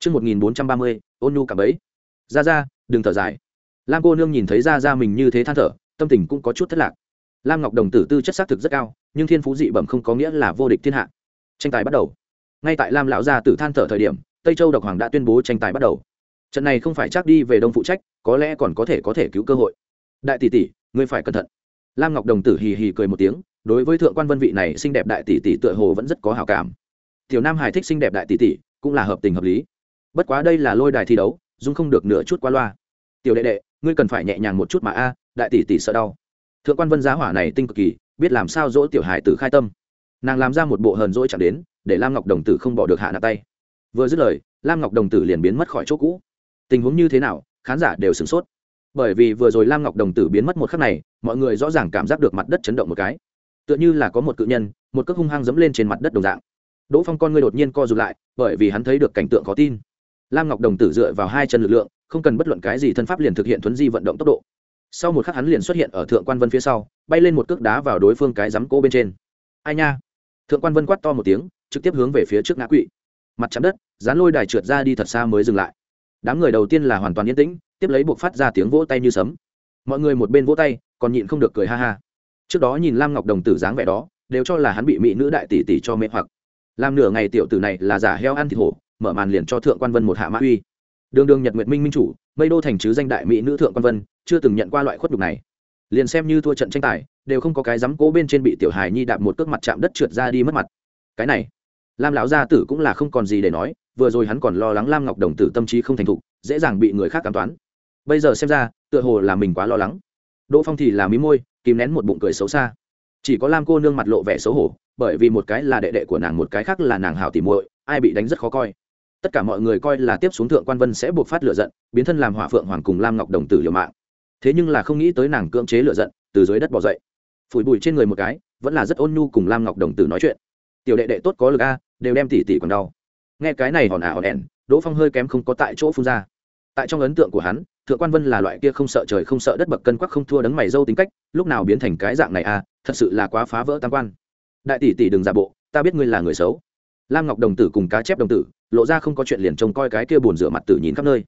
Trước 1430, ôn nhu cảm bấy. Ra ra, đừng thở dài. Lam cô nương nhìn thấy ra ra mình như thế than thở, tâm tình cũng có chút thất lạc. Lam Ngọc Đồng tử tư chất xác thực rất cao, nhưng thiên phú dị bẩm không có nghĩa là vô địch thiên hạ. Tranh tài bắt đầu. Ngay tại Lam lão gia tử than thở thời điểm, Tây Châu độc hoàng đã tuyên bố tranh tài bắt đầu. Trận này không phải chắc đi về đông phụ trách, có lẽ còn có thể có thể cứu cơ hội. Đại tỷ tỷ, ngươi phải cẩn thận. Lam Ngọc Đồng tử hì hì cười một tiếng, đối với thượng quan vân vị này xinh đẹp đại tỷ tỷ tựa hồ vẫn rất có hảo cảm. Tiểu Nam Hải thích xinh đẹp đại tỷ tỷ, cũng là hợp tình hợp lý bất quá đây là lôi đài thi đấu dung không được nửa chút qua loa. Tiểu đệ đệ, ngươi cần phải nhẹ nhàng một chút mà a, đại tỷ tỷ sợ đau. Thượng quan vân giá hỏa này tinh cực kỳ, biết làm sao dỗ tiểu hải tử khai tâm. Nàng làm ra một bộ hờn dỗi chẳng đến, để lam ngọc đồng tử không bỏ được hạ nặng tay. Vừa dứt lời, lam ngọc đồng tử liền biến mất khỏi chỗ cũ. Tình huống như thế nào, khán giả đều sửng sốt. Bởi vì vừa rồi lam ngọc đồng tử biến mất một khắc này, mọi người rõ ràng cảm giác được mặt đất chấn động một cái. Tựa như là có một cự nhân, một cước hung hăng dẫm lên trên mặt đất đồng dạng. Đỗ phong con ngươi đột nhiên co rụt lại, bởi vì hắn thấy được cảnh tượng khó tin lam ngọc đồng tử dựa vào hai chân lực lượng, không cần bất luận cái gì thân pháp liền thực hiện thuấn di vận động tốc độ. Sau một khắc hắn liền xuất hiện ở thượng quan vân phía sau, bay lên một cước đá vào đối phương cái rắm cỗ bên trên. Ai nha? Thượng quan vân quát to một tiếng, trực tiếp hướng về phía trước ngã quỵ. Mặt chạm đất, dán lôi đài trượt ra đi thật xa mới dừng lại. Đám người đầu tiên là hoàn toàn yên tĩnh, tiếp lấy buộc phát ra tiếng vỗ tay như sấm. Mọi người một bên vỗ tay, còn nhịn không được cười ha ha. Trước đó nhìn lam ngọc đồng tử dáng vẻ đó, đều cho là hắn bị mỹ nữ đại tỷ tỷ cho mê hoặc. Làm nửa ngày tiểu tử này là giả heo ăn thịt hổ mở màn liền cho thượng quan vân một hạ mã uy. Đường đường nhật nguyệt minh minh chủ, mây đô thành chứ danh đại mỹ nữ thượng quan vân, chưa từng nhận qua loại khuất nhục này. Liền xem như thua trận tranh tài, đều không có cái dám cố bên trên bị tiểu hài nhi đạp một cước mặt chạm đất trượt ra đi mất mặt. Cái này, lam lão gia tử cũng là không còn gì để nói, vừa rồi hắn còn lo lắng lam ngọc đồng tử tâm trí không thành thục, dễ dàng bị người khác cảm toán bây giờ xem ra, tựa hồ là mình quá lo lắng. Đỗ phong thì là mí môi, kìm nén một bụng cười xấu xa. Chỉ có lam cô nương mặt lộ vẻ xấu hổ, bởi vì một cái là đệ đệ của nàng, một cái khác là nàng hảo tỉ muội, ai bị đánh rất khó coi tất cả mọi người coi là tiếp xuống thượng quan vân sẽ buộc phát lửa giận, biến thân làm hỏa phượng hoàng cùng lam ngọc đồng tử liều mạng. Thế nhưng là không nghĩ tới nàng cưỡng chế lửa giận, từ dưới đất bỏ dậy. Phủi bụi trên người một cái, vẫn là rất ôn nhu cùng lam ngọc đồng tử nói chuyện. Tiểu đệ đệ tốt có lực a, đều đem tỉ tỉ còn đau. Nghe cái này hòn ả hòn ẻn, đỗ phong hơi kém không có tại chỗ phun ra. Tại trong ấn tượng của hắn, thượng quan vân là loại kia không sợ trời không sợ đất bậc cân quắc không thua đấng mày dâu tính cách, lúc nào biến thành cái dạng này a, thật sự là quá phá vỡ tam quan. Đại tỷ tỷ đừng giả bộ, ta biết ngươi là người xấu. Lam ngọc đồng tử cùng cá chép đồng tử lộ ra không có chuyện liền trông coi cái kia buồn rửa mặt tử nhìn khắp nơi.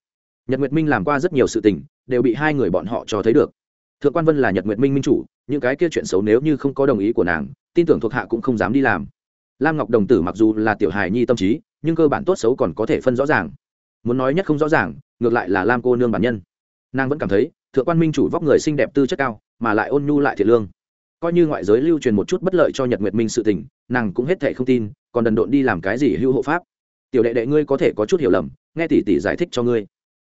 Nhật nguyệt minh làm qua rất nhiều sự tình, đều bị hai người bọn họ cho thấy được. Thượng quan vân là nhật nguyệt minh minh chủ, những cái kia chuyện xấu nếu như không có đồng ý của nàng, tin tưởng thuộc hạ cũng không dám đi làm. Lam ngọc đồng tử mặc dù là tiểu hài nhi tâm trí, nhưng cơ bản tốt xấu còn có thể phân rõ ràng. Muốn nói nhất không rõ ràng, ngược lại là lam cô nương bản nhân. Nàng vẫn cảm thấy, thượng quan minh chủ vóc người xinh đẹp tư chất cao, mà lại ôn nhu lại thiệt lương. Coi như ngoại giới lưu truyền một chút bất lợi cho nhật nguyệt minh sự tình, nàng cũng hết thệ không tin, còn đần độn đi làm cái gì hữu hộ pháp tiểu đệ đệ ngươi có thể có chút hiểu lầm, nghe tỷ tỷ giải thích cho ngươi.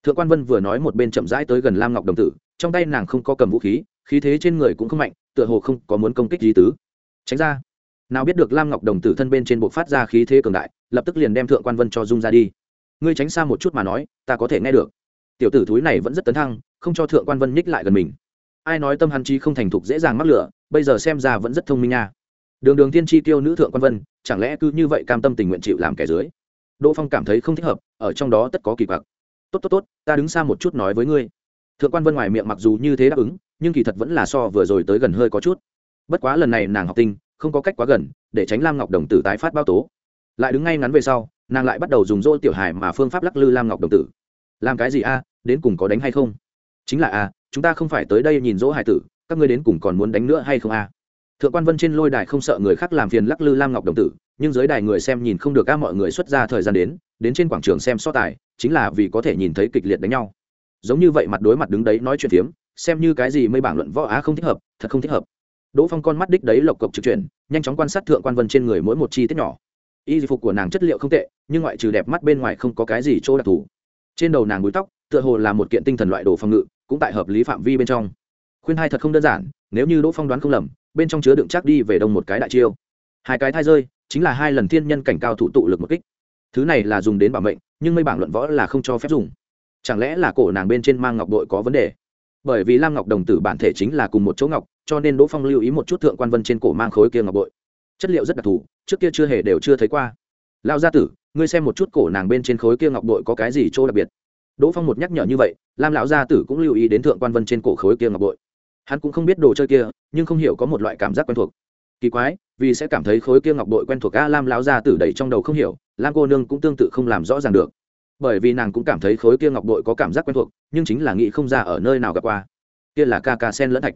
Thượng quan vân vừa nói một bên chậm rãi tới gần lam ngọc đồng tử, trong tay nàng không có cầm vũ khí khí thế trên người cũng không mạnh, tựa hồ không có muốn công kích di tứ. Tránh ra. Nào biết được lam ngọc đồng tử thân bên trên bộ phát ra khí thế cường đại, lập tức liền đem thượng quan vân cho dung ra đi. Ngươi tránh xa một chút mà nói, ta có thể nghe được. Tiểu tử thúi này vẫn rất tấn thăng, không cho thượng quan vân nhích lại gần mình. Ai nói tâm hắn chi không thành thục dễ dàng mắc lửa, bây giờ xem ra vẫn rất thông minh nha. Đường đường tiên tri tiêu nữ thượng quan vân, chẳng lẽ cứ như vậy cam tâm tình nguyện chịu làm kẻ dưới? Đỗ phong cảm thấy không thích hợp, ở trong đó tất có kỳ quặc. Tốt tốt tốt, ta đứng xa một chút nói với ngươi. Thượng quan vân ngoài miệng mặc dù như thế đáp ứng, nhưng kỳ thật vẫn là so vừa rồi tới gần hơi có chút. Bất quá lần này nàng học tinh, không có cách quá gần, để tránh lam ngọc đồng tử tái phát bao tố. Lại đứng ngay ngắn về sau, nàng lại bắt đầu dùng dỗ tiểu hài mà phương pháp lắc lư lam ngọc đồng tử. Làm cái gì a, đến cùng có đánh hay không? Chính là a, chúng ta không phải tới đây nhìn dỗ hải tử, các ngươi đến cùng còn muốn đánh nữa hay không a? Thượng quan vân trên lôi đài không sợ người khác làm phiền lắc lư lam ngọc đồng tử, nhưng dưới đài người xem nhìn không được các mọi người xuất ra thời gian đến đến trên quảng trường xem so tài, chính là vì có thể nhìn thấy kịch liệt đánh nhau. Giống như vậy mặt đối mặt đứng đấy nói chuyện phiếm, xem như cái gì mây bảng luận võ á không thích hợp, thật không thích hợp. Đỗ phong con mắt đích đấy lộc cộc trực chuyển, nhanh chóng quan sát thượng quan vân trên người mỗi một chi tiết nhỏ. Y phục của nàng chất liệu không tệ, nhưng ngoại trừ đẹp mắt bên ngoài không có cái gì chỗ đặc thù. Trên đầu nàng búi tóc, tựa hồ là một kiện tinh thần loại đồ phòng ngự, cũng tại hợp lý phạm vi bên trong. Khuyên hai thật không đơn giản, nếu như đỗ phong đoán không lầm bên trong chứa đựng chắc đi về đông một cái đại chiêu. Hai cái thai rơi, chính là hai lần thiên nhân cảnh cao thủ tụ lực một kích. Thứ này là dùng đến bảo mệnh, nhưng mây bảng luận võ là không cho phép dùng. Chẳng lẽ là cổ nàng bên trên mang ngọc đội có vấn đề? Bởi vì lam ngọc đồng tử bản thể chính là cùng một chỗ ngọc, cho nên đỗ phong lưu ý một chút thượng quan vân trên cổ mang khối kia ngọc bội chất liệu rất đặc thù, trước kia chưa hề đều chưa thấy qua. Lao gia tử, ngươi xem một chút cổ nàng bên trên khối kia ngọc bội có cái gì chỗ đặc biệt? Đỗ phong một nhắc nhở như vậy, lam lão gia tử cũng lưu ý đến thượng quan vân trên cổ khối kia ngọc bội hắn cũng không biết đồ chơi kia, nhưng không hiểu có một loại cảm giác quen thuộc. Kỳ quái, vì sẽ cảm thấy khối kia ngọc bội quen thuộc a lam lão gia tử đầy trong đầu không hiểu, lam cô nương cũng tương tự không làm rõ ràng được. Bởi vì nàng cũng cảm thấy khối kia ngọc bội có cảm giác quen thuộc, nhưng chính là nghĩ không ra ở nơi nào gặp qua. Kia là ca ca sen lẫn thạch.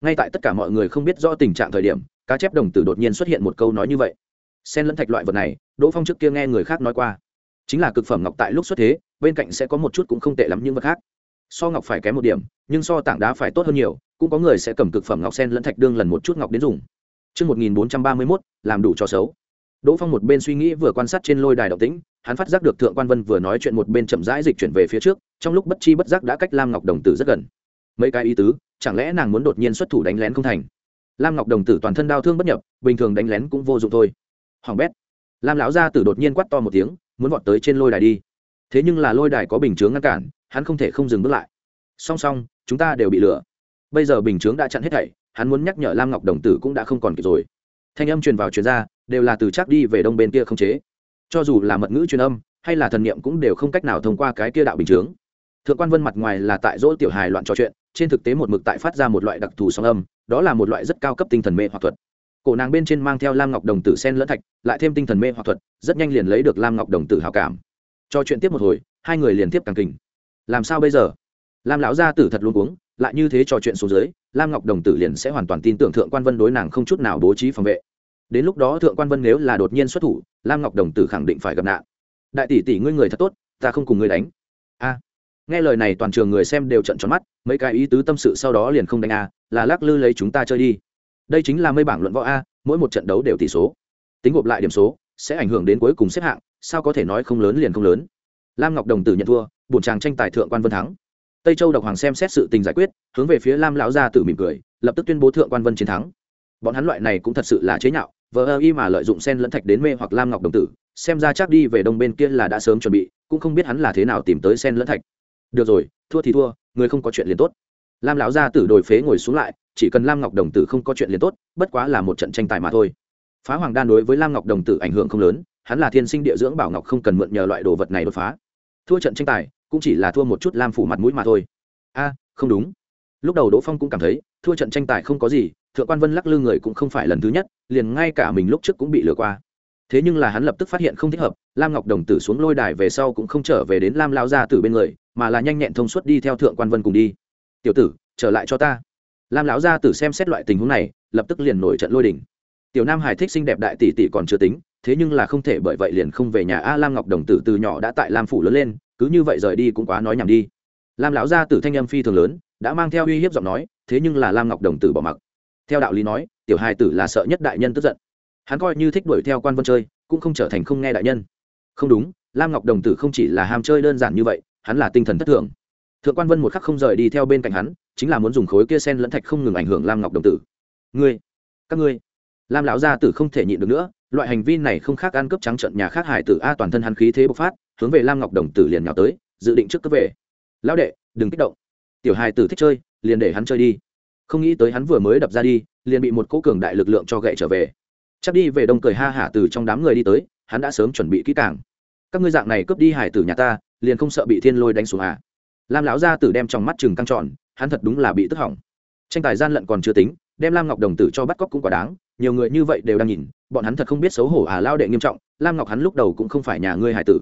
Ngay tại tất cả mọi người không biết rõ tình trạng thời điểm, cá chép đồng tử đột nhiên xuất hiện một câu nói như vậy. Sen lẫn thạch loại vật này, đỗ phong trước kia nghe người khác nói qua. Chính là cực phẩm ngọc tại lúc xuất thế, bên cạnh sẽ có một chút cũng không tệ lắm những vật khác. So ngọc phải kém một điểm, nhưng so tảng đá phải tốt hơn nhiều cũng có người sẽ cầm cực phẩm ngọc sen lẫn thạch đương lần một chút ngọc đến dùng Trước 1431, làm đủ cho xấu. Đỗ Phong một bên suy nghĩ vừa quan sát trên lôi đài động tĩnh, hắn phát giác được Thượng Quan Vân vừa nói chuyện một bên chậm rãi dịch chuyển về phía trước, trong lúc bất chi bất giác đã cách Lam Ngọc Đồng Tử rất gần. Mấy cái ý tứ, chẳng lẽ nàng muốn đột nhiên xuất thủ đánh lén không thành? Lam Ngọc Đồng Tử toàn thân đau thương bất nhập, bình thường đánh lén cũng vô dụng thôi. Hoàng bét. Lam lão gia tử đột nhiên quát to một tiếng, muốn vọt tới trên lôi đài đi. Thế nhưng là lôi đài có bình chướng ngăn cản, hắn không thể không dừng bước lại. Song song, chúng ta đều bị lừa. Bây giờ bình chướng đã chặn hết thảy, hắn muốn nhắc nhở Lam Ngọc Đồng Tử cũng đã không còn kịp rồi. Thanh âm truyền vào truyền ra, đều là từ chắc đi về đông bên kia không chế. Cho dù là mật ngữ truyền âm hay là thần niệm cũng đều không cách nào thông qua cái kia đạo bình chướng. Thượng quan vân mặt ngoài là tại dỗ tiểu hài loạn trò chuyện trên thực tế một mực tại phát ra một loại đặc thù sóng âm đó là một loại rất cao cấp tinh thần mê hoặc thuật. Cổ nàng bên trên mang theo lam ngọc đồng tử sen lẫn thạch lại thêm tinh thần mê hoặc thuật rất nhanh liền lấy được lam ngọc đồng tử hào cảm. Cho chuyện tiếp một hồi hai người liền tiếp càng kình. Làm sao bây giờ? Lam lão gia tử thật luôn uống lại như thế trò chuyện xuống dưới, lam ngọc đồng tử liền sẽ hoàn toàn tin tưởng thượng quan vân đối nàng không chút nào bố trí phòng vệ. Đến lúc đó thượng quan vân nếu là đột nhiên xuất thủ, lam ngọc đồng tử khẳng định phải gặp nạn. Đại tỷ tỷ ngươi người thật tốt, ta không cùng ngươi đánh. A. Nghe lời này, toàn trường người xem đều trận tròn mắt, mấy cái ý tứ tâm sự sau đó liền không đánh a, là lắc lư lấy chúng ta chơi đi. Đây chính là mây bảng luận võ a, mỗi một trận đấu đều tỷ số. Tính gộp lại điểm số, sẽ ảnh hưởng đến cuối cùng xếp hạng, sao có thể nói không lớn liền không lớn. Lam ngọc đồng tử nhận thua buồn chàng tranh tài thượng quan vân thắng tây châu độc hoàng xem xét sự tình giải quyết, hướng về phía lam lão gia tử mỉm cười, lập tức tuyên bố thượng quan vân chiến thắng. Bọn hắn loại này cũng thật sự là chế nhạo, vờ ơ y mà lợi dụng sen lẫn thạch đến mê hoặc lam ngọc đồng tử, xem ra chắc đi về đông bên kia là đã sớm chuẩn bị, cũng không biết hắn là thế nào tìm tới sen lẫn thạch. Được rồi, thua thì thua, người không có chuyện liền tốt. Lam lão gia tử đồi phế ngồi xuống lại, chỉ cần lam ngọc đồng tử không có chuyện liền tốt, bất quá là một trận tranh tài mà thôi. Phá hoàng đan đối với lam ngọc đồng tử ảnh hưởng không lớn, hắn là thiên sinh địa dưỡng bảo ngọc không cần mượn nhờ loại đồ vật này đột phá. Thua trận tranh tài cũng chỉ là thua một chút lam phủ mặt mũi mà thôi. A, không đúng. Lúc đầu đỗ phong cũng cảm thấy, thua trận tranh tài không có gì, thượng quan vân lắc lư người cũng không phải lần thứ nhất, liền ngay cả mình lúc trước cũng bị lừa qua. Thế nhưng là hắn lập tức phát hiện không thích hợp, lam ngọc đồng tử xuống lôi đài về sau cũng không trở về đến lam lao ra từ bên người, mà là nhanh nhẹn thông suốt đi theo thượng quan vân cùng đi. Tiểu tử, trở lại cho ta. Lam lão gia tử xem xét loại tình huống này, lập tức liền nổi trận lôi đình. Tiểu nam hải thích xinh đẹp đại tỷ tỷ còn chưa tính, thế nhưng là không thể bởi vậy liền không về nhà. A, lam ngọc đồng tử từ nhỏ đã tại lam phủ lớn lên cứ như vậy rời đi cũng quá nói nhảm đi. Lam lão gia tử thanh âm phi thường lớn, đã mang theo uy hiếp giọng nói, thế nhưng là lam ngọc đồng tử bỏ mặc. Theo đạo lý nói, tiểu hài tử là sợ nhất đại nhân tức giận. Hắn coi như thích đuổi theo quan vân chơi, cũng không trở thành không nghe đại nhân. Không đúng, lam ngọc đồng tử không chỉ là ham chơi đơn giản như vậy, hắn là tinh thần thất thường. Thượng quan vân một khắc không rời đi theo bên cạnh hắn, chính là muốn dùng khối kia sen lẫn thạch không ngừng ảnh hưởng lam ngọc đồng tử. Ngươi, các ngươi. Lam lão gia tử không thể nhịn được nữa, loại hành vi này không khác ăn cướp trắng trận nhà khác hải tử, a, toàn thân hắn khí thế bộc phát hướng về lam ngọc đồng tử liền nhào tới, dự định trước cướp về. Lão đệ, đừng kích động. Tiểu hài tử thích chơi, liền để hắn chơi đi. Không nghĩ tới hắn vừa mới đập ra đi, liền bị một cỗ cường đại lực lượng cho gậy trở về. Chắc đi về đông cười ha hả từ trong đám người đi tới, hắn đã sớm chuẩn bị kỹ càng. Các ngươi dạng này cướp đi hải tử nhà ta, liền không sợ bị thiên lôi đánh xuống à? Lam lão gia tử đem trong mắt chừng căng tròn, hắn thật đúng là bị tức hỏng. Tranh tài gian lận còn chưa tính, đem lam ngọc đồng tử cho bắt cóc cũng quả đáng, nhiều người như vậy đều đang nhìn, bọn hắn thật không biết xấu hổ à lao đệ nghiêm trọng, lam ngọc hắn lúc đầu cũng không phải nhà ngươi hải tử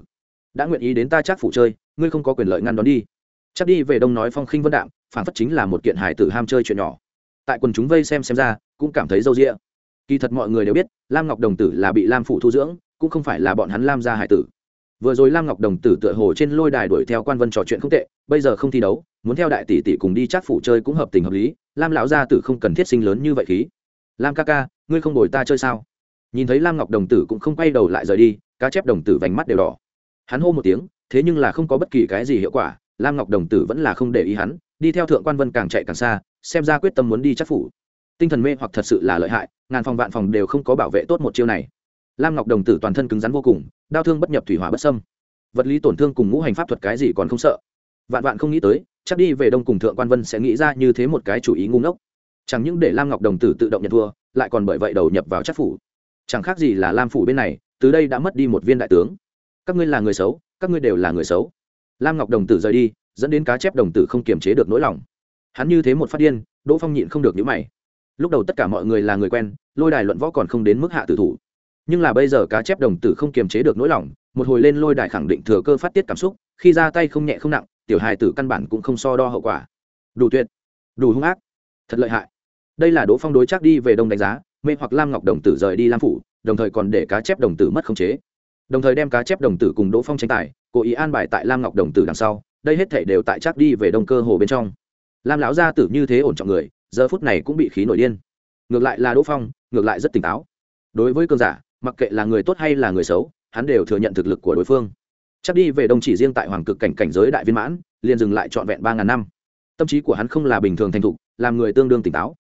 đã nguyện ý đến ta chắc phụ chơi, ngươi không có quyền lợi ngăn đón đi. Chắc đi về đông nói phong khinh vân đạm phản phất chính là một kiện hải tử ham chơi chuyện nhỏ. Tại quần chúng vây xem xem ra, cũng cảm thấy râu rĩa kỳ thật mọi người đều biết, lam ngọc đồng tử là bị lam phụ thu dưỡng, cũng không phải là bọn hắn lam gia hải tử. Vừa rồi lam ngọc đồng tử tựa hồ trên lôi đài đuổi theo quan vân trò chuyện không tệ, bây giờ không thi đấu, muốn theo đại tỷ tỷ cùng đi chắc phụ chơi cũng hợp tình hợp lý, lam lão gia tử không cần thiết sinh lớn như vậy khí. Lam ca ca, ngươi không đổi ta chơi sao? Nhìn thấy lam ngọc đồng tử cũng không quay đầu lại rời đi, cá chép đồng tử vành mắt đều đỏ hắn hô một tiếng, thế nhưng là không có bất kỳ cái gì hiệu quả, lam ngọc đồng tử vẫn là không để ý hắn, đi theo thượng quan vân càng chạy càng xa, xem ra quyết tâm muốn đi chắc phủ. Tinh thần mê hoặc thật sự là lợi hại, ngàn phòng vạn phòng đều không có bảo vệ tốt một chiêu này. Lam ngọc đồng tử toàn thân cứng rắn vô cùng, đau thương bất nhập thủy hỏa bất sâm vật lý tổn thương cùng ngũ hành pháp thuật cái gì còn không sợ. Vạn vạn không nghĩ tới, chắc đi về đông cùng thượng quan vân sẽ nghĩ ra như thế một cái chủ ý ngu ngốc. Chẳng những để lam ngọc đồng tử tự động nhận thua, lại còn bởi vậy đầu nhập vào chắc phủ. Chẳng khác gì là lam phủ bên này, từ đây đã mất đi một viên đại tướng các ngươi là người xấu, các ngươi đều là người xấu. Lam ngọc đồng tử rời đi, dẫn đến cá chép đồng tử không kiềm chế được nỗi lòng. Hắn như thế một phát điên, đỗ phong nhịn không được nhữ mày. Lúc đầu tất cả mọi người là người quen, lôi đài luận võ còn không đến mức hạ tử thủ. Nhưng là bây giờ cá chép đồng tử không kiềm chế được nỗi lòng, một hồi lên lôi đài khẳng định thừa cơ phát tiết cảm xúc, khi ra tay không nhẹ không nặng, tiểu hài tử căn bản cũng không so đo hậu quả. Đủ tuyệt, đủ hung ác, thật lợi hại. Đây là đỗ phong đối chắc đi về đông đánh giá, mê hoặc lam ngọc đồng tử rời đi lam phủ, đồng thời còn để cá chép đồng tử mất khống chế đồng thời đem cá chép đồng tử cùng đỗ phong tranh tài, cố ý an bài tại lam ngọc đồng tử đằng sau, đây hết thể đều tại chắc đi về đông cơ hồ bên trong. Lam lão gia tử như thế ổn trọng người, giờ phút này cũng bị khí nổi điên. Ngược lại là đỗ phong, ngược lại rất tỉnh táo. Đối với cơn giả, mặc kệ là người tốt hay là người xấu, hắn đều thừa nhận thực lực của đối phương. Chắc đi về đông chỉ riêng tại hoàng cực cảnh cảnh giới đại viên mãn, liền dừng lại trọn vẹn ba ngàn năm. Tâm trí của hắn không là bình thường thành thục, làm người tương đương tỉnh táo.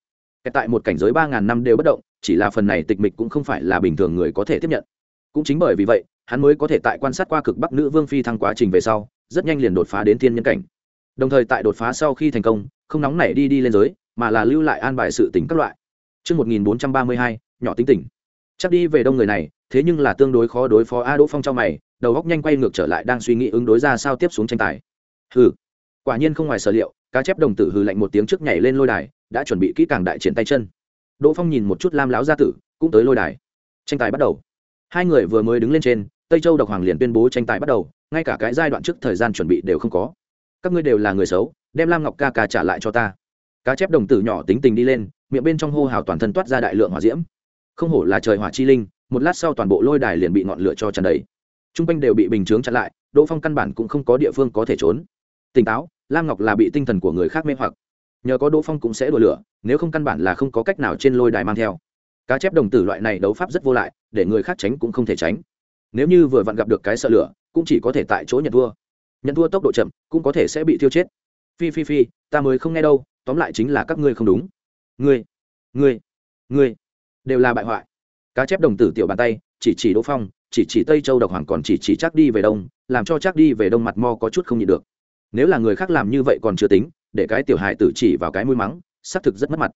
Tại một cảnh giới ba ngàn năm đều bất động, chỉ là phần này tịch mịch cũng không phải là bình thường người có thể tiếp nhận. Cũng chính bởi vì vậy hắn mới có thể tại quan sát qua cực bắc nữ vương phi thăng quá trình về sau rất nhanh liền đột phá đến thiên nhân cảnh đồng thời tại đột phá sau khi thành công không nóng nảy đi đi lên giới mà là lưu lại an bài sự tỉnh các loại Trước 1432, nhỏ tính tỉnh. Chắc đi về đông người này, thế nhưng là tương đối khó đối phó A Đỗ Phong trong mày, đầu góc nhanh quay ngược trở lại đang suy nghĩ ứng đối ra sao tiếp xuống tranh tài. Hừ. Quả nhiên không ngoài sở liệu, cá chép đồng tử hừ lạnh một tiếng trước nhảy lên lôi đài, đã chuẩn bị kỹ càng đại triển tay chân. Đỗ Phong nhìn một chút Lam lão gia tử, cũng tới lôi đài. Tranh tài bắt đầu. Hai người vừa mới đứng lên trên, Tây Châu Độc Hoàng liền tuyên bố tranh tài bắt đầu, ngay cả cái giai đoạn trước thời gian chuẩn bị đều không có. Các ngươi đều là người xấu, đem Lam Ngọc ca ca trả lại cho ta. Cá chép đồng tử nhỏ tính tình đi lên, miệng bên trong hô hào toàn thân toát ra đại lượng hỏa diễm. Không hổ là trời hỏa chi linh, một lát sau toàn bộ lôi đài liền bị ngọn lửa cho tràn đầy trung quanh đều bị bình chướng chặn lại đỗ phong căn bản cũng không có địa phương có thể trốn tỉnh táo lam ngọc là bị tinh thần của người khác mê hoặc nhờ có đỗ phong cũng sẽ đổ lửa nếu không căn bản là không có cách nào trên lôi đài mang theo cá chép đồng tử loại này đấu pháp rất vô lại để người khác tránh cũng không thể tránh nếu như vừa vặn gặp được cái sợ lửa, cũng chỉ có thể tại chỗ nhận thua. Nhận thua tốc độ chậm, cũng có thể sẽ bị thiêu chết. Phi phi phi, ta mới không nghe đâu, tóm lại chính là các ngươi không đúng. Ngươi ngươi ngươi, đều là bại hoại. Cá chép đồng tử tiểu bàn tay, chỉ chỉ đỗ phong, chỉ chỉ tây châu độc hoàng còn chỉ chỉ chắc đi về đông, làm cho chắc đi về đông mặt mo có chút không nhịn được. Nếu là người khác làm như vậy còn chưa tính, để cái tiểu hài tử chỉ vào cái mũi mắng, xác thực rất mất mặt.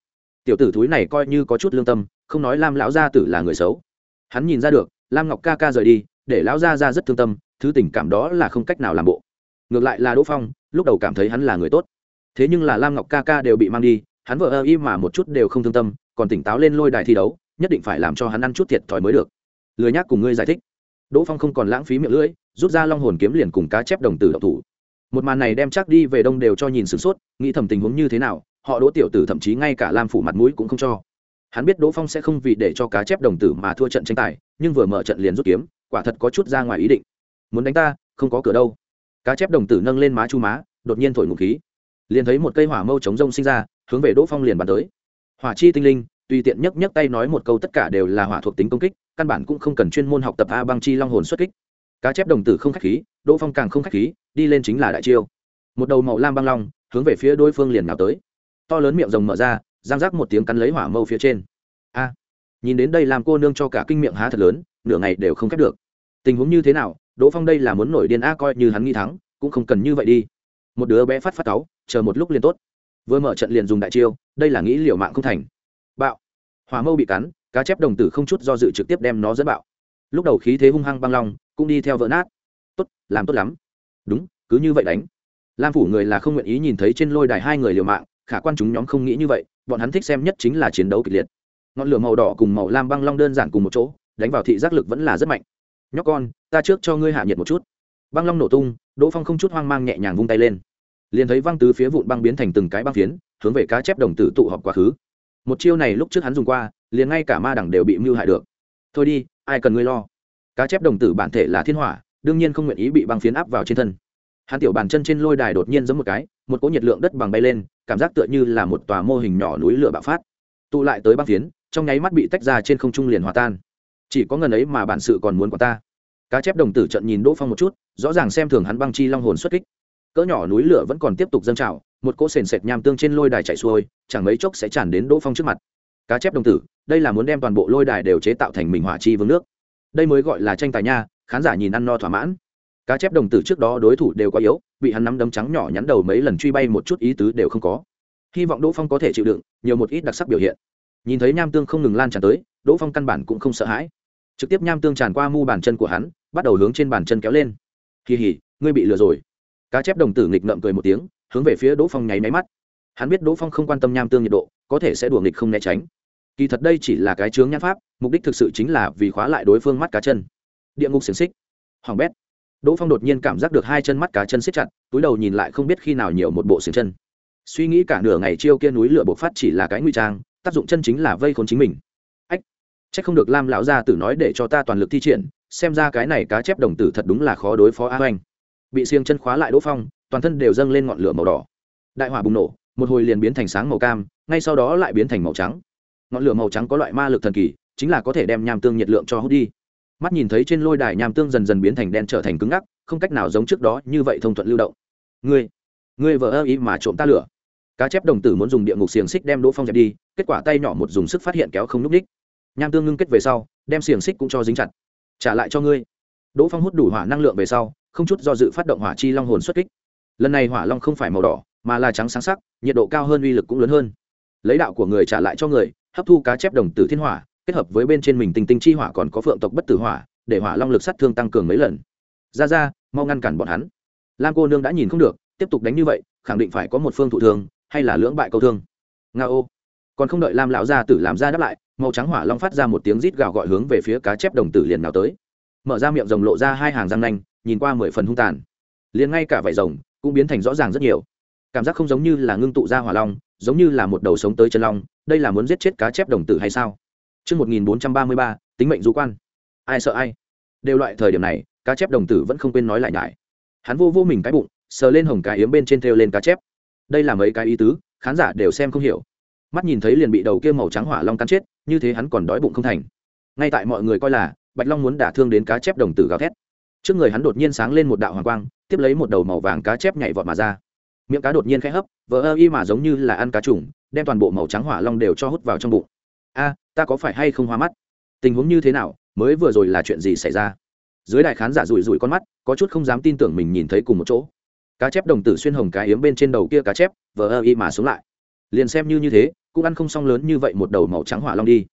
Tiểu tử thúi này coi như có chút lương tâm, không nói lam lão gia tử là người xấu. Hắn nhìn ra được, lam ngọc ca ca rời đi để lão gia ra rất thương tâm, thứ tình cảm đó là không cách nào làm bộ. Ngược lại là đỗ phong, lúc đầu cảm thấy hắn là người tốt. Thế nhưng là lam ngọc ca ca đều bị mang đi, hắn vợ ơ y mà một chút đều không thương tâm, còn tỉnh táo lên lôi đài thi đấu, nhất định phải làm cho hắn ăn chút thiệt thòi mới được. Lười nhác cùng ngươi giải thích. Đỗ phong không còn lãng phí miệng lưỡi, rút ra long hồn kiếm liền cùng cá chép đồng tử độc thủ. Một màn này đem chắc đi về đông đều cho nhìn sửng sốt, nghĩ thầm tình huống như thế nào, họ đỗ tiểu tử thậm chí ngay cả lam phủ mặt mũi cũng không cho. Hắn biết đỗ phong sẽ không vì để cho cá chép đồng tử mà thua trận tranh tài, nhưng vừa mở trận liền rút kiếm quả thật có chút ra ngoài ý định. Muốn đánh ta, không có cửa đâu. Cá chép đồng tử nâng lên má chu má, đột nhiên thổi ngụ khí. Liền thấy một cây hỏa mâu chống rông sinh ra, hướng về đỗ phong liền bắn tới. Hỏa chi tinh linh, tùy tiện nhấc nhấc tay nói một câu tất cả đều là hỏa thuộc tính công kích, căn bản cũng không cần chuyên môn học tập a băng chi long hồn xuất kích. Cá chép đồng tử không khách khí, đỗ phong càng không khách khí, đi lên chính là đại chiêu. Một đầu màu lam băng long, hướng về phía đối phương liền nào tới. To lớn miệng rồng mở ra, giang rác một tiếng cắn lấy hỏa mâu phía trên. A! Nhìn đến đây làm cô nương cho cả kinh miệng há thật lớn nửa ngày đều không khép được. Tình huống như thế nào, đỗ phong đây là muốn nổi điên a coi như hắn nghi thắng, cũng không cần như vậy đi. Một đứa bé phát phát cáu, chờ một lúc liền tốt. Vừa mở trận liền dùng đại chiêu, đây là nghĩ liều mạng không thành. Bạo. Hòa mâu bị cắn, cá chép đồng tử không chút do dự trực tiếp đem nó dẫn bạo. Lúc đầu khí thế hung hăng băng long, cũng đi theo vỡ nát. Tốt, làm tốt lắm. Đúng, cứ như vậy đánh. Lam phủ người là không nguyện ý nhìn thấy trên lôi đài hai người liều mạng, khả quan chúng nhóm không nghĩ như vậy, bọn hắn thích xem nhất chính là chiến đấu kịch liệt. Ngọn lửa màu đỏ cùng màu lam băng long đơn giản cùng một chỗ đánh vào thị giác lực vẫn là rất mạnh. Nhóc con, ta trước cho ngươi hạ nhiệt một chút. Băng long nổ tung, đỗ phong không chút hoang mang nhẹ nhàng vung tay lên. Liền thấy văng tứ phía vụn băng biến thành từng cái băng phiến, hướng về cá chép đồng tử tụ họp quá khứ. Một chiêu này lúc trước hắn dùng qua, liền ngay cả ma đẳng đều bị mưu hại được. Thôi đi, ai cần ngươi lo? Cá chép đồng tử bản thể là thiên hỏa, đương nhiên không nguyện ý bị băng phiến áp vào trên thân. Hắn tiểu bàn chân trên lôi đài đột nhiên giống một cái, một cỗ nhiệt lượng đất bằng bay lên, cảm giác tựa như là một tòa mô hình nhỏ núi lửa bạo phát. Tụ lại tới băng phiến, trong nháy mắt bị tách ra trên không trung liền hòa tan chỉ có ngần ấy mà bản sự còn muốn của ta. Cá chép đồng tử trận nhìn đỗ phong một chút, rõ ràng xem thường hắn băng chi long hồn xuất kích. Cỡ nhỏ núi lửa vẫn còn tiếp tục dâng trào, một cỗ sền sệt nham tương trên lôi đài chạy xuôi, chẳng mấy chốc sẽ tràn đến đỗ phong trước mặt. Cá chép đồng tử, đây là muốn đem toàn bộ lôi đài đều chế tạo thành mình hỏa chi vương nước. Đây mới gọi là tranh tài nha, khán giả nhìn ăn no thỏa mãn. Cá chép đồng tử trước đó đối thủ đều quá yếu, bị hắn nắm đấm trắng nhỏ nhắn đầu mấy lần truy bay một chút ý tứ đều không có. Hy vọng đỗ phong có thể chịu đựng, nhiều một ít đặc sắc biểu hiện. Nhìn thấy nham tương không ngừng lan tràn tới, đỗ phong căn bản cũng không sợ hãi trực tiếp nham tương tràn qua mu bàn chân của hắn, bắt đầu hướng trên bàn chân kéo lên. Kỳ hỉ, ngươi bị lừa rồi. Cá chép đồng tử nghịch ngợm cười một tiếng, hướng về phía đỗ phong nháy máy mắt. Hắn biết đỗ phong không quan tâm nham tương nhiệt độ, có thể sẽ đùa nghịch không né tránh. Kỳ thật đây chỉ là cái chướng nhãn pháp, mục đích thực sự chính là vì khóa lại đối phương mắt cá chân. Địa ngục xiềng xích. Hoàng bét. Đỗ phong đột nhiên cảm giác được hai chân mắt cá chân xích chặt, túi đầu nhìn lại không biết khi nào nhiều một bộ xiềng chân. Suy nghĩ cả nửa ngày chiêu kia núi lửa bộc phát chỉ là cái nguy trang, tác dụng chân chính là vây khốn chính mình c h ắ c không được lam lão gia tử nói để cho ta toàn lực thi triển, xem ra cái này cá chép đồng tử thật đúng là khó đối phó a oanh bị xiềng chân khóa lại đỗ phong, toàn thân đều dâng lên ngọn lửa màu đỏ. Đại hỏa bùng nổ, một hồi liền biến thành sáng màu cam, ngay sau đó lại biến thành màu trắng. Ngọn lửa màu trắng có loại ma lực thần kỳ, chính là có thể đem nham tương nhiệt lượng cho hút đi. Mắt nhìn thấy trên lôi đài nham tương dần dần biến thành đen trở thành cứng ngắc, không cách nào giống trước đó như vậy thông thuận lưu động. Ngươi ngươi vợ ơ ý mà trộm ta lửa. Cá chép đồng tử muốn dùng địa ngục xiềng xích đem đỗ phong dẹp đi, kết quả tay nhỏ một dùng sức phát hiện kéo không n ú c ních nham tương ngưng kết về sau, đem xiềng xích cũng cho dính chặt. Trả lại cho ngươi. Đỗ phong hút đủ hỏa năng lượng về sau, không chút do dự phát động hỏa chi long hồn xuất kích. Lần này hỏa long không phải màu đỏ, mà là trắng sáng sắc, nhiệt độ cao hơn uy lực cũng lớn hơn. Lấy đạo của người trả lại cho người, hấp thu cá chép đồng tử thiên hỏa, kết hợp với bên trên mình tình tinh chi hỏa còn có phượng tộc bất tử hỏa, để hỏa long lực sát thương tăng cường mấy lần. Ra ra, mau ngăn cản bọn hắn. Lam cô nương đã nhìn không được, tiếp tục đánh như vậy, khẳng định phải có một phương thụ thương, hay là lưỡng bại câu thương. Nga ô còn không đợi lam lão gia tử làm ra đáp lại màu trắng hỏa long phát ra một tiếng rít gào gọi hướng về phía cá chép đồng tử liền nào tới mở ra miệng rồng lộ ra hai hàng răng nanh nhìn qua mười phần hung tàn liền ngay cả vải rồng cũng biến thành rõ ràng rất nhiều cảm giác không giống như là ngưng tụ ra hỏa long giống như là một đầu sống tới chân long đây là muốn giết chết cá chép đồng tử hay sao Trước 1433, tính mệnh du quan. Ai sợ ai? Đều loại thời điểm này, cá chép đồng tử vẫn không quên nói lại nhải. Hắn vô vô mình cái bụng, sờ lên hồng cái yếm bên trên theo lên cá chép. Đây là mấy cái ý tứ, khán giả đều xem không hiểu. Mắt nhìn thấy liền bị đầu kia màu trắng hỏa long cắn chết, như thế hắn còn đói bụng không thành. Ngay tại mọi người coi là, Bạch Long muốn đả thương đến cá chép đồng tử gào thét. Trước người hắn đột nhiên sáng lên một đạo hoàng quang, tiếp lấy một đầu màu vàng cá chép nhảy vọt mà ra. Miệng cá đột nhiên khẽ hấp vỡ ơ y mà giống như là ăn cá trùng đem toàn bộ màu trắng hỏa long đều cho hút vào trong bụng. A ta có phải hay không hoa mắt? Tình huống như thế nào mới vừa rồi là chuyện gì xảy ra? Dưới đại khán giả rủi rủi con mắt có chút không dám tin tưởng mình nhìn thấy cùng một chỗ. Cá chép đồng tử xuyên hồng cá yếm bên trên đầu kia cá chép vờ ơ y mà xuống lại liền xem như như thế, cũng ăn không xong lớn như vậy một đầu màu trắng hỏa long đi.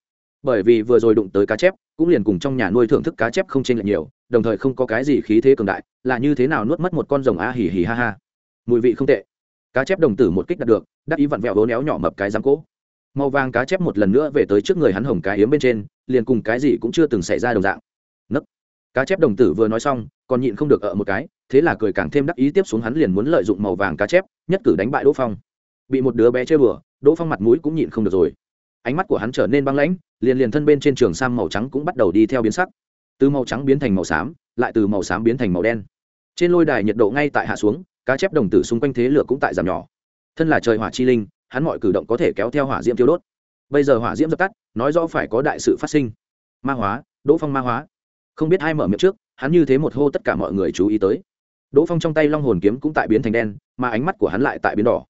Bởi vì vừa rồi đụng tới cá chép, cũng liền cùng trong nhà nuôi thưởng thức cá chép không chênh lệch nhiều, đồng thời không có cái gì khí thế cường đại, là như thế nào nuốt mất một con rồng a hỉ hỉ ha ha. Mùi vị không tệ. Cá chép đồng tử một kích đạt được, đắc ý vặn vẹo hố néo nhỏ mập cái giám cỗ màu vàng cá chép một lần nữa về tới trước người hắn hồng cái yếm bên trên, liền cùng cái gì cũng chưa từng xảy ra đồng dạng. Nấc. Cá chép đồng tử vừa nói xong, còn nhịn không được ở một cái, thế là cười càng thêm đắc ý tiếp xuống hắn liền muốn lợi dụng màu vàng cá chép, nhất cử đánh bại đỗ phong bị một đứa bé chơi bừa, đỗ phong mặt mũi cũng nhịn không được rồi. Ánh mắt của hắn trở nên băng lãnh, liền liền thân bên trên trường sam màu trắng cũng bắt đầu đi theo biến sắc. Từ màu trắng biến thành màu xám, lại từ màu xám biến thành màu đen. Trên lôi đài nhiệt độ ngay tại hạ xuống, cá chép đồng tử xung quanh thế lửa cũng tại giảm nhỏ. Thân là trời hỏa chi linh, hắn mọi cử động có thể kéo theo hỏa diễm tiêu đốt. Bây giờ hỏa diễm dập tắt, nói rõ phải có đại sự phát sinh. Ma hóa, đỗ phong ma hóa. Không biết ai mở miệng trước, hắn như thế một hô tất cả mọi người chú ý tới. Đỗ phong trong tay long hồn kiếm cũng tại biến thành đen, mà ánh mắt của hắn lại tại biến đỏ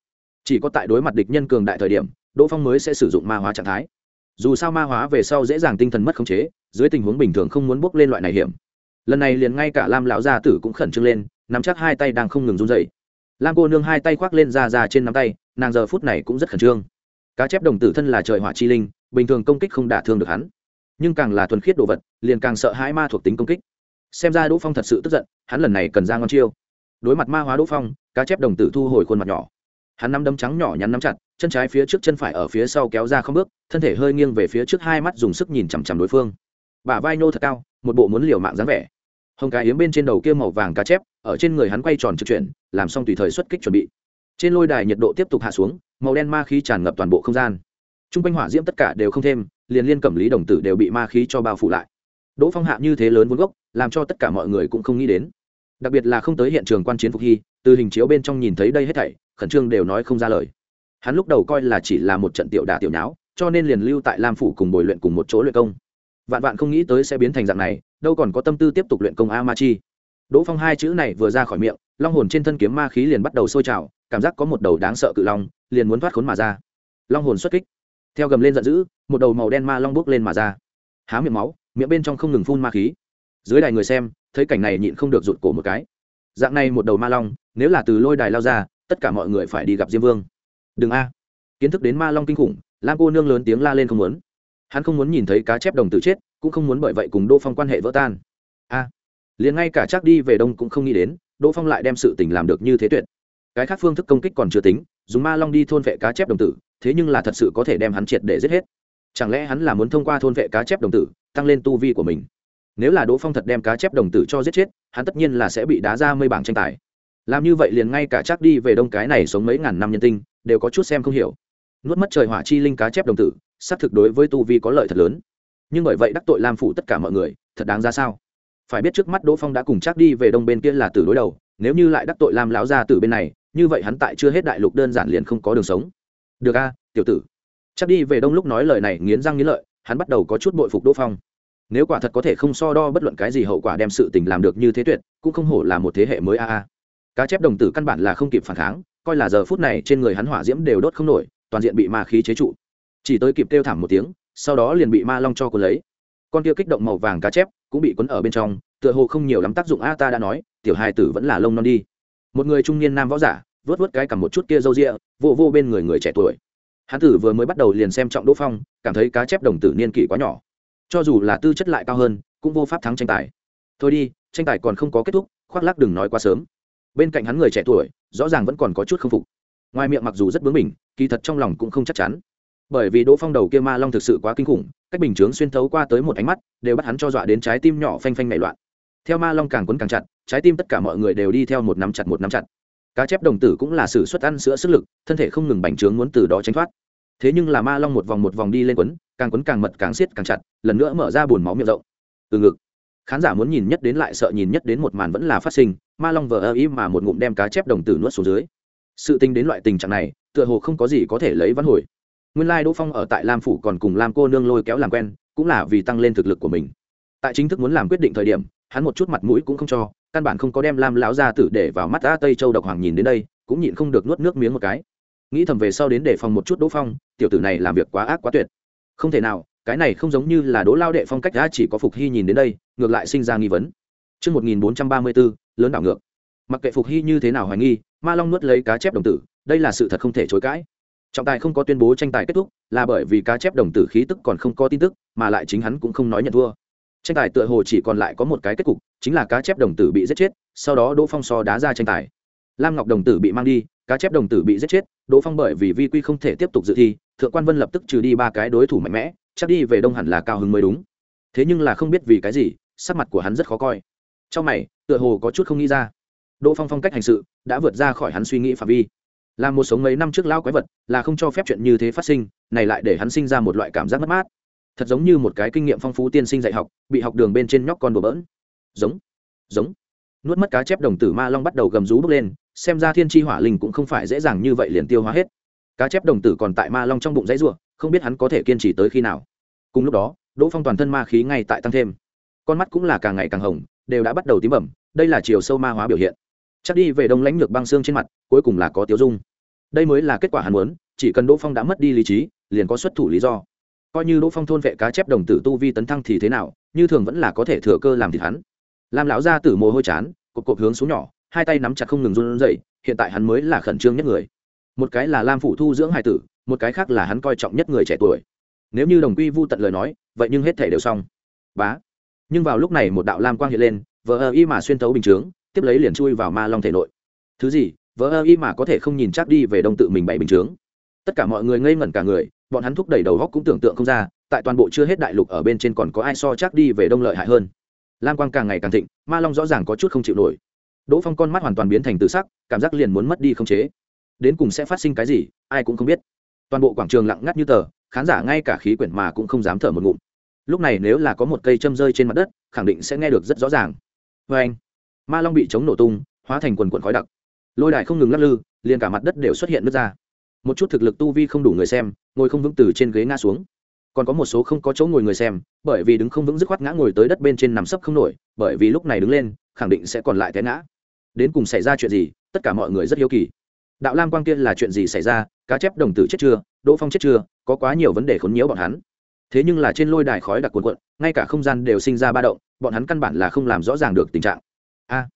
chỉ có tại đối mặt địch nhân cường đại thời điểm, đỗ phong mới sẽ sử dụng ma hóa trạng thái. Dù sao ma hóa về sau dễ dàng tinh thần mất khống chế, dưới tình huống bình thường không muốn bước lên loại này hiểm. Lần này liền ngay cả lam lão gia tử cũng khẩn trương lên, nắm chắc hai tay đang không ngừng run dậy lam cô nương hai tay khoác lên ra ra trên nắm tay, nàng giờ phút này cũng rất khẩn trương. Cá chép đồng tử thân là trời hỏa chi linh, bình thường công kích không đả thương được hắn. Nhưng càng là thuần khiết đồ vật, liền càng sợ hãi ma thuộc tính công kích. Xem ra đỗ phong thật sự tức giận, hắn lần này cần ra ngon chiêu. Đối mặt ma hóa đỗ phong, cá chép đồng tử thu hồi khuôn mặt nhỏ hắn nắm đấm trắng nhỏ nhắn nắm chặt, chân trái phía trước chân phải ở phía sau kéo ra không bước, thân thể hơi nghiêng về phía trước hai mắt dùng sức nhìn chằm chằm đối phương. Bả vai nô thật cao, một bộ muốn liều mạng dáng vẻ. Hồng cá yếm bên trên đầu kia màu vàng cá chép, ở trên người hắn quay tròn trực chuyển, làm xong tùy thời xuất kích chuẩn bị. Trên lôi đài nhiệt độ tiếp tục hạ xuống, màu đen ma khí tràn ngập toàn bộ không gian. T r u n g quanh hỏa diễm tất cả đều không thêm, liền liên cẩm lý đồng tử đều bị ma khí cho bao phủ lại. Đỗ phong hạ như thế lớn vốn gốc, làm cho tất cả mọi người cũng không nghĩ đến. Đặc biệt là không tới hiện trường quan chiến phục hy từ hình chiếu bên trong nhìn thấy đây hết thảy, khẩn trương đều nói không ra lời. Hắn lúc đầu coi là chỉ là một trận tiểu đà tiểu nháo, cho nên liền lưu tại lam phủ cùng bồi luyện cùng một chỗ luyện công. Vạn vạn không nghĩ tới sẽ biến thành dạng này, đâu còn có tâm tư tiếp tục luyện công a ma chi đỗ phong hai chữ này vừa ra khỏi miệng, long hồn trên thân kiếm ma khí liền bắt đầu sôi trào, cảm giác có một đầu đáng sợ cự long liền muốn thoát khốn mà ra. Long hồn xuất kích. Theo gầm lên giận dữ, một đầu màu đen ma long bước lên mà ra. Há miệng máu, miệng bên trong không ngừng phun ma khí. Dưới đài người xem, thấy cảnh này nhịn không được rụt cổ một cái. Dạng này một đầu ma long nếu là từ lôi đài lao ra, tất cả mọi người phải đi gặp diêm vương. Đừng a. Kiến thức đến ma long kinh khủng, lam cô nương lớn tiếng la lên không muốn. Hắn không muốn nhìn thấy cá chép đồng tử chết, cũng không muốn bởi vậy cùng đỗ phong quan hệ vỡ tan. A. Liền ngay cả chắc đi về đông cũng không nghĩ đến, đỗ phong lại đem sự tình làm được như thế tuyệt. Cái khác phương thức công kích còn chưa tính, dùng ma long đi thôn vệ cá chép đồng tử, thế nhưng là thật sự có thể đem hắn triệt để giết hết. Chẳng lẽ hắn là muốn thông qua thôn vệ cá chép đồng tử, tăng lên tu vi của mình? Nếu là đỗ phong thật đem cá chép đồng tử cho giết chết, hắn tất nhiên là sẽ bị đá ra mây bảng tranh tài làm như vậy liền ngay cả chắc đi về đông cái này sống mấy ngàn năm nhân tinh, đều có chút xem không hiểu. Nuốt mất trời hỏa chi linh cá chép đồng tử, xác thực đối với tu vi có lợi thật lớn. Nhưng bởi vậy đắc tội lam phủ tất cả mọi người, thật đáng ra sao? Phải biết trước mắt đỗ phong đã cùng chắc đi về đông bên kia là từ đối đầu, nếu như lại đắc tội lam lão ra từ bên này, như vậy hắn tại chưa hết đại lục đơn giản liền không có đường sống. Được a, tiểu tử. Chắc đi về đông lúc nói lời này nghiến răng nghiến lợi, hắn bắt đầu có chút bội phục đỗ phong. Nếu quả thật có thể không so đo bất luận cái gì hậu quả đem sự tình làm được như thế tuyệt, cũng không hổ là một thế hệ mới a a cá chép đồng tử căn bản là không kịp phản kháng, coi là giờ phút này trên người hắn hỏa diễm đều đốt không nổi, toàn diện bị ma khí chế trụ. Chỉ tới kịp kêu thảm một tiếng, sau đó liền bị ma long cho cuốn lấy. Con kia kích động màu vàng cá chép cũng bị cuốn ở bên trong, tựa hồ không nhiều lắm tác dụng a ta đã nói, tiểu hài tử vẫn là lông non đi. Một người trung niên nam võ giả, vớt vớt cái cầm một chút kia râu ria, vô vô bên người người trẻ tuổi. Hắn tử vừa mới bắt đầu liền xem trọng đỗ phong, cảm thấy cá chép đồng tử niên kỷ quá nhỏ. Cho dù là tư chất lại cao hơn, cũng vô pháp thắng tranh tài. Thôi đi, tranh tài còn không có kết thúc, khoác lắc đừng nói quá sớm bên cạnh hắn người trẻ tuổi, rõ ràng vẫn còn có chút k phục. Ngoài miệng mặc dù rất bướng mình kỳ thật trong lòng cũng không chắc chắn. Bởi vì đỗ phong đầu kia ma long thực sự quá kinh khủng, cách bình chướng xuyên thấu qua tới một ánh mắt, đều bắt hắn cho dọa đến trái tim nhỏ phanh phanh nảy loạn. Theo ma long càng quấn càng chặt, trái tim tất cả mọi người đều đi theo một nắm chặt một nắm chặt. Cá chép đồng tử cũng là sự xuất ăn sữa sức lực, thân thể không ngừng bành trướng muốn từ đó tránh thoát. Thế nhưng là ma long một vòng một vòng đi lên quấn, càng quấn càng mật càng siết càng chặt, lần nữa mở ra bùn máu miệng rộng. Từ ngực. Khán giả muốn nhìn nhất đến lại sợ nhìn nhất đến một màn vẫn là phát sinh ma long vờ ơ ý mà một ngụm đem cá chép đồng tử nuốt xuống dưới. Sự tính đến loại tình trạng này, tựa hồ không có gì có thể lấy văn hồi. Nguyên lai đỗ phong ở tại lam phủ còn cùng lam cô nương lôi kéo làm quen, cũng là vì tăng lên thực lực của mình. Tại chính thức muốn làm quyết định thời điểm, hắn một chút mặt mũi cũng không cho, căn bản không có đem lam láo ra tử để vào mắt a tây châu độc hoàng nhìn đến đây, cũng nhịn không được nuốt nước miếng một cái. Nghĩ thầm về sau đến để phòng một chút đỗ phong, tiểu tử này làm việc quá ác quá tuyệt. Không thể nào, cái này không giống như là đỗ lao đệ phong cách đã chỉ có phục hy nhìn đến đây, ngược lại sinh ra nghi vấn. Trước 1434, lớn đảo ngược. Mặc kệ Phục Hy như thế nào hoài nghi, Ma Long nuốt lấy cá chép đồng tử, đây là sự thật không thể chối cãi. Trọng tài không có tuyên bố tranh tài kết thúc, là bởi vì cá chép đồng tử khí tức còn không có tin tức, mà lại chính hắn cũng không nói nhận thua. Tranh tài tựa hồ chỉ còn lại có một cái kết cục, chính là cá chép đồng tử bị giết chết, sau đó Đỗ Phong so đá ra tranh tài. Lam Ngọc đồng tử bị mang đi, cá chép đồng tử bị giết chết, Đỗ Phong bởi vì vi quy không thể tiếp tục dự thi, Thượng quan Vân lập tức trừ đi ba cái đối thủ mạnh mẽ, chắc đi về đông hẳn là cao hứng mới đúng. Thế nhưng là không biết vì cái gì, sắc mặt của hắn rất khó coi. Trong mày, tựa hồ có chút không nghĩ ra. Đỗ Phong phong cách hành sự đã vượt ra khỏi hắn suy nghĩ phạm vi. Là một sống mấy năm trước lao quái vật, là không cho phép chuyện như thế phát sinh, này lại để hắn sinh ra một loại cảm giác mất mát. Thật giống như một cái kinh nghiệm phong phú tiên sinh dạy học, bị học đường bên trên nhóc con đùa bỡn. Giống, giống. Nuốt mất cá chép đồng tử ma long bắt đầu gầm rú bốc lên, xem ra thiên chi hỏa linh cũng không phải dễ dàng như vậy liền tiêu hóa hết cá chép đồng tử còn tại ma long trong bụng dãy ruộng không biết hắn có thể kiên trì tới khi nào cùng lúc đó đỗ phong toàn thân ma khí ngay tại tăng thêm con mắt cũng là càng ngày càng hồng đều đã bắt đầu tím bẩm, đây là chiều sâu ma hóa biểu hiện. Chắc đi về đông lãnh lược băng xương trên mặt, cuối cùng là có tiêu dung. Đây mới là kết quả hắn muốn, chỉ cần đỗ phong đã mất đi lý trí, liền có xuất thủ lý do. Coi như đỗ phong thôn vệ cá chép đồng tử tu vi tấn thăng thì thế nào, như thường vẫn là có thể thừa cơ làm thịt hắn. Làm lão ra tử mồ hôi chán cột cột hướng xuống nhỏ, hai tay nắm chặt không ngừng run rẩy, hiện tại hắn mới là khẩn trương nhất người. Một cái là lam phủ thu dưỡng hải tử, một cái khác là hắn coi trọng nhất người trẻ tuổi. Nếu như đồng quy vu tận lời nói, vậy nhưng hết thể đều xong. Bá nhưng vào lúc này một đạo lam quang hiện lên vỡ ơ y mà xuyên tấu bình chướng, tiếp lấy liền chui vào ma long thể nội. Thứ gì vỡ ơ y mà có thể không nhìn chắc đi về đông tự mình bày bình chướng. Tất cả mọi người ngây ngẩn cả người, bọn hắn thúc đẩy đầu góc cũng tưởng tượng không ra, tại toàn bộ chưa hết đại lục ở bên trên còn có ai so chắc đi về đông lợi hại hơn. Lam quang càng ngày càng thịnh, ma long rõ ràng có chút không chịu nổi. Đỗ phong con mắt hoàn toàn biến thành tự sắc, cảm giác liền muốn mất đi không chế. Đến cùng sẽ phát sinh cái gì, ai cũng không biết. Toàn bộ quảng trường lặng ngắt như tờ, khán giả ngay cả khí quyển mà cũng không dám thở một ngụm lúc này nếu là có một cây châm rơi trên mặt đất, khẳng định sẽ nghe được rất rõ ràng. Vê anh, ma long bị chống nổ tung, hóa thành quần quần khói đặc. Lôi đài không ngừng lắc lư, liền cả mặt đất đều xuất hiện nước ra. Một chút thực lực tu vi không đủ người xem, ngồi không vững từ trên ghế ngã xuống. Còn có một số không có chỗ ngồi người xem, bởi vì đứng không vững dứt khoát ngã ngồi tới đất bên trên nằm sấp không nổi, bởi vì lúc này đứng lên, khẳng định sẽ còn lại té ngã. Đến cùng xảy ra chuyện gì, tất cả mọi người rất hiếu kỳ. Đạo lam quang kia là chuyện gì xảy ra, cá chép đồng tử chết chưa, đỗ phong chết chưa, có quá nhiều vấn đề khốn nhiễu bọn hắn thế nhưng là trên lôi đài khói đặc cuồn cuộn, ngay cả không gian đều sinh ra ba động, bọn hắn căn bản là không làm rõ ràng được tình trạng. A!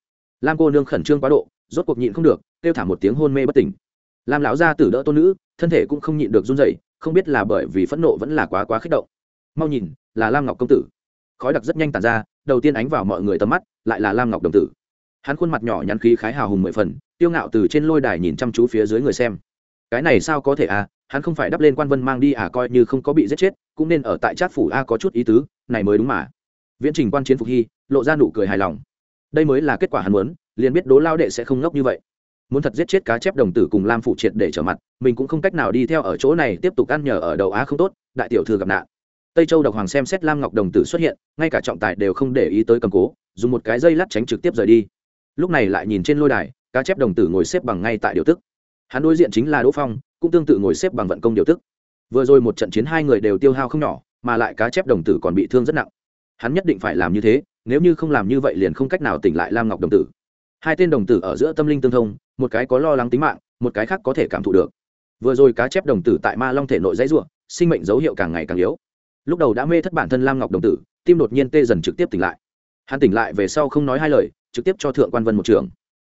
Lam cô nương khẩn trương quá độ, rốt cuộc nhịn không được, kêu thả một tiếng hôn mê bất tỉnh. Lam lão gia tử đỡ tôn nữ, thân thể cũng không nhịn được run rẩy, không biết là bởi vì phẫn nộ vẫn là quá quá kích động. Mau nhìn, là lam ngọc công tử. Khói đặc rất nhanh tàn ra, đầu tiên ánh vào mọi người tầm mắt, lại là lam ngọc đồng tử. Hắn khuôn mặt nhỏ nhắn khí khái hào hùng mười phần tiêu ngạo từ trên lôi đài nhìn chăm chú phía dưới người xem. Cái này sao có thể à? Hắn không phải đắp lên quan vân mang đi à coi như không có bị giết chết cũng nên ở tại trát phủ a có chút ý tứ, này mới đúng mà. Viễn trình quan chiến phục hy, lộ ra nụ cười hài lòng. Đây mới là kết quả hắn muốn, liền biết đố lao đệ sẽ không ngốc như vậy. Muốn thật giết chết cá chép đồng tử cùng lam phụ triệt để trở mặt, mình cũng không cách nào đi theo ở chỗ này tiếp tục ăn nhờ ở đầu á không tốt, đại tiểu thư gặp nạn. Tây châu độc hoàng xem xét lam ngọc đồng tử xuất hiện, ngay cả trọng tài đều không để ý tới cầm cố, dùng một cái dây lát tránh trực tiếp rời đi. Lúc này lại nhìn trên lôi đài, cá chép đồng tử ngồi xếp bằng ngay tại điều tức. Hắn đối diện chính là đỗ phong, cũng tương tự ngồi xếp bằng vận công điều tức vừa rồi một trận chiến hai người đều tiêu hao không nhỏ, mà lại cá chép đồng tử còn bị thương rất nặng. Hắn nhất định phải làm như thế, nếu như không làm như vậy liền không cách nào tỉnh lại lam ngọc đồng tử. Hai tên đồng tử ở giữa tâm linh tương thông, một cái có lo lắng tính mạng, một cái khác có thể cảm thụ được. Vừa rồi cá chép đồng tử tại ma long thể nội dãy ruộng sinh mệnh dấu hiệu càng ngày càng yếu. Lúc đầu đã mê thất bản thân lam ngọc đồng tử, tim đột nhiên tê dần trực tiếp tỉnh lại. Hắn tỉnh lại về sau không nói hai lời, trực tiếp cho thượng quan vân một trường.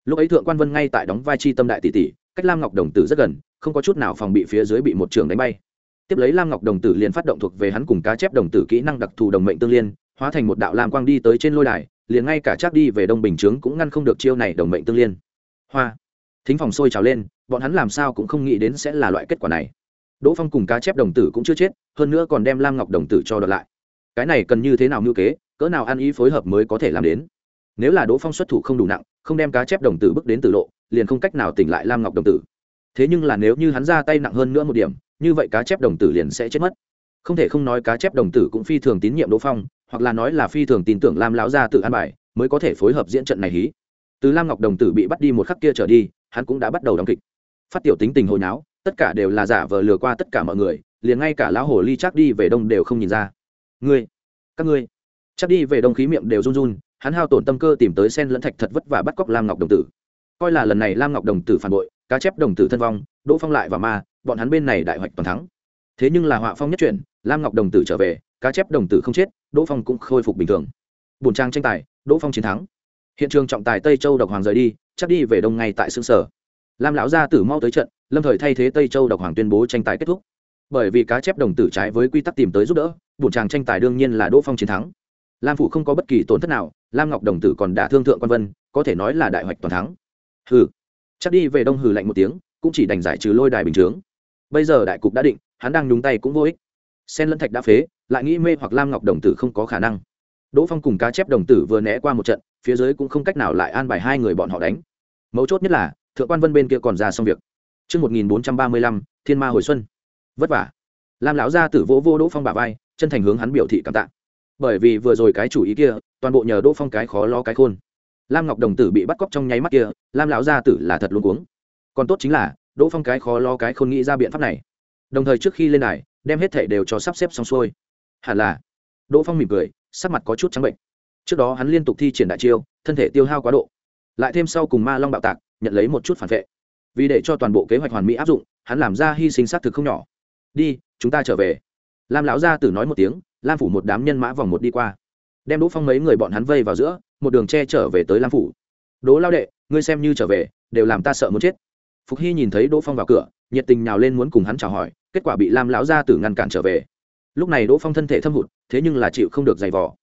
Lúc ấy thượng quan vân ngay tại đóng vai chi tâm đại tỷ tỷ, cách lam ngọc đồng tử rất gần, không có chút nào phòng bị phía dưới bị một trường đánh bay tiếp lấy lam ngọc đồng tử liền phát động thuộc về hắn cùng cá chép đồng tử kỹ năng đặc thù đồng mệnh tương liên, hóa thành một đạo lam quang đi tới trên lôi đài, liền ngay cả chắc đi về đông bình chướng cũng ngăn không được chiêu này đồng mệnh tương liên. Hoa! Thính phòng sôi trào lên, bọn hắn làm sao cũng không nghĩ đến sẽ là loại kết quả này. Đỗ phong cùng cá chép đồng tử cũng chưa chết, hơn nữa còn đem lam ngọc đồng tử cho đợt lại. Cái này cần như thế nào ngữ kế, cỡ nào ăn ý phối hợp mới có thể làm đến? Nếu là đỗ phong xuất thủ không đủ nặng, không đem cá chép đồng tử bước đến tử lộ, liền không cách nào tỉnh lại lam ngọc đồng tử thế nhưng là nếu như hắn ra tay nặng hơn nữa một điểm, như vậy cá chép đồng tử liền sẽ chết mất. Không thể không nói cá chép đồng tử cũng phi thường tín nhiệm đỗ phong, hoặc là nói là phi thường tin tưởng lam lão gia tự an bài, mới có thể phối hợp diễn trận này hí. Từ lam ngọc đồng tử bị bắt đi một khắc kia trở đi, hắn cũng đã bắt đầu đóng kịch. Phát tiểu tính tình hồi náo, tất cả đều là giả vờ lừa qua tất cả mọi người, liền ngay cả lão hồ ly chắc đi về đông đều không nhìn ra. Ngươi, các ngươi, chắc đi về đông khí miệng đều run run, hắn hao tổn tâm cơ tìm tới sen lẫn thạch thật vất vả bắt cóc lam ngọc đồng tử. Coi là lần này lam ngọc đồng tử phản bội cá chép đồng tử thân vong, đỗ phong lại và ma, bọn hắn bên này đại hoạch toàn thắng. Thế nhưng là họa phong nhất chuyển, lam ngọc đồng tử trở về, cá chép đồng tử không chết, đỗ phong cũng khôi phục bình thường. Bùn trang tranh tài, đỗ phong chiến thắng. Hiện trường trọng tài tây châu độc hoàng rời đi, chắc đi về đông ngay tại xương sở. Lam lão gia tử mau tới trận, lâm thời thay thế tây châu độc hoàng tuyên bố tranh tài kết thúc. Bởi vì cá chép đồng tử trái với quy tắc tìm tới giúp đỡ bùn tràng tranh tài đương nhiên là đỗ phong chiến thắng. Lam phủ không có bất kỳ tổn thất nào, lam ngọc đồng tử còn đã thương thượng quan vân, có thể nói là đại hoạch toàn thắng. Hừ chắc đi về đông hừ lạnh một tiếng cũng chỉ đành giải trừ lôi đài bình chướng bây giờ đại cục đã định hắn đang nhúng tay cũng vô ích sen lẫn thạch đã phế lại nghĩ mê hoặc lam ngọc đồng tử không có khả năng đỗ phong cùng cá chép đồng tử vừa né qua một trận phía dưới cũng không cách nào lại an bài hai người bọn họ đánh mấu chốt nhất là thượng quan vân bên kia còn ra xong việc Trước 1435, thiên ma hồi xuân. Vất vả. Lam lão gia tử vỗ vô Đỗ Phong bả vai, chân thành hướng hắn biểu thị cảm tạ. Bởi vì vừa rồi cái chủ ý kia, toàn bộ nhờ Đỗ Phong cái khó lo cái khôn. Lam Ngọc đồng tử bị bắt cóc trong nháy mắt kia, Lam lão gia tử là thật luống cuống. Còn tốt chính là, Đỗ Phong cái khó lo cái khôn nghĩ ra biện pháp này. Đồng thời trước khi lên đài, đem hết thẻ đều cho sắp xếp xong xuôi. Hẳn là. Đỗ Phong mỉm cười, sắc mặt có chút trắng bệnh. Trước đó hắn liên tục thi triển đại chiêu, thân thể tiêu hao quá độ. Lại thêm sau cùng Ma Long bạo tạc, nhận lấy một chút phản vệ vì để cho toàn bộ kế hoạch hoàn mỹ áp dụng hắn làm ra hy sinh xác thực không nhỏ đi chúng ta trở về lam lão gia tử nói một tiếng lam phủ một đám nhân mã vòng một đi qua đem đỗ phong mấy người bọn hắn vây vào giữa một đường che trở về tới lam phủ. Đỗ lao đệ, ngươi xem như trở về, đều làm ta sợ muốn chết. Phục hy nhìn thấy đỗ phong vào cửa, nhiệt tình nhào lên muốn cùng hắn chào hỏi, kết quả bị lam lão gia tử ngăn cản trở về. Lúc này đỗ phong thân thể thâm hụt, thế nhưng là chịu không được giày vò.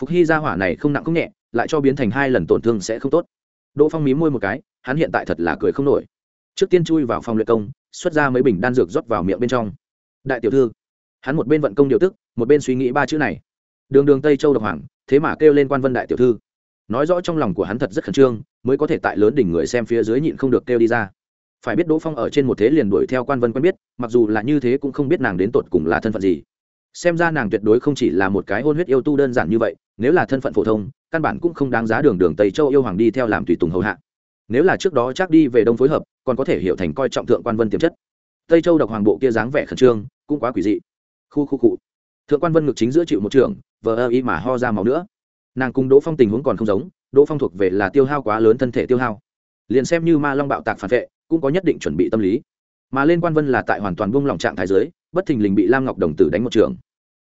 Phục hy ra hỏa này không nặng không nhẹ, lại cho biến thành hai lần tổn thương sẽ không tốt. Đỗ phong mí môi một cái, hắn hiện tại thật là cười không nổi. Trước tiên chui vào phòng luyện công, xuất ra mấy bình đan dược rót vào miệng bên trong. Đại tiểu thư. Hắn một bên vận công điều tức, một bên suy nghĩ ba chữ này. Đường đường tây châu độc hoàng, thế mà kêu lên quan vân đại tiểu thư nói rõ trong lòng của hắn thật rất khẩn trương, mới có thể tại lớn đỉnh người xem phía dưới nhịn không được kêu đi ra. Phải biết đỗ phong ở trên một thế liền đuổi theo quan vân quen biết, mặc dù là như thế cũng không biết nàng đến tột cùng là thân phận gì. Xem ra nàng tuyệt đối không chỉ là một cái hôn huyết yêu tu đơn giản như vậy, nếu là thân phận phổ thông, căn bản cũng không đáng giá đường đường tây châu yêu hoàng đi theo làm tùy tùng hầu hạ. Nếu là trước đó chắc đi về đông phối hợp, còn có thể hiểu thành coi trọng thượng quan vân tiềm chất. Tây châu độc hoàng bộ kia dáng vẻ khẩn trương, cũng quá quỷ dị. Khu khu cụ thượng quan vân ngực chính giữa chịu một trường, vờ ơ ý mà ho ra máu nữa nàng cùng đỗ phong tình huống còn không giống, đỗ phong thuộc về là tiêu hao quá lớn thân thể tiêu hao. Liền xem như ma long bạo tạc phản vệ, cũng có nhất định chuẩn bị tâm lý. Mà lên quan vân là tại hoàn toàn buông lỏng trạng thái giới bất thình lình bị lam ngọc đồng tử đánh một trường.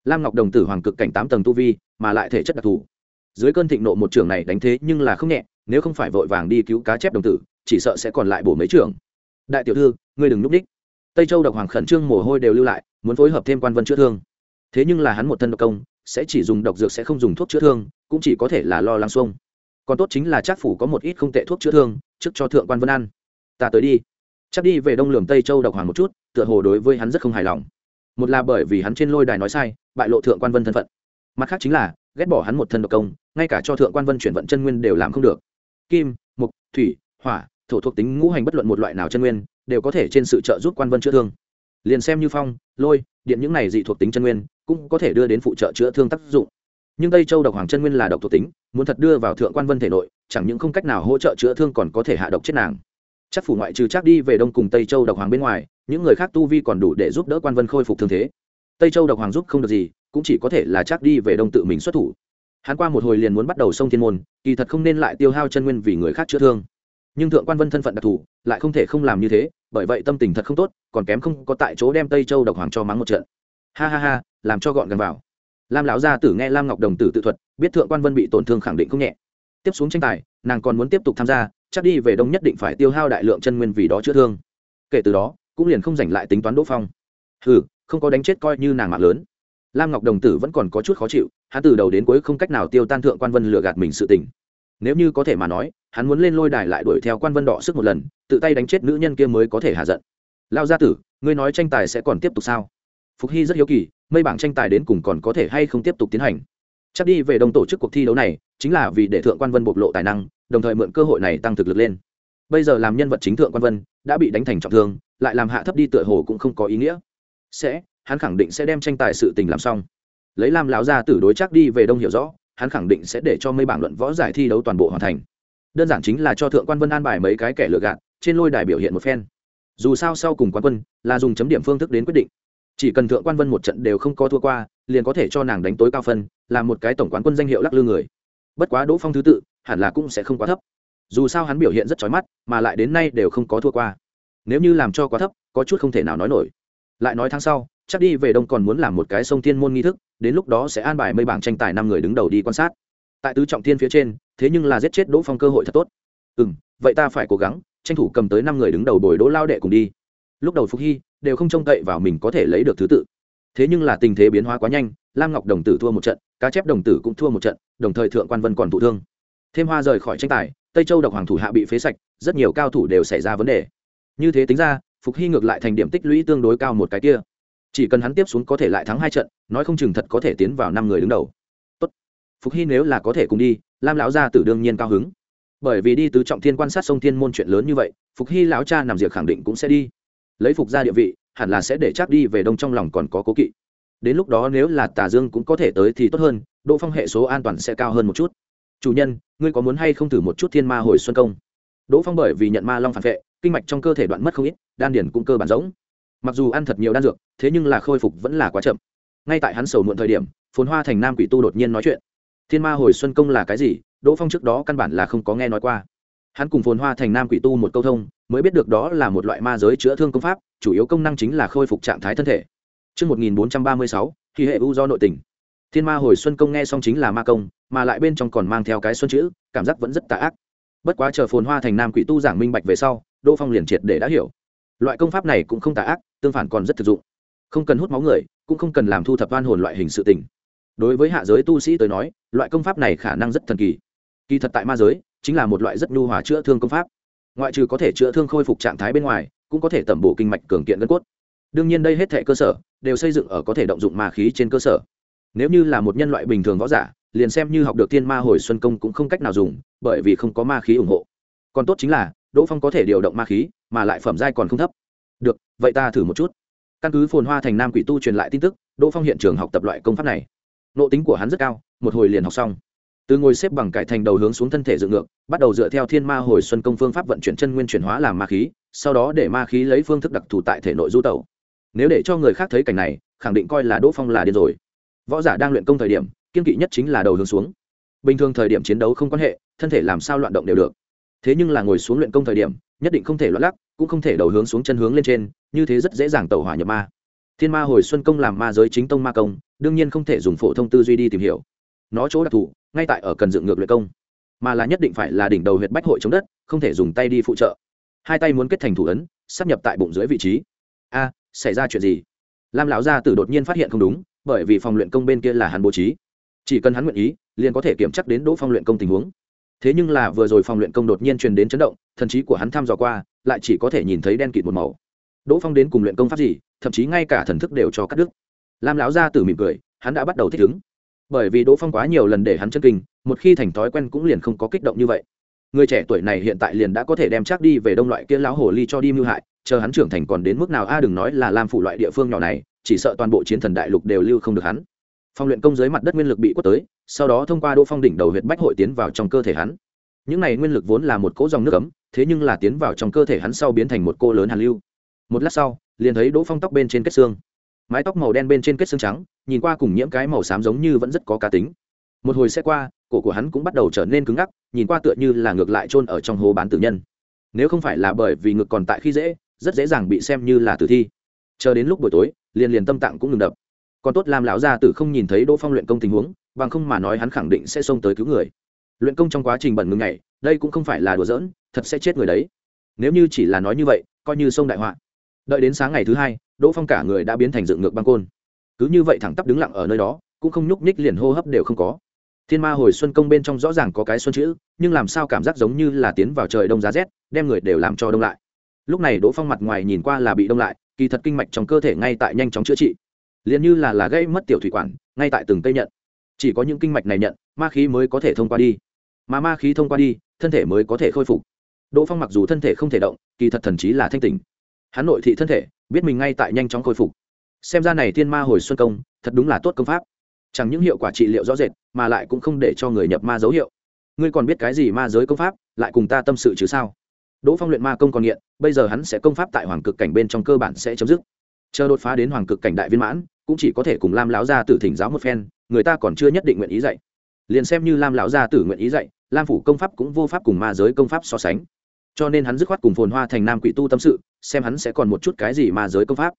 Lam ngọc đồng tử hoàng cực cảnh tám tầng tu vi, mà lại thể chất đặc thù. Dưới cơn thịnh nộ một trường này đánh thế nhưng là không nhẹ, nếu không phải vội vàng đi cứu cá chép đồng tử, chỉ sợ sẽ còn lại bổ mấy trường. đại tiểu thư, ngươi đừng núp đích. Tây châu độc hoàng khẩn trương mồ hôi đều lưu lại, muốn phối hợp thêm quan vân chữa thương. Thế nhưng là hắn một thân độc công sẽ chỉ dùng độc dược sẽ không dùng thuốc chữa thương, cũng chỉ có thể là lo lắng xuông. Còn tốt chính là chắc phủ có một ít không tệ thuốc chữa thương, trước cho thượng quan vân ăn ta tới đi. Chắc đi về đông lường tây châu độc hoàng một chút, tựa hồ đối với hắn rất không hài lòng. Một là bởi vì hắn trên lôi đài nói sai, bại lộ thượng quan vân thân phận. Mặt khác chính là, ghét bỏ hắn một thân độc công, ngay cả cho thượng quan vân chuyển vận chân nguyên đều làm không được. Kim, mục, thủy, hỏa, thổ thuộc tính ngũ hành bất luận một loại nào chân nguyên, đều có thể trên sự trợ giúp quan vân chữa thương. Liền xem như phong, lôi, điện những này dị thuộc tính chân nguyên cũng có thể đưa đến phụ trợ chữa thương tác dụng. Nhưng tây châu độc hoàng chân nguyên là độc thuộc tính, muốn thật đưa vào thượng quan vân thể nội, chẳng những không cách nào hỗ trợ chữa thương còn có thể hạ độc chết nàng. Chắc phủ ngoại trừ chắc đi về đông cùng tây châu độc hoàng bên ngoài, những người khác tu vi còn đủ để giúp đỡ quan vân khôi phục thương thế. Tây châu độc hoàng giúp không được gì, cũng chỉ có thể là chắc đi về đông tự mình xuất thủ. Hắn qua một hồi liền muốn bắt đầu sông thiên môn, kỳ thật không nên lại tiêu hao chân nguyên vì người khác chữa thương. Nhưng thượng quan vân thân phận đặc thù, lại không thể không làm như thế, bởi vậy tâm tình thật không tốt, còn kém không có tại chỗ đem tây châu độc hoàng cho mắng một trận ha ha ha, làm cho gọn gần vào. Lam lão gia tử nghe lam ngọc đồng tử tự thuật, biết thượng quan vân bị tổn thương khẳng định không nhẹ. Tiếp xuống tranh tài, nàng còn muốn tiếp tục tham gia, chắc đi về đông nhất định phải tiêu hao đại lượng chân nguyên vì đó chữa thương. Kể từ đó, cũng liền không giành lại tính toán đỗ phong. Ừ không có đánh chết coi như nàng mạng lớn. Lam ngọc đồng tử vẫn còn có chút khó chịu, hắn từ đầu đến cuối không cách nào tiêu tan thượng quan vân lừa gạt mình sự tình. Nếu như có thể mà nói, hắn muốn lên lôi đài lại đuổi theo quan vân đỏ sức một lần, tự tay đánh chết nữ nhân kia mới có thể hạ giận. Lao gia tử, ngươi nói tranh tài sẽ còn tiếp tục sao? Phục hy rất hiếu kỳ, mây bảng tranh tài đến cùng còn có thể hay không tiếp tục tiến hành. Chắc đi về đông tổ chức cuộc thi đấu này, chính là vì để thượng quan vân bộc lộ tài năng, đồng thời mượn cơ hội này tăng thực lực lên. Bây giờ làm nhân vật chính thượng quan vân đã bị đánh thành trọng thương, lại làm hạ thấp đi tựa hồ cũng không có ý nghĩa. Sẽ, hắn khẳng định sẽ đem tranh tài sự tình làm xong. Lấy lam Láo ra từ đối chắc đi về đông hiểu rõ, hắn khẳng định sẽ để cho mây bảng luận võ giải thi đấu toàn bộ hoàn thành. Đơn giản chính là cho thượng quan vân an bài mấy cái kẻ lừa gạt, trên lôi đài biểu hiện một phen. Dù sao sau cùng quan quân là dùng chấm điểm phương thức đến quyết định chỉ cần thượng quan vân một trận đều không có thua qua, liền có thể cho nàng đánh tối cao phân làm một cái tổng quán quân danh hiệu lắc lư người. Bất quá đỗ phong thứ tự, hẳn là cũng sẽ không quá thấp. Dù sao hắn biểu hiện rất trói mắt, mà lại đến nay đều không có thua qua. Nếu như làm cho quá thấp, có chút không thể nào nói nổi. Lại nói tháng sau, chắc đi về đông còn muốn làm một cái sông thiên môn nghi thức, đến lúc đó sẽ an bài mây bảng tranh tài năm người đứng đầu đi quan sát. Tại tứ trọng thiên phía trên, thế nhưng là giết chết đỗ phong cơ hội thật tốt. Ừ m vậy ta phải cố gắng, tranh thủ cầm tới năm người đứng đầu bồi đỗ lao đệ cùng đi. Lúc đầu phúc hy đều không trông cậy vào mình có thể lấy được thứ tự. Thế nhưng là tình thế biến hóa quá nhanh, lam ngọc đồng tử thua một trận, cá chép đồng tử cũng thua một trận, đồng thời thượng quan vân còn thụ thương. Thêm hoa rời khỏi tranh tài, tây châu độc hoàng thủ hạ bị phế sạch, rất nhiều cao thủ đều xảy ra vấn đề. Như thế tính ra, phục hy ngược lại thành điểm tích lũy tương đối cao một cái kia. Chỉ cần hắn tiếp xuống có thể lại thắng hai trận, nói không chừng thật có thể tiến vào năm người đứng đầu. Tốt. phục hy nếu là có thể cùng đi, lam lão gia tử đương nhiên cao hứng. Bởi vì đi tứ trọng thiên quan sát sông thiên môn chuyện lớn như vậy, phục hy lão cha nằm diệt khẳng định cũng sẽ đi lấy phục ra địa vị, hẳn là sẽ để chắc đi về đông trong lòng còn có cố kỵ. Đến lúc đó nếu là tà dương cũng có thể tới thì tốt hơn, độ phong hệ số an toàn sẽ cao hơn một chút. Chủ nhân, ngươi có muốn hay không thử một chút thiên ma hồi xuân công? Đỗ phong bởi vì nhận ma long phản vệ, kinh mạch trong cơ thể đoạn mất không ít, đan điển cũng cơ bản giống mặc dù ăn thật nhiều đan dược, thế nhưng là khôi phục vẫn là quá chậm. Ngay tại hắn sầu muộn thời điểm, phồn hoa thành nam quỷ tu đột nhiên nói chuyện. Thiên ma hồi xuân công là cái gì? Đỗ phong trước đó căn bản là không có nghe nói qua hắn cùng phồn hoa thành nam quỷ tu một câu thông mới biết được đó là một loại ma giới chữa thương công pháp chủ yếu công năng chính là khôi phục trạng thái thân thể Trước 1436, khi hệ u do nội tình. Thiên ma hồi xuân công nghe xong chính là ma công, mà lại bên trong còn mang theo cái xuân chữ, cảm giác vẫn rất tà ác. Bất quá chờ phồn hoa thành nam quỷ tu giảng minh bạch về sau, Đỗ Phong liền triệt để đã hiểu. Loại công pháp này cũng không tà ác, tương phản còn rất thực dụng. Không cần hút máu người, cũng không cần làm thu thập oan hồn loại hình sự tình. Đối với hạ giới tu sĩ tới nói, loại công pháp này khả năng rất thần kỳ. Kỳ thật tại ma giới, chính là một loại rất nhu hòa chữa thương công pháp. Ngoại trừ có thể chữa thương khôi phục trạng thái bên ngoài, cũng có thể tẩm bổ kinh mạch cường kiện gân cốt. Đương nhiên đây hết thể cơ sở, đều xây dựng ở có thể động dụng ma khí trên cơ sở. Nếu như là một nhân loại bình thường võ giả, liền xem như học được thiên ma hồi xuân công cũng không cách nào dùng, bởi vì không có ma khí ủng hộ. Còn tốt chính là, đỗ phong có thể điều động ma khí, mà lại phẩm giai còn không thấp. Được, vậy ta thử một chút. Căn cứ phồn hoa thành nam quỷ tu truyền lại tin tức, đỗ phong hiện trường học tập loại công pháp này. Nộ tính của hắn rất cao, một hồi liền học xong từ ngồi xếp bằng cải thành đầu hướng xuống thân thể dựng ngược, bắt đầu dựa theo thiên ma hồi xuân công phương pháp vận chuyển chân nguyên chuyển hóa làm ma khí, sau đó để ma khí lấy phương thức đặc thù tại thể nội du tẩu. Nếu để cho người khác thấy cảnh này, khẳng định coi là đỗ phong là điên rồi. Võ giả đang luyện công thời điểm, kiên kỵ nhất chính là đầu hướng xuống. Bình thường thời điểm chiến đấu không quan hệ, thân thể làm sao loạn động đều được. Thế nhưng là ngồi xuống luyện công thời điểm, nhất định không thể loạn lắc, cũng không thể đầu hướng xuống chân hướng lên trên, như thế rất dễ dàng tẩu hỏa nhập ma. Thiên ma hồi xuân công làm ma giới chính tông ma công, đương nhiên không thể dùng phổ thông tư duy đi tìm hiểu. Nó chỗ đặc thù ngay tại ở cần dựng ngược luyện công, mà là nhất định phải là đỉnh đầu huyệt bách hội chống đất, không thể dùng tay đi phụ trợ. Hai tay muốn kết thành thủ ấn, sắp nhập tại bụng dưới vị trí. A, xảy ra chuyện gì? Lam lão gia tử đột nhiên phát hiện không đúng, bởi vì phòng luyện công bên kia là hắn bố trí. Chỉ cần hắn nguyện ý, liền có thể kiểm chắc đến đỗ phong luyện công tình huống. Thế nhưng là vừa rồi phòng luyện công đột nhiên truyền đến chấn động, thần trí của hắn thăm dò qua, lại chỉ có thể nhìn thấy đen kịt một màu. Đỗ phong đến cùng luyện công pháp gì, thậm chí ngay cả thần thức đều cho cắt đứt. Lam lão gia tử mỉm cười, hắn đã bắt đầu thích ứng bởi vì đỗ phong quá nhiều lần để hắn chân kinh, một khi thành thói quen cũng liền không có kích động như vậy. Người trẻ tuổi này hiện tại liền đã có thể đem chắc đi về đông loại kia lão hồ ly cho đi mưu hại, chờ hắn trưởng thành còn đến mức nào a, đừng nói là làm phủ loại địa phương nhỏ này, chỉ sợ toàn bộ chiến thần đại lục đều lưu không được hắn. Phong luyện công dưới mặt đất nguyên lực bị quất tới, sau đó thông qua đỗ phong đỉnh đầu huyện bách hội tiến vào trong cơ thể hắn. Những này nguyên lực vốn là một cỗ dòng nước ấm, thế nhưng là tiến vào trong cơ thể hắn sau biến thành một cô lớn hàn lưu. Một lát sau, liền thấy đỗ phong tóc bên trên kết xương mái tóc màu đen bên trên kết xương trắng, nhìn qua cùng nhiễm cái màu xám giống như vẫn rất có cá tính. Một hồi xe qua, cổ của hắn cũng bắt đầu trở nên cứng ngắc, nhìn qua tựa như là ngược lại chôn ở trong hố bán tử nhân. Nếu không phải là bởi vì ngực còn tại khi dễ, rất dễ dàng bị xem như là tử thi. Chờ đến lúc buổi tối, liền liền tâm tạng cũng ngừng đập. Còn tốt làm lão gia tử không nhìn thấy đỗ phong luyện công tình huống, bằng không mà nói hắn khẳng định sẽ xông tới cứu người. Luyện công trong quá trình bẩn ngừng ngày, đây cũng không phải là đùa giỡn, thật sẽ chết người đấy. Nếu như chỉ là nói như vậy, coi như sông đại họa. Đợi đến sáng ngày thứ hai đỗ phong cả người đã biến thành dựng ngược băng côn. Cứ như vậy thẳng tắp đứng lặng ở nơi đó, cũng không nhúc nhích liền hô hấp đều không có. Thiên ma hồi xuân công bên trong rõ ràng có cái xuân chữ, nhưng làm sao cảm giác giống như là tiến vào trời đông giá rét, đem người đều làm cho đông lại. Lúc này đỗ phong mặt ngoài nhìn qua là bị đông lại, kỳ thật kinh mạch trong cơ thể ngay tại nhanh chóng chữa trị. Liền như là là gây mất tiểu thủy quản, ngay tại từng cây nhận. Chỉ có những kinh mạch này nhận, ma khí mới có thể thông qua đi. Mà ma khí thông qua đi, thân thể mới có thể khôi phục. Đỗ phong mặc dù thân thể không thể động, kỳ thật thần trí là thanh tình hắn nội thị thân thể biết mình ngay tại nhanh chóng khôi phục. Xem ra này thiên ma hồi xuân công, thật đúng là tốt công pháp. Chẳng những hiệu quả trị liệu rõ rệt, mà lại cũng không để cho người nhập ma dấu hiệu. Ngươi còn biết cái gì ma giới công pháp, lại cùng ta tâm sự chứ sao? Đỗ phong luyện ma công còn nghiện, bây giờ hắn sẽ công pháp tại hoàng cực cảnh bên trong cơ bản sẽ chấm dứt. Chờ đột phá đến hoàng cực cảnh đại viên mãn, cũng chỉ có thể cùng lam lão gia tử thỉnh giáo một phen, người ta còn chưa nhất định nguyện ý dạy. Liền xem như lam lão gia tử nguyện ý dạy, lam phủ công pháp cũng vô pháp cùng ma giới công pháp so sánh. Cho nên hắn dứt khoát cùng phồn hoa thành nam quỷ tu tâm sự xem hắn sẽ còn một chút cái gì ma giới công pháp.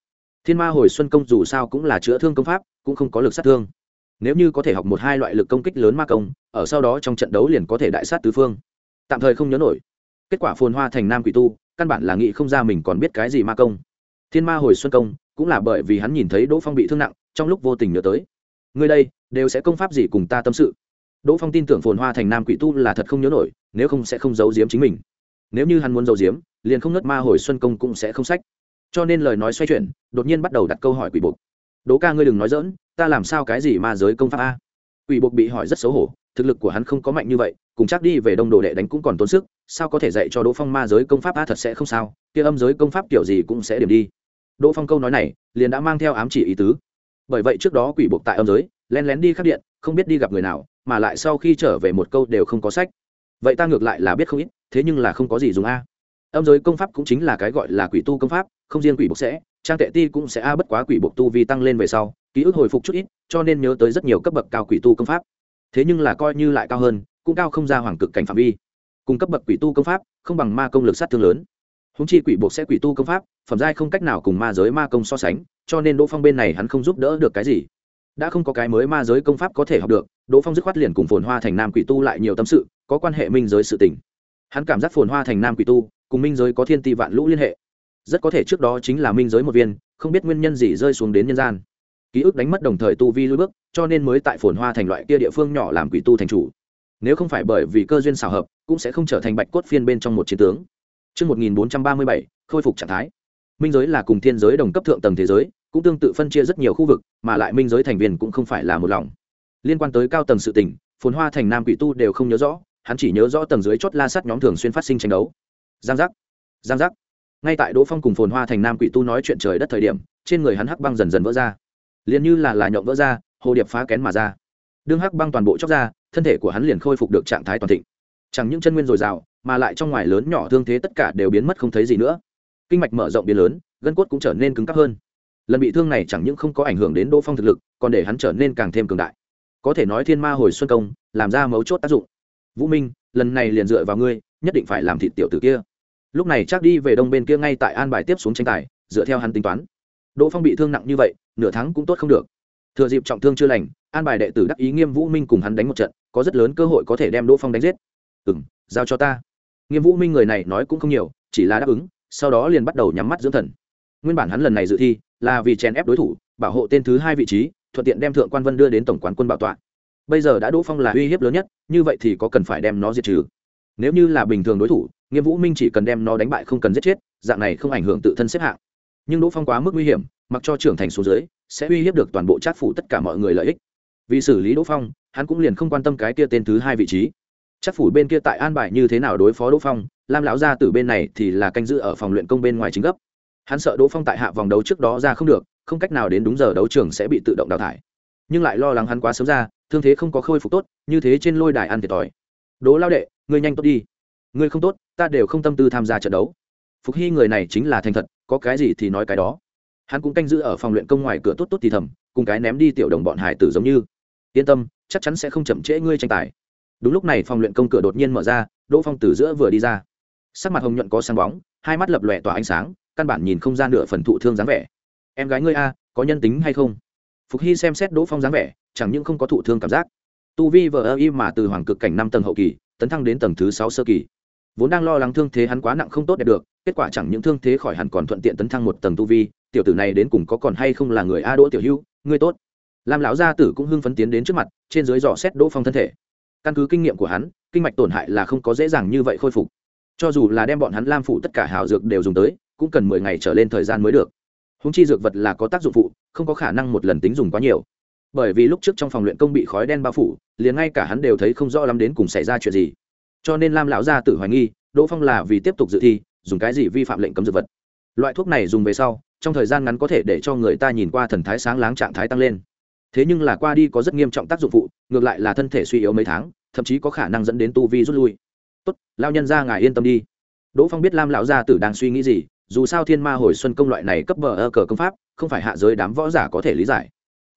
Thiên ma hồi xuân công dù sao cũng là chữa thương công pháp, cũng không có lực sát thương. Nếu như có thể học một hai loại lực công kích lớn ma công, ở sau đó trong trận đấu liền có thể đại sát tứ phương. Tạm thời không nhớ nổi. Kết quả phồn hoa thành nam quỷ tu, căn bản là nghĩ không ra mình còn biết cái gì ma công. Thiên ma hồi xuân công, cũng là bởi vì hắn nhìn thấy đỗ phong bị thương nặng, trong lúc vô tình nhớ tới. Người đây, đều sẽ công pháp gì cùng ta tâm sự? Đỗ phong tin tưởng phồn hoa thành nam quỷ tu là thật không nhớ nổi, nếu không sẽ không giấu giếm chính mình. Nếu như hắn muốn giấu giếm liền không nớt ma hồi xuân công cũng sẽ không sách. Cho nên lời nói xoay chuyển, đột nhiên bắt đầu đặt câu hỏi quỷ buộc đỗ ca ngươi đừng nói dỡn ta làm sao cái gì ma giới công pháp a? Quỷ buộc bị hỏi rất xấu hổ, thực lực của hắn không có mạnh như vậy, cùng chắc đi về đông đồ đệ đánh cũng còn tốn sức, sao có thể dạy cho đỗ phong ma giới công pháp a thật sẽ không sao, kia âm giới công pháp kiểu gì cũng sẽ điểm đi. Đỗ phong câu nói này, liền đã mang theo ám chỉ ý tứ. Bởi vậy trước đó quỷ buộc tại âm giới len lén đi khắc điện, không biết đi gặp người nào, mà lại sau khi trở về một câu đều không có sách. Vậy ta ngược lại là biết không ít, thế nhưng là không có gì dùng a âm giới công pháp cũng chính là cái gọi là quỷ tu công pháp, không riêng quỷ buộc sẽ, trang tệ ti cũng sẽ a bất quá quỷ buộc tu vì tăng lên về sau, ký ức hồi phục chút ít, cho nên nhớ tới rất nhiều cấp bậc cao quỷ tu công pháp. Thế nhưng là coi như lại cao hơn, cũng cao không ra hoàng cực cảnh phạm vi. Cùng cấp bậc quỷ tu công pháp, không bằng ma công lực sát thương lớn. Húng chi quỷ buộc sẽ quỷ tu công pháp, phẩm giai không cách nào cùng ma giới ma công so sánh, cho nên đỗ phong bên này hắn không giúp đỡ được cái gì. Đã không có cái mới ma giới công pháp có thể học được, đỗ phong dứt khoát liền cùng phồn hoa thành nam quỷ tu lại nhiều tâm sự, có quan hệ minh giới sự tình. Hắn cảm giác phồn hoa thành nam quỷ tu cùng minh giới có thiên ti vạn lũ liên hệ rất có thể trước đó chính là minh giới một viên không biết nguyên nhân gì rơi xuống đến nhân gian ký ức đánh mất đồng thời tu vi lui bước cho nên mới tại phồn hoa thành loại kia địa phương nhỏ làm quỷ tu thành chủ nếu không phải bởi vì cơ duyên xào hợp cũng sẽ không trở thành bạch cốt phiên bên trong một chiến tướng Trước 1437, khôi phục trạng thái. Minh giới là cùng thiên giới đồng cấp thượng tầng thế giới, cũng tương tự phân chia rất nhiều khu vực, mà lại minh giới thành viên cũng không phải là một lòng. Liên quan tới cao tầng sự tình, phồn hoa thành nam quỷ tu đều không nhớ rõ, hắn chỉ nhớ rõ tầng dưới chốt la sát nhóm thường xuyên phát sinh tranh đấu. Giang giác, giang giác. Ngay tại Đỗ Phong cùng phồn hoa thành nam quỷ tu nói chuyện trời đất thời điểm, trên người hắn hắc băng dần dần vỡ ra. liền như là là nhộng vỡ ra, hồ điệp phá kén mà ra. Đương hắc băng toàn bộ chóc ra, thân thể của hắn liền khôi phục được trạng thái toàn thịnh. Chẳng những chân nguyên dồi dào, mà lại trong ngoài lớn nhỏ thương thế tất cả đều biến mất không thấy gì nữa kinh mạch mở rộng biến lớn gân cốt cũng trở nên cứng cáp hơn lần bị thương này chẳng những không có ảnh hưởng đến đỗ phong thực lực còn để hắn trở nên càng thêm cường đại có thể nói thiên ma hồi xuân công làm ra mấu chốt tác dụng vũ minh lần này liền dựa vào ngươi nhất định phải làm thịt tiểu tử kia lúc này chắc đi về đông bên kia ngay tại an bài tiếp xuống tranh tài, dựa theo hắn tính toán. Đỗ phong bị thương nặng như vậy, nửa tháng cũng tốt không được. Thừa dịp trọng thương chưa lành, an bài đệ tử đắc ý nghiêm vũ minh cùng hắn đánh một trận, có rất lớn cơ hội có thể đem đỗ phong đánh giết. Ừ m giao cho ta. Nghiêm vũ minh người này nói cũng không nhiều, chỉ là đáp ứng, sau đó liền bắt đầu nhắm mắt dưỡng thần. Nguyên bản hắn lần này dự thi là vì chèn ép đối thủ, bảo hộ tên thứ hai vị trí, thuận tiện đem thượng quan vân đưa đến tổng quán quân bảo tọa. Bây giờ đã đỗ phong là uy hiếp lớn nhất, như vậy thì có cần phải đem nó diệt trừ. Nếu như là bình thường đối thủ nghiêm vũ minh chỉ cần đem nó đánh bại không cần giết chết, dạng này không ảnh hưởng tự thân xếp hạng. Nhưng đỗ phong quá mức nguy hiểm, mặc cho trưởng thành số dưới, sẽ uy hiếp được toàn bộ trát phủ tất cả mọi người lợi ích. Vì xử lý đỗ phong, hắn cũng liền không quan tâm cái kia tên thứ hai vị trí. Chắc phủ bên kia tại an bài như thế nào đối phó đỗ phong, lam lão gia từ bên này thì là canh giữ ở phòng luyện công bên ngoài chính gấp. Hắn sợ đỗ phong tại hạ vòng đấu trước đó ra không được, không cách nào đến đúng giờ đấu trường sẽ bị tự động đào thải. Nhưng lại lo lắng hắn quá sớm ra, thương thế không có khôi phục tốt, như thế trên lôi đài ăn thiệt thòi. Đỗ lao đệ, ngươi nhanh tốt đi ngươi không tốt, ta đều không tâm tư tham gia trận đấu. Phục hy người này chính là thành thật, có cái gì thì nói cái đó. Hắn cũng canh giữ ở phòng luyện công ngoài cửa tốt tốt thì thầm, cùng cái ném đi tiểu đồng bọn hải tử giống như. Yên tâm, chắc chắn sẽ không chậm trễ ngươi tranh tài. Đúng lúc này phòng luyện công cửa đột nhiên mở ra, đỗ phong từ giữa vừa đi ra. Sắc mặt hồng nhuận có sáng bóng, hai mắt lập lòe tỏa ánh sáng, căn bản nhìn không ra nửa phần thụ thương dáng vẻ. Em gái ngươi a, có nhân tính hay không? Phục hy xem xét đỗ phong dáng vẻ, chẳng những không có thụ thương cảm giác. Tu vi vờ ơ y mà từ hoàng cực cảnh năm tầng hậu kỳ, tấn thăng đến tầng thứ sáu sơ kỳ vốn đang lo lắng thương thế hắn quá nặng không tốt đẹp được, kết quả chẳng những thương thế khỏi hẳn còn thuận tiện tấn thăng một tầng tu vi, tiểu tử này đến cùng có còn hay không là người a đỗ tiểu hưu, ngươi tốt. Lam lão gia tử cũng hưng phấn tiến đến trước mặt, trên dưới dò xét đỗ phong thân thể. Căn cứ kinh nghiệm của hắn, kinh mạch tổn hại là không có dễ dàng như vậy khôi phục. Cho dù là đem bọn hắn lam phụ tất cả hào dược đều dùng tới, cũng cần mười ngày trở lên thời gian mới được. Húng chi dược vật là có tác dụng phụ, không có khả năng một lần tính dùng quá nhiều. Bởi vì lúc trước trong phòng luyện công bị khói đen bao phủ, liền ngay cả hắn đều thấy không rõ lắm đến cùng xảy ra chuyện gì cho nên lam lão gia tử hoài nghi, đỗ phong là vì tiếp tục dự thi, dùng cái gì vi phạm lệnh cấm dược vật. Loại thuốc này dùng về sau, trong thời gian ngắn có thể để cho người ta nhìn qua thần thái sáng láng trạng thái tăng lên. Thế nhưng là qua đi có rất nghiêm trọng tác dụng phụ, ngược lại là thân thể suy yếu mấy tháng, thậm chí có khả năng dẫn đến tu vi rút lui. Tốt lao nhân ra ngài yên tâm đi. Đỗ phong biết lam lão gia tử đang suy nghĩ gì, dù sao thiên ma hồi xuân công loại này cấp bờ ơ cờ công pháp, không phải hạ giới đám võ giả có thể lý giải.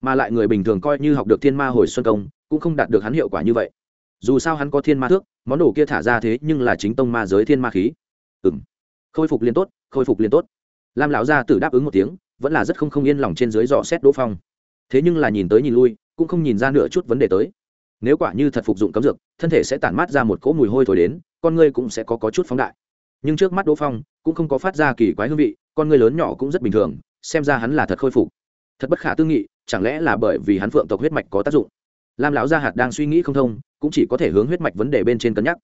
Mà lại người bình thường coi như học được thiên ma hồi xuân công, cũng không đạt được hắn hiệu quả như vậy. Dù sao hắn có thiên ma thước món đồ kia thả ra thế nhưng là chính tông ma giới thiên ma khí. Ừ m khôi phục liên tốt khôi phục liên tốt. Lam lão gia tử đáp ứng một tiếng vẫn là rất không không yên lòng trên dưới dò xét đỗ phong. Thế nhưng là nhìn tới nhìn lui cũng không nhìn ra nửa chút vấn đề tới. Nếu quả như thật phục dụng cấm dược thân thể sẽ tản mát ra một cỗ mùi hôi thổi đến con ngươi cũng sẽ có, có chút phóng đại. Nhưng trước mắt đỗ phong cũng không có phát ra kỳ quái hương vị con ngươi lớn nhỏ cũng rất bình thường xem ra hắn là thật khôi phục. Thật bất khả tư nghị chẳng lẽ là bởi vì hắn phượng tộc huyết mạch có tác dụng? Lam lão gia hạt đang suy nghĩ không thông, cũng chỉ có thể hướng huyết mạch vấn đề bên trên cân nhắc.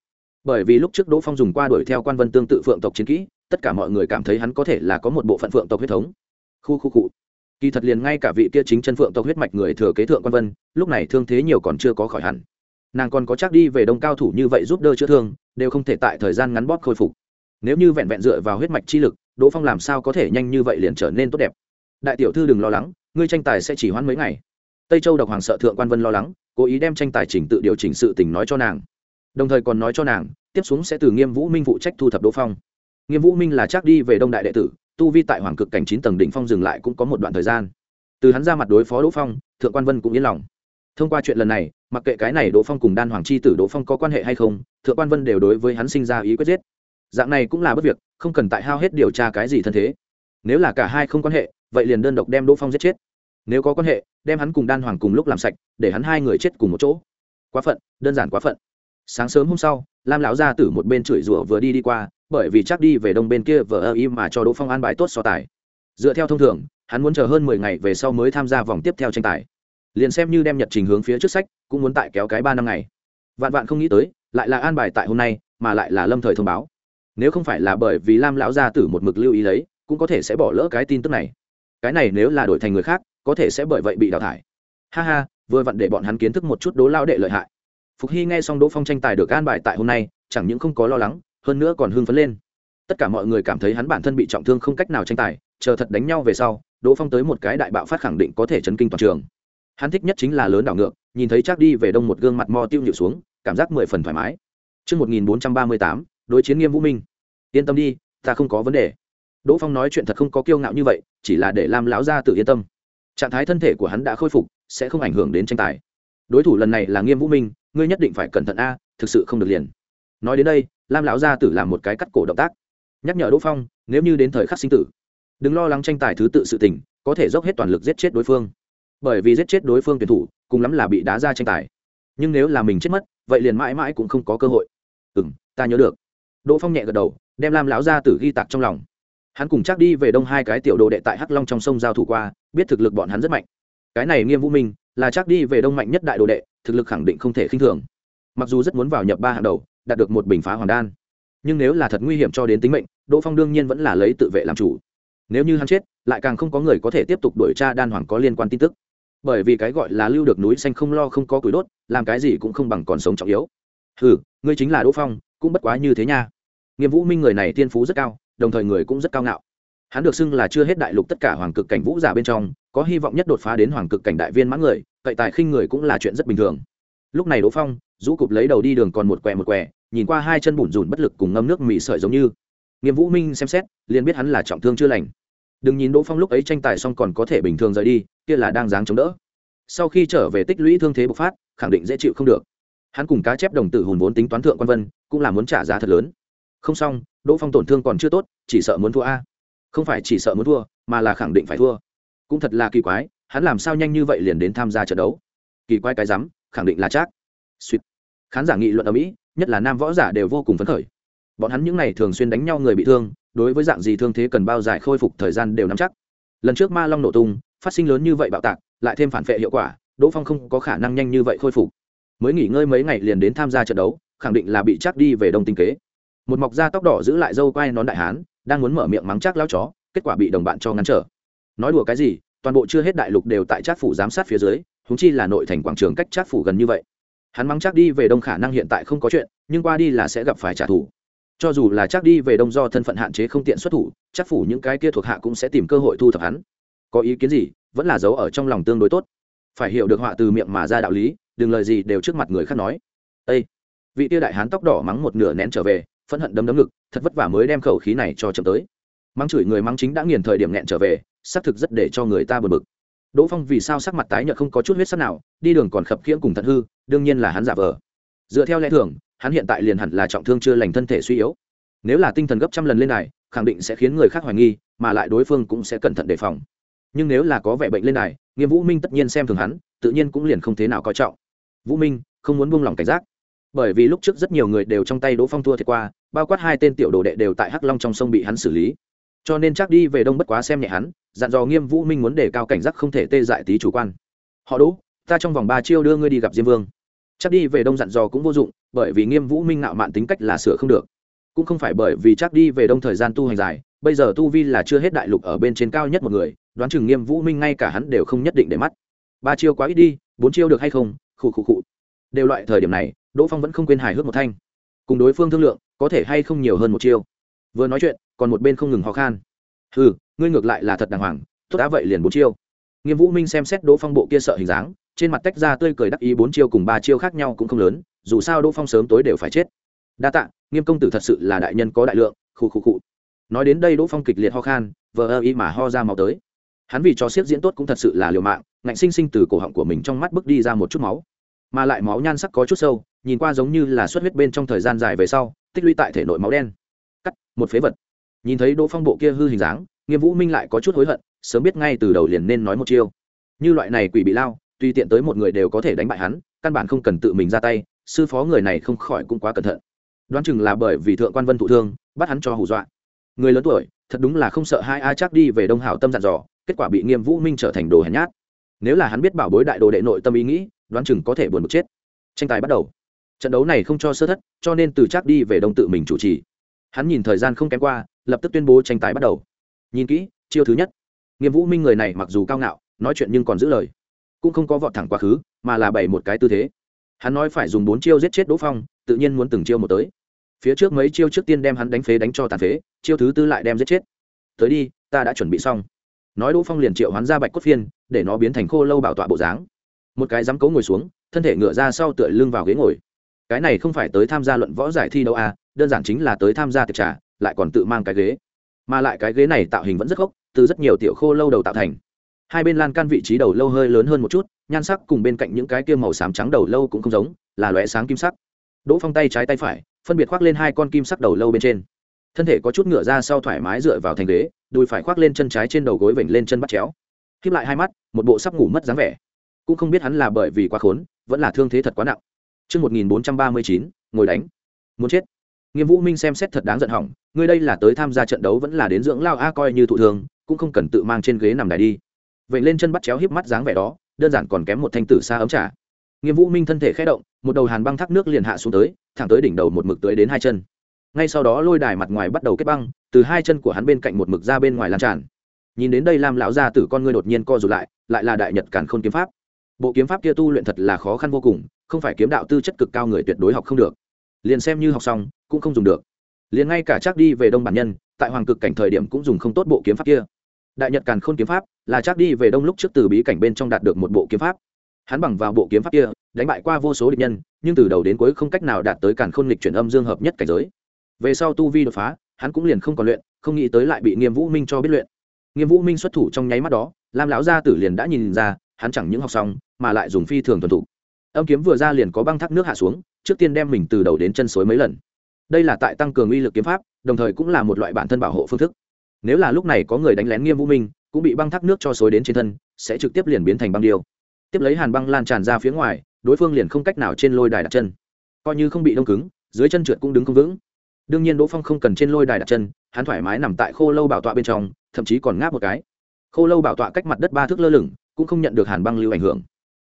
Bởi vì lúc trước đỗ phong dùng qua đuổi theo quan vân tương tự phượng tộc chiến kỹ, tất cả mọi người cảm thấy hắn có thể là có một bộ phận phượng tộc huyết thống. Khu khu cụ kỳ thật liền ngay cả vị kia chính chân phượng tộc huyết mạch người thừa kế thượng quan vân, lúc này thương thế nhiều còn chưa có khỏi hẳn. Nàng còn có chắc đi về đông cao thủ như vậy giúp đỡ chữa thương, đều không thể tại thời gian ngắn bóp khôi phục. Nếu như vẹn vẹn dựa vào huyết mạch chi lực, đỗ phong làm sao có thể nhanh như vậy liền trở nên tốt đẹp? Đại tiểu thư đừng lo lắng, ngươi tranh tài sẽ chỉ hoãn mấy ngày tây châu độc hoàng sợ thượng quan vân lo lắng, cố ý đem tranh tài trình tự điều chỉnh sự tình nói cho nàng. Đồng thời còn nói cho nàng, tiếp xuống sẽ từ nghiêm vũ minh phụ trách thu thập đỗ phong. Nghiêm vũ minh là chắc đi về đông đại đệ tử, tu vi tại hoàng cực cảnh chín tầng đỉnh phong dừng lại cũng có một đoạn thời gian. Từ hắn ra mặt đối phó đỗ phong, thượng quan vân cũng yên lòng. Thông qua chuyện lần này, mặc kệ cái này đỗ phong cùng đan hoàng chi tử đỗ phong có quan hệ hay không, thượng quan vân đều đối với hắn sinh ra ý quyết giết. Dạng này cũng là bất việc, không cần tại hao hết điều tra cái gì thân thế. Nếu là cả hai không quan hệ, vậy liền đơn độc đem đỗ phong giết chết nếu có quan hệ, đem hắn cùng đan hoàng cùng lúc làm sạch, để hắn hai người chết cùng một chỗ. Quá phận, đơn giản quá phận. Sáng sớm hôm sau, lam lão gia tử một bên chửi rủa vừa đi đi qua, bởi vì chắc đi về đông bên kia vờ ơ im mà cho đỗ phong an bài tốt so tài. Dựa theo thông thường, hắn muốn chờ hơn mười ngày về sau mới tham gia vòng tiếp theo tranh tài. Liền xem như đem nhật trình hướng phía trước sách, cũng muốn tại kéo cái ba năm ngày. Vạn vạn không nghĩ tới, lại là an bài tại hôm nay, mà lại là lâm thời thông báo. Nếu không phải là bởi vì lam lão gia tử một mực lưu ý lấy, cũng có thể sẽ bỏ lỡ cái tin tức này. Cái này nếu là đổi thành người khác có thể sẽ bởi vậy bị đào thải ha ha vừa vặn để bọn hắn kiến thức một chút đố lao đệ lợi hại phục hy nghe xong đỗ phong tranh tài được an bài tại hôm nay chẳng những không có lo lắng hơn nữa còn hưng phấn lên tất cả mọi người cảm thấy hắn bản thân bị trọng thương không cách nào tranh tài chờ thật đánh nhau về sau đỗ phong tới một cái đại bạo phát khẳng định có thể chấn kinh toàn trường hắn thích nhất chính là lớn đảo ngược nhìn thấy chắc đi về đông một gương mặt mo tiêu nhịu xuống cảm giác mười phần thoải mái Trước 1438, đối chiến nghiêm vũ minh. Yên tâm đi, ta không có vấn đề. Đỗ Phong nói chuyện thật không có kiêu ngạo như vậy, chỉ là để Lam lão gia tự yên tâm. Trạng thái thân thể của hắn đã khôi phục, sẽ không ảnh hưởng đến tranh tài. Đối thủ lần này là Nghiêm Vũ Minh, ngươi nhất định phải cẩn thận a, thực sự không được liền. Nói đến đây, Lam lão gia tử làm một cái cắt cổ động tác, nhắc nhở Đỗ Phong, nếu như đến thời khắc sinh tử, đừng lo lắng tranh tài thứ tự sự tình, có thể dốc hết toàn lực giết chết đối phương. Bởi vì giết chết đối phương tuyển thủ, cùng lắm là bị đá ra tranh tài. Nhưng nếu là mình chết mất, vậy liền mãi mãi cũng không có cơ hội. Ừm, ta nhớ được. Đỗ Phong nhẹ gật đầu, đem Lam lão gia tử ghi tạc trong lòng hắn cùng chắc đi về đông hai cái tiểu đồ đệ tại hắc long trong sông giao thủ qua, biết thực lực bọn hắn rất mạnh. Cái này nghiêm vũ minh là chắc đi về đông mạnh nhất đại đồ đệ, thực lực khẳng định không thể khinh thường. Mặc dù rất muốn vào nhập ba hàng đầu, đạt được một bình phá hoàng đan, nhưng nếu là thật nguy hiểm cho đến tính mệnh, đỗ phong đương nhiên vẫn là lấy tự vệ làm chủ. Nếu như hắn chết, lại càng không có người có thể tiếp tục đuổi tra đan hoàng có liên quan tin tức. Bởi vì cái gọi là lưu được núi xanh không lo không có củi đốt, làm cái gì cũng không bằng còn sống trọng yếu. Ừ ngươi chính là đỗ phong, cũng bất quá như thế nha. Nghiêm vũ minh người này tiên phú rất cao đồng thời người cũng rất cao ngạo. Hắn được xưng là chưa hết đại lục tất cả hoàng cực cảnh vũ giả bên trong có hy vọng nhất đột phá đến hoàng cực cảnh đại viên mãn người cậy tài khinh người cũng là chuyện rất bình thường. Lúc này đỗ phong rũ cụp lấy đầu đi đường còn một què một què, nhìn qua hai chân bủn rủn bất lực cùng ngâm nước mị sợi giống như. Nghiêm vũ minh xem xét liền biết hắn là trọng thương chưa lành. Đừng nhìn đỗ phong lúc ấy tranh tài xong còn có thể bình thường rời đi kia là đang dáng chống đỡ. Sau khi trở về tích lũy thương thế bộc phát khẳng định dễ chịu không được. Hắn cùng cá chép đồng tử hùn vốn tính toán thượng quan vân cũng là muốn trả giá thật lớn. Không xong đỗ phong tổn thương còn chưa tốt, chỉ sợ muốn thua a. Không phải chỉ sợ muốn thua, mà là khẳng định phải thua. Cũng thật là kỳ quái, hắn làm sao nhanh như vậy liền đến tham gia trận đấu? Kỳ quái cái rắm, khẳng định là chắc suýt. Khán giả nghị luận ở mỹ, nhất là nam võ giả đều vô cùng phấn khởi. Bọn hắn những n à y thường xuyên đánh nhau người bị thương, đối với dạng gì thương thế cần bao dài khôi phục thời gian đều nắm chắc. Lần trước ma long nổ tung, phát sinh lớn như vậy bạo tạc, lại thêm phản vệ hiệu quả, đỗ phong không có khả năng nhanh như vậy khôi phục. Mới nghỉ ngơi mấy ngày liền đến tham gia trận đấu, khẳng định là bị chắc đi về đông tinh kế một mọc da tóc đỏ giữ lại dâu quai nón đại hán đang muốn mở miệng mắng chắc lao chó kết quả bị đồng bạn cho ngăn trở. Nói đùa cái gì toàn bộ chưa hết đại lục đều tại trác phủ giám sát phía dưới húng chi là nội thành quảng trường cách trác phủ gần như vậy. Hắn mắng chắc đi về đông khả năng hiện tại không có chuyện nhưng qua đi là sẽ gặp phải trả thù. Cho dù là chắc đi về đông do thân phận hạn chế không tiện xuất thủ chắc phủ những cái kia thuộc hạ cũng sẽ tìm cơ hội thu thập hắn. Có ý kiến gì vẫn là giấu ở trong lòng tương đối tốt. Phải hiểu được họa từ miệng mà ra đạo lý đừng lời gì đều trước mặt người khác nói. Ê, vị tia đại hán tóc đỏ mắng một nửa nén trở về phẫn hận đấm đấm ngực, thật vất vả mới đem khẩu khí này cho chậm tới. Mắng chửi người mắng chính đã nghiền thời điểm nghẹn trở về, xác thực rất để cho người ta bực bực. Đỗ phong vì sao sắc mặt tái nhợt không có chút huyết sắc nào, đi đường còn khập khiễng cùng thật hư, đương nhiên là hắn giả vờ. Dựa theo lẽ thường, hắn hiện tại liền hẳn là trọng thương chưa lành thân thể suy yếu. Nếu là tinh thần gấp trăm lần lên này khẳng định sẽ khiến người khác hoài nghi, mà lại đối phương cũng sẽ cẩn thận đề phòng. Nhưng nếu là có vẻ bệnh lên này nghiêm vũ minh tất nhiên xem thường hắn, tự nhiên cũng liền không thế nào coi trọng. Vũ minh, không muốn buông lỏng cảnh giác bởi vì lúc trước rất nhiều người đều trong tay đỗ phong thua thiệt qua, bao quát hai tên tiểu đồ đệ đều tại hắc long trong sông bị hắn xử lý. Cho nên chắc đi về đông bất quá xem nhẹ hắn, dặn dò nghiêm vũ minh muốn đề cao cảnh giác không thể tê dại tí chủ quan. Họ đỗ, ta trong vòng ba chiêu đưa ngươi đi gặp diêm vương. Chắc đi về đông dặn dò cũng vô dụng, bởi vì nghiêm vũ minh nạo mạn tính cách là sửa không được. Cũng không phải bởi vì chắc đi về đông thời gian tu hành dài, bây giờ tu vi là chưa hết đại lục ở bên trên cao nhất một người, đoán chừng nghiêm vũ minh ngay cả hắn đều không nhất định để mắt. Ba chiêu quá ít đi, bốn chiêu được hay không? Khụ khụ khụ. Đều loại thời điểm này đỗ phong vẫn không quên hài hước một thanh. Cùng đối phương thương lượng, có thể hay không nhiều hơn một chiêu. Vừa nói chuyện, còn một bên không ngừng ho khan. Ừ ngươi ngược lại là thật đàng hoàng, tốt đã vậy liền bốn chiêu. Nghiêm vũ minh xem xét đỗ phong bộ kia sợ hình dáng, trên mặt tách ra tươi cười đắc ý bốn chiêu cùng ba chiêu khác nhau cũng không lớn, dù sao đỗ phong sớm tối đều phải chết. Đa tạ, nghiêm công tử thật sự là đại nhân có đại lượng khu khu khu. nói đến đây đỗ phong kịch liệt ho khan, vờ ơ y mà ho ra màu tới. Hắn vì cho siết diễn tốt cũng thật sự là liều mạng, ngạnh sinh sinh từ cổ họng của mình trong mắt bước đi ra một chút máu, mà lại máu nhan sắc có chút sâu nhìn qua giống như là xuất huyết bên trong thời gian dài về sau, tích lũy tại thể nội máu đen. Cắt, một phế vật. Nhìn thấy đỗ phong bộ kia hư hình dáng, nghiêm vũ minh lại có chút hối hận, sớm biết ngay từ đầu liền nên nói một chiêu. Như loại này quỷ bị lao tuy tiện tới một người đều có thể đánh bại hắn, căn bản không cần tự mình ra tay, sư phó người này không khỏi cũng quá cẩn thận. Đoán chừng là bởi vì thượng quan vân thụ thương, bắt hắn cho hù dọa. Người lớn tuổi, thật đúng là không sợ hai a chắc đi về đông hảo tâm dặn dò, kết quả bị nghiêm vũ minh trở thành đồ hèn nhát. Nếu là hắn biết bảo bối đại đồ đệ nội tâm ý nghĩ, đoán chừng có thể buồn một chết. Tranh tài bắt đầu trận đấu này không cho sơ thất, cho nên từ chắc đi về đông tự mình chủ trì. Hắn nhìn thời gian không kém qua, lập tức tuyên bố tranh tài bắt đầu. Nhìn kỹ, chiêu thứ nhất. Nghiêm vũ minh người này mặc dù cao ngạo, nói chuyện nhưng còn giữ lời. Cũng không có vọt thẳng quá khứ, mà là bày một cái tư thế. Hắn nói phải dùng bốn chiêu giết chết đỗ phong, tự nhiên muốn từng chiêu một tới. Phía trước mấy chiêu trước tiên đem hắn đánh phế đánh cho tàn phế, chiêu thứ tư lại đem giết chết. Tới đi, ta đã chuẩn bị xong. Nói đỗ phong liền triệu hắn ra bạch cốt phiên, để nó biến thành khô lâu bảo tọa bộ dáng. Một cái dám cấu ngồi xuống, thân thể ngựa ra sau tựa lưng vào ghế ngồi cái này không phải tới tham gia luận võ giải thi đâu à đơn giản chính là tới tham gia tiệc trà, lại còn tự mang cái ghế. Mà lại cái ghế này tạo hình vẫn rất gốc, từ rất nhiều tiểu khô lâu đầu tạo thành. Hai bên lan can vị trí đầu lâu hơi lớn hơn một chút, nhan sắc cùng bên cạnh những cái kia màu xám trắng đầu lâu cũng không giống, là lóe sáng kim sắc. Đỗ phong tay trái tay phải, phân biệt khoác lên hai con kim sắc đầu lâu bên trên. Thân thể có chút ngựa ra sau thoải mái dựa vào thành ghế, đùi phải khoác lên chân trái trên đầu gối vểnh lên chân bắt chéo. Khiếp lại hai mắt, một bộ sắp ngủ mất dáng vẻ. Cũng không biết hắn là bởi vì quá khốn, vẫn là thương thế thật quá nặng. Chương 1439, ngồi đánh. Muốn chết. Nghiêm Vũ Minh xem xét thật đáng giận hỏng, ngươi đây là tới tham gia trận đấu vẫn là đến dưỡng lao a coi như thụ thường, cũng không cần tự mang trên ghế nằm đài đi. Vậy lên chân bắt chéo híp mắt dáng vẻ đó, đơn giản còn kém một thanh tử xa ấm trà. Nghiêm Vũ Minh thân thể khẽ động, một đầu hàn băng thác nước liền hạ xuống tới, thẳng tới đỉnh đầu một mực tới đến hai chân. Ngay sau đó lôi đài mặt ngoài bắt đầu kết băng, từ hai chân của hắn bên cạnh một mực ra bên ngoài lan tràn. nhìn đến đây lam lão gia tử con ngươi đột nhiên co rụt lại lại là đại nhật càn khôn kiếm pháp bộ kiếm pháp kia tu luyện thật là khó khăn vô cùng không phải kiếm đạo tư chất cực cao người tuyệt đối học không được. Liền xem như học xong, cũng không dùng được. Liền ngay cả chắc đi về đông bản nhân, tại hoàng cực cảnh thời điểm cũng dùng không tốt bộ kiếm pháp kia. Đại nhật càn khôn kiếm pháp là chắc đi về đông lúc trước từ bí cảnh bên trong đạt được một bộ kiếm pháp. Hắn bằng vào bộ kiếm pháp kia, đánh bại qua vô số địch nhân, nhưng từ đầu đến cuối không cách nào đạt tới càn khôn lịch chuyển âm dương hợp nhất cảnh giới. Về sau tu vi đột phá, hắn cũng liền không còn luyện, không nghĩ tới lại bị nghiêm vũ minh cho biết luyện. Nghiêm vũ minh xuất thủ trong nháy mắt đó, lam lão gia tử liền đã nhìn ra, hắn chẳng những học xong, mà lại dùng phi thường thuần thục âm kiếm vừa ra liền có băng thác nước hạ xuống, trước tiên đem mình từ đầu đến chân suối mấy lần. Đây là tại tăng cường uy lực kiếm pháp, đồng thời cũng là một loại bản thân bảo hộ phương thức. Nếu là lúc này có người đánh lén nghiêm vũ minh, cũng bị băng thác nước cho xối đến trên thân, sẽ trực tiếp liền biến thành băng điêu. Tiếp lấy hàn băng lan tràn ra phía ngoài, đối phương liền không cách nào trên lôi đài đặt chân. Coi như không bị đông cứng, dưới chân trượt cũng đứng không vững. Đương nhiên đỗ phong không cần trên lôi đài đặt chân, hắn thoải mái nằm tại khô lâu bảo tọa bên trong, thậm chí còn ngáp một cái. Khô lâu bảo tọa cách mặt đất ba thước lơ lửng, cũng không nhận được hàn băng lưu ảnh hưởng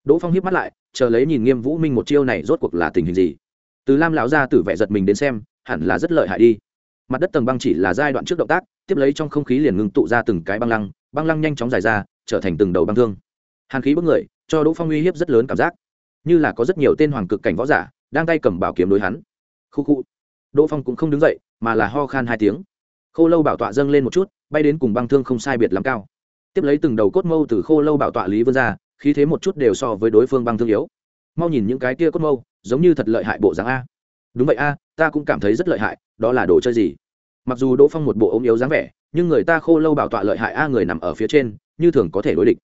đỗ phong hiếp mắt lại, chờ lấy nhìn nghiêm vũ minh một chiêu này rốt cuộc là tình hình gì. Từ lam lão ra tử vẻ giật mình đến xem, hẳn là rất lợi hại đi. Mặt đất tầng băng chỉ là giai đoạn trước động tác, tiếp lấy trong không khí liền ngưng tụ ra từng cái băng lăng băng lăng nhanh chóng dài ra, trở thành từng đầu băng thương. Hàn khí bức người, cho đỗ phong uy hiếp rất lớn cảm giác. Như là có rất nhiều tên hoàng cực cảnh võ giả, đang tay cầm bảo kiếm đối hắn. Khu khu. Đỗ phong cũng không đứng dậy, mà là ho khan hai tiếng. Khô lâu bảo tọa dâng lên một chút, bay đến cùng băng thương không sai biệt lắm cao. Tiếp lấy từng đầu cốt mâu từ khô lâu bảo tọa lý vươn ra khí thế một chút đều so với đối phương băng thương yếu. Mau nhìn những cái kia cốt mâu, giống như thật lợi hại bộ dáng a. Đúng vậy a, ta cũng cảm thấy rất lợi hại, đó là đồ chơi gì? Mặc dù đỗ phong một bộ ống yếu dáng vẻ, nhưng người ta khô lâu bảo tọa lợi hại a người nằm ở phía trên, như thường có thể đối địch.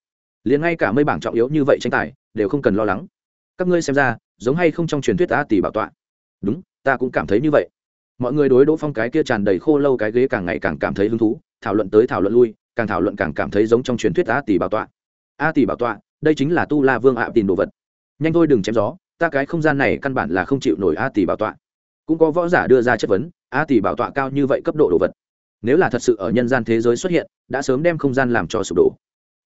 Liền ngay cả mây bảng trọng yếu như vậy tranh tài, đều không cần lo lắng. Các ngươi xem ra, giống hay không trong truyền thuyết a tỷ bảo tọa? Đúng, ta cũng cảm thấy như vậy. Mọi người đối đỗ phong cái kia tràn đầy khô lâu cái ghế càng ngày càng cảm thấy hứng thú, thảo luận tới thảo luận lui, càng thảo luận càng cảm thấy giống trong truyền thuyết a tỷ bảo tọa. A tỷ bảo tọa đây chính là tu la vương ạ tìm đồ vật. Nhanh thôi, đừng chém gió, ta cái không gian này căn bản là không chịu nổi a tỷ bảo tọa. Cũng có võ giả đưa ra chất vấn, a tỷ bảo tọa cao như vậy cấp độ đồ vật. Nếu là thật sự ở nhân gian thế giới xuất hiện, đã sớm đem không gian làm cho sụp đổ.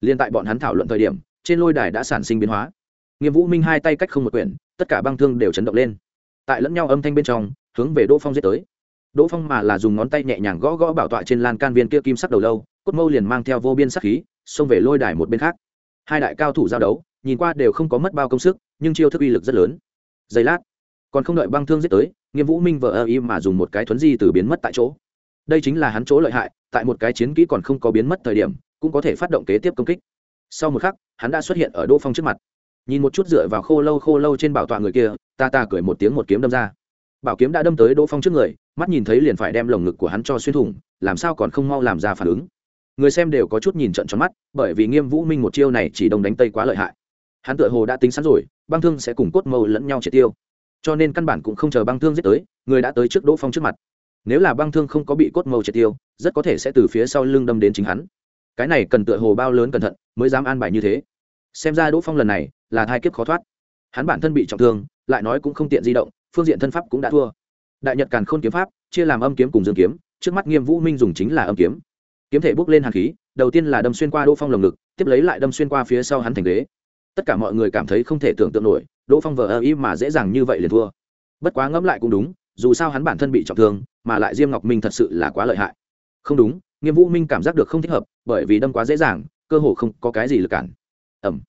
Liên tại bọn hắn thảo luận thời điểm, trên lôi đài đã sản sinh biến hóa. Nghiêm vũ minh hai tay cách không một quyển, tất cả băng thương đều chấn động lên. Tại lẫn nhau âm thanh bên trong, hướng về đỗ phong giết tới. Đỗ phong mà là dùng ngón tay nhẹ nhàng gõ gõ bảo tọa trên lan can viên kia kim sắc đầu lâu, cốt mâu liền mang theo vô biên sắc khí, xông về lôi đài một bên khác hai đại cao thủ giao đấu, nhìn qua đều không có mất bao công sức, nhưng chiêu thức uy lực rất lớn. Giây lát, còn không đợi băng thương giết tới, nghiêm vũ minh vợ ơ y mà dùng một cái thuấn di từ biến mất tại chỗ. Đây chính là hắn chỗ lợi hại, tại một cái chiến kỹ còn không có biến mất thời điểm, cũng có thể phát động kế tiếp công kích. Sau một khắc, hắn đã xuất hiện ở đỗ phong trước mặt. Nhìn một chút dựa vào khô lâu khô lâu trên bảo tọa người kia, ta ta cười một tiếng một kiếm đâm ra. Bảo kiếm đã đâm tới đỗ phong trước người, mắt nhìn thấy liền phải đem lồng ngực của hắn cho xuyên thủng, làm sao còn không mau làm ra phản ứng người xem đều có chút nhìn trận tròn mắt, bởi vì nghiêm vũ minh một chiêu này chỉ đông đánh tây quá lợi hại. Hắn tựa hồ đã tính sẵn rồi, băng thương sẽ cùng cốt mâu lẫn nhau triệt tiêu. Cho nên căn bản cũng không chờ băng thương giết tới, người đã tới trước đỗ phong trước mặt. Nếu là băng thương không có bị cốt mâu triệt tiêu, rất có thể sẽ từ phía sau lưng đâm đến chính hắn. Cái này cần tựa hồ bao lớn cẩn thận mới dám an bài như thế. Xem ra đỗ phong lần này là thai kiếp khó thoát. Hắn bản thân bị trọng thương, lại nói cũng không tiện di động, phương diện thân pháp cũng đã thua. Đại nhật càn khôn kiếm pháp, chia làm âm kiếm cùng dương kiếm, trước mắt nghiêm vũ minh dùng chính là âm kiếm kiếm thể bốc lên hàn khí, đầu tiên là đâm xuyên qua đỗ phong lồng ngực, tiếp lấy lại đâm xuyên qua phía sau hắn thành ghế. Tất cả mọi người cảm thấy không thể tưởng tượng nổi, đỗ phong vờ ơ ý mà dễ dàng như vậy liền thua. Bất quá ngẫm lại cũng đúng, dù sao hắn bản thân bị trọng thương, mà lại diêm ngọc minh thật sự là quá lợi hại. Không đúng, nghiêm vũ minh cảm giác được không thích hợp, bởi vì đâm quá dễ dàng, cơ hồ không có cái gì lực cản. Ẩm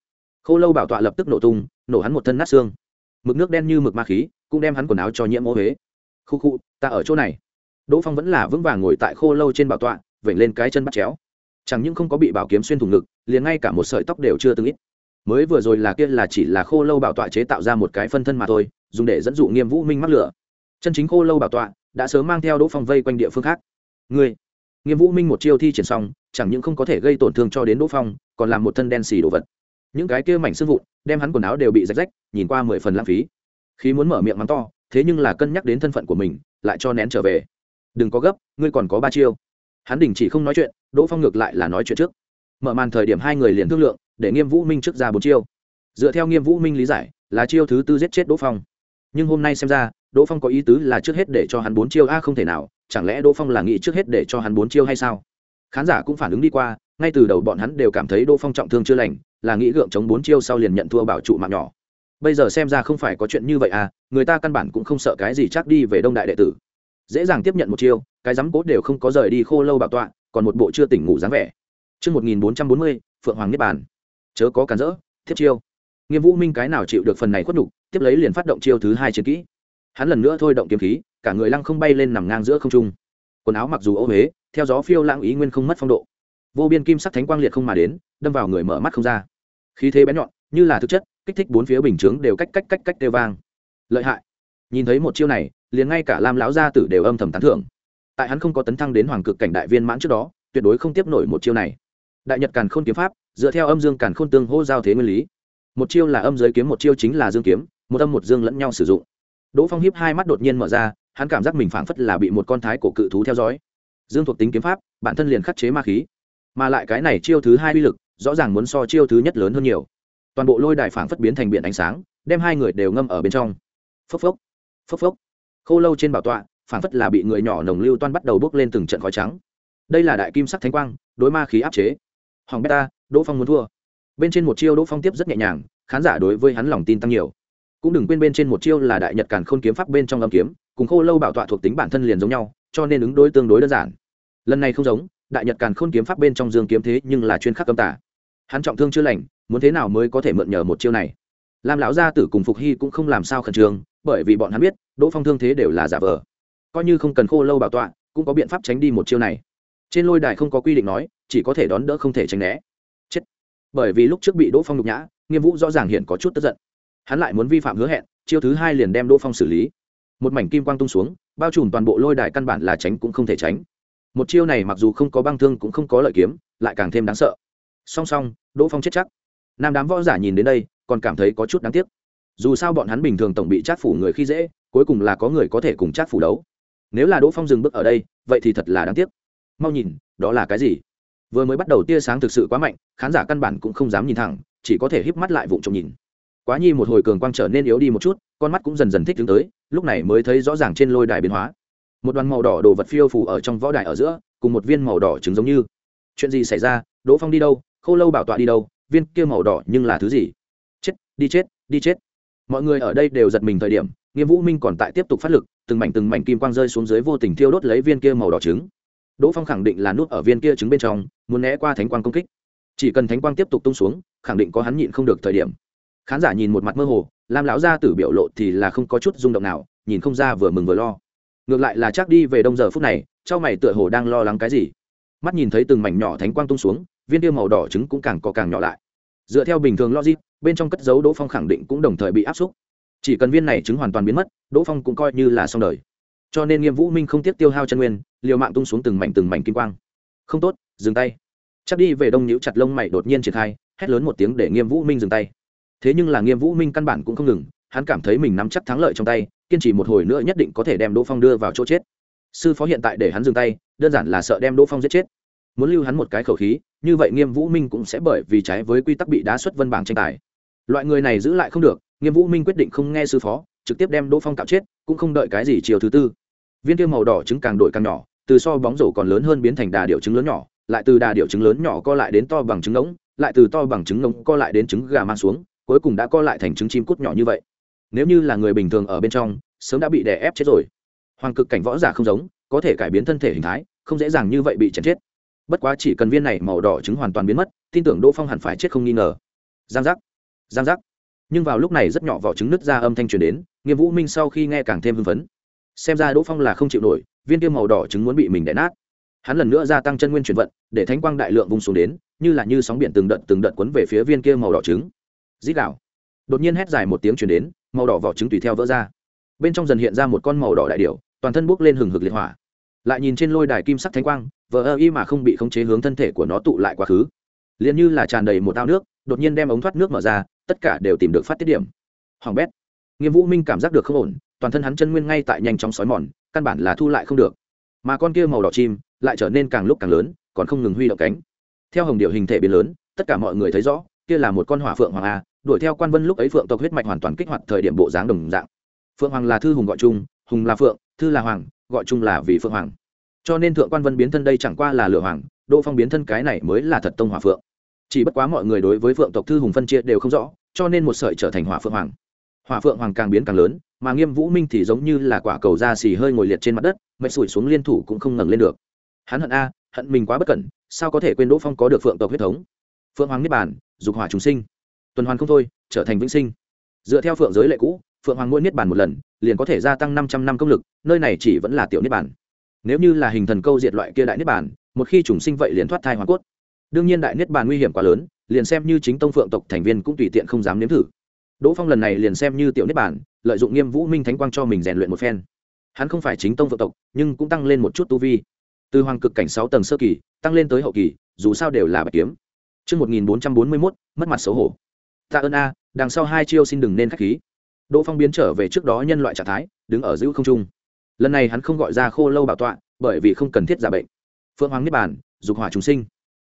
khô lâu bảo tọa lập tức nổ tung, nổ hắn một thân nát xương. Mực nước đen như mực ma khí, cũng đem hắn quần áo cho nhiễm ô huế khu khu, ta ở chỗ này. Đỗ phong vẫn là vững vàng ngồi tại khô lâu trên bảo tọa vẩy lên cái chân bắt chéo. Chẳng những không có bị bảo kiếm xuyên thủng ngực, liền ngay cả một sợi tóc đều chưa từng ít. Mới vừa rồi là kia là chỉ là khô lâu bảo tọa chế tạo ra một cái phân thân mà thôi, dùng để dẫn dụ nghiêm vũ minh mắc lửa. Chân chính khô lâu bảo tọa đã sớm mang theo đỗ phong vây quanh địa phương khác. Người nghiêm vũ minh một chiêu thi triển xong, chẳng những không có thể gây tổn thương cho đến đỗ phong, còn làm một thân đen xì đồ vật. Những cái kia mảnh xương vụn, đem hắn quần áo đều bị rách rách, nhìn qua mười phần lãng phí. Khi muốn mở miệng mắng to, thế nhưng là cân nhắc đến thân phận của mình, lại cho nén trở về. Đừng có gấp, ngươi còn có ba chiêu hắn đình chỉ không nói chuyện, đỗ phong ngược lại là nói chuyện trước. Mở màn thời điểm hai người liền thương lượng, để nghiêm vũ minh trước ra bốn chiêu. Dựa theo nghiêm vũ minh lý giải, là chiêu thứ tư giết chết đỗ phong. Nhưng hôm nay xem ra, đỗ phong có ý tứ là trước hết để cho hắn bốn chiêu, a, không thể nào, chẳng lẽ đỗ phong là nghĩ trước hết để cho hắn bốn chiêu hay sao? Khán giả cũng phản ứng đi qua, ngay từ đầu bọn hắn đều cảm thấy đỗ phong trọng thương chưa lành, là nghĩ gượng chống bốn chiêu sau liền nhận thua bảo trụ mạng nhỏ. Bây giờ xem ra không phải có chuyện như vậy à người ta căn bản cũng không sợ cái gì chắc đi về đông đại đệ tử dễ dàng tiếp nhận một chiêu cái rắm cốt đều không có rời đi khô lâu bảo tọa còn một bộ chưa tỉnh ngủ dáng vẻ Trước 1440, Phượng Hoàng Niết Bàn. Chớ có cản rỡ, tiếp chiêu. Nghiêm Vũ Minh cái nào chịu được phần này khuất nhục, tiếp lấy liền phát động chiêu thứ hai chiến kỹ. Hắn lần nữa thôi động kiếm khí, cả người lăng không bay lên nằm ngang giữa không trung. Quần áo mặc dù ố uế, theo gió phiêu lãng ý nguyên không mất phong độ. Vô biên kim sắc thánh quang liệt không mà đến, đâm vào người mở mắt không ra. Khí thế bén nhọn, như là thực chất, kích thích bốn phía bình chướng đều cách cách cách cách đều vang. Lợi hại. Nhìn thấy một chiêu này, liền ngay cả Lam lão gia tử đều âm thầm tán thưởng. Tại hắn không có tấn thăng đến hoàng cực cảnh đại viên mãn trước đó, tuyệt đối không tiếp nổi một chiêu này. Đại nhật càn khôn kiếm pháp dựa theo âm dương càn khôn tương hô giao thế nguyên lý. Một chiêu là âm giới kiếm một chiêu chính là dương kiếm một âm một dương lẫn nhau sử dụng. Đỗ phong hiếp hai mắt đột nhiên mở ra hắn cảm giác mình phảng phất là bị một con thái cổ cự thú theo dõi. Dương thuộc tính kiếm pháp bản thân liền khắc chế ma khí. Mà lại cái này chiêu thứ hai uy lực rõ ràng muốn so chiêu thứ nhất lớn hơn nhiều. Toàn bộ lôi đài phảng phất biến thành biển ánh sáng đem hai người đều ngâm ở bên trong. Phốc phốc phốc phốc khô lâu trên bảo tọa, phảng phất là bị người nhỏ nồng lưu toan bắt đầu bước lên từng trận khói trắng. Đây là đại kim sắc thánh quang, đối ma khí áp chế. Hoàng beta, đỗ phong muốn thua. Bên trên một chiêu đỗ phong tiếp rất nhẹ nhàng, khán giả đối với hắn lòng tin tăng nhiều. Cũng đừng quên bên trên một chiêu là đại nhật càn khôn kiếm pháp bên trong âm kiếm, cùng khô lâu bảo tọa thuộc tính bản thân liền giống nhau, cho nên ứng đối tương đối đơn giản. Lần này không giống, đại nhật càn khôn kiếm pháp bên trong dương kiếm thế nhưng là chuyên khắc âm tả hắn trọng thương chưa lành, muốn thế nào mới có thể mượn nhờ một chiêu này? Lam lão gia tử cùng phục hy cũng không làm sao khẩn trương bởi vì bọn hắn biết, đỗ phong thương thế đều là giả vờ. Coi như không cần khô lâu bảo tọa, cũng có biện pháp tránh đi một chiêu này. Trên lôi đài không có quy định nói, chỉ có thể đón đỡ không thể tránh né. Chết. Bởi vì lúc trước bị đỗ phong nhục nhã, nghiêm vũ rõ ràng hiện có chút tức giận. Hắn lại muốn vi phạm hứa hẹn, chiêu thứ hai liền đem đỗ phong xử lý. Một mảnh kim quang tung xuống, bao trùm toàn bộ lôi đài căn bản là tránh cũng không thể tránh. Một chiêu này mặc dù không có băng thương cũng không có lợi kiếm, lại càng thêm đáng sợ. Song song, đỗ phong chết chắc. Nam đám võ giả nhìn đến đây, còn cảm thấy có chút đáng tiếc dù sao bọn hắn bình thường tổng bị chát phủ người khi dễ, cuối cùng là có người có thể cùng chát phủ đấu. Nếu là đỗ phong dừng bước ở đây, vậy thì thật là đáng tiếc. Mau nhìn, đó là cái gì? Vừa mới bắt đầu tia sáng thực sự quá mạnh, khán giả căn bản cũng không dám nhìn thẳng, chỉ có thể híp mắt lại vụng trộm nhìn. Quá nhi một hồi cường quang trở nên yếu đi một chút, con mắt cũng dần dần thích đứng tới, lúc này mới thấy rõ ràng trên lôi đài biến hóa. Một đoàn màu đỏ đồ vật phiêu phủ ở trong võ đài ở giữa, cùng một viên màu đỏ trứng giống như. Chuyện gì xảy ra? Đỗ phong đi đâu? Khâu lâu bảo tọa đi đâu? Viên kia màu đỏ nhưng là thứ gì? Chết, đi chết đi chết mọi người ở đây đều giật mình thời điểm, nghiêm vũ minh còn tại tiếp tục phát lực, từng mảnh từng mảnh kim quang rơi xuống dưới vô tình thiêu đốt lấy viên kia màu đỏ trứng. Đỗ phong khẳng định là nút ở viên kia trứng bên trong, muốn né qua thánh quang công kích. Chỉ cần thánh quang tiếp tục tung xuống, khẳng định có hắn nhịn không được thời điểm. Khán giả nhìn một mặt mơ hồ, lam lão ra tử biểu lộ thì là không có chút rung động nào, nhìn không ra vừa mừng vừa lo. Ngược lại là chắc đi về đông giờ phút này, trao mày tựa hồ đang lo lắng cái gì. Mắt nhìn thấy từng mảnh nhỏ thánh quang tung xuống, viên tiêu màu đỏ trứng cũng càng có càng nhỏ lại. Dựa theo bình thường logic bên trong cất dấu đỗ phong khẳng định cũng đồng thời bị áp xúc. Chỉ cần viên này trứng hoàn toàn biến mất, đỗ phong cũng coi như là xong đời. Cho nên nghiêm vũ minh không tiếc tiêu hao chân nguyên, liều mạng tung xuống từng mảnh từng mảnh kim quang. Không tốt, dừng tay. Chắc đi về đông nhữ chặt lông mày đột nhiên triển khai, hét lớn một tiếng để nghiêm vũ minh dừng tay. Thế nhưng là nghiêm vũ minh căn bản cũng không ngừng, hắn cảm thấy mình nắm chắc thắng lợi trong tay, kiên trì một hồi nữa nhất định có thể đem đỗ phong đưa vào chỗ chết. Sư phó hiện tại để hắn dừng tay, đơn giản là sợ đem đỗ phong giết chết. Muốn lưu hắn một cái khẩu khí, như vậy nghiêm vũ minh cũng sẽ bởi vì trái với quy tắc bị đá xuất vân bảng tranh tài loại người này giữ lại không được, nghiêm vũ minh quyết định không nghe sư phó, trực tiếp đem đỗ phong cạo chết, cũng không đợi cái gì chiều thứ tư. Viên tiêu màu đỏ trứng càng đổi càng nhỏ, từ so bóng rổ còn lớn hơn biến thành đà điệu trứng lớn nhỏ, lại từ đà điệu trứng lớn nhỏ co lại đến to bằng trứng ngỗng, lại từ to bằng trứng ngỗng co lại đến trứng gà mang xuống, cuối cùng đã co lại thành trứng chim cút nhỏ như vậy. Nếu như là người bình thường ở bên trong, sớm đã bị đè ép chết rồi. Hoàng cực cảnh võ giả không giống, có thể cải biến thân thể hình thái, không dễ dàng như vậy bị chèn chết. Bất quá chỉ cần viên này màu đỏ trứng hoàn toàn biến mất, tin tưởng đỗ phong hẳn phải chết không nghi ngờ. Giang giác giang giác. Nhưng vào lúc này rất nhỏ vỏ trứng nứt ra âm thanh truyền đến, nghiêm vũ minh sau khi nghe càng thêm hưng phấn. Xem ra đỗ phong là không chịu nổi, viên kim màu đỏ trứng muốn bị mình đẻ nát. Hắn lần nữa gia tăng chân nguyên chuyển vận, để thánh quang đại lượng vung xuống đến, như là như sóng biển từng đợt từng đợt quấn về phía viên kia màu đỏ trứng. Dít đạo đột nhiên hét dài một tiếng chuyển đến, màu đỏ vỏ trứng tùy theo vỡ ra. Bên trong dần hiện ra một con màu đỏ đại điệu toàn thân bốc lên hừng hực liệt hỏa. Lại nhìn trên lôi đài kim sắc thánh quang vỡ ơ y mà không bị khống chế hướng thân thể của nó tụ lại quá khứ. Liền như là tràn đầy một ao nước, đột nhiên đem ống thoát nước mở ra tất cả đều tìm được phát tiết điểm. Hoàng bét. Nghiêm vũ minh cảm giác được không ổn, toàn thân hắn chân nguyên ngay tại nhanh chóng sói mòn, căn bản là thu lại không được. Mà con kia màu đỏ chim lại trở nên càng lúc càng lớn, còn không ngừng huy động cánh. Theo hồng điệu hình thể biến lớn, tất cả mọi người thấy rõ, kia là một con hỏa phượng hoàng a, đuổi theo quan vân lúc ấy phượng tộc huyết mạch hoàn toàn kích hoạt thời điểm bộ dáng đồng dạng. Phượng hoàng là thư hùng gọi chung, hùng là phượng, thư là hoàng, gọi chung là vì phượng hoàng. Cho nên thượng quan vân biến thân đây chẳng qua là lửa hoàng, đỗ phong biến thân cái này mới là thật tông hỏa phượng. Chỉ bất quá mọi người đối với phượng tộc thư hùng phân chia đều không rõ cho nên một sợi trở thành hỏa phượng hoàng. Hỏa phượng hoàng càng biến càng lớn, mà nghiêm vũ minh thì giống như là quả cầu da xì hơi ngồi liệt trên mặt đất, mệt sủi xuống liên thủ cũng không ngẩng lên được. Hắn hận a, hận mình quá bất cẩn, sao có thể quên đỗ phong có được phượng tộc huyết thống? Phượng hoàng niết bản dục hỏa chúng sinh. Tuần hoàn không thôi, trở thành vĩnh sinh. Dựa theo phượng giới lệ cũ, phượng hoàng mỗi niết bản một lần, liền có thể gia tăng năm trăm năm công lực, nơi này chỉ vẫn là tiểu niết bản nếu như là hình thần câu diệt loại kia đại niết bản một khi trùng sinh vậy liền thoát thai hoàng cốt. Đương nhiên đại niết bàn nguy hiểm quá lớn liền xem như chính tông phượng tộc thành viên cũng tùy tiện không dám nếm thử đỗ phong lần này liền xem như tiểu niết bản lợi dụng nghiêm vũ minh thánh quang cho mình rèn luyện một phen hắn không phải chính tông phượng tộc nhưng cũng tăng lên một chút tu vi từ hoàng cực cảnh sáu tầng sơ kỳ tăng lên tới hậu kỳ dù sao đều là bạch kiếm Trước 1441, mất mặt xấu hổ. Tạ ơn A, đằng sau hai chiêu xin đừng nên khách khí. Đỗ Phong biến trở về trước đó nhân loại trạng thái, đứng ở giữa không trung. Lần này hắn không gọi ra khô lâu bảo tọa, bởi vì không cần thiết giả bệnh. Phượng Hoàng Niết Bàn, dục hỏa chúng sinh.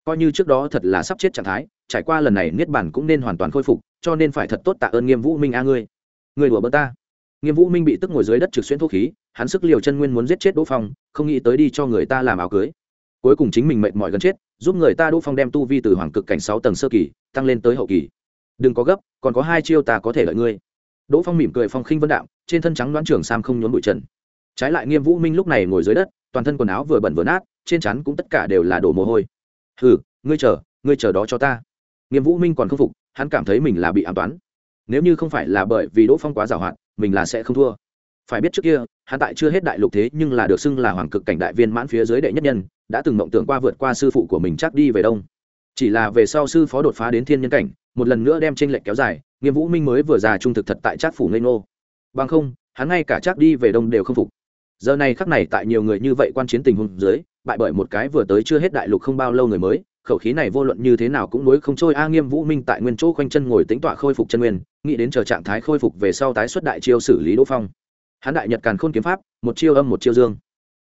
Coi như trước đó thật là sắp chết trạng thái, trải qua lần này Niết Bàn cũng nên hoàn toàn khôi phục, cho nên phải thật tốt tạ ơn Nghiêm Vũ Minh a ngươi. người đùa bỡn ta. Nghiêm Vũ Minh bị tức ngồi dưới đất trực xuyên thuốc khí, hắn sức liều chân nguyên muốn giết chết Đỗ Phong, không nghĩ tới đi cho người ta làm áo cưới. Cuối cùng chính mình mệt mỏi gần chết, giúp người ta Đỗ Phong đem tu vi từ hoàng cực cảnh sáu tầng sơ kỳ tăng lên tới hậu kỳ. Đừng có gấp, còn có hai chiêu ta có thể lợi ngươi. Đỗ Phong mỉm cười phong khinh vân đạo, trên thân trắng đoán trưởng sam không nhốn bụi trần. Trái lại Nghiêm Vũ Minh lúc này ngồi dưới đất, toàn thân quần áo vừa bẩn vừa nát, trên chắn cũng tất cả đều là đổ mồ hôi. "Hừ, ngươi chờ, ngươi chờ đó cho ta." Nghiêm Vũ Minh còn không phục, hắn cảm thấy mình là bị ám toán. Nếu như không phải là bởi vì Đỗ Phong quá giàu hạn, mình là sẽ không thua. Phải biết trước kia hắn tại chưa hết đại lục thế nhưng là được xưng là hoàng cực cảnh đại viên mãn phía dưới đệ nhất nhân đã từng mộng tưởng qua vượt qua sư phụ của mình chắc đi về đông. Chỉ là về sau sư phó đột phá đến thiên nhân cảnh một lần nữa đem tranh lệch kéo dài nghiêm vũ minh mới vừa già trung thực thật tại trác phủ ngây ngô. Bằng không hắn ngay cả Trác đi về đông đều không phục. Giờ này khắc này tại nhiều người như vậy quan chiến tình huống dưới bại bởi một cái vừa tới chưa hết đại lục không bao lâu người mới khẩu khí này vô luận như thế nào cũng nối không trôi. A nghiêm vũ minh tại nguyên chỗ khoanh chân ngồi tính tọa khôi phục chân nguyên, nghĩ đến chờ trạng thái khôi phục về sau tái xuất đại chiêu xử lý đỗ phong. Hắn đại nhật càn khôn kiếm pháp, một chiêu âm một chiêu dương.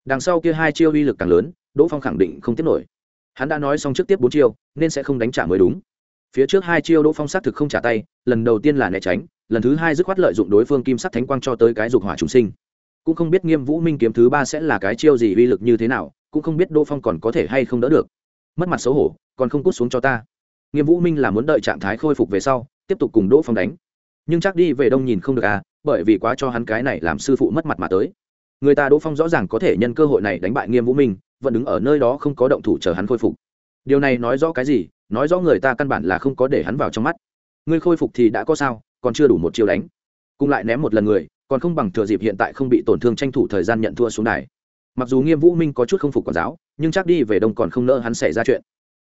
Đằng sau kia hai chiêu uy lực càng lớn, đỗ phong khẳng định không tiếp nổi. Hắn đã nói xong trước tiếp bốn chiêu, nên sẽ không đánh trả mới đúng. Phía trước hai chiêu đỗ phong xác thực không trả tay, lần đầu tiên là né tránh, lần thứ hai dứt khoát lợi dụng đối phương kim sắc thánh quang cho tới cái dục hỏa trùng sinh. Cũng không biết nghiêm vũ minh kiếm thứ ba sẽ là cái chiêu gì uy lực như thế nào, cũng không biết đỗ phong còn có thể hay không đỡ được mất mặt xấu hổ, còn không cút xuống cho ta. Nghiêm vũ minh là muốn đợi trạng thái khôi phục về sau, tiếp tục cùng đỗ phong đánh. Nhưng chắc đi về đông nhìn không được à bởi vì quá cho hắn cái này làm sư phụ mất mặt mà tới. Người ta đỗ phong rõ ràng có thể nhân cơ hội này đánh bại nghiêm vũ minh, vẫn đứng ở nơi đó không có động thủ chờ hắn khôi phục. Điều này nói rõ cái gì? Nói rõ người ta căn bản là không có để hắn vào trong mắt. Ngươi khôi phục thì đã có sao, còn chưa đủ một chiêu đánh. Cùng lại ném một lần người, còn không bằng thừa dịp hiện tại không bị tổn thương tranh thủ thời gian nhận thua xuống đài mặc dù nghiêm vũ minh có chút không phục quản giáo, nhưng chắc đi về đông còn không nỡ hắn xảy ra chuyện.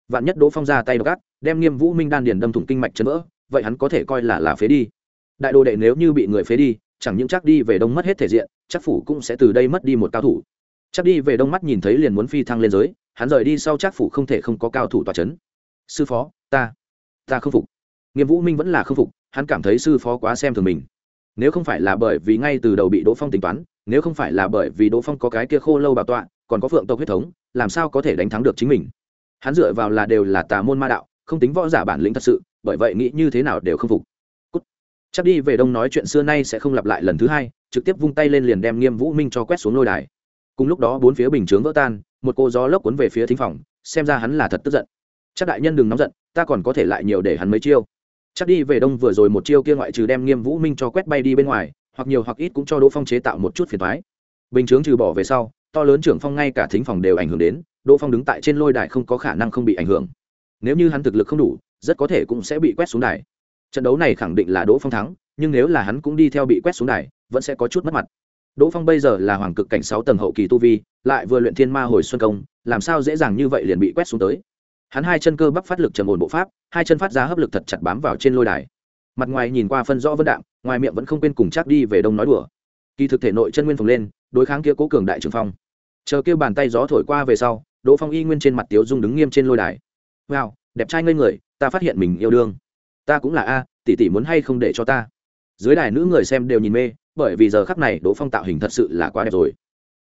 Vạn nhất đỗ phong ra tay gắt đem nghiêm vũ minh đan điền đâm thủng kinh mạch chấn vỡ, vậy hắn có thể coi là là phế đi. Đại đồ đệ nếu như bị người phế đi, chẳng những chắc đi về đông mất hết thể diện, chắc phủ cũng sẽ từ đây mất đi một cao thủ. Chắc đi về đông mắt nhìn thấy liền muốn phi thăng lên giới, hắn rời đi sau chắc phủ không thể không có cao thủ tòa c h ấ n sư phó, ta ta không phục. Nghiêm vũ minh vẫn là không phục, hắn cảm thấy sư phó quá xem thường mình nếu không phải là bởi vì ngay từ đầu bị đỗ phong tính toán, nếu không phải là bởi vì đỗ phong có cái kia khô lâu bảo tọa, còn có phượng tộc huyết thống, làm sao có thể đánh thắng được chính mình? Hắn dựa vào là đều là tà môn ma đạo, không tính võ giả bản lĩnh thật sự, bởi vậy nghĩ như thế nào đều không phục. Chắc đi về đông nói chuyện xưa nay sẽ không lặp lại lần thứ hai, trực tiếp vung tay lên liền đem nghiêm vũ minh cho quét xuống lôi đài. Cùng lúc đó bốn phía bình chướng vỡ tan, một cô gió lốc cuốn về phía thính phòng, xem ra hắn là thật tức giận. Chắc đại nhân đừng nóng giận, ta còn có thể lại nhiều để hắn mấy chiêu chắc đi về đông vừa rồi một chiêu kia ngoại trừ đem nghiêm vũ minh cho quét bay đi bên ngoài, hoặc nhiều hoặc ít cũng cho đỗ phong chế tạo một chút phiền thoái bình chướng trừ bỏ về sau, to lớn trưởng phong ngay cả thính phòng đều ảnh hưởng đến, đỗ phong đứng tại trên lôi đài không có khả năng không bị ảnh hưởng. Nếu như hắn thực lực không đủ, rất có thể cũng sẽ bị quét xuống đài. Trận đấu này khẳng định là đỗ phong thắng, nhưng nếu là hắn cũng đi theo bị quét xuống đài, vẫn sẽ có chút mất mặt. Đỗ phong bây giờ là hoàng cực cảnh sáu tầng hậu kỳ tu vi, lại vừa luyện thiên ma hồi xuân công, làm sao dễ dàng như vậy liền bị quét xuống tới? Hắn hai chân cơ bắp phát lực trầm ổn bộ pháp, hai chân phát ra hấp lực thật chặt bám vào trên lôi đài. Mặt ngoài nhìn qua phân rõ vân đạm, ngoài miệng vẫn không quên cùng chắc đi về đông nói đùa. Kỳ thực thể nội chân nguyên phồng lên, đối kháng kia cố cường đại trường phong. Chờ kêu bàn tay gió thổi qua về sau, đỗ phong y nguyên trên mặt tiếu dung đứng nghiêm trên lôi đài. Wow, đẹp trai ngây người, ta phát hiện mình yêu đương. Ta cũng là a, tỷ tỷ muốn hay không để cho ta? Dưới đài nữ người xem đều nhìn mê, bởi vì giờ khắc này đỗ phong tạo hình thật sự là quá đẹp rồi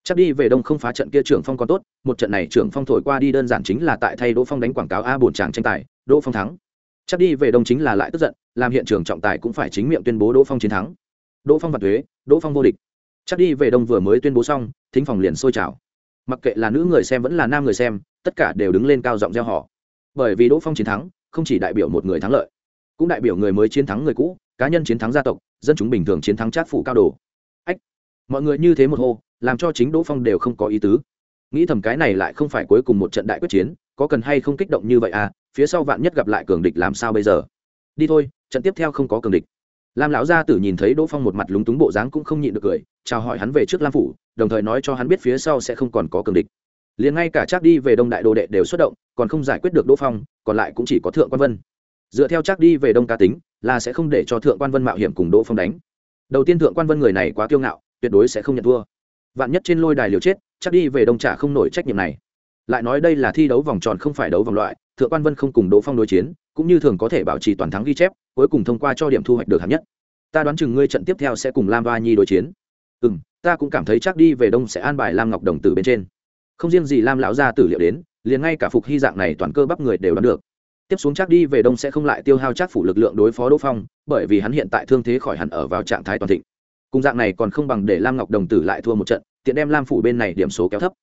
chắc đi về đông không phá trận kia trưởng phong còn tốt, một trận này trưởng phong thổi qua đi đơn giản chính là tại thay đỗ phong đánh quảng cáo a bổn tràng tranh tài, đỗ phong thắng. Chắc đi về đông chính là lại tức giận, làm hiện trường trọng tài cũng phải chính miệng tuyên bố đỗ phong chiến thắng. Đỗ phong và thuế đỗ phong vô địch. Chắc đi về đông vừa mới tuyên bố xong, thính phòng liền sôi trào. Mặc kệ là nữ người xem vẫn là nam người xem, tất cả đều đứng lên cao giọng gieo họ bởi vì đỗ phong chiến thắng, không chỉ đại biểu một người thắng lợi, cũng đại biểu người mới chiến thắng người cũ, cá nhân chiến thắng gia tộc, dân chúng bình thường chiến thắng trác phủ cao đồ mọi người như thế một hô, làm cho chính đỗ phong đều không có ý tứ. Nghĩ thầm cái này lại không phải cuối cùng một trận đại quyết chiến, có cần hay không kích động như vậy à phía sau vạn nhất gặp lại cường địch làm sao bây giờ? Đi thôi, trận tiếp theo không có cường địch. Lam lão gia tử nhìn thấy đỗ phong một mặt lúng túng bộ dáng cũng không nhịn được cười, chào hỏi hắn về trước lam phủ, đồng thời nói cho hắn biết phía sau sẽ không còn có cường địch. Liền ngay cả chắc đi về đông đại đồ đệ đều xuất động, còn không giải quyết được đỗ phong, còn lại cũng chỉ có thượng quan vân. Dựa theo chắc đi về đông ca tính, là sẽ không để cho thượng quan vân mạo hiểm cùng đỗ phong đánh. Đầu tiên thượng quan vân người này quá kiêu ngạo tuyệt đối sẽ không nhận thua. Vạn nhất trên lôi đài liều chết, chắc đi về đông trả không nổi trách nhiệm này. Lại nói đây là thi đấu vòng tròn không phải đấu vòng loại, thượng quan vân không cùng đỗ phong đối chiến, cũng như thường có thể bảo trì toàn thắng ghi chép, cuối cùng thông qua cho điểm thu hoạch được hạng nhất. Ta đoán chừng ngươi trận tiếp theo sẽ cùng lam va nhi đối chiến. Ừ m ta cũng cảm thấy chắc đi về đông sẽ an bài lam ngọc đồng từ bên trên. Không riêng gì lam lão gia tử liệu đến, liền ngay cả phục hy dạng này toàn cơ bắp người đều đoán được. Tiếp xuống chắc đi về đông sẽ không lại tiêu hao chắc phủ lực lượng đối phó đỗ phong, bởi vì hắn hiện tại thương thế khỏi hẳn ở vào trạng thái toàn thịnh cùng dạng này còn không bằng để lam ngọc đồng tử lại thua một trận tiện đem lam phủ bên này điểm số kéo thấp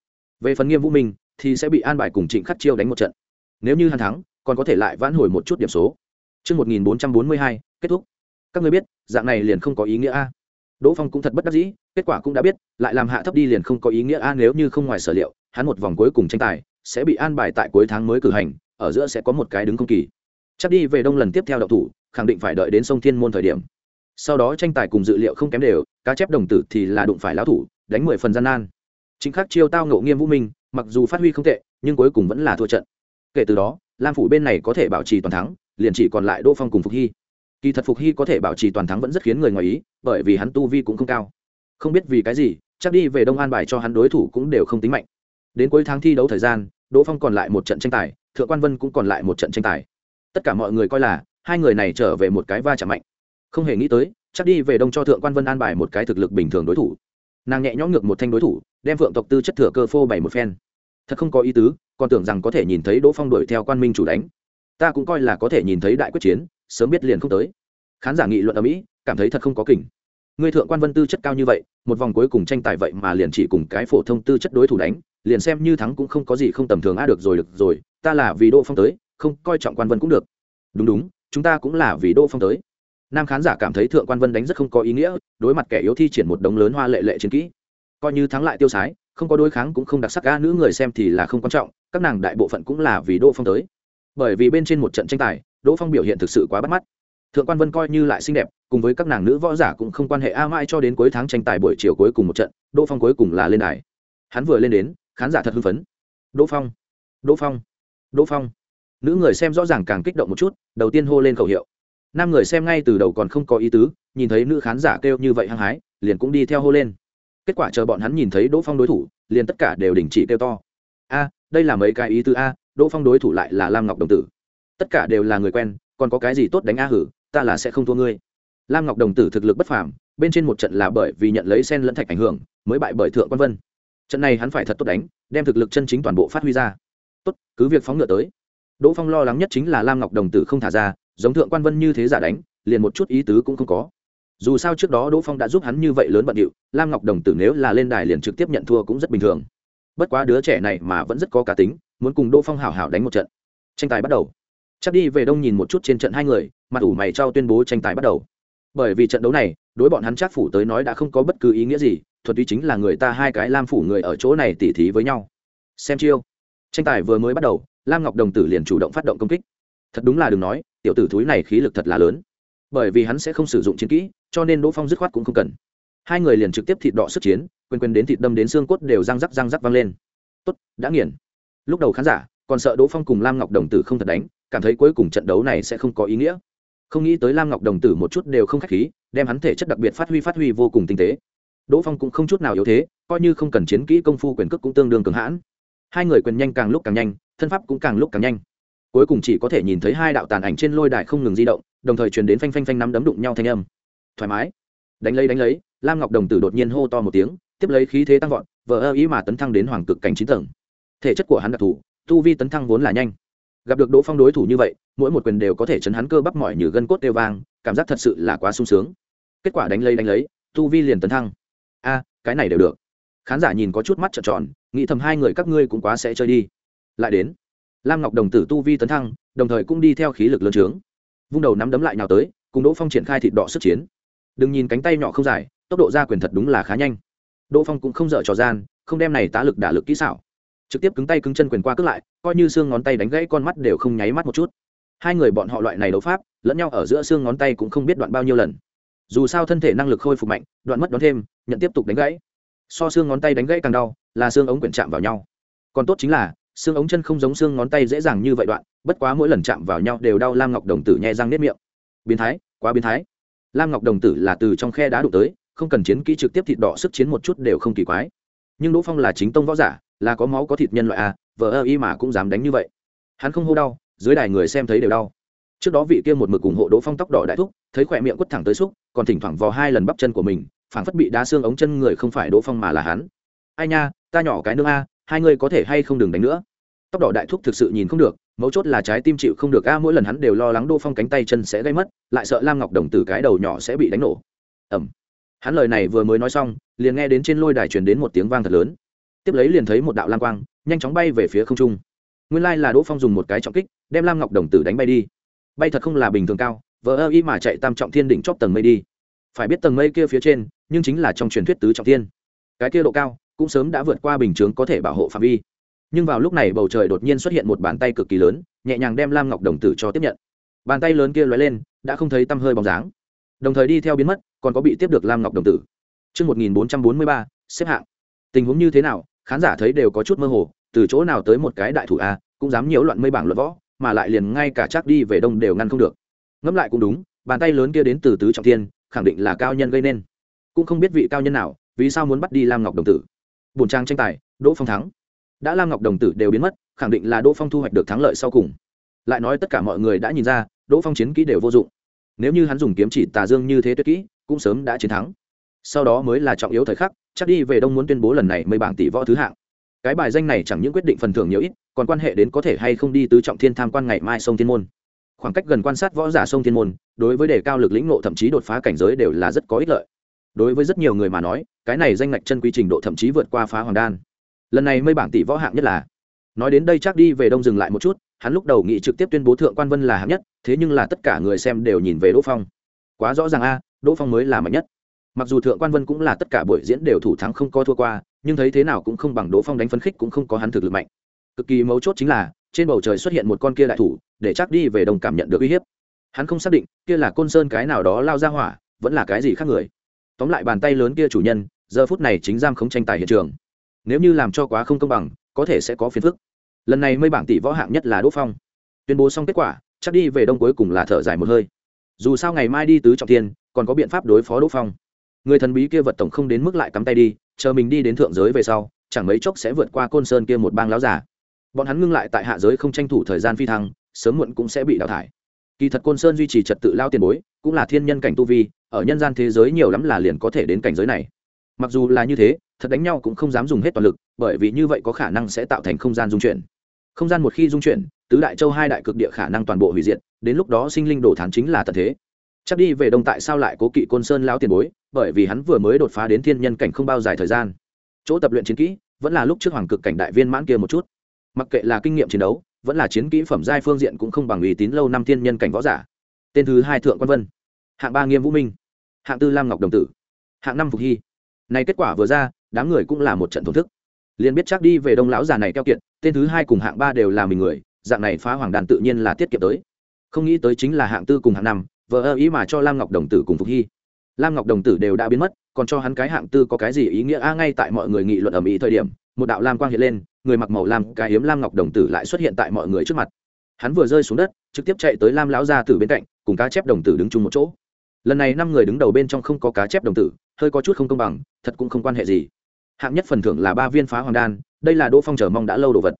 về phần nghiêm vũ minh thì sẽ bị an bài cùng trịnh khắc chiêu đánh một trận nếu như hắn thắng còn có thể lại vãn hồi một chút điểm số Trước 1442, kết thúc. Các người biết, dạng này liền không có ý nghĩa a. Đỗ Phong cũng thật bất đắc dĩ, kết quả cũng đã biết, lại làm hạ thấp đi liền không có ý nghĩa a nếu như không ngoài sở liệu, hắn một vòng cuối cùng tranh tài sẽ bị an bài tại cuối tháng mới cử hành, ở giữa sẽ có một cái đứng không kỳ. Chắc đi về đông lần tiếp theo đậu thủ, khẳng định phải đợi đến sông Thiên môn thời điểm. Sau đó tranh tài cùng dự liệu không kém đều, cá chép đồng tử thì là đụng phải lão thủ, đánh mười phần gian nan. Chính khắc chiêu tao ngộ nghiêm vũ minh, mặc dù phát huy không tệ, nhưng cuối cùng vẫn là thua trận. Kể từ đó, Lam phủ bên này có thể bảo trì toàn thắng, liền chỉ còn lại Đỗ Phong cùng Phục Hy. Kỳ thật Phục Hy có thể bảo trì toàn thắng vẫn rất khiến người ngoài ý, bởi vì hắn tu vi cũng không cao. Không biết vì cái gì, chắc đi về Đông An bài cho hắn đối thủ cũng đều không tính mạnh. Đến cuối tháng thi đấu thời gian, Đỗ Phong còn lại một trận tranh tài, Thượng Quan Vân cũng còn lại một trận tranh tài. Tất cả mọi người coi là hai người này trở về một cái va chạm mạnh. Không hề nghĩ tới, chắc đi về Đông cho Thượng Quan Vân an bài một cái thực lực bình thường đối thủ. Nàng nhẹ nhõm ngược một thanh đối thủ, đem vượng tộc tư chất thừa cơ phô bày một phen. Thật không có ý tứ, còn tưởng rằng có thể nhìn thấy Đỗ Phong đuổi theo quan minh chủ đánh. Ta cũng coi là có thể nhìn thấy đại quyết chiến, sớm biết liền không tới. Khán giả nghị luận ở Mỹ, cảm thấy thật không có kỉnh. Ngươi thượng quan vân tư chất cao như vậy, một vòng cuối cùng tranh tài vậy mà liền chỉ cùng cái phổ thông tư chất đối thủ đánh, liền xem như thắng cũng không có gì không tầm thường a được rồi được rồi, ta là vì Đỗ Phong tới, không coi trọng quan vân cũng được. Đúng đúng, chúng ta cũng là vì Đỗ Phong tới. Nam khán giả cảm thấy thượng quan vân đánh rất không có ý nghĩa, đối mặt kẻ yếu thi triển một đống lớn hoa lệ lệ chiến kỹ. Coi như thắng lại tiêu sái, không có đối kháng cũng không đặc sắc ga nữ người xem thì là không quan trọng các nàng đại bộ phận cũng là vì đỗ phong tới. Bởi vì bên trên một trận tranh tài đỗ phong biểu hiện thực sự quá bắt mắt. Thượng quan vân coi như lại xinh đẹp cùng với các nàng nữ võ giả cũng không quan hệ a mãi cho đến cuối tháng tranh tài buổi chiều cuối cùng một trận đỗ phong cuối cùng là lên đài. Hắn vừa lên đến khán giả thật hưng phấn. Đỗ phong đỗ phong đỗ phong. Nữ người xem rõ ràng càng kích động một chút đầu tiên hô lên khẩu hiệu nam người xem ngay từ đầu còn không có ý tứ, nhìn thấy nữ khán giả kêu như vậy hăng hái, liền cũng đi theo hô lên. Kết quả chờ bọn hắn nhìn thấy đỗ phong đối thủ, liền tất cả đều đình chỉ kêu to. A, đây là mấy cái ý tứ a, đỗ phong đối thủ lại là lam ngọc đồng tử. Tất cả đều là người quen, còn có cái gì tốt đánh a hử, ta là sẽ không thua ngươi. Lam ngọc đồng tử thực lực bất phàm, bên trên một trận là bởi vì nhận lấy sen lẫn thạch ảnh hưởng, mới bại bởi thượng quan vân. Trận này hắn phải thật tốt đánh, đem thực lực chân chính toàn bộ phát huy ra. Tốt, cứ việc phóng ngựa tới. Đỗ phong lo lắng nhất chính là lam ngọc đồng tử không thả ra giống thượng quan vân như thế giả đánh, liền một chút ý tứ cũng không có. Dù sao trước đó đỗ phong đã giúp hắn như vậy lớn bận điệu, lam ngọc đồng tử nếu là lên đài liền trực tiếp nhận thua cũng rất bình thường. Bất quá đứa trẻ này mà vẫn rất có cá tính, muốn cùng đỗ phong hảo hảo đánh một trận. Tranh tài bắt đầu. Chắc đi về đông nhìn một chút trên trận hai người, mặt ủ mày trao tuyên bố tranh tài bắt đầu. Bởi vì trận đấu này, đối bọn hắn chắc phủ tới nói đã không có bất cứ ý nghĩa gì, thuật túy chính là người ta hai cái lam phủ người ở chỗ này tỉ thí với nhau. Xem chiêu. Tranh tài vừa mới bắt đầu, lam ngọc đồng tử liền chủ động phát động công kích. Thật đúng là đừng nói tiểu tử thúi này khí lực thật là lớn. Bởi vì hắn sẽ không sử dụng chiến kỹ, cho nên đỗ phong dứt khoát cũng không cần. Hai người liền trực tiếp thịt đọ sức chiến, quên quên đến thịt đâm đến xương cốt đều răng rắc răng rắc văng lên. Tốt, đã nghiền. Lúc đầu khán giả, còn sợ đỗ phong cùng lam ngọc đồng tử không thật đánh, cảm thấy cuối cùng trận đấu này sẽ không có ý nghĩa. Không nghĩ tới lam ngọc đồng tử một chút đều không k h á c h khí, đem hắn thể chất đặc biệt phát huy phát huy vô cùng tinh tế. Đỗ phong cũng không chút nào yếu thế, coi như không cần chiến kỹ công phu quyền cước cũng tương đương cường hãn. Hai người quyền nhanh càng lúc càng nhanh, thân pháp cũng càng lúc càng nhanh cuối cùng chỉ có thể nhìn thấy hai đạo tàn ảnh trên lôi đài không ngừng di động, đồng thời truyền đến phanh phanh phanh nắm đấm đụng nhau thanh âm. Thoải mái. Đánh lấy đánh lấy, lam ngọc đồng tử đột nhiên hô to một tiếng, tiếp lấy khí thế tăng vọt, vờ ơ ý mà tấn thăng đến hoàng cực cảnh chín tầng. Thể chất của hắn đặc thù, tu vi tấn thăng vốn là nhanh. Gặp được đỗ phong đối thủ như vậy, mỗi một quyền đều có thể chấn hắn cơ bắp mỏi như gân cốt đều vang, cảm giác thật sự là quá sung sướng. Kết quả đánh lấy đánh lấy, tu vi liền tấn thăng. A, cái này đều được. Khán giả nhìn có chút mắt trợn tròn, nghĩ thầm hai người các ngươi cũng quá sẽ chơi đi. Lại đến lam ngọc đồng tử tu vi tấn thăng, đồng thời cũng đi theo khí lực lớn trướng. Vung đầu nắm đấm lại nào tới, cùng đỗ phong triển khai thịt đỏ sức chiến. Đừng nhìn cánh tay nhỏ không dài, tốc độ ra quyền thật đúng là khá nhanh. Đỗ phong cũng không dở trò gian, không đem này tá lực đả lực kỹ xảo. Trực tiếp cứng tay cứng chân quyền qua cước lại, coi như xương ngón tay đánh gãy con mắt đều không nháy mắt một chút. Hai người bọn họ loại này đấu pháp, lẫn nhau ở giữa xương ngón tay cũng không biết đoạn bao nhiêu lần. Dù sao thân thể năng lực khôi phục mạnh, đoạn mất đón thêm, nhận tiếp tục đánh gãy. So xương ngón tay đánh gãy càng đau, là xương ống quyển chạm vào nhau. Còn tốt chính là xương ống chân không giống xương ngón tay dễ dàng như vậy đoạn bất quá mỗi lần chạm vào nhau đều đau lam ngọc đồng tử nhẹ răng nếp miệng. Biến thái quá biến thái. Lam ngọc đồng tử là từ trong khe đá đụng tới không cần chiến kỹ trực tiếp thịt đỏ sức chiến một chút đều không kỳ quái. Nhưng đỗ phong là chính tông võ giả là có máu có thịt nhân loại à, vợ ơ y mà cũng dám đánh như vậy. Hắn không hô đau dưới đài người xem thấy đều đau. Trước đó vị kia một mực ủng hộ đỗ phong tóc đỏ đại thúc thấy khỏe miệng quất thẳng tới xúc còn thỉnh thoảng vò hai lần bắp chân của mình phảng phất bị đá xương ống chân người không phải đỗ phong mà là hắn. Ai nha ta nhỏ cái nương a hai người có thể hay không đừng đánh nữa tóc đỏ đại thúc thực sự nhìn không được, mấu chốt là trái tim chịu không được, a, mỗi lần hắn đều lo lắng đỗ phong cánh tay chân sẽ gây mất, lại sợ lam ngọc đồng từ cái đầu nhỏ sẽ bị đánh nổ. Ẩm hắn lời này vừa mới nói xong, liền nghe đến trên lôi đài truyền đến một tiếng vang thật lớn. Tiếp lấy liền thấy một đạo lam quang, nhanh chóng bay về phía không trung. Nguyên lai là đỗ phong dùng một cái trọng kích, đem lam ngọc đồng tử đánh bay đi. Bay thật không là bình thường cao vỡ ơ y mà chạy tam trọng thiên đỉnh chóp tầng mây đi. Phải biết tầng mây kia phía trên, nhưng chính là trong truyền thuyết tứ trọng thiên. Cái kia độ cao, cũng sớm đã vượt qua bình chướng có thể bảo hộ phạm vi nhưng vào lúc này bầu trời đột nhiên xuất hiện một bàn tay cực kỳ lớn nhẹ nhàng đem lam ngọc đồng tử cho tiếp nhận bàn tay lớn kia lóe lên đã không thấy tăm hơi bóng dáng đồng thời đi theo biến mất còn có bị tiếp được lam ngọc đồng tử Trước 1443, xếp hạng. Tình huống như thế nào, khán giả thấy đều có chút mơ hồ, từ chỗ nào tới một cái đại thủ A, cũng dám nhiễu loạn mây bảng luận võ, mà lại liền ngay cả chắc đi về đông đều ngăn không được. Ngẫm lại cũng đúng, bàn tay lớn kia đến từ tứ trọng thiên, khẳng định là cao nhân gây nên. Cũng không biết vị cao nhân nào, vì sao muốn bắt đi Lam Ngọc đồng tử. bổn trang tranh tài, Đỗ Phong thắng. Đã Lam Ngọc đồng tử đều biến mất, khẳng định là Đỗ Phong thu hoạch được thắng lợi sau cùng. Lại nói tất cả mọi người đã nhìn ra, Đỗ Phong chiến kỹ đều vô dụng. Nếu như hắn dùng kiếm chỉ tà dương như thế tuyệt kỹ cũng sớm đã chiến thắng. Sau đó mới là trọng yếu thời khắc chắc đi về đông muốn tuyên bố lần này mây bảng tỷ võ thứ hạng. Cái bài danh này chẳng những quyết định phần thưởng nhiều ít còn quan hệ đến có thể hay không đi tứ trọng thiên tham quan ngày mai sông thiên môn. Khoảng cách gần quan sát võ giả sông thiên môn đối với đề cao lực lĩnh ngộ thậm chí đột phá cảnh giới đều là rất có ích lợi. Đối với rất nhiều người mà nói cái này danh ngạch chân quy trình độ thậm chí vượt qua phá hoàng đan lần này mây bảng tỷ võ hạng nhất là, nói đến đây chắc đi về đông dừng lại một chút, hắn lúc đầu nghĩ trực tiếp tuyên bố thượng quan vân là hạng nhất, thế nhưng là tất cả người xem đều nhìn về đỗ phong. Quá rõ ràng a, đỗ phong mới là mạnh nhất. Mặc dù thượng quan vân cũng là tất cả buổi diễn đều thủ thắng không có thua qua, nhưng thấy thế nào cũng không bằng đỗ phong đánh phấn khích cũng không có hắn thực lực mạnh. Cực kỳ mấu chốt chính là, trên bầu trời xuất hiện một con kia đại thủ, để chắc đi về đồng cảm nhận được uy hiếp. Hắn không xác định, kia là côn sơn cái nào đó lao ra hỏa, vẫn là cái gì khác người. Tóm lại bàn tay lớn kia chủ nhân, giờ phút này chính giam không tranh tài hiện trường nếu như làm cho quá không công bằng, có thể sẽ có phiền phức. Lần này mây bảng tỷ võ hạng nhất là đỗ phong. Tuyên bố xong kết quả, chắc đi về đông cuối cùng là thở dài một hơi. Dù sao ngày mai đi tứ trọng tiên còn có biện pháp đối phó đỗ phong. Người thần bí kia vật tổng không đến mức lại cắm tay đi, chờ mình đi đến thượng giới về sau, chẳng mấy chốc sẽ vượt qua côn sơn kia một bang láo giả. Bọn hắn ngưng lại tại hạ giới không tranh thủ thời gian phi thăng, sớm muộn cũng sẽ bị đào thải. Kỳ thật côn sơn duy trì trật tự lao tiền bối, cũng là thiên nhân cảnh tu vi, ở nhân gian thế giới nhiều lắm là liền có thể đến cảnh giới này. Mặc dù là như thế thật đánh nhau cũng không dám dùng hết toàn lực, bởi vì như vậy có khả năng sẽ tạo thành không gian dung chuyển. Không gian một khi dung chuyển, tứ đại châu hai đại cực địa khả năng toàn bộ hủy diệt, đến lúc đó sinh linh đổ thán chính là tận thế. Chắc đi về đông tại sao lại cố kỵ côn sơn lão tiền bối, bởi vì hắn vừa mới đột phá đến thiên nhân cảnh không bao dài thời gian. Chỗ tập luyện chiến kỹ, vẫn là lúc trước hoàng cực cảnh đại viên mãn kia một chút. Mặc kệ là kinh nghiệm chiến đấu, vẫn là chiến kỹ phẩm giai phương diện cũng không bằng uy tín lâu năm thiên nhân cảnh võ giả. Tên thứ hai thượng quan vân. Hạng ba nghiêm vũ minh. Hạng tư lam ngọc đồng tử. Hạng năm phục hy. Này kết quả vừa ra đám người cũng là một trận thổn thức. Liền biết chắc đi về đông lão già này keo kiệt, tên thứ hai cùng hạng ba đều là mình người, dạng này phá hoàng đàn tự nhiên là tiết kiệm tới. Không nghĩ tới chính là hạng tư cùng hạng năm vợ ơ ý mà cho lam ngọc đồng tử cùng phục hy. Lam ngọc đồng tử đều đã biến mất, còn cho hắn cái hạng tư có cái gì ý nghĩa? A ngay tại mọi người nghị luận ở mỹ thời điểm, một đạo lam quang hiện lên, người mặc màu lam cái hiếm lam ngọc đồng tử lại xuất hiện tại mọi người trước mặt. Hắn vừa rơi xuống đất, trực tiếp chạy tới lam lão gia tử bên cạnh, cùng cá chép đồng tử đứng chung một chỗ. Lần này năm người đứng đầu bên trong không có cá chép đồng tử, hơi có chút không công bằng, thật cũng không quan hệ gì hạng nhất phần thưởng là ba viên phá hoàng đan, đây là đỗ phong chờ mong đã lâu đồ vật.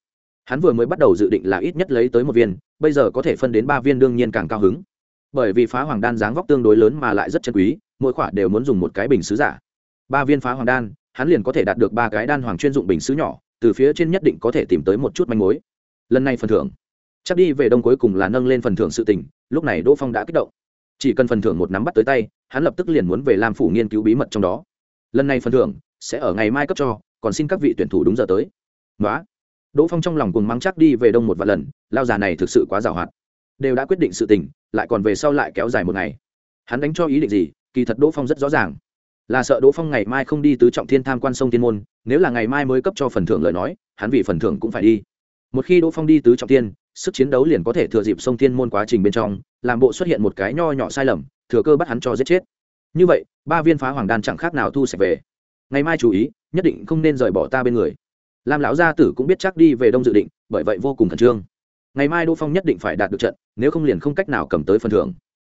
Hắn vừa mới bắt đầu dự định là ít nhất lấy tới một viên, bây giờ có thể phân đến ba viên đương nhiên càng cao hứng. Bởi vì phá hoàng đan dáng vóc tương đối lớn mà lại rất chân quý, mỗi khoả đều muốn dùng một cái bình xứ giả. Ba viên phá hoàng đan, hắn liền có thể đạt được ba cái đan hoàng chuyên dụng bình xứ nhỏ, từ phía trên nhất định có thể tìm tới một chút manh mối. Lần này phần thưởng, chắc đi về đông cuối cùng là nâng lên phần thưởng sự tình, lúc này đỗ phong đã kích động. Chỉ cần phần thưởng một nắm bắt tới tay, hắn lập tức liền muốn về làm phủ nghiên cứu bí mật trong đó. Lần này phần thưởng sẽ ở ngày mai cấp cho, còn xin các vị tuyển thủ đúng giờ tới. Nói đỗ phong trong lòng cùng mắng chắc đi về đông một vài lần, lao già này thực sự quá giàu hoạt đều đã quyết định sự tình, lại còn về sau lại kéo dài một ngày. Hắn đánh cho ý định gì, kỳ thật đỗ phong rất rõ ràng. Là sợ đỗ phong ngày mai không đi tứ trọng thiên tham quan sông thiên môn, nếu là ngày mai mới cấp cho phần thưởng lời nói, hắn vì phần thưởng cũng phải đi. Một khi đỗ phong đi tứ trọng thiên, sức chiến đấu liền có thể thừa dịp sông thiên môn quá trình bên trong, làm bộ xuất hiện một cái nho nhỏ sai lầm, thừa cơ bắt hắn cho giết chết. Như vậy, ba viên phá hoàng đan chẳng khác nào thu sạch về ngày mai chú ý, nhất định không nên rời bỏ ta bên người. Lam lão gia tử cũng biết chắc đi về đông dự định, bởi vậy vô cùng khẩn trương. Ngày mai đỗ phong nhất định phải đạt được trận, nếu không liền không cách nào cầm tới phần thưởng.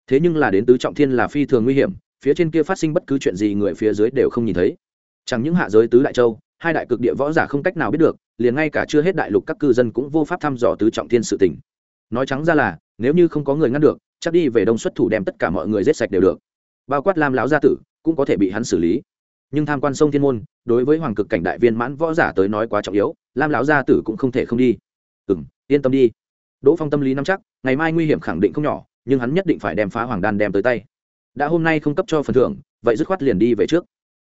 Thế nhưng là đến tứ trọng thiên là phi thường nguy hiểm, phía trên kia phát sinh bất cứ chuyện gì người phía dưới đều không nhìn thấy. Chẳng những hạ giới tứ đại châu, hai đại cực địa võ giả không cách nào biết được, liền ngay cả chưa hết đại lục các cư dân cũng vô pháp thăm dò tứ trọng thiên sự tình. Nói trắng ra là, nếu như không có người ngăn được, chắc đi về đông xuất thủ đem tất cả mọi người giết sạch đều được. Bao quát lam lão gia tử, cũng có thể bị hắn xử lý nhưng tham quan sông thiên môn, đối với hoàng cực cảnh đại viên mãn võ giả tới nói quá trọng yếu, lam lão gia tử cũng không thể không đi. Ừ m yên tâm đi. Đỗ phong tâm lý nắm chắc, ngày mai nguy hiểm khẳng định không nhỏ, nhưng hắn nhất định phải đem phá hoàng đan đem tới tay. Đã hôm nay không cấp cho phần thưởng, vậy dứt khoát liền đi về trước.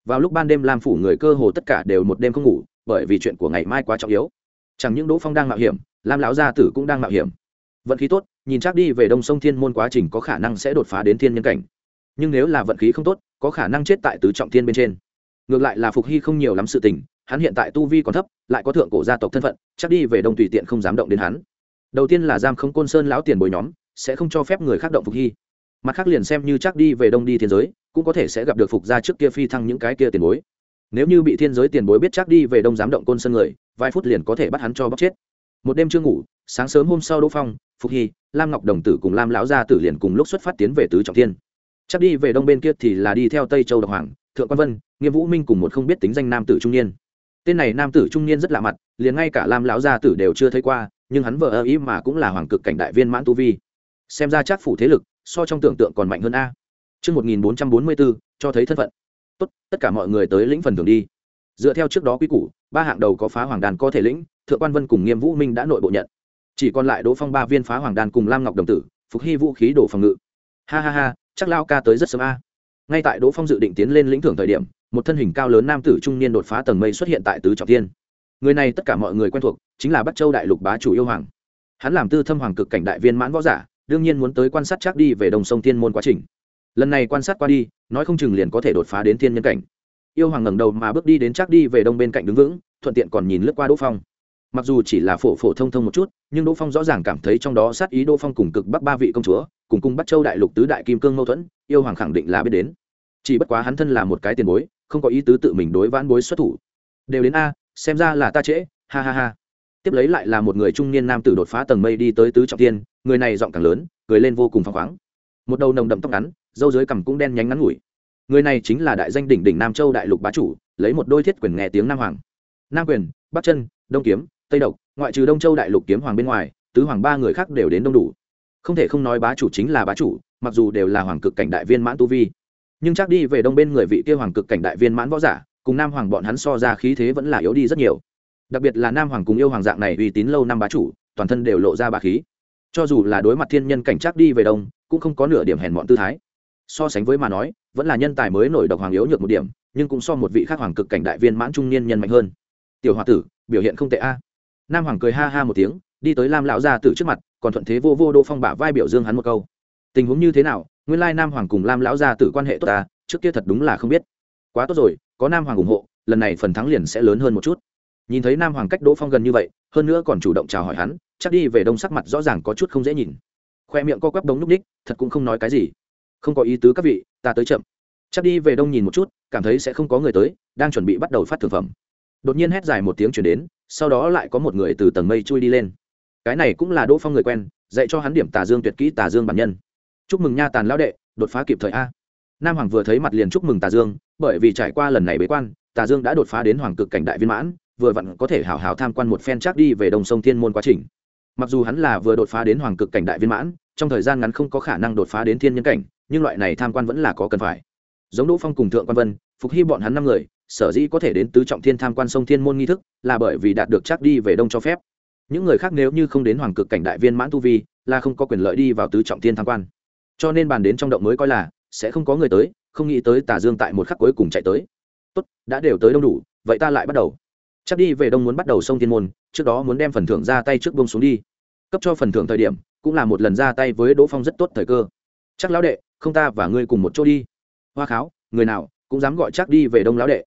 Vào lúc ban đêm lam phủ người cơ hồ tất cả đều một đêm không ngủ, bởi vì chuyện của ngày mai quá trọng yếu. Chẳng những đỗ phong đang mạo hiểm, lam lão gia tử cũng đang mạo hiểm. Vận khí tốt, nhìn chắc đi về đông sông thiên môn quá trình có khả năng sẽ đột phá đến thiên nhân cảnh. Nhưng nếu là vận khí không tốt, có khả năng chết tại tứ trọng thiên bên trên ngược lại là phục hy không nhiều lắm sự tình, hắn hiện tại tu vi còn thấp, lại có thượng cổ gia tộc thân phận, chắc đi về đông tùy tiện không dám động đến hắn. Đầu tiên là giam không côn sơn lão tiền bồi nhóm, sẽ không cho phép người khác động phục hy. Mặt khác liền xem như chắc đi về đông đi thiên giới, cũng có thể sẽ gặp được phục gia trước kia phi thăng những cái kia tiền bối. Nếu như bị thiên giới tiền bối biết chắc đi về đông dám động côn sơn người, vài phút liền có thể bắt hắn cho bóc chết. Một đêm chưa ngủ, sáng sớm hôm sau đỗ phong, phục hy, lam ngọc đồng tử cùng lam lão gia tử liền cùng lúc xuất phát tiến về tứ trọng thiên. Chắc đi về đông bên kia thì là đi theo tây châu độc hoàng thượng quan vân nghiêm vũ minh cùng một không biết tính danh nam tử trung niên tên này nam tử trung niên rất lạ mặt liền ngay cả lam lão gia tử đều chưa thấy qua nhưng hắn vợ ơ ý mà cũng là hoàng cực cảnh đại viên mãn tu vi xem ra chắc phủ thế lực so trong tưởng tượng còn mạnh hơn a Trước 1444, cho thấy thân phận. Tốt, tất cả mọi người tới lĩnh phần thưởng đi. Dựa theo trước đó quy củ, ba hạng đầu có phá hoàng đàn có thể lĩnh, thượng quan vân cùng nghiêm vũ minh đã nội bộ nhận. Chỉ còn lại Đỗ Phong ba viên phá hoàng đàn cùng Lam Ngọc đồng tử, phục hy vũ khí đổ phòng ngự. Ha ha ha, chắc lao ca tới rất sớm a. Ngay tại Đỗ Phong dự định tiến lên lĩnh thưởng thời điểm, một thân hình cao lớn nam tử trung niên đột phá tầng mây xuất hiện tại tứ trọng thiên. Người này tất cả mọi người quen thuộc, chính là Bắc Châu đại lục bá chủ yêu hoàng. Hắn làm tư thâm hoàng cực cảnh đại viên mãn võ giả, đương nhiên muốn tới quan sát chắc đi về đồng sông thiên môn quá trình lần này quan sát qua đi nói không chừng liền có thể đột phá đến thiên nhân cảnh yêu hoàng ngẩng đầu mà bước đi đến chắc đi về đông bên cạnh đứng vững thuận tiện còn nhìn lướt qua đỗ phong mặc dù chỉ là phổ phổ thông thông một chút nhưng đỗ phong rõ ràng cảm thấy trong đó sát ý đỗ phong cùng cực bắc ba vị công chúa cùng cung bắc châu đại lục tứ đại kim cương mâu thuẫn yêu hoàng khẳng định là biết đến chỉ bất quá hắn thân là một cái tiền bối, không có ý tứ tự mình đối vãn bối xuất thủ. Đều đến a, xem ra là ta trễ, ha ha ha. Tiếp lấy lại là một người trung niên nam tử đột phá tầng mây đi tới tứ trọng tiên, người này giọng càng lớn, cười lên vô cùng phăng khoáng. Một đầu nồng đậm tóc ngắn dâu dưới cằm cũng đen nhánh ngắn ngủi. Người này chính là đại danh đỉnh đỉnh nam châu đại lục bá chủ, lấy một đôi thiết quyền nghe tiếng nam hoàng. Nam quyền, bắc chân, đông kiếm, tây độc, ngoại trừ đông châu đại lục kiếm hoàng bên ngoài, tứ hoàng ba người khác đều đến đông đủ. Không thể không nói bá chủ chính là bá chủ, mặc dù đều là hoàng cực cảnh đại viên mãn tu vi nhưng chắc đi về đông bên người vị kia hoàng cực cảnh đại viên mãn võ giả, cùng nam hoàng bọn hắn so ra khí thế vẫn là yếu đi rất nhiều. Đặc biệt là nam hoàng cùng yêu hoàng dạng này uy tín lâu năm bá chủ, toàn thân đều lộ ra bá khí. Cho dù là đối mặt thiên nhân cảnh chắc đi về đông, cũng không có nửa điểm hèn mọn tư thái. So sánh với mà nói, vẫn là nhân tài mới nổi độc hoàng yếu nhược một điểm, nhưng cũng so một vị khác hoàng cực cảnh đại viên mãn trung niên nhân mạnh hơn. Tiểu h tử, biểu hiện không tệ a. Nam hoàng cười ha ha một tiếng, đi tới lam lão gia tử trước mặt, còn thuận thế vô vô đô phong bả vai biểu dương hắn một câu. Tình huống như thế nào nguyên lai nam hoàng cùng lam lão gia tử quan hệ tốt ta, trước kia thật đúng là không biết. Quá tốt rồi, có nam hoàng ủng hộ, lần này phần thắng liền sẽ lớn hơn một chút. Nhìn thấy nam hoàng cách đỗ phong gần như vậy, hơn nữa còn chủ động chào hỏi hắn, chắc đi về đông sắc mặt rõ ràng có chút không dễ nhìn. Khoe miệng co quắp đống núp ních, thật cũng không nói cái gì. Không có ý tứ các vị, ta tới chậm. Chắc đi về đông nhìn một chút, cảm thấy sẽ không có người tới, đang chuẩn bị bắt đầu phát thực phẩm. Đột nhiên hét dài một tiếng chuyển đến, sau đó lại có một người từ tầng mây chui đi lên. Cái này cũng là đỗ phong người quen, dạy cho hắn điểm tà dương tuyệt kỹ tà dương bản nhân chúc mừng nha tàn lão đệ, đột phá kịp thời a. Nam hoàng vừa thấy mặt liền chúc mừng tà dương, bởi vì trải qua lần này bế quan, tà dương đã đột phá đến hoàng cực cảnh đại viên mãn, vừa vặn có thể hào hào tham quan một phen chắc đi về đồng sông thiên môn quá trình. Mặc dù hắn là vừa đột phá đến hoàng cực cảnh đại viên mãn, trong thời gian ngắn không có khả năng đột phá đến thiên nhân cảnh, nhưng loại này tham quan vẫn là có cần phải. Giống đỗ phong cùng thượng quan vân, phục hy bọn hắn năm người, sở dĩ có thể đến tứ trọng thiên tham quan sông thiên môn nghi thức, là bởi vì đạt được chắc đi về đông cho phép. Những người khác nếu như không đến hoàng cực cảnh đại viên mãn tu vi, là không có quyền lợi đi vào tứ trọng thiên tham quan cho nên bàn đến trong động mới coi là, sẽ không có người tới, không nghĩ tới tà dương tại một khắc cuối cùng chạy tới. Tốt, đã đều tới đông đủ, vậy ta lại bắt đầu. Chắc đi về đông muốn bắt đầu sông thiên môn, trước đó muốn đem phần thưởng ra tay trước bông xuống đi. Cấp cho phần thưởng thời điểm, cũng là một lần ra tay với đỗ phong rất tốt thời cơ. Chắc lão đệ, không ta và ngươi cùng một chỗ đi. Hoa kháo, người nào cũng dám gọi chắc đi về đông lão đệ.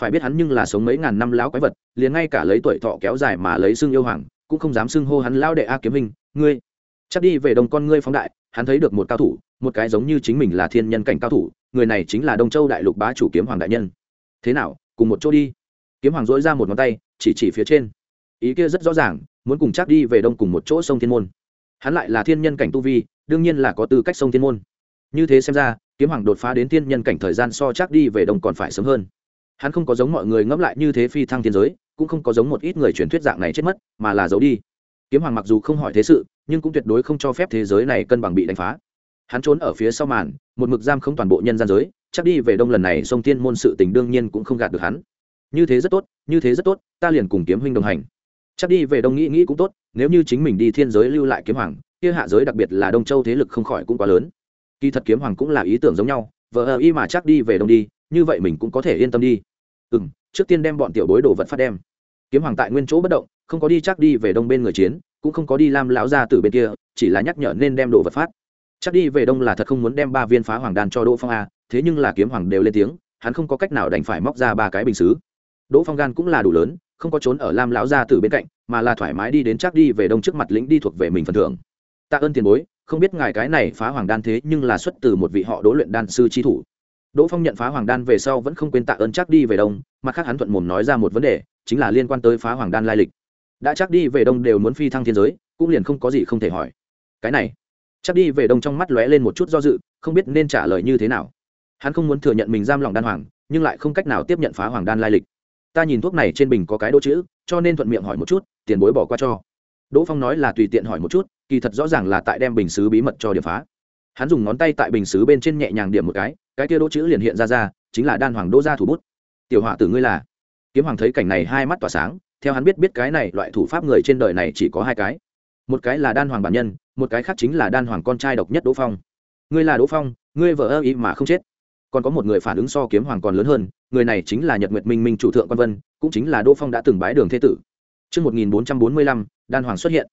Phải biết hắn nhưng là sống mấy ngàn năm lão quái vật, liền ngay cả lấy tuổi thọ kéo dài mà lấy xưng yêu hoàng, cũng không dám xưng hô hắn lão đệ a kiếm hình, ngươi. Chắc đi về đông con ngươi phóng đại hắn thấy được một cao thủ, một cái giống như chính mình là thiên nhân cảnh cao thủ, người này chính là đông châu đại lục bá chủ kiếm hoàng đại nhân. Thế nào, cùng một chỗ đi. Kiếm hoàng dỗi ra một ngón tay, chỉ chỉ phía trên. Ý kia rất rõ ràng, muốn cùng chắc đi về đông cùng một chỗ sông thiên môn. Hắn lại là thiên nhân cảnh tu vi, đương nhiên là có tư cách sông thiên môn. Như thế xem ra, kiếm hoàng đột phá đến thiên nhân cảnh thời gian so chắc đi về đông còn phải sớm hơn. Hắn không có giống mọi người ngẫm lại như thế phi thăng thiên giới, cũng không có giống một ít người truyền thuyết dạng này chết mất, mà là giấu đi. Kiếm hoàng mặc dù không hỏi thế sự nhưng cũng tuyệt đối không cho phép thế giới này cân bằng bị đánh phá. Hắn trốn ở phía sau màn, một mực giam không toàn bộ nhân gian giới, chắc đi về đông lần này sông tiên môn sự tình đương nhiên cũng không gạt được hắn. Như thế rất tốt, như thế rất tốt, ta liền cùng kiếm huynh đồng hành. Chắc đi về đông nghĩ nghĩ cũng tốt, nếu như chính mình đi thiên giới lưu lại kiếm hoàng, kia hạ giới đặc biệt là đông châu thế lực không khỏi cũng quá lớn. Kỳ thật kiếm hoàng cũng là ý tưởng giống nhau vợ ờ y mà chắc đi về đông đi, như vậy mình cũng có thể yên tâm đi. Ừ m trước tiên đem bọn tiểu bối đồ vật phát đem. Kiếm hoàng tại nguyên chỗ bất động không có đi chắc đi về đông bên người chiến, cũng không có đi lam lão ra từ bên kia, chỉ là nhắc nhở nên đem đồ vật phát. Chắc đi về đông là thật không muốn đem ba viên phá hoàng đan cho đỗ phong a, thế nhưng là kiếm hoàng đều lên tiếng, hắn không có cách nào đành phải móc ra ba cái bình xứ. Đỗ phong gan cũng là đủ lớn, không có trốn ở lam lão ra từ bên cạnh, mà là thoải mái đi đến chắc đi về đông trước mặt lĩnh đi thuộc về mình phần thưởng. Tạ ơn tiền bối, không biết ngài cái này phá hoàng đan thế nhưng là xuất từ một vị họ đỗ luyện đan sư trí thủ. Đỗ phong nhận phá hoàng đan về sau vẫn không quên tạ ơn chắc đi về đông, mặt khác hắn thuận mồm nói ra một vấn đề, chính là liên quan tới phá hoàng đan lai lịch đã chắc đi về đông đều muốn phi thăng thiên giới, cũng liền không có gì không thể hỏi. Cái này, chắc đi về đông trong mắt lóe lên một chút do dự, không biết nên trả lời như thế nào. Hắn không muốn thừa nhận mình giam lòng đan hoàng, nhưng lại không cách nào tiếp nhận phá hoàng đan lai lịch. Ta nhìn thuốc này trên bình có cái đỗ chữ, cho nên thuận miệng hỏi một chút, tiền bối bỏ qua cho. Đỗ phong nói là tùy tiện hỏi một chút, kỳ thật rõ ràng là tại đem bình xứ bí mật cho điểm phá. Hắn dùng ngón tay tại bình xứ bên trên nhẹ nhàng điểm một cái cái kia đỗ chữ liền hiện ra ra, chính là đan hoàng đỗ gia thủ bút. Tiểu họa tử ngươi là? Kiếm hoàng thấy cảnh này hai mắt tỏa sáng theo hắn biết biết cái này loại thủ pháp người trên đời này chỉ có hai cái một cái là đan hoàng bản nhân một cái khác chính là đan hoàng con trai độc nhất đỗ phong ngươi là đỗ phong ngươi vợ ơ ý mà không chết còn có một người phản ứng so kiếm hoàng còn lớn hơn người này chính là nhật nguyệt minh minh chủ thượng quan vân cũng chính là đỗ phong đã từng bái đường thế tử Trước 1445, đan hoàng xuất hiện.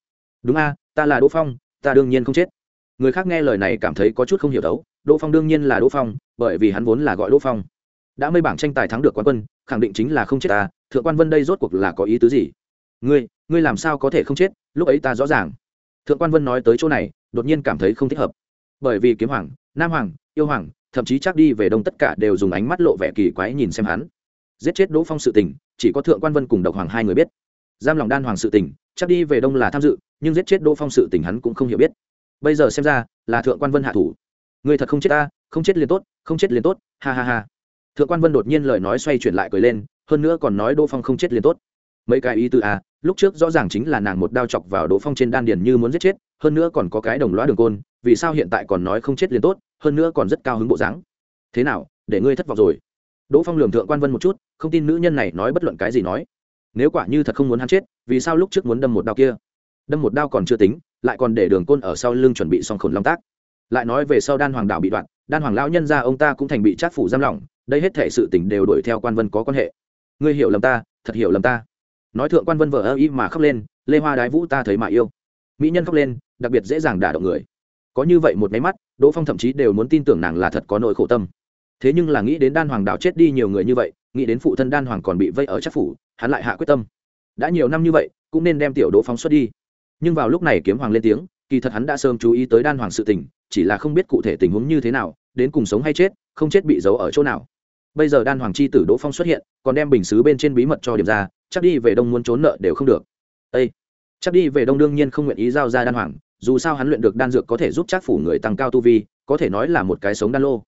Đúng a, ta là Đỗ Phong, ta đương nhiên không chết. Người khác nghe lời này cảm thấy có chút không hiểu đấu, Đỗ Phong đương nhiên là Đỗ Phong, bởi vì hắn vốn là gọi Đỗ Phong. Đã mây bảng tranh tài thắng được quán quân, khẳng định chính là không chết ta, thượng quan Vân đây rốt cuộc là có ý tứ gì? Ngươi, ngươi làm sao có thể không chết, lúc ấy ta rõ ràng. Thượng quan Vân nói tới chỗ này, đột nhiên cảm thấy không thích hợp. Bởi vì kiếm hoàng, nam hoàng, yêu hoàng, thậm chí chắc đi về đông tất cả đều dùng ánh mắt lộ vẻ kỳ quái nhìn xem hắn. Giết chết Đỗ Phong sự tình, chỉ có thượng quan Vân cùng độc hoàng hai người biết giam lòng đan hoàng sự tình chắc đi về đông là tham dự nhưng giết chết đỗ phong sự tình hắn cũng không hiểu biết bây giờ xem ra là thượng quan vân hạ thủ người thật không chết ta không chết liền tốt không chết liền tốt ha ha ha thượng quan vân đột nhiên lời nói xoay chuyển lại cười lên hơn nữa còn nói đỗ phong không chết liền tốt. Mấy cái ý tư à lúc trước rõ ràng chính là nàng một đao chọc vào đỗ phong trên đan điền như muốn giết chết, hơn nữa còn có cái đồng loá đường côn, vì sao hiện tại còn nói không chết liền tốt, hơn nữa còn rất cao hứng bộ dáng. Thế nào, để ngươi thất vọng rồi. Đỗ phong lường thượng quan vân một chút, không tin nữ nhân này nói bất luận cái gì nói. Nếu quả như thật không muốn hắn chết, vì sao lúc trước muốn đâm một đao kia? Đâm một đao còn chưa tính, lại còn để đường côn ở sau lưng chuẩn bị xong khổn long tác. Lại nói về sau đan hoàng đạo bị đoạn, đan hoàng lão nhân ra ông ta cũng thành bị trát phủ giam lỏng, đây hết thể sự tình đều đuổi theo quan vân có quan hệ ngươi hiểu lầm ta, thật hiểu lầm ta. Nói thượng quan vân vợ ơ y mà khóc lên, lê hoa đái vũ ta thấy mà yêu. Mỹ nhân khóc lên, đặc biệt dễ dàng đả động người. Có như vậy một máy mắt, đỗ phong thậm chí đều muốn tin tưởng nàng là thật có nỗi khổ tâm. Thế nhưng là nghĩ đến đan hoàng đảo chết đi nhiều người như vậy, nghĩ đến phụ thân đan hoàng còn bị vây ở chắc phủ, hắn lại hạ quyết tâm. Đã nhiều năm như vậy, cũng nên đem tiểu đỗ phóng xuất đi. Nhưng vào lúc này kiếm hoàng lên tiếng, kỳ thật hắn đã sớm chú ý tới đan hoàng sự tình, chỉ là không biết cụ thể tình huống như thế nào, đến cùng sống hay chết, không chết bị giấu ở chỗ nào bây giờ đan hoàng chi tử đỗ phong xuất hiện, còn đem bình xứ bên trên bí mật cho điểm ra, chắc đi về đông muốn trốn nợ đều không được. Ây chắc đi về đông đương nhiên không nguyện ý giao ra đan hoàng, dù sao hắn luyện được đan dược có thể giúp chắc phủ người tăng cao tu vi, có thể nói là một cái sống đan lô.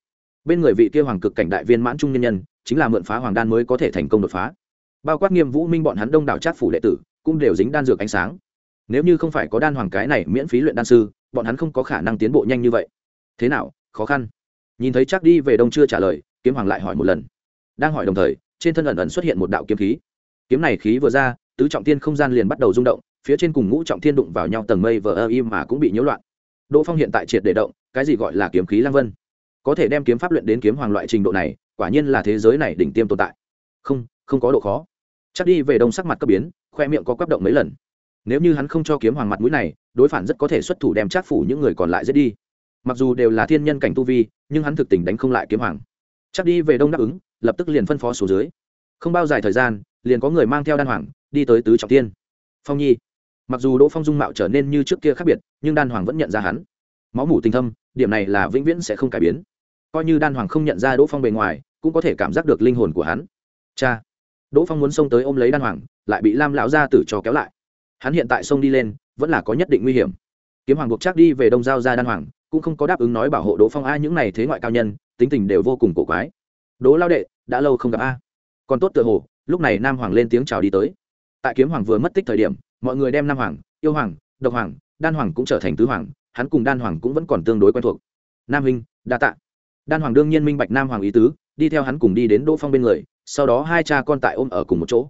Bên người vị kia hoàng cực cảnh đại viên mãn trung nhân nhân, chính là mượn phá hoàng đan mới có thể thành công đột phá. Bao quát nghiêm vũ minh bọn hắn đông đảo trát phủ đệ tử, cũng đều dính đan dược ánh sáng. Nếu như không phải có đan hoàng cái này miễn phí luyện đan sư, bọn hắn không có khả năng tiến bộ nhanh như vậy. Thế nào? Khó khăn. Nhìn thấy chắc đi về đông chưa trả lời kiếm hoàng lại hỏi một lần. Đang hỏi đồng thời, trên thân ẩn ẩn xuất hiện một đạo kiếm khí. Kiếm này khí vừa ra, tứ trọng tiên không gian liền bắt đầu rung động, phía trên cùng ngũ trọng thiên đụng vào nhau tầng mây vờ ơ im mà cũng bị nhiễu loạn. Đỗ phong hiện tại triệt để động, cái gì gọi là kiếm khí lang vân? Có thể đem kiếm pháp luyện đến kiếm hoàng loại trình độ này, quả nhiên là thế giới này đỉnh tiêm tồn tại. Không không có độ khó. Chắc đi về đông sắc mặt cấp biến, khoe miệng có quắp động mấy lần. Nếu như hắn không cho kiếm hoàng mặt mũi này, đối phản rất có thể xuất thủ đem Trác phủ những người còn lại giết đi. Mặc dù đều là thiên nhân cảnh tu vi, nhưng hắn thực tình đánh không lại kiếm hoàng chắc đi về đông đáp ứng, lập tức liền phân phó số dưới. Không bao dài thời gian, liền có người mang theo đan hoàng, đi tới tứ trọng tiên. Phong nhi. Mặc dù đỗ phong dung mạo trở nên như trước kia khác biệt, nhưng đan hoàng vẫn nhận ra hắn. Máu mủ tinh thâm, điểm này là vĩnh viễn sẽ không cải biến. Coi như đan hoàng không nhận ra đỗ phong bề ngoài, cũng có thể cảm giác được linh hồn của hắn. Cha. Đỗ phong muốn xông tới ôm lấy đan hoàng, lại bị lam lão gia tử cho kéo lại. Hắn hiện tại xông đi lên, vẫn là có nhất định nguy hiểm. Kiếm hoàng buộc chắc đi về đông giao ra đan hoàng cũng không có đáp ứng nói bảo hộ đỗ phong a những này thế ngoại cao nhân, tính tình đều vô cùng cổ quái. Đỗ lao đệ, đã lâu không gặp a. Còn tốt tựa hồ, lúc này nam hoàng lên tiếng chào đi tới. Tại kiếm hoàng vừa mất tích thời điểm, mọi người đem nam hoàng, yêu hoàng, độc hoàng, đan hoàng cũng trở thành tứ hoàng, hắn cùng đan hoàng cũng vẫn còn tương đối quen thuộc. Nam hình đa tạ. Đan hoàng đương nhiên minh bạch nam hoàng ý tứ, đi theo hắn cùng đi đến đỗ phong bên người, sau đó hai cha con tại ôm ở cùng một chỗ.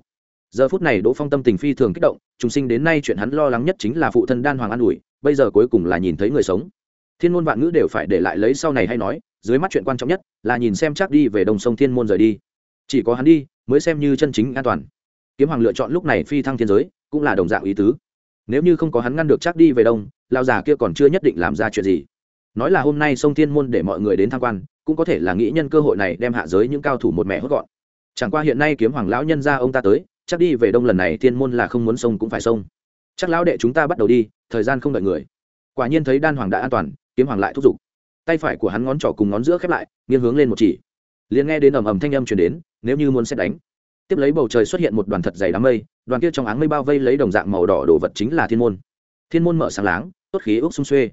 Giờ phút này đỗ phong tâm tình phi thường kích động chúng sinh đến nay chuyện hắn lo lắng nhất chính là phụ thân đan hoàng an ủi, bây giờ cuối cùng là nhìn thấy người sống thiên môn vạn ngữ đều phải để lại lấy sau này hay nói, dưới mắt chuyện quan trọng nhất là nhìn xem chắc đi về đồng sông thiên môn rời đi. Chỉ có hắn đi, mới xem như chân chính an toàn. Kiếm hoàng lựa chọn lúc này phi thăng thiên giới, cũng là đồng dạng ý tứ. Nếu như không có hắn ngăn được chắc đi về đông lao già kia còn chưa nhất định làm ra chuyện gì. Nói là hôm nay sông thiên môn để mọi người đến tham quan, cũng có thể là nghĩ nhân cơ hội này đem hạ giới những cao thủ một mẹ hốt gọn. Chẳng qua hiện nay kiếm hoàng lão nhân ra ông ta tới, chắc đi về đông lần này thiên môn là không muốn sông cũng phải sông. Chắc lão đệ chúng ta bắt đầu đi, thời gian không đợi người. Quả nhiên thấy đan hoàng đã an toàn kiếm hoàng lại thúc giục. Tay phải của hắn ngón trỏ cùng ngón giữa khép lại, nghiêng hướng lên một chỉ. Liền nghe đến ầm ầm thanh âm chuyển đến, nếu như muốn xét đánh. Tiếp lấy bầu trời xuất hiện một đoàn thật dày đám mây, đoàn kia trong áng mây bao vây lấy đồng dạng màu đỏ đồ vật chính là thiên môn. Thiên môn mở sáng láng, tốt khí ước xung xuê.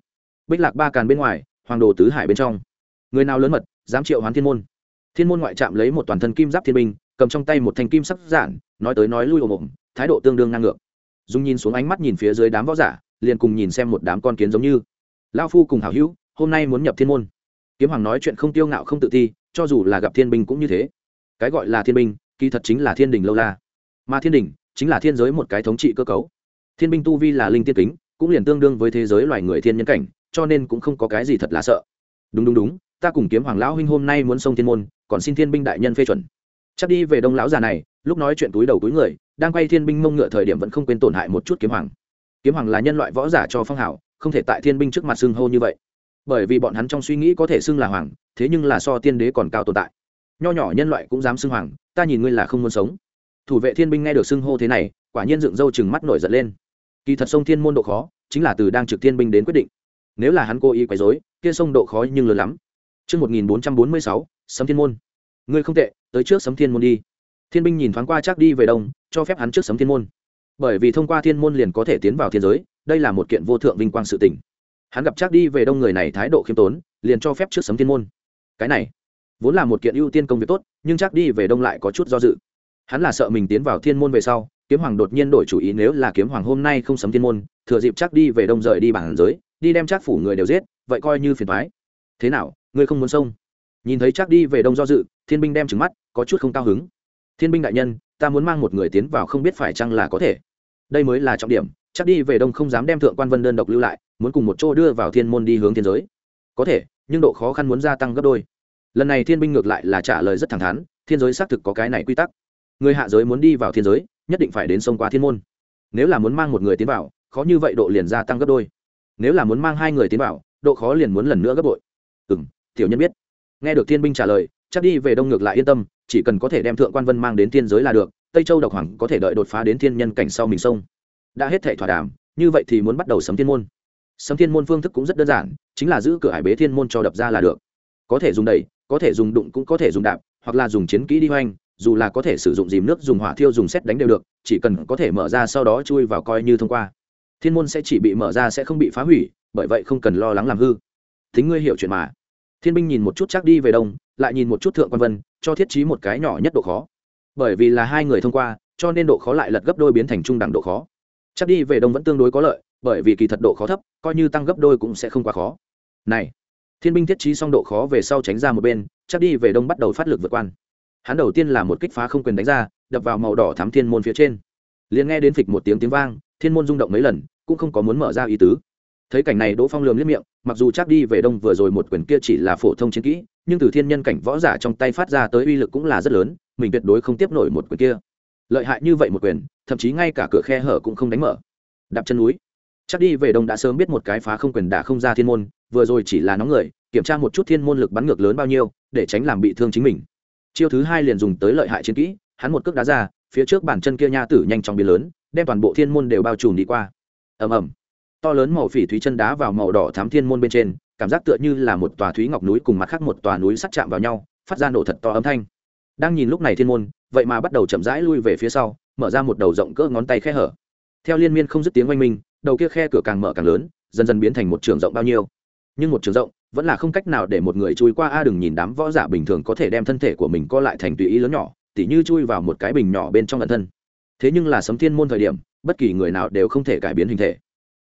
Bích lạc ba càn bên ngoài, hoàng đồ tứ hải bên trong. Người nào lớn mật, dám triệu hoán thiên môn. Thiên môn ngoại chạm lấy một toàn thân kim giáp thiên binh, cầm trong tay một thanh kim sắc giản, nói tới nói lui ồm ồm, thái độ tương đương ngang ngược. Dung nhìn xuống ánh mắt nhìn phía dưới đám võ giả, liền cùng nhìn xem một đám con kiến giống như lao phu cùng hảo hữu, hôm nay muốn nhập thiên môn. Kiếm hoàng nói chuyện không tiêu ngạo không tự ti, cho dù là gặp thiên binh cũng như thế. Cái gọi là thiên binh, kỳ thật chính là thiên đình lâu la. Mà thiên đình chính là thiên giới một cái thống trị cơ cấu. Thiên binh tu vi là linh tiên kính, cũng liền tương đương với thế giới loài người thiên nhân cảnh, cho nên cũng không có cái gì thật là sợ. Đúng đúng đúng, ta cùng kiếm hoàng lão huynh hôm nay muốn sông thiên môn, còn xin thiên binh đại nhân phê chuẩn. Chắc đi về đông lão già này, lúc nói chuyện túi đầu túi người, đang quay thiên binh mông ngựa thời điểm vẫn không quên tổn hại một chút kiếm hoàng. Kiếm hoàng là nhân loại võ giả cho phong hảo không thể tại thiên binh trước mặt xưng hô như vậy bởi vì bọn hắn trong suy nghĩ có thể xưng là hoàng thế nhưng là so tiên đế còn cao tồn tại nho nhỏ nhân loại cũng dám xưng hoàng ta nhìn ngươi là không muốn sống thủ vệ thiên binh nghe được xưng hô thế này quả nhiên dựng râu chừng mắt nổi giận lên kỳ thật sông thiên môn độ khó chính là từ đang trực thiên binh đến quyết định nếu là hắn cố ý quấy dối kia sông độ khó nhưng lớn lắm Trước 1446, Sấm Thiên Môn. Ngươi không tệ, tới trước Sấm Thiên Môn đi. Thiên binh nhìn thoáng qua chắc đi về đông, cho phép hắn trước Sấm Thiên Môn. Bởi vì thông qua Thiên Môn liền có thể tiến vào thiên giới, đây là một kiện vô thượng vinh quang sự tình. Hắn gặp chắc đi về đông người này thái độ khiêm tốn, liền cho phép trước Sấm Thiên Môn. Cái này, vốn là một kiện ưu tiên công việc tốt, nhưng chắc đi về đông lại có chút do dự. Hắn là sợ mình tiến vào Thiên Môn về sau, Kiếm Hoàng đột nhiên đổi chủ ý nếu là Kiếm Hoàng hôm nay không Sấm Thiên Môn, thừa dịp chắc đi về đông rời đi bản giới, đi đem chắc phủ người đều giết, vậy coi như phiền toái. Thế nào, ngươi không muốn xông nhìn thấy chắc đi về đông do dự thiên binh đem trứng mắt có chút không cao hứng thiên binh đại nhân ta muốn mang một người tiến vào không biết phải chăng là có thể đây mới là trọng điểm chắc đi về đông không dám đem thượng quan vân đơn độc lưu lại, muốn cùng một chỗ đưa vào thiên môn đi hướng thiên giới. Có thể, nhưng độ khó khăn muốn gia tăng gấp đôi. Lần này thiên binh ngược lại là trả lời rất thẳng thắn, thiên giới xác thực có cái này quy tắc. Người hạ giới muốn đi vào thiên giới, nhất định phải đến sông qua thiên môn. Nếu là muốn mang một người tiến vào, khó như vậy độ liền gia tăng gấp đôi. Nếu là muốn mang hai người tiến vào, độ khó liền muốn lần nữa gấp bội. Ừ m tiểu nhân biết. Nghe được thiên binh trả lời, chắc đi về đông ngược lại yên tâm, chỉ cần có thể đem thượng quan vân mang đến thiên giới là được, tây châu độc hoàng có thể đợi đột phá đến thiên nhân cảnh sau mình sông đã hết thể thỏa đàm, như vậy thì muốn bắt đầu sấm thiên môn. Sấm thiên môn phương thức cũng rất đơn giản, chính là giữ cửa hải bế thiên môn cho đập ra là được. Có thể dùng đẩy, có thể dùng đụng cũng có thể dùng đạp, hoặc là dùng chiến kỹ đi hoành, dù là có thể sử dụng dìm nước, dùng hỏa thiêu, dùng xét đánh đều được, chỉ cần có thể mở ra sau đó chui vào coi như thông qua. Thiên môn sẽ chỉ bị mở ra sẽ không bị phá hủy, bởi vậy không cần lo lắng làm hư. Thính ngươi hiểu chuyện mà. Thiên binh nhìn một chút chắc đi về đông, lại nhìn một chút thượng quan vân, cho thiết trí một cái nhỏ nhất độ khó. Bởi vì là hai người thông qua, cho nên độ khó lại lật gấp đôi biến thành trung đẳng độ khó chắc đi về đông vẫn tương đối có lợi, bởi vì kỳ thật độ khó thấp, coi như tăng gấp đôi cũng sẽ không quá khó. Này, thiên binh thiết trí xong độ khó về sau tránh ra một bên, chắc đi về đông bắt đầu phát lực vượt quan. Hắn đầu tiên là một kích phá không quyền đánh ra, đập vào màu đỏ thám thiên môn phía trên. Liền nghe đến phịch một tiếng tiếng vang, thiên môn rung động mấy lần, cũng không có muốn mở ra ý tứ. Thấy cảnh này đỗ phong lườm liếc miệng, mặc dù chắc đi về đông vừa rồi một quyền kia chỉ là phổ thông chiến kỹ, nhưng từ thiên nhân cảnh võ giả trong tay phát ra tới uy lực cũng là rất lớn, mình tuyệt đối không tiếp nổi một quyền kia. Lợi hại như vậy một quyền thậm chí ngay cả cửa khe hở cũng không đánh mở. Đạp chân núi. Chắc đi về đông đã sớm biết một cái phá không quyền đả không ra thiên môn, vừa rồi chỉ là nóng người, kiểm tra một chút thiên môn lực bắn ngược lớn bao nhiêu, để tránh làm bị thương chính mình. Chiêu thứ hai liền dùng tới lợi hại chiến kỹ, hắn một cước đá ra, phía trước bàn chân kia nha tử nhanh chóng biến lớn, đem toàn bộ thiên môn đều bao trùm đi qua. Ầm ầm. To lớn màu phỉ thúy chân đá vào màu đỏ thám thiên môn bên trên, cảm giác tựa như là một tòa thúy ngọc núi cùng mặt khác một tòa núi sắt chạm vào nhau, phát ra nổ thật to âm thanh đang nhìn lúc này thiên môn, vậy mà bắt đầu chậm rãi lui về phía sau, mở ra một đầu rộng cỡ ngón tay khe hở. Theo liên miên không dứt tiếng oanh minh, đầu kia khe cửa càng mở càng lớn, dần dần biến thành một trường rộng bao nhiêu. Nhưng một trường rộng, vẫn là không cách nào để một người chui qua a đừng nhìn đám võ giả bình thường có thể đem thân thể của mình co lại thành tùy ý lớn nhỏ, tỉ như chui vào một cái bình nhỏ bên trong lần thân. Thế nhưng là sấm thiên môn thời điểm, bất kỳ người nào đều không thể cải biến hình thể.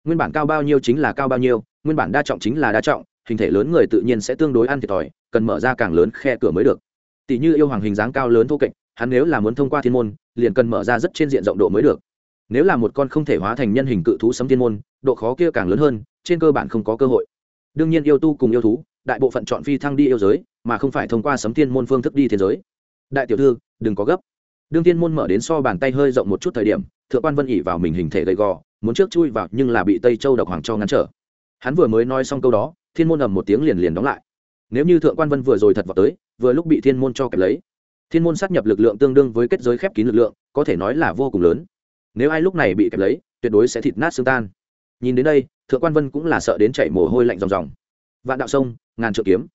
Nguyên bản cao bao nhiêu chính là cao bao nhiêu, nguyên bản đa trọng chính là đa trọng, hình thể lớn người tự nhiên sẽ tương đối ăn thiệt thòi, cần mở ra càng lớn khe cửa mới được tỷ như yêu hoàng hình dáng cao lớn thô kệch, hắn nếu là muốn thông qua thiên môn, liền cần mở ra rất trên diện rộng độ mới được. Nếu là một con không thể hóa thành nhân hình cự thú sấm thiên môn, độ khó kia càng lớn hơn, trên cơ bản không có cơ hội. Đương nhiên yêu tu cùng yêu thú, đại bộ phận chọn phi thăng đi yêu giới, mà không phải thông qua sấm thiên môn phương thức đi thiên giới. Đại tiểu thư, đừng có gấp. Đương thiên môn mở đến so bàn tay hơi rộng một chút thời điểm, thượng quan vân ỉ vào mình hình thể gầy gò, muốn trước chui vào nhưng là bị tây châu độc hoàng cho ngăn trở. Hắn vừa mới nói xong câu đó, thiên môn ầm một tiếng liền liền đóng lại. Nếu như thượng quan vân vừa rồi thật vào tới vừa lúc bị thiên môn cho kẹp lấy. Thiên môn sát nhập lực lượng tương đương với kết giới khép kín lực lượng, có thể nói là vô cùng lớn. Nếu ai lúc này bị kẹp lấy, tuyệt đối sẽ thịt nát xương tan. Nhìn đến đây, thượng quan vân cũng là sợ đến chảy mồ hôi lạnh ròng ròng. Vạn đạo sông, ngàn trượng kiếm.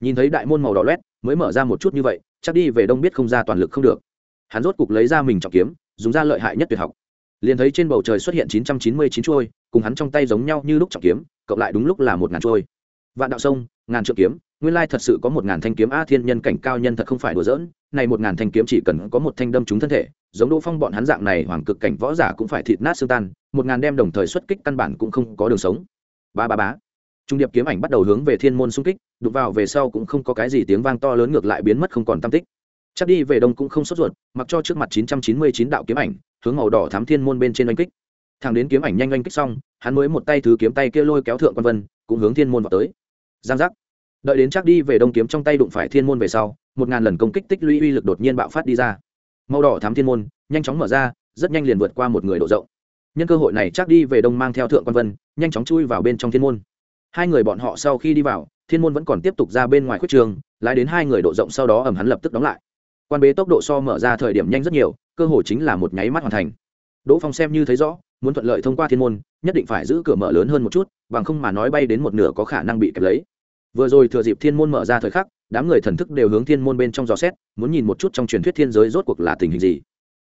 Nhìn thấy đại môn màu đỏ loét, mới mở ra một chút như vậy, chắc đi về đông biết không ra toàn lực không được. Hắn rốt cục lấy ra mình trọng kiếm, dùng ra lợi hại nhất tuyệt học. Liền thấy trên bầu trời xuất hiện chín trăm chín mươi chín trôi cùng hắn trong tay giống nhau như lúc trọng kiếm, cộng lại đúng lúc là một ngàn trôi vạn đạo sông, ngàn trượng kiếm nguyên lai thật sự có một ngàn thanh kiếm a thiên nhân cảnh cao nhân thật không phải đùa giỡn, này một ngàn thanh kiếm chỉ cần có một thanh đâm trúng thân thể, giống đỗ phong bọn hắn dạng này hoàng cực cảnh võ giả cũng phải thịt nát xương tan, một ngàn đem đồng thời xuất kích căn bản cũng không có đường sống. Ba ba bá trung điệp kiếm ảnh bắt đầu hướng về thiên môn xung kích đục vào về sau cũng không có cái gì tiếng vang to lớn ngược lại biến mất không còn tam tích. Chắc đi về đông cũng không sốt ruột, mặc cho trước mặt chín trăm chín mươi chín đạo kiếm ảnh, hướng màu đỏ thám thiên môn bên trên oanh kích. Thằng đến kiếm ảnh nhanh oanh kích xong, hắn mới một tay thứ kiếm tay kia lôi kéo thượng quan vân, cũng hướng thiên môn vào tới. Giang giác đợi đến chắc đi về đông kiếm trong tay đụng phải thiên môn về sau, một ngàn lần công kích tích lũy uy lực đột nhiên bạo phát đi ra. Màu đỏ thám thiên môn, nhanh chóng mở ra, rất nhanh liền vượt qua một người độ rộng. Nhân cơ hội này chắc đi về đông mang theo thượng quan vân, nhanh chóng chui vào bên trong thiên môn. Hai người bọn họ sau khi đi vào, thiên môn vẫn còn tiếp tục ra bên ngoài khuất trường, lái đến hai người độ rộng sau đó ẩm hắn lập tức đóng lại. Quan bế tốc độ so mở ra thời điểm nhanh rất nhiều, cơ hội chính là một nháy mắt hoàn thành. Đỗ phong xem như thấy rõ, muốn thuận lợi thông qua thiên môn, nhất định phải giữ cửa mở lớn hơn một chút, bằng không mà nói bay đến một nửa có khả năng bị kẹp lấy vừa rồi thừa dịp thiên môn mở ra thời khắc, đám người thần thức đều hướng thiên môn bên trong dò xét, muốn nhìn một chút trong truyền thuyết thiên giới rốt cuộc là tình hình gì.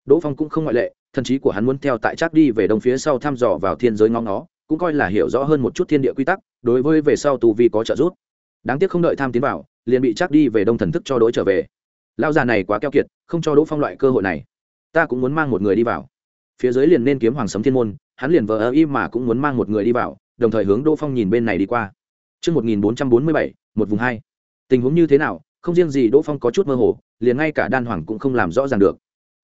Đỗ phong cũng không ngoại lệ, thần trí của hắn muốn theo tại trác đi về đông phía sau thăm dò vào thiên giới ngóng nó, cũng coi là hiểu rõ hơn một chút thiên địa quy tắc, đối với về sau tù vi có trợ giúp. Đáng tiếc không đợi tham tiến vào, liền bị trác đi về đông thần thức cho đỗi trở về. Lao già này quá keo kiệt, không cho đỗ phong loại cơ hội này. Ta cũng muốn mang một người đi vào. Phía dưới liền nên kiếm hoàng sấm thiên môn, hắn liền vờ ơ y mà cũng muốn mang một người đi vào, đồng thời hướng đỗ phong nhìn bên này đi qua. Trước 1447, một vùng hai. Tình huống như thế nào, không riêng gì Đỗ Phong có chút mơ hồ, liền ngay cả Đan Hoàng cũng không làm rõ ràng được.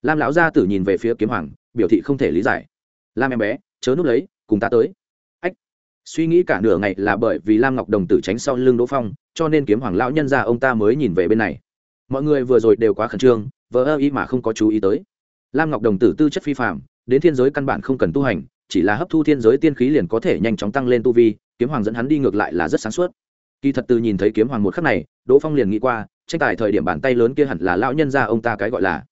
Lam lão gia tử nhìn về phía Kiếm Hoàng, biểu thị không thể lý giải. Lam em bé, chớ núp lấy, cùng ta tới. Ách. Suy nghĩ cả nửa ngày là bởi vì Lam Ngọc Đồng tử tránh sau lưng Đỗ Phong, cho nên Kiếm Hoàng lão nhân gia ông ta mới nhìn về bên này. Mọi người vừa rồi đều quá khẩn trương, vờ ơ ý mà không có chú ý tới. Lam Ngọc Đồng tử tư chất phi phàm, đến thiên giới căn bản không cần tu hành, chỉ là hấp thu thiên giới tiên khí liền có thể nhanh chóng tăng lên tu vi, kiếm hoàng dẫn hắn đi ngược lại là rất sáng suốt. Kỳ thật từ nhìn thấy kiếm hoàng một khắc này, đỗ phong liền nghĩ qua, tranh tài thời điểm bàn tay lớn kia hẳn là lão nhân ra ông ta cái gọi là.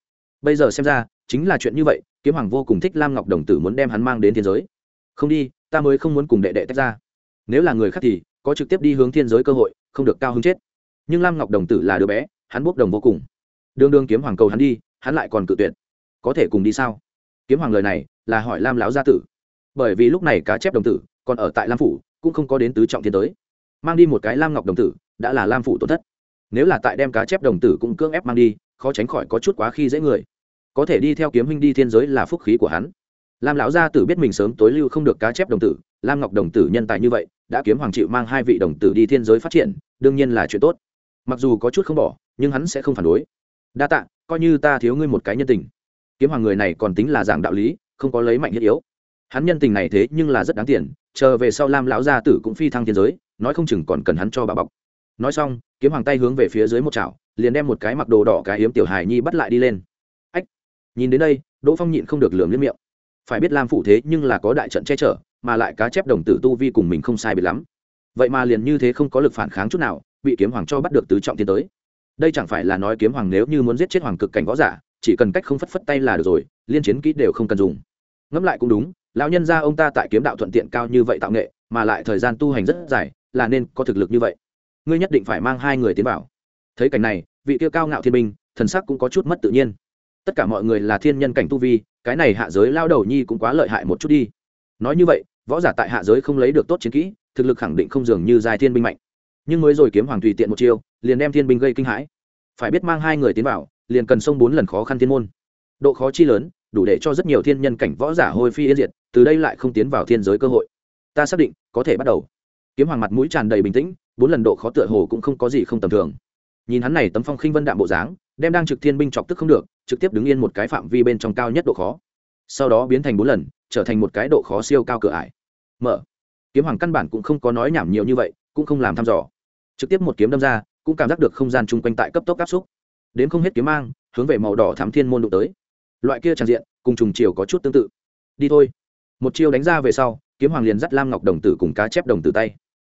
Bây giờ xem ra, chính là chuyện như vậy, kiếm hoàng vô cùng thích lam ngọc đồng tử muốn đem hắn mang đến thiên giới. Không đi, ta mới không muốn cùng đệ đệ tách ra. Nếu là người khác thì, có trực tiếp đi hướng thiên giới cơ hội, không được cao hứng chết. Nhưng lam ngọc đồng tử là đứa bé, hắn bốc đồng vô cùng. Đương đương kiếm hoàng cầu hắn đi, hắn lại còn cự tuyệt. Có thể cùng đi sao? Kiếm hoàng lời này là hỏi lam lão gia tử. Bởi vì lúc này cá chép đồng tử còn ở tại lam phủ cũng không có đến tứ trọng thiên tới. Mang đi một cái lam ngọc đồng tử, đã là lam phủ tổn thất. Nếu là tại đem cá chép đồng tử cũng cưỡng ép mang đi, khó tránh khỏi có chút quá khi dễ người. Có thể đi theo kiếm huynh đi thiên giới là phúc khí của hắn. Lam lão gia tử biết mình sớm tối lưu không được cá chép đồng tử, lam ngọc đồng tử nhân tài như vậy, đã kiếm hoàng chịu mang hai vị đồng tử đi thiên giới phát triển, đương nhiên là chuyện tốt. Mặc dù có chút không bỏ, nhưng hắn sẽ không phản đối. Đa tạ, coi như ta thiếu ngươi một cái nhân tình. Kiếm hoàng người này còn tính là giảng đạo lý, không có lấy mạnh thiết yếu. Hắn nhân tình này thế nhưng là rất đáng tiền chờ về sau lam lão gia tử cũng phi thăng thiên giới, nói không chừng còn cần hắn cho bà bọc. Nói xong, kiếm hoàng tay hướng về phía dưới một chảo, liền đem một cái mặc đồ đỏ cái hiếm tiểu hài nhi bắt lại đi lên. Ách! Nhìn đến đây, đỗ phong nhịn không được lường liếm miệng. Phải biết lam phụ thế nhưng là có đại trận che chở, mà lại cá chép đồng tử tu vi cùng mình không sai biệt lắm. Vậy mà liền như thế không có lực phản kháng chút nào, bị kiếm hoàng cho bắt được tứ trọng tiến tới. Đây chẳng phải là nói kiếm hoàng nếu như muốn giết chết hoàng cực cảnh võ giả, chỉ cần cách không phất phất tay là được rồi, liên chiến kỹ đều không cần dùng. Ngẫm lại cũng đúng lão nhân gia ông ta tại kiếm đạo thuận tiện cao như vậy tạo nghệ, mà lại thời gian tu hành rất dài, là nên có thực lực như vậy. Ngươi nhất định phải mang hai người tiến vào. Thấy cảnh này, vị kia cao ngạo thiên binh, thần sắc cũng có chút mất tự nhiên. Tất cả mọi người là thiên nhân cảnh tu vi, cái này hạ giới lao đầu nhi cũng quá lợi hại một chút đi. Nói như vậy, võ giả tại hạ giới không lấy được tốt chiến kỹ, thực lực khẳng định không dường như dài thiên binh mạnh. Nhưng mới rồi kiếm hoàng tùy tiện một chiêu, liền đem thiên binh gây kinh hãi. Phải biết mang hai người tiến vào, liền cần xông bốn lần khó khăn thiên môn. Độ khó chi lớn, đủ để cho rất nhiều thiên nhân cảnh võ giả hôi phi yên diệt từ đây lại không tiến vào thiên giới cơ hội. Ta xác định, có thể bắt đầu. Kiếm hoàng mặt mũi tràn đầy bình tĩnh, bốn lần độ khó tựa hồ cũng không có gì không tầm thường. Nhìn hắn này tấm phong khinh vân đạm bộ dáng, đem đang trực thiên binh chọc tức không được, trực tiếp đứng yên một cái phạm vi bên trong cao nhất độ khó. Sau đó biến thành bốn lần, trở thành một cái độ khó siêu cao cửa ải. Mở. Kiếm hoàng căn bản cũng không có nói nhảm nhiều như vậy, cũng không làm thăm dò. Trực tiếp một kiếm đâm ra, cũng cảm giác được không gian chung quanh tại cấp tốc áp xúc. Đến không hết kiếm mang, hướng về màu đỏ thám thiên môn đụng tới. Loại kia tràn diện, cùng trùng chiều có chút tương tự. Đi thôi một chiêu đánh ra về sau, kiếm hoàng liền dắt lam ngọc đồng tử cùng cá chép đồng tử tay.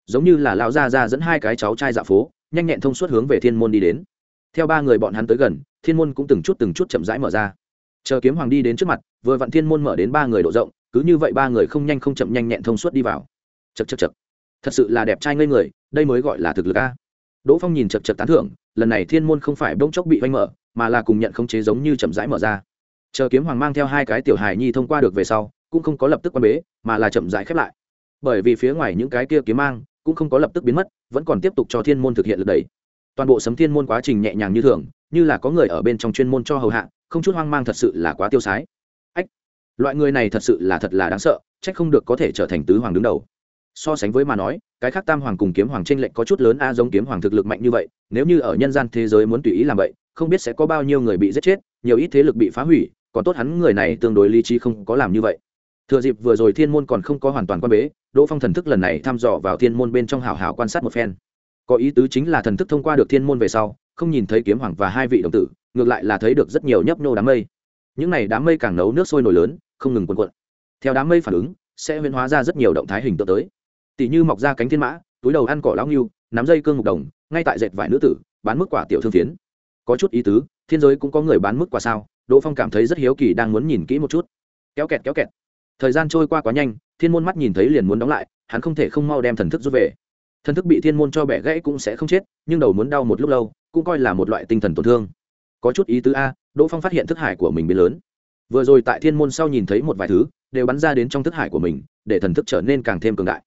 Giống như là lão gia ra dẫn hai cái cháu trai dạ phố, nhanh nhẹn thông suốt hướng về thiên môn đi đến. Theo ba người bọn hắn tới gần, thiên môn cũng từng chút từng chút chậm rãi mở ra. Chờ kiếm hoàng đi đến trước mặt, vừa vặn thiên môn mở đến ba người độ rộng, cứ như vậy ba người không nhanh không chậm nhanh nhẹn thông suốt đi vào. Chật chật chật thật sự là đẹp trai ngây người, đây mới gọi là thực lực a. Đỗ phong nhìn chật chật tán thưởng, lần này thiên môn không phải bỗng chốc bị oanh mở, mà là cùng nhận khống chế giống như chậm rãi mở ra. Chờ kiếm hoàng mang theo hai cái tiểu hài nhi thông qua được về sau cũng không có lập tức quan bế, mà là chậm rãi khép lại. Bởi vì phía ngoài những cái kia kiếm mang cũng không có lập tức biến mất, vẫn còn tiếp tục cho thiên môn thực hiện lực đẩy. Toàn bộ sấm thiên môn quá trình nhẹ nhàng như thường, như là có người ở bên trong chuyên môn cho hầu hạ, không chút hoang mang thật sự là quá tiêu sái. Ách, loại người này thật sự là thật là đáng sợ trách không được có thể trở thành tứ hoàng đứng đầu. So sánh với mà nói, cái khác tam hoàng cùng kiếm hoàng tranh lệnh có chút lớn a, giống kiếm hoàng thực lực mạnh như vậy, nếu như ở nhân gian thế giới muốn tùy ý làm vậy, không biết sẽ có bao nhiêu người bị giết chết, nhiều ít thế lực bị phá hủy, còn tốt hắn người này tương đối lý trí không có làm như vậy thừa dịp vừa rồi thiên môn còn không có hoàn toàn quan bế, đỗ phong thần thức lần này thăm dò vào thiên môn bên trong hào hào quan sát một phen. Có ý tứ chính là thần thức thông qua được thiên môn về sau, không nhìn thấy kiếm hoàng và hai vị đồng tử, ngược lại là thấy được rất nhiều nhấp nhô đám mây. Những này đám mây càng nấu nước sôi nổi lớn, không ngừng quần quận theo đám mây phản ứng, sẽ huyễn hóa ra rất nhiều động thái hình tượng tới. Tỷ như mọc ra cánh thiên mã, túi đầu ăn cỏ lão nghiêu nắm dây cương mục đồng, ngay tại dệt vải nữ tử, bán mức quả tiểu thương phiến. Có chút ý tứ, thiên giới cũng có người bán mức quả sao? Đỗ phong cảm thấy rất hiếu kỳ đang muốn nhìn kỹ một chút. Kéo kẹt kéo kẹt thời gian trôi qua quá nhanh, thiên môn mắt nhìn thấy liền muốn đóng lại, hắn không thể không mau đem thần thức rút về. Thần thức bị thiên môn cho bẻ gãy cũng sẽ không chết, nhưng đầu muốn đau một lúc lâu, cũng coi là một loại tinh thần tổn thương. Có chút ý tứ a, đỗ phong phát hiện thức hải của mình biến lớn. Vừa rồi tại thiên môn sau nhìn thấy một vài thứ, đều bắn ra đến trong thức hải của mình, để thần thức trở nên càng thêm cường đại.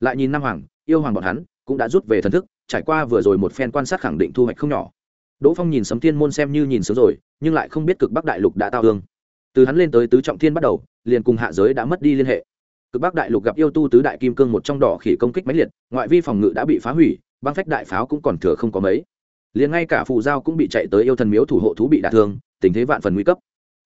Lại nhìn nam hoàng, yêu hoàng bọn hắn, cũng đã rút về thần thức, trải qua vừa rồi một phen quan sát khẳng định thu hoạch không nhỏ. Đỗ phong nhìn sấm thiên môn xem như nhìn sớm rồi, nhưng lại không biết cực bắc đại lục đã tao hương từ hắn lên tới tứ trọng thiên bắt đầu, liền cùng hạ giới đã mất đi liên hệ. Cực bắc đại lục gặp yêu tu tứ đại kim cương một trong đỏ khỉ công kích máy liệt, ngoại vi phòng ngự đã bị phá hủy, băng phách đại pháo cũng còn thừa không có mấy. Liền ngay cả phù giao cũng bị chạy tới yêu thần miếu thủ hộ thú bị đả thương, tình thế vạn phần nguy cấp.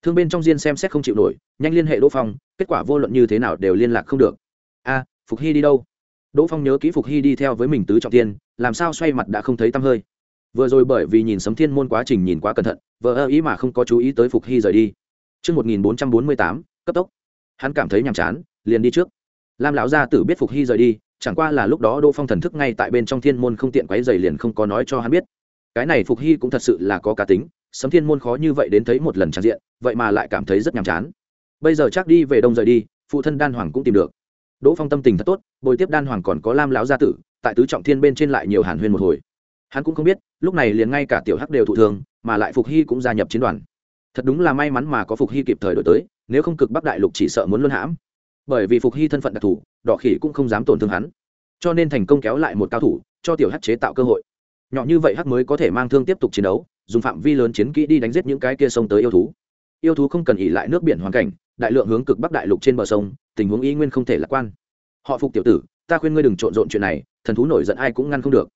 Thương bên trong diên xem xét không chịu nổi, nhanh liên hệ đỗ phong, kết quả vô luận như thế nào đều liên lạc không được. A, phục hy đi đâu? Đỗ phong nhớ kỹ phục hy đi theo với mình tứ trọng tiên làm sao xoay mặt đã không thấy tăm hơi. Vừa rồi bởi vì nhìn sấm thiên môn quá trình nhìn quá cẩn thận, vờ ơ ý mà không có chú ý tới phục hy rời đi. Trước 1448, cấp tốc. Hắn cảm thấy nhàm chán, liền đi trước. Lam lão gia tử biết phục hy rời đi, chẳng qua là lúc đó Đỗ Phong thần thức ngay tại bên trong thiên môn không tiện quấy rầy liền không có nói cho hắn biết. Cái này phục hy cũng thật sự là có cá tính, sấm thiên môn khó như vậy đến thấy một lần tràn diện, vậy mà lại cảm thấy rất nhàm chán. Bây giờ chắc đi về đông rời đi, phụ thân đan hoàng cũng tìm được đỗ phong tâm tình thật tốt bồi tiếp đan hoàng còn có lam lão gia tử tại tứ trọng thiên bên trên lại nhiều hàn huyên một hồi hắn cũng không biết lúc này liền ngay cả tiểu hắc đều thụ thương mà lại phục hy cũng gia nhập chiến đoàn thật đúng là may mắn mà có phục hy kịp thời đổi tới, nếu không cực bắc đại lục chỉ sợ muốn luân hãm. Bởi vì phục hy thân phận đặc thù, đỏ khỉ cũng không dám tổn thương hắn. Cho nên thành công kéo lại một cao thủ, cho tiểu hắc chế tạo cơ hội. Nhỏ như vậy hắc mới có thể mang thương tiếp tục chiến đấu, dùng phạm vi lớn chiến kỹ đi đánh giết những cái kia sông tới yêu thú. Yêu thú không cần ỉ lại nước biển hoàn cảnh, đại lượng hướng cực bắc đại lục trên bờ sông, tình huống y nguyên không thể lạc quan. Họ phục tiểu tử, ta khuyên ngươi đừng trộn rộn chuyện này, thần thú nổi giận ai cũng ngăn không được.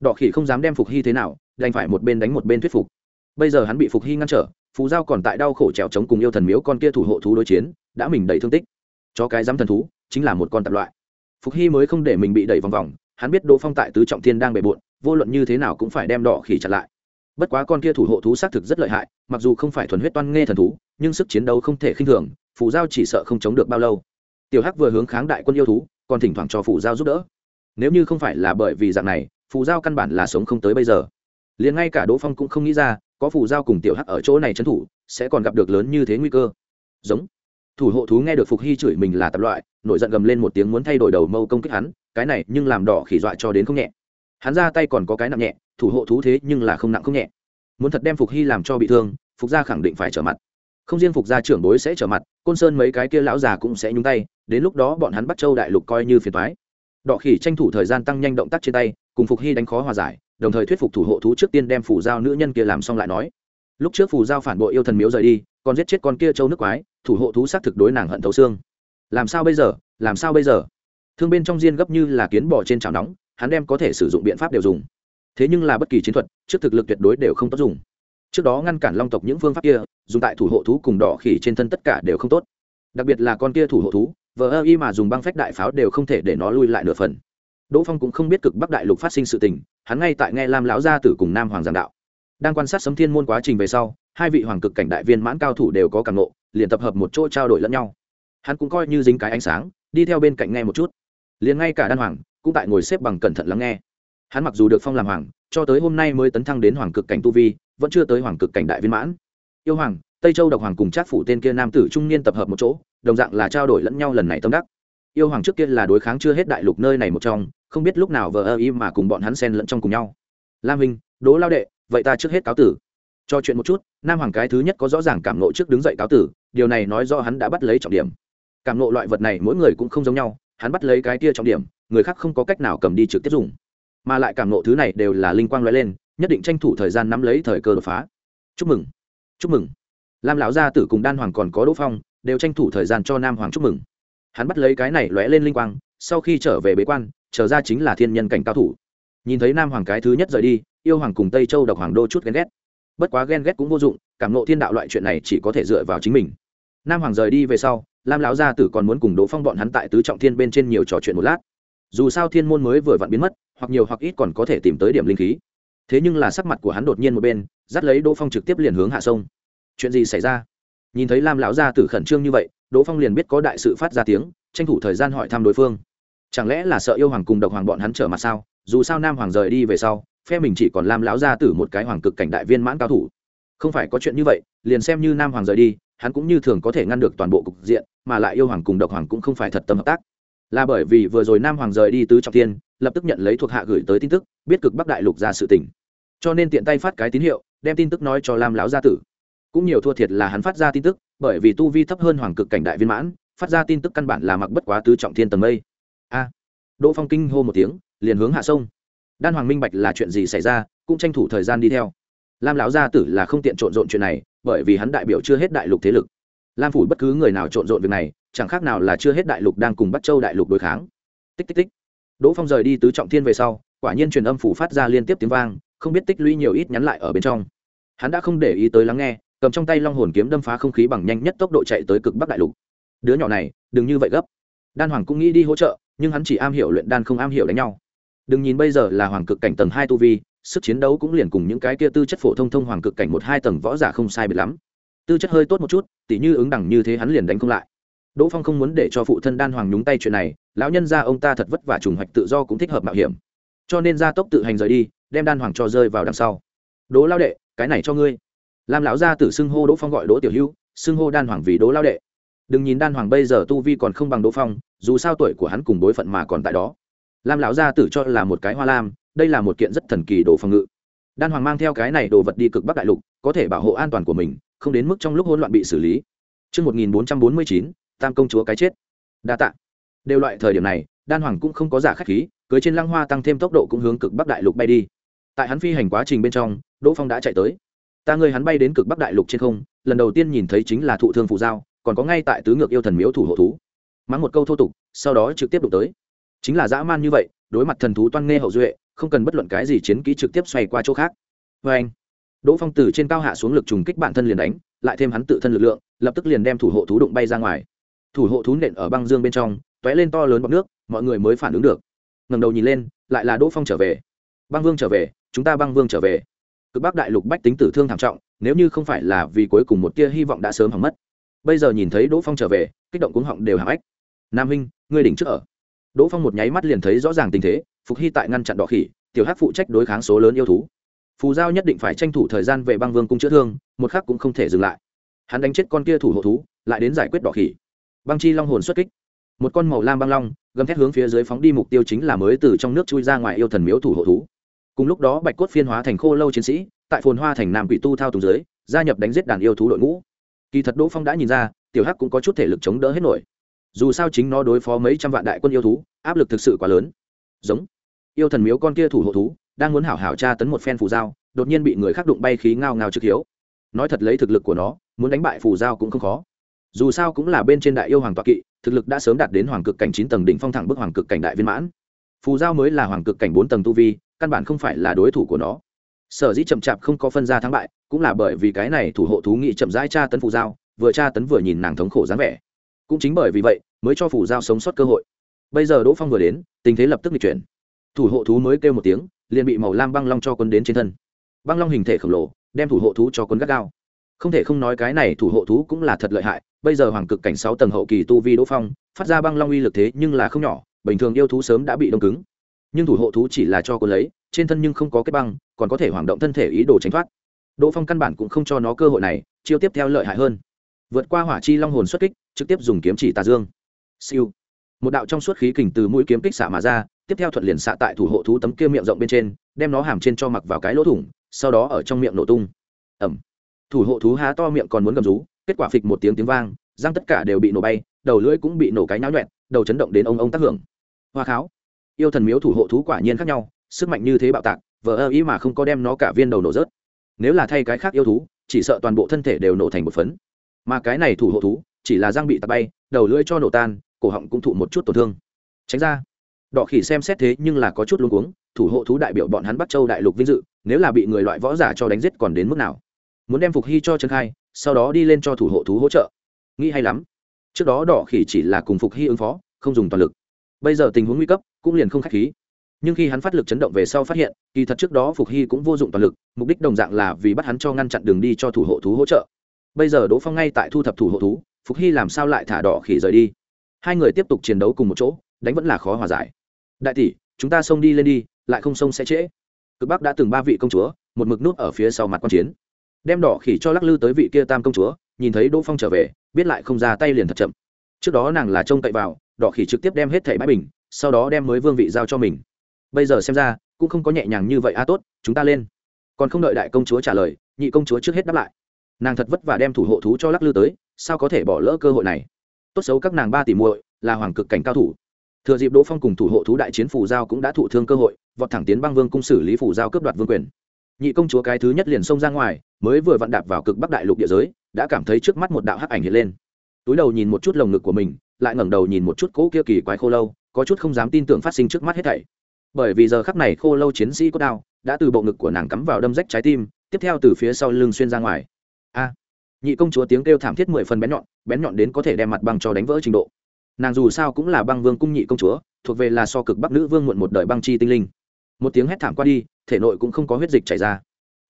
Đỏ khỉ không dám đem phục hy thế nào, đành phải một bên đánh một bên thuyết phục bây giờ hắn bị phục hy ngăn trở, phú giao còn tại đau khổ trèo chống cùng yêu thần miếu con kia thủ hộ thú đối chiến, đã mình đầy thương tích. Cho cái dám thần thú, chính là một con tạp loại. Phục hy mới không để mình bị đẩy vòng vòng, hắn biết đỗ phong tại tứ trọng thiên đang bề bộn, vô luận như thế nào cũng phải đem đỏ khỉ chặn lại. Bất quá con kia thủ hộ thú xác thực rất lợi hại, mặc dù không phải thuần huyết toan nghe thần thú, nhưng sức chiến đấu không thể khinh thường Phù giao chỉ sợ không chống được bao lâu. Tiểu hắc vừa hướng kháng đại quân yêu thú, còn thỉnh thoảng cho Phù giao giúp đỡ. Nếu như không phải là bởi vì dạng này phù giao căn bản là sống không tới bây giờ. Liền ngay cả đỗ phong cũng không nghĩ ra có phù giao cùng tiểu hắc ở chỗ này trấn thủ, sẽ còn gặp được lớn như thế nguy cơ. Giống. Thủ hộ thú nghe được phục hy chửi mình là tập loại, nổi giận gầm lên một tiếng muốn thay đổi đầu mâu công kích hắn, cái này nhưng làm đỏ khỉ dọa cho đến không nhẹ. Hắn ra tay còn có cái nặng nhẹ, thủ hộ thú thế nhưng là không nặng không nhẹ. Muốn thật đem phục hy làm cho bị thương, phục gia khẳng định phải trở mặt. Không riêng phục gia trưởng bối sẽ trở mặt, côn sơn mấy cái kia lão già cũng sẽ nhúng tay, đến lúc đó bọn hắn bắt châu đại lục coi như phiền thoái đỏ khỉ tranh thủ thời gian tăng nhanh động tác trên tay, cùng phục hy đánh khó hòa giải đồng thời thuyết phục thủ hộ thú trước tiên đem phủ giao nữ nhân kia làm xong lại nói. Lúc trước phù giao phản bội yêu thần miếu rời đi, còn giết chết con kia châu nước quái, thủ hộ thú xác thực đối nàng hận thấu xương. Làm sao bây giờ? Làm sao bây giờ? Thương bên trong diên gấp như là kiến bò trên chảo nóng, hắn đem có thể sử dụng biện pháp đều dùng. Thế nhưng là bất kỳ chiến thuật, trước thực lực tuyệt đối đều không tốt dùng. Trước đó ngăn cản long tộc những phương pháp kia, dùng tại thủ hộ thú cùng đỏ khỉ trên thân tất cả đều không tốt. Đặc biệt là con kia thủ hộ thú, vờ ơ y mà dùng băng phách đại pháo đều không thể để nó lui lại nửa phần đỗ phong cũng không biết cực bắc đại lục phát sinh sự tình, hắn ngay tại nghe lam lão gia tử cùng nam hoàng giảng đạo. Đang quan sát sấm thiên môn quá trình về sau, hai vị hoàng cực cảnh đại viên mãn cao thủ đều có cảm nộ liền tập hợp một chỗ trao đổi lẫn nhau. Hắn cũng coi như dính cái ánh sáng, đi theo bên cạnh nghe một chút. Liền ngay cả đan hoàng, cũng tại ngồi xếp bằng cẩn thận lắng nghe. Hắn mặc dù được phong làm hoàng, cho tới hôm nay mới tấn thăng đến hoàng cực cảnh tu vi, vẫn chưa tới hoàng cực cảnh đại viên mãn. Yêu hoàng, tây châu độc hoàng cùng trác phủ tên kia nam tử trung niên tập hợp một chỗ, đồng dạng là trao đổi lẫn nhau lần này tâm đắc. Yêu hoàng trước kia là đối kháng chưa hết đại lục nơi này một trong không biết lúc nào vờ ơ im mà cùng bọn hắn xen lẫn trong cùng nhau. Lam minh đố lao đệ, vậy ta trước hết cáo tử. Cho chuyện một chút, nam hoàng cái thứ nhất có rõ ràng cảm nộ trước đứng dậy cáo tử, điều này nói do hắn đã bắt lấy trọng điểm. Cảm nộ loại vật này mỗi người cũng không giống nhau, hắn bắt lấy cái tia trọng điểm, người khác không có cách nào cầm đi trực tiếp dùng. Mà lại cảm nộ thứ này đều là linh quang loại lên, nhất định tranh thủ thời gian nắm lấy thời cơ đột phá. Chúc mừng chúc mừng. Lam lão gia tử cùng đan hoàng còn có đỗ phong, đều tranh thủ thời gian cho nam hoàng chúc mừng. Hắn bắt lấy cái này lóe lên linh quang, sau khi trở về bế quan trở ra chính là thiên nhân cảnh cao thủ. Nhìn thấy nam hoàng cái thứ nhất rời đi, yêu hoàng cùng tây châu độc hoàng đô chút ghen ghét. Bất quá ghen ghét cũng vô dụng, cảm nộ thiên đạo loại chuyện này chỉ có thể dựa vào chính mình. Nam hoàng rời đi về sau, lam lão gia tử còn muốn cùng đỗ phong bọn hắn tại tứ trọng thiên bên trên nhiều trò chuyện một lát. Dù sao thiên môn mới vừa vặn biến mất, hoặc nhiều hoặc ít còn có thể tìm tới điểm linh khí. Thế nhưng là sắc mặt của hắn đột nhiên một bên, dắt lấy đỗ phong trực tiếp liền hướng hạ sông. Chuyện gì xảy ra? Nhìn thấy lam lão gia tử khẩn trương như vậy, đỗ phong liền biết có đại sự phát ra tiếng, tranh thủ thời gian hỏi thăm đối phương chẳng lẽ là sợ yêu hoàng cùng độc hoàng bọn hắn trở mặt sao? Dù sao nam hoàng rời đi về sau, phe mình chỉ còn lam lão gia tử một cái hoàng cực cảnh đại viên mãn cao thủ. Không phải có chuyện như vậy, liền xem như nam hoàng rời đi, hắn cũng như thường có thể ngăn được toàn bộ cục diện, mà lại yêu hoàng cùng độc hoàng cũng không phải thật tâm hợp tác. Là bởi vì vừa rồi nam hoàng rời đi tứ trọng thiên, lập tức nhận lấy thuộc hạ gửi tới tin tức, biết cực bắc đại lục ra sự tình. Cho nên tiện tay phát cái tín hiệu, đem tin tức nói cho lam lão gia tử. Cũng nhiều thua thiệt là hắn phát ra tin tức, bởi vì tu vi thấp hơn hoàng cực cảnh đại viên mãn, phát ra tin tức căn bản là mặc bất quá tứ trọng thiên tầng mây a. Đỗ phong kinh hô một tiếng, liền hướng hạ sông. Đan hoàng minh bạch là chuyện gì xảy ra, cũng tranh thủ thời gian đi theo. Lam lão gia tử là không tiện trộn rộn chuyện này, bởi vì hắn đại biểu chưa hết đại lục thế lực. Lam phủ bất cứ người nào trộn rộn việc này, chẳng khác nào là chưa hết đại lục đang cùng bắt châu đại lục đối kháng. Tích tích tích. Đỗ phong rời đi tứ trọng thiên về sau, quả nhiên truyền âm phủ phát ra liên tiếp tiếng vang, không biết tích lũy nhiều ít nhắn lại ở bên trong. Hắn đã không để ý tới lắng nghe, cầm trong tay long hồn kiếm đâm phá không khí bằng nhanh nhất tốc độ chạy tới cực bắc đại lục. Đứa nhỏ này, đừng như vậy gấp. Đan hoàng cũng nghĩ đi hỗ trợ nhưng hắn chỉ am hiểu luyện đan không am hiểu đánh nhau. Đừng nhìn bây giờ là hoàng cực cảnh tầng hai tu vi, sức chiến đấu cũng liền cùng những cái kia tư chất phổ thông thông hoàng cực cảnh một hai tầng võ giả không sai biệt lắm. Tư chất hơi tốt một chút, tỉ như ứng đẳng như thế hắn liền đánh không lại. Đỗ phong không muốn để cho phụ thân đan hoàng nhúng tay chuyện này, lão nhân ra ông ta thật vất vả trùng hoạch tự do cũng thích hợp mạo hiểm. Cho nên gia tốc tự hành rời đi, đem đan hoàng cho rơi vào đằng sau. Đỗ lao đệ, cái này cho ngươi. Làm lão gia tử xưng hô đỗ phong gọi đỗ tiểu hữu, xưng hô đan hoàng vì đỗ lao đệ. Đừng nhìn đan hoàng bây giờ tu vi còn không bằng đỗ phong dù sao tuổi của hắn cùng bối phận mà còn tại đó. Lam lão gia tử cho là một cái hoa lam đây là một kiện rất thần kỳ đồ phòng ngự. Đan hoàng mang theo cái này đồ vật đi cực bắc đại lục có thể bảo hộ an toàn của mình không đến mức trong lúc hỗn loạn bị xử lý. Trước 1449, tam công chúa cái chết. đa tạ. đều loại thời điểm này đan hoàng cũng không có giả khách khí cưới trên lăng hoa tăng thêm tốc độ cũng hướng cực bắc đại lục bay đi. Tại hắn phi hành quá trình bên trong đỗ phong đã chạy tới. Ta người hắn bay đến cực bắc đại lục trên không lần đầu tiên nhìn thấy chính là thụ thương phụ giao còn có ngay tại tứ ngược yêu thần miếu thủ hộ thú mắng một câu thô tục, sau đó trực tiếp đụng tới. Chính là dã man như vậy, đối mặt thần thú toan nghe hậu duệ, không cần bất luận cái gì chiến kỹ trực tiếp xoay qua chỗ khác. Vê anh, đỗ phong từ trên cao hạ xuống lực trùng kích bản thân liền đánh, lại thêm hắn tự thân lực lượng, lập tức liền đem thủ hộ thú đụng bay ra ngoài. Thủ hộ thú nện ở băng dương bên trong t ó é lên to lớn bọc nước, mọi người mới phản ứng được. Ngầm đầu nhìn lên, lại là đỗ phong trở về. Băng vương trở về, chúng ta băng vương trở về. Cực bắc đại lục bách tính tử thương thảm trọng, nếu như không phải là vì cuối cùng một tia hy vọng đã sớm hỏng mất. Bây giờ nhìn thấy đỗ phong trở về, kích động cuống họng đều hạng ách nam huynh, ngươi đỉnh trước ở. Đỗ phong một nháy mắt liền thấy rõ ràng tình thế, phục hy tại ngăn chặn đỏ khỉ, tiểu hát phụ trách đối kháng số lớn yêu thú. Phù giao nhất định phải tranh thủ thời gian về băng vương cung chữa thương, một khắc cũng không thể dừng lại. Hắn đánh chết con kia thủ hộ thú, lại đến giải quyết đỏ khỉ. Băng chi long hồn xuất kích. Một con màu lam băng long, gầm thét hướng phía dưới phóng đi mục tiêu chính là mới từ trong nước chui ra ngoài yêu thần miếu thủ hộ thú. Cùng lúc đó bạch cốt phiên hóa thành khô lâu chiến sĩ, tại phồn hoa thành nam quỷ tu thao tùng dưới, gia nhập đánh giết đàn yêu thú đội ngũ. Kỳ thật đỗ phong đã nhìn ra, tiểu hắc cũng có chút thể lực chống đỡ hết nổi dù sao chính nó đối phó mấy trăm vạn đại quân yêu thú, áp lực thực sự quá lớn. Giống. Yêu thần miếu con kia thủ hộ thú, đang muốn hảo hảo tra tấn một phen phù dao đột nhiên bị người khác đụng bay khí ngao ngao trực hiếu. Nói thật lấy thực lực của nó, muốn đánh bại phù dao cũng không khó. Dù sao cũng là bên trên đại yêu hoàng tọa kỵ, thực lực đã sớm đạt đến hoàng cực cảnh chín tầng đỉnh phong thẳng bức hoàng cực cảnh đại viên mãn. Phù giao mới là hoàng cực cảnh bốn tầng tu vi, căn bản không phải là đối thủ của nó. Sở dĩ chậm chạp không có phân ra thắng bại, cũng là bởi vì cái này thủ hộ thú nghị chậm rãi tra tấn phù giao, vừa tra tấn vừa nhìn nàng thống khổ dáng vẻ cũng chính bởi vì vậy mới cho phủ giao sống sót cơ hội. Bây giờ đỗ phong vừa đến, tình thế lập tức lịch chuyển. Thủ hộ thú mới kêu một tiếng, liền bị màu lam băng long cho quân đến trên thân. Băng long hình thể khổng lồ, đem thủ hộ thú cho quân gắt gao. Không thể không nói cái này thủ hộ thú cũng là thật lợi hại, bây giờ hoàng cực cảnh sáu tầng hậu kỳ tu vi đỗ phong, phát ra băng long uy lực thế nhưng là không nhỏ, bình thường yêu thú sớm đã bị đông cứng. Nhưng thủ hộ thú chỉ là cho quân lấy, trên thân nhưng không có kết băng, còn có thể hoạt động thân thể ý đồ tránh thoát. Đỗ phong căn bản cũng không cho nó cơ hội này, chiêu tiếp theo lợi hại hơn vượt qua hỏa chi long hồn xuất kích, trực tiếp dùng kiếm chỉ tà dương. Siêu. Một đạo trong suốt khí kình từ mũi kiếm kích xạ mà ra, tiếp theo thuận liền xạ tại thủ hộ thú tấm kia miệng rộng bên trên, đem nó hàm trên cho mặc vào cái lỗ thủng, sau đó ở trong miệng nổ tung. Ẩm. Thủ hộ thú há to miệng còn muốn gầm rú, kết quả phịch một tiếng tiếng vang, răng tất cả đều bị nổ bay, đầu lưỡi cũng bị nổ cái náo nhuẹn đầu chấn động đến ông ông tác hưởng. Hoa kháo. Yêu thần miếu thủ hộ thú quả nhiên khác nhau, sức mạnh như thế bạo tạc, vờ ơ ý mà không có đem nó cả viên đầu nổ rớt. Nếu là thay cái khác yêu thú, chỉ sợ toàn bộ thân thể đều nổ thành một phấn mà cái này thủ hộ thú chỉ là răng bị tạt bay, đầu lưỡi cho nổ tan, cổ họng cũng thụ một chút tổn thương. Tránh ra. Đỏ khỉ xem xét thế nhưng là có chút luống cuống, thủ hộ thú đại biểu bọn hắn bắc châu đại lục vinh dự, nếu là bị người loại võ giả cho đánh giết còn đến mức nào? Muốn đem phục hy cho trần khai, sau đó đi lên cho thủ hộ thú hỗ trợ. Nghĩ hay lắm. Trước đó đỏ khỉ chỉ là cùng phục hy ứng phó, không dùng toàn lực. Bây giờ tình huống nguy cấp, cũng liền không k h á c h khí. Nhưng khi hắn phát lực chấn động về sau phát hiện, kỳ thật trước đó phục hy cũng vô dụng toàn lực, mục đích đồng dạng là vì bắt hắn cho ngăn chặn đường đi cho thủ hộ thú hỗ trợ bây giờ đỗ phong ngay tại thu thập thủ hộ thú, phục hy làm sao lại thả đỏ khỉ rời đi? Hai người tiếp tục chiến đấu cùng một chỗ, đánh vẫn là khó hòa giải. Đại tỷ, chúng ta xông đi lên đi, lại không xông sẽ trễ. Cực bắc đã từng ba vị công chúa, một mực nút ở phía sau mặt q u a n chiến. Đem đỏ khỉ cho lắc lư tới vị kia tam công chúa, nhìn thấy đỗ phong trở về, biết lại không ra tay liền thật chậm. Trước đó nàng là trông cậy vào, đỏ khỉ trực tiếp đem hết thẻ bãi bình, sau đó đem mới vương vị giao cho mình. Bây giờ xem ra, cũng không có nhẹ nhàng như vậy a tốt, chúng ta lên. Còn không đợi đại công chúa trả lời, nhị công chúa trước hết đáp lại nàng thật vất vả đem thủ hộ thú cho lắc lư tới, sao có thể bỏ lỡ cơ hội này? Tốt xấu các nàng ba tỷ muội, là hoàng cực cảnh cao thủ. Thừa dịp đỗ phong cùng thủ hộ thú đại chiến phù giao cũng đã thụ thương cơ hội, vọt thẳng tiến băng vương cung xử lý phù giao cướp đoạt vương quyền. Nhị công chúa cái thứ nhất liền xông ra ngoài, mới vừa vặn đạp vào cực bắc đại lục địa giới, đã cảm thấy trước mắt một đạo hắc ảnh hiện lên. Túi đầu nhìn một chút lồng ngực của mình, lại ngẩng đầu nhìn một chút cỗ kia kỳ quái khô lâu, có chút không dám tin tưởng phát sinh trước mắt hết thảy. Bởi vì giờ khắc này khô lâu chiến sĩ có đao, đã từ bộ ngực của nàng cắm vào đâm rách trái tim, tiếp theo từ phía sau lưng xuyên ra ngoài a. Nhị công chúa tiếng kêu thảm thiết mười phần bén nhọn bén nhọn đến có thể đem mặt băng cho đánh vỡ trình độ. Nàng dù sao cũng là băng vương cung nhị công chúa, thuộc về là so cực bắc nữ vương muộn một đời băng chi tinh linh. Một tiếng hét thảm qua đi, thể nội cũng không có huyết dịch chảy ra.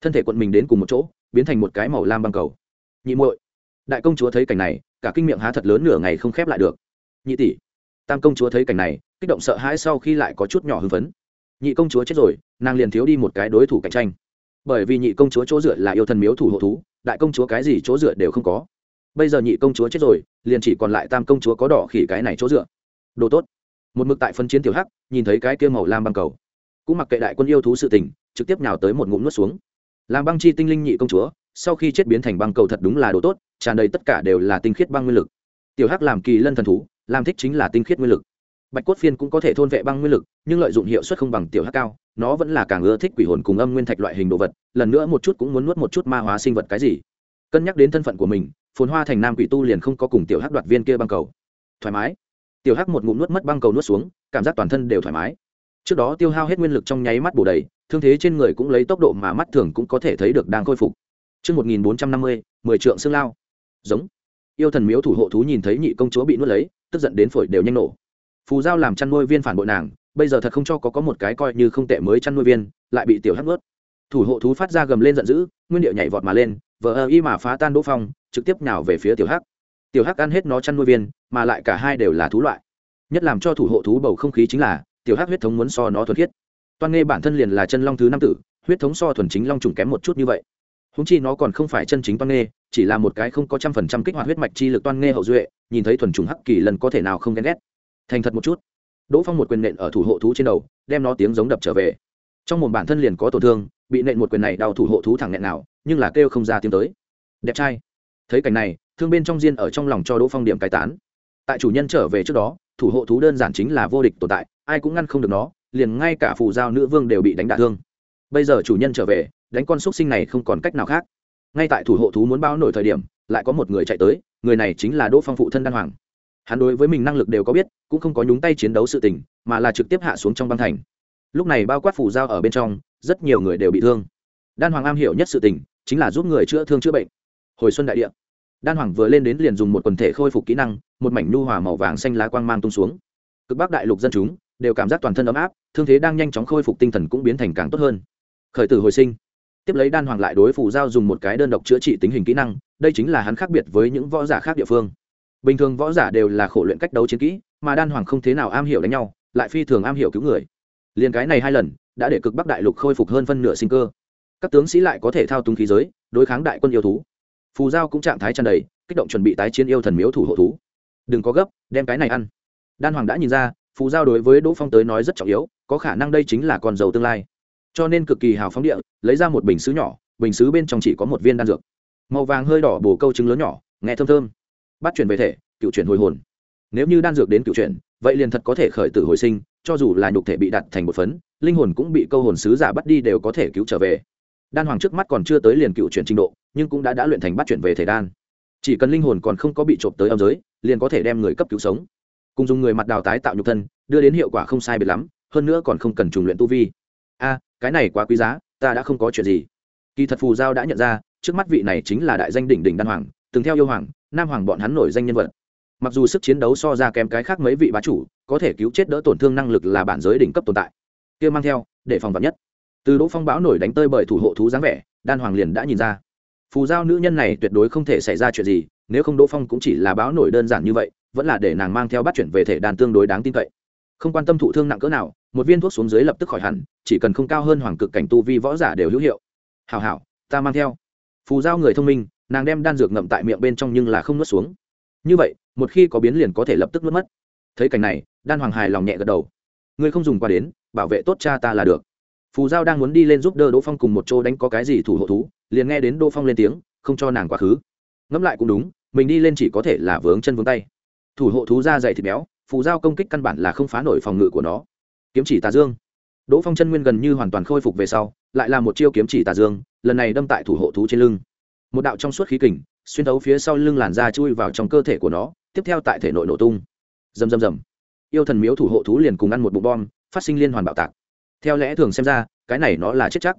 Thân thể quận mình đến cùng một chỗ, biến thành một cái màu lam băng cầu. Nhị muội, đại công chúa thấy cảnh này, cả kinh miệng há thật lớn nửa ngày không khép lại được. Nhị tỷ, tam công chúa thấy cảnh này, kích động sợ hãi sau khi lại có chút nhỏ hưng phấn. Nhị công chúa chết rồi, nàng liền thiếu đi một cái đối thủ cạnh tranh. Bởi vì nhị công chúa chỗ dựa là yêu thần miếu thủ hộ thú đại công chúa cái gì chỗ dựa đều không có. Bây giờ nhị công chúa chết rồi, liền chỉ còn lại tam công chúa có đỏ khỉ cái này chỗ dựa. Đồ tốt. Một mực tại phân chiến tiểu hắc, nhìn thấy cái kia màu lam băng cầu. Cũng mặc kệ đại quân yêu thú sự tình, trực tiếp nhào tới một ngụm nuốt xuống. Làm băng chi tinh linh nhị công chúa, sau khi chết biến thành băng cầu thật đúng là đồ tốt, tràn đầy tất cả đều là tinh khiết băng nguyên lực. Tiểu hắc làm kỳ lân thần thú, làm thích chính là tinh khiết nguyên lực. Bạch cốt phiên cũng có thể thôn vệ băng nguyên lực, nhưng lợi dụng hiệu suất không bằng tiểu hắc cao nó vẫn là càng ưa thích quỷ hồn cùng âm nguyên thạch loại hình đồ vật lần nữa một chút cũng muốn nuốt một chút ma hóa sinh vật cái gì cân nhắc đến thân phận của mình phồn hoa thành nam quỷ tu liền không có cùng tiểu hắc đoạt viên kia băng cầu thoải mái tiểu hắc một ngụm nuốt mất băng cầu nuốt xuống cảm giác toàn thân đều thoải mái trước đó tiêu hao hết nguyên lực trong nháy mắt bổ đầy thương thế trên người cũng lấy tốc độ mà mắt thường cũng có thể thấy được đang khôi phục Trước 1450, 10 trượng xương lao. Giống. Yêu thần miếu thủ hộ thú nhìn thấy nhị công chúa bị nuốt lấy, tức giận đến phổi đều nhanh nổ. Phù giao làm chăn nuôi viên phản bội nàng, bây giờ thật không cho có có một cái coi như không tệ mới chăn nuôi viên, lại bị tiểu hắc nuốt. Thủ hộ thú phát ra gầm lên giận dữ, nguyên điệu nhảy vọt mà lên, vờ ơ y mà phá tan đỗ phong, trực tiếp nhào về phía tiểu hắc. Tiểu hắc ăn hết nó chăn nuôi viên, mà lại cả hai đều là thú loại. Nhất làm cho thủ hộ thú bầu không khí chính là, tiểu hắc huyết thống muốn so nó thuần khiết toan nghe bản thân liền là chân long thứ năm tử huyết thống so thuần chính long trùng kém một chút như vậy húng chi nó còn không phải chân chính toan nghe chỉ là một cái không có trăm phần trăm kích hoạt huyết mạch chi lực toan nghe hậu duệ nhìn thấy thuần trùng hắc kỳ lần có thể nào không ghen ghét thành thật một chút đỗ phong một quyền nện ở thủ hộ thú trên đầu, đem nó tiếng giống đập trở về. Trong một bản thân liền có tổn thương, bị nện một quyền này đau thủ hộ thú thẳng nện nào, nhưng là kêu không ra tiếng tới. Đẹp trai. Thấy cảnh này, thương bên trong diên ở trong lòng cho đỗ phong điểm cai tán. Tại chủ nhân trở về trước đó, thủ hộ thú đơn giản chính là vô địch tồn tại, ai cũng ngăn không được nó, liền ngay cả phù giao nữ vương đều bị đánh đả thương. Bây giờ chủ nhân trở về, đánh con xúc sinh này không còn cách nào khác. Ngay tại thủ hộ thú muốn bao nổi thời điểm, lại có một người chạy tới, người này chính là đỗ phong phụ thân đan hoàng hắn đối với mình năng lực đều có biết, cũng không có nhúng tay chiến đấu sự tình, mà là trực tiếp hạ xuống trong băng thành. Lúc này bao quát phủ dao ở bên trong, rất nhiều người đều bị thương. Đan hoàng am hiểu nhất sự tình, chính là giúp người chữa thương chữa bệnh. Hồi xuân đại địa, đan hoàng vừa lên đến liền dùng một quần thể khôi phục kỹ năng, một mảnh nhu hòa màu vàng xanh lá quang mang tung xuống. Cực bắc đại lục dân chúng đều cảm giác toàn thân ấm áp, thương thế đang nhanh chóng khôi phục tinh thần cũng biến thành càng tốt hơn. Khởi tử hồi sinh, tiếp lấy đan hoàng lại đối phủ giao dùng một cái đơn độc chữa trị tính hình kỹ năng, đây chính là hắn khác biệt với những võ giả khác địa phương bình thường võ giả đều là khổ luyện cách đấu chiến kỹ, mà đan hoàng không thế nào am hiểu đánh nhau, lại phi thường am hiểu cứu người. Liền cái này hai lần, đã để cực bắc đại lục khôi phục hơn phân nửa sinh cơ. Các tướng sĩ lại có thể thao túng khí giới, đối kháng đại quân yêu thú. Phù giao cũng trạng thái tràn đầy, kích động chuẩn bị tái chiến yêu thần miếu thủ hộ thú. Đừng có gấp, đem cái này ăn. Đan hoàng đã nhìn ra, phù giao đối với đỗ phong tới nói rất trọng yếu, có khả năng đây chính là con dầu tương lai. Cho nên cực kỳ hào phóng địa, lấy ra một bình xứ nhỏ, bình xứ bên trong chỉ có một viên đan dược. Màu vàng hơi đỏ bổ câu trứng lớn nhỏ, nghe thơm thơm bắt chuyển về thể, cựu chuyển hồi hồn. Nếu như đan dược đến cựu chuyển, vậy liền thật có thể khởi tử hồi sinh, cho dù là nhục thể bị đặt thành một phấn, linh hồn cũng bị câu hồn sứ giả bắt đi đều có thể cứu trở về. Đan hoàng trước mắt còn chưa tới liền cựu chuyển trình độ, nhưng cũng đã đã luyện thành bắt chuyển về thể đan. Chỉ cần linh hồn còn không có bị trộm tới âm giới, liền có thể đem người cấp cứu sống. Cùng dùng người mặt đào tái tạo nhục thân, đưa đến hiệu quả không sai biệt lắm, hơn nữa còn không cần trùng luyện tu vi. A, cái này quá quý giá, ta đã không có chuyện gì. Kỳ thật phù giao đã nhận ra, trước mắt vị này chính là đại danh đỉnh đỉnh đan hoàng từng theo yêu hoàng, nam hoàng bọn hắn nổi danh nhân vật. Mặc dù sức chiến đấu so ra kém cái khác mấy vị bá chủ, có thể cứu chết đỡ tổn thương năng lực là bản giới đỉnh cấp tồn tại. Kia mang theo, để phòng vật nhất. Từ đỗ phong bão nổi đánh tơi bởi thủ hộ thú dáng vẻ, đan hoàng liền đã nhìn ra. Phù giao nữ nhân này tuyệt đối không thể xảy ra chuyện gì, nếu không đỗ phong cũng chỉ là báo nổi đơn giản như vậy, vẫn là để nàng mang theo bắt chuyển về thể đàn tương đối đáng tin cậy. Không quan tâm thụ thương nặng cỡ nào, một viên thuốc xuống dưới lập tức khỏi hẳn, chỉ cần không cao hơn hoàng cực cảnh tu vi võ giả đều hữu hiệu. Hào hảo, ta mang theo. Phù giao người thông minh nàng đem đan dược ngậm tại miệng bên trong nhưng là không nuốt xuống. Như vậy, một khi có biến liền có thể lập tức nuốt mất. Thấy cảnh này, đan hoàng hài lòng nhẹ gật đầu. Ngươi không dùng qua đến, bảo vệ tốt cha ta là được. Phù giao đang muốn đi lên giúp đỡ đỗ phong cùng một chỗ đánh có cái gì thủ hộ thú, liền nghe đến đỗ phong lên tiếng, không cho nàng quá khứ. Ngẫm lại cũng đúng, mình đi lên chỉ có thể là vướng chân vướng tay. Thủ hộ thú da dày thịt béo, phù giao công kích căn bản là không phá nổi phòng ngự của nó. Kiếm chỉ tà dương. Đỗ phong chân nguyên gần như hoàn toàn khôi phục về sau, lại là một chiêu kiếm chỉ tà dương, lần này đâm tại thủ hộ thú trên lưng một đạo trong suốt khí kình, xuyên thấu phía sau lưng làn da chui vào trong cơ thể của nó, tiếp theo tại thể nội nổ tung. Rầm rầm rầm. Yêu thần miếu thủ hộ thú liền cùng ăn một bụng bom, phát sinh liên hoàn bạo tạc. Theo lẽ thường xem ra, cái này nó là chết chắc.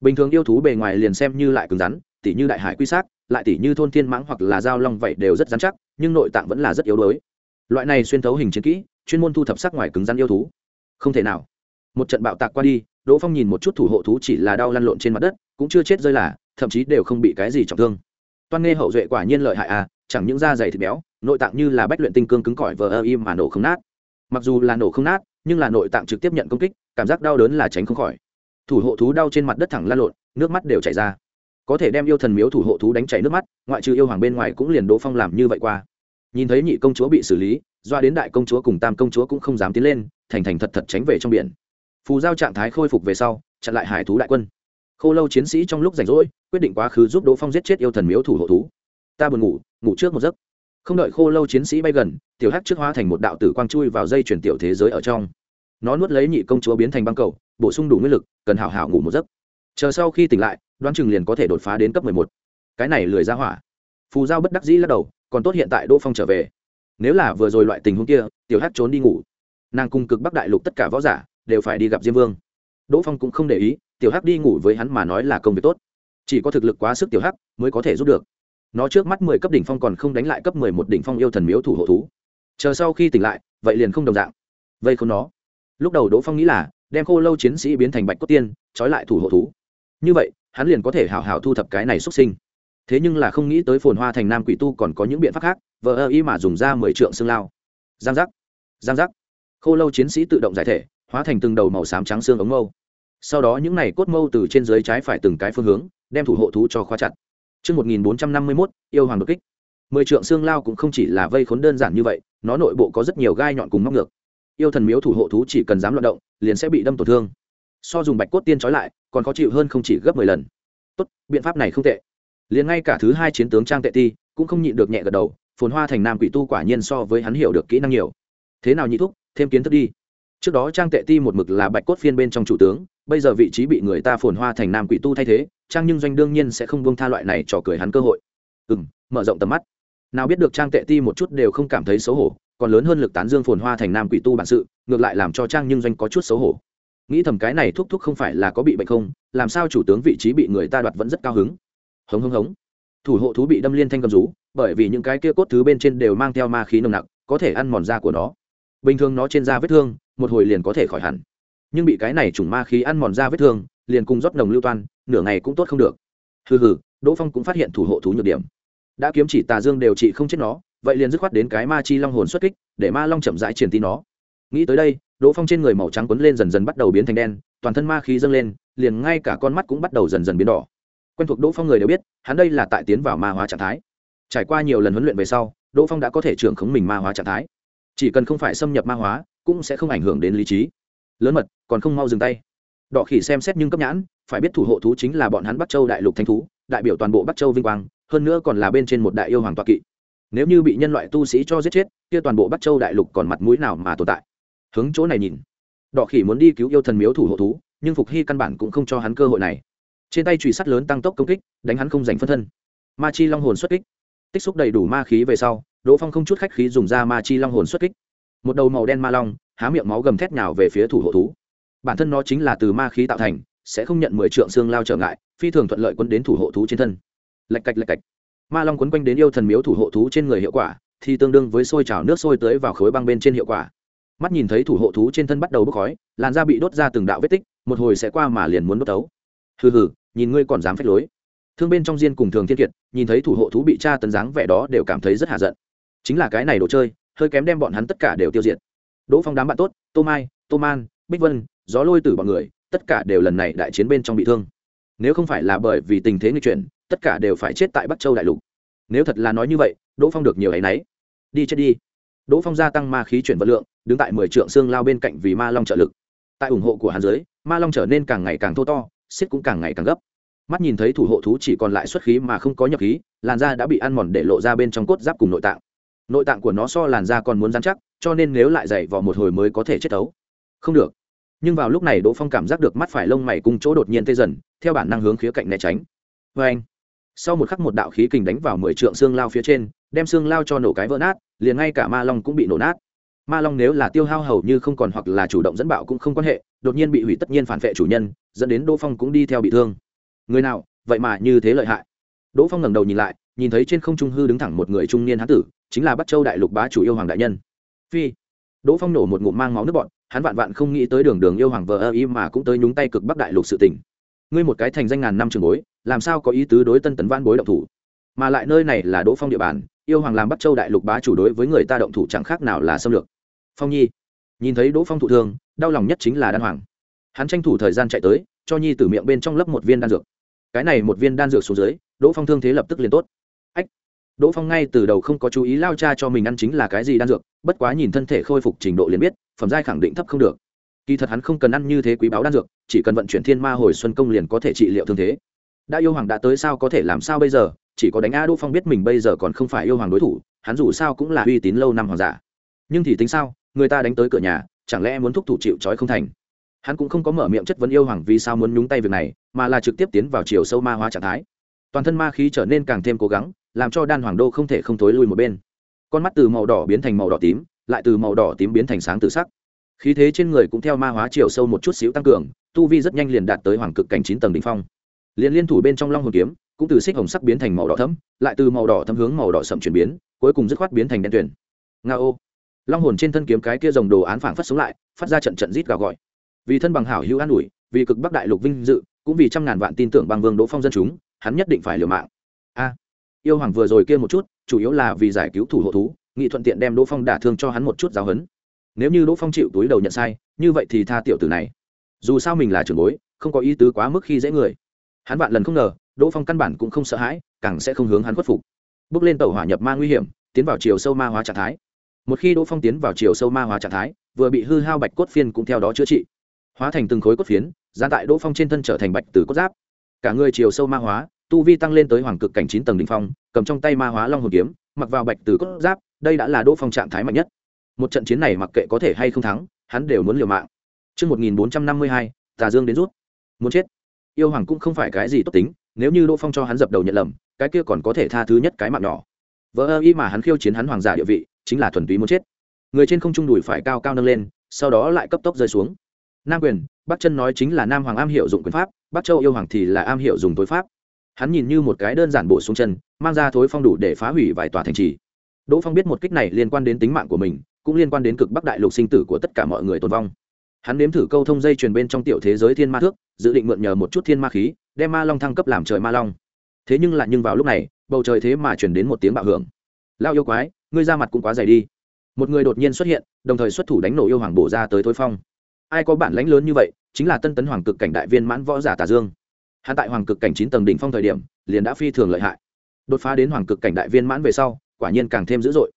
Bình thường yêu thú bề ngoài liền xem như lại cứng rắn, tỉ như đại hải quy sát lại tỉ như thôn thiên mãng hoặc là dao long vậy đều rất rắn chắc, nhưng nội tạng vẫn là rất yếu đuối. Loại này xuyên thấu hình chiến kỹ, chuyên môn thu thập sắc ngoài cứng rắn yêu thú. Không thể nào. Một trận bạo tạc qua đi, đỗ phong nhìn một chút thủ hộ thú chỉ là đau lăn lộn trên mặt đất, cũng chưa chết rơi là thậm chí đều không bị cái gì trọng thương. Toan nghe hậu duệ quả nhiên lợi hại à chẳng những da dày thịt béo, nội tạng như là bách luyện tinh cương cứng cỏi vờ ơ im mà nổ không nát. Mặc dù là nổ không nát, nhưng là nội tạng trực tiếp nhận công kích, cảm giác đau đớn là tránh không khỏi. Thủ hộ thú đau trên mặt đất thẳng lan lộn, nước mắt đều chảy ra. Có thể đem yêu thần miếu thủ hộ thú đánh chảy nước mắt, ngoại trừ yêu hoàng bên ngoài cũng liền đỗ phong làm như vậy qua. Nhìn thấy nhị công chúa bị xử lý, doa đến đại công chúa cùng tam công chúa cũng không dám tiến lên, thành thành thật thật tránh về trong biển. Phù giao trạng thái khôi phục về sau, chặn lại hải thú đại quân khô lâu chiến sĩ trong lúc rảnh rỗi, quyết định quá khứ giúp đỗ phong giết chết yêu thần miếu thủ hộ thú. Ta buồn ngủ ngủ trước một giấc. Không đợi khô lâu chiến sĩ bay gần, tiểu hắc trước hóa thành một đạo tử quang chui vào dây chuyển tiểu thế giới ở trong. Nó nuốt lấy nhị công chúa biến thành băng cầu, bổ sung đủ nguyên lực, cần hảo hảo ngủ một giấc. Chờ sau khi tỉnh lại, đoán chừng liền có thể đột phá đến cấp mười một. Cái này lười ra hỏa. Phù giao bất đắc dĩ lắc đầu, còn tốt hiện tại đỗ phong trở về. Nếu là vừa rồi loại tình huống kia, tiểu hắc trốn đi ngủ. Nàng cùng cực bắc đại lục tất cả võ giả đều phải đi gặp diêm vương. Đỗ phong cũng không để ý tiểu hắc đi ngủ với hắn mà nói là công việc tốt. Chỉ có thực lực quá sức tiểu hắc mới có thể giúp được. Nó trước mắt mười cấp đỉnh phong còn không đánh lại cấp mười một đỉnh phong yêu thần miếu thủ hộ thú. Chờ sau khi tỉnh lại, vậy liền không đồng dạng. Vây không nó. Lúc đầu đỗ phong nghĩ là đem khô lâu chiến sĩ biến thành bạch cốt tiên, trói lại thủ hộ thú. Như vậy, hắn liền có thể hào hào thu thập cái này xuất sinh. Thế nhưng là không nghĩ tới phồn hoa thành nam quỷ tu còn có những biện pháp khác, vờ ơ y mà dùng ra mười trượng xương lao. Giang giác. Giang giác. Khô lâu chiến sĩ tự động giải thể, hóa thành từng đầu màu xám trắng xương ống mâu sau đó những này cốt mâu từ trên dưới trái phải từng cái phương hướng đem thủ hộ thú cho khóa chặt Trước 1451, yêu hoàng đột kích. Mười trượng xương lao cũng không chỉ là vây khốn đơn giản như vậy, nó nội bộ có rất nhiều gai nhọn cùng móc ngược. Yêu thần miếu thủ hộ thú chỉ cần dám loạn động, liền sẽ bị đâm tổn thương. So dùng bạch cốt tiên trói lại, còn khó chịu hơn không chỉ gấp mười lần. Tốt, biện pháp này không tệ. Liền ngay cả thứ hai chiến tướng Trang Tệ Ti cũng không nhịn được nhẹ gật đầu, phồn hoa thành nam quỷ tu quả nhiên so với hắn hiểu được kỹ năng nhiều. Thế nào nhị thúc, thêm kiến thức đi. Trước đó Trang Tệ Ti một mực là bạch cốt phiên bên trong chủ tướng, bây giờ vị trí bị người ta phồn hoa thành nam quỷ tu thay thế, Trang Nhưng Doanh đương nhiên sẽ không buông tha loại này trò cười hắn cơ hội. Ừm, mở rộng tầm mắt. Nào biết được trang tệ ti một chút đều không cảm thấy xấu hổ còn lớn hơn lực tán dương phồn hoa thành nam quỷ tu bản sự ngược lại làm cho trang nhưng doanh có chút xấu hổ. Nghĩ thầm cái này thúc thúc không phải là có bị bệnh không làm sao chủ tướng vị trí bị người ta đoạt vẫn rất cao hứng. Hống hống hống. Thủ hộ thú bị đâm liên thanh cầm rú bởi vì những cái kia cốt thứ bên trên đều mang theo ma khí nồng nặc có thể ăn mòn da của nó. Bình thường nó trên da vết thương một hồi liền có thể khỏi hẳn nhưng bị cái này trùng ma khí ăn mòn da vết thương, liền cùng rót nồng lưu toan, nửa ngày cũng tốt không được. Hừ hừ, đỗ phong cũng phát hiện thủ hộ thú nhược điểm. Đã kiếm chỉ tà dương đều trị không chết nó, vậy liền dứt khoát đến cái ma chi long hồn xuất kích, để ma long chậm rãi truyền tin nó. Nghĩ tới đây, đỗ phong trên người màu trắng quấn lên dần dần bắt đầu biến thành đen, toàn thân ma khí dâng lên, liền ngay cả con mắt cũng bắt đầu dần dần biến đỏ. Quen thuộc đỗ phong người đều biết, hắn đây là tại tiến vào ma hóa trạng thái. Trải qua nhiều lần huấn luyện về sau, đỗ phong đã có thể trưởng khống mình ma hóa trạng thái. Chỉ cần không phải xâm nhập ma hóa, cũng sẽ không ảnh hưởng đến lý trí lớn mật, còn không mau dừng tay. Đỏ khỉ xem xét nhưng cấp nhãn, phải biết thủ hộ thú chính là bọn hắn bắc châu đại lục thanh thú, đại biểu toàn bộ bắc châu vinh quang, hơn nữa còn là bên trên một đại yêu hoàng toa kỵ. Nếu như bị nhân loại tu sĩ cho giết chết, kia toàn bộ bắc châu đại lục còn mặt mũi nào mà tồn tại? Hướng chỗ này nhìn. Đỏ khỉ muốn đi cứu yêu thần miếu thủ hộ thú, nhưng phục hy căn bản cũng không cho hắn cơ hội này. Trên tay trùy sắt lớn tăng tốc công kích, đánh hắn không giành phân thân. Ma chi long hồn xuất kích. Tích xúc đầy đủ ma khí về sau, đỗ phong không chút khách khí dùng ra ma chi long hồn xuất kích. Một đầu màu đen ma long há miệng máu gầm thét nhào về phía thủ hộ thú. Bản thân nó chính là từ ma khí tạo thành, sẽ không nhận mười trượng xương lao trở ngại, phi thường thuận lợi quân đến thủ hộ thú trên thân. Lạch cạch lạch cạch. Ma long quấn quanh đến yêu thần miếu thủ hộ thú trên người hiệu quả, thì tương đương với sôi trào nước sôi tới vào khối băng bên trên hiệu quả. Mắt nhìn thấy thủ hộ thú trên thân bắt đầu bốc khói, làn da bị đốt ra từng đạo vết tích, một hồi sẽ qua mà liền muốn đốt tấu. Hừ hừ, nhìn ngươi còn dám phách lối. Thương bên trong diên cùng thường thiên kiệt, nhìn thấy thủ hộ thú bị tra tấn dáng vẻ đó đều cảm thấy rất hạ giận. Chính là cái này đồ chơi, hơi kém đem bọn hắn tất cả đều tiêu diệt đỗ phong đám bạn tốt, tô mai, tô man, bích vân, gió lôi tử bọn người, tất cả đều lần này đại chiến bên trong bị thương. Nếu không phải là bởi vì tình thế nguy chuyển, tất cả đều phải chết tại bắc châu đại lục. Nếu thật là nói như vậy, đỗ phong được nhiều ấ y n ấ y đi chết đi. Đỗ phong gia tăng ma khí chuyển vật lượng, đứng tại mười trượng xương lao bên cạnh vì ma long trợ lực. Tại ủng hộ của hàn giới ma long trở nên càng ngày càng thô to, xích cũng càng ngày càng gấp. Mắt nhìn thấy thủ hộ thú chỉ còn lại xuất khí mà không có nhập khí, làn da đã bị ăn mòn để lộ ra bên trong cốt giáp cùng nội tạng. Nội tạng của nó so làn da còn muốn dán chắc cho nên nếu lại dày vào một hồi mới có thể chết tấu không được. Nhưng vào lúc này đỗ phong cảm giác được mắt phải lông mày cùng chỗ đột nhiên tê dần, theo bản năng hướng khía cạnh né tránh. Vê anh sau một khắc một đạo khí kình đánh vào mười trượng xương lao phía trên, đem xương lao cho nổ cái vỡ nát, liền ngay cả ma long cũng bị nổ nát. Ma long nếu là tiêu hao hầu như không còn hoặc là chủ động dẫn bạo cũng không quan hệ, đột nhiên bị hủy tất nhiên phản vệ chủ nhân, dẫn đến đỗ phong cũng đi theo bị thương. Người nào, vậy mà như thế lợi hại. Đỗ phong ngẩng đầu nhìn lại, nhìn thấy trên không trung hư đứng thẳng một người trung niên hán tử, chính là bắc châu đại lục bá chủ yêu hoàng đại nhân phi. Đỗ phong nổ một ngụm mang máu nước bọn hắn vạn vạn không nghĩ tới đường đường yêu hoàng vợ ơ y mà cũng tới nhúng tay cực bắc đại lục sự tỉnh ngươi một cái thành danh ngàn năm trường bối, làm sao có ý tứ đối tân tấn văn bối động thủ? Mà lại nơi này là đỗ phong địa bàn, yêu hoàng làm bắt châu đại lục bá chủ đối với người ta động thủ chẳng khác nào là xâm lược. Phong nhi. Nhìn thấy đỗ phong thụ thương, đau lòng nhất chính là đan hoàng. Hắn tranh thủ thời gian chạy tới, cho nhi từ miệng bên trong lấp một viên đan dược. Cái này một viên đan dược xuống dưới, đỗ phong thương thế lập tức liền tốt đỗ phong ngay từ đầu không có chú ý lao cha cho mình ăn chính là cái gì đan dược, bất quá nhìn thân thể khôi phục trình độ liền biết, phẩm giai khẳng định thấp không được. Kỳ thật hắn không cần ăn như thế quý báo đan dược, chỉ cần vận chuyển thiên ma hồi xuân công liền có thể trị liệu thương thế. Đã yêu hoàng đã tới sao có thể làm sao bây giờ, chỉ có đánh a đỗ phong biết mình bây giờ còn không phải yêu hoàng đối thủ, hắn dù sao cũng là uy tín lâu năm hoàng giả. Nhưng thì tính sao, người ta đánh tới cửa nhà, chẳng lẽ muốn thúc thủ chịu trói không thành? Hắn cũng không có mở miệng chất vấn yêu hoàng vì sao muốn nhúng tay việc này, mà là trực tiếp tiến vào chiều sâu ma hóa trạng thái. Toàn thân ma khí trở nên càng thêm cố gắng làm cho đan hoàng đô không thể không thối lui một bên. Con mắt từ màu đỏ biến thành màu đỏ tím, lại từ màu đỏ tím biến thành sáng tự sắc. Khí thế trên người cũng theo ma hóa chiều sâu một chút xíu tăng cường, tu vi rất nhanh liền đạt tới hoàng cực cảnh chín tầng đ ỉ n h phong. Liền liên thủ bên trong long hồn kiếm, cũng từ xích hồng sắc biến thành màu đỏ thấm lại từ màu đỏ thấm hướng màu đỏ sậm chuyển biến, cuối cùng dứt khoát biến thành đen tuyển nga ô long hồn trên thân kiếm cái kia dòng đồ án phảng phất sống lại, phát ra trận trận rít gào gọi. Vì thân bằng hảo hữu an ủi, vì cực bắc đại lục vinh dự, cũng vì trăm ngàn vạn tin tưởng bằng vương đỗ phong dân chúng, hắn nhất định phải liều mạng. A yêu hoàng vừa rồi kia một chút, chủ yếu là vì giải cứu thủ hộ thú, nghị thuận tiện đem đỗ phong đả thương cho hắn một chút giáo hấn nếu như đỗ phong chịu túi đầu nhận sai, như vậy thì tha tiểu tử này. Dù sao mình là trưởng bối, không có ý tứ quá mức khi dễ người. Hắn vạn lần không ngờ, đỗ phong căn bản cũng không sợ hãi, càng sẽ không hướng hắn khuất phục. Bước lên tàu hỏa nhập ma nguy hiểm, tiến vào chiều sâu ma hóa trạng thái. Một khi đỗ phong tiến vào chiều sâu ma hóa trạng thái, vừa bị hư hao bạch cốt phiên cũng theo đó chữa trị. Hóa thành từng khối cốt phiến gian tại đỗ phong trên thân trở thành bạch từ cốt giáp. Cả người chiều sâu ma hóa tu vi tăng lên tới hoàng cực cảnh chín tầng đ ỉ n h phong cầm trong tay ma hóa long hồn kiếm mặc vào bạch từ cốt giáp đây đã là đỗ phong trạng thái mạnh nhất một trận chiến này mặc kệ có thể hay không thắng hắn đều muốn liều mạng Trước 1452, Tà Dương đến rút. Muốn chết. Yêu Hoàng cũng không phải cái gì tốt tính, nếu như Đỗ Phong cho hắn dập đầu nhận lầm, cái kia còn có thể tha thứ nhất cái mạng nhỏ. Vỡ ơ y mà hắn khiêu chiến hắn hoàng giả địa vị, chính là thuần túy muốn chết. Người trên không trung đùi phải cao cao nâng lên, sau đó lại cấp tốc rơi xuống. Nam quyền, Bắc chân nói chính là Nam Hoàng am hiểu dụng quyền pháp, Bắc Châu yêu hoàng thì là am hiểu dùng tối pháp. Hắn nhìn như một cái đơn giản bổ xuống chân, mang ra thối phong đủ để phá hủy vài tòa thành trì. Đỗ Phong biết một kích này liên quan đến tính mạng của mình, cũng liên quan đến cực Bắc đại lục sinh tử của tất cả mọi người tồn vong. Hắn nếm thử câu thông dây truyền bên trong tiểu thế giới thiên ma thước dự định mượn nhờ một chút thiên ma khí đem ma long thăng cấp làm trời ma long. Thế nhưng lại nhưng vào lúc này bầu trời thế mà chuyển đến một tiếng bạo hưởng. Lao yêu quái ngươi ra mặt cũng quá dày đi. Một người đột nhiên xuất hiện đồng thời xuất thủ đánh nổ yêu hoàng bổ ra tới thối phong. Ai có bản lãnh lớn như vậy chính là tân tấn hoàng cực cảnh đại viên mãn võ giả tà dương hắn tại hoàng cực cảnh chín tầng đỉnh phong thời điểm liền đã phi thường lợi hại. Đột phá đến hoàng cực cảnh đại viên mãn về sau quả nhiên càng thêm dữ dội.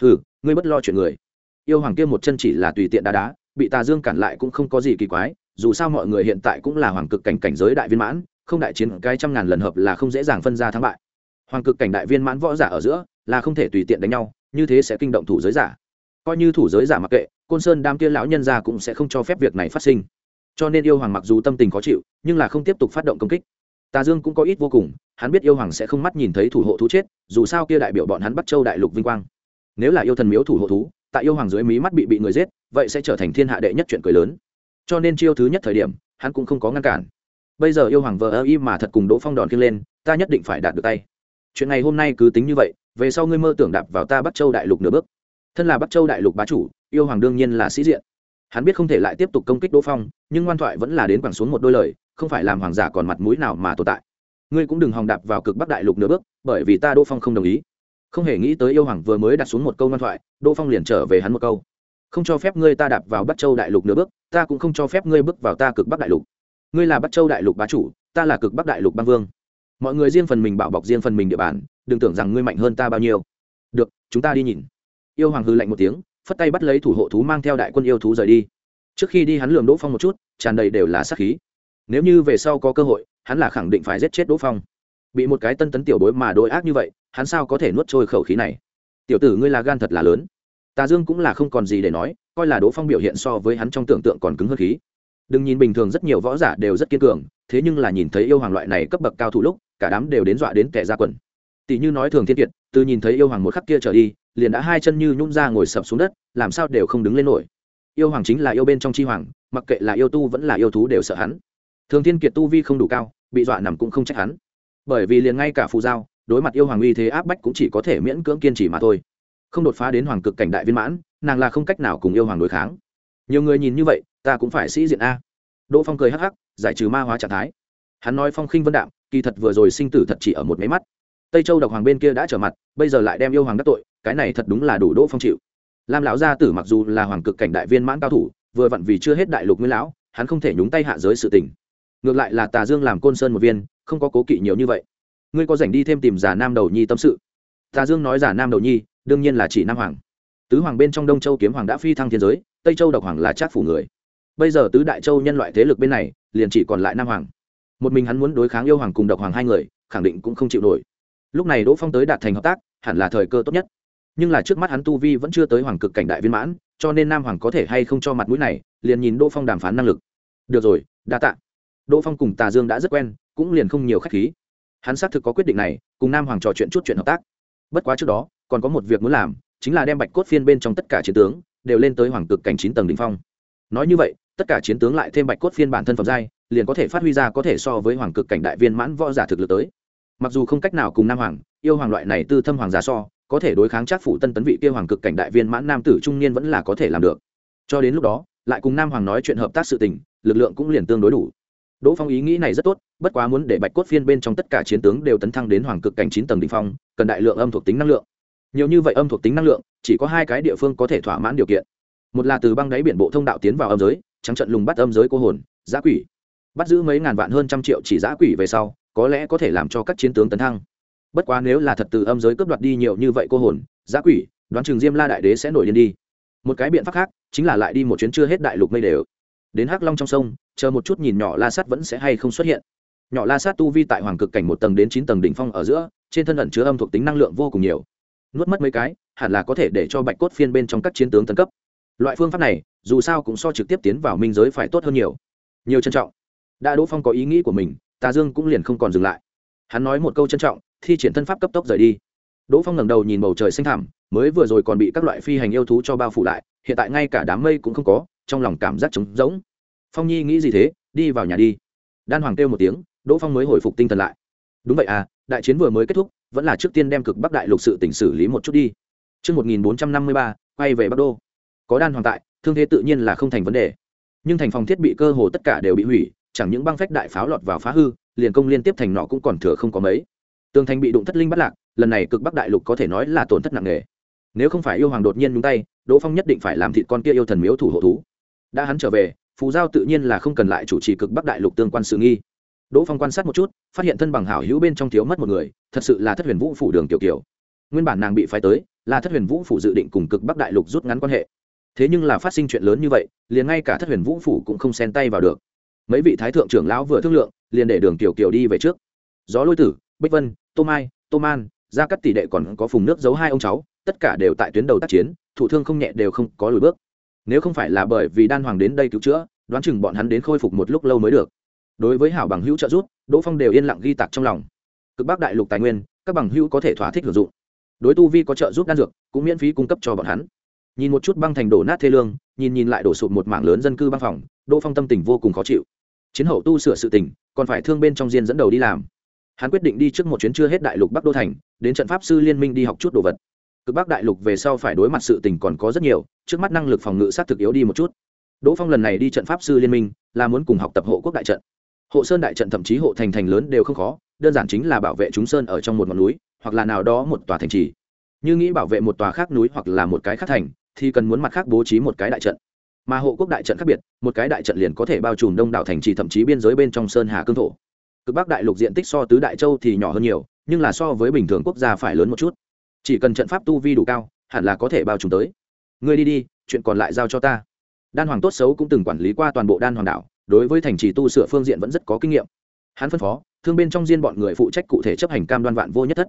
Hừ, ngươi bất lo chuyện người. Yêu hoàng kia một chân chỉ là tùy tiện đá đá bị tà dương cản lại cũng không có gì kỳ quái dù sao mọi người hiện tại cũng là hoàng cực cảnh cảnh giới đại viên mãn không đại chiến cái trăm ngàn lần hợp là không dễ dàng phân ra thắng bại. Hoàng cực cảnh đại viên mãn võ giả ở giữa là không thể tùy tiện đánh nhau như thế sẽ kinh động thủ giới giả. Coi như thủ giới giả mặc kệ côn sơn đam kia lão nhân ra cũng sẽ không cho phép việc này phát sinh cho nên yêu hoàng mặc dù tâm tình khó chịu, nhưng là không tiếp tục phát động công kích. Tà dương cũng có ít vô cùng, hắn biết yêu hoàng sẽ không mắt nhìn thấy thủ hộ thú chết, dù sao kia đại biểu bọn hắn bắt châu đại lục vinh quang. Nếu là yêu thần miếu thủ hộ thú, tại yêu hoàng dưới mí mắt bị bị người giết, vậy sẽ trở thành thiên hạ đệ nhất chuyện cười lớn. Cho nên chiêu thứ nhất thời điểm, hắn cũng không có ngăn cản. Bây giờ yêu hoàng vờ ơ y mà thật cùng đỗ phong đòn kia lên, ta nhất định phải đạt được tay. Chuyện này hôm nay cứ tính như vậy, về sau ngươi mơ tưởng đạp vào ta bắt châu đại lục nửa bước. Thân là bắt châu đại lục bá chủ, yêu hoàng đương nhiên là sĩ diện hắn biết không thể lại tiếp tục công kích đỗ phong, nhưng ngoan thoại vẫn là đến quẳng xuống một đôi lời, không phải làm hoàng giả còn mặt mũi nào mà tồn tại. Ngươi cũng đừng hòng đạp vào cực bắc đại lục nửa bước, bởi vì ta đỗ phong không đồng ý. Không hề nghĩ tới yêu hoàng vừa mới đặt xuống một câu ngoan thoại, đỗ phong liền trở về hắn một câu. Không cho phép ngươi ta đạp vào bắc châu đại lục nửa bước, ta cũng không cho phép ngươi bước vào ta cực bắc đại lục. Ngươi là bắc châu đại lục bá chủ, ta là cực bắc đại lục băng vương. Mọi người riêng phần mình bảo bọc riêng phần mình địa bàn, đừng tưởng rằng ngươi mạnh hơn ta bao nhiêu. Được, chúng ta đi nhìn. Yêu hoàng hư lạnh một tiếng phất tay bắt lấy thủ hộ thú mang theo đại quân yêu thú rời đi. Trước khi đi hắn lường đỗ phong một chút, tràn đầy đều là sát khí. Nếu như về sau có cơ hội, hắn là khẳng định phải giết chết đỗ phong. Bị một cái tân tấn tiểu bối mà đối ác như vậy, hắn sao có thể nuốt trôi khẩu khí này? Tiểu tử ngươi là gan thật là lớn. Tà dương cũng là không còn gì để nói, coi là đỗ phong biểu hiện so với hắn trong tưởng tượng còn cứng hơn khí. Đừng nhìn bình thường rất nhiều võ giả đều rất kiên cường, thế nhưng là nhìn thấy yêu hoàng loại này cấp bậc cao thủ lúc, cả đám đều đến dọa đến kẻ ra quần. Tỷ như nói thường thiên kiệt, từ nhìn thấy yêu hoàng một khắc kia trở đi liền đã hai chân như nhún ra ngồi sập xuống đất, làm sao đều không đứng lên nổi. Yêu hoàng chính là yêu bên trong chi hoàng, mặc kệ là yêu tu vẫn là yêu thú đều sợ hắn. Thường thiên kiệt tu vi không đủ cao, bị dọa nằm cũng không trách hắn. Bởi vì liền ngay cả phù giao, đối mặt yêu hoàng uy thế áp bách cũng chỉ có thể miễn cưỡng kiên trì mà thôi. Không đột phá đến hoàng cực cảnh đại viên mãn, nàng là không cách nào cùng yêu hoàng đối kháng. Nhiều người nhìn như vậy, ta cũng phải sĩ diện a. Đỗ phong cười hắc hắc, giải trừ ma hóa trạng thái. Hắn nói phong khinh vân đạm, kỳ thật vừa rồi sinh tử thật chỉ ở một máy mắt tây châu độc hoàng bên kia đã trở mặt, bây giờ lại đem yêu hoàng đắc tội, cái này thật đúng là đủ đỗ phong chịu. Lam lão gia tử mặc dù là hoàng cực cảnh đại viên mãn cao thủ, vừa vặn vì chưa hết đại lục nguyên lão, hắn không thể nhúng tay hạ giới sự tình. Ngược lại là tà dương làm côn sơn một viên, không có cố kỵ nhiều như vậy. Ngươi có dành đi thêm tìm giả nam đầu nhi tâm sự? Tà dương nói giả nam đầu nhi, đương nhiên là chỉ nam hoàng. Tứ hoàng bên trong đông châu kiếm hoàng đã phi thăng thiên giới, tây châu độc hoàng là trác phủ người. Bây giờ tứ đại châu nhân loại thế lực bên này, liền chỉ còn lại nam hoàng. Một mình hắn muốn đối kháng yêu hoàng cùng độc hoàng hai người, khẳng định cũng không chịu nổi lúc này đỗ phong tới đạt thành hợp tác, hẳn là thời cơ tốt nhất. Nhưng là trước mắt hắn tu vi vẫn chưa tới hoàng cực cảnh đại viên mãn, cho nên nam hoàng có thể hay không cho mặt mũi này, liền nhìn đỗ phong đàm phán năng lực. Được rồi, đa t ạ đỗ phong cùng tà dương đã rất quen, cũng liền không nhiều k h á c h khí. Hắn xác thực có quyết định này, cùng nam hoàng trò chuyện chút chuyện hợp tác. Bất quá trước đó, còn có một việc muốn làm, chính là đem bạch cốt phiên bên trong tất cả chiến tướng, đều lên tới hoàng cực cảnh chín tầng đ ỉ n h phong. Nói như vậy, tất cả chiến tướng lại thêm bạch cốt phiên bản thân phẩm giai, liền có thể phát huy ra có thể so với hoàng cực cảnh đại viên mãn võ giả thực lực tới mặc dù không cách nào cùng nam hoàng yêu hoàng loại này tư thâm hoàng giả so có thể đối kháng trác phủ tân tấn vị kia hoàng cực cảnh đại viên mãn nam tử trung niên vẫn là có thể làm được cho đến lúc đó lại cùng nam hoàng nói chuyện hợp tác sự tình lực lượng cũng liền tương đối đủ Đỗ Phong ý nghĩ này rất tốt, bất quá muốn để Bạch Cốt Phiên bên trong tất cả chiến tướng đều tấn thăng đến hoàng cực cảnh chín tầng đỉnh phong, cần đại lượng âm thuộc tính năng lượng. Nhiều như vậy âm thuộc tính năng lượng, chỉ có hai cái địa phương có thể thỏa mãn điều kiện. Một là từ băng đáy biển bộ thông đạo tiến vào âm giới, trắng trận lùng bắt âm giới cô hồn, giã quỷ. bắt giữ mấy ngàn vạn hơn trăm triệu chỉ giã quỷ về sau có lẽ có thể làm cho các chiến tướng tấn thăng. Bất quá nếu là thật từ âm giới cướp đoạt đi nhiều như vậy cô hồn, giã quỷ, đoán chừng diêm la đại đế sẽ nổi điên đi. Một cái biện pháp khác chính là lại đi một chuyến chưa hết đại lục mây đều. Đến hắc long trong sông, chờ một chút nhìn nhỏ la sát vẫn sẽ hay không xuất hiện. Nhỏ la sát tu vi tại hoàng cực cảnh một tầng đến chín tầng đỉnh phong ở giữa, trên thân ẩn chứa âm thuộc tính năng lượng vô cùng nhiều. Nuốt mất mấy cái, hẳn là có thể để cho bạch cốt phiên bên trong các chiến tướng tấn cấp. Loại phương pháp này, dù sao cũng so trực tiếp tiến vào minh giới phải tốt hơn nhiều. Nhiều trân trọng. Đã đỗ phong có ý nghĩ của mình tà dương cũng liền không còn dừng lại. Hắn nói một câu trân trọng thi triển thân pháp cấp tốc rời đi. Đỗ phong ngẩng đầu nhìn bầu trời xanh thẳm mới vừa rồi còn bị các loại phi hành yêu thú cho bao phủ lại hiện tại ngay cả đám mây cũng không có trong lòng cảm giác trống rỗng. Phong nhi nghĩ gì thế đi vào nhà đi. Đan hoàng kêu một tiếng đỗ phong mới hồi phục tinh thần lại. Đúng vậy à đại chiến vừa mới kết thúc vẫn là trước tiên đem cực bắc đại lục sự tỉnh xử lý một chút đi. Trước 1453, quay về Bắc Đô. Có đan hoàng tại, thương thế tự nhiên là không thành vấn đề. Nhưng thành phòng thiết bị cơ hồ tất cả đều bị hủy, chẳng những băng phách đại pháo lọt vào phá hư, liền công liên tiếp thành nọ cũng còn thừa không có mấy. Tường thành bị đụng thất linh bắt lạc, lần này cực bắc đại lục có thể nói là tổn thất nặng nề. Nếu không phải yêu hoàng đột nhiên nhúng tay, Đỗ Phong nhất định phải làm thịt con kia yêu thần miếu thủ hộ thú. Đã hắn trở về, phù giao tự nhiên là không cần lại chủ trì cực bắc đại lục tương quan sự nghi đỗ phong quan sát một chút phát hiện thân bằng hảo hữu bên trong thiếu mất một người thật sự là thất huyền vũ phủ đường tiểu kiều nguyên bản nàng bị phái tới là thất huyền vũ phủ dự định cùng cực bắc đại lục rút ngắn quan hệ thế nhưng là phát sinh chuyện lớn như vậy liền ngay cả thất huyền vũ phủ cũng không xen tay vào được mấy vị thái thượng trưởng lão vừa thương lượng, liền để đường tiểu kiều đi về trước. Gió lôi tử, bích vân, tô mai, tô man, gia các tỷ đệ còn có phùng nước giấu hai ông cháu, tất cả đều tại tuyến đầu tác chiến thủ thương không nhẹ đều không có lùi bước. Nếu không phải là bởi vì đan hoàng đến đây cứu chữa, đoán chừng bọn hắn đến khôi phục một lúc lâu mới được. Đối với hảo bằng hữu trợ giúp, đỗ phong đều yên lặng ghi tạc trong lòng. Cực bắc đại lục tài nguyên, các bằng hữu có thể thỏa thích hưởng dụng. Đối tu vi có trợ giúp đan dược, cũng miễn phí cung cấp cho bọn hắn. Nhìn một chút băng thành đổ nát thê lương, nhìn nhìn lại đổ sụp một mảng lớn dân cư băng phòng đỗ phong tâm tình vô cùng khó chịu. Chiến hậu tu sửa sự tình, còn phải thương bên trong diên dẫn đầu đi làm. Hắn quyết định đi trước một chuyến chưa hết đại lục bắc đô thành, đến trận pháp sư liên minh đi học chút đồ vật. Cực bắc đại lục về sau phải đối mặt sự tình còn có rất nhiều, trước mắt năng lực phòng ngự sát thực yếu đi một chút. Đỗ phong lần này đi trận pháp sư liên minh, là muốn cùng học tập hộ quốc đại trận. Hộ sơn đại trận thậm chí hộ thành thành lớn đều không khó, đơn giản chính là bảo vệ chúng sơn ở trong một ngọn núi, hoặc là nào đó một tòa thành trì. Như nghĩ bảo vệ một tòa khác núi hoặc là một cái khác thành, thì cần muốn mặt khác bố trí một cái đại trận mà hộ quốc đại trận khác biệt, một cái đại trận liền có thể bao trùm đông đảo thành trì thậm chí biên giới bên trong sơn hà cương thổ. Cực bắc đại lục diện tích so tứ đại châu thì nhỏ hơn nhiều, nhưng là so với bình thường quốc gia phải lớn một chút. Chỉ cần trận pháp tu vi đủ cao, hẳn là có thể bao trùm tới. Ngươi đi đi, chuyện còn lại giao cho ta. Đan hoàng tốt xấu cũng từng quản lý qua toàn bộ đan hoàng đảo, đối với thành trì tu sửa phương diện vẫn rất có kinh nghiệm. Hắn phân phó, thương bên trong riêng bọn người phụ trách cụ thể chấp hành cam đoan vạn vô nhất thất.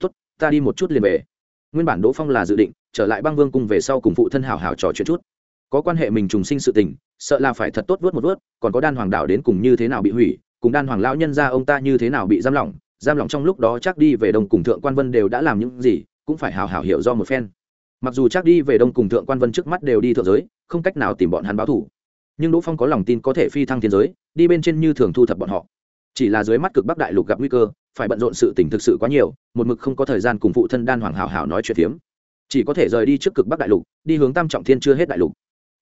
Tốt, ta đi một chút liền về. Nguyên bản đỗ phong là dự định, trở lại băng vương cung về sau cùng phụ thân hảo hảo trò chuyện chút có quan hệ mình trùng sinh sự tình, sợ là phải thật tốt vớt một vớt còn có đan hoàng đảo đến cùng như thế nào bị hủy, cùng đan hoàng lão nhân ra ông ta như thế nào bị giam lỏng giam lỏng trong lúc đó chắc đi về đông cùng thượng quan vân đều đã làm những gì, cũng phải hào hảo hiểu do một phen. Mặc dù chắc đi về đông cùng thượng quan vân trước mắt đều đi thượng giới, không cách nào tìm bọn hắn báo thủ nhưng đỗ phong có lòng tin có thể phi thăng thiên giới, đi bên trên như thường thu thập bọn họ. Chỉ là dưới mắt cực bắc đại lục gặp nguy cơ, phải bận rộn sự tỉnh thực sự quá nhiều, một mực không có thời gian cùng phụ thân đan hoàng hảo hảo nói chuyện phiếm. Chỉ có thể rời đi trước cực bắc đại lục, đi hướng tam trọng thiên chưa hết đại lục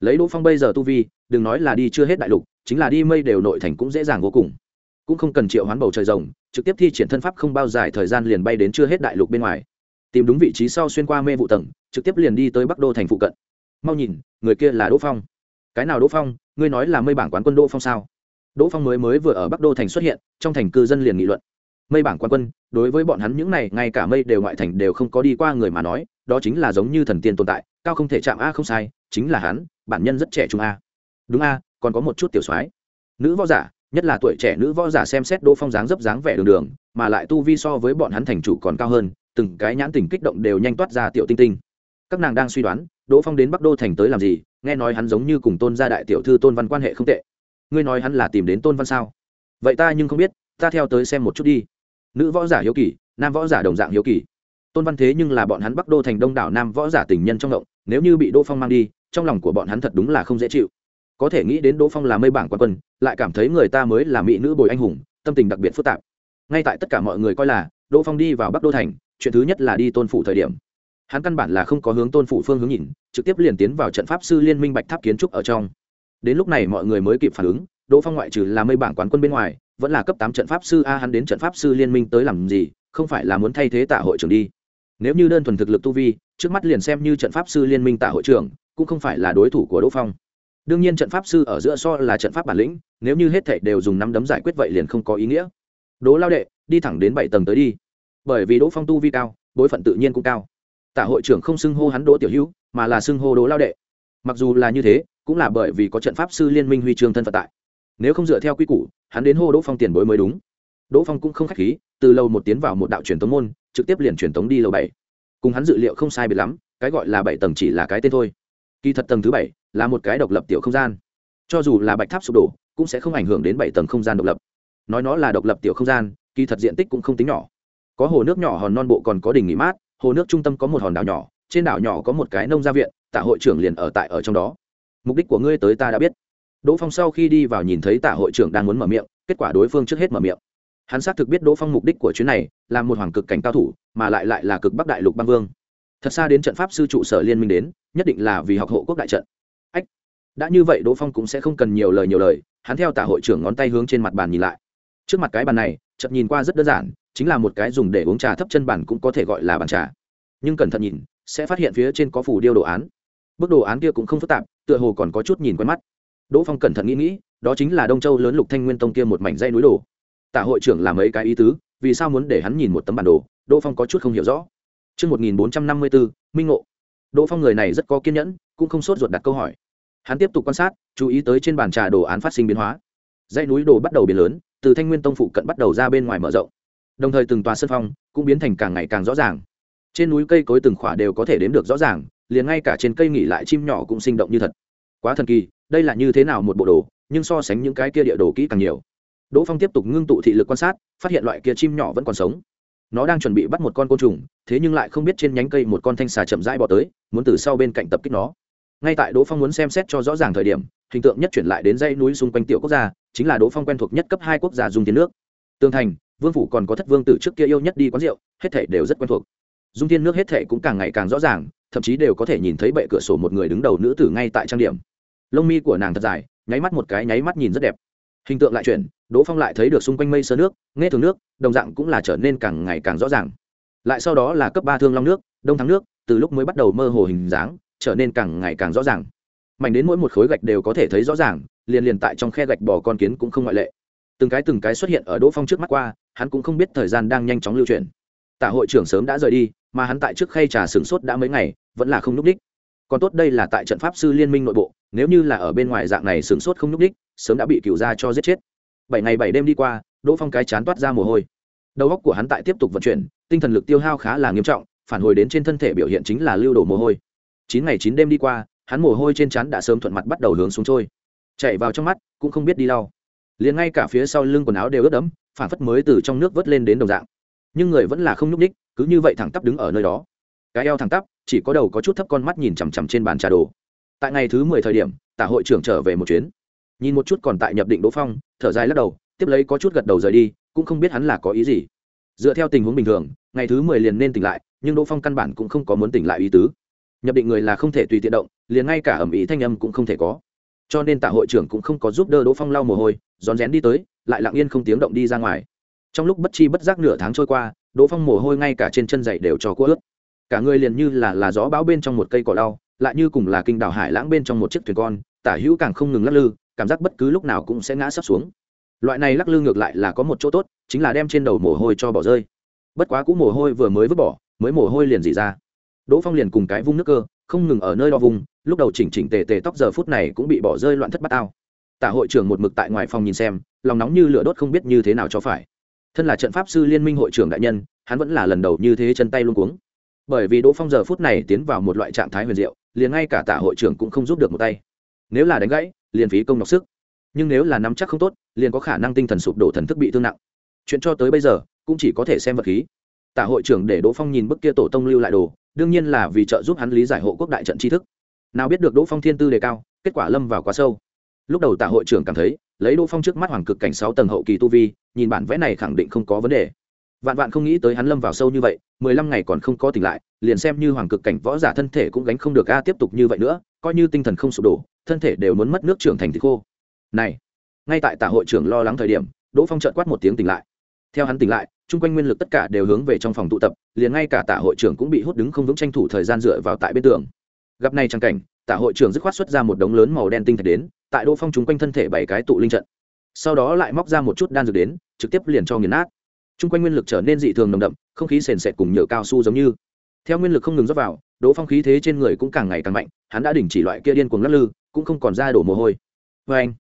lấy đỗ phong bây giờ tu vi, đừng nói là đi chưa hết đại lục, chính là đi mây đều nội thành cũng dễ dàng vô cùng. Cũng không cần triệu hoán bầu trời rồng, trực tiếp thi triển thân pháp không bao dài thời gian liền bay đến chưa hết đại lục bên ngoài. Tìm đúng vị trí sau xuyên qua mê vụ tầng, trực tiếp liền đi tới bắc đô thành phụ cận. Mau nhìn, người kia là đỗ phong. Cái nào đỗ phong? Ngươi nói là mây bảng quán quân đỗ phong sao? Đỗ phong mới mới vừa ở bắc đô thành xuất hiện, trong thành cư dân liền nghị luận. Mây bảng quán quân, đối với bọn hắn những này, ngay cả mây đều ngoại thành đều không có đi qua người mà nói, đó chính là giống như thần tiên tồn tại cao không thể chạm a không sai, chính là hắn, bản nhân rất trẻ trung a. Đúng a, còn có một chút tiểu soái. Nữ võ giả, nhất là tuổi trẻ nữ võ giả xem xét đỗ phong dáng dấp dáng vẻ đường đường, mà lại tu vi so với bọn hắn thành chủ còn cao hơn, từng cái nhãn tình kích động đều nhanh toát ra tiểu tinh tinh. Các nàng đang suy đoán, đỗ phong đến bắc đô thành tới làm gì, nghe nói hắn giống như cùng tôn gia đại tiểu thư tôn văn quan hệ không tệ. Ngươi nói hắn là tìm đến tôn văn sao? Vậy ta nhưng không biết, ta theo tới xem một chút đi. Nữ võ giả hiếu kỳ, nam võ giả đồng dạng hiếu kỳ. Tôn văn thế nhưng là bọn hắn bắc đô thành đông đảo nam võ giả tình nhân trong động nếu như bị đỗ phong mang đi, trong lòng của bọn hắn thật đúng là không dễ chịu. Có thể nghĩ đến đỗ phong là mây bảng quan quân, lại cảm thấy người ta mới là mỹ nữ bồi anh hùng, tâm tình đặc biệt phức tạp. Ngay tại tất cả mọi người coi là đỗ phong đi vào bắc đô thành, chuyện thứ nhất là đi tôn phủ thời điểm. Hắn căn bản là không có hướng tôn phủ phương hướng nhìn, trực tiếp liền tiến vào trận pháp sư liên minh bạch tháp kiến trúc ở trong. Đến lúc này mọi người mới kịp phản ứng, đỗ phong ngoại trừ là mây bảng quán quân bên ngoài, vẫn là cấp tám trận pháp sư a, hắn đến trận pháp sư liên minh tới làm gì, không phải là muốn thay thế tạ hội trưởng đi nếu như đơn thuần thực lực tu vi, trước mắt liền xem như trận pháp sư liên minh tạ hội trưởng, cũng không phải là đối thủ của đỗ phong. Đương nhiên trận pháp sư ở giữa so là trận pháp bản lĩnh, nếu như hết thảy đều dùng năm đấm giải quyết vậy liền không có ý nghĩa. Đỗ lao đệ, đi thẳng đến bảy tầng tới đi. Bởi vì đỗ phong tu vi cao, bối phận tự nhiên cũng cao. Tả hội trưởng không xưng hô hắn đỗ tiểu hữu, mà là xưng hô đỗ lao đệ. Mặc dù là như thế, cũng là bởi vì có trận pháp sư liên minh huy chương thân phận tại. Nếu không dựa theo quy củ, hắn đến hô đỗ phong tiền bối mới đúng đỗ phong cũng không k h á c h khí, từ lâu một tiến vào một đạo truyền tống môn, trực tiếp liền truyền tống đi lầu bảy. Cùng hắn dự liệu không sai biệt lắm, cái gọi là bảy tầng chỉ là cái tên thôi. Kỳ thật tầng thứ bảy là một cái độc lập tiểu không gian. Cho dù là bạch tháp sụp đổ, cũng sẽ không ảnh hưởng đến bảy tầng không gian độc lập. Nói nó là độc lập tiểu không gian, kỳ thật diện tích cũng không tính nhỏ. Có hồ nước nhỏ hòn non bộ còn có đỉnh nghỉ mát, hồ nước trung tâm có một hòn đảo nhỏ, trên đảo nhỏ có một cái nông gia viện, tạ hội trưởng liền ở tại ở trong đó. Mục đích của ngươi tới ta đã biết. Đỗ phong sau khi đi vào nhìn thấy tạ hội trưởng đang muốn mở miệng, kết quả đối phương trước hết mở miệng hắn xác thực biết đỗ phong mục đích của chuyến này, là một hoàng cực cảnh cao thủ, mà lại lại là cực bắc đại lục băng vương. Thật xa đến trận pháp sư trụ sở liên minh đến, nhất định là vì học hộ quốc đại trận. Ách, đã như vậy đỗ phong cũng sẽ không cần nhiều lời nhiều lời, hắn theo tả hội trưởng ngón tay hướng trên mặt bàn nhìn lại. Trước mặt cái bàn này chậm nhìn qua rất đơn giản, chính là một cái dùng để uống trà thấp chân bàn cũng có thể gọi là bàn trà. Nhưng cẩn thận nhìn, sẽ phát hiện phía trên có phủ điêu đồ án. Bức đồ án kia cũng không phức tạp, tựa hồ còn có chút nhìn quen mắt. Đỗ phong cẩn thận nghĩ nghĩ, đó chính là đông châu lớn lục thanh nguyên tông kia một mảnh dây núi đồ tả hội trưởng làm mấy cái ý tứ vì sao muốn để hắn nhìn một tấm bản đồ đỗ phong có chút không hiểu rõ Trước 1454, Minh Ngộ. Đỗ Phong người này rất có kiên nhẫn, cũng không sốt ruột đặt câu hỏi. Hắn tiếp tục quan sát, chú ý tới trên bàn trà đồ án phát sinh biến hóa. Dãy núi đồ bắt đầu biến lớn, từ Thanh Nguyên Tông phụ cận bắt đầu ra bên ngoài mở rộng. Đồng thời từng tòa sân phong cũng biến thành càng ngày càng rõ ràng. Trên núi cây cối từng khỏa đều có thể đếm được rõ ràng, liền ngay cả trên cây nghỉ lại chim nhỏ cũng sinh động như thật. Quá thần kỳ, đây là như thế nào một bộ đồ, nhưng so sánh những cái kia địa đồ kỹ càng nhiều. Đỗ Phong tiếp tục ngưng tụ thị lực quan sát, phát hiện loại kia chim nhỏ vẫn còn sống. Nó đang chuẩn bị bắt một con côn trùng thế nhưng lại không biết trên nhánh cây một con thanh xà chậm rãi bỏ tới muốn từ sau bên cạnh tập kích nó. Ngay tại đỗ phong muốn xem xét cho rõ ràng thời điểm hình tượng nhất chuyển lại đến dãy núi xung quanh tiểu quốc gia chính là đỗ phong quen thuộc nhất cấp hai quốc gia dung tiền nước. Tương thành vương phủ còn có thất vương tử trước kia yêu nhất đi quán rượu hết thể đều rất quen thuộc. Dung thiên nước hết thể cũng càng ngày càng rõ ràng thậm chí đều có thể nhìn thấy bệ cửa sổ một người đứng đầu nữ tử ngay tại trang điểm. Lông mi của nàng thật dài nháy mắt một cái nháy mắt nhìn rất đẹp hình tượng lại chuyển, đỗ phong lại thấy được xung quanh mây sơ nước, nghe thường nước, đồng dạng cũng là trở nên càng ngày càng rõ ràng. Lại sau đó là cấp ba thương long nước, đông thắng nước, từ lúc mới bắt đầu mơ hồ hình dáng, trở nên càng ngày càng rõ ràng. Mảnh đến mỗi một khối gạch đều có thể thấy rõ ràng, liền liền tại trong khe gạch bò con kiến cũng không ngoại lệ. Từng cái từng cái xuất hiện ở đỗ phong trước mắt qua, hắn cũng không biết thời gian đang nhanh chóng lưu chuyển tạ hội trưởng sớm đã rời đi, mà hắn tại trước khay trà sửng sốt đã mấy ngày, vẫn là không n ú c đích. Còn tốt đây là tại trận pháp sư liên minh nội bộ, nếu như là ở bên ngoài dạng này sửng sốt không n ú c đích sớm đã bị cựu gia cho giết chết. Bảy ngày bảy đêm đi qua, đỗ phong cái chán toát ra mồ hôi. Đầu óc của hắn tại tiếp tục vận chuyển, tinh thần lực tiêu hao khá là nghiêm trọng, phản hồi đến trên thân thể biểu hiện chính là lưu đổ mồ hôi. Chín ngày chín đêm đi qua, hắn mồ hôi trên trán đã sớm thuận mặt bắt đầu hướng xuống trôi. Chạy vào trong mắt, cũng không biết đi lau liền ngay cả phía sau lưng quần áo đều ướt đẫm, phản phất mới từ trong nước vớt lên đến đồng dạng. Nhưng người vẫn là không nhúc ních cứ như vậy thẳng tắp đứng ở nơi đó. Cái eo thẳng tắp, chỉ có đầu có chút thấp con mắt nhìn chằm chằm trên bàn trà đồ. Tại ngày thứ mười thời điểm, tả hội trưởng trở về một chuyến nhìn một chút còn tại nhập định đỗ phong, thở dài lắc đầu, tiếp lấy có chút gật đầu rời đi, cũng không biết hắn là có ý gì. Dựa theo tình huống bình thường, ngày thứ mười liền nên tỉnh lại, nhưng đỗ phong căn bản cũng không có muốn tỉnh lại ý tứ. Nhập định người là không thể tùy tiện động, liền ngay cả ẩm ý thanh âm cũng không thể có. Cho nên tạ hội trưởng cũng không có giúp đỡ đỗ phong lau mồ hôi, rón rén đi tới, lại lặng yên không tiếng động đi ra ngoài. Trong lúc bất chi bất giác nửa tháng trôi qua, đỗ phong mồ hôi ngay cả trên chân dậy đều cho cua ướt. Cả người liền như là là gió bão bên trong một cây cỏ đau lại như cùng là kinh đảo hải lãng bên trong một chiếc thuyền con, tả hữu càng không ngừng lắc lư cảm giác bất cứ lúc nào cũng sẽ ngã sắp xuống. Loại này lắc lư ngược lại là có một chỗ tốt, chính là đem trên đầu mồ hôi cho bỏ rơi. Bất quá cũ mồ hôi vừa mới vứt bỏ, mới mồ hôi liền dị ra. Đỗ phong liền cùng cái vung nước cơ, không ngừng ở nơi đo vùng, lúc đầu chỉnh chỉnh tề tề tóc giờ phút này cũng bị bỏ rơi loạn thất bát tao. tả hội trưởng một mực tại ngoài phòng nhìn xem, lòng nóng như lửa đốt không biết như thế nào cho phải. Thân là trận pháp sư liên minh hội trưởng đại nhân, hắn vẫn là lần đầu như thế chân tay luôn cuống. Bởi vì đỗ phong giờ phút này tiến vào một loại trạng thái huyền diệu, liền ngay cả tả hội trưởng cũng không giúp được một tay. Nếu là đánh gãy liền phí công nọc sức. Nhưng nếu là nắm chắc không tốt, liền có khả năng tinh thần sụp đổ thần thức bị thương nặng. Chuyện cho tới bây giờ, cũng chỉ có thể xem vật khí. Tả hội trưởng để đỗ phong nhìn bức kia tổ tông lưu lại đồ, đương nhiên là vì trợ giúp hắn lý giải hộ quốc đại trận tri thức. Nào biết được đỗ phong thiên tư đề cao, kết quả lâm vào quá sâu. Lúc đầu tả hội trưởng cảm thấy, lấy đỗ phong trước mắt hoàng cực cảnh sáu tầng hậu kỳ tu vi, nhìn bản vẽ này khẳng định không có vấn đề. Vạn vạn không nghĩ tới hắn lâm vào sâu như vậy, mười lăm ngày còn không có tỉnh lại, liền xem như hoàng cực cảnh võ giả thân thể cũng gánh không được a tiếp tục như vậy nữa, coi như tinh thần không sụp đổ thân thể đều muốn mất nước trưởng thành thì khô. Này, ngay tại tả hội trưởng lo lắng thời điểm, đỗ phong trợn quát một tiếng tỉnh lại. Theo hắn tỉnh lại, chung quanh nguyên lực tất cả đều hướng về trong phòng tụ tập, liền ngay cả tả hội trưởng cũng bị hút đứng không vững tranh thủ thời gian dựa vào tại bên tường. Gặp này trang cảnh, tả hội trưởng dứt khoát xuất ra một đống lớn màu đen tinh thạch đến, tại đỗ phong chúng quanh thân thể bảy cái tụ linh trận. Sau đó lại móc ra một chút đan dược đến, trực tiếp liền cho nghiền nát. Chung quanh nguyên lực trở nên dị thường nồng đậm, không khí sền sệt cùng nhựa cao su giống như. Theo nguyên lực không ngừng rót vào, đỗ phong khí thế trên người cũng càng ngày càng mạnh, hắn đã đình chỉ loại kia điên cuồng lắc lư cũng không còn ra đổ mồ hôi. Vê anh,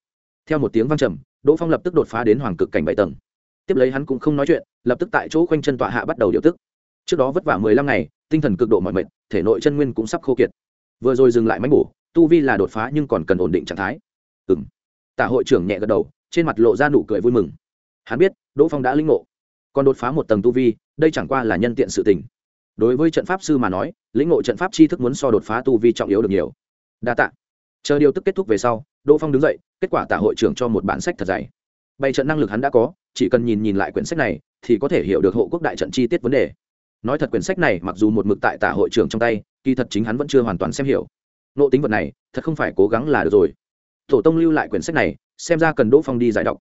theo một tiếng vang trầm, đỗ phong lập tức đột phá đến hoàng cực cảnh bảy tầng. Tiếp lấy hắn cũng không nói chuyện, lập tức tại chỗ quanh chân tọa hạ bắt đầu điều tức. Trước đó vất vả mười lăm ngày, tinh thần cực độ mọi mệt, thể nội chân nguyên cũng sắp khô kiệt. Vừa rồi dừng lại mánh bổ, tu vi là đột phá nhưng còn cần ổn định trạng thái. Ừng tả hội trưởng nhẹ gật đầu, trên mặt lộ ra nụ cười vui mừng. Hắn biết, đỗ phong đã linh ngộ. Còn đột phá một tầng tu vi, đây chẳng qua là nhân tiện sự tình. Đối với trận pháp sư mà nói, lĩnh ngộ trận pháp chi thức muốn so đột phá tu vi trọng yếu được nhiều. Đa t ạ chờ điều tức kết thúc về sau, đỗ phong đứng dậy, kết quả tả hội trưởng cho một bản sách thật dày. Bày trận năng lực hắn đã có, chỉ cần nhìn nhìn lại quyển sách này, thì có thể hiểu được hộ quốc đại trận chi tiết vấn đề. Nói thật quyển sách này, mặc dù một mực tại tả hội trưởng trong tay, kỳ thật chính hắn vẫn chưa hoàn toàn xem hiểu. Nộ tính vật này, thật không phải cố gắng là được rồi. Tổ tông lưu lại quyển sách này, xem ra cần đỗ phong đi giải đọc.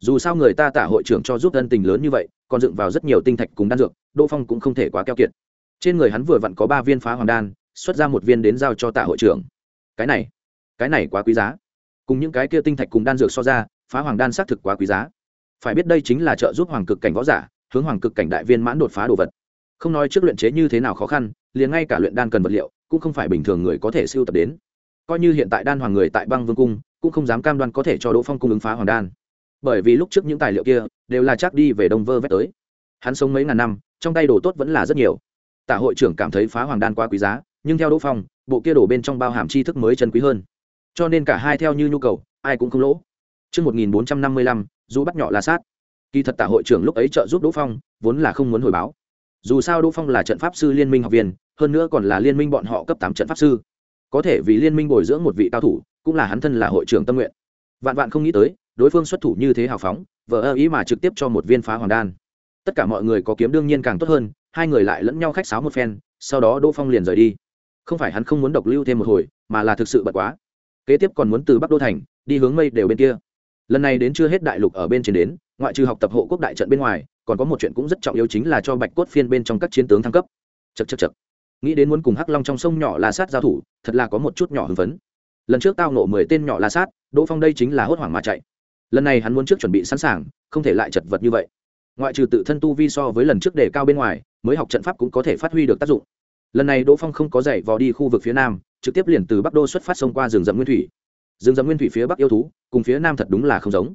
Dù sao người ta tả hội trưởng cho giúp ân tình lớn như vậy, còn dựng vào rất nhiều tinh thạch cùng đan dược, đỗ phong cũng không thể quá keo kiệt. Trên người hắn vừa vặn có ba viên phá hoàng đan, xuất ra một viên đến giao cho tạ hội trưởng. Cái này cái này quá quý giá. Cùng những cái kia tinh thạch cùng đan dược so ra, phá hoàng đan xác thực quá quý giá. Phải biết đây chính là trợ giúp hoàng cực cảnh võ giả, hướng hoàng cực cảnh đại viên mãn đột phá đồ vật. Không nói trước luyện chế như thế nào khó khăn, liền ngay cả luyện đan cần vật liệu, cũng không phải bình thường người có thể siêu tập đến. Coi như hiện tại đan hoàng người tại băng vương cung, cũng không dám cam đoan có thể cho đỗ phong cung ứng phá hoàng đan. Bởi vì lúc trước những tài liệu kia, đều là chắc đi về đông vơ vét tới. Hắn sống mấy ngàn năm, trong tay đồ tốt vẫn là rất nhiều. Tả hội trưởng cảm thấy phá hoàng đan quá quý giá, nhưng theo đỗ phong, bộ kia đổ bên trong bao hàm tri thức mới chân quý hơn cho nên cả hai theo như nhu cầu ai cũng không lỗ Trước 1455, dù bắt nhỏ là sát. Kỳ thật tả hội trưởng lúc ấy trợ giúp Đỗ Phong, vốn là không muốn hồi báo. Dù sao Đỗ Phong là trận pháp sư liên minh học viên, hơn nữa còn là liên minh bọn họ cấp tám trận pháp sư. Có thể vì liên minh bồi dưỡng một vị cao thủ, cũng là hắn thân là hội trưởng tâm nguyện. Vạn vạn không nghĩ tới, đối phương xuất thủ như thế hào phóng, vợ ý mà trực tiếp cho một viên phá hoàng đan. Tất cả mọi người có kiếm đương nhiên càng tốt hơn, hai người lại lẫn nhau khách sáo một phen sau đó đỗ phong liền rời đi không phải hắn không muốn độc lưu thêm một hồi mà là thực sự bật quá kế tiếp còn muốn từ bắc đô thành, đi hướng mây đều bên kia. Lần này đến chưa hết đại lục ở bên trên đến, ngoại trừ học tập hộ quốc đại trận bên ngoài, còn có một chuyện cũng rất trọng yếu chính là cho bạch cốt phiên bên trong các chiến tướng thăng cấp. Chật chật chật nghĩ đến muốn cùng hắc long trong sông nhỏ la sát giao thủ, thật là có một chút nhỏ hưng phấn. Lần trước tao nộ mười tên nhỏ la sát, đỗ phong đây chính là hốt hoảng mà chạy. Lần này hắn muốn trước chuẩn bị sẵn sàng, không thể lại chật vật như vậy. Ngoại trừ tự thân tu vi so với lần trước đề cao bên ngoài, mới học trận pháp cũng có thể phát huy được tác dụng lần này đỗ phong không có dậy vò đi khu vực phía nam, trực tiếp liền từ bắc đô xuất phát sông qua rừng rậm nguyên thủy. Rừng rậm nguyên thủy phía bắc yêu thú, cùng phía nam thật đúng là không giống.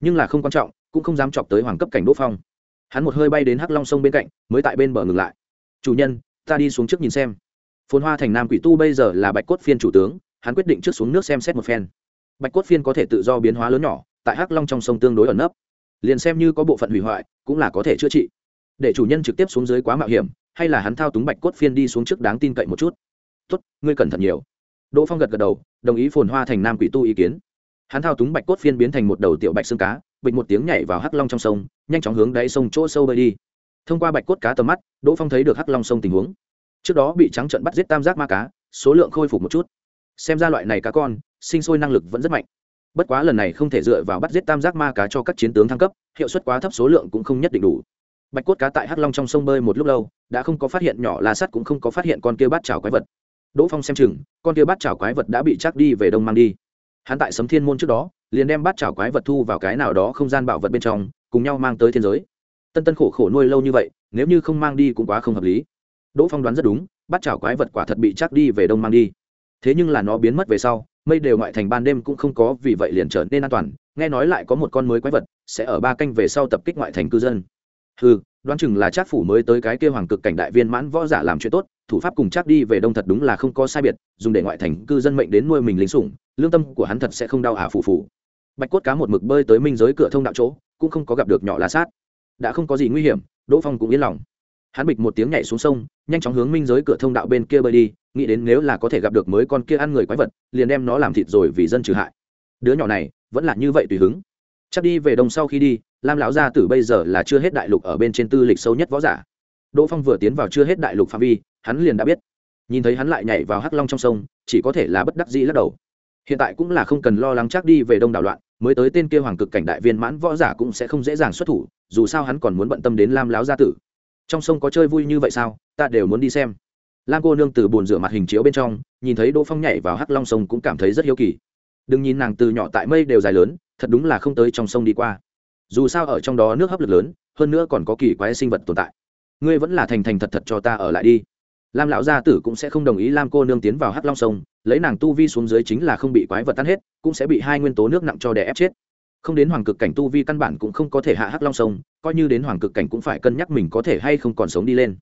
Nhưng là không quan trọng, cũng không dám chọc tới hoàng cấp cảnh đỗ phong. Hắn một hơi bay đến hắc long sông bên cạnh, mới tại bên bờ ngừng lại. Chủ nhân, ta đi xuống trước nhìn xem. Phồn hoa thành nam quỷ tu bây giờ là bạch cốt phiên chủ tướng, hắn quyết định trước xuống nước xem xét một phen. Bạch cốt phiên có thể tự do biến hóa lớn nhỏ, tại hắc long trong sông tương đối ẩn nấp. Liền xem như có bộ phận hủy hoại, cũng là có thể chữa trị. Để chủ nhân trực tiếp xuống dưới quá mạo hiểm hay là hắn thao túng bạch cốt phiên đi xuống trước đáng tin cậy một chút? Tốt, ngươi cẩn thận nhiều. Đỗ phong gật gật đầu, đồng ý phồn hoa thành nam quỷ tu ý kiến. Hắn thao túng bạch cốt phiên biến thành một đầu tiểu bạch xương cá, bịch một tiếng nhảy vào hắc long trong sông, nhanh chóng hướng đáy sông chỗ sâu bơi đi. Thông qua bạch cốt cá tầm mắt, đỗ phong thấy được hắc long sông tình huống. Trước đó bị trắng trận bắt giết tam giác ma cá, số lượng khôi phục một chút. Xem ra loại này cá con, sinh sôi năng lực vẫn rất mạnh. Bất quá lần này không thể dựa vào bắt giết tam giác ma cá cho các chiến tướng thăng cấp, hiệu suất quá thấp số lượng cũng không nhất định đủ bạch cốt cá tại hắc long trong sông bơi một lúc lâu, đã không có phát hiện nhỏ la sắt cũng không có phát hiện con kia bát chảo quái vật. Đỗ phong xem chừng, con kia bát chảo quái vật đã bị chắc đi về đông mang đi. Hắn tại sấm thiên môn trước đó, liền đem bát chảo quái vật thu vào cái nào đó không gian bảo vật bên trong, cùng nhau mang tới thiên giới. Tân tân khổ khổ nuôi lâu như vậy, nếu như không mang đi cũng quá không hợp lý. Đỗ phong đoán rất đúng, bát chảo quái vật quả thật bị chắc đi về đông mang đi. Thế nhưng là nó biến mất về sau, mây đều ngoại thành ban đêm cũng không có, vì vậy liền trở nên an toàn. Nghe nói lại có một con mới quái vật, sẽ ở ba canh về sau tập kích ngoại thành cư dân ừ đoán chừng là trác phủ mới tới cái kêu hoàng cực cảnh đại viên mãn võ giả làm chuyện tốt, thủ pháp cùng trác đi về đông thật đúng là không có sai biệt, dùng để ngoại thành cư dân mệnh đến nuôi mình lính sủng, lương tâm của hắn thật sẽ không đau ả à phù phù. Bạch cốt cá một mực bơi tới minh giới cửa thông đạo chỗ, cũng không có gặp được nhỏ la sát. Đã không có gì nguy hiểm, đỗ phong cũng yên lòng. Hắn bịch một tiếng nhảy xuống sông, nhanh chóng hướng minh giới cửa thông đạo bên kia bơi đi, nghĩ đến nếu là có thể gặp được mới con kia ăn người quái vật, liền đem nó làm thịt rồi vì dân trừ hại. Đứa nhỏ này, vẫn là như vậy tùy hứng. Chắc đi về đông sau khi đi lam lão gia tử bây giờ là chưa hết đại lục ở bên trên tư lịch sâu nhất võ giả. Đỗ phong vừa tiến vào chưa hết đại lục phạm vi, hắn liền đã biết. Nhìn thấy hắn lại nhảy vào hắc long trong sông, chỉ có thể là bất đắc dĩ lắc đầu. Hiện tại cũng là không cần lo lắng chắc đi về đông đảo loạn, mới tới tên kia hoàng cực cảnh đại viên mãn võ giả cũng sẽ không dễ dàng xuất thủ, dù sao hắn còn muốn bận tâm đến lam láo gia tử. Trong sông có chơi vui như vậy sao? Ta đều muốn đi xem. Lam cô nương từ bồn rửa mặt hình chiếu bên trong, nhìn thấy đỗ phong nhảy vào hắc long sông cũng cảm thấy rất hiếu kỳ. Đừng nhìn nàng từ nhỏ tại mây đều dài lớn, thật đúng là không tới trong sông đi qua dù sao ở trong đó nước hấp lực lớn, hơn nữa còn có kỳ quái sinh vật tồn tại. Ngươi vẫn là thành thành thật thật cho ta ở lại đi. Lam lão gia tử cũng sẽ không đồng ý lam cô nương tiến vào hắc long sông, lấy nàng tu vi xuống dưới chính là không bị quái vật tan hết, cũng sẽ bị hai nguyên tố nước nặng cho đè ép chết. Không đến hoàng cực cảnh tu vi căn bản cũng không có thể hạ hắc long sông, coi như đến hoàng cực cảnh cũng phải cân nhắc mình có thể hay không còn sống đi lên.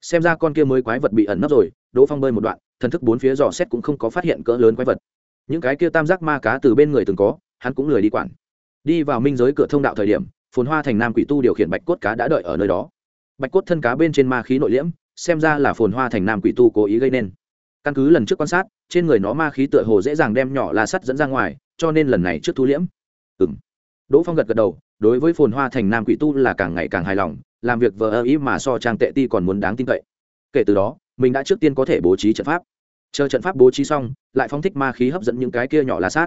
Xem ra con kia mới quái vật bị ẩn nấp rồi, đỗ phong bơi một đoạn, thần thức bốn phía dò xét cũng không có phát hiện cỡ lớn quái vật. Những cái kia tam giác ma cá từ bên người từng có, hắn cũng lười đi quản đi vào minh giới cửa thông đạo thời điểm, phồn hoa thành nam quỷ tu điều khiển bạch cốt cá đã đợi ở nơi đó. Bạch cốt thân cá bên trên ma khí nội liễm, xem ra là phồn hoa thành nam quỷ tu cố ý gây nên. Căn cứ lần trước quan sát, trên người nó ma khí tựa hồ dễ dàng đem nhỏ la sắt dẫn ra ngoài, cho nên lần này trước thu liễm. Ừ m đỗ phong gật gật đầu, đối với phồn hoa thành nam quỷ tu là càng ngày càng hài lòng, làm việc vờ ơ ý mà so trang tệ ti còn muốn đáng tin cậy. Kể từ đó, mình đã trước tiên có thể bố trí trận pháp. Chờ trận pháp bố trí xong, lại phóng thích ma khí hấp dẫn những cái kia nhỏ la sát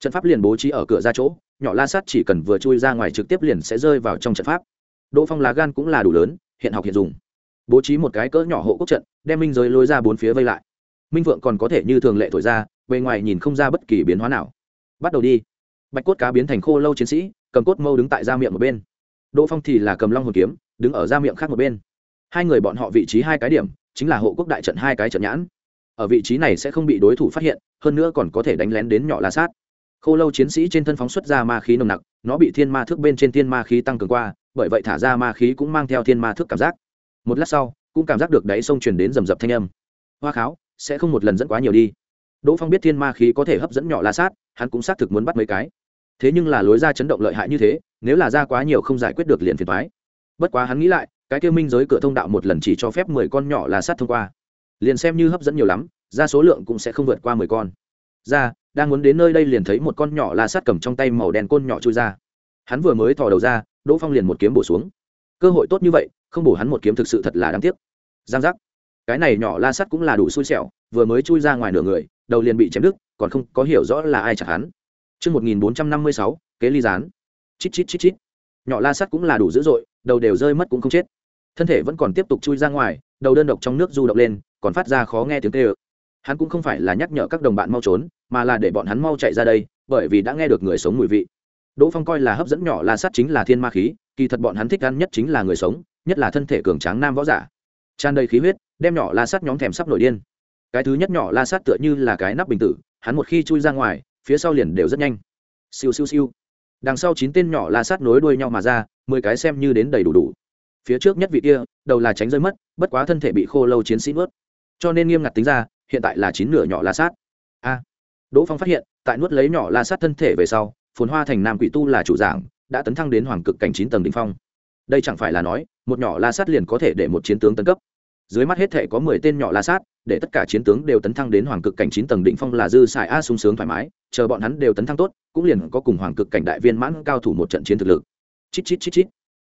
trận pháp liền bố trí ở cửa ra chỗ, nhỏ la sát chỉ cần vừa chui ra ngoài trực tiếp liền sẽ rơi vào trong trận pháp. Đỗ phong lá gan cũng là đủ lớn, hiện học hiện dùng. Bố trí một cái cỡ nhỏ hộ quốc trận, đem minh giới lối ra bốn phía vây lại. Minh vượng còn có thể như thường lệ thổi ra, bề ngoài nhìn không ra bất kỳ biến hóa nào. Bắt đầu đi. Bạch cốt cá biến thành khô lâu chiến sĩ, cầm cốt mâu đứng tại da miệng một bên. Đỗ phong thì là cầm long hồn kiếm, đứng ở da miệng khác một bên. Hai người bọn họ vị trí hai cái điểm, chính là hộ quốc đại trận hai cái trận nhãn. Ở vị trí này sẽ không bị đối thủ phát hiện, hơn nữa còn có thể đánh lén đến nhỏ la sát khô lâu chiến sĩ trên thân phóng xuất ra ma khí nồng nặc, nó bị thiên ma thước bên trên thiên ma khí tăng cường qua, bởi vậy thả ra ma khí cũng mang theo thiên ma thước cảm giác. Một lát sau, cũng cảm giác được đáy sông truyền đến rầm rập thanh âm. Hoa kháo, sẽ không một lần dẫn quá nhiều đi. Đỗ phong biết thiên ma khí có thể hấp dẫn nhỏ la sát, hắn cũng xác thực muốn bắt mấy cái. Thế nhưng là lối ra chấn động lợi hại như thế, nếu là ra quá nhiều không giải quyết được liền phiền thoái bất quá hắn nghĩ lại, cái kêu minh giới cửa thông đạo một lần chỉ cho phép mười con nhỏ la sát thông qua. Liền xem như hấp dẫn nhiều lắm, ra số lượng cũng sẽ không vượt qua mười con. Ra đang muốn đến nơi đây liền thấy một con nhỏ la sát cầm trong tay màu đen côn nhỏ chui ra hắn vừa mới thò đầu ra đỗ phong liền một kiếm bổ xuống cơ hội tốt như vậy không bổ hắn một kiếm thực sự thật là đáng tiếc giang giác cái này nhỏ la sắt cũng là đủ xui xẻo vừa mới chui ra ngoài nửa người đầu liền bị chém đứt còn không có hiểu rõ là ai chặt hắn Trước 1456, kế ly gián. Chít chít chít chít. Nhỏ la sắt cũng là đủ dữ dội, đầu đều rơi mất cũng không chết. Thân thể vẫn còn tiếp tục chui ra ngoài, đầu đơn độc trong nước du động lên, còn phát ra khó nghe tiếng kêu. Hắn cũng không phải là nhắc nhở các đồng bạn mau trốn, mà là để bọn hắn mau chạy ra đây, bởi vì đã nghe được người sống mùi vị. Đỗ Phong coi là hấp dẫn nhỏ la sắt chính là thiên ma khí, kỳ thật bọn hắn thích ăn nhất chính là người sống, nhất là thân thể cường tráng nam võ giả. Tràn đầy khí huyết đem nhỏ la sát nhóm thèm sắp nổi điên. Cái thứ nhất nhỏ la sát tựa như là cái nắp bình tử hắn một khi chui ra ngoài phía sau liền đều rất nhanh. Siêu siêu siêu. Đằng sau chín tên nhỏ la sát nối đuôi nhau mà ra mười cái xem như đến đầy đủ đủ. Phía trước nhất vị kia đầu là tránh rơi mất bất quá thân thể bị khô lâu chiến sĩ nuốt. Cho nên nghiêm ngặt tính ra hiện tại là chín nửa nhỏ la sát. A. Đỗ phong phát hiện, tại nuốt lấy nhỏ la sát thân thể về sau, phồn hoa thành nam quỷ tu là chủ giảng đã tấn thăng đến hoàng cực cảnh chín tầng đ ỉ n h phong. Đây chẳng phải là nói, một nhỏ la sát liền có thể để một chiến tướng tấn cấp. Dưới mắt hết thể có mười tên nhỏ la sát, để tất cả chiến tướng đều tấn thăng đến hoàng cực cảnh chín tầng định phong là dư xài a sung sướng thoải mái, chờ bọn hắn đều tấn thăng tốt, cũng liền có cùng hoàng cực cảnh đại viên mãn cao thủ một trận chiến thực lực. Chít chít chít chít.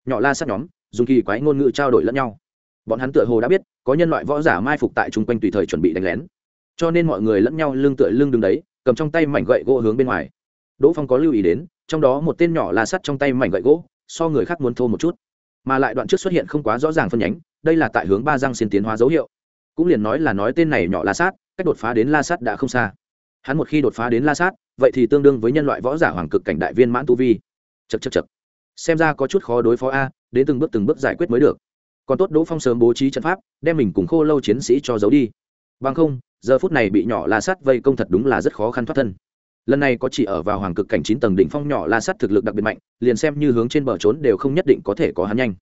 Nhỏ la sát nhóm, dùng kỳ quái ngôn ngữ trao đổi lẫn nhau bọn hắn tựa hồ đã biết, có nhân loại võ giả mai phục tại chung quanh tùy thời chuẩn bị đánh lén. Cho nên mọi người lẫn nhau lưng tựa lưng đứng đấy, cầm trong tay mảnh gậy gỗ hướng bên ngoài. Đỗ phong có lưu ý đến, trong đó một tên nhỏ la sắt trong tay mảnh gậy gỗ, so người khác muốn thô một chút. Mà lại đoạn trước xuất hiện không quá rõ ràng phân nhánh, đây là tại hướng ba răng xin tiến hóa dấu hiệu. Cũng liền nói là nói tên này nhỏ la sát cách đột phá đến la sát đã không xa. Hắn một khi đột phá đến la sát vậy thì tương đương với nhân loại võ giả hoàng cực cảnh đại viên mãn tu vi. Chật chật chật xem ra có chút khó đối phó a, đến từng bước từng bước giải quyết mới được còn tốt đỗ phong sớm bố trí trận pháp, đem mình cùng khô lâu chiến sĩ cho giấu đi. Bằng không, giờ phút này bị nhỏ la sát vây công thật đúng là rất khó khăn thoát thân. Lần này có chỉ ở vào hoàng cực cảnh chín tầng đỉnh phong nhỏ la sắt thực lực đặc biệt mạnh, liền xem như hướng trên bờ trốn đều không nhất định có thể có hắn nhanh.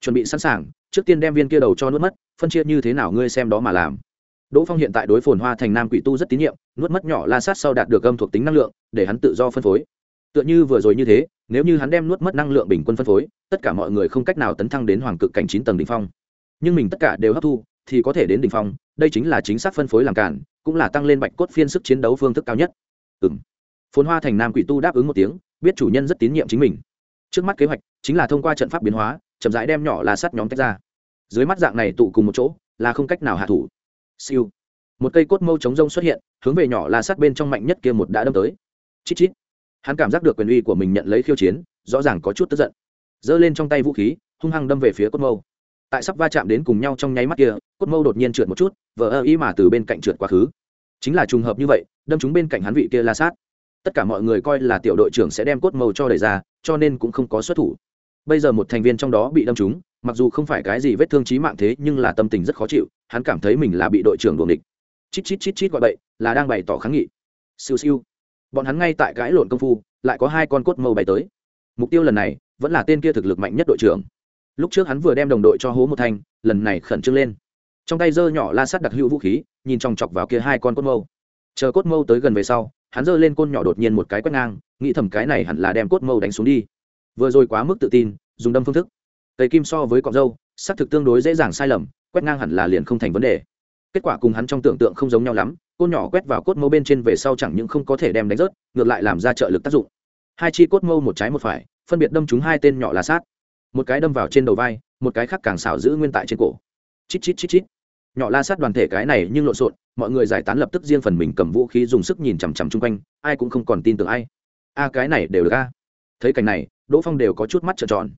Chuẩn bị sẵn sàng, trước tiên đem viên kia đầu cho nuốt mất, phân chia như thế nào ngươi xem đó mà làm. Đỗ phong hiện tại đối phồn hoa thành nam quỷ tu rất tín nhiệm, nuốt mất nhỏ la sát sau đạt được âm thuộc tính năng lượng, để hắn tự do phân phối. Tựa như vừa rồi như thế nếu như hắn đem nuốt mất năng lượng bình quân phân phối, tất cả mọi người không cách nào tấn thăng đến hoàng cực cảnh chín tầng đỉnh phong. Nhưng mình tất cả đều hấp thu, thì có thể đến đỉnh phong, đây chính là chính xác phân phối làm cản, cũng là tăng lên bạch cốt phiên sức chiến đấu phương thức cao nhất. Ừ m phồn hoa thành nam quỷ tu đáp ứng một tiếng, biết chủ nhân rất tín nhiệm chính mình. Trước mắt kế hoạch chính là thông qua trận pháp biến hóa, chậm rãi đem nhỏ la sắt nhóm tách ra. Dưới mắt dạng này tụ cùng một chỗ, là không cách nào hạ thủ. Siêu. Một cây cốt mâu chống rông xuất hiện, hướng về nhỏ la sắt bên trong mạnh nhất kia một đã đâm tới. Chít chít hắn cảm giác được quyền uy của mình nhận lấy khiêu chiến, rõ ràng có chút tức giận. Giơ lên trong tay vũ khí, hung hăng đâm về phía cốt mâu. Tại sắp va chạm đến cùng nhau trong nháy mắt kia, cốt mâu đột nhiên trượt một chút vỡ ơ ý mà từ bên cạnh trượt quá khứ. Chính là trùng hợp như vậy, đâm chúng bên cạnh hắn vị kia la sát. Tất cả mọi người coi là tiểu đội trưởng sẽ đem cốt mâu cho đẩy ra, cho nên cũng không có xuất thủ. Bây giờ một thành viên trong đó bị đâm trúng, mặc dù không phải cái gì vết thương trí mạng thế, nhưng là tâm tình rất khó chịu, hắn cảm thấy mình là bị đội trưởng đuồng địch chít chít chít chít gọi bậy, là đang bày tỏ kháng nghị. Siêu siêu bọn hắn ngay tại cãi lộn công phu, lại có hai con cốt mâu bay tới. Mục tiêu lần này vẫn là tên kia thực lực mạnh nhất đội trưởng. Lúc trước hắn vừa đem đồng đội cho hố một thanh, lần này khẩn trương lên. Trong tay giơ nhỏ la sắt đặc hữu vũ khí, nhìn chòng chọc vào kia hai con cốt mâu. Chờ cốt mâu tới gần về sau, hắn giơ lên côn nhỏ đột nhiên một cái quét ngang, nghĩ thầm cái này hẳn là đem cốt mâu đánh xuống đi. Vừa rồi quá mức tự tin, dùng đâm phương thức. Tây kim so với cọc dâu xác thực tương đối dễ dàng sai lầm, quét ngang hẳn là liền không thành vấn đề. Kết quả cùng hắn trong tưởng tượng không giống nhau lắm côn nhỏ quét vào cốt mâu bên trên về sau chẳng những không có thể đem đánh rớt, ngược lại làm ra trợ lực tác dụng. Hai chi cốt mâu một trái một phải, phân biệt đâm trúng hai tên nhỏ là sát. Một cái đâm vào trên đầu vai, một cái khác càng xảo giữ nguyên tại trên cổ. Chít chít chít chít. Nhỏ la sát đoàn thể cái này nhưng lộn xộn, mọi người giải tán lập tức riêng phần mình cầm vũ khí dùng sức nhìn chằm chằm chung quanh, ai cũng không còn tin tưởng ai. A, cái này đều được a. Thấy cảnh này, đỗ phong đều có chút mắt trợn tròn.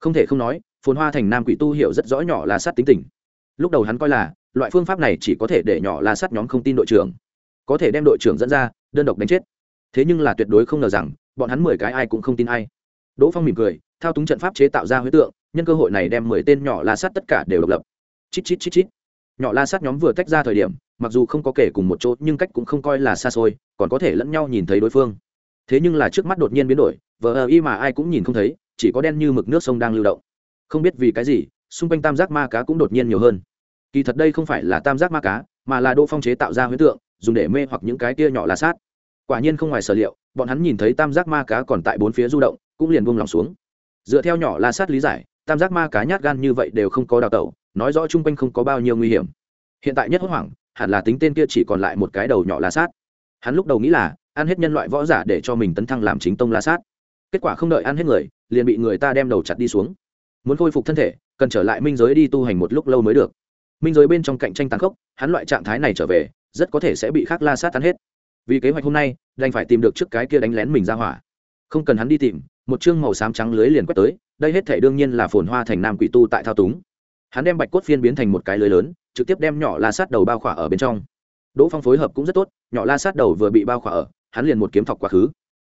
Không thể không nói, phồn hoa thành nam quỷ tu hiểu rất rõ nhỏ la sát tính tình. Lúc đầu hắn coi là loại phương pháp này chỉ có thể để nhỏ la sát nhóm không tin đội trưởng. Có thể đem đội trưởng dẫn ra, đơn độc đánh chết. Thế nhưng là tuyệt đối không ngờ rằng, bọn hắn mười cái ai cũng không tin ai. Đỗ phong mỉm cười, thao túng trận pháp chế tạo ra huế tượng, nhân cơ hội này đem mười tên nhỏ la sát tất cả đều độc lập. Chít chít chít chít. Nhỏ la sát nhóm vừa tách ra thời điểm, mặc dù không có kể cùng một chỗ, nhưng cách cũng không coi là xa xôi, còn có thể lẫn nhau nhìn thấy đối phương. Thế nhưng là trước mắt đột nhiên biến đổi, vờ ờ y mà ai cũng nhìn không thấy, chỉ có đen như mực nước sông đang lưu động. Không biết vì cái gì, xung quanh tam giác ma cá cũng đột nhiên nhiều hơn kỳ thật đây không phải là tam giác ma cá, mà là đỗ phong chế tạo ra huyết tượng, dùng để mê hoặc những cái kia nhỏ la sát. Quả nhiên không ngoài sở liệu, bọn hắn nhìn thấy tam giác ma cá còn tại bốn phía du động, cũng liền buông lòng xuống. Dựa theo nhỏ la sát lý giải, tam giác ma cá nhát gan như vậy đều không có đào tẩu, nói rõ chung quanh không có bao nhiêu nguy hiểm. Hiện tại nhất hốt hoảng, hẳn là tính tên kia chỉ còn lại một cái đầu nhỏ la sát. Hắn lúc đầu nghĩ là, ăn hết nhân loại võ giả để cho mình tấn thăng làm chính tông la sát. Kết quả không đợi ăn hết người, liền bị người ta đem đầu chặt đi xuống. Muốn khôi phục thân thể, cần trở lại minh giới đi tu hành một lúc lâu mới được minh giới bên trong cạnh tranh tàn khốc, hắn loại trạng thái này trở về, rất có thể sẽ bị khác la sát tán hết. Vì kế hoạch hôm nay, đành phải tìm được trước cái kia đánh lén mình ra hỏa. Không cần hắn đi tìm, một chương màu xám trắng lưới liền quét tới, đây hết thể đương nhiên là phồn hoa thành nam quỷ tu tại thao túng. Hắn đem bạch cốt phiên biến thành một cái lưới lớn, trực tiếp đem nhỏ la sát đầu bao khỏa ở bên trong. Đỗ phong phối hợp cũng rất tốt, nhỏ la sát đầu vừa bị bao khỏa ở, hắn liền một kiếm thọc quá khứ.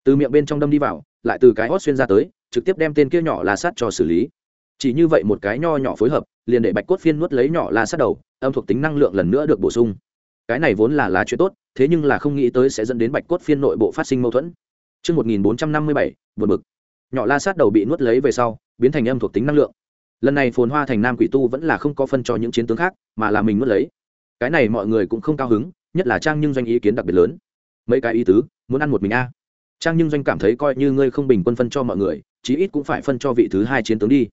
Từ miệng bên trong đâm đi vào, lại từ cái hót xuyên ra tới, trực tiếp đem tên kia nhỏ la sát cho xử lý chỉ như vậy một cái nho nhỏ phối hợp liền để bạch cốt phiên nuốt lấy nhỏ la sát đầu âm thuộc tính năng lượng lần nữa được bổ sung cái này vốn là lá chuyện tốt thế nhưng là không nghĩ tới sẽ dẫn đến bạch cốt phiên nội bộ phát sinh mâu thuẫn Trước 1457, vượt bực. Nhỏ la sát đầu bị nuốt lấy về sau, biến thành âm thuộc tính năng lượng. Lần này phồn hoa thành nam quỷ tu vẫn là không có phân cho những chiến tướng khác, mà là mình nuốt lấy. Cái này mọi người cũng không cao hứng, nhất là Trang Nhưng doanh ý kiến đặc biệt lớn. Mấy cái ý tứ, muốn ăn một mình a. Trang Nhưng doanh cảm thấy coi như ngươi không bình quân phân cho mọi người, chí ít cũng phải phân cho vị thứ hai chiến tướng đi.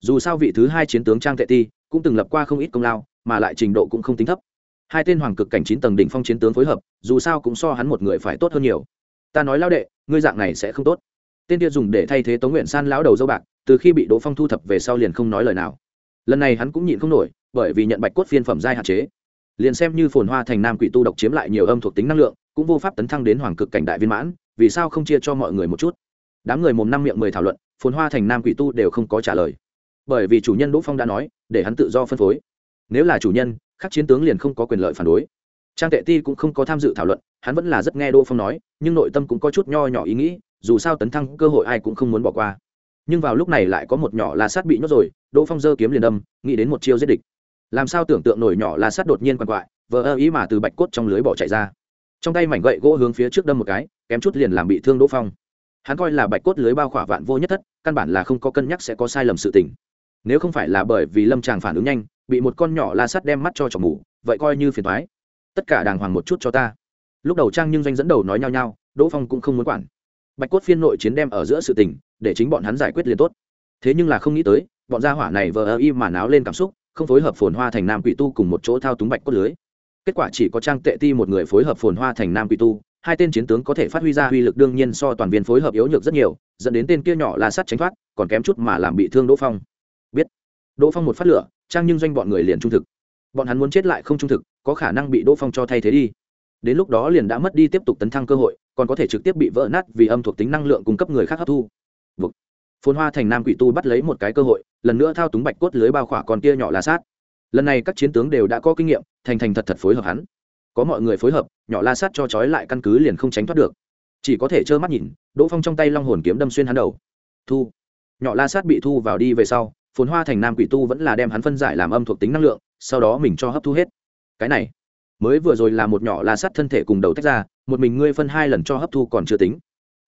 Dù sao vị thứ hai chiến tướng Trang Tệ Ti cũng từng lập qua không ít công lao, mà lại trình độ cũng không tính thấp. Hai tên hoàng cực cảnh chín tầng đỉnh phong chiến tướng phối hợp dù sao cũng so hắn một người phải tốt hơn nhiều. Ta nói lao đệ ngươi dạng này sẽ không tốt. Tên kia dùng để thay thế tống nguyện san lão đầu dâu bạc từ khi bị đỗ phong thu thập về sau liền không nói lời nào. Lần này hắn cũng nhịn không nổi bởi vì nhận bạch cốt phiên phẩm giai hạn chế. Liền xem như phồn hoa thành nam quỷ tu độc chiếm lại nhiều âm thuộc tính năng lượng cũng vô pháp tấn thăng đến hoàng cực cảnh đại viên mãn vì sao không chia cho mọi người một chút? Đám người mồm năm miệng mười thảo luận phồn hoa thành nam quỷ tu đều không có trả lời bởi vì chủ nhân đỗ phong đã nói, để hắn tự do phân phối. Nếu là chủ nhân các chiến tướng liền không có quyền lợi phản đối. Trang tệ ti cũng không có tham dự thảo luận, hắn vẫn là rất nghe đỗ phong nói, nhưng nội tâm cũng có chút nho nhỏ ý nghĩ, dù sao tấn thăng cơ hội ai cũng không muốn bỏ qua. Nhưng vào lúc này lại có một nhỏ la sát bị nhốt rồi, đỗ phong giơ kiếm liền đâm, nghĩ đến một chiêu giết địch. Làm sao tưởng tượng nổi nhỏ la sát đột nhiên quằn quại, vờ ơ ý mà từ bạch cốt trong lưới bỏ chạy ra. Trong tay mảnh gậy gỗ hướng phía trước đâm một cái, kém chút liền làm bị thương đỗ phong. Hắn coi là bạch cốt lưới bao khỏa vạn vô nhất thất, căn bản là không có cân nhắc sẽ có sai lầm sự tình nếu không phải là bởi vì lâm tràng phản ứng nhanh, bị một con nhỏ la sắt đem mắt cho chọc mù, vậy coi như phiền thoái. Tất cả đàng hoàng một chút cho ta. Lúc đầu trang nhưng doanh dẫn đầu nói nhau nhau đỗ phong cũng không muốn quản. Bạch cốt phiên nội chiến đem ở giữa sự tình, để chính bọn hắn giải quyết liền tốt. Thế nhưng là không nghĩ tới, bọn gia hỏa này vờ ơ y mà náo lên cảm xúc, không phối hợp phồn hoa thành nam quỷ tu cùng một chỗ thao túng bạch cốt lưới. Kết quả chỉ có trang tệ ti một người phối hợp phồn hoa thành nam quỷ tu, hai tên chiến tướng có thể phát huy ra uy lực đương nhiên so toàn viên phối hợp yếu nhược rất nhiều, dẫn đến tên kia nhỏ là sắt tránh thoát, còn kém chút mà làm bị thương đỗ phong đỗ phong một phát lửa, trang nhưng doanh bọn người liền trung thực. Bọn hắn muốn chết lại không trung thực, có khả năng bị đỗ phong cho thay thế đi. Đến lúc đó liền đã mất đi tiếp tục tấn thăng cơ hội, còn có thể trực tiếp bị vỡ nát vì âm thuộc tính năng lượng cung cấp người khác hấp thu. Vực. phồn hoa thành nam quỷ tu bắt lấy một cái cơ hội, lần nữa thao túng bạch cốt lưới bao khỏa con kia nhỏ la sát. Lần này các chiến tướng đều đã có kinh nghiệm, thành thành thật thật phối hợp hắn. Có mọi người phối hợp, nhỏ la sát cho trói lại căn cứ liền không tránh thoát được. Chỉ có thể trơ mắt nhìn, đỗ phong trong tay long hồn kiếm đâm xuyên hắn đầu. Thu. Nhỏ la sát bị thu vào đi về sau phồn hoa thành nam quỷ tu vẫn là đem hắn phân giải làm âm thuộc tính năng lượng, sau đó mình cho hấp thu hết. Cái này, mới vừa rồi là một nhỏ la sát thân thể cùng đầu tách ra, một mình ngươi phân hai lần cho hấp thu còn chưa tính.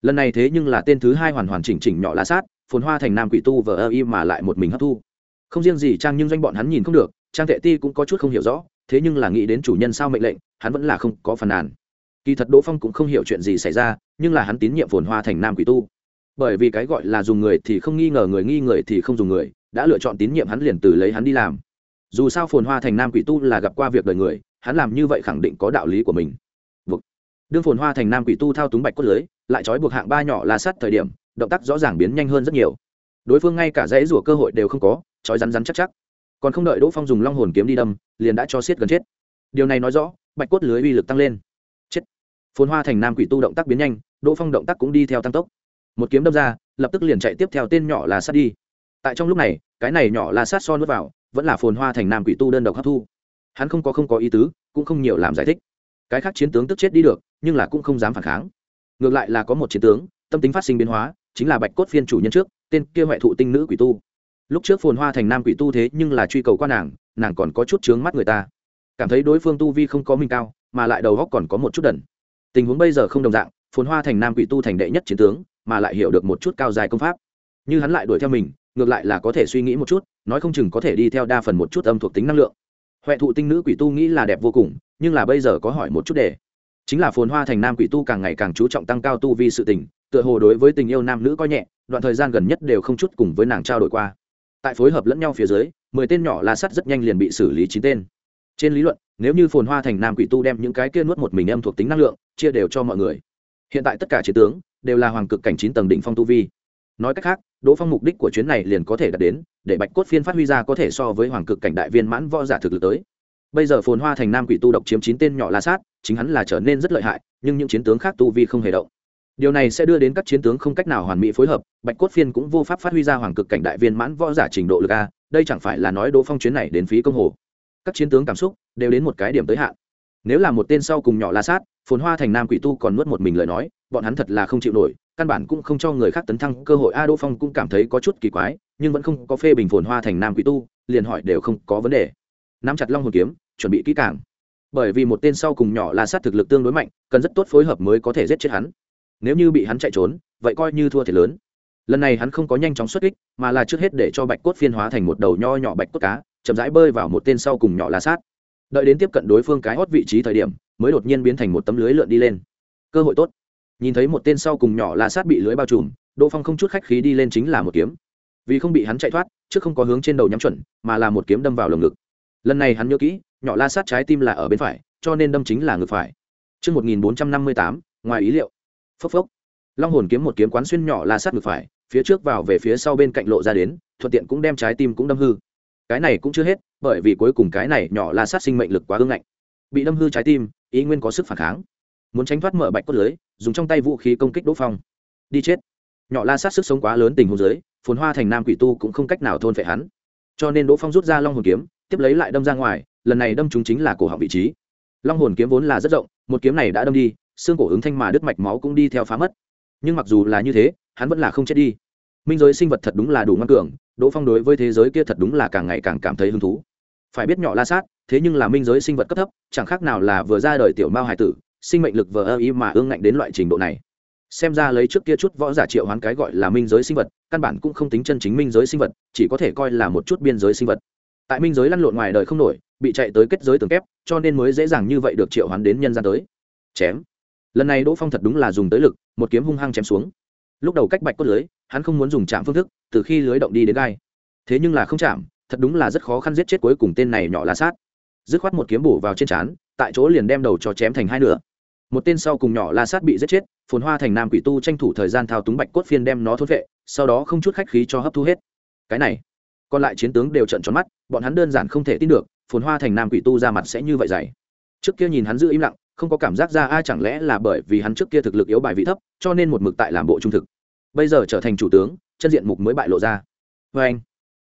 Lần này thế nhưng là tên thứ hai hoàn hoàn chỉnh chỉnh nhỏ la sát phồn hoa thành nam quỷ tu vờ ơ y mà lại một mình hấp thu. Không riêng gì trang nhưng doanh bọn hắn nhìn không được, trang tệ ti cũng có chút không hiểu rõ, thế nhưng là nghĩ đến chủ nhân sao mệnh lệnh, hắn vẫn là không có phần nàn. Kỳ thật đỗ phong cũng không hiểu chuyện gì xảy ra, nhưng là hắn tín nhiệm phồn hoa thành nam quỷ tu. Bởi vì cái gọi là dùng người thì không nghi ngờ người nghi người thì không dùng người đã lựa chọn tín nhiệm hắn liền từ lấy hắn đi làm. Dù sao phồn hoa thành nam quỷ tu là gặp qua việc đời người, hắn làm như vậy khẳng định có đạo lý của mình. Vực. đương phồn hoa thành nam quỷ tu thao túng bạch cốt lưới, lại trói buộc hạng ba nhỏ la sắt thời điểm, động tác rõ ràng biến nhanh hơn rất nhiều. Đối phương ngay cả dãy rủa cơ hội đều không có, trói rắn rắn chắc chắc. Còn không đợi đỗ phong dùng long hồn kiếm đi đâm, liền đã cho xiết gần chết. Điều này nói rõ, bạch cốt lưới uy lực tăng lên. Chết. Phồn hoa thành nam quỷ tu động tác biến nhanh, đỗ phong động tác cũng đi theo tăng tốc. Một kiếm đâm ra, lập tức liền chạy tiếp theo tên nhỏ là sát đi tại trong lúc này, cái này nhỏ là sát so nuốt vào, vẫn là phồn hoa thành nam quỷ tu đơn độc hấp thu. Hắn không có không có ý tứ, cũng không nhiều làm giải thích. Cái khác chiến tướng tức chết đi được, nhưng là cũng không dám phản kháng. Ngược lại là có một chiến tướng, tâm tính phát sinh biến hóa, chính là bạch cốt phiên chủ nhân trước, tên kia huệ thụ tinh nữ quỷ tu. Lúc trước phồn hoa thành nam quỷ tu thế nhưng là truy cầu qua nàng nàng còn có chút chướng mắt người ta. Cảm thấy đối phương tu vi không có minh cao, mà lại đầu góc còn có một chút đần. Tình huống bây giờ không đồng dạng, phồn hoa thành nam quỷ tu thành đệ nhất chiến tướng, mà lại hiểu được một chút cao dài công pháp. Như hắn lại đuổi theo mình ngược lại là có thể suy nghĩ một chút, nói không chừng có thể đi theo đa phần một chút âm thuộc tính năng lượng. Huệ thụ tinh nữ quỷ tu nghĩ là đẹp vô cùng, nhưng là bây giờ có hỏi một chút để chính là phồn hoa thành nam quỷ tu càng ngày càng chú trọng tăng cao tu vi sự tình, tựa hồ đối với tình yêu nam nữ coi nhẹ, đoạn thời gian gần nhất đều không chút cùng với nàng trao đổi qua. Tại phối hợp lẫn nhau phía dưới, mười tên nhỏ la sắt rất nhanh liền bị xử lý chín tên. Trên lý luận, nếu như phồn hoa thành nam quỷ tu đem những cái kia nuốt một mình em thuộc tính năng lượng, chia đều cho mọi người. Hiện tại tất cả chiến tướng đều là hoàng cực cảnh chín tầng đỉnh phong tu vi. Nói cách khác đỗ phong mục đích của chuyến này liền có thể đạt đến, để bạch cốt phiên phát huy ra có thể so với hoàng cực cảnh đại viên mãn võ giả thực lực tới. Bây giờ phồn hoa thành nam quỷ tu độc chiếm chín tên nhỏ la sát, chính hắn là trở nên rất lợi hại, nhưng những chiến tướng khác tu vi không hề động. Điều này sẽ đưa đến các chiến tướng không cách nào hoàn mỹ phối hợp, bạch cốt phiên cũng vô pháp phát huy ra hoàng cực cảnh đại viên mãn võ giả trình độ lực a, đây chẳng phải là nói đỗ phong chuyến này đến phí công hồ. Các chiến tướng cảm xúc đều đến một cái điểm tới hạn. Nếu là một tên sau cùng nhỏ la sát, phồn hoa thành nam quỷ tu còn nuốt một mình lời nói, bọn hắn thật là không chịu nổi căn bản cũng không cho người khác tấn thăng cơ hội. A đỗ phong cũng cảm thấy có chút kỳ quái, nhưng vẫn không có phê bình phồn hoa thành nam quỷ tu, liền hỏi đều không có vấn đề. Nắm chặt long hồn kiếm, chuẩn bị kỹ càng. Bởi vì một tên sau cùng nhỏ la sát thực lực tương đối mạnh, cần rất tốt phối hợp mới có thể giết chết hắn. Nếu như bị hắn chạy trốn, vậy coi như thua thiệt lớn. Lần này hắn không có nhanh chóng xuất kích, mà là trước hết để cho bạch cốt phiên hóa thành một đầu nho nhỏ bạch cốt cá, chậm rãi bơi vào một tên sau cùng nhỏ la sát. Đợi đến tiếp cận đối phương cái hót vị trí thời điểm, mới đột nhiên biến thành một tấm lưới lượn đi lên. Cơ hội tốt nhìn thấy một tên sau cùng nhỏ la sát bị lưới bao trùm đỗ phong không chút khách khí đi lên chính là một kiếm vì không bị hắn chạy thoát trước không có hướng trên đầu nhắm chuẩn mà là một kiếm đâm vào lồng ngực lần này hắn nhớ kỹ nhỏ la sát trái tim là ở bên phải cho nên đâm chính là ngực phải Trước 1458, ngoài ý liệu. Phốc phốc. Long hồn kiếm một kiếm quán xuyên nhỏ la sát ngực phải, phía trước vào về phía sau bên cạnh lộ ra đến, thuận tiện cũng đem trái tim cũng đâm hư. Cái này cũng chưa hết, bởi vì cuối cùng cái này nhỏ la sát sinh mệnh lực quá ương ngạnh. Bị đâm hư trái tim, ý nguyên có sức phản kháng. Muốn tránh thoát mở bạch cốt lưới, dùng trong tay vũ khí công kích Đỗ Phong. Đi chết. Nhỏ la sát sức sống quá lớn tình huống dưới, phồn hoa thành nam quỷ tu cũng không cách nào thôn phệ hắn. Cho nên Đỗ Phong rút ra long hồn kiếm, tiếp lấy lại đâm ra ngoài, lần này đâm chúng chính là cổ họng vị trí. Long hồn kiếm vốn là rất rộng, một kiếm này đã đâm đi, xương cổ ứng thanh mà đứt mạch máu cũng đi theo phá mất nhưng mặc dù là như thế hắn vẫn là không chết đi minh giới sinh vật thật đúng là đủ ngăn cường đỗ phong đối với thế giới kia thật đúng là càng ngày càng cảm thấy hứng thú phải biết nhỏ la sát thế nhưng là minh giới sinh vật cấp thấp chẳng khác nào là vừa ra đời tiểu mao hải tử sinh mệnh lực vờ ơ ý mà ương ngạnh đến loại trình độ này. Xem ra lấy trước kia chút võ giả triệu hoán cái gọi là minh giới sinh vật, căn bản cũng không tính chân chính minh giới sinh vật, chỉ có thể coi là một chút biên giới sinh vật. Tại minh giới lăn lộn ngoài đời không nổi, bị chạy tới kết giới tường kép, cho nên mới dễ dàng như vậy được triệu hoán đến nhân gian tới. Chém. Lần này đỗ phong thật đúng là dùng tới lực, một kiếm hung hăng chém xuống. Lúc đầu cách bạch cốt lưới, hắn không muốn dùng chạm phương thức, từ khi lưới động đi đến gai. Thế nhưng là không chạm, thật đúng là rất khó khăn giết chết cuối cùng tên này nhỏ lá sát. Dứt khoát một kiếm bổ vào trên trán, tại chỗ liền đem đầu cho chém thành hai nửa một tên sau cùng nhỏ la sát bị giết chết, phồn hoa thành nam quỷ tu tranh thủ thời gian thao túng bạch cốt phiên đem nó thốt vệ, sau đó không chút khách khí cho hấp thu hết. Cái này, còn lại chiến tướng đều trận tròn mắt, bọn hắn đơn giản không thể tin được, phồn hoa thành nam quỷ tu ra mặt sẽ như vậy dày. Trước kia nhìn hắn giữ im lặng, không có cảm giác ra ai chẳng lẽ là bởi vì hắn trước kia thực lực yếu bài vị thấp, cho nên một mực tại làm bộ trung thực. Bây giờ trở thành chủ tướng, chân diện mục mới bại lộ ra. Vê anh,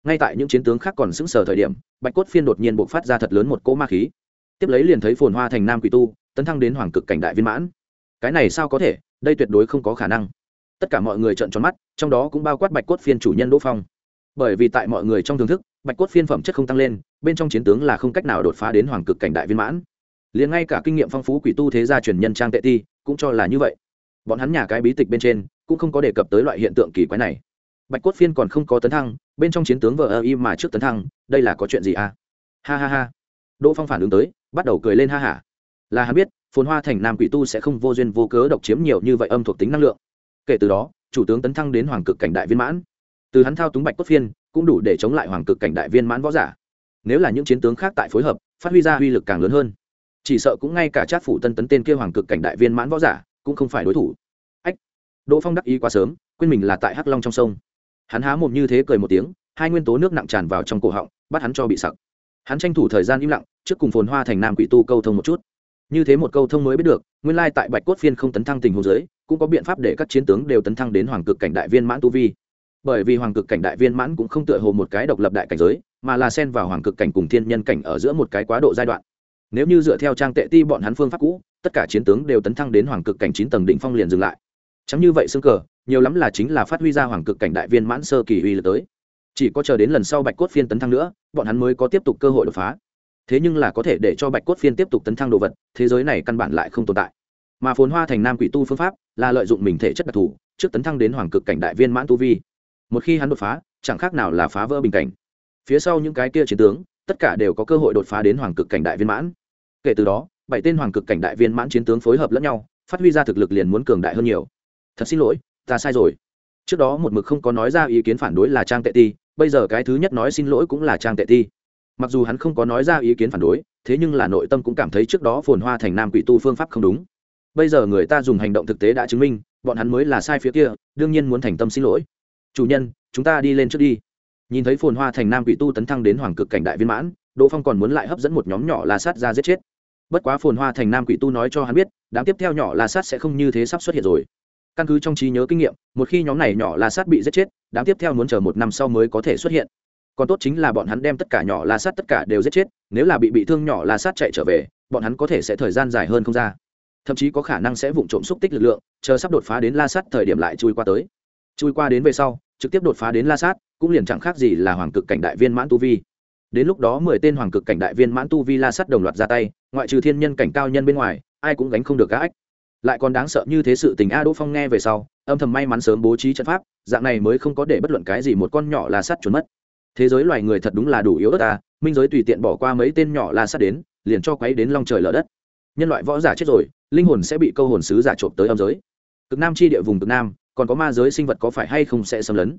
ngay tại những chiến tướng khác còn sững sờ thời điểm, bạch cốt phiên đột nhiên buộc phát ra thật lớn một cỗ ma khí. Tiếp lấy liền thấy phồn hoa thành nam quỷ tu tấn thăng đến hoàng cực cảnh đại viên mãn. Cái này sao có thể? Đây tuyệt đối không có khả năng. Tất cả mọi người trợn tròn mắt, trong đó cũng bao quát bạch cốt phiên chủ nhân đỗ phong. Bởi vì tại mọi người trong thưởng thức, bạch cốt phiên phẩm chất không tăng lên, bên trong chiến tướng là không cách nào đột phá đến hoàng cực cảnh đại viên mãn. Liền ngay cả kinh nghiệm phong phú quỷ tu thế gia truyền nhân trang tệ ti cũng cho là như vậy. Bọn hắn nhà cái bí tịch bên trên, cũng không có đề cập tới loại hiện tượng kỳ quái này. Bạch cốt phiên còn không có tấn thăng, bên trong chiến tướng vợ ơ y mà trước tấn thăng, đây là có chuyện gì à? Ha ha ha. Đỗ phong phản ứng tới, bắt đầu cười lên ha hả là hắn biết, phồn hoa thành nam quỷ tu sẽ không vô duyên vô cớ độc chiếm nhiều như vậy âm thuộc tính năng lượng. Kể từ đó, chủ tướng tấn thăng đến hoàng cực cảnh đại viên mãn. Từ hắn thao túng bạch cốt phiên, cũng đủ để chống lại hoàng cực cảnh đại viên mãn võ giả. Nếu là những chiến tướng khác tại phối hợp, phát huy ra uy lực càng lớn hơn. Chỉ sợ cũng ngay cả trát phủ tân tấn tên kia hoàng cực cảnh đại viên mãn võ giả, cũng không phải đối thủ. Ách, đỗ phong đắc ý quá sớm, quên mình là tại hắc long trong sông. Hắn há mồm như thế cười một tiếng, hai nguyên tố nước nặng tràn vào trong cổ họng, bắt hắn cho bị sặc. Hắn tranh thủ thời gian im lặng, trước cùng phồn hoa thành nam quỷ tu câu thông một chút như thế một câu thông mới biết được, nguyên lai tại bạch cốt phiên không tấn thăng tình hồ dưới, cũng có biện pháp để các chiến tướng đều tấn thăng đến hoàng cực cảnh đại viên mãn tu vi. Bởi vì hoàng cực cảnh đại viên mãn cũng không tựa hồ một cái độc lập đại cảnh giới, mà là xen vào hoàng cực cảnh cùng thiên nhân cảnh ở giữa một cái quá độ giai đoạn. Nếu như dựa theo trang tệ ti bọn hắn phương pháp cũ, tất cả chiến tướng đều tấn thăng đến hoàng cực cảnh chín tầng đỉnh phong liền dừng lại. Chẳng như vậy xương cờ, nhiều lắm là chính là phát huy ra hoàng cực cảnh đại viên mãn sơ kỳ uy lực tới. Chỉ có chờ đến lần sau bạch cốt phiên tấn thăng nữa, bọn hắn mới có tiếp tục cơ hội đột phá thế nhưng là có thể để cho bạch cốt phiên tiếp tục tấn thăng đồ vật, thế giới này căn bản lại không tồn tại. Mà phồn hoa thành nam quỷ tu phương pháp là lợi dụng mình thể chất đặc thù, trước tấn thăng đến hoàng cực cảnh đại viên mãn tu vi. Một khi hắn đột phá, chẳng khác nào là phá vỡ bình cảnh. Phía sau những cái kia chiến tướng, tất cả đều có cơ hội đột phá đến hoàng cực cảnh đại viên mãn. Kể từ đó, bảy tên hoàng cực cảnh đại viên mãn chiến tướng phối hợp lẫn nhau, phát huy ra thực lực liền muốn cường đại hơn nhiều. Thật xin lỗi, ta sai rồi. Trước đó một mực không có nói ra ý kiến phản đối là trang tệ ti, bây giờ cái thứ nhất nói xin lỗi cũng là trang tệ ti mặc dù hắn không có nói ra ý kiến phản đối, thế nhưng là nội tâm cũng cảm thấy trước đó phồn hoa thành nam quỷ tu phương pháp không đúng. Bây giờ người ta dùng hành động thực tế đã chứng minh, bọn hắn mới là sai phía kia, đương nhiên muốn thành tâm xin lỗi. Chủ nhân, chúng ta đi lên trước đi. Nhìn thấy phồn hoa thành nam quỷ tu tấn thăng đến hoàng cực cảnh đại viên mãn, đỗ phong còn muốn lại hấp dẫn một nhóm nhỏ la sát ra giết chết. Bất quá phồn hoa thành nam quỷ tu nói cho hắn biết, đám tiếp theo nhỏ la sát sẽ không như thế sắp xuất hiện rồi. Căn cứ trong trí nhớ kinh nghiệm, một khi nhóm này nhỏ la sát bị giết chết, đám tiếp theo muốn chờ một năm sau mới có thể xuất hiện còn tốt chính là bọn hắn đem tất cả nhỏ la sát tất cả đều giết chết, nếu là bị bị thương nhỏ la sát chạy trở về, bọn hắn có thể sẽ thời gian dài hơn không ra. Thậm chí có khả năng sẽ vụng trộm xúc tích lực lượng, chờ sắp đột phá đến la sát thời điểm lại chui qua tới. Chui qua đến về sau, trực tiếp đột phá đến la sát, cũng liền chẳng khác gì là hoàng cực cảnh đại viên mãn tu vi. Đến lúc đó mười tên hoàng cực cảnh đại viên mãn tu vi la sát đồng loạt ra tay, ngoại trừ thiên nhân cảnh cao nhân bên ngoài, ai cũng gánh không được các ách. Lại còn đáng sợ như thế sự tình a đỗ phong nghe về sau, âm thầm may mắn sớm bố trí trận pháp, dạng này mới không có để bất luận cái gì một con nhỏ la sát trốn mất thế giới loài người thật đúng là đủ yếu ớt ta, minh giới tùy tiện bỏ qua mấy tên nhỏ la sát đến, liền cho quấy đến long trời lở đất. Nhân loại võ giả chết rồi, linh hồn sẽ bị câu hồn sứ giả trộm tới âm giới. Cực nam chi địa vùng cực nam, còn có ma giới sinh vật có phải hay không sẽ xâm lấn?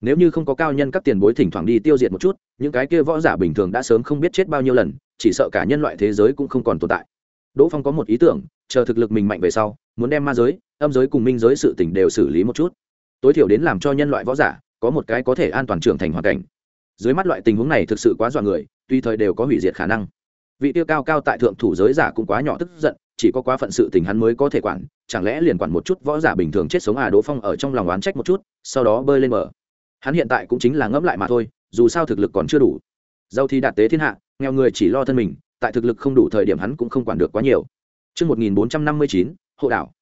Nếu như không có cao nhân các tiền bối thỉnh thoảng đi tiêu diệt một chút, những cái kia võ giả bình thường đã sớm không biết chết bao nhiêu lần, chỉ sợ cả nhân loại thế giới cũng không còn tồn tại. Đỗ phong có một ý tưởng, chờ thực lực mình mạnh về sau, muốn đem ma giới, âm giới cùng minh giới sự t ì n h đều xử lý một chút. Tối thiểu đến làm cho nhân loại võ giả có một cái có thể an toàn trưởng thành hoàn cảnh dưới mắt loại tình huống này thực sự quá dọa người tuy thời đều có hủy diệt khả năng vị tiêu cao cao tại thượng thủ giới giả cũng quá nhỏ tức giận chỉ có quá phận sự tình hắn mới có thể quản chẳng lẽ liền quản một chút võ giả bình thường chết sống à đỗ phong ở trong lòng oán trách một chút sau đó bơi lên mở. hắn hiện tại cũng chính là ngẫm lại mà thôi dù sao thực lực còn chưa đủ giàu thì đạt tế thiên hạ nghèo người chỉ lo thân mình tại thực lực không đủ thời điểm hắn cũng không quản được quá nhiều Trước 1459, hộ đảo.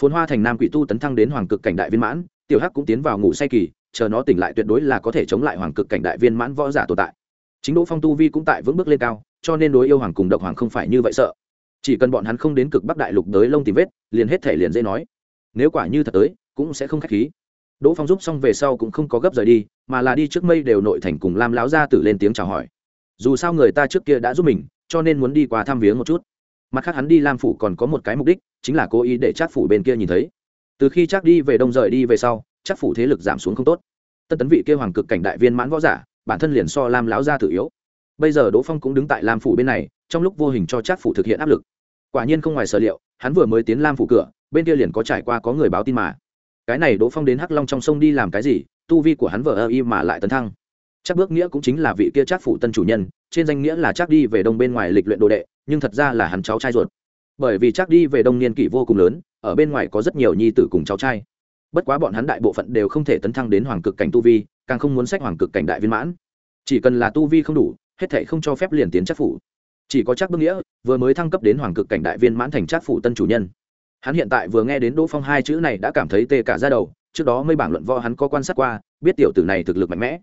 Phồn hoa thành nam quỷ tu tấn thăng đến hoàng cực cảnh đại viên mãn, tiểu hắc cũng tiến vào ngủ say kỳ, chờ nó tỉnh lại tuyệt đối là có thể chống lại hoàng cực cảnh đại viên mãn võ giả tồn tại. Chính Đỗ Phong tu vi cũng tại vững bước lên cao, cho nên đối yêu hoàng cùng độc hoàng không phải như vậy sợ. Chỉ cần bọn hắn không đến cực bắc đại lục tới lông tìm vết, liền hết thể liền dễ nói. Nếu quả như thật tới, cũng sẽ không khách khí đỗ phong giúp xong về sau cũng không có gấp rời đi mà là đi trước mây đều nội thành cùng lam láo ra tử lên tiếng chào hỏi dù sao người ta trước kia đã giúp mình cho nên muốn đi qua thăm viếng một chút mặt khác hắn đi lam phủ còn có một cái mục đích chính là cố ý để trác phủ bên kia nhìn thấy từ khi trác đi về đông rời đi về sau chắc phủ thế lực giảm xuống không tốt. Tân tấn vị kia hoàng cực cảnh đại viên mãn võ giả, bản thân liền so lam láo ra tự yếu. Bây giờ đỗ phong cũng đứng tại lam phủ bên này, trong lúc vô hình cho chắc phủ thực hiện áp lực. Quả nhiên không ngoài sở liệu, hắn vừa mới tiến lam phủ cửa, bên kia liền có trải qua có người báo tin mà. Cái này đỗ phong đến hắc long trong sông đi làm cái gì, tu vi của hắn vợ ơ y mà lại tấn thăng. Chắc bước nghĩa cũng chính là vị kia chắc phủ tân chủ nhân, trên danh nghĩa là chắc đi về đông bên ngoài lịch luyện đồ đệ, nhưng thật ra là hắn cháu trai ruột. Bởi vì chắc đi về đông niên kỷ vô cùng lớn, ở bên ngoài có rất nhiều nhi tử cùng cháu trai bất quá bọn hắn đại bộ phận đều không thể tấn thăng đến hoàng cực cảnh tu vi, càng không muốn sách hoàng cực cảnh đại viên mãn. Chỉ cần là tu vi không đủ, hết thể không cho phép liền tiến chắc phủ. Chỉ có chắc bưng nghĩa, vừa mới thăng cấp đến hoàng cực cảnh đại viên mãn thành chắc phủ tân chủ nhân. Hắn hiện tại vừa nghe đến đỗ phong hai chữ này đã cảm thấy tê cả ra đầu, trước đó mấy bảng luận võ hắn có quan sát qua, biết tiểu tử này thực lực mạnh mẽ.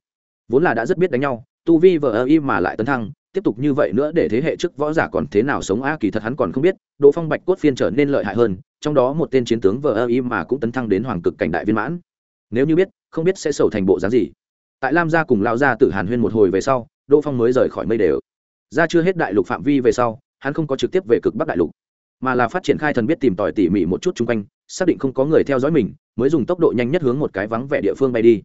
Vốn là đã rất biết đánh nhau, tu vi vờ ơ y mà lại tấn thăng, tiếp tục như vậy nữa để thế hệ trước võ giả còn thế nào sống a kỳ thật hắn còn không biết, đỗ phong bạch cốt phiên trở nên lợi hại hơn trong đó một tên chiến tướng vợ ơ y mà cũng tấn thăng đến hoàng cực cảnh đại viên mãn. Nếu như biết, không biết sẽ sầu thành bộ dáng gì. Tại lam gia cùng lao gia tử hàn huyên một hồi về sau, đỗ phong mới rời khỏi mây đều. Ra chưa hết đại lục phạm vi về sau, hắn không có trực tiếp về cực bắc đại lục, mà là phát triển khai thần biết tìm tòi tỉ mỉ một chút chung quanh, xác định không có người theo dõi mình, mới dùng tốc độ nhanh nhất hướng một cái vắng vẻ địa phương bay đi.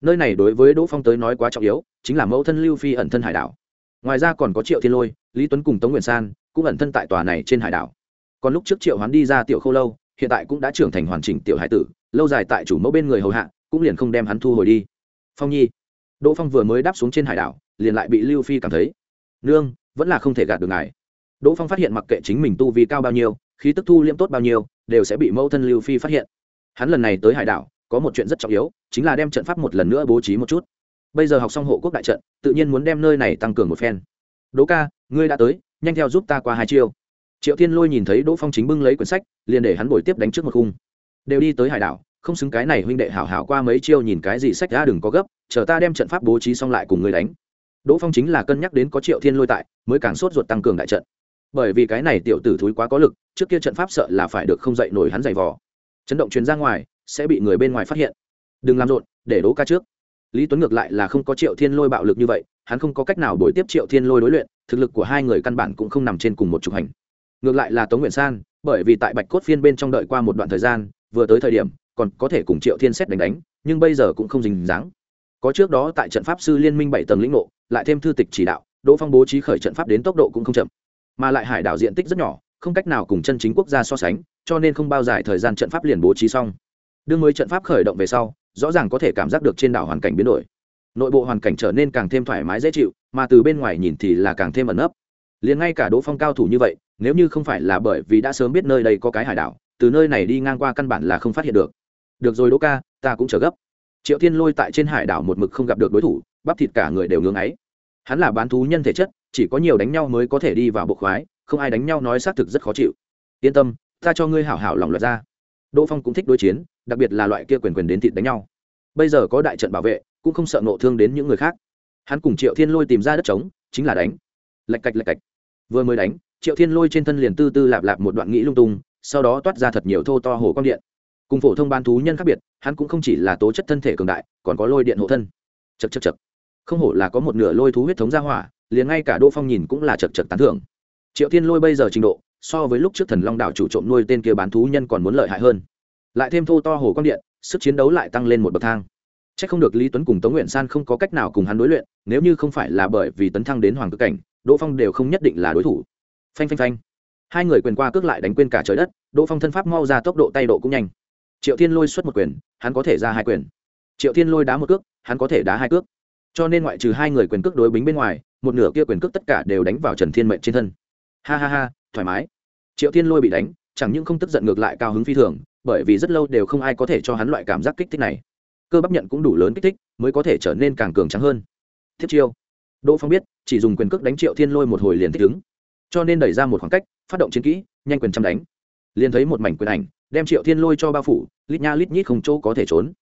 Nơi này đối với đỗ phong tới nói quá trọng yếu, chính là mẫu thân lưu phi ẩn thân hải đảo. Ngoài ra còn có triệu thiên lôi, lý tuấn cùng tống nguyện san cũng ẩn thân tại tòa này trên hải đảo còn lúc trước triệu hoán đi ra tiểu khâu lâu, hiện tại cũng đã trưởng thành hoàn chỉnh tiểu hải tử, lâu dài tại chủ mẫu bên người hầu hạ, cũng liền không đem hắn thu hồi đi. Phong nhi, đỗ phong vừa mới đáp xuống trên hải đảo, liền lại bị lưu phi cảm thấy, nương, vẫn là không thể gạt được ngài. Đỗ phong phát hiện mặc kệ chính mình tu vi cao bao nhiêu, khí tức thu liễm tốt bao nhiêu, đều sẽ bị mẫu thân lưu phi phát hiện. Hắn lần này tới hải đảo, có một chuyện rất trọng yếu, chính là đem trận pháp một lần nữa bố trí một chút. Bây giờ học xong hộ quốc đại trận, tự nhiên muốn đem nơi này tăng cường một phen. Đỗ ca, ngươi đã tới, nhanh theo giúp ta qua hai chiêu triệu thiên lôi nhìn thấy đỗ phong chính bưng lấy quyển sách, liền để hắn bồi tiếp đánh trước một khung. Đều đi tới hải đảo, không xứng cái này huynh đệ hảo hảo qua mấy chiêu nhìn cái gì sách ra đừng có gấp, chờ ta đem trận pháp bố trí xong lại cùng ngươi đánh. Đỗ phong chính là cân nhắc đến có triệu thiên lôi tại, mới càng sốt ruột tăng cường đại trận. Bởi vì cái này tiểu tử thúi quá có lực, trước kia trận pháp sợ là phải được không dậy nổi hắn giày vò. Chấn động truyền ra ngoài, sẽ bị người bên ngoài phát hiện. Đừng làm rộn, để đố ca trước. Lý tuấn ngược lại là không có triệu thiên lôi bạo lực như vậy, hắn không có cách nào đổi tiếp triệu thiên lôi đối luyện, thực lực của hai người căn bản cũng không nằm trên cùng một trục hành ngược lại là tống nguyện san, bởi vì tại bạch cốt phiên bên trong đợi qua một đoạn thời gian, vừa tới thời điểm, còn có thể cùng triệu thiên xét đánh đánh, nhưng bây giờ cũng không dình dáng. Có trước đó tại trận pháp sư liên minh bảy tầng lĩnh ngộ, lại thêm thư tịch chỉ đạo, đỗ phong bố trí khởi trận pháp đến tốc độ cũng không chậm. Mà lại hải đảo diện tích rất nhỏ, không cách nào cùng chân chính quốc gia so sánh, cho nên không bao dài thời gian trận pháp liền bố trí xong. Đương mới trận pháp khởi động về sau, rõ ràng có thể cảm giác được trên đảo hoàn cảnh biến đổi. Nội bộ hoàn cảnh trở nên càng thêm thoải mái dễ chịu, mà từ bên ngoài nhìn thì là càng thêm ẩn ấp liền ngay cả đỗ phong cao thủ như vậy, nếu như không phải là bởi vì đã sớm biết nơi đây có cái hải đảo, từ nơi này đi ngang qua căn bản là không phát hiện được. Được rồi đỗ ca, ta cũng chờ gấp. Triệu thiên lôi tại trên hải đảo một mực không gặp được đối thủ, bắp thịt cả người đều ngưng ấy. Hắn là bán thú nhân thể chất, chỉ có nhiều đánh nhau mới có thể đi vào bộ khoái, không ai đánh nhau nói xác thực rất khó chịu. Yên tâm, ta cho ngươi hảo hảo lòng luật ra. Đỗ phong cũng thích đối chiến, đặc biệt là loại kia quyền quyền đến thịt đánh nhau. Bây giờ có đại trận bảo vệ, cũng không sợ nộ thương đến những người khác. Hắn cùng triệu thiên lôi tìm ra đất trống, chính là đánh. Lạch cạch lạch cạch vừa mới đánh, triệu thiên lôi trên thân liền tư tư lạp lạp một đoạn nghĩ lung tung, sau đó toát ra thật nhiều thô to hồ quang điện. Cùng phổ thông ban thú nhân khác biệt, hắn cũng không chỉ là tố chất thân thể cường đại, còn có lôi điện hộ thân. Chật chật chật không hổ là có một nửa lôi thú huyết thống ra hỏa, liền ngay cả đỗ phong nhìn cũng là chật chật tán thưởng. Triệu thiên lôi bây giờ trình độ, so với lúc trước thần long đảo chủ trộm nuôi tên kia bán thú nhân còn muốn lợi hại hơn. Lại thêm thô to hồ quang điện, sức chiến đấu lại tăng lên một bậc thang. C h ắ c không được lý tuấn cùng tống nguyện san không có cách nào cùng hắn đối luyện, nếu như không phải là bởi vì tấn thăng đến hoàng cực cảnh đỗ phong đều không nhất định là đối thủ. Phanh phanh phanh. Hai người quyền qua cước lại đánh quên cả trời đất, đỗ phong thân pháp mau ra tốc độ tay độ cũng nhanh. Triệu thiên lôi xuất một quyền, hắn có thể ra hai quyền. Triệu thiên lôi đá một cước, hắn có thể đá hai cước. Cho nên ngoại trừ hai người quyền cước đối bính bên ngoài, một nửa kia quyền cước tất cả đều đánh vào trần thiên mệnh trên thân. Ha ha ha, thoải mái. Triệu thiên lôi bị đánh, chẳng những không tức giận ngược lại cao hứng phi thường, bởi vì rất lâu đều không ai có thể cho hắn loại cảm giác kích thích này. Cơ bắp nhận cũng đủ lớn kích thích, mới có thể trở nên càng cường trắng hơn. Thiết chiêu đỗ phong biết, chỉ dùng quyền cước đánh triệu thiên lôi một hồi liền thích ứng. Cho nên đẩy ra một khoảng cách, phát động chiến kỹ, nhanh quyền chăm đánh. Liền thấy một mảnh quyền ảnh, đem triệu thiên lôi cho bao phủ, lít nha lít nhít không chỗ có thể trốn.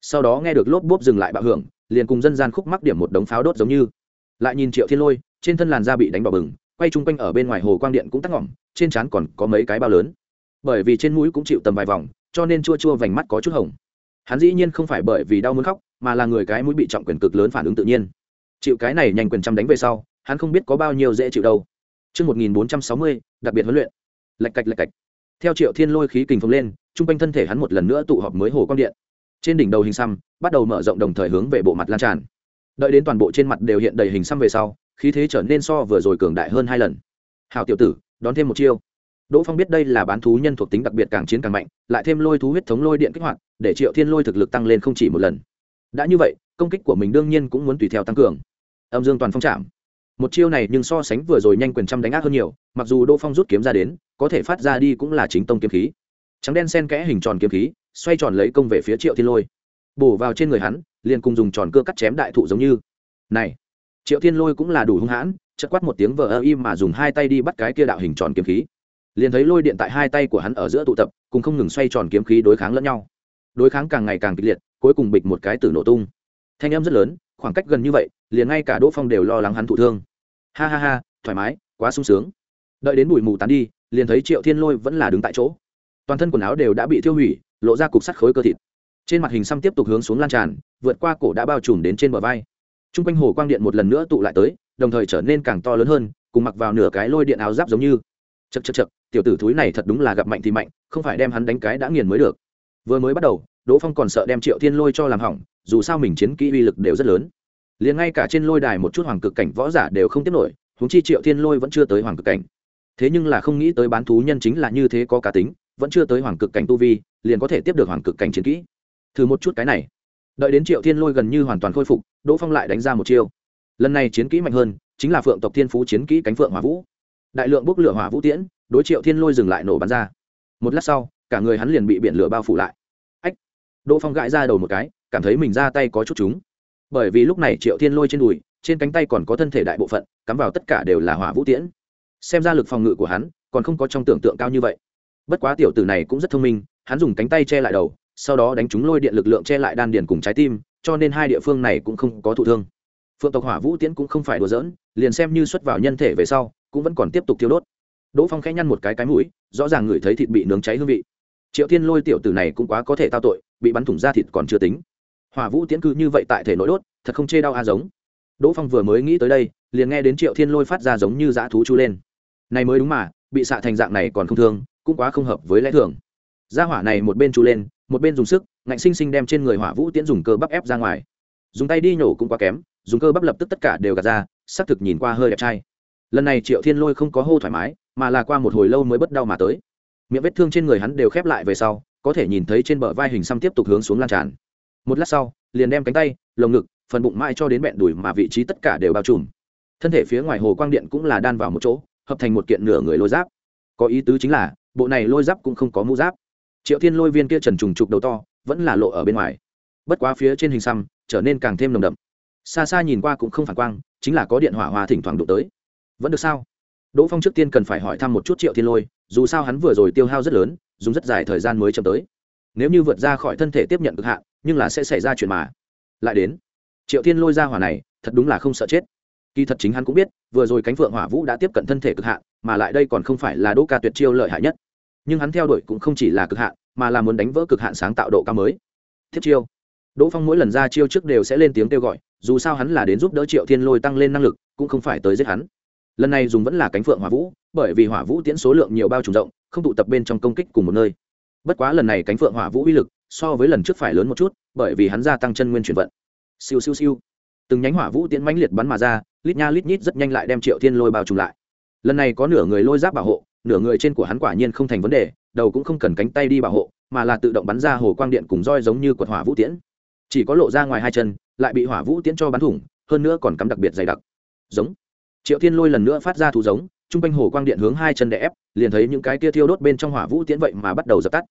Sau đó nghe được lốp bốp dừng lại bạo hưởng, liền cùng dân gian khúc mắc điểm một đống pháo đốt giống như. Lại nhìn triệu thiên lôi, trên thân làn da bị đánh bỏ bừng, quay chung quanh ở bên ngoài hồ quang điện cũng tắc ngỏm, trên trán còn có mấy cái bao lớn. Bởi vì trên mũi cũng chịu tầm vài vòng, cho nên chua chua vành mắt có chút hồng. Hắn dĩ nhiên không phải bởi vì đau muốn khóc, mà là người cái mũi bị trọng quyền cực lớn phản ứng tự nhiên chịu cái này nhanh quyền trăm đánh về sau hắn không biết có bao nhiêu dễ chịu đâu Trước 1460, đặc biệt huấn luyện. Lạch cạch lạch cạch. Theo Triệu Thiên lôi khí kình phồng lên, trung quanh thân thể hắn một lần nữa tụ họp mới hồ quang điện. Trên đỉnh đầu hình xăm, bắt đầu mở rộng đồng thời hướng về bộ mặt lan tràn. Đợi đến toàn bộ trên mặt đều hiện đầy hình xăm về sau, khí thế trở nên so vừa rồi cường đại hơn hai lần. Hảo tiểu tử, đón thêm một chiêu đỗ phong biết đây là bán thú nhân thuộc tính đặc biệt càng chiến càng mạnh lại thêm lôi thú huyết thống lôi điện kích hoạt để triệu thiên lôi thực lực tăng lên không chỉ một lần đã như vậy công kích của mình đương nhiên cũng muốn tùy theo tăng cường âm dương toàn phong chạm. Một chiêu này nhưng so sánh vừa rồi nhanh quyền trăm đánh ác hơn nhiều, mặc dù đỗ phong rút kiếm ra đến, có thể phát ra đi cũng là chính tông kiếm khí. Trắng đen sen kẽ hình tròn kiếm khí, xoay tròn lấy công về phía triệu thiên lôi. Bổ vào trên người hắn, liền cùng dùng tròn cưa cắt chém đại thụ giống như. Này, triệu thiên lôi cũng là đủ hung hãn chất quát một tiếng vờ ơ im mà dùng hai tay đi bắt cái kia đạo hình tròn kiếm khí. Liền thấy lôi điện tại hai tay của hắn ở giữa tụ tập, cùng không ngừng xoay tròn kiếm khí đối kháng lẫn nhau. Đối kháng càng ngày càng kịch liệt, cuối cùng bịch một cái tử nổ tung. Thanh âm rất lớn, khoảng cách gần như vậy liền ngay cả đỗ phong đều lo lắng hắn thụ thương. Ha ha ha, thoải mái, quá sung sướng. Đợi đến bụi mù tán đi, liền thấy triệu thiên lôi vẫn là đứng tại chỗ. Toàn thân quần áo đều đã bị tiêu hủy, lộ ra cục sắt khối cơ thịt. Trên mặt hình xăm tiếp tục hướng xuống lan tràn, vượt qua cổ đã bao trùm đến trên bờ vai. T r u n g quanh hồ quang điện một lần nữa tụ lại tới, đồng thời trở nên càng to lớn hơn, cùng mặc vào nửa cái lôi điện áo giáp giống như. Chật chật chật tiểu tử thúi này thật đúng là gặp mạnh thì mạnh, không phải đem hắn đánh cái đã nghiền mới được. Vừa mới bắt đầu, đỗ phong còn sợ đem triệu thiên lôi cho làm hỏng, dù sao mình chiến kỹ uy lực đều rất lớn liền ngay cả trên lôi đài một chút hoàng cực cảnh võ giả đều không tiếp nổi húng chi triệu thiên lôi vẫn chưa tới hoàng cực cảnh. Thế nhưng là không nghĩ tới bán thú nhân chính là như thế có cá tính, vẫn chưa tới hoàng cực cảnh tu vi, liền có thể tiếp được hoàng cực cảnh chiến kỹ. Thử một chút cái này. Đợi đến triệu thiên lôi gần như hoàn toàn khôi phục, đỗ phong lại đánh ra một chiêu. Lần này chiến kỹ mạnh hơn, chính là phượng tộc thiên phú chiến kỹ cánh phượng hỏa vũ. Đại lượng bốc lửa hỏa vũ tiễn, đối triệu thiên lôi dừng lại nổ bắn ra. Một lát sau, cả người hắn liền bị biển lửa bao phủ lại. Ách! Đỗ phong gãi ra đầu một cái, cảm thấy mình ra tay có chút chúng bởi vì lúc này triệu thiên lôi trên đùi, trên cánh tay còn có thân thể đại bộ phận, cắm vào tất cả đều là hỏa vũ tiễn. Xem ra lực phòng ngự của hắn còn không có trong tưởng tượng cao như vậy. Bất quá tiểu tử này cũng rất thông minh, hắn dùng cánh tay che lại đầu, sau đó đánh trúng lôi điện lực lượng che lại đan điền cùng trái tim, cho nên hai địa phương này cũng không có thụ thương. Phượng tộc hỏa vũ tiễn cũng không phải đùa giỡn, liền xem như xuất vào nhân thể về sau, cũng vẫn còn tiếp tục thiêu đốt. Đỗ phong khẽ nhăn một cái cái mũi, rõ ràng ngửi thấy thịt bị nướng cháy hương vị. Triệu thiên lôi tiểu tử này cũng quá có thể tao tội, bị bắn thủng da thịt còn chưa tính hỏa vũ tiễn cư như vậy tại thể nội đốt, thật không chê đau a giống. Đỗ phong vừa mới nghĩ tới đây, liền nghe đến triệu thiên lôi phát ra giống như dã thú chu lên. Này mới đúng mà, bị xạ thành dạng này còn không thương, cũng quá không hợp với lẽ thường. Gia hỏa này một bên chu lên, một bên dùng sức, ngạnh sinh sinh đem trên người hỏa vũ tiễn dùng cơ bắp ép ra ngoài. Dùng tay đi nhổ cũng quá kém, dùng cơ bắp lập tức tất cả đều gạt ra, xác thực nhìn qua hơi đẹp trai. Lần này triệu thiên lôi không có hô thoải mái, mà là qua một hồi lâu mới bất đau mà tới. Miệng vết thương trên người hắn đều khép lại về sau, có thể nhìn thấy trên bờ vai hình xăm tiếp tục hướng xuống lan tràn một lát sau, liền đem cánh tay, lồng ngực, phần bụng mai cho đến bẹn đùi mà vị trí tất cả đều bao trùm. Thân thể phía ngoài hồ quang điện cũng là đan vào một chỗ, hợp thành một kiện nửa người lôi giáp. Có ý tứ chính là, bộ này lôi giáp cũng không có mũ giáp. Triệu thiên lôi viên kia trần trùng trục đầu to, vẫn là lộ ở bên ngoài. Bất quá phía trên hình xăm, trở nên càng thêm nồng đậm. Xa xa nhìn qua cũng không phản quang, chính là có điện hỏa hoa thỉnh thoảng đụng tới. Vẫn được sao? Đỗ phong trước tiên cần phải hỏi thăm một chút triệu thiên lôi, dù sao hắn vừa rồi tiêu hao rất lớn, dùng rất dài thời gian mới chậm tới. Nếu như vượt ra khỏi thân thể tiếp nhận cực hạn nhưng là sẽ xảy ra chuyện mà. Lại đến, triệu thiên lôi ra hỏa này, thật đúng là không sợ chết. Kỳ thật chính hắn cũng biết, vừa rồi cánh phượng hỏa vũ đã tiếp cận thân thể cực hạn, mà lại đây còn không phải là đỗ ca tuyệt chiêu lợi hại nhất. Nhưng hắn theo đuổi cũng không chỉ là cực hạn, mà là muốn đánh vỡ cực hạn sáng tạo độ cao mới. Thiết chiêu. Đỗ phong mỗi lần ra chiêu trước đều sẽ lên tiếng kêu gọi, dù sao hắn là đến giúp đỡ triệu thiên lôi tăng lên năng lực, cũng không phải tới giết hắn. Lần này dùng vẫn là cánh phượng hỏa vũ, bởi vì hỏa vũ tiễn số lượng nhiều bao trùm rộng, không tụ tập bên trong công kích cùng một nơi. Bất quá lần này cánh phượng hỏa vũ uy lực so với lần trước phải lớn một chút, bởi vì hắn gia tăng chân nguyên chuyển vận. Siêu siêu siêu. Từng nhánh hỏa vũ tiễn mãnh liệt bắn mà ra, lít nha lít nhít rất nhanh lại đem triệu thiên lôi bao trùm lại. Lần này có nửa người lôi giáp bảo hộ, nửa người trên của hắn quả nhiên không thành vấn đề, đầu cũng không cần cánh tay đi bảo hộ, mà là tự động bắn ra hồ quang điện cùng roi giống như quật hỏa vũ tiễn. Chỉ có lộ ra ngoài hai chân, lại bị hỏa vũ tiễn cho bắn thủng, hơn nữa còn cắm đặc biệt dày đặc. Giống. Triệu thiên lôi lần nữa phát ra thú giống t r u n g quanh hồ quang điện hướng hai chân đè ép, liền thấy những cái tia thiêu đốt bên trong hỏa vũ tiễn vậy mà bắt đầu dập tắt.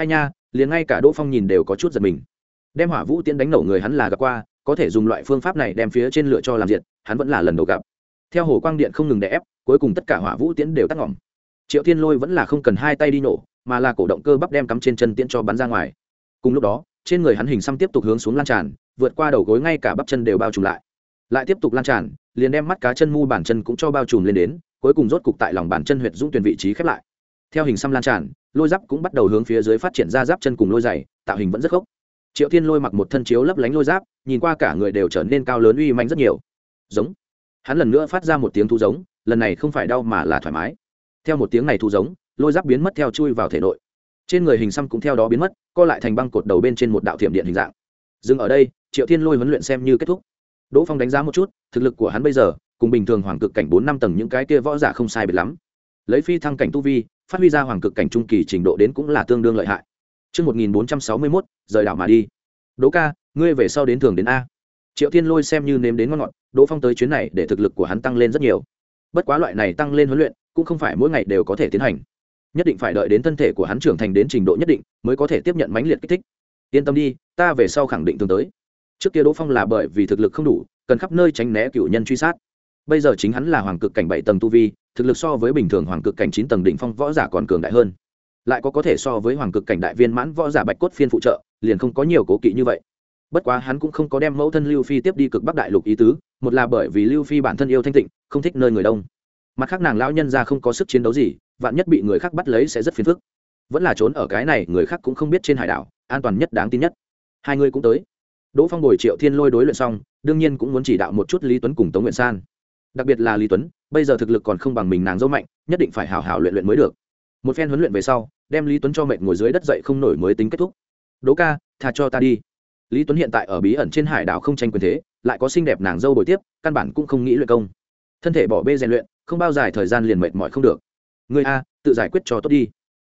Ai nha liền ngay cả đỗ phong nhìn đều có chút giật mình. Đem hỏa vũ tiễn đánh nổ người hắn là gặp qua, có thể dùng loại phương pháp này đem phía trên lửa cho làm diệt, hắn vẫn là lần đầu gặp. Theo hồ quang điện không ngừng đè ép, cuối cùng tất cả hỏa vũ tiễn đều tắt ngỏm. Triệu thiên lôi vẫn là không cần hai tay đi nổ, mà là cổ động cơ bắp đem cắm trên chân tiễn cho bắn ra ngoài. Cùng lúc đó, trên người hắn hình xăm tiếp tục hướng xuống lan tràn, vượt qua đầu gối ngay cả bắp chân đều bao trùm lại. Lại tiếp tục lan tràn, liền đem mắt cá chân mu bản chân cũng cho bao trùm lên đến, cuối cùng rốt cục tại lòng bàn chân huyệt dũng tuyển vị trí khép lại theo hình xăm lan tràn, lôi giáp cũng bắt đầu hướng phía dưới phát triển ra giáp chân cùng lôi dày tạo hình vẫn rất khốc triệu thiên lôi mặc một thân chiếu lấp lánh lôi giáp, nhìn qua cả người đều trở nên cao lớn uy manh rất nhiều. Giống. Hắn lần nữa phát ra một tiếng thu giống, lần này không phải đau mà là thoải mái. Theo một tiếng này thu giống, lôi giáp biến mất theo chui vào thể nội. Trên người hình xăm cũng theo đó biến mất, co lại thành băng cột đầu bên trên một đạo thiểm điện hình dạng. Dừng ở đây, triệu thiên lôi huấn luyện xem như kết thúc. Đỗ phong đánh giá một chút, thực lực của hắn bây giờ, cùng bình thường hoàng cực cảnh bốn năm tầng những cái kia võ giả không sai biệt lắm. Lấy phi thăng cảnh tu vi phát huy ra hoàng cực cảnh trung kỳ trình độ đến cũng là tương đương lợi hại Trước 1461, rời đảo mà đi. Đỗ ca, ngươi về sau đến thường đến A. Triệu Thiên Lôi xem như nếm đến ngon ngọt, Đỗ Phong tới chuyến này để thực lực của hắn tăng lên rất nhiều. Bất quá loại này tăng lên huấn luyện, cũng không phải mỗi ngày đều có thể tiến hành nhất định phải đợi đến thân thể của hắn trưởng thành đến trình độ nhất định mới có thể tiếp nhận mãnh liệt kích thích yên tâm đi ta về sau khẳng định tương tới trước kia đỗ phong là bởi vì thực lực không đủ cần khắp nơi tránh né cựu nhân truy sát bây giờ chính hắn là hoàng cực cảnh bảy tầng tu vi, thực lực so với bình thường hoàng cực cảnh chín tầng đỉnh phong võ giả còn cường đại hơn. Lại có có thể so với hoàng cực cảnh đại viên mãn võ giả bạch cốt phiên phụ trợ, liền không có nhiều cố kỵ như vậy. Bất quá hắn cũng không có đem mẫu thân lưu phi tiếp đi cực bắc đại lục ý tứ, một là bởi vì lưu phi bản thân yêu thanh tịnh, không thích nơi người đông. Mặt khác nàng lão nhân ra không có sức chiến đấu gì, vạn nhất bị người khác bắt lấy sẽ rất phiền phức. Vẫn là trốn ở cái này, người khác cũng không biết trên hải đảo, an toàn nhất đáng tin nhất. Hai người cũng tới. Đỗ phong bồi triệu thiên lôi đối luyện xong, đương nhiên cũng muốn chỉ đạo một chút lý tuấn cùng tống nguyện san đặc biệt là lý tuấn bây giờ thực lực còn không bằng mình nàng dâu mạnh nhất định phải hào hào luyện luyện mới được một phen huấn luyện về sau đem lý tuấn cho mệt ngồi dưới đất dậy không nổi mới tính kết thúc đỗ ca thà cho ta đi lý tuấn hiện tại ở bí ẩn trên hải đảo không tranh quyền thế lại có xinh đẹp nàng dâu bồi tiếp căn bản cũng không nghĩ luyện công thân thể bỏ bê rèn luyện không bao dài thời gian liền mệt mỏi không được người a tự giải quyết cho tốt đi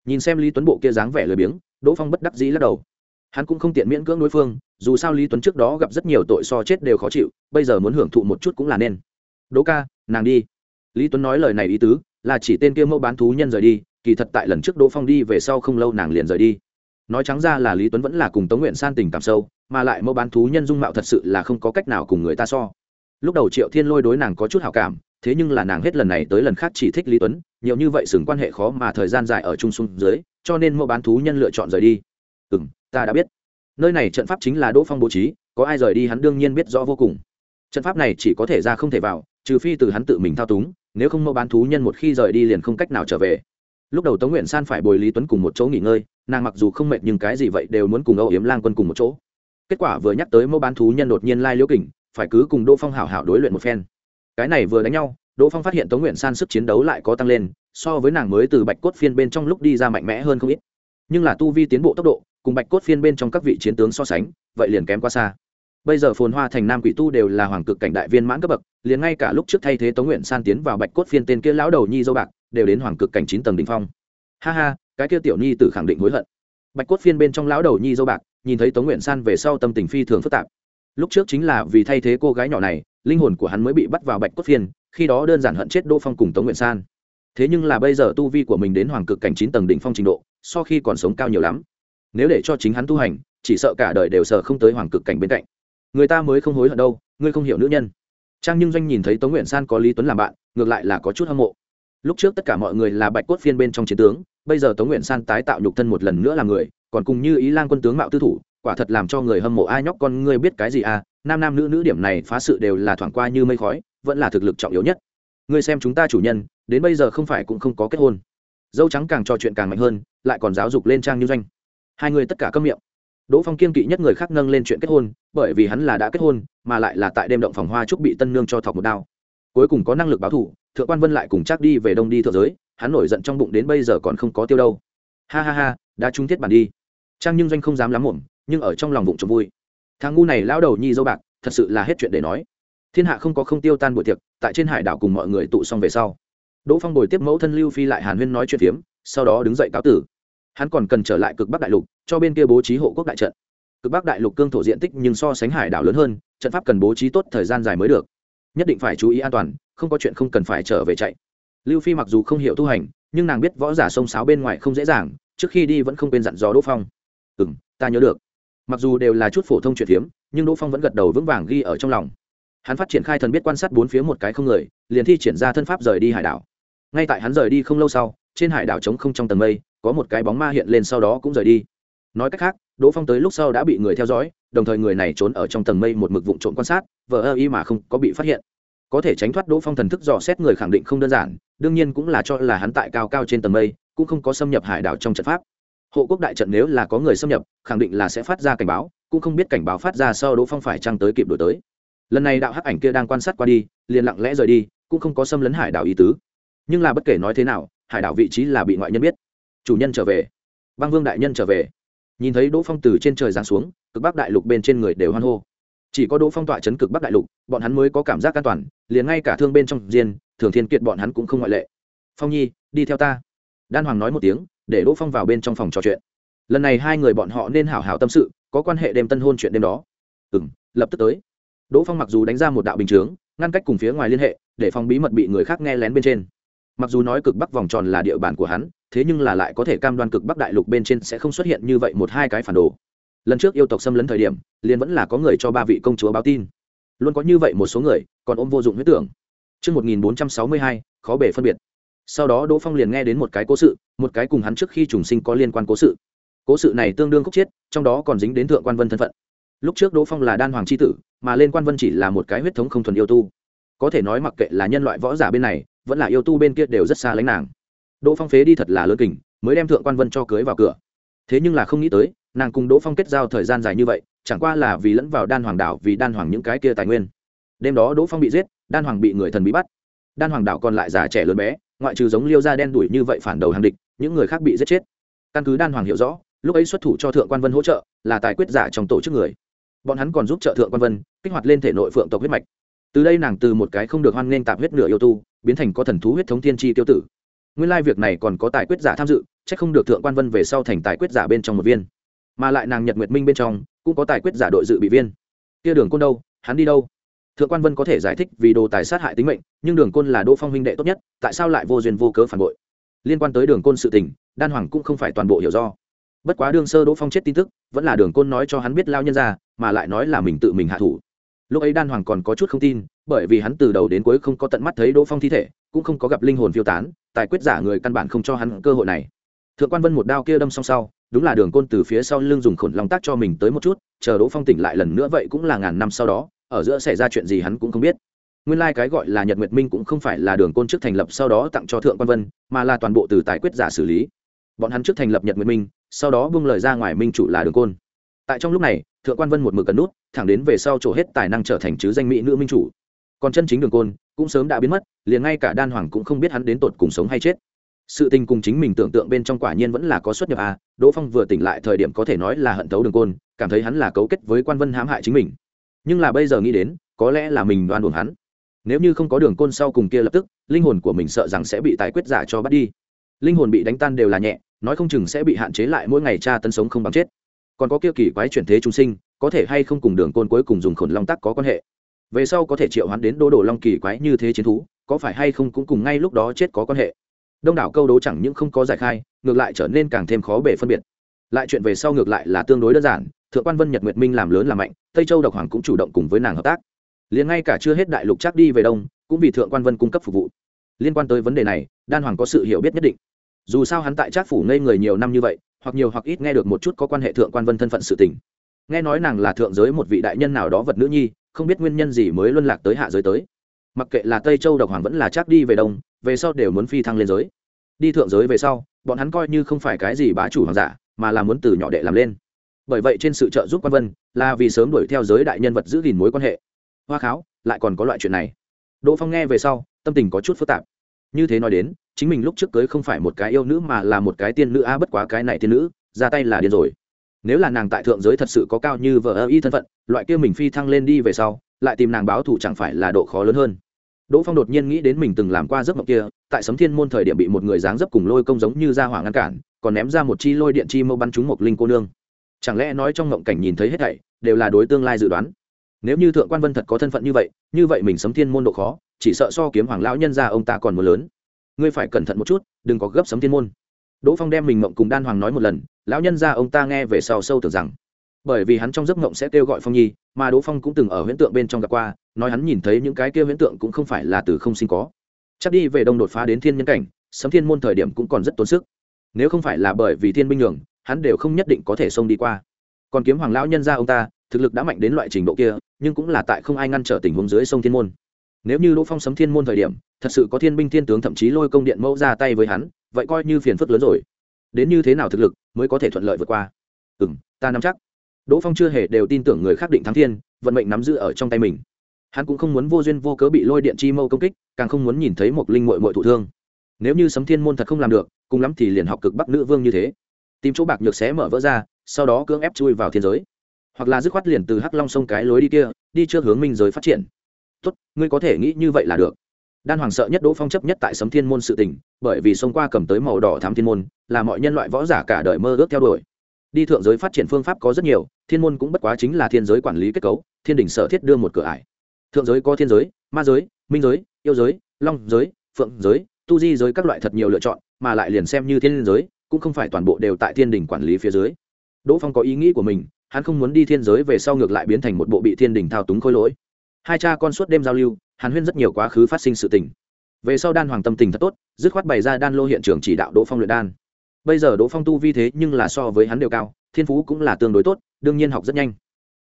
nhìn xem lý tuấn bộ kia dáng vẻ lười biếng đỗ phong bất đắc dĩ lắc đầu hắn cũng không tiện miễn cưỡng đối phương dù sao lý tuấn trước đó gặp rất nhiều tội so chết đều khó chịu bây giờ muốn hưởng thụ một chút cũng là nên đỗ ca, nàng đi. Lý tuấn nói lời này ý tứ là chỉ tên kia mẫu bán thú nhân rời đi, kỳ thật tại lần trước đỗ phong đi về sau không lâu nàng liền rời đi. Nói trắng ra là lý tuấn vẫn là cùng tống nguyện san tình cảm sâu, mà lại mẫu bán thú nhân dung mạo thật sự là không có cách nào cùng người ta so. Lúc đầu triệu thiên lôi đối nàng có chút hảo cảm, thế nhưng là nàng hết lần này tới lần khác chỉ thích lý tuấn, nhiều như vậy sừng quan hệ khó mà thời gian dài ở chung xuống dưới, cho nên mẫu bán thú nhân lựa chọn rời đi. Ừ m ta đã biết. Nơi này trận pháp chính là đỗ phong bố trí, có ai rời đi hắn đương nhiên biết rõ vô cùng. Trận pháp này chỉ có thể ra không thể vào trừ phi từ hắn tự mình thao túng, nếu không mẫu bán thú nhân một khi rời đi liền không cách nào trở về. Lúc đầu tống nguyện san phải bồi lý tuấn cùng một chỗ nghỉ ngơi, nàng mặc dù không mệt nhưng cái gì vậy đều muốn cùng âu yếm lang quân cùng một chỗ. Kết quả vừa nhắc tới mẫu bán thú nhân đột nhiên lai liễu kình, phải cứ cùng đỗ phong hảo hảo đối luyện một phen. Cái này vừa đánh nhau, đỗ phong phát hiện tống nguyện san sức chiến đấu lại có tăng lên, so với nàng mới từ bạch cốt phiên bên trong lúc đi ra mạnh mẽ hơn không ít. Nhưng là tu vi tiến bộ tốc độ, cùng bạch cốt phiên bên trong các vị chiến tướng so sánh, vậy liền kém quá xa bây giờ phồn hoa thành nam quỷ tu đều là hoàng cực cảnh đại viên mãn cấp bậc, liền ngay cả lúc trước thay thế tống nguyện san tiến vào bạch cốt phiên tên kia lão đầu nhi dâu bạc, đều đến hoàng cực cảnh chín tầng đ ỉ n h phong. Ha ha, cái kia tiểu nhi tử khẳng định hối hận. Bạch cốt phiên bên trong lão đầu nhi dâu bạc, nhìn thấy tống nguyện san về sau tâm tình phi thường phức tạp. Lúc trước chính là vì thay thế cô gái nhỏ này, linh hồn của hắn mới bị bắt vào bạch cốt phiên, khi đó đơn giản hận chết đỗ phong cùng tống nguyện san. Thế nhưng là bây giờ tu vi của mình đến hoàng cực cảnh chín tầng đỉnh phong trình độ, so khi còn sống cao nhiều lắm. Nếu để cho chính hắn tu hành, chỉ sợ cả đời đều sợ không tới hoàng cực cảnh bên cạnh người ta mới không hối hận đâu, ngươi không hiểu nữ nhân. Trang nhưng doanh nhìn thấy tống nguyện san có lý tuấn làm bạn, ngược lại là có chút hâm mộ. Lúc trước tất cả mọi người là bạch cốt phiên bên trong chiến tướng, bây giờ tống nguyện san tái tạo nhục thân một lần nữa là người, còn cùng như ý lan quân tướng mạo tư thủ, quả thật làm cho người hâm mộ ai nhóc con ngươi biết cái gì à nam nam nữ nữ điểm này phá sự đều là thoảng qua như mây khói, vẫn là thực lực trọng yếu nhất. Ngươi xem chúng ta chủ nhân, đến bây giờ không phải cũng không có kết hôn. Dâu trắng càng trò chuyện càng mạnh hơn, lại còn giáo dục lên trang như doanh. Hai người tất cả câm miệng đỗ phong kiên kỵ nhất người khác nâng lên chuyện kết hôn bởi vì hắn là đã kết hôn mà lại là tại đêm động phòng hoa trúc bị tân nương cho thọc một đao. Cuối cùng có năng lực báo thù thượng quan vân lại cùng chắc đi về đông đi thượng giới hắn nổi giận trong bụng đến bây giờ còn không có tiêu đâu. Ha ha ha đã trung thiết bản đi. Trang nhưng doanh không dám lắm mồm, nhưng ở trong lòng bụng trộm vui. Thằng ngu này lao đầu nhi dâu bạc thật sự là hết chuyện để nói. Thiên hạ không có không tiêu tan buổi tiệc tại trên hải đảo cùng mọi người tụ xong về sau. Đỗ phong bồi tiếp mẫu thân lưu phi lại hàn huyên nói chuyện phiếm sau đó đứng dậy cáo tử hắn còn cần trở lại cực bắc đại lục, cho bên kia bố trí hộ quốc đại trận. Cực bắc đại lục cương thổ diện tích nhưng so sánh hải đảo lớn hơn, trận pháp cần bố trí tốt thời gian dài mới được. Nhất định phải chú ý an toàn, không có chuyện không cần phải trở về chạy. Lưu phi mặc dù không hiểu tu hành, nhưng nàng biết võ giả sông sáo bên ngoài không dễ dàng, trước khi đi vẫn không quên dặn dò đỗ phong. Ừ m ta nhớ được. Mặc dù đều là chút phổ thông chuyện phiếm, nhưng đỗ phong vẫn gật đầu vững vàng ghi ở trong lòng. Hắn phát triển khai thần biết quan sát bốn phía một cái không người, liền thi triển ra thân pháp rời đi hải đảo. Ngay tại hắn rời đi không lâu sau, trên hải đảo trống không trong tầng mây có một cái bóng ma hiện lên sau đó cũng rời đi. Nói cách khác, đỗ phong tới lúc sau đã bị người theo dõi, đồng thời người này trốn ở trong tầng mây một mực vụ trộm quan sát, vờ ơ y mà không có bị phát hiện. Có thể tránh thoát đỗ phong thần thức dò xét người khẳng định không đơn giản, đương nhiên cũng là cho là hắn tại cao cao trên tầng mây, cũng không có xâm nhập hải đảo trong trận pháp. Hộ quốc đại trận nếu là có người xâm nhập, khẳng định là sẽ phát ra cảnh báo, cũng không biết cảnh báo phát ra sau đỗ phong phải trăng tới kịp đổi tới. Lần này đạo hắc ảnh kia đang quan sát qua đi, liền lặng lẽ rời đi, cũng không có xâm lấn hải đảo ý tứ. Nhưng là bất kể nói thế nào, hải đảo vị trí là bị ngoại nhân biết chủ nhân trở về. Băng vương đại nhân trở về. Nhìn thấy đỗ phong từ trên trời giáng xuống, cực bắc đại lục bên trên người đều hoan hô. Chỉ có đỗ phong tọa chấn cực bắc đại lục, bọn hắn mới có cảm giác an toàn, liền ngay cả thương bên trong diên, thường thiên kiệt bọn hắn cũng không ngoại lệ. Phong nhi, đi theo ta. Đan hoàng nói một tiếng, để đỗ phong vào bên trong phòng trò chuyện. Lần này hai người bọn họ nên hảo hảo tâm sự, có quan hệ đêm tân hôn chuyện đêm đó. Ừ m lập tức tới. Đỗ phong mặc dù đánh ra một đạo bình chướng, ngăn cách cùng phía ngoài liên hệ, để phòng bí mật bị người khác nghe lén bên trên mặc dù nói cực bắc vòng tròn là địa bàn của hắn thế nhưng là lại có thể cam đoan cực bắc đại lục bên trên sẽ không xuất hiện như vậy một hai cái phản đồ lần trước yêu tộc xâm lấn thời điểm liền vẫn là có người cho ba vị công chúa báo tin luôn có như vậy một số người còn ôm vô dụng huyết tưởng Trước 1462, khó bể phân biệt. Sau đó Đỗ Phong liền nghe đến một cái cố sự, một cái cùng hắn trước khi trùng sinh có liên quan cố sự. Cố sự này tương đương khúc chết, trong đó còn dính đến thượng quan vân thân phận. Lúc trước Đỗ Phong là đan hoàng chi tử, mà lên quan vân chỉ là một cái huyết thống không thuần yêu tu. Có thể nói mặc kệ là nhân loại võ giả bên này, vẫn là yêu tu bên kia đều rất xa lánh nàng. Đỗ Phong phế đi thật là lớn kình, mới đem thượng quan vân cho cưới vào cửa. Thế nhưng là không nghĩ tới, nàng cùng Đỗ Phong kết giao thời gian dài như vậy, chẳng qua là vì lẫn vào đan hoàng đảo vì đan hoàng những cái kia tài nguyên. Đêm đó đỗ phong bị giết đan hoàng bị người thần bí bắt. Đan hoàng đảo còn lại già trẻ lớn bé ngoại trừ giống liêu da đen đuổi như vậy phản đầu hàng địch những người khác bị giết chết. Căn cứ đan hoàng hiểu rõ lúc ấy xuất thủ cho thượng quan vân hỗ trợ là tài quyết giả trong tổ chức người. Bọn hắn còn giúp trợ thượng quan vân kích hoạt lên thể nội phượng tộc huyết mạch từ đây nàng từ một cái không được hoan nghênh tạp huyết nửa yêu tu, biến thành có thần thú huyết thống thiên tri tiêu tử. Nguyên lai việc này còn có tài quyết giả tham dự c h ắ c không được thượng quan vân về sau thành tài quyết giả bên trong một viên. Mà lại nàng nhật nguyệt minh bên trong, cũng có tài quyết giả đội dự bị viên. Kia đường côn đâu? Hắn đi đâu? Thượng quan vân có thể giải thích vì đồ tài sát hại tính mệnh, nhưng đường côn là đỗ phong huynh đệ tốt nhất, tại sao lại vô duyên vô cớ phản bội? Liên quan tới đường côn sự tình, đan hoàng cũng không phải toàn bộ hiểu do. Bất quá đương sơ đỗ phong chết tin tức, vẫn là đường côn nói cho hắn biết lao nhân ra, mà lại nói là mình tự mình hạ thủ lúc ấy đan hoàng còn có chút không tin, bởi vì hắn từ đầu đến cuối không có tận mắt thấy đỗ phong thi thể, cũng không có gặp linh hồn phiêu tán, tài quyết giả người căn bản không cho hắn cơ hội này. Thượng quan vân một đao kia đâm xong sau, đúng là đường côn từ phía sau lưng dùng khổn lòng tác cho mình tới một chút, chờ đỗ phong tỉnh lại lần nữa vậy cũng là ngàn năm sau đó, ở giữa xảy ra chuyện gì hắn cũng không biết. Nguyên lai、like、cái gọi là nhật nguyệt minh cũng không phải là đường côn trước thành lập sau đó tặng cho thượng quan vân, mà là toàn bộ từ tài quyết giả xử lý. Bọn hắn trước thành lập nhật nguyệt minh, sau đó bung lời ra ngoài minh chủ là đường côn. Tại trong lúc này thượng quan vân một mực cần nút, thẳng đến về sau trổ hết tài năng trở thành chứ danh mỹ nữ minh chủ. Còn chân chính đường côn, cũng sớm đã biến mất, liền ngay cả đan hoàng cũng không biết hắn đến tột cùng sống hay chết. Sự tình cùng chính mình tưởng tượng bên trong quả nhiên vẫn là có xuất nhập à đỗ phong vừa tỉnh lại thời điểm có thể nói là hận thấu đường côn, cảm thấy hắn là cấu kết với quan vân hãm hại chính mình. Nhưng là bây giờ nghĩ đến, có lẽ là mình đoan buồn hắn. Nếu như không có đường côn sau cùng kia lập tức, linh hồn của mình sợ rằng sẽ bị tài quyết giả cho bắt đi. Linh hồn bị đánh tan đều là nhẹ, nói không chừng sẽ bị hạn chế lại mỗi ngày tra tấn sống không bằng chết còn có kia kỳ quái chuyển thế trung sinh, có thể hay không cùng đường côn cuối cùng dùng khổn long tắc có quan hệ? Về sau có thể triệu hoán đến đô đồ long kỳ quái như thế chiến thú, có phải hay không cũng cùng ngay lúc đó chết có quan hệ? Đông đảo câu đố chẳng những không có giải khai, ngược lại trở nên càng thêm khó bể phân biệt. Lại chuyện về sau ngược lại là tương đối đơn giản, thượng quan vân nhật nguyệt minh làm lớn làm mạnh, tây châu độc hoàng cũng chủ động cùng với nàng hợp tác. Liền ngay cả chưa hết đại lục chắc đi về đông, cũng vì thượng quan vân cung cấp phục vụ. Liên quan tới vấn đề này, đan hoàng có sự hiểu biết nhất định. Dù sao hắn tại trác phủ ngây người nhiều năm như vậy hoặc nhiều hoặc ít nghe được một chút có quan hệ thượng quan vân thân phận sự tình. Nghe nói nàng là thượng giới một vị đại nhân nào đó vật nữ nhi, không biết nguyên nhân gì mới luân lạc tới hạ giới tới. Mặc kệ là tây châu độc hoàng vẫn là chắc đi về đông, về sau đều muốn phi thăng lên giới. Đi thượng giới về sau, bọn hắn coi như không phải cái gì bá chủ hoàng giả, mà là muốn từ nhỏ đệ làm lên. Bởi vậy trên sự trợ giúp quan vân, là vì sớm đuổi theo giới đại nhân vật giữ gìn mối quan hệ. Hoa kháo, lại còn có loại chuyện này. Đỗ phong nghe về sau, tâm tình có chút phức tạp như thế nói đến, chính mình lúc trước cưới không phải một cái yêu nữ mà là một cái tiên nữ a bất quá cái này tiên nữ, ra tay là điên rồi. Nếu là nàng tại thượng giới thật sự có cao như vợ ơ y thân phận, loại kia mình phi thăng lên đi về sau, lại tìm nàng báo thù chẳng phải là độ khó lớn hơn. Đỗ phong đột nhiên nghĩ đến mình từng làm qua giấc mộng kia, tại sấm thiên môn thời điểm bị một người dáng dấp cùng lôi công giống như ra hỏa ngăn cản, còn ném ra một chi lôi điện chi mâu bắn trúng một linh cô nương. Chẳng lẽ nói trong mộng cảnh nhìn thấy hết thảy, đều là đối tương lai dự đoán? Nếu như thượng quan vân thật có thân phận như vậy như vậy mình sấm thiên môn độ khó chỉ sợ so kiếm hoàng lão nhân ra ông ta còn mưa lớn. Ngươi phải cẩn thận một chút, đừng có gấp sấm thiên môn. Đỗ phong đem mình mộng cùng đan hoàng nói một lần, lão nhân ra ông ta nghe về sau sâu tưởng rằng, bởi vì hắn trong giấc mộng sẽ kêu gọi phong nhi, mà đỗ phong cũng từng ở huyễn tượng bên trong gặp qua, nói hắn nhìn thấy những cái kia huyễn tượng cũng không phải là từ không sinh có. Chắc đi về đông đột phá đến thiên nhân cảnh, sấm thiên môn thời điểm cũng còn rất tốn sức. Nếu không phải là bởi vì thiên binh nhường, hắn đều không nhất định có thể xông đi qua. Còn kiếm hoàng lão nhân ra ông ta, thực lực đã mạnh đến loại trình độ kia, nhưng cũng là tại không ai ngăn trở tình huống dưới sông thiên môn nếu như đỗ phong sấm thiên môn thời điểm, thật sự có thiên binh thiên tướng thậm chí lôi công điện mẫu ra tay với hắn, vậy coi như phiền phức lớn rồi. Đến như thế nào thực lực mới có thể thuận lợi vượt qua? Ừ m ta nắm chắc. Đỗ phong chưa hề đều tin tưởng người khác định thắng thiên, vận mệnh nắm giữ ở trong tay mình. Hắn cũng không muốn vô duyên vô cớ bị lôi điện chi mâu công kích, càng không muốn nhìn thấy một linh mội mội thụ thương. Nếu như sấm thiên môn thật không làm được, cùng lắm thì liền học cực bắc nữ vương như thế. Tìm chỗ bạc nhược xé mở vỡ ra, sau đó cưỡng ép chui vào thiên giới. Hoặc là dứt khoát liền từ hắc long sông cái lối đi kia, đi trước hướng minh giới phát triển tốt, ngươi có thể nghĩ như vậy là được. Đan hoàng sợ nhất đỗ phong chấp nhất tại sấm thiên môn sự tình, bởi vì sông qua cầm tới màu đỏ thám thiên môn, là mọi nhân loại võ giả cả đời mơ ước theo đuổi. Đi thượng giới phát triển phương pháp có rất nhiều, thiên môn cũng bất quá chính là thiên giới quản lý kết cấu, thiên đình sở thiết đưa một cửa ải. Thượng giới có thiên giới, ma giới, minh giới, yêu giới, long giới, phượng giới, tu di giới các loại thật nhiều lựa chọn, mà lại liền xem như thiên giới, cũng không phải toàn bộ đều tại thiên đình quản lý phía dưới. Đỗ phong có ý nghĩ của mình, hắn không muốn đi thiên giới về sau ngược lại biến thành một bộ bị thiên đình thao túng khôi lỗi hai cha con suốt đêm giao lưu hàn huyên rất nhiều quá khứ phát sinh sự tình. Về sau đan hoàng tâm tình thật tốt dứt khoát bày ra đan lô hiện trường chỉ đạo đỗ phong luyện đan. Bây giờ đỗ phong tu vi thế nhưng là so với hắn đều cao thiên phú cũng là tương đối tốt đương nhiên học rất nhanh.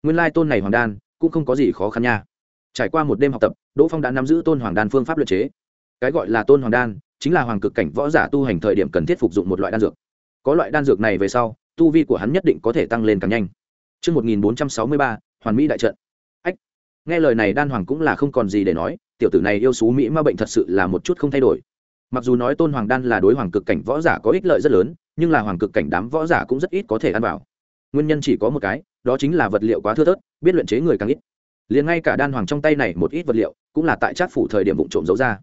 Nguyên lai tôn này hoàng đan cũng không có gì khó khăn nha. Trải qua một đêm học tập đỗ phong đã nắm giữ tôn hoàng đan phương pháp luyện chế. Cái gọi là tôn hoàng đan chính là hoàng cực cảnh võ giả tu hành thời điểm cần thiết phục dụng một loại đan dược. Có loại đan dược này về sau tu vi của hắn nhất định có thể tăng lên càng nhanh. Trước 1463, Hoàn Mỹ đại trận. Nghe lời này đan hoàng cũng là không còn gì để nói, tiểu tử này yêu xú Mỹ ma bệnh thật sự là một chút không thay đổi. Mặc dù nói tôn hoàng đan là đối hoàng cực cảnh võ giả có ích lợi rất lớn, nhưng là hoàng cực cảnh đám võ giả cũng rất ít có thể ăn vào. Nguyên nhân chỉ có một cái, đó chính là vật liệu quá thưa thớt, biết luyện chế người càng ít. Liền ngay cả đan hoàng trong tay này một ít vật liệu, cũng là tại trác phủ thời điểm vụ trộm giấu ra.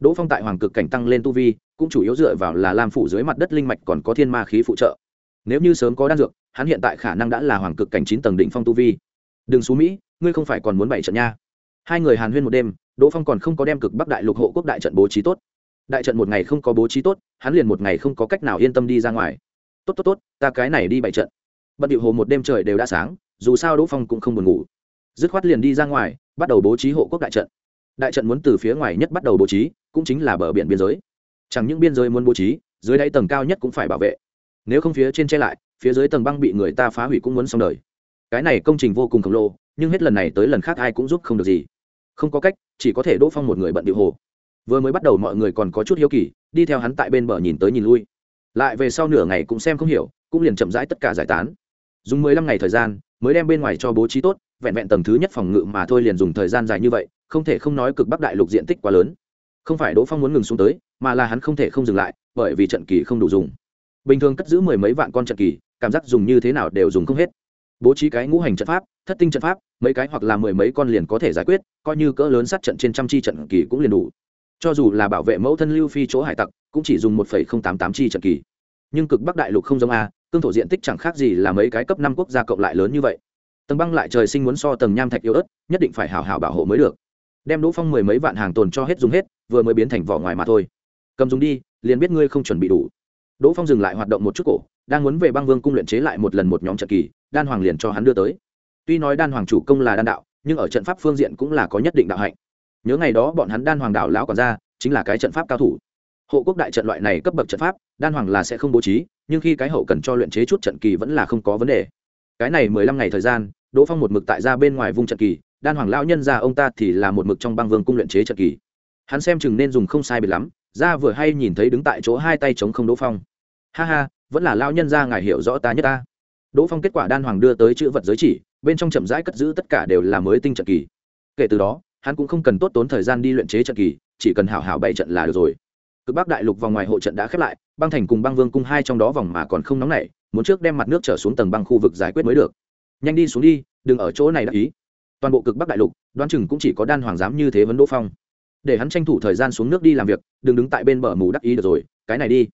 Đỗ Phong tại hoàng cực cảnh tăng lên tu vi, cũng chủ yếu dựa vào là lam phủ dưới mặt đất linh mạch còn có thiên ma khí phụ trợ. Nếu như sớm có đan dược, hắn hiện tại khả năng đã là hoàng cực cảnh chín tầng đỉnh phong tu vi. Đừng xú Mỹ, ngươi không phải còn muốn bảy trận nha. Hai người hàn huyên một đêm, Đỗ Phong còn không có đem cực Bắc đại lục hộ quốc đại trận bố trí tốt. Đại trận một ngày không có bố trí tốt, hắn liền một ngày không có cách nào yên tâm đi ra ngoài. Tốt tốt tốt, ta cái này đi bảy trận. Bận điệu hồ một đêm trời đều đã sáng, dù sao Đỗ Phong cũng không buồn ngủ. Dứt khoát liền đi ra ngoài, bắt đầu bố trí hộ quốc đại trận. Đại trận muốn từ phía ngoài nhất bắt đầu bố trí, cũng chính là bờ biển biên giới chẳng những biên giới muốn bố trí dưới đáy tầng cao nhất cũng phải bảo vệ nếu không phía trên che lại phía dưới tầng băng bị người ta phá hủy cũng muốn xong đời cái này công trình vô cùng khổng lồ nhưng hết lần này tới lần khác ai cũng giúp không được gì. Không có cách, chỉ có thể đỗ phong một người bận điệu hồ. Vừa mới bắt đầu mọi người còn có chút hiếu kỳ, đi theo hắn tại bên bờ nhìn tới nhìn lui. Lại về sau nửa ngày cũng xem không hiểu, cũng liền chậm rãi tất cả giải tán. Dùng mười lăm ngày thời gian, mới đem bên ngoài cho bố trí tốt, vẹn vẹn tầng thứ nhất phòng ngự mà thôi liền dùng thời gian dài như vậy, không thể không nói cực bắc đại lục diện tích quá lớn. Không phải đỗ phong muốn ngừng xuống tới, mà là hắn không thể không dừng lại, bởi vì trận kỳ không đủ dùng. Bình thường cất giữ mười mấy vạn con trận kỳ, cảm giác dùng như thế nào đều dùng không hết. Bố trí cái ngũ hành trận pháp, thất tinh trận pháp mấy cái hoặc là mười mấy con liền có thể giải quyết, coi như cỡ lớn sát trận trên trăm chi trận kỳ cũng liền đủ. Cho dù là bảo vệ mẫu thân lưu phi chỗ hải tặc, cũng chỉ dùng một tám tám chi trận kỳ. Nhưng cực bắc đại lục không giống a, cương thổ diện tích chẳng khác gì là mấy cái cấp năm quốc gia cộng lại lớn như vậy. Tầng băng lại trời sinh muốn so tầng nham thạch yếu ớt, nhất định phải hào hào bảo hộ mới được. Đem đỗ phong mười mấy vạn hàng tồn cho hết dùng hết, vừa mới biến thành vỏ ngoài mà thôi. Cầm dùng đi, liền biết ngươi không chuẩn bị đủ. Đỗ phong dừng lại hoạt động một chút cổ, đang muốn về băng vương cung luyện chế lại một lần một nhóm trận kỳ, đan hoàng liền cho hắn đưa tới tuy nói đan hoàng chủ công là đan đạo, nhưng ở trận pháp phương diện cũng là có nhất định đạo hạnh. Nhớ ngày đó bọn hắn đan hoàng đạo lão còn ra, chính là cái trận pháp cao thủ. Hộ quốc đại trận loại này cấp bậc trận pháp, đan hoàng là sẽ không bố trí, nhưng khi cái hậu cần cho luyện chế chút trận kỳ vẫn là không có vấn đề. Cái này mười lăm ngày thời gian, đỗ phong một mực tại ra bên ngoài vung trận kỳ, đan hoàng lão nhân ra ông ta thì là một mực trong băng vương cung luyện chế trận kỳ. Hắn xem chừng nên dùng không sai biệt lắm, ra vừa hay nhìn thấy đứng tại chỗ hai tay chống không đỗ phong. Ha ha, vẫn là lão nhân ra ngài hiểu rõ ta nhất ta. Đỗ phong kết quả đan hoàng đưa tới chữ vật giới chỉ bên trong chậm rãi cất giữ tất cả đều là mới tinh trận kỳ. Kể từ đó, hắn cũng không cần tốt tốn thời gian đi luyện chế trận kỳ, chỉ cần hảo hảo bảy trận là được rồi. Cực bắc đại lục vòng ngoài hộ trận đã khép lại, băng thành cùng băng vương cung hai trong đó vòng mà còn không nóng nảy, muốn trước đem mặt nước trở xuống tầng băng khu vực giải quyết mới được. Nhanh đi xuống đi, đừng ở chỗ này đắc ý. Toàn bộ cực bắc đại lục, đoán chừng cũng chỉ có đan hoàng dám như thế vấn đỗ phong. Để hắn tranh thủ thời gian xuống nước đi làm việc, đừng đứng tại bên bờ mù đắc ý được rồi, cái này đi.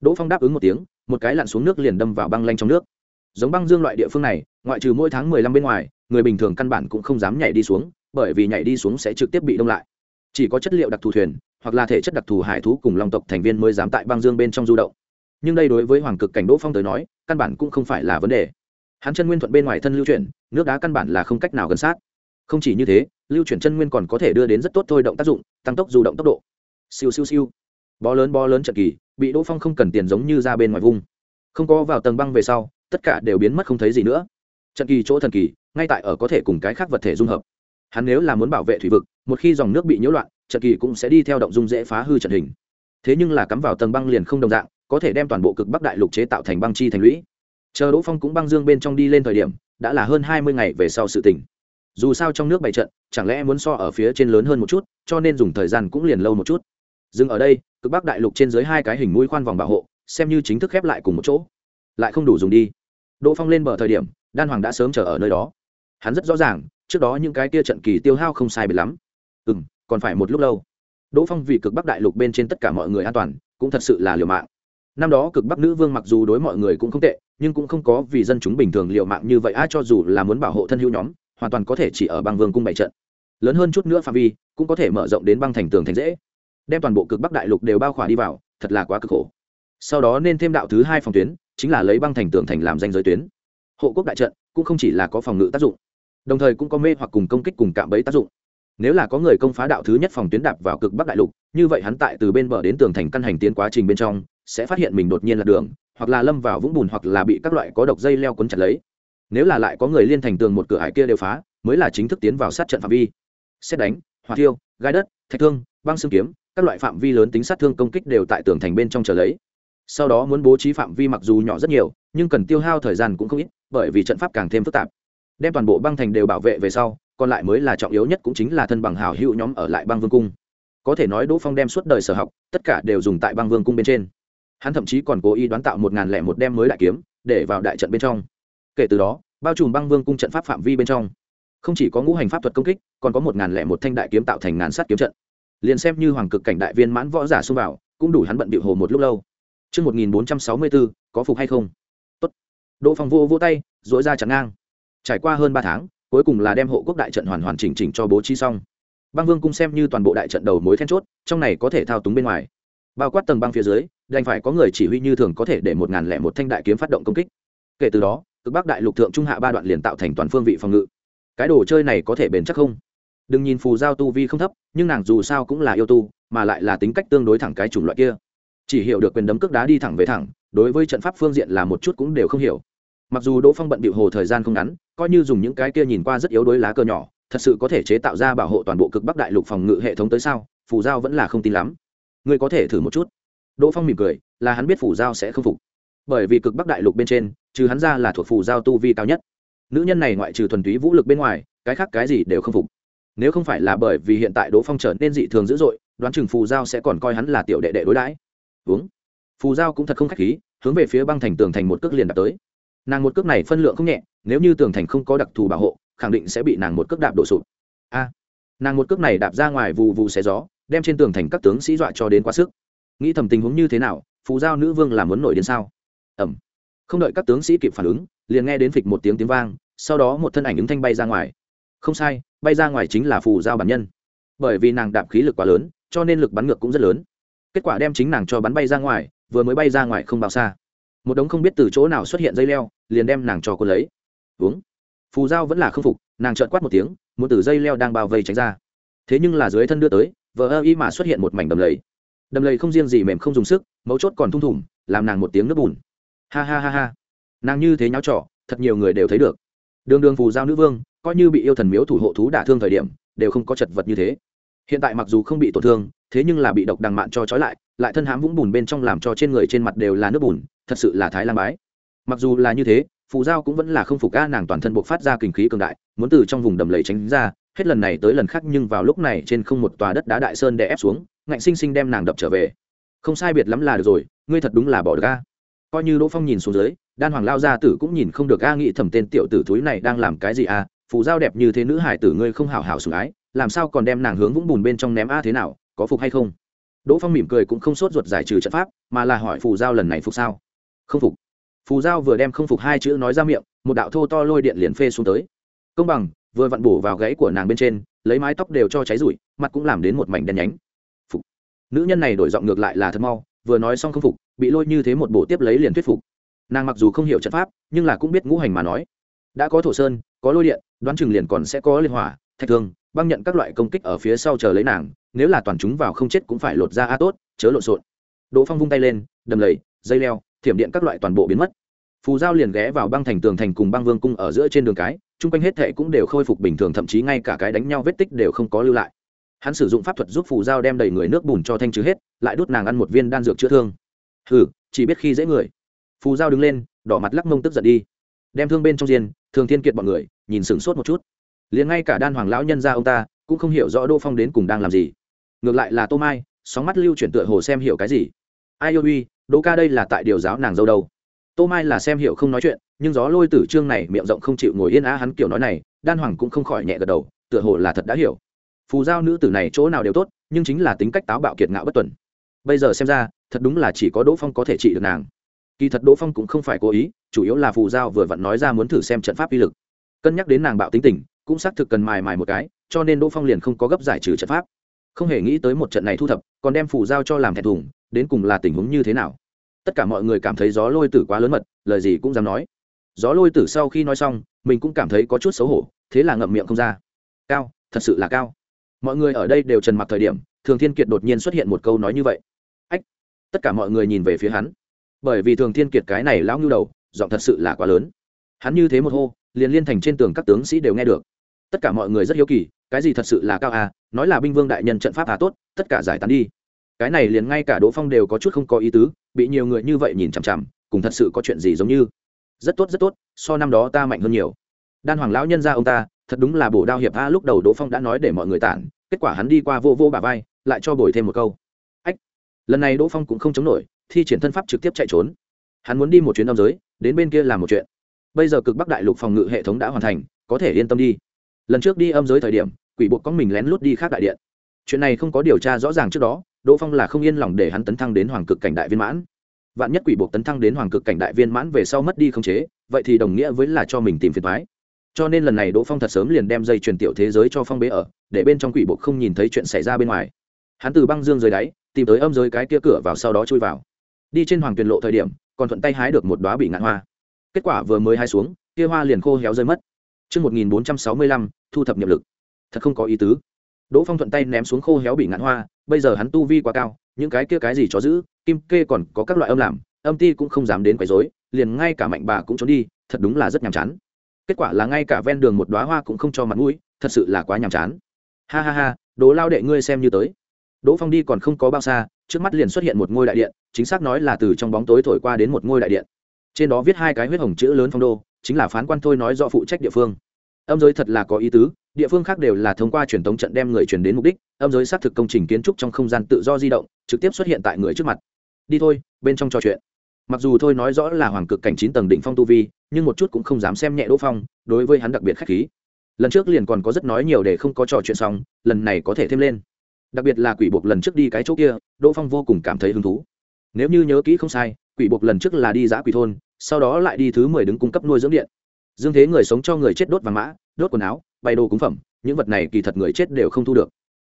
Đỗ phong đáp ứng một tiếng, một cái lặn xuống nước liền đâm vào băng lanh trong nước giống băng dương loại địa phương này, ngoại trừ mỗi tháng mười lăm bên ngoài, người bình thường căn bản cũng không dám nhảy đi xuống, bởi vì nhảy đi xuống sẽ trực tiếp bị đông lại. Chỉ có chất liệu đặc thù thuyền, hoặc là thể chất đặc thù hải thú cùng long tộc thành viên mới dám tại băng dương bên trong du động. Nhưng đây đối với hoàng cực cảnh đỗ phong tới nói, căn bản cũng không phải là vấn đề. Hắn chân nguyên thuận bên ngoài thân lưu chuyển, nước đá căn bản là không cách nào gần sát. Không chỉ như thế, lưu chuyển chân nguyên còn có thể đưa đến rất tốt thôi động tác dụng, tăng tốc du động tốc độ. Siêu siêu siêu. Bó lớn bó lớn trận kỳ, bị đỗ phong không cần tiền giống như ra bên ngoài vung không có vào tầng băng về sau tất cả đều biến mất không thấy gì nữa. Trận kỳ chỗ thần kỳ, ngay tại ở có thể cùng cái khác vật thể dung hợp. Hắn nếu là muốn bảo vệ thủy vực, một khi dòng nước bị nhiễu loạn, trận kỳ cũng sẽ đi theo động dung dễ phá hư trận hình. Thế nhưng là cắm vào tầng băng liền không đồng dạng, có thể đem toàn bộ cực bắc đại lục chế tạo thành băng chi thành lũy. Chờ đỗ phong cũng băng dương bên trong đi lên thời điểm, đã là hơn hai mươi ngày về sau sự tỉnh dù sao trong nước bày trận, chẳng lẽ muốn so ở phía trên lớn hơn một chút, cho nên dùng thời gian cũng liền lâu một chút. Dừng ở đây, cực bắc đại lục trên dưới hai cái hình mũi khoan vòng bảo hộ, xem như chính thức khép lại cùng một chỗ. Lại không đủ dùng đi đỗ phong lên bờ thời điểm, đan hoàng đã sớm chờ ở nơi đó. Hắn rất rõ ràng, trước đó những cái kia trận kỳ tiêu hao không sai biệt lắm. Ừ m còn phải một lúc lâu. Đỗ phong vì cực bắc đại lục bên trên tất cả mọi người an toàn, cũng thật sự là liều mạng. Năm đó cực bắc nữ vương mặc dù đối mọi người cũng không tệ, nhưng cũng không có vì dân chúng bình thường liều mạng như vậy ai cho dù là muốn bảo hộ thân hữu nhóm, hoàn toàn có thể chỉ ở băng vương cung bảy trận. Lớn hơn chút nữa phạm vi, cũng có thể mở rộng đến băng thành tường thành dễ. Đem toàn bộ cực bắc đại lục đều bao khỏa đi vào, thật là quá cực khổ. Sau đó nên thêm đạo thứ hai phòng tuyến chính là lấy băng thành tường thành làm danh giới tuyến. Hộ quốc đại trận cũng không chỉ là có phòng ngự tác dụng, đồng thời cũng có mê hoặc cùng công kích cùng cạm bẫy tác dụng. Nếu là có người công phá đạo thứ nhất phòng tuyến đạp vào cực bắc đại lục, như vậy hắn tại từ bên bờ đến tường thành căn hành tiến quá trình bên trong, sẽ phát hiện mình đột nhiên là đường, hoặc là lâm vào vũng bùn hoặc là bị các loại có độc dây leo cuốn chặt lấy. Nếu là lại có người liên thành tường một cửa hải kia đều phá, mới là chính thức tiến vào sát trận phạm vi. Xét đánh, hỏa thiêu, gai đất, thạch thương, băng xương kiếm, các loại phạm vi lớn tính sát thương công kích đều tại tường thành bên trong chờ lấy sau đó muốn bố trí phạm vi mặc dù nhỏ rất nhiều, nhưng cần tiêu hao thời gian cũng không ít, bởi vì trận pháp càng thêm phức tạp. Đem toàn bộ băng thành đều bảo vệ về sau, còn lại mới là trọng yếu nhất cũng chính là thân bằng hảo hữu nhóm ở lại băng vương cung. Có thể nói đỗ phong đem suốt đời sở học, tất cả đều dùng tại băng vương cung bên trên. Hắn thậm chí còn cố ý đoán tạo một ngàn lẻ một đem mới đại kiếm, để vào đại trận bên trong. Kể từ đó, bao trùm băng vương cung trận pháp phạm vi bên trong. Không chỉ có ngũ hành pháp thuật công kích, còn có một ngàn lẻ một thanh đại kiếm tạo thành ngàn sát kiếm trận. Liền xem như hoàng cực cảnh đại viên mãn võ giả xông vào, cũng đủ hắn bận bị hồ một lúc lâu. Trước 1464, có phục hay không? Tốt. Đỗ Phong vô vô tay, rỗi ra chắn ngang. Trải qua hơn ba tháng, cuối cùng là đem hộ quốc đại trận hoàn hoàn chỉnh chỉnh cho bố trí xong. Băng Vương cung xem như toàn bộ đại trận đầu mối then chốt, trong này có thể thao túng bên ngoài. Bao quát tầng băng phía dưới, đành phải có người chỉ huy như thường có thể để một ngàn lẻ một thanh đại kiếm phát động công kích. Kể từ đó, cực bắc đại lục thượng trung hạ ba đoạn liền tạo thành toàn phương vị phòng ngự. Cái đồ chơi này có thể bền chắc không? Đừng nhìn phù giao tu vi không thấp, nhưng nàng dù sao cũng là yêu tu, mà lại là tính cách tương đối thẳng cái chủng loại kia chỉ hiểu được quyền đấm cước đá đi thẳng về thẳng, đối với trận pháp phương diện là một chút cũng đều không hiểu. Mặc dù đỗ phong bận bịu hồ thời gian không ngắn, coi như dùng những cái kia nhìn qua rất yếu đối lá cờ nhỏ, thật sự có thể chế tạo ra bảo hộ toàn bộ cực bắc đại lục phòng ngự hệ thống tới sao phủ giao vẫn là không tin lắm. Ngươi có thể thử một chút. Đỗ phong mỉm cười, là hắn biết phủ giao sẽ không phục. Bởi vì cực bắc đại lục bên trên, trừ hắn ra là thuộc phủ giao tu vi cao nhất. Nữ nhân này ngoại trừ thuần túy vũ lực bên ngoài, cái khác cái gì đều không phục. Nếu không phải là bởi vì hiện tại đỗ phong trở nên dị thường dữ dội, đoán chừng phù giao sẽ còn coi hắn là tiểu đệ đệ đối đãi uống. Phù giao cũng thật không k h á c h khí, hướng về phía băng thành tường thành một cước liền đạp tới. Nàng một cước này phân lượng không nhẹ, nếu như tường thành không có đặc thù bảo hộ, khẳng định sẽ bị nàng một cước đạp đổ sụp. A! Nàng một cước này đạp ra ngoài vù vù xé gió, đem trên tường thành các tướng sĩ dọa cho đến quá sức. Nghĩ thầm tình huống như thế nào, phù giao nữ vương làm muốn nổi đến sao? Ẩm không đợi các tướng sĩ kịp phản ứng, liền nghe đến phịch một tiếng tiếng vang, sau đó một thân ảnh ứng thanh bay ra ngoài. Không sai, bay ra ngoài chính là phù giao bản nhân. Bởi vì nàng đạp khí lực quá lớn, cho nên lực bắn ngược cũng rất lớn kết quả đem chính nàng cho bắn bay ra ngoài, vừa mới bay ra ngoài không bao xa. Một đống không biết từ chỗ nào xuất hiện dây leo, liền đem nàng cho cô lấy. Uống. Phù giao vẫn là k phục, nàng trợn quát một tiếng một từ dây leo đang bao vây tránh ra. Thế nhưng là dưới thân đưa tới, vờ ơ y mà xuất hiện một mảnh đầm lầy. Đầm lầy không riêng gì mềm không dùng sức, mấu chốt còn thung thủng làm nàng một tiếng nước bùn. Ha ha ha ha. Nàng như thế nháo trọ thật nhiều người đều thấy được. Đường đường phù giao nữ vương, coi như bị yêu thần miếu thủ hộ thú đả thương thời điểm, đều không có chật vật như thế. Hiện tại mặc dù không bị tổn thương thế nhưng là bị độc đằng mạn cho trói lại lại thân hãm vũng bùn bên trong làm cho trên người trên mặt đều là nước bùn, thật sự là thái lan bái mặc dù là như thế, phù giao cũng vẫn là không phục ca nàng toàn thân buộc phát ra kinh khí cường đại, muốn từ trong vùng đầm lầy tránh ra, hết lần này tới lần khác nhưng vào lúc này trên không một tòa đất đá đại sơn đè ép xuống, ngạnh sinh sinh đem nàng đập trở về không sai biệt lắm là được rồi, ngươi thật đúng là bỏ được ca coi như đỗ phong nhìn xuống dưới, đan hoàng lao gia tử cũng nhìn không được a, nghĩ thầm tên tiểu tử thúi này đang làm cái gì à? phù giao đẹp như thế nữ hải tử ngươi không hảo hảo sủng ái, làm sao còn đem nàng hướng vũng bùn bên trong ném a thế nào có phục hay không? Đỗ phong mỉm cười cũng không sốt ruột giải trừ trận pháp, mà là hỏi phù giao lần này phục sao? Không phục. Phù giao vừa đem không phục hai chữ nói ra miệng, một đạo thô to lôi điện liền phê xuống tới. Công bằng, vừa vặn bổ vào gãy của nàng bên trên, lấy mái tóc đều cho cháy rụi, mặt cũng làm đến một mảnh đen nhánh. Phục. Nữ nhân này đổi giọng ngược lại là thật mau, vừa nói xong không phục, bị lôi như thế một bộ tiếp lấy liền thuyết phục. Nàng mặc dù không hiểu trận pháp, nhưng là cũng biết ngũ hành mà nói. Đã có thổ sơn, có lôi điện, đoán chừng liền còn sẽ có liên hỏa, thạch thương, băng nhận các loại công kích ở phía sau chờ lấy nàng nếu là toàn chúng vào không chết cũng phải lột ra a tốt, chớ lộn xộn. Đỗ phong vung tay lên, đầm lầy, dây leo, thiểm điện các loại toàn bộ biến mất. Phù giao liền ghé vào băng thành tường thành cùng băng vương cung ở giữa trên đường cái, chung quanh hết thệ cũng đều khôi phục bình thường, thậm chí ngay cả cái đánh nhau vết tích đều không có lưu lại. Hắn sử dụng pháp thuật giúp phù giao đem đầy người nước bùn cho thanh trừ hết, lại đút nàng ăn một viên đan dược chữa thương. Hừ, chỉ biết khi dễ người. Phù giao đứng lên, đỏ mặt lắc mông tức giận đi. Đem thương bên trong diên, thường thiên kiệt bọn người, nhìn sửng sốt một chút. Liền ngay cả đan hoàng lão nhân ra ông ta, cũng không hiểu rõ đỗ phong đến cùng đang làm gì ngược lại là tô mai, sóng mắt lưu chuyển tựa hồ xem hiểu cái gì. Ai yêu uy, đỗ ca đây là tại điều giáo nàng dâu đâu? Tô mai là xem hiểu không nói chuyện, nhưng gió lôi tử trương này miệng rộng không chịu ngồi yên á hắn kiểu nói này, đan hoàng cũng không khỏi nhẹ gật đầu, tựa hồ là thật đã hiểu. Phù giao nữ tử này chỗ nào đều tốt, nhưng chính là tính cách táo bạo kiệt ngạo bất tuần. Bây giờ xem ra, thật đúng là chỉ có đỗ phong có thể trị được nàng. Kỳ thật đỗ phong cũng không phải cố ý, chủ yếu là phù giao vừa vặn nói ra muốn thử xem trận pháp uy lực. Cân nhắc đến nàng bạo tính tình, cũng xác thực cần mài mài một cái, cho nên đỗ phong liền không có gấp giải trừ trận pháp không hề nghĩ tới một trận này thu thập, còn đem phủ giao cho làm thẹn thùng, đến cùng là tình huống như thế nào? Tất cả mọi người cảm thấy gió lôi tử quá lớn mật, lời gì cũng dám nói. Gió lôi tử sau khi nói xong, mình cũng cảm thấy có chút xấu hổ, thế là ngậm miệng không ra. Cao, thật sự là cao. Mọi người ở đây đều trần mặc thời điểm, thường thiên kiệt đột nhiên xuất hiện một câu nói như vậy. Ách, tất cả mọi người nhìn về phía hắn. Bởi vì thường thiên kiệt cái này lão ngưu đầu, giọng thật sự là quá lớn. Hắn như thế một hô, liền liên thành trên tường các tướng sĩ đều nghe được tất cả mọi người rất hiếu kỳ, cái gì thật sự là cao à nói là binh vương đại nhân trận pháp à tốt, tất cả giải tán đi. Cái này liền ngay cả đỗ phong đều có chút không có ý tứ, bị nhiều người như vậy nhìn chằm chằm, cùng thật sự có chuyện gì giống như. Rất tốt rất tốt, so năm đó ta mạnh hơn nhiều. Đan hoàng lão nhân ra ông ta, thật đúng là bổ đao hiệp a, lúc đầu đỗ phong đã nói để mọi người tản, kết quả hắn đi qua vô vô bà vai, lại cho bồi thêm một câu. Ách, lần này đỗ phong cũng không chống nổi, thi triển thân pháp trực tiếp chạy trốn. Hắn muốn đi một chuyến âm giới, đến bên kia làm một chuyện. Bây giờ cực bắc đại lục phòng ngự hệ thống đã hoàn thành, có thể yên tâm đi lần trước đi âm giới thời điểm, quỷ buộc có mình lén lút đi khác đại điện. Chuyện này không có điều tra rõ ràng trước đó, đỗ phong là không yên lòng để hắn tấn thăng đến hoàng cực cảnh đại viên mãn. Vạn nhất quỷ buộc tấn thăng đến hoàng cực cảnh đại viên mãn về sau mất đi không chế, vậy thì đồng nghĩa với là cho mình tìm phiền thoái cho nên lần này đỗ phong thật sớm liền đem dây truyền tiểu thế giới cho phong bế ở, để bên trong quỷ buộc không nhìn thấy chuyện xảy ra bên ngoài. Hắn từ băng dương dưới đáy, tìm tới âm giới cái kia cửa vào sau đó chui vào. Đi trên hoàng tuyền lộ thời điểm, còn thuận tay hái được một đoá bị ngạn hoa. Kết quả vừa mới hái xuống, kia hoa liền khô héo rơi mất. Trước 1465, thu thập nghiệp lực. Thật không có ý tứ. Đỗ Phong thuận tay ném xuống khô héo bị ngạn hoa, bây giờ hắn tu vi quá cao, những cái kia cái gì chó giữ, kim kê còn có các loại âm làm, âm ti cũng không dám đến quấy rối, liền ngay cả mạnh bà cũng trốn đi, thật đúng là rất nhàm chán. Kết quả là ngay cả ven đường một đóa hoa cũng không cho mặt mũi, thật sự là quá nhàm chán. Ha ha ha, Đỗ lao đệ ngươi xem như tới. Đỗ Phong đi còn không có bao xa, trước mắt liền xuất hiện một ngôi đại điện, chính xác nói là từ trong bóng tối thổi qua đến một ngôi đại điện. Trên đó viết hai cái huyết hồng chữ lớn phong đô, chính là phán quan thôi nói do phụ trách địa phương. Âm giới thật là có ý tứ, địa phương khác đều là thông qua truyền tống trận đem người truyền đến mục đích âm giới xác thực công trình kiến trúc trong không gian tự do di động trực tiếp xuất hiện tại người trước mặt. Đi thôi bên trong trò chuyện. Mặc dù thôi nói rõ là hoàng cực cảnh chín tầng đỉnh phong tu vi nhưng một chút cũng không dám xem nhẹ đỗ phong đối với hắn đặc biệt k h á c h khí. Lần trước liền còn có rất nói nhiều để không có trò chuyện xong lần này có thể thêm lên. Đặc biệt là quỷ buộc lần trước đi cái chỗ kia đỗ phong vô cùng cảm thấy hứng thú. Nếu như nhớ kỹ không sai quỷ buộc lần trước là đi giã quỷ thôn sau đó lại đi thứ mười đứng cung cấp nuôi dưỡng điện. Dương thế người sống cho người chết đốt vàng mã, đốt quần áo, bày đồ cúng phẩm, những vật này kỳ thật người chết đều không thu được.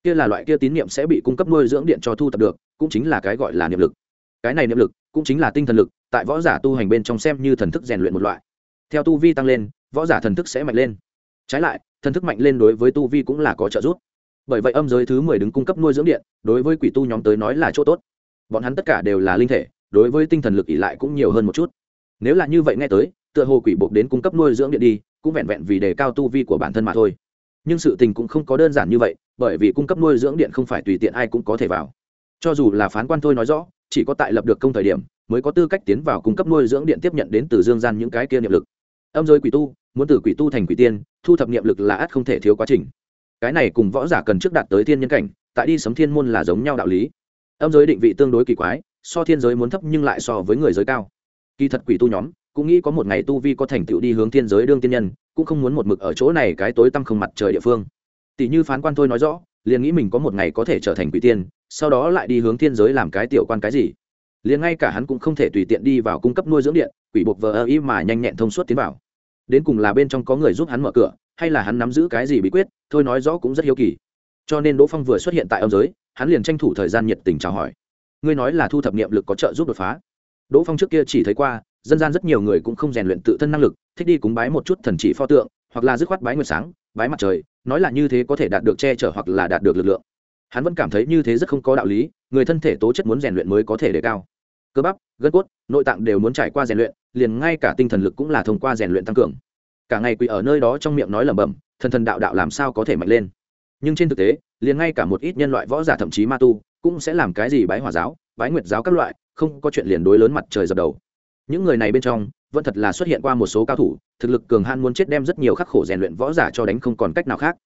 Kia là loại kia tín niệm sẽ bị cung cấp nuôi dưỡng điện cho thu thập được, cũng chính là cái gọi là niệm lực. Cái này niệm lực, cũng chính là tinh thần lực, tại võ giả tu hành bên trong xem như thần thức rèn luyện một loại. Theo tu vi tăng lên, võ giả thần thức sẽ mạnh lên. Trái lại, thần thức mạnh lên đối với tu vi cũng là có trợ giúp. Bởi vậy âm giới thứ mười đứng cung cấp nuôi dưỡng điện, đối với quỷ tu nhóm tới nói là chỗ tốt. Bọn hắn tất cả đều là linh thể, đối với tinh thần lực ỉ lại cũng nhiều hơn một chút nếu là như vậy nghe tới, tựa hồ quỷ buộc đến cung cấp nuôi dưỡng điện đi, cũng vẹn vẹn vì đề cao tu vi của bản thân mà thôi. Nhưng sự tình cũng không có đơn giản như vậy, bởi vì cung cấp nuôi dưỡng điện không phải tùy tiện ai cũng có thể vào. Cho dù là phán quan thôi nói rõ, chỉ có tại lập được công thời điểm, mới có tư cách tiến vào cung cấp nuôi dưỡng điện tiếp nhận đến từ dương gian những cái kia niệm lực. Âm giới quỷ tu, muốn từ quỷ tu thành quỷ tiên, thu thập niệm lực là ắt không thể thiếu quá trình. Cái này cùng võ giả cần trước đạt tới thiên nhân cảnh, tại đi sấm thiên môn là giống nhau đạo lý. Âm giới định vị tương đối kỳ quái, so thiên giới muốn thấp nhưng lại so với người giới cao kỳ thật quỷ tu nhóm cũng nghĩ có một ngày tu vi có thành tựu đi hướng thiên giới đương tiên nhân, cũng không muốn một mực ở chỗ này cái tối tăm không mặt trời địa phương. Tỷ như phán quan thôi nói rõ, liền nghĩ mình có một ngày có thể trở thành quỷ tiên, sau đó lại đi hướng thiên giới làm cái tiểu quan cái gì. Liền ngay cả hắn cũng không thể tùy tiện đi vào cung cấp nuôi dưỡng điện, quỷ buộc vờ ơ ý mà nhanh nhẹn thông suốt tiến vào. Đến cùng là bên trong có người giúp hắn mở cửa, hay là hắn nắm giữ cái gì bí quyết, thôi nói rõ cũng rất hiếu kỳ. Cho nên đỗ phong vừa xuất hiện tại âm giới, hắn liền tranh thủ thời gian nhiệt tình chào hỏi. Ngươi nói là thu thập niệm lực có trợ giúp đột phá đỗ phong trước kia chỉ thấy qua, dân gian rất nhiều người cũng không rèn luyện tự thân năng lực, thích đi cúng bái một chút thần chỉ pho tượng, hoặc là dứt khoát bái nguyệt sáng, bái mặt trời, nói là như thế có thể đạt được che chở hoặc là đạt được lực lượng. Hắn vẫn cảm thấy như thế rất không có đạo lý, người thân thể tố chất muốn rèn luyện mới có thể đề cao. Cơ bắp, gân cốt, nội tạng đều muốn trải qua rèn luyện, liền ngay cả tinh thần lực cũng là thông qua rèn luyện tăng cường. Cả ngày quỳ ở nơi đó trong miệng nói lẩm bẩm, thần thần đạo đạo làm sao có thể mạnh lên. Nhưng trên thực tế, liền ngay cả một ít nhân loại võ giả thậm chí ma tu, cũng sẽ làm cái gì bái hòa giáo, bái nguyệt giáo các loại không có chuyện liền đối lớn mặt trời dập đầu. Những người này bên trong, vẫn thật là xuất hiện qua một số cao thủ, thực lực cường han muốn chết đem rất nhiều khắc khổ rèn luyện võ giả cho đánh không còn cách nào khác.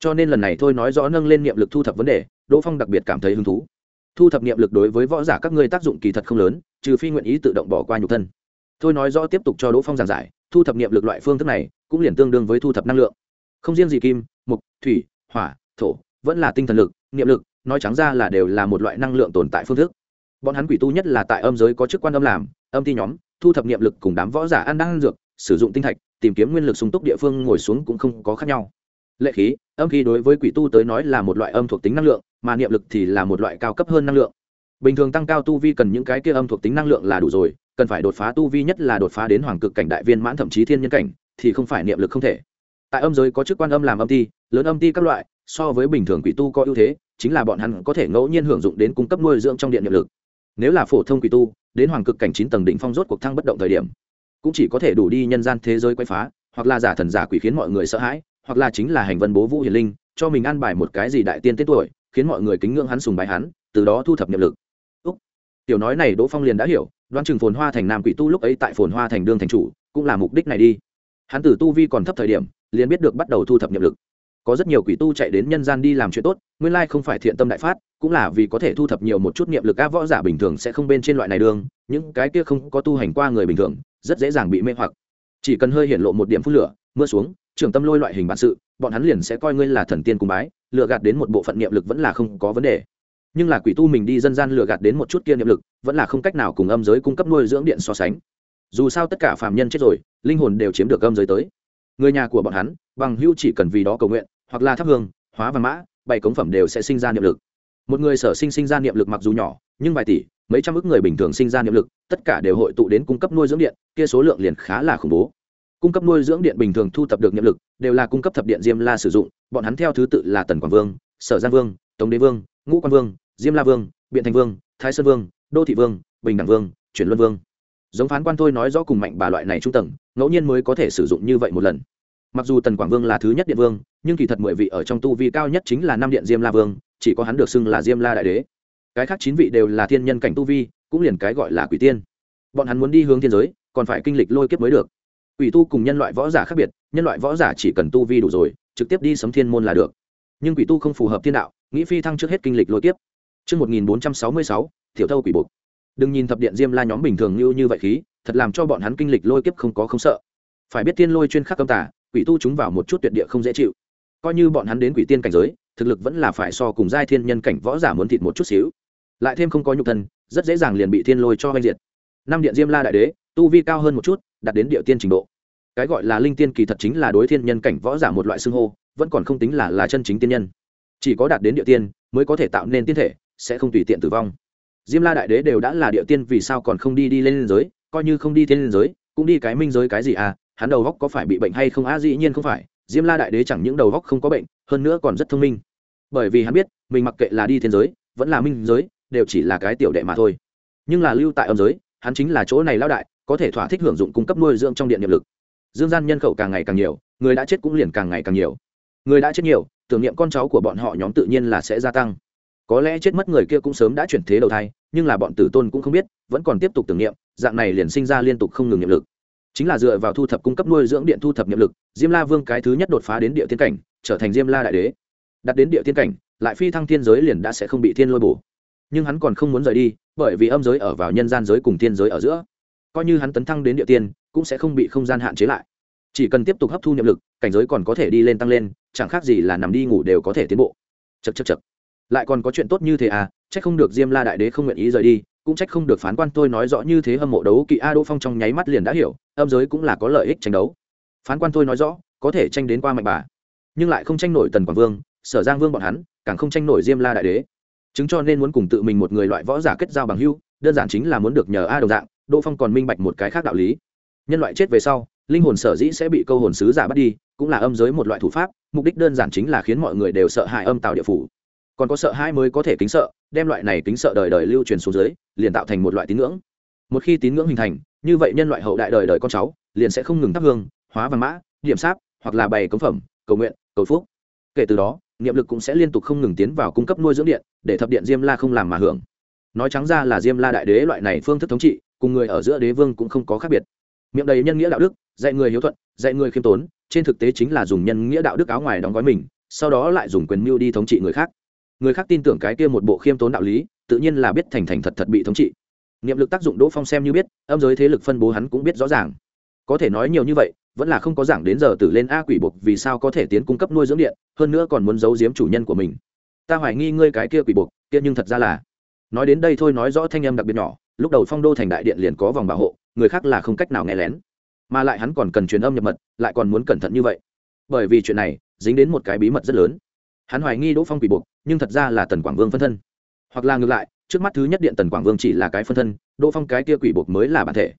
Cho nên lần này thôi nói rõ nâng lên niệm lực thu thập vấn đề, đỗ phong đặc biệt cảm thấy hứng thú. Thu thập niệm lực đối với võ giả các ngươi tác dụng kỳ thật không lớn, trừ phi nguyện ý tự động bỏ qua nhục thân. Thôi nói rõ tiếp tục cho đỗ phong giảng giải, thu thập niệm lực loại phương thức này, cũng liền tương đương với thu thập năng lượng. Không riêng gì kim, mục, thủy, hỏa, thổ, vẫn là tinh thần lực, niệm lực, nói trắng ra là đều là một loại năng lượng tồn tại phương thức bọn hắn quỷ tu nhất là tại âm giới có chức quan âm làm, âm ti nhóm, thu thập niệm lực cùng đám võ giả ăn đang dược, sử dụng tinh thạch, tìm kiếm nguyên lực sung túc địa phương ngồi xuống cũng không có khác nhau. Lệ khí, âm khí đối với quỷ tu tới nói là một loại âm thuộc tính năng lượng, mà niệm lực thì là một loại cao cấp hơn năng lượng. Bình thường tăng cao tu vi cần những cái kia âm thuộc tính năng lượng là đủ rồi, cần phải đột phá tu vi nhất là đột phá đến hoàng cực cảnh đại viên mãn thậm chí thiên nhân cảnh, thì không phải niệm lực không thể. Tại âm giới có chức quan âm làm âm ti, lớn âm ti các loại, so với bình thường quỷ tu có ưu thế, chính là bọn hắn có thể ngẫu nhiên hưởng dụng đến cung cấp nuôi dưỡng trong điện niệm lực nếu là phổ thông quỷ tu, đến hoàng cực cảnh chín tầng đỉnh phong rốt cuộc thăng bất động thời điểm, cũng chỉ có thể đủ đi nhân gian thế giới quay phá, hoặc là giả thần giả quỷ khiến mọi người sợ hãi, hoặc là chính là hành vân bố vũ hiền linh, cho mình ăn bài một cái gì đại tiên tết tuổi, khiến mọi người kính ngưỡng hắn sùng bái hắn, từ đó thu thập nhập lực. Úc. Tiểu nói này đỗ phong liền đã hiểu, đoán chừng phồn hoa thành nam quỷ tu lúc ấy tại phồn hoa thành đương thành chủ, cũng là mục đích này đi. Hắn từ tu vi còn thấp thời điểm, liền biết được bắt đầu thu thập nhập lực có rất nhiều quỷ tu chạy đến nhân gian đi làm chuyện tốt, nguyên lai không phải thiện tâm đại phát, cũng là vì có thể thu thập nhiều một chút niệm lực á võ giả bình thường sẽ không bên trên loại này đường, những cái kia không có tu hành qua người bình thường, rất dễ dàng bị mê hoặc. Chỉ cần hơi hiện lộ một điểm phun lửa, mưa xuống trường tâm lôi loại hình bản sự, bọn hắn liền sẽ coi ngươi là thần tiên cung bái lựa gạt đến một bộ phận niệm lực vẫn là không có vấn đề. Nhưng là quỷ tu mình đi dân gian lựa gạt đến một chút kia niệm lực, vẫn là không cách nào cùng âm giới cung cấp nuôi dưỡng điện so sánh. Dù sao tất cả phạm nhân chết rồi, linh hồn đều chiếm được âm giới tới. Người nhà của bọn hắn, bằng hưu chỉ cần vì đó cầu nguyện hoặc là thắp hương, hóa và mã, bảy cống phẩm đều sẽ sinh ra niệm lực. Một người sở sinh sinh ra niệm lực mặc dù nhỏ, nhưng vài tỷ, mấy trăm ước người bình thường sinh ra niệm lực, tất cả đều hội tụ đến cung cấp nuôi dưỡng điện, kia số lượng liền khá là khủng bố. Cung cấp nuôi dưỡng điện bình thường thu thập được niệm lực, đều là cung cấp thập điện diêm la sử dụng, bọn hắn theo thứ tự là tần quảng vương, sở giang vương, tống đế vương, ngũ quan vương, diêm la vương, biện thành vương, thái sơn vương, đô thị vương, bình đẳng vương, chuyển luân vương. Giống phán quan thôi nói rõ cùng mạnh bà loại này trung tầng, ngẫu nhiên mới có thể sử dụng như vậy một lần mặc dù tần quảng vương là thứ nhất điện vương nhưng kỳ thật mười vị ở trong tu vi cao nhất chính là năm điện diêm la vương chỉ có hắn được xưng là diêm la đại đế. Cái khác chín vị đều là thiên nhân cảnh tu vi cũng liền cái gọi là quỷ tiên. Bọn hắn muốn đi hướng thiên giới còn phải kinh lịch lôi kiếp mới được. Quỷ tu cùng nhân loại võ giả khác biệt nhân loại võ giả chỉ cần tu vi đủ rồi trực tiếp đi sấm thiên môn là được. Nhưng quỷ tu không phù hợp thiên đạo nghĩ phi thăng trước hết kinh lịch lôi kiếp. Trước 1466, tiểu thâu quỷ buộc. Đừng nhìn thập điện diêm la nhóm bình thường như như vậy khí, thật làm cho bọn hắn kinh lịch lôi kiếp không có không sợ. Phải biết tiên lôi chuyên khắc công tà, quỷ tu chúng vào một chút tuyệt địa không dễ chịu. Coi như bọn hắn đến quỷ tiên cảnh giới, thực lực vẫn là phải so cùng giai thiên nhân cảnh võ giả muốn thịt một chút xíu. Lại thêm không có nhục thân, rất dễ dàng liền bị thiên lôi cho oanh diệt. Năm điện diêm la đại đế, tu vi cao hơn một chút, đạt đến địa tiên trình độ. Cái gọi là linh tiên kỳ thật chính là đối thiên nhân cảnh võ giả một loại xưng hô, vẫn còn không tính là là chân chính tiên nhân. Chỉ có đạt đến địa tiên mới có thể tạo nên tiên thể, sẽ không tùy tiện tử vong diêm la đại đế đều đã là địa tiên vì sao còn không đi đi lên giới coi như không đi thiên liên giới cũng đi cái minh giới cái gì à hắn đầu góc có phải bị bệnh hay không? À, dĩ nhiên không phải. Diêm la đại đế chẳng những đầu góc không có bệnh hơn nữa còn rất thông minh. Bởi vì hắn biết mình mặc kệ là đi thiên giới vẫn là minh giới đều chỉ là cái tiểu đệ mà thôi. Nhưng là lưu tại âm giới hắn chính là chỗ này lao đại có thể thỏa thích hưởng dụng cung cấp nuôi dưỡng trong điện niệm lực. Dương gian nhân khẩu càng ngày càng nhiều người đã chết cũng liền càng ngày càng nhiều. Người đã chết nhiều tưởng niệm con cháu của bọn họ nhóm tự nhiên là sẽ gia tăng. Có lẽ chết mất người kia cũng sớm đã chuyển thế đầu thai nhưng là bọn tử tôn cũng không biết vẫn còn tiếp tục tưởng niệm dạng này liền sinh ra liên tục không ngừng niệm lực chính là dựa vào thu thập cung cấp nuôi dưỡng điện thu thập niệm lực, diêm la vương cái thứ nhất đột phá đến địa tiên cảnh, trở thành diêm la đại đế. Đặt đến địa tiên cảnh, lại phi thăng thiên giới liền đã sẽ không bị thiên lôi bổ. Nhưng hắn còn không muốn rời đi, bởi vì âm giới ở vào nhân gian giới cùng thiên giới ở giữa. Coi như hắn tấn thăng đến địa tiên, cũng sẽ không bị không gian hạn chế lại. Chỉ cần tiếp tục hấp thu niệm lực, cảnh giới còn có thể đi lên tăng lên, chẳng khác gì là nằm đi ngủ đều có thể tiến bộ. Chật chật chật lại còn có chuyện tốt như thế à trách không được diêm la đại đế không nguyện ý rời đi cũng trách không được phán quan tôi nói rõ như thế hâm mộ đấu kỵ a đỗ phong trong nháy mắt liền đã hiểu, âm giới cũng là có lợi ích tranh đấu. Phán quan tôi nói rõ, có thể tranh đến qua mạnh bà, nhưng lại không tranh nổi tần quảng vương, sở giang vương bọn hắn, càng không tranh nổi diêm la đại đế. Chứng cho nên muốn cùng tự mình một người loại võ giả kết giao bằng hưu, đơn giản chính là muốn được nhờ a đồng dạng, đỗ phong còn minh bạch một cái khác đạo lý. Nhân loại chết về sau, linh hồn sở dĩ sẽ bị câu hồn sứ giả bắt đi, cũng là âm giới một loại thủ pháp, mục đích đơn giản chính là khiến mọi người đều sợ hãi âm tạo địa phủ. Còn có sợ hai mới có thể kính sợ, đem loại này kính sợ đời đời lưu truyền xuống dưới liền tạo thành một loại tín ngưỡng. Một khi tín ngưỡng hình thành, như vậy nhân loại hậu đại đời đời con cháu liền sẽ không ngừng thắp hương, hóa văn mã, điểm sáp, hoặc là bày cống phẩm, cầu nguyện, cầu phúc. Kể từ đó, niệm lực cũng sẽ liên tục không ngừng tiến vào cung cấp nuôi dưỡng điện, để thập điện diêm la không làm mà hưởng. Nói trắng ra là diêm la đại đế loại này phương thức thống trị, cùng người ở giữa đế vương cũng không có khác biệt. Miệng đầy nhân nghĩa đạo đức, dạy người hiếu thuận, dạy người khiêm tốn, trên thực tế chính là dùng nhân nghĩa đạo đức áo ngoài đóng gói mình, sau đó lại dùng quyền mưu đi thống trị người khác. Người khác tin tưởng cái kia một bộ khiêm tốn đạo lý tự nhiên là biết thành thành thật thật bị thống trị. Niệm lực tác dụng đỗ phong xem như biết, âm giới thế lực phân bố hắn cũng biết rõ ràng. Có thể nói nhiều như vậy, vẫn là không có giảng đến giờ tử lên a quỷ buộc vì sao có thể tiến cung cấp nuôi dưỡng điện, hơn nữa còn muốn giấu giếm chủ nhân của mình. Ta hoài nghi ngươi cái kia quỷ buộc kia nhưng thật ra là. Nói đến đây thôi nói rõ thanh âm đặc biệt nhỏ, lúc đầu phong đô thành đại điện liền có vòng bảo hộ, người khác là không cách nào nghe lén. Mà lại hắn còn cần truyền âm nhập mật, lại còn muốn cẩn thận như vậy. Bởi vì chuyện này, dính đến một cái bí mật rất lớn. Hắn hoài nghi đỗ phong quỷ buộc nhưng thật ra là tần quảng vương phân thân hoặc là ngược lại, trước mắt thứ nhất điện tần quảng vương chỉ là cái phân thân, đỗ phong cái kia quỷ bột mới là bản thể.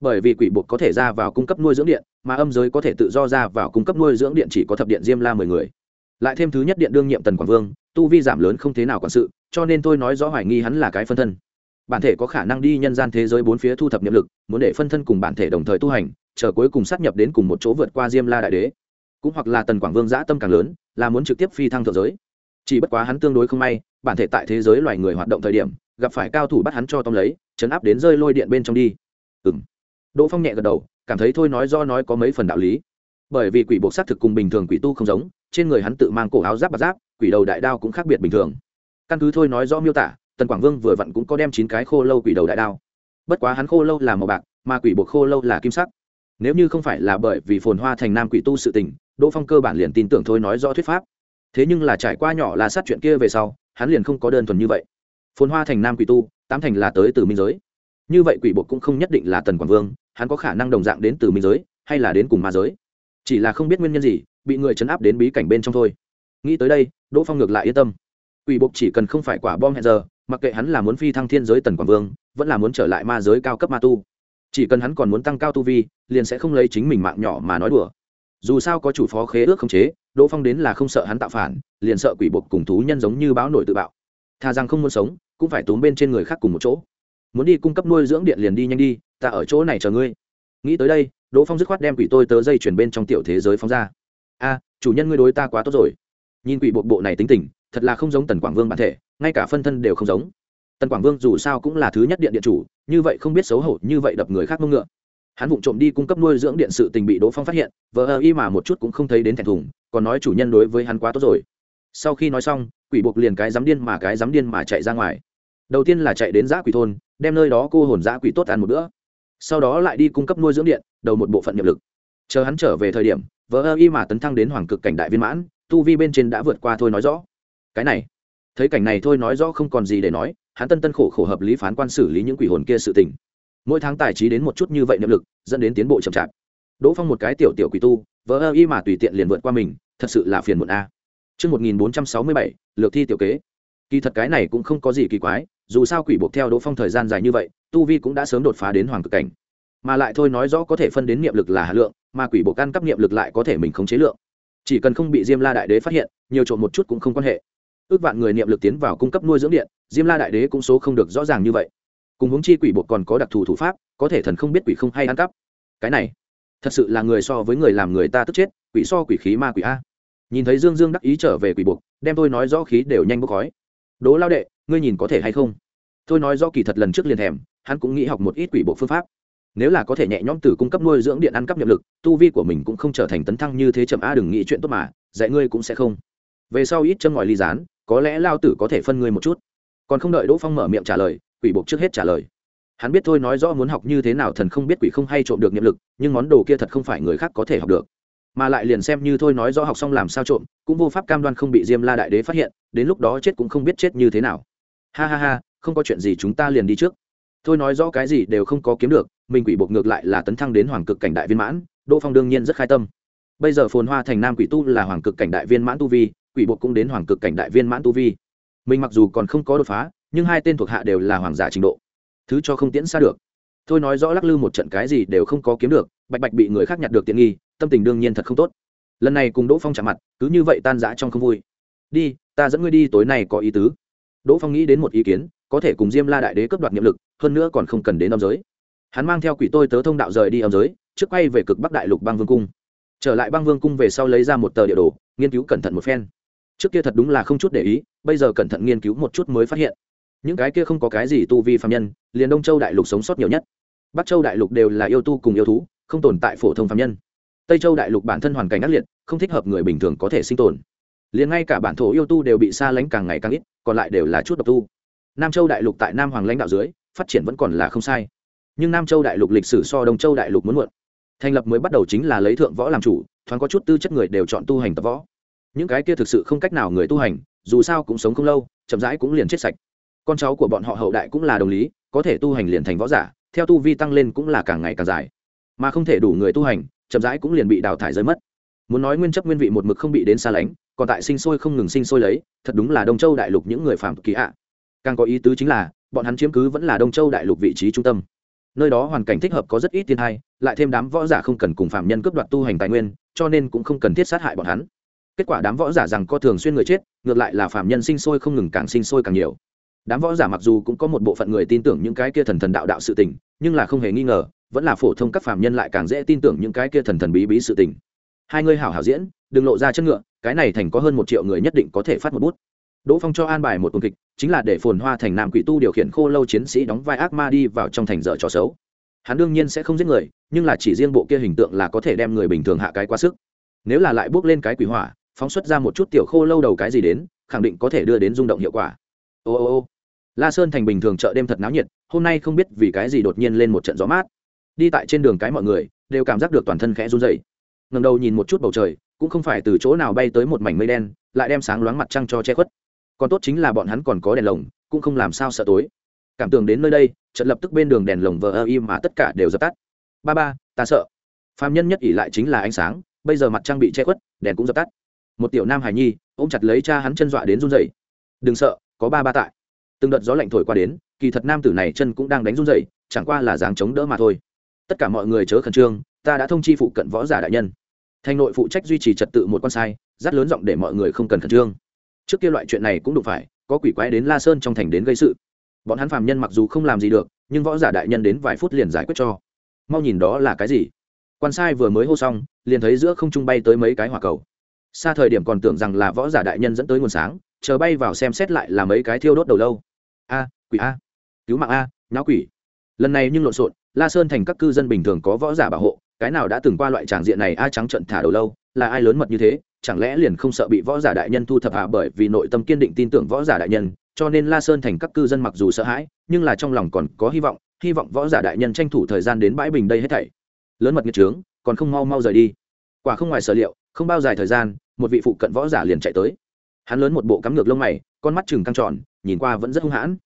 Bởi vì quỷ bột có thể ra vào cung cấp nuôi dưỡng điện, mà âm giới có thể tự do ra vào cung cấp nuôi dưỡng điện chỉ có thập điện diêm la mười người. Lại thêm thứ nhất điện đương nhiệm tần quảng vương, tu vi giảm lớn không thế nào quản sự, cho nên tôi nói rõ hoài nghi hắn là cái phân thân. Bản thể có khả năng đi nhân gian thế giới bốn phía thu thập nhiệm lực, muốn để phân thân cùng bản thể đồng thời tu hành, chờ cuối cùng sát nhập đến cùng một chỗ vượt qua diêm la đại đế. Cũng hoặc là tần quảng vương giã tâm càng lớn, là muốn trực tiếp phi thăng thượng giới. Chỉ bất quá hắn tương đối không may bản thể tại thế giới loài người hoạt động thời điểm, gặp phải cao thủ bắt hắn cho tông lấy, chấn áp đến rơi lôi điện bên trong đi. Ừ m đỗ phong nhẹ gật đầu, cảm thấy thôi nói do nói có mấy phần đạo lý. Bởi vì quỷ buộc xác thực cùng bình thường quỷ tu không giống, trên người hắn tự mang cổ áo giáp bạc giáp, quỷ đầu đại đao cũng khác biệt bình thường. Căn cứ thôi nói rõ miêu tả, tần quảng vương vừa vặn cũng có đem chín cái khô lâu quỷ đầu đại đao. Bất quá hắn khô lâu là màu bạc, mà quỷ buộc khô lâu là kim sắc. Nếu như không phải là bởi vì phồn hoa thành nam quỷ tu sự tình, đỗ phong cơ bản liền tin tưởng thôi nói rõ thuyết pháp. Thế nhưng là trải qua nhỏ là sát chuyện kia về sau hắn liền không có đơn thuần như vậy. Phồn hoa thành nam quỷ tu, tám thành là tới từ minh giới. Như vậy quỷ buộc cũng không nhất định là tần quảng vương, hắn có khả năng đồng dạng đến từ minh giới, hay là đến cùng ma giới. Chỉ là không biết nguyên nhân gì, bị người chấn áp đến bí cảnh bên trong thôi. Nghĩ tới đây, đỗ phong ngược lại yên tâm. Quỷ buộc chỉ cần không phải quả bom hẹn giờ, mặc kệ hắn là muốn phi thăng thiên giới tần quảng vương, vẫn là muốn trở lại ma giới cao cấp ma tu. Chỉ cần hắn còn muốn tăng cao tu vi, liền sẽ không lấy chính mình mạng nhỏ mà nói đùa. Dù sao có chủ phó khế ước không chế đỗ phong đến là không sợ hắn tạo phản, liền sợ quỷ buộc cùng thú nhân giống như báo nổi tự bạo. Thà rằng không muốn sống, cũng phải túm bên trên người khác cùng một chỗ. Muốn đi cung cấp nuôi dưỡng điện liền đi nhanh đi, ta ở chỗ này chờ ngươi. Nghĩ tới đây, đỗ phong dứt khoát đem quỷ tôi tớ dây chuyển bên trong tiểu thế giới phóng ra. A, chủ nhân ngươi đối ta quá tốt rồi. Nhìn quỷ bột bộ này tính tình, thật là không giống tần quảng vương bản thể, ngay cả phân thân đều không giống. Tần quảng vương dù sao cũng là thứ nhất điện điện chủ, như vậy không biết xấu hổ như vậy đập người khác mông ngựa. Hắn vụng trộm đi cung cấp nuôi dưỡng điện sự tình bị đỗ phong phát hiện, vờ ơ y mà một chút cũng không thấy đến thẹn thùng còn nói chủ nhân đối với hắn quá tốt rồi. Sau khi nói xong, quỷ buộc liền cái dám điên mà cái dám điên mà chạy ra ngoài. Đầu tiên là chạy đến giã quỷ thôn, đem nơi đó cô hồn giã quỷ tốt ăn một bữa. Sau đó lại đi cung cấp nuôi dưỡng điện, đầu một bộ phận nhập lực. Chờ hắn trở về thời điểm vỡ ơ y mà tấn thăng đến hoàng cực cảnh đại viên mãn, tu vi bên trên đã vượt qua thôi nói rõ. Cái này, thấy cảnh này thôi nói rõ không còn gì để nói, hắn tân tân khổ khổ hợp lý phán quan xử lý những quỷ hồn kia sự tình. Mỗi tháng tài trí đến một chút như vậy niệm lực, dẫn đến tiến bộ chậm chạp. Đỗ phong một cái tiểu tiểu quỷ tu vỡ ơ y mà tùy tiện liền vượt qua mình thật sự là phiền muộn a Trước 1467, lược thi tiểu kế. Kỳ thật cái này cũng không có gì kỳ quái, dù sao quỷ buộc theo Đỗ Phong thời gian dài như vậy, tu vi cũng đã sớm đột phá đến hoàng cực cảnh. Mà lại thôi nói rõ có thể phân đến niệm lực là hạ lượng, mà quỷ buộc căn cấp niệm lực lại có thể mình khống chế lượng. Chỉ cần không bị Diêm La đại đế phát hiện, nhiều trộm một chút cũng không quan hệ. Ước vạn người niệm lực tiến vào cung cấp nuôi dưỡng điện, Diêm La đại đế cũng số không được rõ ràng như vậy cùng huống chi quỷ buộc còn có đặc thù thủ pháp có thể thần không biết quỷ không hay ăn cắp cái này thật sự là người so với người làm người ta tức chết quỷ so quỷ khí ma quỷ a. Nhìn thấy dương dương đắc ý trở về quỷ buộc, đem tôi nói rõ khí đều nhanh bốc khói. Đố lao đệ, ngươi nhìn có thể hay không? Tôi nói rõ kỳ thật lần trước liền thèm, hắn cũng nghĩ học một ít quỷ buộc phương pháp. Nếu là có thể nhẹ nhõm từ cung cấp nuôi dưỡng điện ăn cắp nhập lực, tu vi của mình cũng không trở thành tấn thăng như thế chậm a, đừng nghĩ chuyện tốt mà, dạy ngươi cũng sẽ không. Về sau ít châm ngòi ly rán có lẽ lao tử có thể phân ngươi một chút. Còn không đợi đỗ phong mở miệng trả lời, quỷ buộc trước hết trả lời. Hắn biết thôi nói rõ muốn học như thế nào thần không biết quỷ không hay trộm được nhiệm lực, nhưng món đồ kia thật không phải người khác có thể học được mà lại liền xem như thôi nói rõ học xong làm sao trộm, cũng vô pháp cam đoan không bị diêm la đại đế phát hiện, đến lúc đó chết cũng không biết chết như thế nào. Ha ha ha, không có chuyện gì chúng ta liền đi trước. Thôi nói rõ cái gì đều không có kiếm được, mình quỷ buộc ngược lại là tấn thăng đến hoàng cực cảnh đại viên mãn, đỗ phong đương nhiên rất khai tâm. Bây giờ phồn hoa thành nam quỷ tu là hoàng cực cảnh đại viên mãn tu vi, quỷ buộc cũng đến hoàng cực cảnh đại viên mãn tu vi. Mình mặc dù còn không có đột phá, nhưng hai tên thuộc hạ đều là hoàng giả trình độ. Thứ cho không tiễn xa được. Thôi nói rõ lắc lư một trận cái gì đều không có kiếm được, bạch bạch bị người khác nhặt được tiện nghi tâm tình đương nhiên thật không tốt. Lần này cùng đỗ phong chạm mặt, cứ như vậy tan rã trong không vui. Đi, ta dẫn ngươi đi, tối nay có ý tứ. Đỗ phong nghĩ đến một ý kiến, có thể cùng diêm la đại đế cướp đoạt nhiệm lực, hơn nữa còn không cần đến âm giới. Hắn mang theo quỷ tôi tớ thông đạo rời đi âm giới, trước quay về cực bắc đại lục băng vương cung. Trở lại băng vương cung về sau lấy ra một tờ địa đồ, nghiên cứu cẩn thận một phen. Trước kia thật đúng là không chút để ý, bây giờ cẩn thận nghiên cứu một chút mới phát hiện. Những cái kia không có cái gì tu vi phạm nhân, liền đông châu đại lục sống sót nhiều nhất. Bắc châu đại lục đều là yêu tu cùng yêu thú, không tồn tại phổ thông phạm nhân tây châu đại lục bản thân hoàn cảnh ác liệt, không thích hợp người bình thường có thể sinh tồn. Liền ngay cả bản thổ yêu tu đều bị xa lánh càng ngày càng ít, còn lại đều là chút độc tu. Nam châu đại lục tại nam hoàng lãnh đạo dưới, phát triển vẫn còn là không sai. Nhưng nam châu đại lục lịch sử so đông châu đại lục muốn muộn. Thành lập mới bắt đầu chính là lấy thượng võ làm chủ, thoáng có chút tư chất người đều chọn tu hành tập võ. Những cái kia thực sự không cách nào người tu hành, dù sao cũng sống không lâu, chậm rãi cũng liền chết sạch. Con cháu của bọn họ hậu đại cũng là đồng lý, có thể tu hành liền thành võ giả, theo tu vi tăng lên cũng là càng ngày càng dài. Mà không thể đủ người tu hành chậm rãi cũng liền bị đào thải rơi mất. Muốn nói nguyên chấp nguyên vị một mực không bị đến xa lánh, còn tại sinh sôi không ngừng sinh sôi lấy, thật đúng là đông châu đại lục những người phạm kỳ ạ. Càng có ý tứ chính là, bọn hắn chiếm cứ vẫn là đông châu đại lục vị trí trung tâm. Nơi đó hoàn cảnh thích hợp có rất ít thiên hai lại thêm đám võ giả không cần cùng phạm nhân cướp đoạt tu hành tài nguyên, cho nên cũng không cần thiết sát hại bọn hắn. Kết quả đám võ giả rằng có thường xuyên người chết, ngược lại là phạm nhân sinh sôi không ngừng càng sinh sôi càng nhiều. Đám võ giả mặc dù cũng có một bộ phận người tin tưởng những cái kia thần thần đạo đạo sự tình, nhưng là không hề nghi ngờ vẫn là phổ thông các phạm nhân lại càng dễ tin tưởng những cái kia thần thần bí bí sự tình. Hai ngươi hảo hảo diễn, đừng lộ ra chân ngựa, cái này thành có hơn một triệu người nhất định có thể phát một bút. Đỗ phong cho an bài một tuần kịch, chính là để phồn hoa thành nam quỷ tu điều khiển khô lâu chiến sĩ đóng vai ác ma đi vào trong thành dở trò xấu. Hắn đương nhiên sẽ không giết người, nhưng là chỉ riêng bộ kia hình tượng là có thể đem người bình thường hạ cái quá sức. Nếu là lại bước lên cái quỷ hỏa, phóng xuất ra một chút tiểu khô lâu đầu cái gì đến, khẳng định có thể đưa đến rung động hiệu quả. Ô ô ô. La sơn thành bình thường chợ đêm thật náo nhiệt, hôm nay không biết vì cái gì đột nhiên lên một trận gió mát đi tại trên đường cái mọi người đều cảm giác được toàn thân khẽ run dày ngầm đầu nhìn một chút bầu trời, cũng không phải từ chỗ nào bay tới một mảnh mây đen, lại đem sáng loáng mặt trăng cho che khuất. Còn tốt chính là bọn hắn còn có đèn lồng, cũng không làm sao sợ tối. Cảm tưởng đến nơi đây trận lập tức bên đường đèn lồng vờ ơ im mà tất cả đều dập tắt. Ba ba, ta sợ. Phạm nhân nhất ỉ lại chính là ánh sáng, bây giờ mặt trăng bị che khuất, đèn cũng dập tắt. Một tiểu nam hải nhi, ôm chặt lấy cha hắn chân dọa đến run dậy đừng sợ, có ba ba tại. Từng đợt gió lạnh thổi qua đến, kỳ thật nam tử này chân cũng đang đánh run dậy chẳng qua là dáng chống đỡ mà thôi tất cả mọi người chớ khẩn trương, ta đã thông chi phụ cận võ giả đại nhân. Thành nội phụ trách duy trì trật tự một con sai, rất lớn giọng để mọi người không cần khẩn trương. Trước kia loại chuyện này cũng đụng phải, có quỷ quái đến la sơn trong thành đến gây sự. Bọn hắn phàm nhân mặc dù không làm gì được, nhưng võ giả đại nhân đến vài phút liền giải quyết cho. Mau nhìn đó là cái gì. Quan sai vừa mới hô xong, liền thấy giữa không trung bay tới mấy cái hỏa cầu. Xa thời điểm còn tưởng rằng là võ giả đại nhân dẫn tới nguồn sáng, chờ bay vào xem xét lại là mấy cái thiêu đốt đầu lâu. A, quỷ a. Cứu mạng a, nháo quỷ. Lần này nhưng lộn xộn la sơn thành các cư dân bình thường có võ giả bảo hộ, cái nào đã từng qua loại tràng diện này a trắng trận thả đầu lâu, là ai lớn mật như thế? Chẳng lẽ liền không sợ bị võ giả đại nhân thu thập hạ bởi vì nội tâm kiên định tin tưởng võ giả đại nhân, cho nên la sơn thành các cư dân mặc dù sợ hãi, nhưng là trong lòng còn có hy vọng hy vọng võ giả đại nhân tranh thủ thời gian đến bãi bình đây hết thảy. Lớn mật nghiệt trướng, còn không mau mau rời đi. Quả không ngoài sở liệu, không bao dài thời gian, một vị phụ cận võ giả liền chạy tới. Hắn lớn một bộ cắm ngược lông mày, con mắt chừng căng tròn, nhìn qua vẫn rất hung hãn.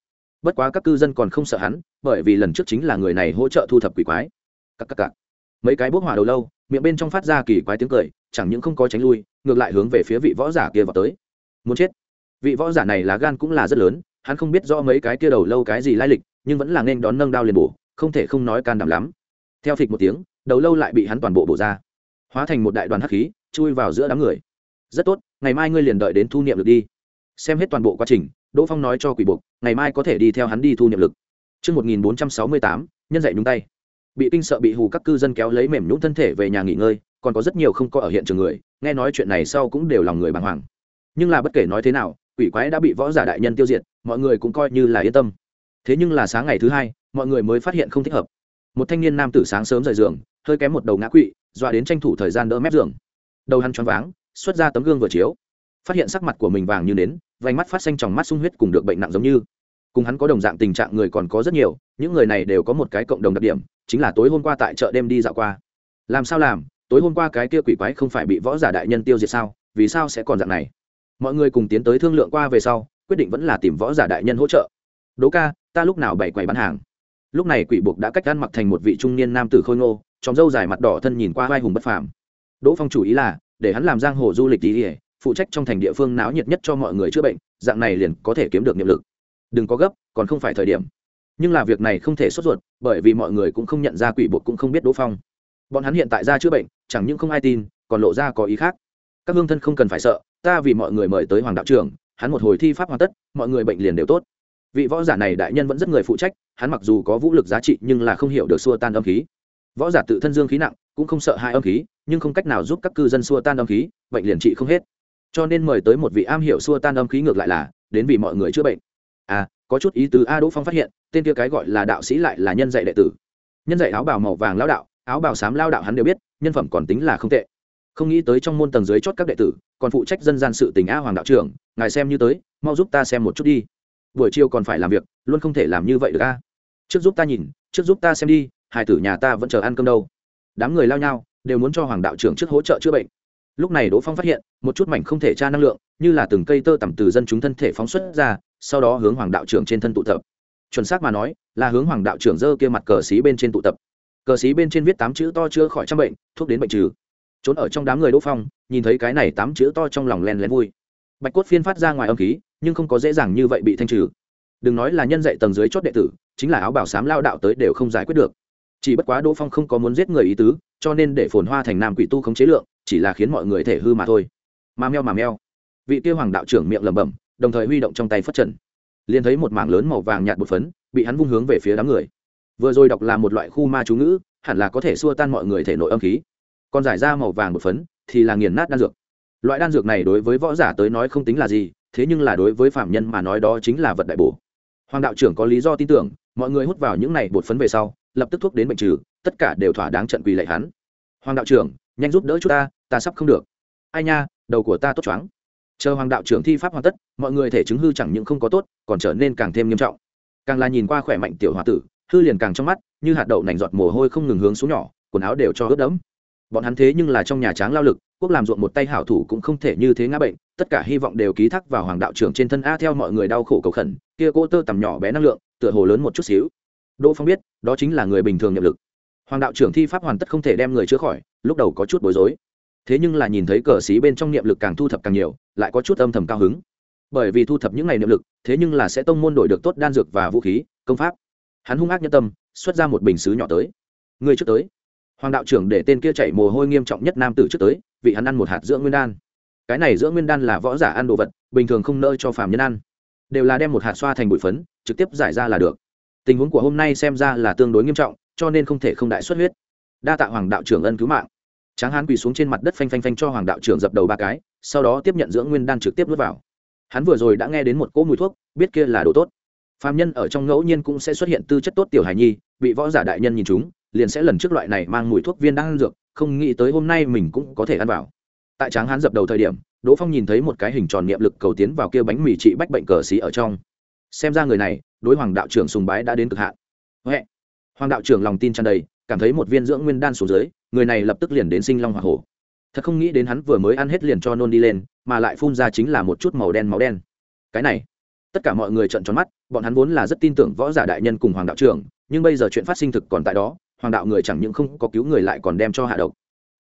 Bất quá các cư dân còn không sợ hắn bởi vì lần trước chính là người này hỗ trợ thu thập quỷ quái. Cắc cắc cắc. mấy cái bốc hỏa đầu lâu, miệng bên trong phát ra kỳ quái tiếng cười, chẳng những không có tránh lui, ngược lại hướng về phía vị võ giả kia vào tới. Muốn chết. Vị võ giả này lá gan cũng là rất lớn, hắn không biết rõ mấy cái kia đầu lâu cái gì lai lịch, nhưng vẫn là nên đón nâng đao liền bổ, không thể không nói can đảm lắm. Theo phịch một tiếng, đầu lâu lại bị hắn toàn bộ bổ ra. Hóa thành một đại đoàn hắc khí, chui vào giữa đám người. Rất tốt, ngày mai ngươi liền đợi đến thu niệm lực đi. Xem hết toàn bộ quá trình, đỗ phong nói cho quỷ buộc, ngày mai có thể đi theo hắn đi thu niệm lực. Trước 1468, nhân dạy nhúng tay. Bị kinh sợ bị hù các cư dân kéo lấy mềm nhũn thân thể về nhà nghỉ ngơi, còn có rất nhiều không có ở hiện trường người, nghe nói chuyện này sau cũng đều lòng người bàng hoàng. Nhưng là bất kể nói thế nào, quỷ quái đã bị võ giả đại nhân tiêu diệt, mọi người cũng coi như là yên tâm. Thế nhưng là sáng ngày thứ hai, mọi người mới phát hiện không thích hợp. Một thanh niên nam tử sáng sớm rời giường, hơi kém một đầu ngã quỵ, dọa đến tranh thủ thời gian đỡ mép giường. Đầu hắn choáng váng, xuất ra tấm gương vừa chiếu, phát hiện sắc mặt của mình vàng như nến, vành mắt phát xanh tròng mắt sung huyết cùng được bệnh nặng giống như cùng hắn có đồng dạng tình trạng người còn có rất nhiều, những người này đều có một cái cộng đồng đặc điểm, chính là tối hôm qua tại chợ đêm đi dạo qua. Làm sao làm? Tối hôm qua cái kia quỷ quái không phải bị võ giả đại nhân tiêu diệt sao? Vì sao sẽ còn dạng này? Mọi người cùng tiến tới thương lượng qua về sau, quyết định vẫn là tìm võ giả đại nhân hỗ trợ. Đố ca, ta lúc nào bày quầy bán hàng? Lúc này quỷ buộc đã cách ăn mặc thành một vị trung niên nam tử khôi ngô tròng râu dài mặt đỏ thân nhìn qua vai hùng bất phàm. Đỗ phong chủ ý là, để hắn làm giang hồ du lịch tí ỉa phụ trách trong thành địa phương náo nhiệt nhất cho mọi người chữa bệnh, dạng này liền có thể kiếm được niệm lực đừng có gấp, còn không phải thời điểm. Nhưng là việc này không thể sốt ruột, bởi vì mọi người cũng không nhận ra quỷ buộc cũng không biết đỗ phong. Bọn hắn hiện tại ra chữa bệnh, chẳng những không ai tin, còn lộ ra có ý khác. Các hương thân không cần phải sợ, ta vì mọi người mời tới hoàng đạo trưởng, hắn một hồi thi pháp hoàn tất, mọi người bệnh liền đều tốt. Vị võ giả này đại nhân vẫn rất người phụ trách, hắn mặc dù có vũ lực giá trị nhưng là không hiểu được xua tan âm khí. Võ giả tự thân dương khí nặng, cũng không sợ hai âm khí, nhưng không cách nào giúp các cư dân xua tan âm khí, bệnh liền trị không hết. Cho nên mời tới một vị am hiểu xua tan âm khí ngược lại là, đến vì mọi người chữa bệnh à có chút ý tứ a đỗ phong phát hiện, tên kia cái gọi là đạo sĩ lại là nhân dạy đệ tử. Nhân dạy áo bào màu vàng lao đạo, áo bào xám lao đạo hắn đều biết, nhân phẩm còn tính là không tệ. Không nghĩ tới trong môn tầng dưới chót các đệ tử, còn phụ trách dân gian sự tình a hoàng đạo trưởng, ngài xem như tới, mau giúp ta xem một chút đi. Buổi chiều còn phải làm việc, luôn không thể làm như vậy được a. Trước giúp ta nhìn, trước giúp ta xem đi hải tử nhà ta vẫn chờ ăn cơm đâu. Đám người lao nhau, đều muốn cho hoàng đạo trưởng trước hỗ trợ chữa bệnh lúc này đỗ phong phát hiện, một chút mảnh không thể tra năng lượng, như là từng cây tơ tằm từ dân chúng thân thể phóng xuất ra, sau đó hướng hoàng đạo trưởng trên thân tụ tập. Chuẩn xác mà nói, là hướng hoàng đạo trưởng dơ kia mặt cờ xí bên trên tụ tập. Cờ xí bên trên viết tám chữ to chữa khỏi trăm bệnh, thuốc đến bệnh trừ. Trốn ở trong đám người đỗ phong, nhìn thấy cái này tám chữ to trong lòng len lén vui. Bạch cốt phiên phát ra ngoài âm khí, nhưng không có dễ dàng như vậy bị thanh trừ. Đừng nói là nhân dạy tầng dưới chót đệ tử, chính là áo bảo sám lao đạo tới đều không giải quyết được. Chỉ bất quá đỗ phong không có muốn giết người ý tứ, cho nên để phồn hoa thành nam quỷ tu không chế lượng chỉ là khiến mọi người thể hư mà thôi. Mà meo mà meo. Vị kia hoàng đạo trưởng miệng lẩm bẩm, đồng thời huy động trong tay phất trần. Liền thấy một mảng lớn màu vàng nhạt bột phấn, bị hắn vung hướng về phía đám người. Vừa rồi đọc là một loại khu ma chú ngữ, hẳn là có thể xua tan mọi người thể nội âm khí. Còn giải ra màu vàng bột phấn, thì là nghiền nát đan dược. Loại đan dược này đối với võ giả tới nói không tính là gì, thế nhưng là đối với phạm nhân mà nói đó chính là vật đại bổ. Hoàng đạo trưởng có lý do tin tưởng, mọi người hút vào những này bột phấn về sau, lập tức thuốc đến bệnh trừ, tất cả đều thỏa đáng trận quỳ lệ hắn. Hoàng đạo trưởng, nhanh giúp đỡ chúng ta ta sắp không được. Ai nha, đầu của ta tốt choáng. Chờ hoàng đạo trưởng thi pháp hoàn tất, mọi người thể chứng hư chẳng những không có tốt, còn trở nên càng thêm nghiêm trọng. Càng là nhìn qua khỏe mạnh tiểu h tử, hư liền càng trong mắt, như hạt đậu nành giọt mồ hôi không ngừng hướng xuống nhỏ, quần áo đều cho ướt đẫm. Bọn hắn thế nhưng là trong nhà tráng lao lực, quốc làm ruộng một tay hảo thủ cũng không thể như thế ngã bệnh, tất cả hy vọng đều ký thác vào hoàng đạo trưởng trên thân a theo mọi người đau khổ cầu khẩn, kia cô tơ tầm nhỏ bé năng lượng, tựa hồ lớn một chút xíu. Đỗ phong biết, đó chính là người bình thường nhập lực. Hoàng đạo trưởng thi pháp hoàn tất không thể đem người chữa khỏi, lúc đầu có chút bối rối thế nhưng là nhìn thấy cờ xí bên trong niệm lực càng thu thập càng nhiều, lại có chút âm thầm cao hứng. Bởi vì thu thập những ngày niệm lực, thế nhưng là sẽ tông môn đổi được tốt đan dược và vũ khí, công pháp. Hắn hung ác nhân tâm, xuất ra một bình xứ nhỏ tới. Người trước tới. Hoàng đạo trưởng để tên kia chạy mồ hôi nghiêm trọng nhất nam tử trước tới vị hắn ăn một hạt dưỡng nguyên đan. Cái này dưỡng nguyên đan là võ giả ăn đồ vật, bình thường không nơi cho phàm nhân ăn. Đều là đem một hạt xoa thành bụi phấn, trực tiếp giải ra là được. Tình huống của hôm nay xem ra là tương đối nghiêm trọng, cho nên không thể không đại xuất huyết. Đa tạ hoàng đạo trưởng ân cứu mạng tráng hán quỳ xuống trên mặt đất phanh phanh phanh cho hoàng đạo trưởng dập đầu ba cái, sau đó tiếp nhận dưỡng nguyên đan trực tiếp nuốt vào. Hắn vừa rồi đã nghe đến một cỗ mùi thuốc, biết kia là đồ tốt. Phạm nhân ở trong ngẫu nhiên cũng sẽ xuất hiện tư chất tốt tiểu hài nhi, bị võ giả đại nhân nhìn chúng, liền sẽ lần trước loại này mang mùi thuốc viên đang ăn dược, không nghĩ tới hôm nay mình cũng có thể ăn vào. Tại tráng hán dập đầu thời điểm, đỗ phong nhìn thấy một cái hình tròn niệm lực cầu tiến vào kia bánh mì trị bách bệnh cờ xí ở trong. Xem ra người này, đối hoàng đạo trưởng sùng bái đã đến cực hạn. Huệ! Hoàng đạo trưởng lòng tin tràn đầy cảm thấy một viên dưỡng nguyên đan xuống dưới, người này lập tức liền đến sinh long hoa hổ. Thật không nghĩ đến hắn vừa mới ăn hết liền cho nôn đi lên, mà lại phun ra chính là một chút màu đen máu đen. Cái này, tất cả mọi người trợn tròn mắt, bọn hắn vốn là rất tin tưởng võ giả đại nhân cùng hoàng đạo trưởng, nhưng bây giờ chuyện phát sinh thực còn tại đó, hoàng đạo người chẳng những không có cứu người lại còn đem cho hạ độc.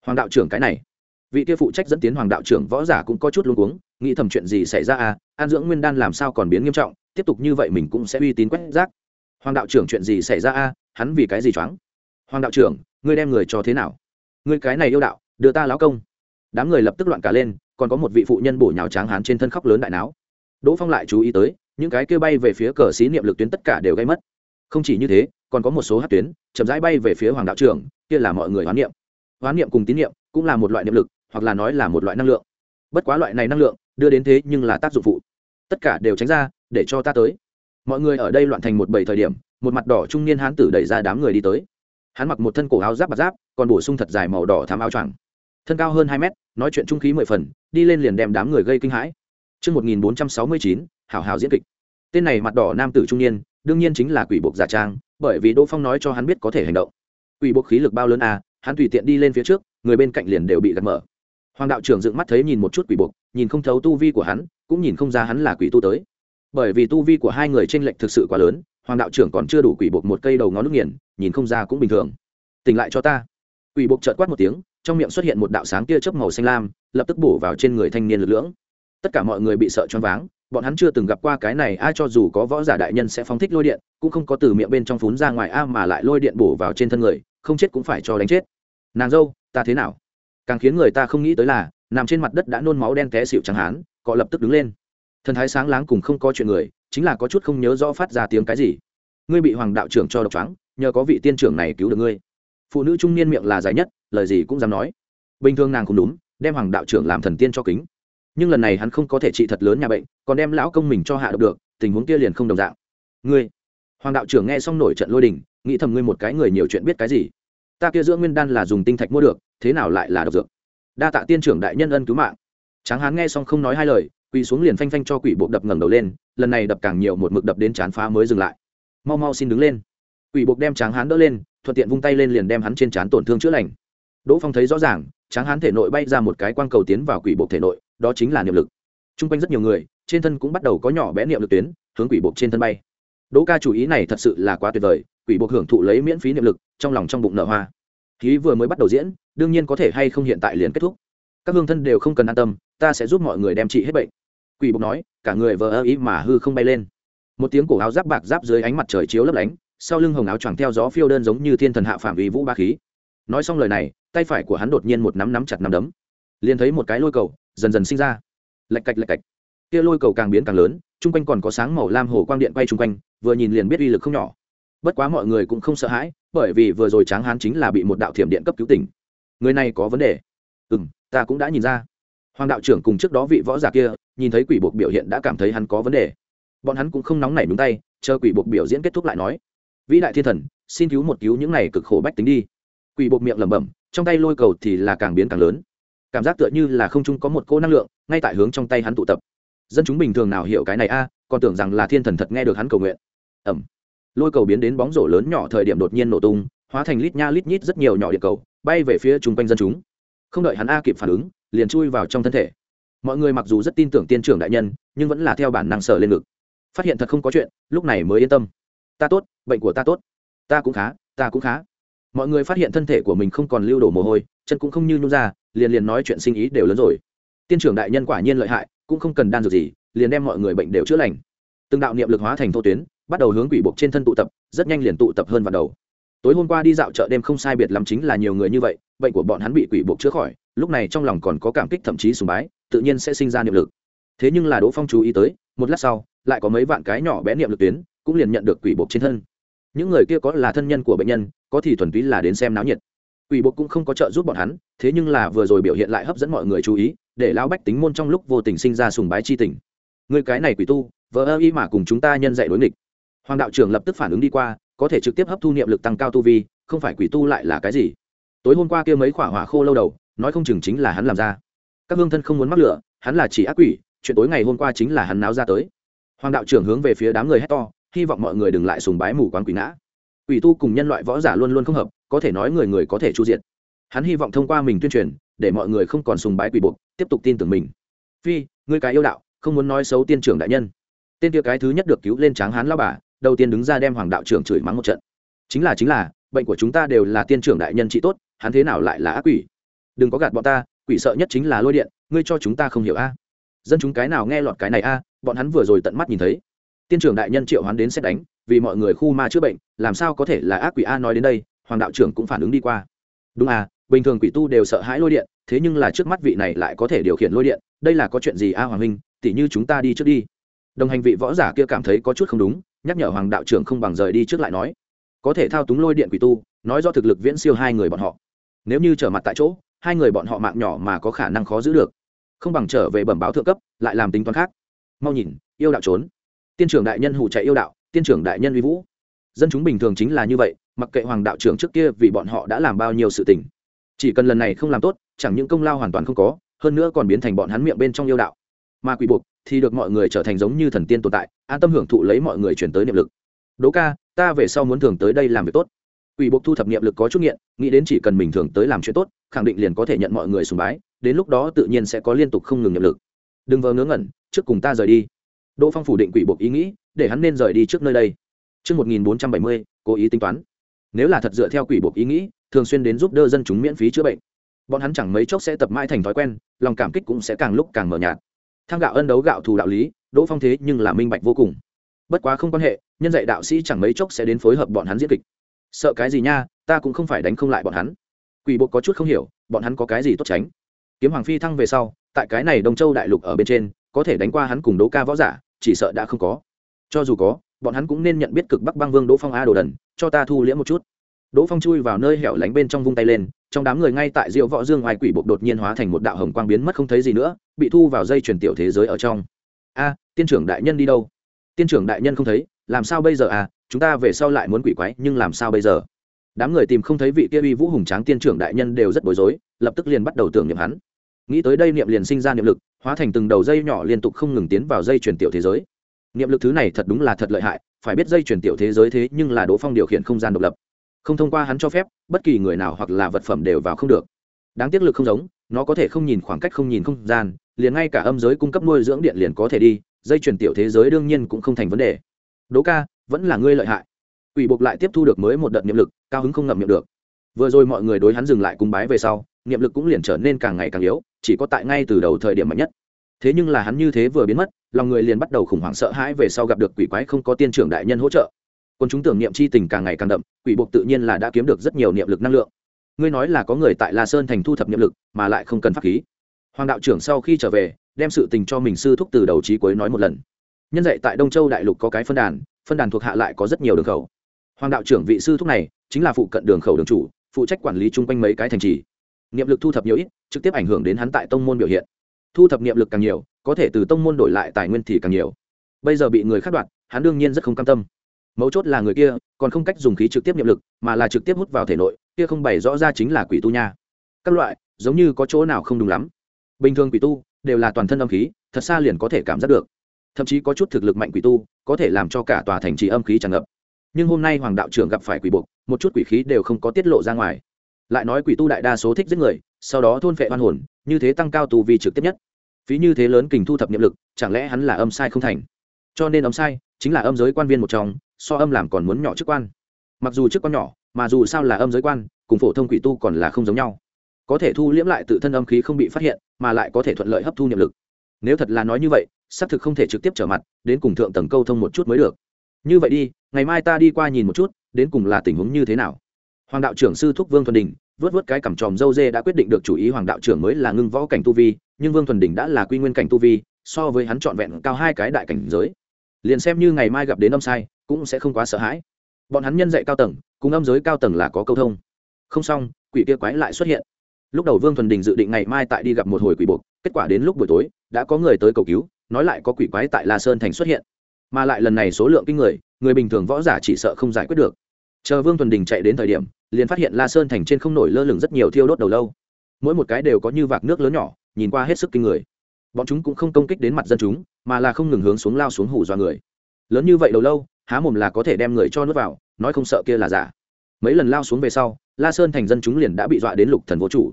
Hoàng đạo trưởng cái này, vị kia phụ trách dẫn tiến hoàng đạo trưởng võ giả cũng có chút luống cuống, nghĩ thầm chuyện gì xảy ra à an dưỡng nguyên đan làm sao còn biến nghiêm trọng, tiếp tục như vậy mình cũng sẽ uy tín quét rác. Hoàng đạo trưởng chuyện gì xảy ra a hắn vì cái gì choáng? Hoàng đạo trưởng, ngươi đem người cho thế nào? Ngươi cái này yêu đạo, đưa ta láo công. Đám người lập tức loạn cả lên, còn có một vị phụ nhân bổ nhào tráng hán trên thân khóc lớn đại não đỗ phong lại chú ý tới, những cái kêu bay về phía cờ xí niệm lực tuyến tất cả đều gây mất. Không chỉ như thế, còn có một số hát tuyến, chậm rãi bay về phía hoàng đạo trưởng, kia là mọi người hoán niệm. Hoán niệm cùng tín niệm cũng là một loại niệm lực, hoặc là nói là một loại năng lượng. Bất quá loại này năng lượng, đưa đến thế nhưng là tác dụng phụ. Tất cả đều tránh ra, để cho ta tới. Mọi người ở đây loạn thành một bảy thời điểm, một mặt đỏ trung niên hán tử đẩy ra đám người đi tới hắn mặc một thân cổ áo giáp bạc giáp còn bổ sung thật dài màu đỏ thám áo choàng thân cao hơn hai mét nói chuyện trung khí mười phần đi lên liền đem đám người gây kinh hãi Trước 1469, hảo hảo diễn kịch. Tên này mặt đỏ nam tử trung niên, đương nhiên chính là quỷ buộc giả trang, bởi vì Đỗ Phong nói cho hắn biết có thể hành động. Quỷ buộc khí lực bao lớn à, hắn tùy tiện đi lên phía trước, người bên cạnh liền đều bị gạt mở. Hoàng đạo trưởng dựng mắt thấy nhìn một chút quỷ buộc, nhìn không thấu tu vi của hắn, cũng nhìn không ra hắn là quỷ tu tới bởi vì tu vi của hai người tranh lệch thực sự quá lớn hoàng đạo trưởng còn chưa đủ quỷ buộc một cây đầu ngón nước nghiền, nhìn không ra cũng bình thường. Tỉnh lại cho ta. Quỷ buộc trợt quát một tiếng, trong miệng xuất hiện một đạo sáng tia chớp màu xanh lam, lập tức bổ vào trên người thanh niên lực lưỡng. Tất cả mọi người bị sợ choáng váng, bọn hắn chưa từng gặp qua cái này, ai cho dù có võ giả đại nhân sẽ phóng thích lôi điện, cũng không có từ miệng bên trong phún ra ngoài a mà lại lôi điện bổ vào trên thân người, không chết cũng phải cho đánh chết. Nàng dâu, ta thế nào? Càng khiến người ta không nghĩ tới là, nằm trên mặt đất đã nôn máu đen té xịu chẳng hán, cọ lập tức đứng lên. Thần thái sáng láng cùng không có chuyện người chính là có chút không nhớ rõ phát ra tiếng cái gì. Ngươi bị hoàng đạo trưởng cho độc trắng nhờ có vị tiên trưởng này cứu được ngươi. Phụ nữ trung niên miệng là dài nhất, lời gì cũng dám nói. Bình thường nàng cũng đúng, đem hoàng đạo trưởng làm thần tiên cho kính. Nhưng lần này hắn không có thể trị thật lớn nhà bệnh, còn đem lão công mình cho hạ độc được, tình huống kia liền không đồng dạng. Ngươi! Hoàng đạo trưởng nghe xong nổi trận lôi đình, nghĩ thầm ngươi một cái người nhiều chuyện biết cái gì. Ta kia giữa nguyên đan là dùng tinh thạch mua được, thế nào lại là độc dược? Đa tạ tiên trưởng đại nhân ân cứu mạng. Tráng hán nghe xong không nói hai lời quỳ xuống liền phanh phanh cho quỷ buộc đập ngẩng đầu lên, lần này đập càng nhiều một mực đập đến chán phá mới dừng lại. Mau mau xin đứng lên. Quỷ buộc đem tráng hán đỡ lên, thuận tiện vung tay lên liền đem hắn trên chán tổn thương chữa lành. Đỗ phong thấy rõ ràng, tráng hán thể nội bay ra một cái quang cầu tiến vào quỷ buộc thể nội, đó chính là niệm lực. T r u n g quanh rất nhiều người, trên thân cũng bắt đầu có nhỏ bé niệm lực tuyến, hướng quỷ buộc trên thân bay. Đỗ ca chủ ý này thật sự là quá tuyệt vời, quỷ buộc hưởng thụ lấy miễn phí niệm lực, trong lòng trong bụng nở hoa. Khí vừa mới bắt đầu diễn, đương nhiên có thể hay không hiện tại liền kết thúc các hương thân đều không cần an tâm, ta sẽ giúp mọi người đem trị hết bệnh. Quỷ bộc nói, cả người vờ ơ ý mà hư không bay lên. Một tiếng cổ áo giáp bạc giáp dưới ánh mặt trời chiếu lấp lánh, sau lưng hồng áo choàng theo gió phiêu đơn giống như thiên thần hạ phạm uy vũ ba khí. Nói xong lời này, tay phải của hắn đột nhiên một nắm nắm chặt nắm đấm. Liền thấy một cái lôi cầu dần dần sinh ra. Lạch cạch lạch cạch. Kia lôi cầu càng biến càng lớn, chung quanh còn có sáng màu lam hồ quang điện quay chung quanh, vừa nhìn liền biết uy lực không nhỏ. Bất quá mọi người cũng không sợ hãi, bởi vì vừa rồi tráng hán chính là bị một đạo thiểm điện cấp cứu tỉnh. Người này có vấn đề ừ m ta cũng đã nhìn ra. Hoàng đạo trưởng cùng trước đó vị võ giả kia, nhìn thấy quỷ buộc biểu hiện đã cảm thấy hắn có vấn đề. Bọn hắn cũng không nóng nảy đúng tay, chờ quỷ buộc biểu diễn kết thúc lại nói. Vĩ đại thiên thần, xin cứu một cứu những này cực khổ bách tính đi. Quỷ buộc miệng lẩm bẩm, trong tay lôi cầu thì là càng biến càng lớn. Cảm giác tựa như là không chung có một cô năng lượng, ngay tại hướng trong tay hắn tụ tập. Dân chúng bình thường nào hiểu cái này a, còn tưởng rằng là thiên thần thật nghe được hắn cầu nguyện. Ẩm. Lôi cầu biến đến bóng rổ lớn nhỏ thời điểm đột nhiên nổ tung, hóa thành lít nha lít nhít rất nhiều nhỏ điện cầu, bay về phía chung quanh dân chúng không đợi hắn a kịp phản ứng, liền chui vào trong thân thể. Mọi người mặc dù rất tin tưởng tiên trưởng đại nhân, nhưng vẫn là theo bản năng sở lên ngực. Phát hiện thật không có chuyện, lúc này mới yên tâm. Ta tốt, bệnh của ta tốt. Ta cũng khá, ta cũng khá. Mọi người phát hiện thân thể của mình không còn lưu đổ mồ hôi, chân cũng không như nhung ra, liền liền nói chuyện sinh ý đều lớn rồi. Tiên trưởng đại nhân quả nhiên lợi hại, cũng không cần đan dược gì, liền đem mọi người bệnh đều chữa lành. Từng đạo niệm lực hóa thành thô tuyến, bắt đầu hướng quỷ buộc trên thân tụ tập, rất nhanh liền tụ tập hơn vào đầu. Tối hôm qua đi dạo chợ đêm không sai biệt lắm chính là nhiều người như vậy bệnh của bọn hắn bị quỷ buộc chữa khỏi, lúc này trong lòng còn có cảm kích thậm chí sùng bái, tự nhiên sẽ sinh ra niệm lực. Thế nhưng là đỗ phong chú ý tới, một lát sau, lại có mấy vạn cái nhỏ bé niệm lực tuyến, cũng liền nhận được quỷ buộc trên thân. Những người kia có là thân nhân của bệnh nhân, có thì thuần túy là đến xem náo nhiệt. Quỷ buộc cũng không có trợ giúp bọn hắn, thế nhưng là vừa rồi biểu hiện lại hấp dẫn mọi người chú ý, để lão bách tính môn trong lúc vô tình sinh ra sùng bái chi tình. Người cái này quỷ tu vợ ơ y mà cùng chúng ta nhân dạy đối nghịch. Hoàng đạo trưởng lập tức phản ứng đi qua, có thể trực tiếp hấp thu niệm lực tăng cao tu vi, không phải quỷ tu lại là cái gì? Tối hôm qua kia mấy khỏa hỏa khô lâu đầu, nói không chừng chính là hắn làm ra. Các hương thân không muốn mắc lửa, hắn là chỉ ác quỷ, chuyện tối ngày hôm qua chính là hắn náo ra tới. Hoàng đạo trưởng hướng về phía đám người hét to, hy vọng mọi người đừng lại sùng bái mù quán quỷ ngã. Quỷ tu cùng nhân loại võ giả luôn luôn không hợp, có thể nói người người có thể chu diệt. Hắn hy vọng thông qua mình tuyên truyền, để mọi người không còn sùng bái quỷ buộc, tiếp tục tin tưởng mình. Phi người cái yêu đạo, không muốn nói xấu tiên trưởng đại nhân. Tên kia cái thứ nhất được cứu lên tráng hán lao bà, đầu tiên đứng ra đem hoàng đạo trưởng chửi mắng một trận. Chính là chính là bệnh của chúng ta đều là tiên trưởng đại nhân trị tốt, hắn thế nào lại là ác quỷ? Đừng có gạt bọn ta, quỷ sợ nhất chính là lôi điện, ngươi cho chúng ta không hiểu a. Dân chúng cái nào nghe lọt cái này a, bọn hắn vừa rồi tận mắt nhìn thấy. Tiên trưởng đại nhân triệu hắn đến xét đánh, vì mọi người khu ma chữa bệnh, làm sao có thể là ác quỷ a nói đến đây, hoàng đạo trưởng cũng phản ứng đi qua. Đúng à bình thường quỷ tu đều sợ hãi lôi điện, thế nhưng là trước mắt vị này lại có thể điều khiển lôi điện, đây là có chuyện gì a hoàng minh tỉ như chúng ta đi trước đi. Đồng hành vị võ giả kia cảm thấy có chút không đúng, nhắc nhở hoàng đạo trưởng không bằng rời đi trước lại nói có thể thao túng lôi điện quỷ tu, nói do thực lực viễn siêu hai người bọn họ. Nếu như trở mặt tại chỗ, hai người bọn họ mạng nhỏ mà có khả năng khó giữ được. Không bằng trở về bẩm báo thượng cấp, lại làm tính toán khác. Mau nhìn, yêu đạo trốn. Tiên trưởng đại nhân hủ chạy yêu đạo, tiên trưởng đại nhân uy vũ. Dân chúng bình thường chính là như vậy, mặc kệ hoàng đạo trưởng trước kia vì bọn họ đã làm bao nhiêu sự tình. Chỉ cần lần này không làm tốt, chẳng những công lao hoàn toàn không có, hơn nữa còn biến thành bọn hắn miệng bên trong yêu đạo. Mà quỷ buộc thì được mọi người trở thành giống như thần tiên tồn tại, an tâm hưởng thụ lấy mọi người chuyển tới niệm lực. Đỗ ca ta về sau muốn thường tới đây làm việc tốt quỷ buộc thu thập niệm lực có chút nghiện nghĩ đến chỉ cần mình thường tới làm chuyện tốt khẳng định liền có thể nhận mọi người sùng bái đến lúc đó tự nhiên sẽ có liên tục không ngừng niệm lực đừng vờ ngớ ngẩn trước cùng ta rời đi đỗ phong phủ định quỷ buộc ý nghĩ để hắn nên rời đi trước nơi đây Trước 1470, cố ý tính toán. Nếu là thật dựa theo quỷ buộc ý nghĩ, thường xuyên đến giúp đỡ dân chúng miễn phí chữa bệnh. Bọn hắn chẳng mấy chốc sẽ tập mãi thành thói quen, lòng cảm kích cũng sẽ càng lúc càng mờ nhạt. Thang gạo ân đấu gạo thù đạo lý, Đỗ Phong thế nhưng là minh bạch vô cùng. Bất quá không quan hệ, nhân dạy đạo sĩ chẳng mấy chốc sẽ đến phối hợp bọn hắn diễn kịch. Sợ cái gì nha, ta cũng không phải đánh không lại bọn hắn. Quỷ bộ có chút không hiểu, bọn hắn có cái gì tốt tránh. Kiếm Hoàng Phi thăng về sau, tại cái này Đông Châu đại lục ở bên trên, có thể đánh qua hắn cùng Đỗ Ca võ giả, chỉ sợ đã không có cho dù có bọn hắn cũng nên nhận biết cực bắc băng vương đỗ phong a đồ đần cho ta thu liễm một chút đỗ phong chui vào nơi hẻo lánh bên trong vung tay lên trong đám người ngay tại diệu võ dương ngoài quỷ bộ đột nhiên hóa thành một đạo hồng quang biến mất không thấy gì nữa bị thu vào dây truyền tiểu thế giới ở trong a tiên trưởng đại nhân đi đâu tiên trưởng đại nhân không thấy, làm sao bây giờ à? Chúng ta về sau lại muốn quỷ quái, nhưng làm sao bây giờ? Đám người tìm không thấy vị kia uy vũ hùng tráng tiên trưởng đại nhân đều rất bối rối, lập tức liền bắt đầu tưởng niệm hắn. Nghĩ tới đây niệm liền sinh ra niệm lực, hóa thành từng đầu dây nhỏ liên tục không ngừng tiến vào dây truyền tiểu thế giới. Niệm lực thứ này thật đúng là thật lợi hại, phải biết dây chuyển tiểu thế giới thế nhưng là đỗ phong điều khiển không gian độc lập. Không thông qua hắn cho phép, bất kỳ người nào hoặc là vật phẩm đều vào không được. Đáng tiếc lực không giống, nó có thể không nhìn khoảng cách không nhìn không gian, liền ngay cả âm giới cung cấp nuôi dưỡng điện liền có thể đi dây chuyển tiểu thế giới đương nhiên cũng không thành vấn đề. Đỗ ca, vẫn là ngươi lợi hại. Quỷ buộc lại tiếp thu được mới một đợt niệm lực, cao hứng không ngậm miệng được. Vừa rồi mọi người đối hắn dừng lại cung bái về sau, niệm lực cũng liền trở nên càng ngày càng yếu, chỉ có tại ngay từ đầu thời điểm mạnh nhất. Thế nhưng là hắn như thế vừa biến mất, lòng người liền bắt đầu khủng hoảng sợ hãi về sau gặp được quỷ quái không có tiên trưởng đại nhân hỗ trợ. Còn chúng tưởng niệm chi tình càng ngày càng đậm, quỷ buộc tự nhiên là đã kiếm được rất nhiều niệm lực năng lượng. Ngươi nói là có người tại la sơn thành thu thập niệm lực, mà lại không cần pháp khí hoàng đạo trưởng sau khi trở về, đem sự tình cho mình sư thúc từ đầu trí cuối nói một lần. Nhân dạy tại đông châu đại lục có cái phân đàn phân đàn thuộc hạ lại có rất nhiều đường khẩu. Hoàng đạo trưởng vị sư thúc này, chính là phụ cận đường khẩu đường chủ, phụ trách quản lý chung quanh mấy cái thành trì. Niệm lực thu thập nhiều ít, trực tiếp ảnh hưởng đến hắn tại tông môn biểu hiện. Thu thập niệm lực càng nhiều, có thể từ tông môn đổi lại tài nguyên thì càng nhiều. Bây giờ bị người khắc đoạt, hắn đương nhiên rất không cam tâm. Mấu chốt là người kia, còn không cách dùng khí trực tiếp niệm lực, mà là trực tiếp hút vào thể nội, kia không bày rõ ra chính là quỷ tu nha. Các loại, giống như có chỗ nào không đúng lắm bình thường quỷ tu đều là toàn thân âm khí, thật xa liền có thể cảm giác được. Thậm chí có chút thực lực mạnh quỷ tu có thể làm cho cả tòa thành trì âm khí tràn ngập. Nhưng hôm nay hoàng đạo trưởng gặp phải quỷ buộc, một chút quỷ khí đều không có tiết lộ ra ngoài. Lại nói quỷ tu đại đa số thích giết người, sau đó thôn phệ hoan hồn, như thế tăng cao tù vi trực tiếp nhất. Phí như thế lớn kình thu thập nhiệm lực, chẳng lẽ hắn là âm sai không thành? Cho nên âm sai chính là âm giới quan viên một trong, so âm làm còn muốn nhỏ chức quan. Mặc dù chức quan nhỏ, mà dù sao là âm giới quan, cùng phổ thông quỷ tu còn là không giống nhau có thể thu liễm lại tự thân âm khí không bị phát hiện, mà lại có thể thuận lợi hấp thu nhiệm lực. Nếu thật là nói như vậy, xác thực không thể trực tiếp trở mặt, đến cùng thượng tầng câu thông một chút mới được. Như vậy đi, ngày mai ta đi qua nhìn một chút, đến cùng là tình huống như thế nào. Hoàng đạo trưởng sư thúc vương thuần đình, vớt vớt cái cằm tròm dâu dê đã quyết định được chủ ý hoàng đạo trưởng mới là ngưng võ cảnh tu vi, nhưng vương thuần đình đã là quy nguyên cảnh tu vi, so với hắn trọn vẹn cao hai cái đại cảnh giới. Liền xem như ngày mai gặp đến âm sai, cũng sẽ không quá sợ hãi. Bọn hắn nhân dạy cao tầng, cùng âm giới cao tầng là có câu thông. Không xong, quỷ kia quái lại xuất hiện lúc đầu vương thuần đình dự định ngày mai tại đi gặp một hồi quỷ buộc, kết quả đến lúc buổi tối, đã có người tới cầu cứu, nói lại có quỷ quái tại la sơn thành xuất hiện. Mà lại lần này số lượng kinh người người bình thường võ giả chỉ sợ không giải quyết được. Chờ vương thuần đình chạy đến thời điểm, liền phát hiện la sơn thành trên không nổi lơ lửng rất nhiều thiêu đốt đầu lâu. Mỗi một cái đều có như vạc nước lớn nhỏ, nhìn qua hết sức kinh người. Bọn chúng cũng không công kích đến mặt dân chúng, mà là không ngừng hướng xuống lao xuống hủ do người. Lớn như vậy đầu lâu, há mồm là có thể đem người cho nước vào, nói không sợ kia là giả. Mấy lần lao xuống về sau la sơn thành dân chúng liền đã bị dọa đến lục thần vô chủ.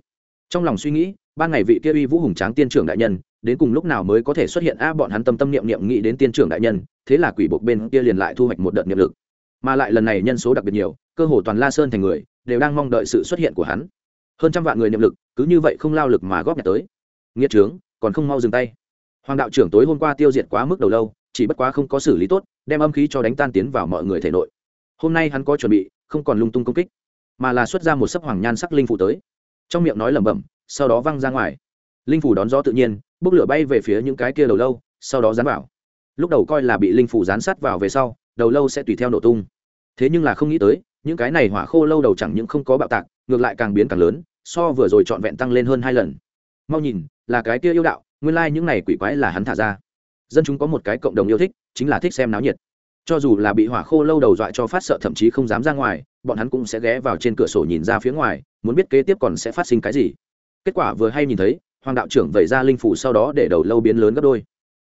Trong lòng suy nghĩ, ban ngày vị kia uy vũ hùng tráng tiên trưởng đại nhân, đến cùng lúc nào mới có thể xuất hiện a bọn hắn tâm tâm niệm niệm nghĩ đến tiên trưởng đại nhân, thế là quỷ buộc bên kia liền lại thu hoạch một đợt niệm lực. Mà lại lần này nhân số đặc biệt nhiều, cơ hồ toàn la sơn thành người, đều đang mong đợi sự xuất hiện của hắn. Hơn trăm vạn người niệm lực, cứ như vậy không lao lực mà góp nhặt tới. Nghĩa trướng, còn không mau dừng tay. Hoàng đạo trưởng tối hôm qua tiêu diệt quá mức đầu lâu, chỉ bất quá không có xử lý tốt, đem âm khí cho đánh tan tiến vào mọi người thể nội. Hôm nay hắn có chuẩn bị, không còn lung tung công kích mà là xuất ra một sấp hoàng nhan sắc linh phủ tới. Trong miệng nói lẩm bẩm, sau đó văng ra ngoài. Linh phủ đón gió tự nhiên, bốc lửa bay về phía những cái kia đầu lâu, sau đó dán vào. Lúc đầu coi là bị linh phủ dán sát vào về sau, đầu lâu sẽ tùy theo nổ tung. Thế nhưng là không nghĩ tới, những cái này hỏa khô lâu đầu chẳng những không có bạo tạc, ngược lại càng biến càng lớn, so vừa rồi trọn vẹn tăng lên hơn hai lần. Mau nhìn, là cái kia yêu đạo, nguyên lai、like、những này quỷ quái là hắn thả ra. Dân chúng có một cái cộng đồng yêu thích, chính là thích xem náo nhiệt cho dù là bị hỏa khô lâu đầu dọa cho phát sợ thậm chí không dám ra ngoài, bọn hắn cũng sẽ ghé vào trên cửa sổ nhìn ra phía ngoài, muốn biết kế tiếp còn sẽ phát sinh cái gì. Kết quả vừa hay nhìn thấy, hoàng đạo trưởng vẩy ra linh phủ sau đó để đầu lâu biến lớn gấp đôi.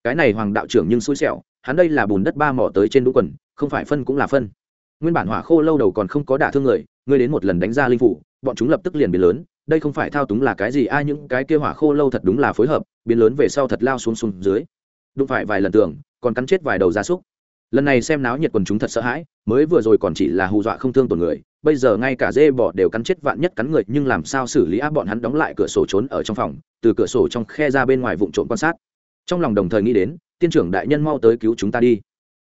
Cái này hoàng đạo trưởng nhưng xui xẻo, hắn đây là bùn đất ba mỏ tới trên đũ quần, không phải phân cũng là phân. Nguyên bản hỏa khô lâu đầu còn không có đả thương người ngươi đến một lần đánh ra linh phủ, bọn chúng lập tức liền biến lớn, đây không phải thao túng là cái gì, ai những cái kia hỏa khô lâu thật đúng là phối hợp, biến lớn về sau thật lao xuống xuống dưới. Đụng phải vài lần tưởng, còn cắn chết vài đầu gia súc lần này xem náo nhiệt quần chúng thật sợ hãi, mới vừa rồi còn chỉ là hù dọa không thương tổn người, bây giờ ngay cả dê bò đều cắn chết vạn nhất cắn người, nhưng làm sao xử lý áp bọn hắn đóng lại cửa sổ trốn ở trong phòng, từ cửa sổ trong khe ra bên ngoài vụ trộm quan sát. Trong lòng đồng thời nghĩ đến, tiên trưởng đại nhân mau tới cứu chúng ta đi.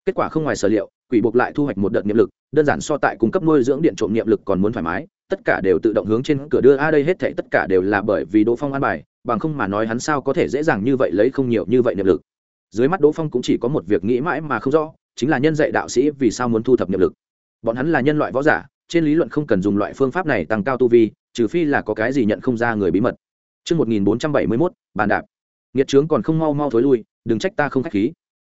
Kết quả không ngoài sở liệu, quỷ buộc lại thu hoạch một đợt niệm lực, đơn giản so tại cung cấp nuôi dưỡng điện trộm niệm lực còn muốn thoải mái, tất cả đều tự động hướng trên cửa đưa, a, đây hết thảy tất cả đều là bởi vì đỗ phong an bài, bằng không mà nói hắn sao có thể dễ dàng như vậy lấy không nhiều như vậy niệm lực. Dưới mắt đỗ phong cũng chỉ có một việc nghĩ mãi mà không rõ chính là nhân dạy đạo sĩ vì sao muốn thu thập niệm lực bọn hắn là nhân loại võ giả trên lý luận không cần dùng loại phương pháp này tăng cao tu vi trừ phi là có cái gì nhận không ra người bí mật Trước 1471, bàn đạp. Nghiệt trướng còn không mau mau thối lui, đừng trách ta không khách khí.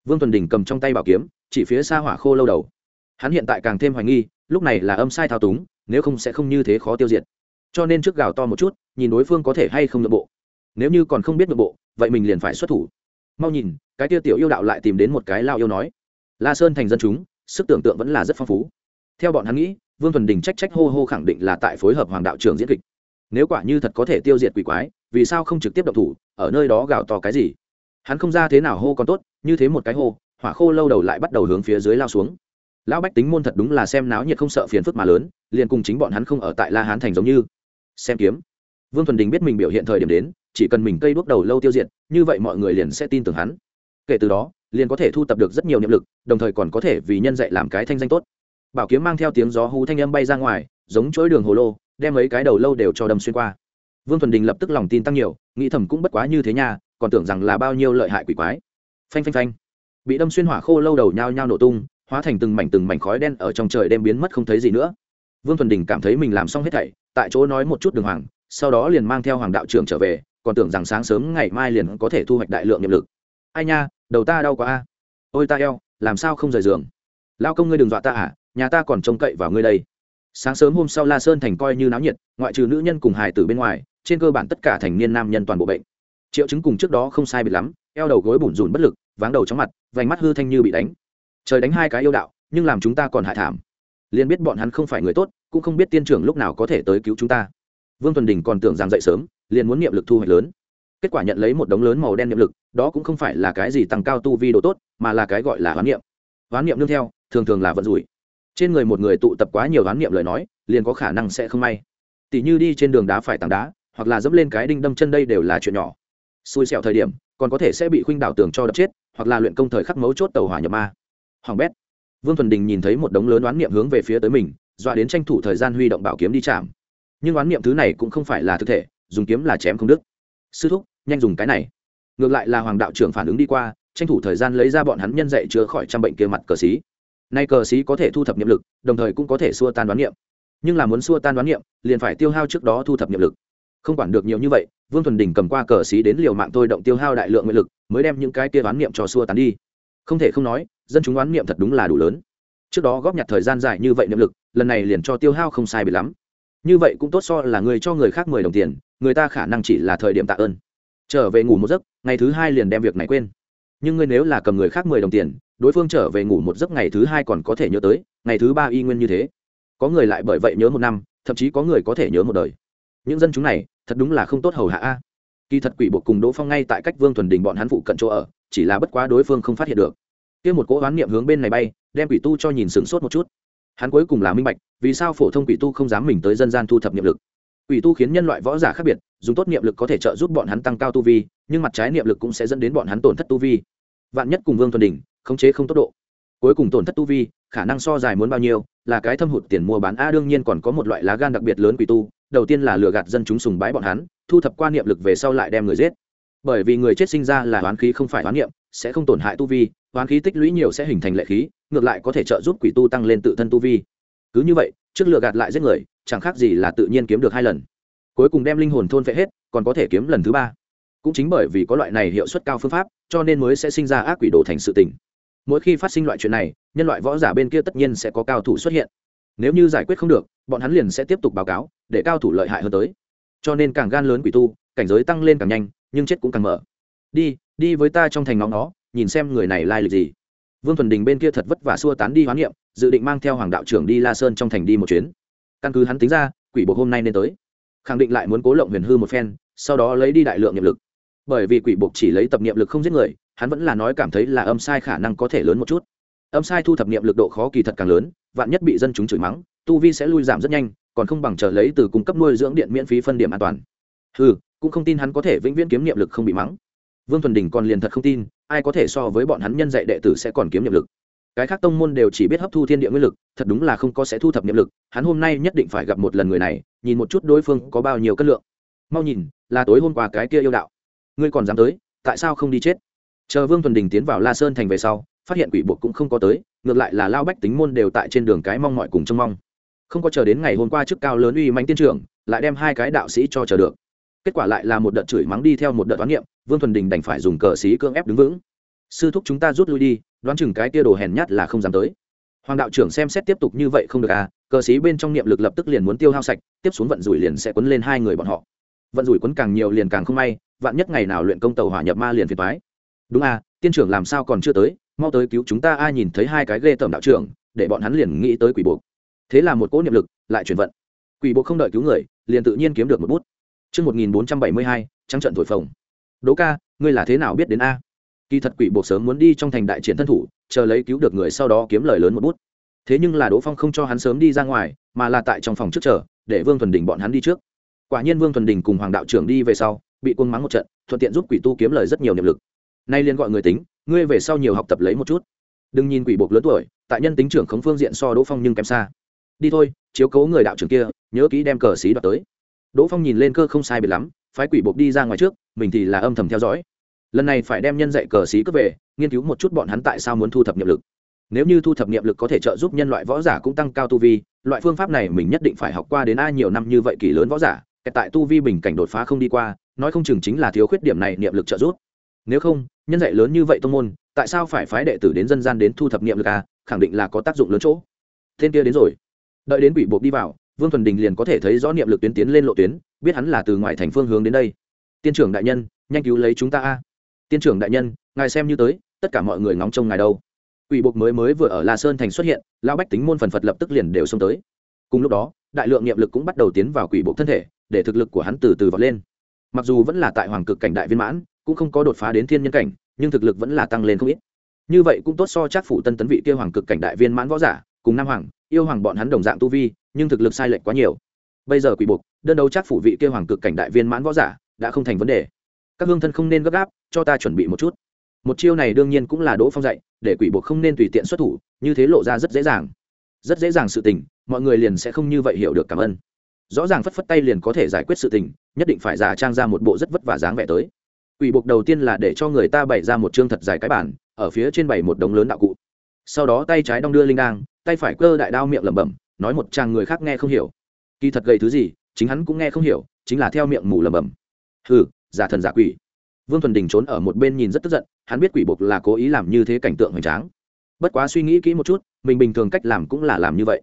Vương Tuần Đình cầm trong tay bảo kiếm, chỉ phía xa hỏa khô lâu đầu. Hắn hiện tại càng thêm hoài nghi, lúc này là âm sai thao túng, nếu không sẽ không như thế khó tiêu diệt. Cho nên trước gào to một chút, nhìn đối phương có thể hay không nhượng bộ. Nếu như còn không biết nhượng bộ, vậy mình liền phải xuất thủ. Mau nhìn, cái tiêu tiểu yêu đạo lại tìm đến một cái lao yêu nói. La Sơn thành dân chúng, sức tưởng tượng vẫn là rất phong phú. Theo bọn hắn nghĩ, vương thuần đình trách trách hô hô khẳng định là tại phối hợp hoàng đạo Trường diễn kịch. Nếu quả như thật có thể tiêu diệt quỷ quái vì sao không trực tiếp động thủ ở nơi đó gào to cái gì? Hắn không ra thế nào hô còn tốt như thế một cái hô hỏa khô lâu đầu lại bắt đầu hướng phía dưới lao xuống. Lão bách tính môn thật đúng là xem náo nhiệt không sợ phiền phức mà lớn liền cùng chính bọn hắn không ở tại la hán thành giống như. Xem kiếm. Vương thuần đình biết mình biểu hiện thời điểm đến chỉ cần mình cây đuốc đầu lâu tiêu diệt như vậy mọi người liền sẽ tin tưởng hắn. Kể từ đó liền có thể thu tập được rất nhiều niệm lực, đồng thời còn có thể vì nhân dạy làm cái thanh danh tốt. Bảo kiếm mang theo tiếng gió hú thanh âm bay ra ngoài, giống chuỗi đường hồ lô, đem mấy cái đầu lâu đều cho đâm xuyên qua. Vương thuần đình lập tức lòng tin tăng nhiều, nghĩ thầm cũng bất quá như thế nha, còn tưởng rằng là bao nhiêu lợi hại quỷ quái. Phanh phanh phanh. Bị đâm xuyên hỏa khô lâu đầu nhao nhao nổ tung, hóa thành từng mảnh từng mảnh khói đen ở trong trời đem biến mất không thấy gì nữa. Vương thuần đình cảm thấy mình làm xong hết thảy, tại chỗ nói một chút đường hoàng, sau đó liền mang theo hoàng đạo trưởng trở về, còn tưởng rằng sáng sớm ngày mai liền có thể thu hoạch đại lượng nhiệm lực. Ai nha đầu ta đau quá a. Ôi ta eo, làm sao không rời giường? Lao công ngươi đừng dọa ta à nhà ta còn trông cậy vào ngươi đây. Sáng sớm hôm sau la sơn thành coi như náo nhiệt, ngoại trừ nữ nhân cùng hài tử bên ngoài, trên cơ bản tất cả thành niên nam nhân toàn bộ bệnh. Triệu chứng cùng trước đó không sai biệt lắm, eo đầu gối bủn rủn bất lực, váng đầu chóng mặt, vành mắt hư thanh như bị đánh. Trời đánh hai cái yêu đạo, nhưng làm chúng ta còn hại thảm. Liền biết bọn hắn không phải người tốt, cũng không biết tiên trưởng lúc nào có thể tới cứu chúng ta. Vương tuần đình còn tưởng rằng dậy sớm, liền muốn niệm lực thu hoạch lớn kết quả nhận lấy một đống lớn màu đen niệm lực, đó cũng không phải là cái gì tăng cao tu vi độ tốt, mà là cái gọi là hoán niệm. Hoán niệm nương theo, thường thường là vận rủi. Trên người một người tụ tập quá nhiều hoán niệm lời nói, liền có khả năng sẽ không may. Tỷ như đi trên đường đá phải tảng đá, hoặc là dẫm lên cái đinh đâm chân đây đều là chuyện nhỏ. Xui xẻo thời điểm, còn có thể sẽ bị khuynh đảo tường cho đập chết, hoặc là luyện công thời khắc mấu chốt tàu hỏa nhập ma. Hoàng bét. Vương thuần đình nhìn thấy một đống lớn oán niệm hướng về phía tới mình, dọa đến tranh thủ thời gian huy động bảo kiếm đi chạm. Nhưng oán niệm thứ này cũng không phải là thực thể, dùng kiếm là chém không đứt. Sư thúc nhanh dùng cái này. Ngược lại là hoàng đạo trưởng phản ứng đi qua, tranh thủ thời gian lấy ra bọn hắn nhân dạy chữa khỏi trăm bệnh kia mặt cờ xí. Nay cờ xí có thể thu thập nhiệm lực, đồng thời cũng có thể xua tan đoán niệm. Nhưng là muốn xua tan đoán niệm, liền phải tiêu hao trước đó thu thập nhiệm lực. Không quản được nhiều như vậy, vương thuần đình cầm qua cờ xí đến liều mạng tôi động tiêu hao đại lượng nguyện lực, mới đem những cái kia đoán niệm cho xua tán đi. Không thể không nói, dân chúng đoán niệm thật đúng là đủ lớn. Trước đó góp nhặt thời gian dài như vậy niệm lực, lần này liền cho tiêu hao không sai bị lắm. Như vậy cũng tốt so là người cho người khác mười đồng tiền, người ta khả năng chỉ là thời điểm tạ ơn trở về ngủ một giấc, ngày thứ hai liền đem việc này quên. Nhưng ngươi nếu là cầm người khác mười đồng tiền, đối phương trở về ngủ một giấc ngày thứ hai còn có thể nhớ tới, ngày thứ ba y nguyên như thế. Có người lại bởi vậy nhớ một năm, thậm chí có người có thể nhớ một đời. Những dân chúng này, thật đúng là không tốt hầu hạ a. Kỳ thật quỷ buộc cùng đỗ phong ngay tại cách vương thuần đình bọn hắn phụ cận chỗ ở, chỉ là bất quá đối phương không phát hiện được. Kia một cỗ oán niệm hướng bên này bay, đem quỷ tu cho nhìn sửng sốt một chút. Hắn cuối cùng là minh bạch, vì sao phổ thông quỷ tu không dám mình tới dân gian thu thập niệm lực quỷ tu khiến nhân loại võ giả khác biệt dùng tốt niệm lực có thể trợ giúp bọn hắn tăng cao tu vi nhưng mặt trái niệm lực cũng sẽ dẫn đến bọn hắn tổn thất tu vi. Vạn nhất cùng vương thuần đỉnh, khống chế không tốc độ. Cuối cùng tổn thất tu vi khả năng so dài muốn bao nhiêu là cái thâm hụt tiền mua bán. A đương nhiên còn có một loại lá gan đặc biệt lớn quỷ tu đầu tiên là lừa gạt dân chúng sùng bái bọn hắn thu thập quan niệm lực về sau lại đem người giết. Bởi vì người chết sinh ra là oán khí không phải oán niệm sẽ không tổn hại tu vi oán khí tích lũy nhiều sẽ hình thành lệ khí ngược lại có thể trợ giúp quỷ tu tăng lên tự thân tu vi. Cứ như vậy trước lừa gạt lại giết người, chẳng khác gì là tự nhiên kiếm được hai lần. Cuối cùng đem linh hồn thôn phệ hết, còn có thể kiếm lần thứ ba. Cũng chính bởi vì có loại này hiệu suất cao phương pháp, cho nên mới sẽ sinh ra ác quỷ đồ thành sự tình. Mỗi khi phát sinh loại chuyện này, nhân loại võ giả bên kia tất nhiên sẽ có cao thủ xuất hiện. Nếu như giải quyết không được, bọn hắn liền sẽ tiếp tục báo cáo, để cao thủ lợi hại hơn tới. Cho nên càng gan lớn quỷ tu, cảnh giới tăng lên càng nhanh, nhưng chết cũng càng mở. Đi đi với ta trong thành ngóng nó nhìn xem người này lai lịch gì vương thuần đình bên kia thật vất vả xua tán đi hoán niệm, dự định mang theo hoàng đạo trưởng đi la sơn trong thành đi một chuyến. Căn cứ hắn tính ra, quỷ buộc hôm nay nên tới. Khẳng định lại muốn cố lộng huyền hư một phen, sau đó lấy đi đại lượng nghiệp lực. Bởi vì quỷ buộc chỉ lấy tập niệm lực không giết người, hắn vẫn là nói cảm thấy là âm sai khả năng có thể lớn một chút. Âm sai thu thập niệm lực độ khó kỳ thật càng lớn, vạn nhất bị dân chúng chửi mắng, tu vi sẽ lui giảm rất nhanh, còn không bằng chờ lấy từ cung cấp nuôi dưỡng điện miễn phí phân điểm an toàn. Ừ cũng không tin hắn có thể vĩnh viễn kiếm niệm lực không bị mắng. Vương thuần đình còn liền thật không tin ai có thể so với bọn hắn nhân dạy đệ tử sẽ còn kiếm nhiệm lực. Cái khác tông môn đều chỉ biết hấp thu thiên địa nguyên lực, thật đúng là không có sẽ thu thập nhiệm lực, hắn hôm nay nhất định phải gặp một lần người này, nhìn một chút đối phương có bao nhiêu cân lượng. Mau nhìn, là tối hôm qua cái kia yêu đạo. Ngươi còn dám tới, tại sao không đi chết? Chờ vương thuần đình tiến vào la sơn thành về sau, phát hiện quỷ buộc cũng không có tới, ngược lại là lao bách tính môn đều tại trên đường cái mong mọi cùng trông mong. Không có chờ đến ngày hôm qua trước cao lớn uy mạnh tiên trưởng, lại đem hai cái đạo sĩ cho chờ được. Kết quả lại là một đợt chửi mắng đi theo một đợt toán niệm vương thuần đình đành phải dùng cờ xí cưỡng ép đứng vững. Sư thúc chúng ta rút lui đi đoán chừng cái tia đồ hèn nhát là không dám tới. Hoàng đạo trưởng xem xét tiếp tục như vậy không được à cờ xí bên trong niệm lực lập tức liền muốn tiêu hao sạch tiếp xuống vận rủi liền sẽ quấn lên hai người bọn họ. Vận rủi quấn càng nhiều liền càng không may vạn nhất ngày nào luyện công tàu hỏa nhập ma liền phiền thoái đúng à tiên trưởng làm sao còn chưa tới mau tới cứu chúng ta ai nhìn thấy hai cái ghê tởm đạo trưởng để bọn hắn liền nghĩ tới quỷ buộc. Thế là một cỗ niệm lực lại chuyển vận. Quỷ buộc không đợi cứu người liền tự nhiên kiếm được một bút. Trước 1472, trắng trận thổi phồng. Đỗ ca, ngươi là thế nào biết đến A? Kỳ thật quỷ buộc sớm muốn đi trong thành đại triển thân thủ, chờ lấy cứu được người sau đó kiếm lời lớn một bút. Thế nhưng là Đỗ Phong không cho hắn sớm đi ra ngoài, mà là tại trong phòng trước chờ, để Vương Thuần Đình bọn hắn đi trước. Quả nhiên Vương Thuần Đình cùng Hoàng đạo trưởng đi về sau, bị quân mắng một trận, thuận tiện giúp quỷ tu kiếm lời rất nhiều niệm lực. Nay liên gọi người tính, ngươi về sau nhiều học tập lấy một chút. Đừng nhìn quỷ buộc lớn tuổi, tại nhân tính trưởng khống phương diện so Đỗ Phong nhưng kém xa. Đi thôi, chiếu cố người đạo trưởng kia, nhớ kỹ đem cờ xí đoạt tới đỗ phong nhìn lên cơ không sai biệt lắm phái quỷ buộc đi ra ngoài trước, mình thì là âm thầm theo dõi. Lần này phải đem nhân dạy cờ xí cướp về, nghiên cứu một chút bọn hắn tại sao muốn thu thập niệm lực. Nếu như thu thập niệm lực có thể trợ giúp nhân loại võ giả cũng tăng cao tu vi, loại phương pháp này mình nhất định phải học qua đến ai nhiều năm như vậy kỳ lớn võ giả tại tu vi bình cảnh đột phá không đi qua, nói không chừng chính là thiếu khuyết điểm này niệm lực trợ giúp. Nếu không, nhân dạy lớn như vậy tông môn, tại sao phải phái đệ tử đến dân gian đến thu thập niệm lực à khẳng định là có tác dụng lớn chỗ. Tên kia đến rồi. Đợi đến quỷ buộc đi vào vương thuần đình liền có thể thấy rõ niệm lực tuyến tiến lên lộ tuyến, biết hắn là từ ngoài thành phương hướng đến đây. Tiên trưởng đại nhân, nhanh cứu lấy chúng ta a. Tiên trưởng đại nhân, ngài xem như tới, tất cả mọi người ngóng trông ngài đâu. Quỷ buộc mới mới vừa ở la sơn thành xuất hiện, lão bách tính môn phần phật lập tức liền đều xông tới. Cùng lúc đó, đại lượng niệm lực cũng bắt đầu tiến vào quỷ bộ thân thể, để thực lực của hắn từ từ vọt lên. Mặc dù vẫn là tại hoàng cực cảnh đại viên mãn, cũng không có đột phá đến thiên nhân cảnh, nhưng thực lực vẫn là tăng lên không ít. Như vậy cũng tốt so chắc phủ tân tấn vị kia hoàng cực cảnh đại viên mãn võ giả, cùng nam hoàng, yêu hoàng bọn hắn đồng dạng tu vi nhưng thực lực sai lệch quá nhiều. Bây giờ quỷ buộc, đơn đấu chắc phủ vị kia hoàng cực cảnh đại viên mãn võ giả, đã không thành vấn đề. Các hương thân không nên gấp gáp, cho ta chuẩn bị một chút. Một chiêu này đương nhiên cũng là đỗ phong dạy, để quỷ buộc không nên tùy tiện xuất thủ, như thế lộ ra rất dễ dàng. Rất dễ dàng sự tình, mọi người liền sẽ không như vậy hiểu được cảm ơn. Rõ ràng phất phất tay liền có thể giải quyết sự tình, nhất định phải giả trang ra một bộ rất vất vả dáng vẻ tới. Quỷ buộc đầu tiên là để cho người ta bày ra một chương thật dài cái bản, ở phía trên bày một đống lớn đạo cụ. Sau đó tay trái đong đưa linh đang tay phải cơ đại đao miệng lẩm bẩm nói một chàng người khác nghe không hiểu. Kỳ thật gầy thứ gì, chính hắn cũng nghe không hiểu, chính là theo miệng mù lầm bầm. hừ, giả thần giả quỷ. Vương thuần đình trốn ở một bên nhìn rất tức giận, hắn biết quỷ buộc là cố ý làm như thế cảnh tượng hoành tráng. Bất quá suy nghĩ kỹ một chút, mình bình thường cách làm cũng là làm như vậy.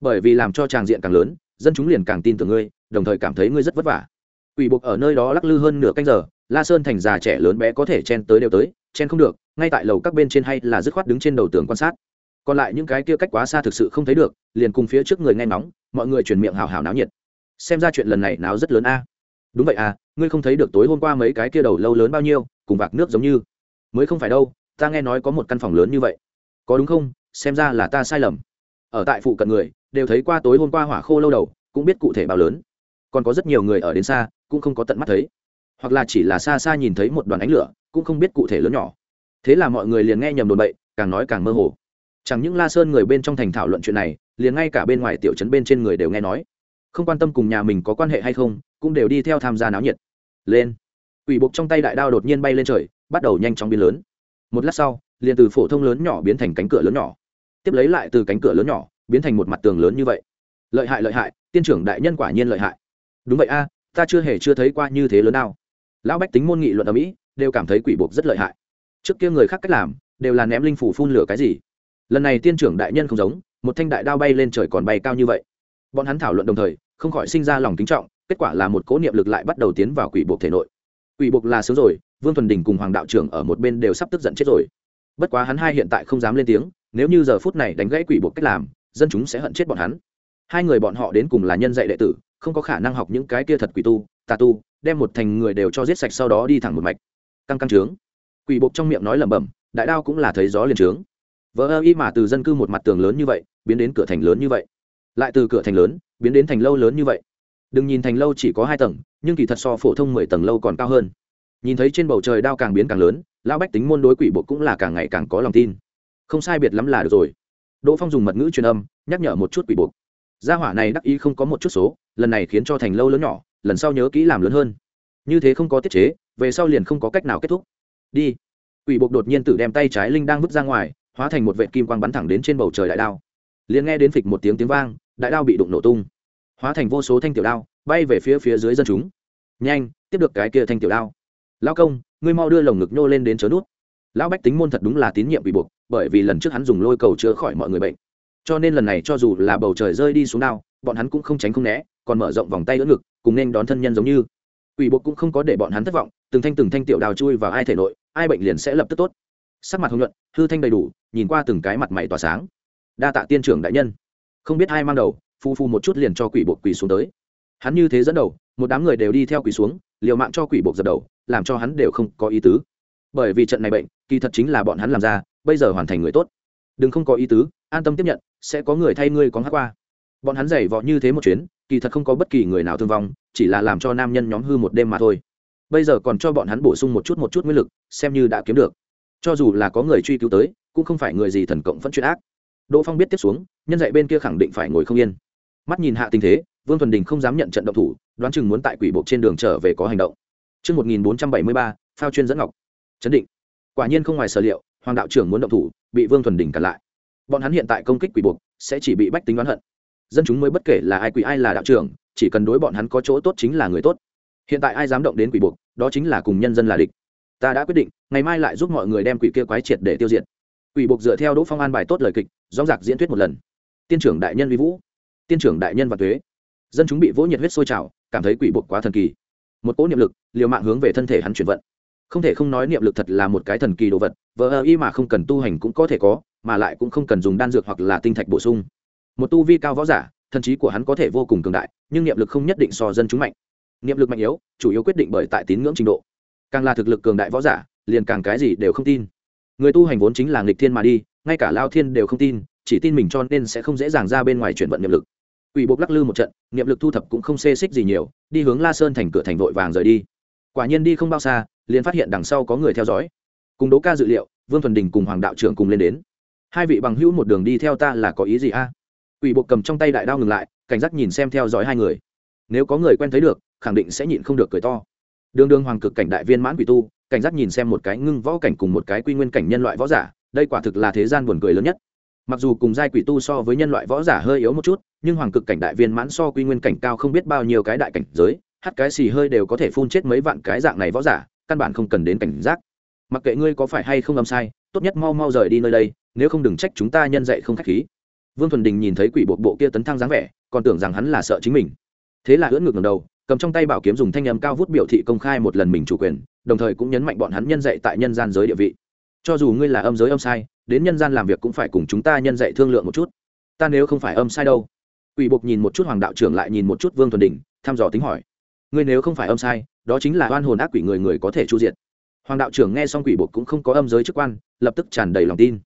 Bởi vì làm cho tràng diện càng lớn, dân chúng liền càng tin tưởng ngươi, đồng thời cảm thấy ngươi rất vất vả. Quỷ buộc ở nơi đó lắc lư hơn nửa canh giờ, la sơn thành già trẻ lớn bé có thể chen tới đều tới, chen không được, ngay tại lầu các bên trên hay là dứt khoát đứng trên đầu tường quan sát còn lại những cái kia cách quá xa thực sự không thấy được, liền cùng phía trước người nghe ngóng, mọi người chuyển miệng hào hào náo nhiệt. Xem ra chuyện lần này náo rất lớn a. Đúng vậy à ngươi không thấy được tối hôm qua mấy cái kia đầu lâu lớn bao nhiêu, cùng vạc nước giống như. Mới không phải đâu, ta nghe nói có một căn phòng lớn như vậy. Có đúng không? Xem ra là ta sai lầm. Ở tại phụ cận người, đều thấy qua tối hôm qua hỏa khô lâu đầu, cũng biết cụ thể bao lớn. Còn có rất nhiều người ở đến xa, cũng không có tận mắt thấy. Hoặc là chỉ là xa xa nhìn thấy một đoàn ánh lửa, cũng không biết cụ thể lớn nhỏ. Thế là mọi người liền nghe nhầm đồn bậy, càng nói càng mơ hồ chẳng những la sơn người bên trong thành thảo luận chuyện này, liền ngay cả bên ngoài tiểu trấn bên trên người đều nghe nói. Không quan tâm cùng nhà mình có quan hệ hay không, cũng đều đi theo tham gia náo nhiệt. Lên. Quỷ buộc trong tay đại đao đột nhiên bay lên trời, bắt đầu nhanh chóng biến lớn. Một lát sau, liền từ phổ thông lớn nhỏ biến thành cánh cửa lớn nhỏ. Tiếp lấy lại từ cánh cửa lớn nhỏ, biến thành một mặt tường lớn như vậy. Lợi hại lợi hại, tiên trưởng đại nhân quả nhiên lợi hại. Đúng vậy a, ta chưa hề chưa thấy qua như thế lớn nào lão bách tính môn nghị luận ở mỹ, đều cảm thấy quỷ buộc rất lợi hại. Trước kia người khác cách làm, đều là ném linh phủ phun lửa cái gì? Lần này tiên trưởng đại nhân không giống, một thanh đại đao bay lên trời còn bay cao như vậy. Bọn hắn thảo luận đồng thời, không khỏi sinh ra lòng kính trọng, kết quả là một cố niệm lực lại bắt đầu tiến vào quỷ buộc thể nội. Quỷ buộc là sướng rồi, vương thuần đình cùng hoàng đạo trưởng ở một bên đều sắp tức giận chết rồi. Bất quá hắn hai hiện tại không dám lên tiếng, nếu như giờ phút này đánh gãy quỷ buộc cách làm, dân chúng sẽ hận chết bọn hắn. Hai người bọn họ đến cùng là nhân dạy đệ tử, không có khả năng học những cái kia thật quỷ tu, tà tu, đem một thành người đều cho giết sạch sau đó đi thẳng một mạch. Căng căng trướng. Quỷ buộc trong miệng nói lẩm bẩm, đại đao cũng là thấy gió liền trướng vỡ ơ y mà từ dân cư một mặt tường lớn như vậy, biến đến cửa thành lớn như vậy. Lại từ cửa thành lớn, biến đến thành lâu lớn như vậy. Đừng nhìn thành lâu chỉ có hai tầng, nhưng kỳ thật so phổ thông mười tầng lâu còn cao hơn. Nhìn thấy trên bầu trời đao càng biến càng lớn, lão bách tính môn đối quỷ bộ cũng là càng ngày càng có lòng tin. Không sai biệt lắm là được rồi. Đỗ phong dùng mật ngữ truyền âm, nhắc nhở một chút quỷ buộc gia hỏa này đắc ý không có một chút số, lần này khiến cho thành lâu lớn nhỏ, lần sau nhớ kỹ làm lớn hơn. Như thế không có tiết chế, về sau liền không có cách nào kết thúc. Đi. Quỷ buộc đột nhiên tự đem tay trái linh đang vứt ra ngoài hóa thành một vệ kim quang bắn thẳng đến trên bầu trời đại đao. Liền nghe đến phịch một tiếng tiếng vang, đại đao bị đụng nổ tung. Hóa thành vô số thanh tiểu đao, bay về phía phía dưới dân chúng. Nhanh, tiếp được cái kia thanh tiểu đao. Lao công, ngươi mau đưa lồng ngực nhô lên đến chớ nút. Lão bách tính môn thật đúng là tín nhiệm bị buộc, bởi vì lần trước hắn dùng lôi cầu chữa khỏi mọi người bệnh. Cho nên lần này cho dù là bầu trời rơi đi xuống đao, bọn hắn cũng không tránh không né, còn mở rộng vòng tay đỡ ngực, cùng nên đón thân nhân giống như. Quỷ buộc cũng không có để bọn hắn thất vọng, từng thanh từng thanh tiểu đào chui vào ai thể nội, ai bệnh liền sẽ lập tức tốt sắc mặt hồng nhuận, hư thanh đầy đủ, nhìn qua từng cái mặt mày tỏa sáng. Đa tạ tiên trưởng đại nhân. Không biết ai mang đầu, phu phu một chút liền cho quỷ buộc quỳ xuống tới. Hắn như thế dẫn đầu, một đám người đều đi theo quỳ xuống, liều mạng cho quỷ buộc dập đầu, làm cho hắn đều không có ý tứ. Bởi vì trận này bệnh, kỳ thật chính là bọn hắn làm ra, bây giờ hoàn thành người tốt. Đừng không có ý tứ, an tâm tiếp nhận, sẽ có người thay ngươi có hát qua. Bọn hắn giày vọ như thế một chuyến, kỳ thật không có bất kỳ người nào thương vong, chỉ là làm cho nam nhân nhóm hư một đêm mà thôi. Bây giờ còn cho bọn hắn bổ sung một chút một chút nguyên lực, xem như đã kiếm được cho dù là có người truy cứu tới cũng không phải người gì thần cộng vẫn chuyện ác đỗ phong biết tiếp xuống nhân dạy bên kia khẳng định phải ngồi không yên mắt nhìn hạ tình thế vương thuần đình không dám nhận trận động thủ đoán chừng muốn tại quỷ buộc trên đường trở về có hành động Trước 1473, phao chuyên dẫn ngọc. Chấn định. Quả nhiên không ngoài sở liệu, hoàng đạo trưởng muốn động thủ, bị vương thuần đình cản lại. Bọn hắn hiện tại công kích quỷ buộc, sẽ chỉ bị bách tính đoán hận. Dân chúng mới bất kể là ai quỷ ai là đạo trưởng, chỉ cần đối bọn hắn có chỗ tốt chính là người tốt. Hiện tại ai dám động đến quỷ buộc, đó chính là cùng nhân dân là địch. Ta đã quyết định, ngày mai lại giúp mọi người đem quỷ kia quái triệt để tiêu diệt. Quỷ buộc dựa theo Đỗ Phong an bài tốt lời kịch, rõ giặc diễn thuyết một lần. Tiên trưởng đại nhân vi vũ, tiên trưởng đại nhân và tuế. Dân chúng bị vỗ nhiệt huyết sôi trào cảm thấy quỷ buộc quá thần kỳ. Một cỗ niệm lực liều mạng hướng về thân thể hắn chuyển vận. Không thể không nói niệm lực thật là một cái thần kỳ đồ vật vờ ơ y mà không cần tu hành cũng có thể có mà lại cũng không cần dùng đan dược hoặc là tinh thạch bổ sung. Một tu vi cao võ giả thần trí của hắn có thể vô cùng cường đại nhưng niệm lực không nhất định so dân chúng mạnh. Niệm lực mạnh yếu chủ yếu quyết định bởi tại tín ngưỡng trình độ càng là thực lực cường đại võ giả liền càng cái gì đều không tin người tu hành vốn chính là nghịch thiên mà đi ngay cả lao thiên đều không tin chỉ tin mình cho nên sẽ không dễ dàng ra bên ngoài chuyển vận niệm lực Quỷ bộc lắc lư một trận, niệm lực thu thập cũng không xê xích gì nhiều, đi hướng La Sơn thành cửa thành vội vàng rời đi. Quả nhiên đi không bao xa, liền phát hiện đằng sau có người theo dõi. Cùng đố Ca dự liệu, Vương Thuần Đình cùng Hoàng đạo trưởng cùng lên đến. Hai vị bằng hữu một đường đi theo ta là có ý gì a? Quỷ bộc cầm trong tay đại đao ngừng lại, cảnh giác nhìn xem theo dõi hai người. Nếu có người quen thấy được, khẳng định sẽ nhịn không được cười to. Đường đường hoàng cực cảnh đại viên mãn quỷ tu, cảnh giác nhìn xem một cái ngưng võ cảnh cùng một cái quy nguyên cảnh nhân loại võ giả, đây quả thực là thế gian buồn cười lớn nhất. Mặc dù cùng giai quỷ tu so với nhân loại võ giả hơi yếu một chút nhưng hoàng cực cảnh đại viên mãn so quy nguyên cảnh cao không biết bao nhiêu cái đại cảnh giới hắt cái xì hơi đều có thể phun chết mấy vạn cái dạng này võ giả căn bản không cần đến cảnh giác. Mặc kệ ngươi có phải hay không âm sai tốt nhất mau mau rời đi nơi đây nếu không đừng trách chúng ta nhân dạy không k h á c h khí. Vương thuần đình nhìn thấy quỷ bộ bộ kia tấn thăng dáng vẻ còn tưởng rằng hắn là sợ chính mình. Thế là ưỡn ngược ngầm đầu cầm trong tay bảo kiếm dùng thanh âm cao vút biểu thị công khai một lần mình chủ quyền đồng thời cũng nhấn mạnh bọn hắn nhân dạy tại nhân gian giới địa vị cho dù ngươi là âm giới âm sai đến nhân gian làm việc cũng phải cùng chúng ta nhân dạy thương lượng một chút ta nếu không phải âm sai đâu Quỷ Bộc nhìn một chút Hoàng đạo trưởng lại nhìn một chút Vương Thuần Đình, thăm dò tính hỏi: "Ngươi nếu không phải âm sai, đó chính là oan hồn ác quỷ người người có thể chu diệt." Hoàng đạo trưởng nghe xong Quỷ Bộc cũng không có âm giới chức quan, lập tức tràn đầy lòng tin.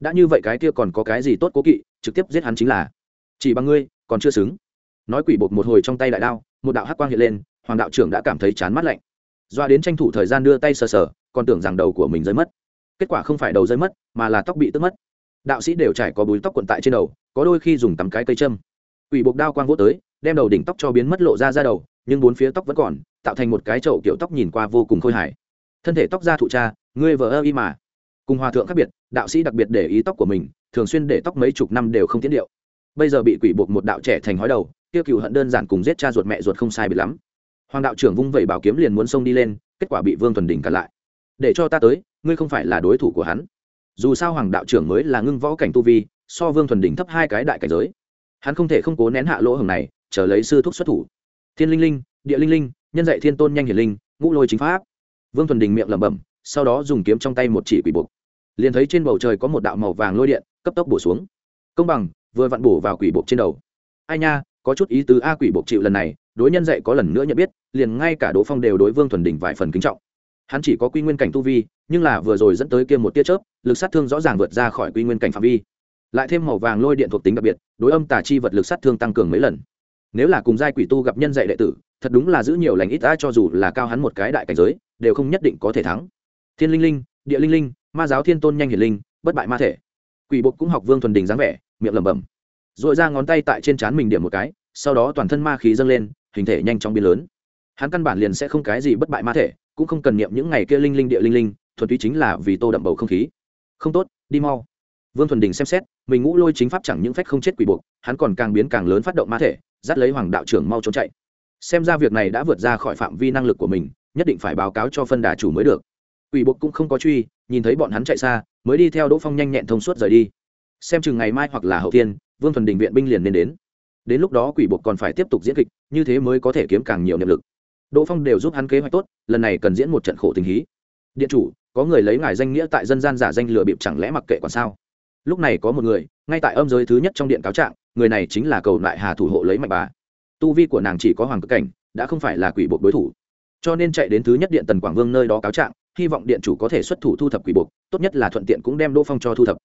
Đã như vậy cái kia còn có cái gì tốt cố kỵ, trực tiếp giết hắn chính là. Chỉ bằng ngươi, còn chưa xứng. Nói Quỷ bột một hồi trong tay đại đao, một đạo hắc quang hiện lên, Hoàng đạo trưởng đã cảm thấy chán mắt lạnh. Doa đến tranh thủ thời gian đưa tay sờ sờ, còn tưởng rằng đầu của mình rơi mất. Kết quả không phải đầu rơi mất mà là tóc bị tước mất. Đạo sĩ đều trải có búi tóc quận tại trên đầu có đôi khi dùng tắm cái cây châm. Quỷ buộc đao quang vô tới đem đầu đỉnh tóc cho biến mất lộ ra ra đầu nhưng bốn phía tóc vẫn còn tạo thành một cái chậu kiểu tóc nhìn qua vô cùng khôi hài. Thân thể tóc ra thụ cha ngươi vợ ơ y mà. Cùng hòa thượng khác biệt đạo sĩ đặc biệt để ý tóc của mình thường xuyên để tóc mấy chục năm đều không tiến điệu. Bây giờ bị quỷ buộc một đạo trẻ thành hói đầu tiêu cựu hận đơn giản cùng giết cha ruột mẹ ruột không sai bị lắm. Hoàng đạo trưởng vung vẩy bảo kiếm liền muốn xông đi lên, kết quả bị vương thuần Đình cản lại. Để cho ta tới, ngươi không phải là đối thủ của hắn. Dù sao hoàng đạo trưởng mới là ngưng võ cảnh tu vi, so vương thuần Đình thấp hai cái đại cảnh giới. Hắn không thể không cố nén hạ lỗ hồng này, chờ lấy sư thúc xuất thủ. Thiên linh linh, địa linh linh, nhân dạy thiên tôn nhanh hiển linh, ngũ lôi chính pháp. Vương thuần đình miệng lẩm bẩm, sau đó dùng kiếm trong tay một chỉ quỷ buộc. Liền thấy trên bầu trời có một đạo màu vàng lôi điện cấp tốc bổ xuống. Công bằng, vừa vặn bổ vào quỷ buộc trên đầu. Ai nha có chút ý tứ a quỷ buộc chịu lần này, đối nhân dạy có lần nữa nhận biết, liền ngay cả đỗ phong đều đối vương thuần đình vài phần kính trọng. Hắn chỉ có quy nguyên cảnh tu vi, nhưng là vừa rồi dẫn tới kia một tia chớp, lực sát thương rõ ràng vượt ra khỏi quy nguyên cảnh phạm vi. Lại thêm màu vàng lôi điện thuộc tính đặc biệt, đối âm tà chi vật lực sát thương tăng cường mấy lần. Nếu là cùng giai quỷ tu gặp nhân dạy đệ tử, thật đúng là giữ nhiều lành ít ta cho dù là cao hắn một cái đại cảnh giới, đều không nhất định có thể thắng. Thiên linh linh, địa linh linh, ma giáo thiên tôn nhanh hiển linh, bất bại ma thể. Quỷ bộ cũng học vương thuần đình dáng vẻ, miệng lẩm bẩm. Dội ra ngón tay tại trên trán mình điểm một cái sau đó toàn thân ma khí dâng lên, hình thể nhanh chóng biến lớn. Hắn căn bản liền sẽ không cái gì bất bại ma thể, cũng không cần niệm những ngày kia linh linh địa linh linh, thuần túy chính là vì tô đậm bầu không khí. Không tốt, đi mau. Vương thuần đình xem xét, mình ngũ lôi chính pháp chẳng những phách không chết quỷ buộc, hắn còn càng biến càng lớn phát động ma thể, dắt lấy hoàng đạo trưởng mau trốn chạy. Xem ra việc này đã vượt ra khỏi phạm vi năng lực của mình, nhất định phải báo cáo cho phân đà chủ mới được. Quỷ buộc cũng không có truy, nhìn thấy bọn hắn chạy xa, mới đi theo đỗ phong nhanh nhẹn thông suốt rời đi. Xem chừng ngày mai hoặc là hậu thiên, vương thuần đình viện binh liền nên đến đến lúc đó quỷ buộc còn phải tiếp tục diễn kịch, như thế mới có thể kiếm càng nhiều niệm lực. Đỗ phong đều giúp hắn kế hoạch tốt, lần này cần diễn một trận khổ tình hí. Điện chủ, có người lấy ngài danh nghĩa tại dân gian giả danh lừa bịp chẳng lẽ mặc kệ còn sao? Lúc này có một người, ngay tại âm giới thứ nhất trong điện cáo trạng, người này chính là cầu lại hà thủ hộ lấy mạnh bà. Tu vi của nàng chỉ có hoàng cực cảnh, đã không phải là quỷ buộc đối thủ. Cho nên chạy đến thứ nhất điện tần quảng vương nơi đó cáo trạng, hy vọng điện chủ có thể xuất thủ thu thập quỷ buộc, tốt nhất là thuận tiện cũng đem đỗ phong cho thu thập.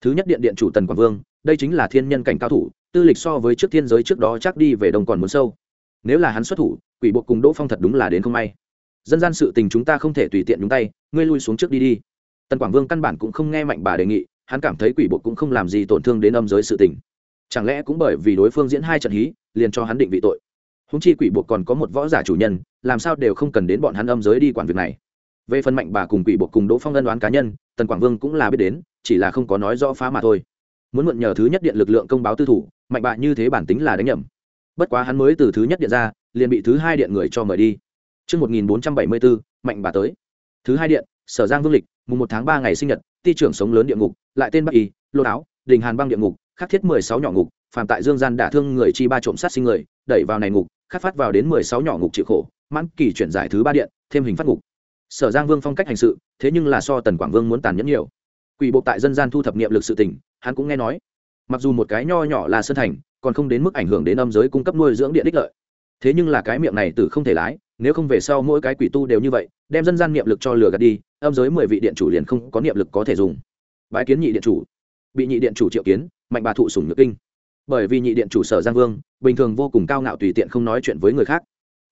Thứ nhất điện điện chủ tần quảng vương đây chính là thiên nhân cảnh cao thủ, tư lịch so với trước thiên giới trước đó chắc đi về đông còn muốn sâu. Nếu là hắn xuất thủ, quỷ buộc cùng đỗ phong thật đúng là đến không may. Dân gian sự tình chúng ta không thể tùy tiện nhúng tay, ngươi lui xuống trước đi đi. Tần quảng vương căn bản cũng không nghe mạnh bà đề nghị, hắn cảm thấy quỷ buộc cũng không làm gì tổn thương đến âm giới sự tình. Chẳng lẽ cũng bởi vì đối phương diễn hai trận hí, liền cho hắn định vị tội? Húng chi quỷ buộc còn có một võ giả chủ nhân, làm sao đều không cần đến bọn hắn âm giới đi quản việc này? Về phần mạnh bà cùng quỷ buộc cùng đỗ phong ân đoán cá nhân, tần quảng vương cũng là biết đến, chỉ là không có nói rõ phá mà thôi muốn mượn nhờ thứ nhất điện lực lượng công báo tư thủ mạnh bạ như thế bản tính là đánh nhầm bất quá hắn mới từ thứ nhất điện ra liền bị thứ hai điện người cho mời đi Trước 1474, mạnh bà tới. Thứ hai điện, sở giang vương lịch, mùng một tháng ba ngày sinh nhật, ti trưởng sống lớn địa ngục, lại tên Bắc Y, lô áo, đình hàn băng địa ngục, khắc thiết mười sáu nhỏ ngục, phàm tại dương gian đả thương người chi ba trộm sát sinh người, đẩy vào này ngục, khắc phát vào đến mười sáu nhỏ ngục chịu khổ, mãn kỳ chuyển giải thứ ba điện, thêm hình phát ngục. Sở Giang Vương phong cách hành sự, thế nhưng là so Tần Quảng Vương muốn tàn nhẫn nhiều. Quỷ bộ tại dân gian thu thập niệm lực sự tình, hắn cũng nghe nói. Mặc dù một cái nho nhỏ là sơn thành, còn không đến mức ảnh hưởng đến âm giới cung cấp nuôi dưỡng điện đích lợi. Thế nhưng là cái miệng này tử không thể lái, nếu không về sau mỗi cái quỷ tu đều như vậy, đem dân gian niệm lực cho lừa gạt đi, âm giới mười vị điện chủ liền không có niệm lực có thể dùng. Bái kiến nhị điện chủ. Bị nhị điện chủ triệu kiến, mạnh bà thụ sủng nhược kinh. Bởi vì nhị điện chủ Sở Giang Vương, bình thường vô cùng cao ngạo tùy tiện không nói chuyện với người khác.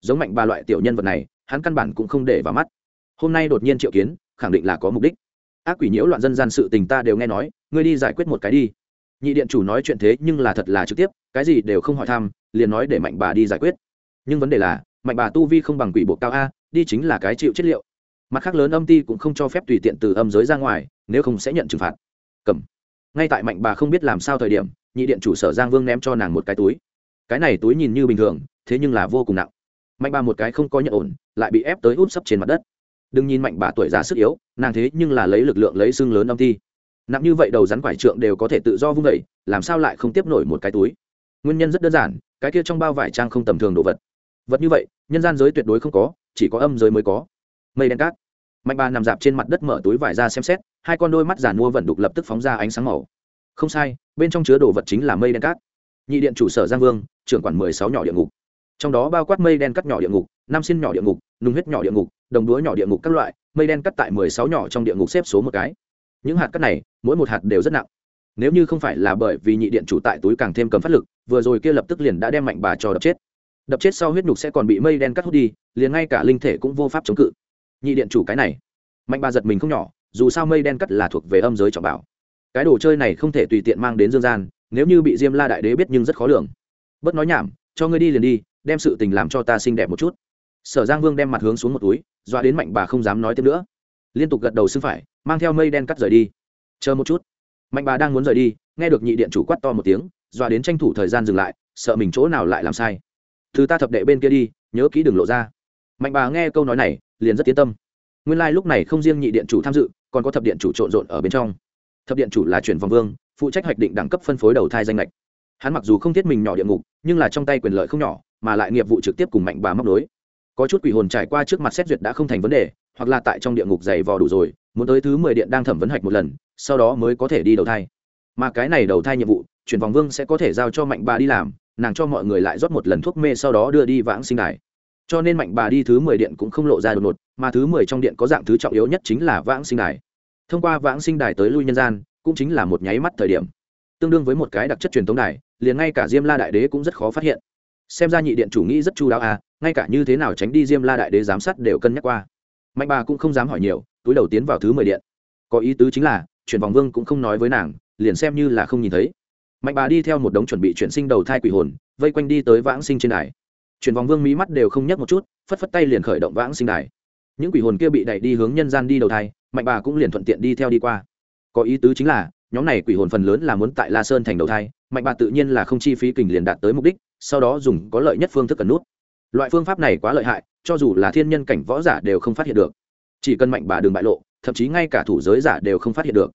Giống mạnh bà loại tiểu nhân vật này, hắn căn bản cũng không để vào mắt. Hôm nay đột nhiên triệu kiến, khẳng định là có mục đích. Ác quỷ nhiễu loạn dân gian sự tình ta đều nghe nói, ngươi đi giải quyết một cái đi. Nhị điện chủ nói chuyện thế nhưng là thật là trực tiếp, cái gì đều không hỏi thăm, liền nói để mạnh bà đi giải quyết. Nhưng vấn đề là, mạnh bà tu vi không bằng quỷ bộ cao a đi chính là cái chịu chất liệu. Mặt khác lớn âm ti cũng không cho phép tùy tiện từ âm giới ra ngoài nếu không sẽ nhận trừng phạt. Cầm. Ngay tại mạnh bà không biết làm sao thời điểm nhị điện chủ sở giang vương ném cho nàng một cái túi. Cái này túi nhìn như bình thường thế nhưng là vô cùng nặng. Mạnh bà một cái không có nhận ổn lại bị ép tới út sấp trên mặt đất. Đừng nhìn mạnh bà tuổi già sức yếu nàng thế nhưng là lấy lực lượng lấy xương lớn âm ti nặng như vậy đầu rắn quải trượng đều có thể tự do vung vẩy làm sao lại không tiếp nổi một cái túi? Nguyên nhân rất đơn giản, cái kia trong bao vải trang không tầm thường đồ vật. Vật như vậy, nhân gian giới tuyệt đối không có, chỉ có âm giới mới có. Mây đen cát. Mạnh bà nằm dạp trên mặt đất mở túi vải ra xem xét, hai con đôi mắt giàn mua vẩn đục lập tức phóng ra ánh sáng màu. Không sai, bên trong chứa đồ vật chính là mây đen cát. Nhị điện chủ sở giang vương, trưởng quản mười sáu nhỏ địa ngục. Trong đó bao quát mây đen cắt nhỏ địa ngục năm xin nhỏ địa ngục, nung huyết nhỏ địa ngục, đồng đúa nhỏ địa ngục các loại, mây đen cắt tại mười sáu nhỏ trong địa ngục xếp số một cái những hạt cắt này, mỗi một hạt đều rất nặng. Nếu như không phải là bởi vì nhị điện chủ tại túi càng thêm cầm phát lực, vừa rồi kia lập tức liền đã đem mạnh bà cho đập chết. Đập chết sau huyết nhục sẽ còn bị mây đen cắt hút đi, liền ngay cả linh thể cũng vô pháp chống cự. Nhị điện chủ cái này, mạnh bà giật mình không nhỏ, dù sao mây đen cắt là thuộc về âm giới trọng bảo. Cái đồ chơi này không thể tùy tiện mang đến dương gian, nếu như bị diêm la đại đế biết nhưng rất khó lường. Bớt nói nhảm, cho ngươi đi liền đi, đem sự tình làm cho ta xinh đẹp một chút. Sở giang vương đem mặt hướng xuống một túi, dọa đến mạnh bà không dám nói thêm nữa liên tục gật đầu xưng phải, mang theo mây đen cắt rời đi. Chờ một chút. Mạnh bà đang muốn rời đi, nghe được nhị điện chủ quát to một tiếng, dọa đến tranh thủ thời gian dừng lại, sợ mình chỗ nào lại làm sai. Thứ ta thập đệ bên kia đi, nhớ kỹ đừng lộ ra. Mạnh bà nghe câu nói này, liền rất tiến tâm. Nguyên lai、like、lúc này không riêng nhị điện chủ tham dự, còn có thập điện chủ trộn rộn ở bên trong. Thập điện chủ là chuyển vòng vương, phụ trách hoạch định đẳng cấp phân phối đầu thai danh lệch hắn mặc dù không thiết mình nhỏ địa ngục, nhưng là trong tay quyền lợi không nhỏ, mà lại nghiệp vụ trực tiếp cùng mạnh bà móc đối có chút quỷ hồn trải qua trước mặt xét duyệt đã không thành vấn đề hoặc là tại trong địa ngục dày vò đủ rồi, muốn tới thứ mười điện đang thẩm vấn hạch một lần, sau đó mới có thể đi đầu thai. Mà cái này đầu thai nhiệm vụ chuyển vòng vương sẽ có thể giao cho mạnh bà đi làm, nàng cho mọi người lại rót một lần thuốc mê sau đó đưa đi vãng sinh đài. Cho nên mạnh bà đi thứ mười điện cũng không lộ ra đột ngột, mà thứ mười trong điện có dạng thứ trọng yếu nhất chính là vãng sinh đài. Thông qua vãng sinh đài tới lui nhân gian, cũng chính là một nháy mắt thời điểm. Tương đương với một cái đặc chất truyền thống đài, liền ngay cả diêm la đại đế cũng rất khó phát hiện. Xem ra nhị điện chủ nghĩ rất chu đáo à ngay cả như thế nào tránh đi diêm la đại đế giám sát đều cân nhắc qua mạnh bà cũng không dám hỏi nhiều, túi đầu tiến vào thứ mười điện. Có ý tứ chính là, chuyển vòng vương cũng không nói với nàng, liền xem như là không nhìn thấy. Mạnh bà đi theo một đống chuẩn bị chuyển sinh đầu thai quỷ hồn, vây quanh đi tới vãng sinh trên đài. Chuyển vòng vương mí mắt đều không nhấc một chút, phất phất tay liền khởi động vãng sinh đài. Những quỷ hồn kia bị đẩy đi hướng nhân gian đi đầu thai, mạnh bà cũng liền thuận tiện đi theo đi qua. Có ý tứ chính là, nhóm này quỷ hồn phần lớn là muốn tại la sơn thành đầu thai, mạnh bà tự nhiên là không chi phí kình liền đạt tới mục đích, sau đó dùng có lợi nhất phương thức cần nút. Loại phương pháp này quá lợi hại cho dù là thiên nhân cảnh võ giả đều không phát hiện được. Chỉ cần mạnh bà đường bại lộ, thậm chí ngay cả thủ giới giả đều không phát hiện được.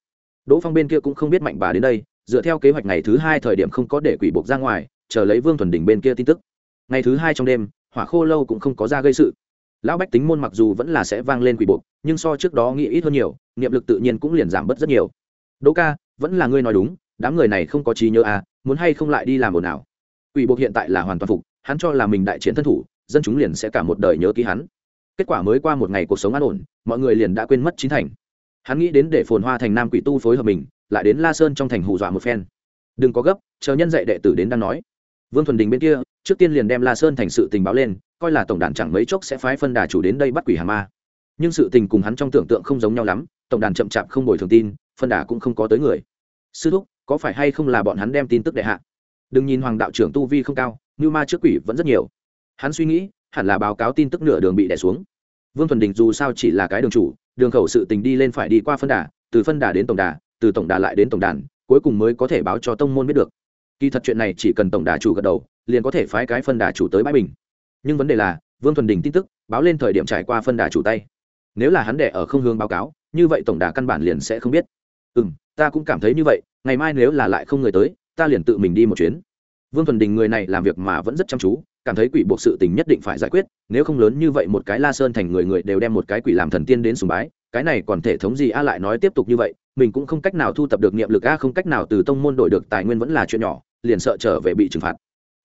Đỗ phong bên kia cũng không biết mạnh bà đến đây, dựa theo kế hoạch ngày thứ hai thời điểm không có để quỷ buộc ra ngoài, chờ lấy vương thuần đình bên kia tin tức. Ngày thứ hai trong đêm, hỏa khô lâu cũng không có ra gây sự. Lão bách tính môn mặc dù vẫn là sẽ vang lên quỷ buộc, nhưng so trước đó nghĩ ít hơn nhiều, niệm lực tự nhiên cũng liền giảm bớt rất nhiều. Đỗ ca, vẫn là ngươi nói đúng, đám người này không có trí nhớ à muốn hay không lại đi làm ồn ào. Quỷ buộc hiện tại là hoàn toàn phục, hắn cho là mình đại chiến thân thủ dân chúng liền sẽ cả một đời nhớ ký hắn. Kết quả mới qua một ngày cuộc sống an ổn, mọi người liền đã quên mất chính thành. Hắn nghĩ đến để phồn hoa thành nam quỷ tu phối hợp mình, lại đến la sơn trong thành hù dọa một phen. Đừng có gấp, chờ nhân dạy đệ tử đến đang nói. Vương thuần đình bên kia, trước tiên liền đem la sơn thành sự tình báo lên, coi là tổng đàn chẳng mấy chốc sẽ phái phân đà chủ đến đây bắt quỷ hà ma. Nhưng sự tình cùng hắn trong tưởng tượng không giống nhau lắm, tổng đàn chậm chạp không bồi thường tin, phân đà cũng không có tới người. Sư thúc, có phải hay không là bọn hắn đem tin tức đệ hạ? Đừng nhìn hoàng đạo trưởng tu vi không cao như ma trước quỷ vẫn rất nhiều hắn suy nghĩ, hẳn là báo cáo tin tức nửa đường bị đẻ xuống. Vương thuần đình dù sao chỉ là cái đường chủ, đường khẩu sự tình đi lên phải đi qua phân đà, từ phân đà đến tổng đà, từ tổng đà lại đến tổng đàn, cuối cùng mới có thể báo cho tông môn biết được. Kỳ thật chuyện này chỉ cần tổng đà chủ gật đầu, liền có thể phái cái phân đà chủ tới bãi bình. Nhưng vấn đề là, vương thuần đình tin tức, báo lên thời điểm trải qua phân đà chủ tay. Nếu là hắn đẻ ở không hướng báo cáo, như vậy tổng đà căn bản liền sẽ không biết. Ừ m ta cũng cảm thấy như vậy, ngày mai nếu là lại không người tới, ta liền tự mình đi một chuyến. Vương thuần đình người này làm việc mà vẫn rất chăm chú cảm thấy quỷ buộc sự tình nhất định phải giải quyết nếu không lớn như vậy một cái la sơn thành người người đều đem một cái quỷ làm thần tiên đến sùng bái cái này còn thể thống gì a lại nói tiếp tục như vậy mình cũng không cách nào thu tập được niệm lực a không cách nào từ tông môn đổi được tài nguyên vẫn là chuyện nhỏ liền sợ trở về bị trừng phạt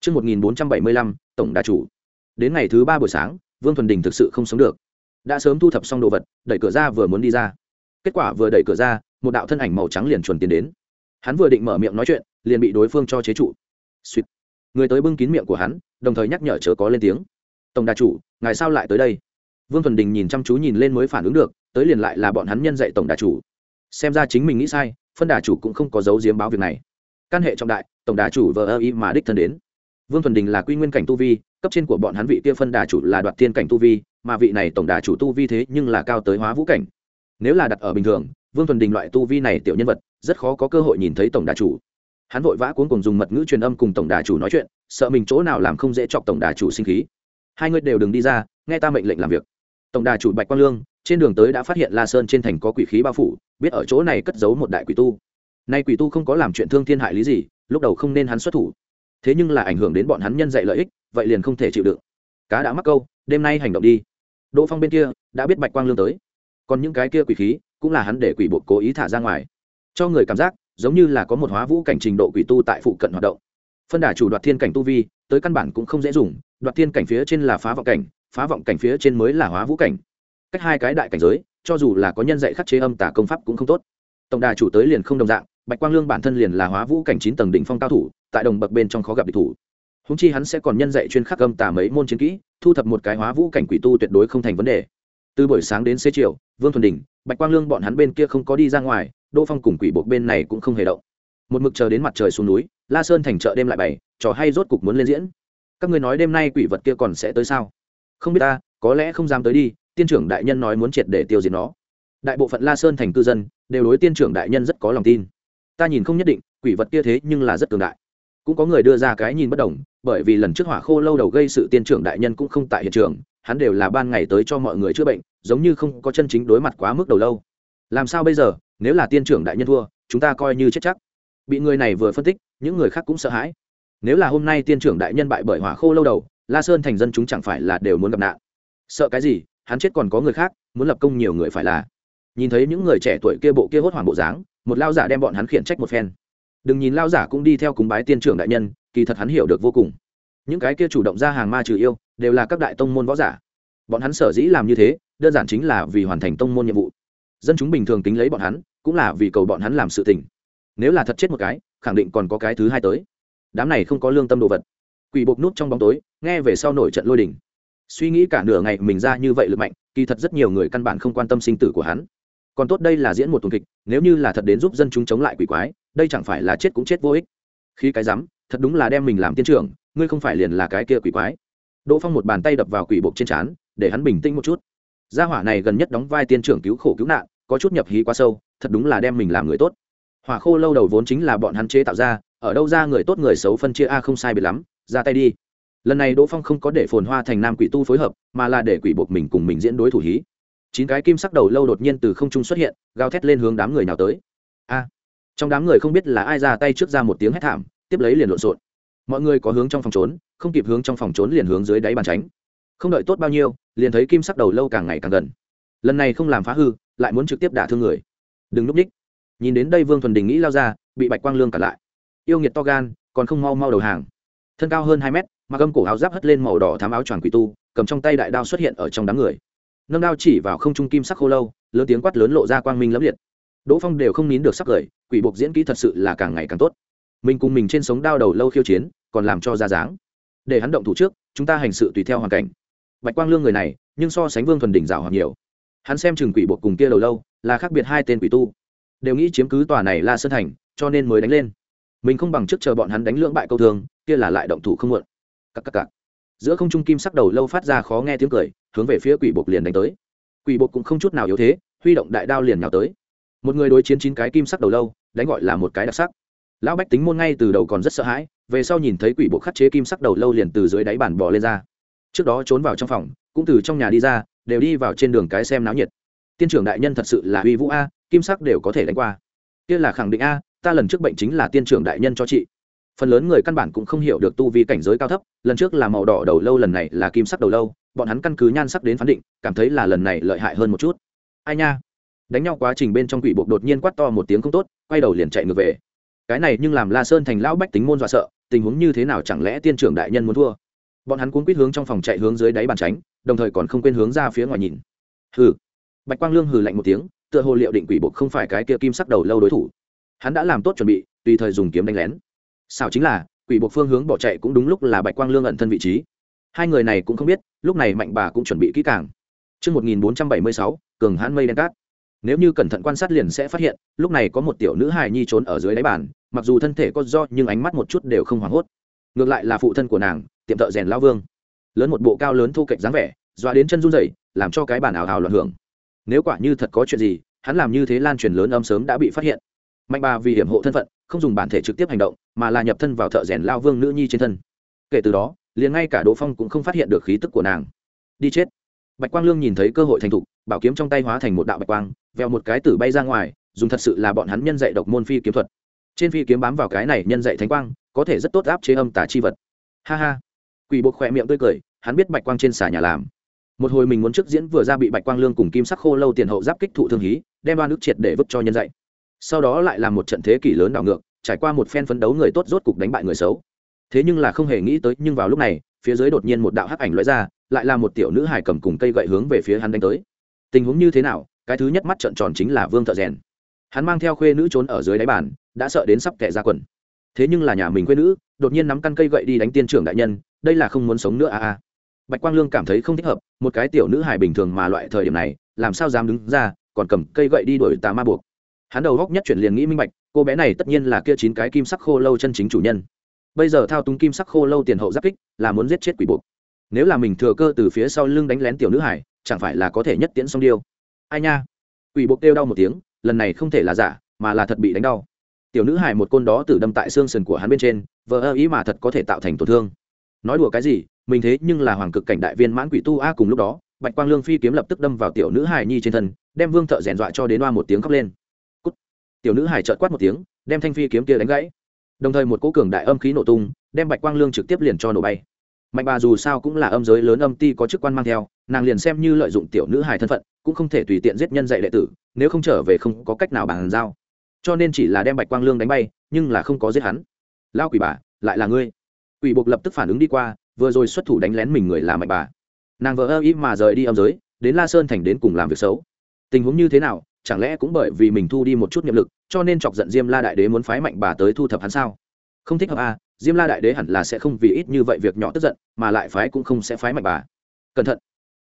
Trước 1475, Tổng đà chủ. Đến ngày thứ ba buổi sáng, Vương Thuần Đình thực sự không sống được. Đã sớm thu thập xong đồ vật, đẩy cửa ra vừa muốn đi ra. Kết quả vừa đẩy cửa ra, một đạo thân ảnh màu trắng liền chuẩn tiến đến. Hắn vừa định mở miệng nói chuyện, liền bị đối phương cho chế trụ. Xuyệt. Người tới bưng kín miệng của hắn, đồng thời nhắc nhở chớ có lên tiếng. "Tổng đà chủ, ngài sao lại tới đây?" Vương Thuần Đình nhìn chăm chú nhìn lên mới phản ứng được, tới liền lại là bọn hắn nhân dạy tổng đà chủ. Xem ra chính mình nghĩ sai, phân đà chủ cũng không có dấu diếm báo việc này căn hệ trọng đại tổng đà chủ vờ ơ y mà đích thân đến vương thuần đình là quy nguyên cảnh tu vi cấp trên của bọn hắn vị kia phân đà chủ là đoạt thiên cảnh tu vi mà vị này tổng đà chủ tu vi thế nhưng là cao tới hóa vũ cảnh nếu là đặt ở bình thường vương thuần đình loại tu vi này tiểu nhân vật rất khó có cơ hội nhìn thấy tổng đà chủ hắn vội vã cuốn cùng dùng mật ngữ truyền âm cùng tổng đà chủ nói chuyện, sợ mình chỗ nào làm không dễ chọc tổng đà chủ sinh khí. Hai người đều đừng đi ra, nghe ta mệnh lệnh làm việc. Tổng đà chủ bạch quang lương, trên đường tới đã phát hiện la sơn trên thành có quỷ khí bao phủ, biết ở chỗ này cất giấu một đại quỷ tu. Nay quỷ tu không có làm chuyện thương thiên hại lý gì, lúc đầu không nên hắn xuất thủ. Thế nhưng là ảnh hưởng đến bọn hắn nhân dạy lợi ích, vậy liền không thể chịu đựng. Cá đã mắc câu, đêm nay hành động đi. Đỗ phong bên kia đã biết bạch quang lương tới. Còn những cái kia quỷ khí, cũng là hắn để quỷ bộ cố ý thả ra ngoài. Cho người cảm giác giống như là có một hóa vũ cảnh trình độ quỷ tu tại phụ cận hoạt động. Phân đà chủ đoạt thiên cảnh tu vi, tới căn bản cũng không dễ dùng, đoạt thiên cảnh phía trên là phá vọng cảnh, phá vọng cảnh phía trên mới là hóa vũ cảnh. Cách hai cái đại cảnh giới, cho dù là có nhân dạy khắc chế âm tả công pháp cũng không tốt. Tổng đà chủ tới liền không đồng dạng, bạch quang lương bản thân liền là hóa vũ cảnh chín tầng đỉnh phong cao thủ, tại đồng bậc bên trong khó gặp địch thủ. Húng chi hắn sẽ còn nhân dạy chuyên khắc âm tả mấy môn chiến kỹ, thu thập một cái hóa vũ cảnh quỷ tu tuyệt đối không thành vấn đề. Từ buổi sáng đến xế chiều, vương thuần đình bạch quang lương bọn hắn bên kia không có đi ra ngoài đỗ phong cùng quỷ buộc bên này cũng không hề động. Một mực chờ đến mặt trời xuống núi, la sơn thành chợ đêm lại bày, trò hay rốt cục muốn lên diễn. Các người nói đêm nay quỷ vật kia còn sẽ tới sao? Không biết ta, có lẽ không dám tới đi, tiên trưởng đại nhân nói muốn triệt để tiêu diệt nó. Đại bộ phận la sơn thành cư dân, đều đối tiên trưởng đại nhân rất có lòng tin. Ta nhìn không nhất định, quỷ vật kia thế nhưng là rất cường đại. Cũng có người đưa ra cái nhìn bất đồng, bởi vì lần trước hỏa khô lâu đầu gây sự tiên trưởng đại nhân cũng không tại hiện trường, hắn đều là ban ngày tới cho mọi người chữa bệnh, giống như không có chân chính đối mặt quá mức đầu lâu. Làm sao bây giờ? Nếu là tiên trưởng đại nhân thua, chúng ta coi như chết chắc. Bị người này vừa phân tích, những người khác cũng sợ hãi. Nếu là hôm nay tiên trưởng đại nhân bại bởi hỏa khô lâu đầu, la sơn thành dân chúng chẳng phải là đều muốn gặp nạn. Sợ cái gì? Hắn chết còn có người khác, muốn lập công nhiều người phải là. Nhìn thấy những người trẻ tuổi kia bộ kia hốt hoảng bộ dáng, một lao giả đem bọn hắn khiển trách một phen. Đừng nhìn lao giả cũng đi theo cúng bái tiên trưởng đại nhân, kỳ thật hắn hiểu được vô cùng. Những cái kia chủ động ra hàng ma trừ yêu, đều là các đại tông môn võ giả. Bọn hắn sở dĩ làm như thế, đơn giản chính là vì hoàn thành tông môn nhiệm vụ. Dân chúng bình thường tính lấy bọn hắn cũng là vì cầu bọn hắn làm sự tình. Nếu là thật chết một cái, khẳng định còn có cái thứ hai tới. Đám này không có lương tâm đồ vật. Quỷ bột nút trong bóng tối, nghe về sau nổi trận lôi đình. Suy nghĩ cả nửa ngày mình ra như vậy lực mạnh, kỳ thật rất nhiều người căn bản không quan tâm sinh tử của hắn. Còn tốt đây là diễn một tuần kịch, nếu như là thật đến giúp dân chúng chống lại quỷ quái, đây chẳng phải là chết cũng chết vô ích. Khi cái rắm, thật đúng là đem mình làm tiên trưởng, ngươi không phải liền là cái kia quỷ quái. Đỗ phong một bàn tay đập vào quỷ bộc trên trán, để hắn bình tĩnh một chút. Gia hỏa này gần nhất đóng vai tiên trưởng cứu khổ cứu nạn, có chút nhập hí quá sâu thật đúng là đem mình làm người tốt. Hỏa khô lâu đầu vốn chính là bọn hắn chế tạo ra, ở đâu ra người tốt người xấu phân chia, a, không sai biệt lắm, ra tay đi. Lần này đỗ phong không có để phồn hoa thành nam quỷ tu phối hợp, mà là để quỷ bột mình cùng mình diễn đối thủ hí. Chín cái kim sắc đầu lâu đột nhiên từ không trung xuất hiện, gào thét lên hướng đám người nào tới. A, trong đám người không biết là ai ra tay trước ra một tiếng hét thảm, tiếp lấy liền lộn xộn. Mọi người có hướng trong phòng trốn, không kịp hướng trong phòng trốn liền hướng dưới đáy bàn tránh. Không đợi tốt bao nhiêu, liền thấy kim sắc đầu lâu càng ngày càng gần. Lần này không làm phá hư, lại muốn trực tiếp đả thương người đừng núp ních nhìn đến đây vương thuần đình nghĩ lao ra, bị bạch quang lương cản lại. Yêu nghiệt to gan, còn không mau mau đầu hàng. Thân cao hơn hai mét mà gâm cổ áo giáp hất lên màu đỏ thám áo choàng quỷ tu, cầm trong tay đại đao xuất hiện ở trong đám người. Nâng đao chỉ vào không trung kim sắc khô lâu, lớn tiếng quát lớn lộ ra quang minh lẫm liệt. Đỗ phong đều không nín được sắc cười, quỷ buộc diễn kỹ thật sự là càng ngày càng tốt. Mình cùng mình trên sống đao đầu lâu khiêu chiến, còn làm cho ra dáng. Để hắn động thủ trước, chúng ta hành sự tùy theo hoàn cảnh. Bạch quang lương người này, nhưng so sánh vương thuần đỉnh rào hoặc nhiều. Hắn xem chừng quỷ buộc cùng kia đầu lâu là khác biệt hai tên quỷ tu. Đều nghĩ chiếm cứ tòa này la sơn thành cho nên mới đánh lên. Mình không bằng trước chờ bọn hắn đánh lưỡng bại câu thường, kia là lại động thủ không muộn. Cắc cắc cắc giữa không trung kim sắc đầu lâu phát ra khó nghe tiếng cười hướng về phía quỷ bột liền đánh tới. Quỷ bột cũng không chút nào yếu thế huy động đại đao liền nhào tới. Một người đối chiến chín cái kim sắc đầu lâu đánh gọi là một cái đặc sắc. Lão bách tính môn ngay từ đầu còn rất sợ hãi về sau nhìn thấy quỷ bộ khắc chế kim sắc đầu lâu liền từ dưới đáy bàn bò lên ra. Trước đó trốn vào trong phòng cũng từ trong nhà đi ra đều đi vào trên đường cái xem náo nhiệt tiên trưởng đại nhân thật sự là uy vũ a, kim sắc đều có thể đánh qua. Kia là khẳng định a, ta lần trước bệnh chính là tiên trưởng đại nhân cho chị. Phần lớn người căn bản cũng không hiểu được tu vi cảnh giới cao thấp, lần trước là màu đỏ đầu lâu, lần này là kim sắc đầu lâu, bọn hắn căn cứ nhan sắc đến phán định, cảm thấy là lần này lợi hại hơn một chút. Ai nha? Đánh nhau quá trình bên trong quỷ buộc đột nhiên quát to một tiếng không tốt, quay đầu liền chạy ngược về. Cái này nhưng làm la sơn thành lão bách tính môn dọa sợ, tình huống như thế nào chẳng lẽ tiên trưởng đại nhân muốn thua? Bọn hắn cuốn quýt hướng trong phòng chạy hướng dưới đáy bàn tránh, đồng thời còn không quên hướng ra phía ngoài nhìn. Hừ bạch quang lương hừ lạnh một tiếng tựa hồ liệu định quỷ bộ không phải cái kia kim sắc đầu lâu đối thủ. Hắn đã làm tốt chuẩn bị tùy thời dùng kiếm đánh lén. Sao chính là quỷ bộ phương hướng bỏ chạy cũng đúng lúc là bạch quang lương ẩn thân vị trí. Hai người này cũng không biết lúc này mạnh bà cũng chuẩn bị kỹ càng. Trước 1476, cường hãn mây đen cát. Nếu như cẩn thận quan sát liền sẽ phát hiện lúc này có một tiểu nữ hài nhi trốn ở dưới đáy bàn mặc dù thân thể có do nhưng ánh mắt một chút đều không hoảng hốt. Ngược lại là phụ thân của nàng tiệm thợ rèn lao vương. Lớn một bộ cao lớn thu cạnh dáng vẻ dọa đến chân run rẩy làm cho cái bàn ảo hào loạn hưởng nếu quả như thật có chuyện gì, hắn làm như thế lan truyền lớn âm sớm đã bị phát hiện. Mạnh bà vì hiểm hộ thân phận, không dùng bản thể trực tiếp hành động, mà là nhập thân vào thợ rèn lao vương nữ nhi trên thân. Kể từ đó, liền ngay cả đỗ phong cũng không phát hiện được khí tức của nàng. Đi chết. Bạch quang lương nhìn thấy cơ hội thành thục, bảo kiếm trong tay hóa thành một đạo bạch quang, vèo một cái tử bay ra ngoài, dùng thật sự là bọn hắn nhân dạy độc môn phi kiếm thuật. Trên phi kiếm bám vào cái này nhân dạy thánh quang, có thể rất tốt áp chế âm tả chi vật. Ha ha. Quỷ buộc khỏe miệng tươi cười, hắn biết bạch quang trên xà nhà làm một hồi mình muốn trước diễn vừa ra bị bạch quang lương cùng kim sắc khô lâu tiền hậu giáp kích thụ thương hí, đem ba nước triệt để vứt cho nhân dạy. Sau đó lại làm một trận thế kỷ lớn đảo ngược, trải qua một phen phấn đấu người tốt rốt cục đánh bại người xấu. Thế nhưng là không hề nghĩ tới, nhưng vào lúc này, phía dưới đột nhiên một đạo hắc ảnh lóe ra, lại là một tiểu nữ hải cầm cùng cây gậy hướng về phía hắn đánh tới. Tình huống như thế nào, cái thứ nhất mắt trận tròn chính là vương thợ rèn. Hắn mang theo khuê nữ trốn ở dưới đáy bàn, đã sợ đến sắp kẻ ra quần. Thế nhưng là nhà mình khuê nữ, đột nhiên nắm căn cây gậy đi đánh tiên trưởng đại nhân, đây là không muốn sống nữa à à bạch quang lương cảm thấy không thích hợp, một cái tiểu nữ hài bình thường mà loại thời điểm này, làm sao dám đứng ra, còn cầm cây gậy đi đuổi tà ma buộc. Hắn đầu góc nhất chuyển liền nghĩ minh bạch, cô bé này tất nhiên là kia chín cái kim sắc khô lâu chân chính chủ nhân. Bây giờ thao túng kim sắc khô lâu tiền hậu giáp kích, là muốn giết chết quỷ buộc. Nếu là mình thừa cơ từ phía sau lưng đánh lén tiểu nữ hải chẳng phải là có thể nhất tiễn xong điêu ai nha? Quỷ buộc kêu đau một tiếng, lần này không thể là giả, mà là thật bị đánh đau. Tiểu nữ hải một côn đó tử đâm tại xương sườn của hắn bên trên, vờ ơ ý mà thật có thể tạo thành tổn thương nói đùa cái gì, mình thế nhưng là hoàng cực cảnh đại viên mãn quỷ tu a cùng lúc đó, bạch quang lương phi kiếm lập tức đâm vào tiểu nữ hải nhi trên thân, đem vương thợ rèn dọa cho đến oa một tiếng khóc lên. Cút. tiểu nữ hải trợt quát một tiếng, đem thanh phi kiếm kia đánh gãy. Đồng thời một cỗ cường đại âm khí nổ tung, đem bạch quang lương trực tiếp liền cho nổ bay. Mạnh bà dù sao cũng là âm giới lớn âm ti có chức quan mang theo, nàng liền xem như lợi dụng tiểu nữ hài thân phận, cũng không thể tùy tiện giết nhân dạy đệ tử, nếu không trở về không có cách nào bàn giao. Cho nên chỉ là đem bạch quang lương đánh bay, nhưng là không có giết hắn. Lao quỷ bà, lại là ngươi quỷ buộc lập tức phản ứng đi qua, vừa rồi xuất thủ đánh lén mình người là mạnh bà. Nàng vợ ơ ý mà rời đi âm giới, đến la sơn thành đến cùng làm việc xấu. Tình huống như thế nào, chẳng lẽ cũng bởi vì mình thu đi một chút nhiệm lực, cho nên chọc giận diêm la đại đế muốn phái mạnh bà tới thu thập hắn sao? Không thích hợp à diêm la đại đế hẳn là sẽ không vì ít như vậy việc nhỏ tức giận, mà lại phái cũng không sẽ phái mạnh bà. Cẩn thận.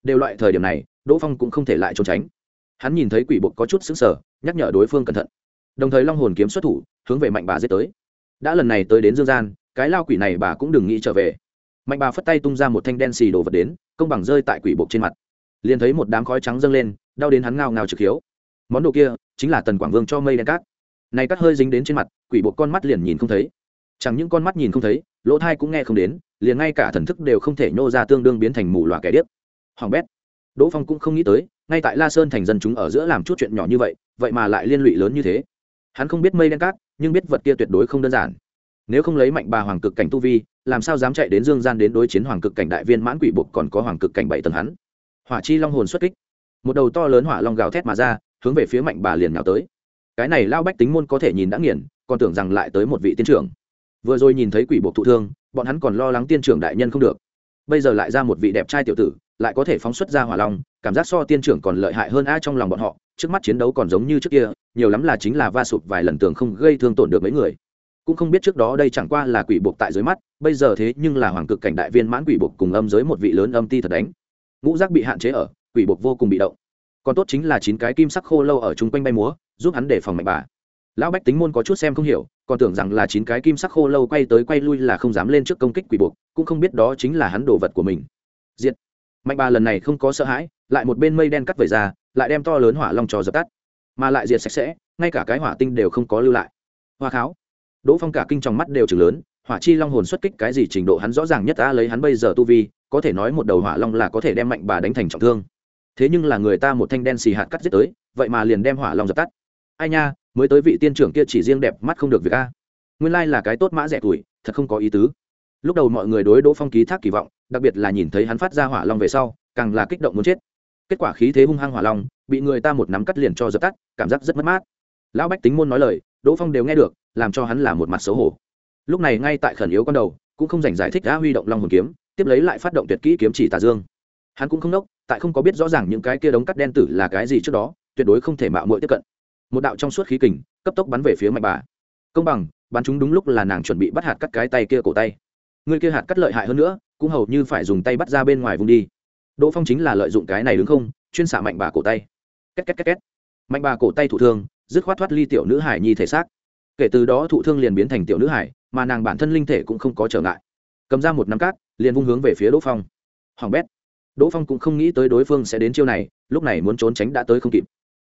Đều loại thời điểm này, đỗ phong cũng không thể lại trốn tránh. Hắn nhìn thấy quỷ buộc có chút xứng sở nhắc nhở đối phương cẩn thận. Đồng thời long hồn kiếm xuất thủ, hướng về mạnh bà giết tới. Đã lần này tới đến dương gian cái lao quỷ này bà cũng đừng nghĩ trở về. Mạnh bà phất tay tung ra một thanh đen xì đồ vật đến, công bằng rơi tại quỷ bộ trên mặt. Liền thấy một đám khói trắng dâng lên, đau đến hắn ngao ngao trực hiếu. Món đồ kia chính là tần quảng vương cho mây đen cát này cắt hơi dính đến trên mặt, quỷ bộ con mắt liền nhìn không thấy. Chẳng những con mắt nhìn không thấy, lỗ thai cũng nghe không đến, liền ngay cả thần thức đều không thể nhô ra tương đương biến thành mù loà kẻ điếc. Hoàng bét, đỗ phong cũng không nghĩ tới, ngay tại la sơn thành dân chúng ở giữa làm chút chuyện nhỏ như vậy vậy mà lại liên lụy lớn như thế. Hắn không biết mây đen cát nhưng biết vật kia tuyệt đối không đơn giản nếu không lấy mạnh bà hoàng cực cảnh tu vi, làm sao dám chạy đến dương gian đến đối chiến hoàng cực cảnh đại viên mãn quỷ buộc còn có hoàng cực cảnh bảy tầng hắn? Hỏa chi long hồn xuất kích. Một đầu to lớn hỏa long gào thét mà ra, hướng về phía mạnh bà liền nhào tới. Cái này lao bách tính môn có thể nhìn đã nghiền, còn tưởng rằng lại tới một vị tiên trưởng. Vừa rồi nhìn thấy quỷ buộc thụ thương, bọn hắn còn lo lắng tiên trưởng đại nhân không được. Bây giờ lại ra một vị đẹp trai tiểu tử, lại có thể phóng xuất ra hỏa long, cảm giác so tiên trưởng còn lợi hại hơn a trong lòng bọn họ, trước mắt chiến đấu còn giống như trước kia, nhiều lắm là chính là va sụp vài lần tường không gây thương tổn được mấy người cũng không biết trước đó đây chẳng qua là quỷ buộc tại dưới mắt, bây giờ thế nhưng là hoàng cực cảnh đại viên mãn quỷ buộc cùng âm giới một vị lớn âm ti thật đánh. Ngũ giác bị hạn chế ở, quỷ buộc vô cùng bị động. Còn tốt chính là chín cái kim sắc khô lâu ở chung quanh bay múa, giúp hắn đề phòng mạnh bà. Lão bách tính môn có chút xem không hiểu, còn tưởng rằng là chín cái kim sắc khô lâu quay tới quay lui là không dám lên trước công kích quỷ buộc, cũng không biết đó chính là hắn đồ vật của mình. Diệt. Mạnh bà lần này không có sợ hãi, lại một bên mây đen cắt về ra, lại đem to lớn hỏa long trò dập tắt. Mà lại diệt sạch sẽ, ngay cả cái hỏa tinh đều không có lưu lại. Hoa kháo đỗ phong cả kinh trong mắt đều chừng lớn, hỏa chi long hồn xuất kích cái gì trình độ hắn rõ ràng nhất ta lấy hắn bây giờ tu vi, có thể nói một đầu hỏa long là có thể đem mạnh bà đánh thành trọng thương. Thế nhưng là người ta một thanh đen xì hạt cắt giết tới, vậy mà liền đem hỏa long dập tắt. Ai nha, mới tới vị tiên trưởng kia chỉ riêng đẹp mắt không được việc a. Nguyên lai là cái tốt mã rẻ tuổi, thật không có ý tứ. Lúc đầu mọi người đối đỗ phong ký thác kỳ vọng, đặc biệt là nhìn thấy hắn phát ra hỏa long về sau, càng là kích động muốn chết. Kết quả khí thế hung hăng hỏa long, bị người ta một nắm cắt liền cho dập tắt, cảm giác rất mất mát. Lão bách tính môn nói lời đỗ phong đều nghe được, làm cho hắn là một mặt xấu hổ. Lúc này ngay tại khẩn yếu con đầu, cũng không dành giải thích đã huy động long hồn kiếm, tiếp lấy lại phát động tuyệt kỹ kiếm chỉ tà dương. Hắn cũng không nốc, tại không có biết rõ ràng những cái kia đống cắt đen tử là cái gì trước đó, tuyệt đối không thể mạo muội tiếp cận. Một đạo trong suốt khí kình, cấp tốc bắn về phía mạnh bà. Công bằng, bắn chúng đúng lúc là nàng chuẩn bị bắt hạt cắt cái tay kia cổ tay. Người kia hạt cắt lợi hại hơn nữa, cũng hầu như phải dùng tay bắt ra bên ngoài vùng đi. Đỗ phong chính là lợi dụng cái này đứng không, chuyên xả mạnh bà cổ tay. Két két két két. Mạnh bà cổ tay thủ thương dứt khoát thoát ly tiểu nữ hải nhi thể xác. Kể từ đó thụ thương liền biến thành tiểu nữ hải mà nàng bản thân linh thể cũng không có trở ngại. Cầm ra một nắm cát liền vung hướng về phía đỗ phong. Hoàng bét. Đỗ phong cũng không nghĩ tới đối phương sẽ đến chiêu này lúc này muốn trốn tránh đã tới không kịp.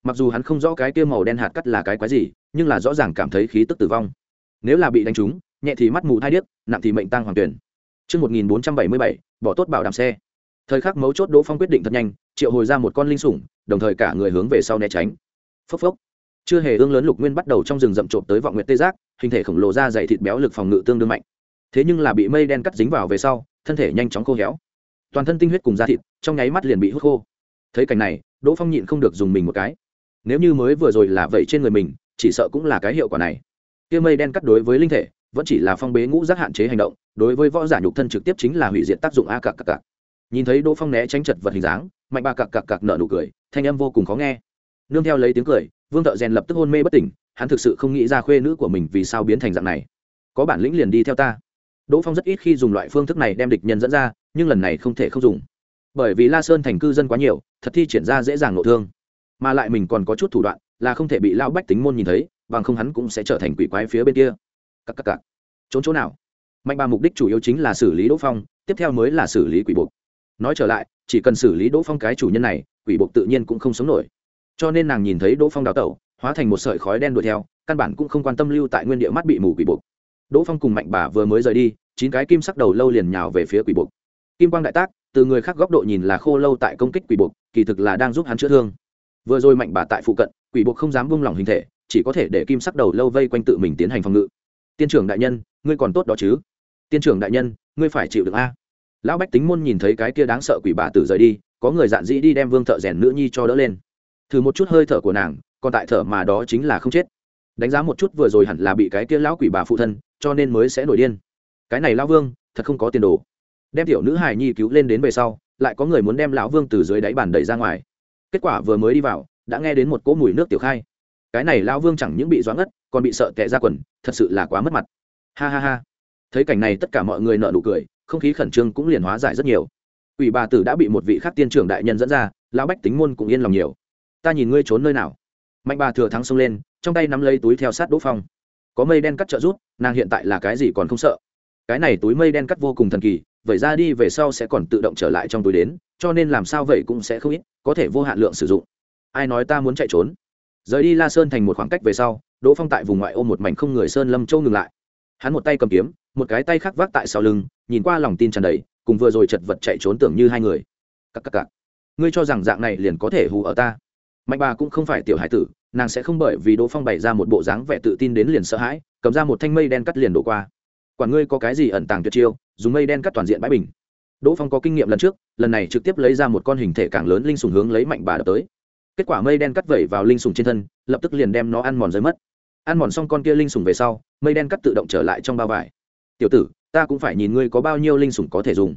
Mặc dù hắn không rõ cái kia màu đen hạt cắt là cái quái gì nhưng là rõ ràng cảm thấy khí tức tử vong. Nếu là bị đánh trúng nhẹ thì mắt mù hai điếc nặng thì mệnh tăng hoàng tuyển. Trước 1477, bỏ tốt bảo đảm xe. Thời khắc mấu chốt Đỗ Phong quyết định thật nhanh, triệu hồi ra một con linh sủng, đồng thời cả người hướng về sau né tránh. Phốc phốc. Chưa hề ương lớn Lục Nguyên bắt đầu trong rừng rậm trộm tới vọng nguyệt tê giác, hình thể khổng lồ ra dày thịt béo lực phòng ngự tương đương mạnh. Thế nhưng là bị mây đen cắt dính vào về sau, thân thể nhanh chóng khô héo. Toàn thân tinh huyết cùng da thịt, trong nháy mắt liền bị hút khô. Thấy cảnh này, Đỗ Phong nhịn không được dùng mình một cái nếu như mới vừa rồi là vậy trên người mình chỉ sợ cũng là cái hiệu quả này kia mây đen cắt đối với linh thể vẫn chỉ là phong bế ngũ giác hạn chế hành động đối với võ giả nhục thân trực tiếp chính là hủy diệt tác dụng a cặc cặc cặc nhìn thấy đỗ phong né tránh chật vật hình dáng mạnh ba cặc cặc cặc nợ nụ cười thanh âm vô cùng khó nghe nương theo lấy tiếng cười vương thợ rèn lập tức hôn mê bất tỉnh, hắn thực sự không nghĩ ra khuê nữ của mình vì sao biến thành dạng này. Có bản lĩnh liền đi theo ta. Đỗ phong rất ít khi dùng loại phương thức này đem địch nhân dẫn ra, nhưng lần này không thể không dùng. Bởi vì la sơn thành cư dân quá nhiều, thật thi triển ra dễ dàng nội thương. Mà lại mình còn có chút thủ đoạn, là không thể bị lao bách tính môn nhìn thấy, bằng không hắn cũng sẽ trở thành quỷ quái phía bên kia. Cắc cắc cắc. trốn chỗ nào? Mạnh ba mục đích chủ yếu chính là xử lý đỗ phong, tiếp theo mới là xử lý quỷ buộc. Nói trở lại, chỉ cần xử lý đỗ phong cái chủ nhân này, quỷ buộc tự nhiên cũng không sống nổi cho nên nàng nhìn thấy đỗ phong đào tẩu, hóa thành một sợi khói đen đuổi theo, căn bản cũng không quan tâm lưu tại nguyên địa mắt bị mù quỷ buộc. Đỗ phong cùng mạnh bà vừa mới rời đi, chín cái kim sắc đầu lâu liền nhào về phía quỷ buộc. Kim quang đại tác, từ người khác góc độ nhìn là khô lâu tại công kích quỷ buộc, kỳ thực là đang giúp hắn chữa thương. Vừa rồi mạnh bà tại phụ cận, quỷ buộc không dám buông lỏng hình thể, chỉ có thể để kim sắc đầu lâu vây quanh tự mình tiến hành phòng ngự. Tiên trưởng đại nhân, ngươi còn tốt đó chứ? Tiên trưởng đại nhân, ngươi phải chịu được a. Lão bách tính môn nhìn thấy cái kia đáng sợ quỷ bà tử rời đi, có người dạn dĩ đi đem vương thợ rèn nữ nhi cho đỡ lên thử một chút hơi thở của nàng, còn tại thở mà đó chính là không chết. Đánh giá một chút vừa rồi hẳn là bị cái kia lão quỷ bà phụ thân, cho nên mới sẽ nổi điên. Cái này lão vương, thật không có tiền đồ. Đem tiểu nữ hài nhi cứu lên đến về sau, lại có người muốn đem lão vương từ dưới đáy bàn đẩy ra ngoài. Kết quả vừa mới đi vào, đã nghe đến một cỗ mùi nước tiểu khai. Cái này lão vương chẳng những bị doãn ngất, còn bị sợ tệ ra quần, thật sự là quá mất mặt. Ha ha ha. Thấy cảnh này tất cả mọi người nợ nụ cười, không khí khẩn trương cũng liền hóa giải rất nhiều. Ủy bà tử đã bị một vị khác tiên trưởng đại nhân dẫn ra, lão bách tính môn cũng yên lòng nhiều ta nhìn ngươi trốn nơi nào? Mạnh bà thừa thắng xông lên, trong tay nắm lấy túi theo sát đỗ phong. Có mây đen cắt trợ rút nàng hiện tại là cái gì còn không sợ? Cái này túi mây đen cắt vô cùng thần kỳ, vậy ra đi về sau sẽ còn tự động trở lại trong túi đến, cho nên làm sao vậy cũng sẽ không ít, có thể vô hạn lượng sử dụng. Ai nói ta muốn chạy trốn? Rời đi la sơn thành một khoảng cách về sau, đỗ phong tại vùng ngoại ô một mảnh không người sơn lâm châu ngừng lại. Hắn một tay cầm kiếm, một cái tay khác vác tại sau lưng, nhìn qua lòng tin tràn đầy, cùng vừa rồi chật vật chạy trốn tưởng như hai người. Cắc cắc cắc. ngươi cho rằng dạng này liền có thể hù ở ta? Mạnh bà cũng không phải tiểu hải tử, nàng sẽ không bởi vì đỗ phong bày ra một bộ dáng vẻ tự tin đến liền sợ hãi, cầm ra một thanh mây đen cắt liền đổ qua. Quản ngươi có cái gì ẩn tàng tuyệt chiêu, dùng mây đen cắt toàn diện bãi bình. Đỗ phong có kinh nghiệm lần trước, lần này trực tiếp lấy ra một con hình thể càng lớn linh sùng hướng lấy mạnh bà đập tới. Kết quả mây đen cắt vẩy vào linh sùng trên thân, lập tức liền đem nó ăn mòn rơi mất. Ăn mòn xong con kia linh sùng về sau, mây đen cắt tự động trở lại trong bao vải. Tiểu tử, ta cũng phải nhìn ngươi có bao nhiêu linh sùng có thể dùng.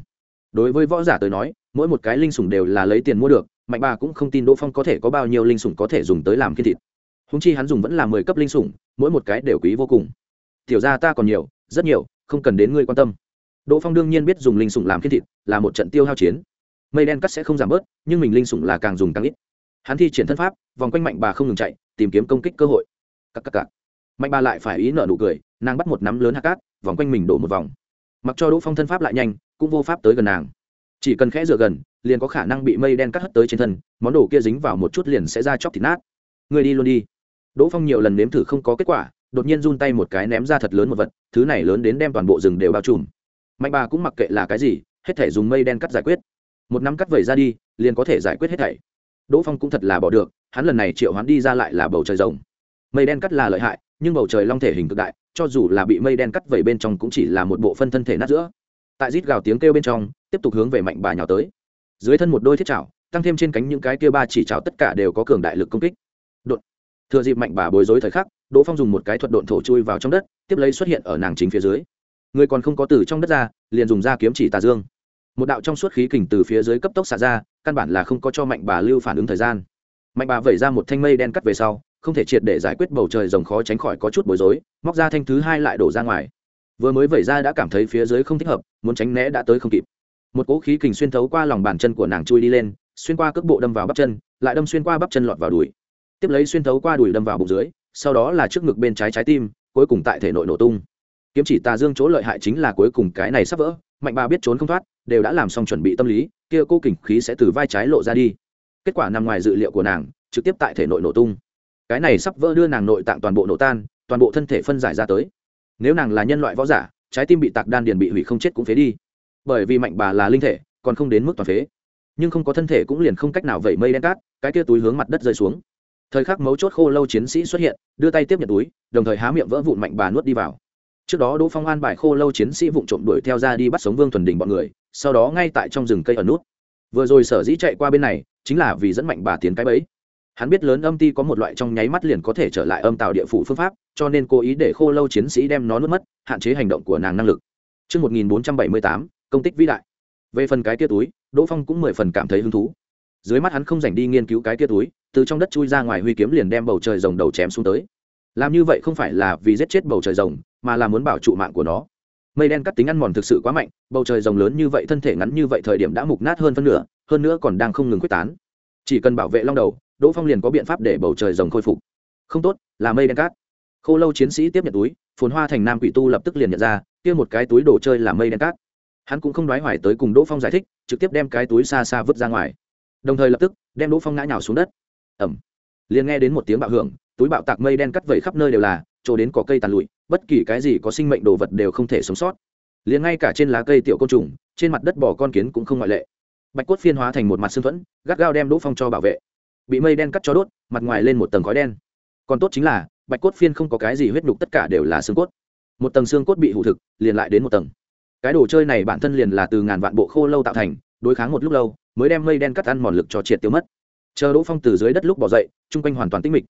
Đối với võ giả tới nói, mỗi một cái linh sùng đều là lấy tiền mua được mạnh bà cũng không tin đỗ phong có thể có bao nhiêu linh sủng có thể dùng tới làm kiên thịt. Húng chi hắn dùng vẫn là mười cấp linh sủng, mỗi một cái đều quý vô cùng. Tiểu ra ta còn nhiều rất nhiều không cần đến ngươi quan tâm. Đỗ phong đương nhiên biết dùng linh sủng làm kiên thịt là một trận tiêu hao chiến. Mây đen cắt sẽ không giảm bớt nhưng mình linh sủng là càng dùng càng ít. Hắn thi triển thân pháp vòng quanh mạnh bà không ngừng chạy tìm kiếm công kích cơ hội. Cắc cắc cắc. mạnh bà lại phải ý nợ nụ cười nàng bắt một nắm lớn hạt cát vòng quanh mình đổ một vòng. Mặc cho đỗ phong thân pháp lại nhanh cũng vô pháp tới gần nàng. Chỉ cần khẽ dựa gần liền có khả năng bị mây đen cắt hất tới trên thân, món đồ kia dính vào một chút liền sẽ ra chóc thịt nát. Người đi luôn đi. Đỗ phong nhiều lần nếm thử không có kết quả, đột nhiên run tay một cái ném ra thật lớn một vật, thứ này lớn đến đem toàn bộ rừng đều bao trùm. Mạnh bà cũng mặc kệ là cái gì, hết thể dùng mây đen cắt giải quyết. Một nắm cắt vẩy ra đi, liền có thể giải quyết hết thảy. Đỗ phong cũng thật là bỏ được, hắn lần này triệu hắn đi ra lại là bầu trời rồng mây đen cắt là lợi hại, nhưng bầu trời long thể hình cực đại, cho dù là bị mây đen cắt vẩy bên trong cũng chỉ là một bộ phân thân thể nát giữa. Tại rít gào tiếng kêu bên trong, tiếp tục hướng về mạnh bà nhào tới dưới thân một đôi thiết chảo, tăng thêm trên cánh những cái kia ba chỉ chảo tất cả đều có cường đại lực công kích. Đột. Thừa dịp mạnh bà bối rối thời khắc, đỗ phong dùng một cái thuật độn thổ chui vào trong đất, tiếp lấy xuất hiện ở nàng chính phía dưới. Người còn không có từ trong đất ra, liền dùng ra kiếm chỉ tà dương. Một đạo trong suốt khí kình từ phía dưới cấp tốc xả ra, căn bản là không có cho mạnh bà lưu phản ứng thời gian. Mạnh bà vẩy ra một thanh mây đen cắt về sau, không thể triệt để giải quyết bầu trời rồng khó tránh khỏi có chút bối rối, móc ra thanh thứ hai lại đổ ra ngoài. Vừa mới vẩy ra đã cảm thấy phía dưới không thích hợp, muốn tránh né đã tới không kịp một cỗ khí kình xuyên thấu qua lòng bàn chân của nàng chui đi lên, xuyên qua cước bộ đâm vào bắp chân, lại đâm xuyên qua bắp chân lọt vào đùi. Tiếp lấy xuyên thấu qua đùi đâm vào bụng dưới, sau đó là trước ngực bên trái trái tim, cuối cùng tại thể nội nổ tung. Kiếm chỉ tà dương chỗ lợi hại chính là cuối cùng cái này sắp vỡ, mạnh bà biết trốn không thoát, đều đã làm xong chuẩn bị tâm lý, kia cô kình khí sẽ từ vai trái lộ ra đi. Kết quả nằm ngoài dự liệu của nàng, trực tiếp tại thể nội nổ tung. Cái này sắp vỡ đưa nàng nội tạng toàn bộ nổ tan, toàn bộ thân thể phân giải ra tới. Nếu nàng là nhân loại võ giả, trái tim bị tạc đan điền bị hủy không chết cũng phế đi bởi vì mạnh bà là linh thể còn không đến mức toàn phế. Nhưng không có thân thể cũng liền không cách nào vẩy mây đen cát cái kia túi hướng mặt đất rơi xuống. Thời khắc mấu chốt khô lâu chiến sĩ xuất hiện đưa tay tiếp nhận túi đồng thời há miệng vỡ vụn mạnh bà nuốt đi vào. Trước đó đỗ phong an bài khô lâu chiến sĩ vụng trộm đuổi theo ra đi bắt sống vương thuần đình bọn người sau đó ngay tại trong rừng cây ở nút. Vừa rồi sở dĩ chạy qua bên này chính là vì dẫn mạnh bà tiến cái bẫy. Hắn biết lớn âm ti có một loại trong nháy mắt liền có thể trở lại âm tạo địa phủ phương pháp cho nên cố ý để khô lâu chiến sĩ đem nó nuốt mất hạn chế hành động của nàng năng lực. Trước 1478, công tích vĩ đại. Về phần cái tia túi, Đỗ Phong cũng mười phần cảm thấy hứng thú. Dưới mắt hắn không dành đi nghiên cứu cái tia túi, từ trong đất chui ra ngoài huy kiếm liền đem bầu trời rồng đầu chém xuống tới. Làm như vậy không phải là vì giết chết bầu trời rồng, mà là muốn bảo trụ mạng của nó. Mây đen cắt tính ăn mòn thực sự quá mạnh, bầu trời rồng lớn như vậy thân thể ngắn như vậy thời điểm đã mục nát hơn phân nửa, hơn nữa còn đang không ngừng quyết tán. Chỉ cần bảo vệ long đầu, đỗ phong liền có biện pháp để bầu trời rồng khôi phục không tốt là mây đen cát khô lâu chiến sĩ tiếp nhận túi phồn hoa thành nam quỷ tu lập tức liền nhận ra kia một cái túi đồ chơi là mây đen cát hắn cũng không đoái hoài tới cùng đỗ phong giải thích, trực tiếp đem cái túi xa xa vứt ra ngoài. Đồng thời lập tức, đem đỗ phong ngã nhào xuống đất. Ẩm liền nghe đến một tiếng bạo hưởng, túi bạo tạc mây đen cắt vẩy khắp nơi đều là, chỗ đến có cây tàn lụi, bất kỳ cái gì có sinh mệnh đồ vật đều không thể sống sót. Liền ngay cả trên lá cây tiểu côn trùng, trên mặt đất bỏ con kiến cũng không ngoại lệ. Bạch cốt phiên hóa thành một mặt xương thuẫn, gắt gao đem đỗ phong cho bảo vệ. Bị mây đen cắt cho đốt, mặt ngoài lên một tầng khói đen. Còn tốt chính là, bạch cốt phiên không có cái gì huyết nhục tất cả đều là xương cốt. Một tầng xương cốt bị hụ thực, liền lại đến một tầng cái đồ chơi này bản thân liền là từ ngàn vạn bộ khô lâu tạo thành, đối kháng một lúc lâu, mới đem mây đen cắt ăn mòn lực cho triệt tiêu mất. Chờ đỗ phong từ dưới đất lúc bỏ dậy, chung quanh hoàn toàn tinh mịch.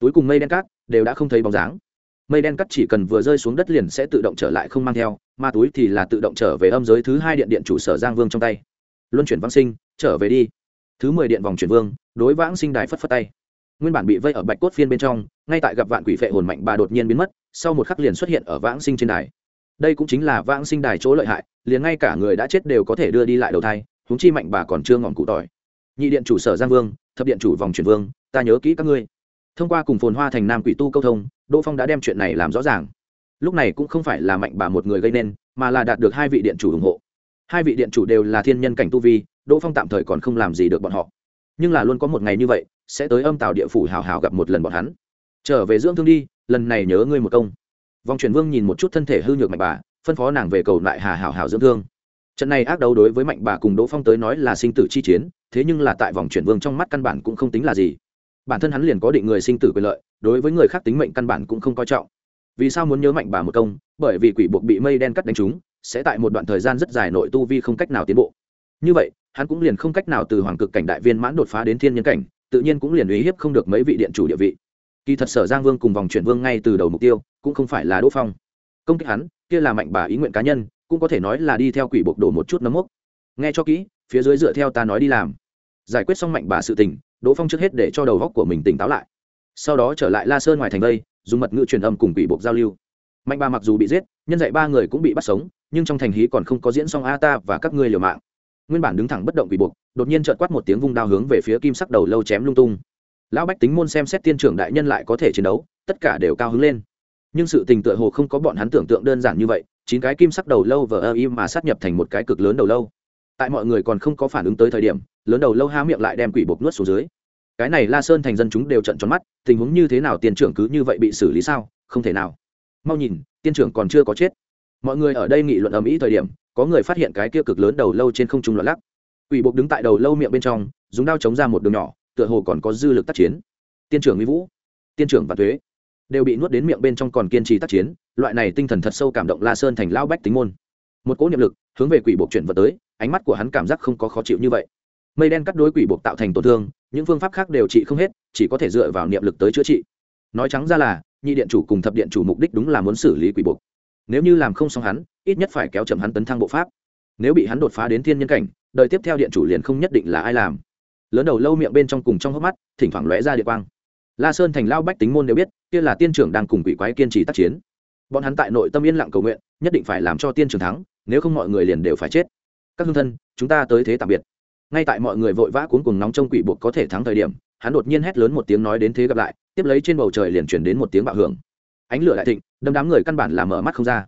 Túi cùng mây đen cắt đều đã không thấy bóng dáng. Mây đen cắt chỉ cần vừa rơi xuống đất liền sẽ tự động trở lại không mang theo ma túi thì là tự động trở về âm giới thứ hai điện điện chủ sở giang vương trong tay. Luân chuyển vãng sinh, trở về đi. Thứ mười điện vòng chuyển vương, đối vãng sinh đài phất phất tay. Nguyên bản bị vây ở bạch cốt phiên bên trong, ngay tại gặp vạn quỷ phệ hồn mạnh bà đột nhiên biến mất, sau một khắc liền xuất hiện ở vãng sinh trên đài đây cũng chính là vãng sinh đài chỗ lợi hại, liền ngay cả người đã chết đều có thể đưa đi lại đầu thai húng chi mạnh bà còn chưa ngọn cụ tỏi. Nhị điện chủ sở giang vương, thập điện chủ vòng chuyển vương, ta nhớ kỹ các ngươi. Thông qua cùng phồn hoa thành nam quỷ tu câu thông, đỗ phong đã đem chuyện này làm rõ ràng. Lúc này cũng không phải là mạnh bà một người gây nên, mà là đạt được hai vị điện chủ ủng hộ. Hai vị điện chủ đều là thiên nhân cảnh tu vi, đỗ phong tạm thời còn không làm gì được bọn họ. Nhưng là luôn có một ngày như vậy, sẽ tới âm tạo địa phủ hào hào gặp một lần bọn hắn. Trở về dưỡng thương đi, lần này nhớ ngươi một công vòng truyền vương nhìn một chút thân thể hư nhược mạnh bà, phân phó nàng về cầu lại hà hảo hảo dưỡng thương. Trận này ác đấu đối với mạnh bà cùng đỗ phong tới nói là sinh tử chi chiến, thế nhưng là tại vòng chuyển vương trong mắt căn bản cũng không tính là gì. Bản thân hắn liền có định người sinh tử quyền lợi, đối với người khác tính mệnh căn bản cũng không coi trọng. Vì sao muốn nhớ mạnh bà một công? Bởi vì quỷ buộc bị mây đen cắt đánh trúng sẽ tại một đoạn thời gian rất dài nội tu vi không cách nào tiến bộ. Như vậy, hắn cũng liền không cách nào từ hoàng cực cảnh đại viên mãn đột phá đến thiên nhân cảnh, tự nhiên cũng liền uy hiếp không được mấy vị điện chủ địa vị kỳ thật sở giang vương cùng vòng chuyển vương ngay từ đầu mục tiêu cũng không phải là đỗ phong. Công kích hắn kia là mạnh bà ý nguyện cá nhân cũng có thể nói là đi theo quỷ bộc đổ một chút nấm mốc. Nghe cho kỹ phía dưới dựa theo ta nói đi làm. Giải quyết xong mạnh bà sự tình đỗ phong trước hết để cho đầu góc của mình tỉnh táo lại. Sau đó trở lại la sơn ngoài thành đây, dùng mật ngữ truyền âm cùng quỷ bộc giao lưu. Mạnh bà mặc dù bị giết nhân dạy ba người cũng bị bắt sống nhưng trong thành hí còn không có diễn xong a ta và các ngươi liều mạng. Nguyên bản đứng thẳng bất động quỷ buộc đột nhiên trợt quát một tiếng vung đao hướng về phía kim sắc đầu lâu chém lung tung lão bách tính môn xem xét tiên trưởng đại nhân lại có thể chiến đấu, tất cả đều cao hứng lên. Nhưng sự tình tựa hồ không có bọn hắn tưởng tượng đơn giản như vậy, chín cái kim sắc đầu lâu vờ ơ im mà sát nhập thành một cái cực lớn đầu lâu. Tại mọi người còn không có phản ứng tới thời điểm, lớn đầu lâu há miệng lại đem quỷ bột nuốt xuống dưới. Cái này la sơn thành dân chúng đều trận tròn mắt, tình huống như thế nào tiên trưởng cứ như vậy bị xử lý sao? Không thể nào. Mau nhìn, tiên trưởng còn chưa có chết. Mọi người ở đây nghị luận ầm ĩ thời điểm, có người phát hiện cái kia cực lớn đầu lâu trên không trung loạn lắc. Quỷ bột đứng tại đầu lâu miệng bên trong, dùng đao chống ra một đường nhỏ tựa hồ còn có dư lực tác chiến. Tiên trưởng mỹ vũ, tiên trưởng và thuế, đều bị nuốt đến miệng bên trong còn kiên trì tác chiến, loại này tinh thần thật sâu cảm động la sơn thành lao bách tính môn. Một cỗ niệm lực hướng về quỷ buộc chuyển vật tới, ánh mắt của hắn cảm giác không có khó chịu như vậy. Mây đen cắt đối quỷ buộc tạo thành tổn thương, những phương pháp khác đều trị không hết, chỉ có thể dựa vào niệm lực tới chữa trị. Nói trắng ra là, nhị điện chủ cùng thập điện chủ mục đích đúng là muốn xử lý quỷ buộc. Nếu như làm không xong hắn, ít nhất phải kéo chậm hắn tấn thăng bộ pháp. Nếu bị hắn đột phá đến thiên nhân cảnh, đời tiếp theo điện chủ liền không nhất định là ai làm lớn đầu lâu miệng bên trong cùng trong hốc mắt, thỉnh thoảng lóe ra địa quang. La sơn thành lao bách tính môn đều biết, kia là tiên trưởng đang cùng quỷ quái kiên trì tác chiến. Bọn hắn tại nội tâm yên lặng cầu nguyện, nhất định phải làm cho tiên trưởng thắng, nếu không mọi người liền đều phải chết. Các hương thân, chúng ta tới thế tạm biệt. Ngay tại mọi người vội vã cuốn cùng nóng trong quỷ buộc có thể thắng thời điểm, hắn đột nhiên hét lớn một tiếng nói đến thế gặp lại, tiếp lấy trên bầu trời liền chuyển đến một tiếng bạo hưởng. Ánh lửa đại thịnh, đâm đám người căn bản là mở mắt không ra.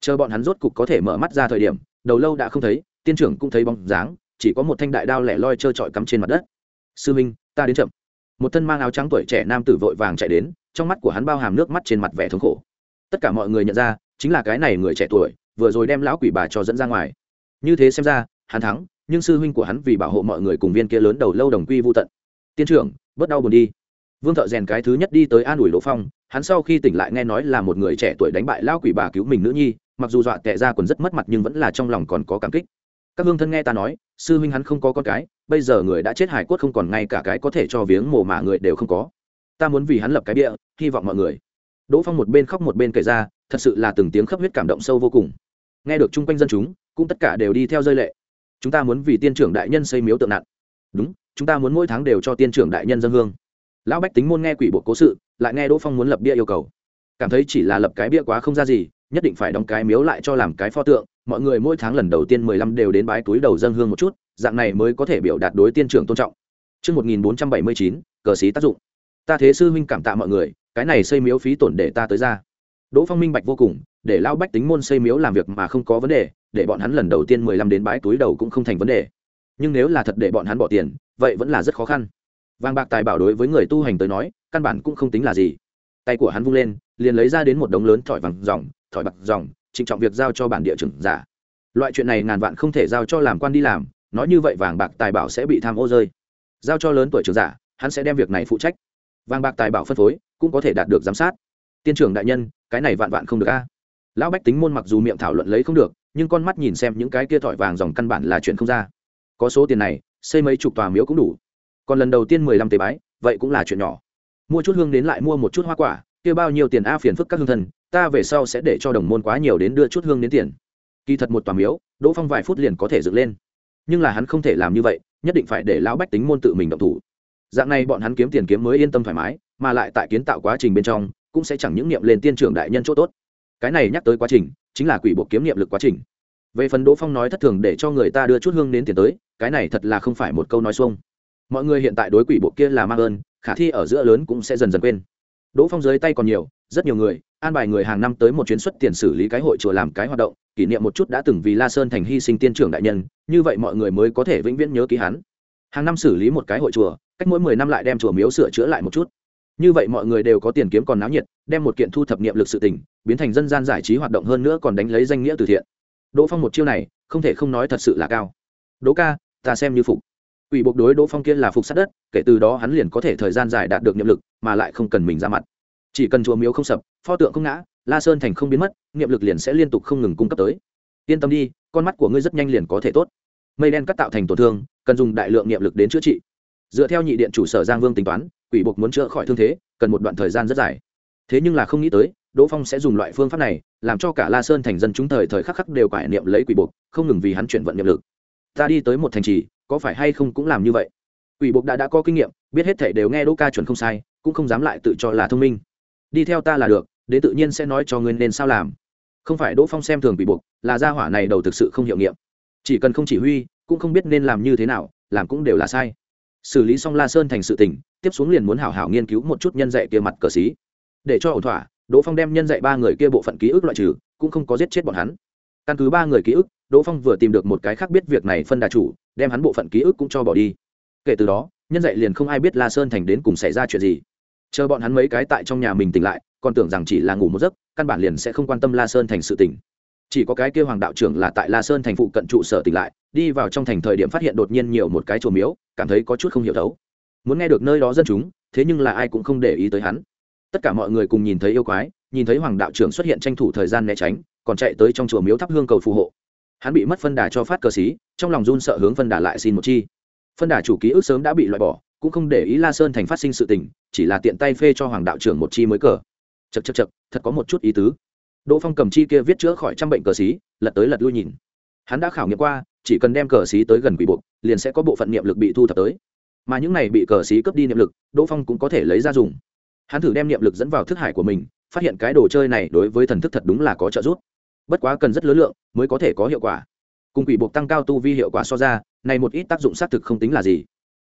Chờ bọn hắn rốt cục có thể mở mắt ra thời điểm, đầu lâu đã không thấy, tiên trưởng cũng thấy bóng dáng chỉ có một thanh đại đao lẻ loi trơ trọi cắm trên mặt đất. Sư minh, ta đến chậm. Một thân mang áo trắng tuổi trẻ nam tử vội vàng chạy đến, trong mắt của hắn bao hàm nước mắt trên mặt vẻ thống khổ. Tất cả mọi người nhận ra, chính là cái này người trẻ tuổi, vừa rồi đem lão quỷ bà cho dẫn ra ngoài. Như thế xem ra, hắn thắng, nhưng sư huynh của hắn vì bảo hộ mọi người cùng viên kia lớn đầu lâu đồng quy vô tận. Tiên trưởng, bớt đau buồn đi. Vương thợ rèn cái thứ nhất đi tới an ủi lỗ phong, hắn sau khi tỉnh lại nghe nói là một người trẻ tuổi đánh bại lão quỷ bà cứu mình nữ nhi, mặc dù dọa tệ ra quần rất mất mặt nhưng vẫn là trong lòng còn có cảm kích các hương thân nghe ta nói, sư huynh hắn không có con cái, bây giờ người đã chết hải quất không còn ngay cả cái có thể cho viếng mồ mả người đều không có. Ta muốn vì hắn lập cái bia hy vọng mọi người. Đỗ phong một bên khóc một bên kể ra, thật sự là từng tiếng khắp huyết cảm động sâu vô cùng. Nghe được chung quanh dân chúng, cũng tất cả đều đi theo rơi lệ. Chúng ta muốn vì tiên trưởng đại nhân xây miếu tượng nặng. Đúng, chúng ta muốn mỗi tháng đều cho tiên trưởng đại nhân dân hương. Lão bách tính môn nghe quỷ bộ cố sự, lại nghe đỗ phong muốn lập bia yêu cầu. Cảm thấy chỉ là lập cái bia quá không ra gì, nhất định phải đóng cái miếu lại cho làm cái pho tượng mọi người mỗi tháng lần đầu tiên mười lăm đều đến bái túi đầu dân hương một chút dạng này mới có thể biểu đạt đối tiên trưởng tôn trọng Trước 1479, cờ sĩ tác dụng. Ta thế sư huynh cảm tạ mọi người, cái này xây miếu phí tổn để ta tới ra. Đỗ Phong minh bạch vô cùng, để lao bách tính môn xây miếu làm việc mà không có vấn đề, để bọn hắn lần đầu tiên mười lăm đến bái túi đầu cũng không thành vấn đề. Nhưng nếu là thật để bọn hắn bỏ tiền, vậy vẫn là rất khó khăn. Vàng bạc tài bảo đối với người tu hành tới nói, căn bản cũng không tính là gì. Tay của hắn vung lên, liền lấy ra đến một đống lớn thỏi vàng ròng, thỏi bạc ròng, trịnh trọng việc giao cho bản địa trưởng giả. Loại chuyện này ngàn vạn không thể giao cho làm quan đi làm, nói như vậy vàng bạc tài bảo sẽ bị tham ô rơi. Giao cho lớn tuổi trưởng giả, hắn sẽ đem việc này phụ trách. Vàng bạc tài bảo phân phối, cũng có thể đạt được giám sát. Tiên trưởng đại nhân, cái này vạn vạn không được a. Lão bách tính môn mặc dù miệng thảo luận lấy không được, nhưng con mắt nhìn xem những cái kia thỏi vàng dòng căn bản là chuyện không ra. Có số tiền này, xây mấy chục tòa miếu cũng đủ. Còn lần đầu tiên mười lăm tế bái, vậy cũng là chuyện nhỏ. Mua chút hương đến lại mua một chút hoa quả, kia bao nhiêu tiền a phiền phức các hương thần ta về sau sẽ để cho đồng môn quá nhiều đến đưa chút hương đến tiền. Kỳ thật một tòa miếu, đỗ phong vài phút liền có thể dựng lên. Nhưng là hắn không thể làm như vậy, nhất định phải để lão bách tính môn tự mình động thủ. Dạng này bọn hắn kiếm tiền kiếm mới yên tâm thoải mái, mà lại tại kiến tạo quá trình bên trong, cũng sẽ chẳng những niệm lên tiên trưởng đại nhân chỗ tốt. Cái này nhắc tới quá trình, chính là quỷ bộ kiếm niệm lực quá trình. Về phần đỗ phong nói thất thường để cho người ta đưa chút hương đến tiền tới, cái này thật là không phải một câu nói xuông. Mọi người hiện tại đối quỷ bộ kia là mang ơn, khả thi ở giữa lớn cũng sẽ dần dần quên đỗ phong dưới tay còn nhiều, rất nhiều người, an bài người hàng năm tới một chuyến xuất tiền xử lý cái hội chùa làm cái hoạt động, kỷ niệm một chút đã từng vì la sơn thành hy sinh tiên trưởng đại nhân, như vậy mọi người mới có thể vĩnh viễn nhớ ký hắn. Hàng năm xử lý một cái hội chùa, cách mỗi mười năm lại đem chùa miếu sửa chữa lại một chút. Như vậy mọi người đều có tiền kiếm còn náo nhiệt, đem một kiện thu thập niệm lực sự tình, biến thành dân gian giải trí hoạt động hơn nữa còn đánh lấy danh nghĩa từ thiện. Đỗ phong một chiêu này, không thể không nói thật sự là cao. Đỗ ca, ta xem như phục. Quỷ buộc đối đỗ phong kia là phục sát đất, kể từ đó hắn liền có thể thời gian dài đạt được niệm lực, mà lại không cần mình ra mặt. Chỉ cần chùa miếu không sập, pho tượng không ngã, la sơn thành không biến mất, niệm lực liền sẽ liên tục không ngừng cung cấp tới. Yên tâm đi, con mắt của ngươi rất nhanh liền có thể tốt. Mây đen cắt tạo thành tổn thương, cần dùng đại lượng niệm lực đến chữa trị. Dựa theo nhị điện chủ sở giang vương tính toán, quỷ buộc muốn chữa khỏi thương thế, cần một đoạn thời gian rất dài. Thế nhưng là không nghĩ tới, đỗ phong sẽ dùng loại phương pháp này, làm cho cả la sơn thành dân chúng thời thời khắc khắc đều cải niệm lấy quỷ buộc, không ngừng vì hắn chuyển vận niệm lực. Ta đi tới một thành trì có phải hay không cũng làm như vậy. Quỷ buộc đã đã có kinh nghiệm, biết hết thể đều nghe đỗ ca chuẩn không sai, cũng không dám lại tự cho là thông minh. Đi theo ta là được, đến tự nhiên sẽ nói cho ngươi nên sao làm. Không phải đỗ phong xem thường bị buộc là gia hỏa này đầu thực sự không hiệu nghiệm. Chỉ cần không chỉ huy, cũng không biết nên làm như thế nào, làm cũng đều là sai. Xử lý xong la sơn thành sự tình, tiếp xuống liền muốn hảo hảo nghiên cứu một chút nhân dạy kia mặt cờ xí. Để cho ổn thỏa, đỗ phong đem nhân dạy ba người kia bộ phận ký ức loại trừ, cũng không có giết chết bọn hắn. Căn cứ ba người ký ức đỗ phong vừa tìm được một cái khác biết việc này phân đà chủ, đem hắn bộ phận ký ức cũng cho bỏ đi. Kể từ đó, nhân dạy liền không ai biết la sơn thành đến cùng xảy ra chuyện gì. Chờ bọn hắn mấy cái tại trong nhà mình tỉnh lại, còn tưởng rằng chỉ là ngủ một giấc, căn bản liền sẽ không quan tâm la sơn thành sự tỉnh chỉ có cái kêu hoàng đạo trưởng là tại la sơn thành phụ cận trụ sở tỉnh lại, đi vào trong thành thời điểm phát hiện đột nhiên nhiều một cái chùa miếu, cảm thấy có chút không hiểu thấu. Muốn nghe được nơi đó dân chúng, thế nhưng là ai cũng không để ý tới hắn. Tất cả mọi người cùng nhìn thấy yêu quái, nhìn thấy hoàng đạo trưởng xuất hiện tranh thủ thời gian né tránh, còn chạy tới trong chùa miếu thắp hương cầu phù hộ hắn bị mất phân đà cho phát cờ xí, trong lòng run sợ hướng phân đà lại xin một chi. Phân đà chủ ký ức sớm đã bị loại bỏ, cũng không để ý la sơn thành phát sinh sự tình, chỉ là tiện tay phê cho hoàng đạo trưởng một chi mới cờ. Chật chật chật thật có một chút ý tứ. Đỗ phong cầm chi kia viết chữa khỏi trăm bệnh cờ xí, lật tới lật lui nhìn. Hắn đã khảo nghiệm qua, chỉ cần đem cờ xí tới gần quỷ buộc, liền sẽ có bộ phận niệm lực bị thu thập tới. Mà những này bị cờ xí cướp đi niệm lực, đỗ phong cũng có thể lấy ra dùng. Hắn thử đem niệm lực dẫn vào thức hải của mình, phát hiện cái đồ chơi này đối với thần thức thật đúng là có trợ giúp bất quá cần rất lớn lượng mới có thể có hiệu quả. Cùng quỷ buộc tăng cao tu vi hiệu quả so ra, này một ít tác dụng xác thực không tính là gì.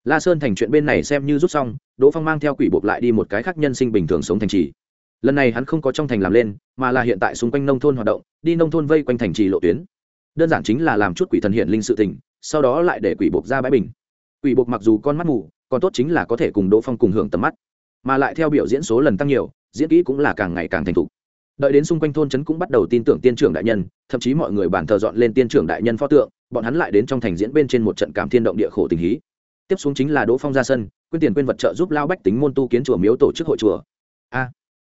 La sơn thành chuyện bên này xem như rút xong, đỗ phong mang theo quỷ buộc lại đi một cái khác nhân sinh bình thường sống thành trì. Lần này hắn không có trong thành làm lên, mà là hiện tại xung quanh nông thôn hoạt động, đi nông thôn vây quanh thành trì lộ tuyến. Đơn giản chính là làm chút quỷ thần hiện linh sự tình, sau đó lại để quỷ buộc ra bãi bình. Quỷ buộc mặc dù con mắt mù, còn tốt chính là có thể cùng đỗ phong cùng hưởng tầm mắt, mà lại theo biểu diễn số lần tăng nhiều, diễn kỹ cũng là càng ngày càng thành thục đợi đến xung quanh thôn trấn cũng bắt đầu tin tưởng tiên trưởng đại nhân, thậm chí mọi người bàn thờ dọn lên tiên trưởng đại nhân pho tượng, bọn hắn lại đến trong thành diễn bên trên một trận cảm thiên động địa khổ tình hí. Tiếp xuống chính là đỗ phong ra sân, quyên tiền quyên vật trợ giúp lao bách tính môn tu kiến chùa miếu tổ chức hội chùa. A!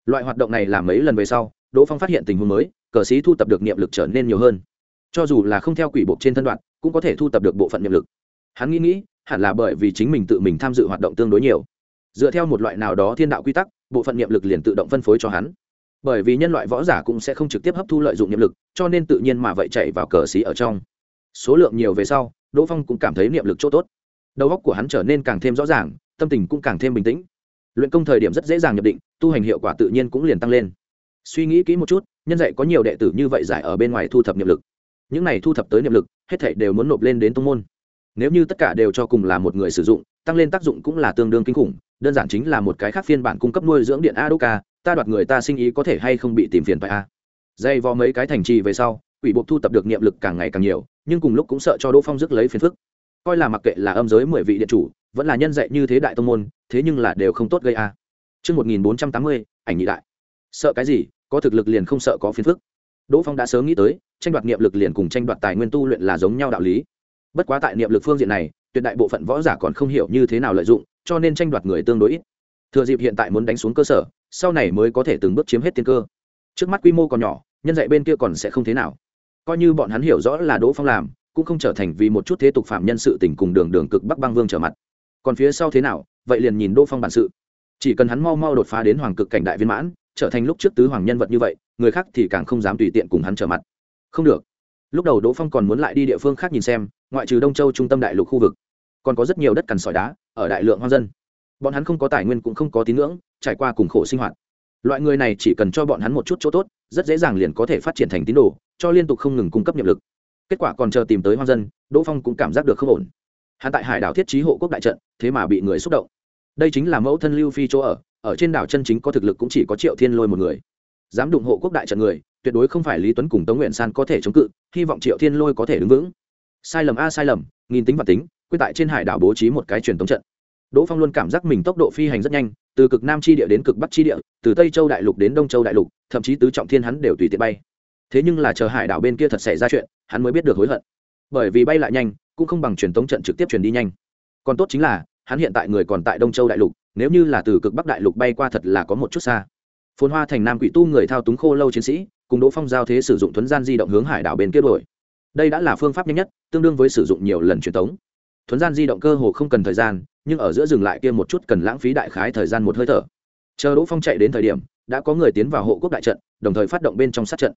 Loại hoạt động này làm mấy lần về sau, đỗ phong phát hiện tình huống mới, cờ sĩ thu tập được niệm lực trở nên nhiều hơn. Cho dù là không theo quỷ bộ trên thân đoạn, cũng có thể thu tập được bộ phận niệm lực. Hắn nghĩ nghĩ, hẳn là bởi vì chính mình tự mình tham dự hoạt động tương đối nhiều. Dựa theo một loại nào đó thiên đạo quy tắc, bộ phận niệm lực liền tự động phân phối cho hắn bởi vì nhân loại võ giả cũng sẽ không trực tiếp hấp thu lợi dụng niệm lực, cho nên tự nhiên mà vậy chạy vào cờ xí ở trong. Số lượng nhiều về sau, đỗ phong cũng cảm thấy niệm lực chỗ tốt. Đầu óc của hắn trở nên càng thêm rõ ràng, tâm tình cũng càng thêm bình tĩnh. Luyện công thời điểm rất dễ dàng nhập định, tu hành hiệu quả tự nhiên cũng liền tăng lên. Suy nghĩ kỹ một chút, nhân dạy có nhiều đệ tử như vậy giải ở bên ngoài thu thập niệm lực. Những này thu thập tới niệm lực, hết thảy đều muốn nộp lên đến tông môn. Nếu như tất cả đều cho cùng là một người sử dụng, tăng lên tác dụng cũng là tương đương kinh khủng, đơn giản chính là một cái khác phiên bản cung cấp nuôi dưỡng điện a đô ca ta đoạt người ta sinh ý có thể hay không bị tìm phiền phải à? a dây vò mấy cái thành trì về sau quỷ buộc thu tập được niệm lực càng ngày càng nhiều nhưng cùng lúc cũng sợ cho đỗ phong dứt lấy phiền phức coi là mặc kệ là âm giới mười vị điện chủ vẫn là nhân dạy như thế đại tông môn thế nhưng là đều không tốt gây a Trước 1480, ảnh nhị đại. Sợ cái gì, có thực lực liền không sợ có phiền phức. Đỗ Phong đã sớm nghĩ tới, tranh đoạt niệm lực liền cùng tranh đoạt tài nguyên tu luyện là giống nhau đạo lý. Bất quá tại niệm lực phương diện này, tuyệt đại bộ phận võ giả còn không hiểu như thế nào lợi dụng, cho nên tranh đoạt người tương đối ít. Thừa dịp hiện tại muốn đánh xuống cơ sở, sau này mới có thể từng bước chiếm hết tiên cơ. Trước mắt quy mô còn nhỏ, nhân dạy bên kia còn sẽ không thế nào. Coi như bọn hắn hiểu rõ là Đỗ Phong làm, cũng không trở thành vì một chút thế tục phạm nhân sự tình cùng đường đường cực Bắc băng vương trở mặt. Còn phía sau thế nào, vậy liền nhìn Đỗ Phong bản sự chỉ cần hắn mau mau đột phá đến hoàng cực cảnh đại viên mãn trở thành lúc trước tứ hoàng nhân vật như vậy người khác thì càng không dám tùy tiện cùng hắn trở mặt không được lúc đầu đỗ phong còn muốn lại đi địa phương khác nhìn xem ngoại trừ đông châu trung tâm đại lục khu vực còn có rất nhiều đất cằn sỏi đá ở đại lượng hoang dân bọn hắn không có tài nguyên cũng không có tín ngưỡng, trải qua cùng khổ sinh hoạt. Loại người này chỉ cần cho bọn hắn một chút chỗ tốt, rất dễ dàng liền có thể phát triển thành tín đồ, cho liên tục không ngừng cung cấp nhiệm lực. Kết quả còn chờ tìm tới hoang dân, đỗ phong cũng cảm giác được không ổn. Hắn tại hải đảo thiết trí hộ quốc đại trận, thế mà bị người xúc động. Đây chính là mẫu thân lưu phi chỗ ở ở trên đảo chân chính có thực lực cũng chỉ có triệu thiên lôi một người. Dám đụng hộ quốc đại trận người, tuyệt đối không phải lý tuấn cùng tống nguyện san có thể chống cự, hy vọng triệu thiên lôi có thể đứng vững. Sai lầm a, sai lầm, nghìn tính và tính, quyết tại trên hải đảo bố trí một cái truyền tống trận đỗ phong luôn cảm giác mình tốc độ phi hành rất nhanh, từ cực nam chi địa đến cực bắc chi địa, từ tây châu đại lục đến đông châu đại lục, thậm chí tứ trọng thiên hắn đều tùy tiện bay. Thế nhưng là chờ hải đảo bên kia thật xảy ra chuyện, hắn mới biết được hối hận. Bởi vì bay lại nhanh, cũng không bằng truyền tống trận trực tiếp truyền đi nhanh. Còn tốt chính là, hắn hiện tại người còn tại đông châu đại lục, nếu như là từ cực bắc đại lục bay qua thật là có một chút xa. Phồn hoa thành nam quỷ tu người thao túng khô lâu chiến sĩ, cùng đỗ phong giao thế sử dụng thuấn gian di động hướng hải đảo bên kia đổi đây đã là phương pháp nhanh nhất, tương đương với sử dụng nhiều lần truyền tống thuấn gian di động cơ hồ không cần thời gian, nhưng ở giữa dừng lại kia một chút cần lãng phí đại khái thời gian một hơi thở. Chờ đỗ phong chạy đến thời điểm, đã có người tiến vào hộ quốc đại trận, đồng thời phát động bên trong sát trận.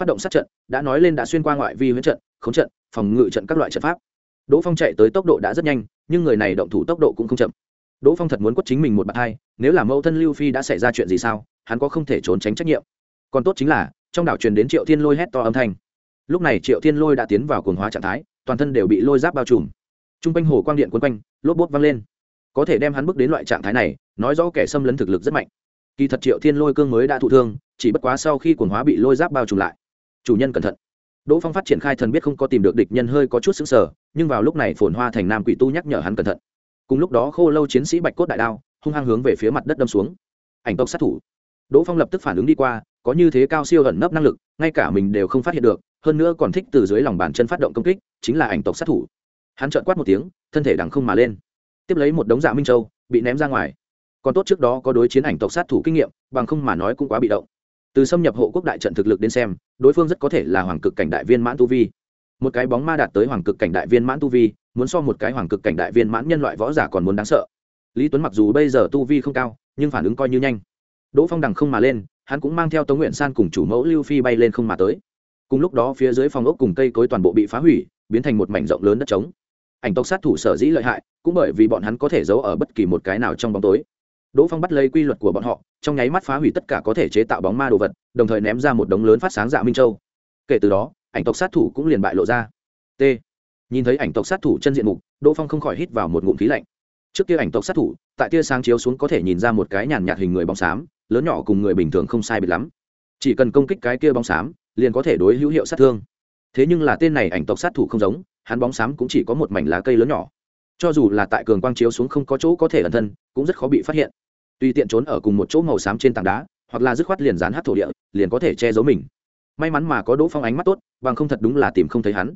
Phát động sát trận, đã nói lên đã xuyên qua ngoại vi huyễn trận, khống trận, phòng ngự trận các loại trận pháp. Đỗ phong chạy tới tốc độ đã rất nhanh, nhưng người này động thủ tốc độ cũng không chậm. Đỗ phong thật muốn quất chính mình một bậc hai, nếu là mẫu thân lưu phi đã xảy ra chuyện gì sao, hắn có không thể trốn tránh trách nhiệm. Còn tốt chính là, trong đảo truyền đến triệu thiên lôi hét to âm thanh. Lúc này triệu thiên lôi đã tiến vào cuồng hóa trạng thái, toàn thân đều bị lôi giáp bao trùm t r u n g quanh hồ quang điện quấn quanh, lốp bốt văng lên. Có thể đem hắn bước đến loại trạng thái này, nói rõ kẻ xâm lấn thực lực rất mạnh. Kỳ thật triệu thiên lôi cương mới đã thụ thương, chỉ bất quá sau khi quần hóa bị lôi giáp bao trùm lại. Chủ nhân cẩn thận. Đỗ phong phát triển khai thần biết không có tìm được địch nhân hơi có chút xứng sở nhưng vào lúc này phồn hoa thành nam quỷ tu nhắc nhở hắn cẩn thận. Cùng lúc đó khô lâu chiến sĩ bạch cốt đại đao, hung hăng hướng về phía mặt đất đâm xuống. Ảnh tộc sát thủ. Đỗ phong lập tức phản ứng đi qua, có như thế cao siêu ẩn nấp năng lực, ngay cả mình đều không phát hiện được, hơn nữa còn thích từ dưới lòng bàn chân phát động công kích, chính là ảnh tộc sát thủ hắn trợn quát một tiếng, thân thể đằng không mà lên. Tiếp lấy một đống dạ minh châu bị ném ra ngoài. Còn tốt trước đó có đối chiến ảnh tộc sát thủ kinh nghiệm, bằng không mà nói cũng quá bị động. Từ xâm nhập hộ quốc đại trận thực lực đến xem, đối phương rất có thể là hoàng cực cảnh đại viên mãn tu vi. Một cái bóng ma đạt tới hoàng cực cảnh đại viên mãn tu vi, muốn so một cái hoàng cực cảnh đại viên mãn nhân loại võ giả còn muốn đáng sợ. Lý tuấn mặc dù bây giờ tu vi không cao, nhưng phản ứng coi như nhanh. Đỗ phong đằng không mà lên, hắn cũng mang theo tống nguyện san cùng chủ mẫu lưu phi bay lên không mà tới. Cùng lúc đó phía dưới phòng ốc cùng cây cối toàn bộ bị phá hủy, biến thành một mảnh rộng lớn đất trống ảnh tộc sát thủ sở dĩ lợi hại, cũng bởi vì bọn hắn có thể giấu ở bất kỳ một cái nào trong bóng tối. Đỗ phong bắt lấy quy luật của bọn họ, trong nháy mắt phá hủy tất cả có thể chế tạo bóng ma đồ vật, đồng thời ném ra một đống lớn phát sáng dạ minh châu. Kể từ đó, ảnh tộc sát thủ cũng liền bại lộ ra. T. Nhìn thấy ảnh tộc sát thủ chân diện mục, đỗ phong không khỏi hít vào một ngụm khí lạnh. Trước kia ảnh tộc sát thủ, tại tia sáng chiếu xuống có thể nhìn ra một cái nhàn nhạt hình người bóng xám, lớn nhỏ cùng người bình thường không sai biệt lắm. Chỉ cần công kích cái kia bóng xám, liền có thể đối hữu hiệu sát thương. Thế nhưng là tên này ảnh tộc sát thủ không giống hắn bóng xám cũng chỉ có một mảnh lá cây lớn nhỏ. Cho dù là tại cường quang chiếu xuống không có chỗ có thể ẩn thân, cũng rất khó bị phát hiện. Tùy tiện trốn ở cùng một chỗ màu xám trên tảng đá, hoặc là dứt khoát liền dán hát thổ địa, liền có thể che giấu mình. May mắn mà có đỗ phong ánh mắt tốt, bằng không thật đúng là tìm không thấy hắn.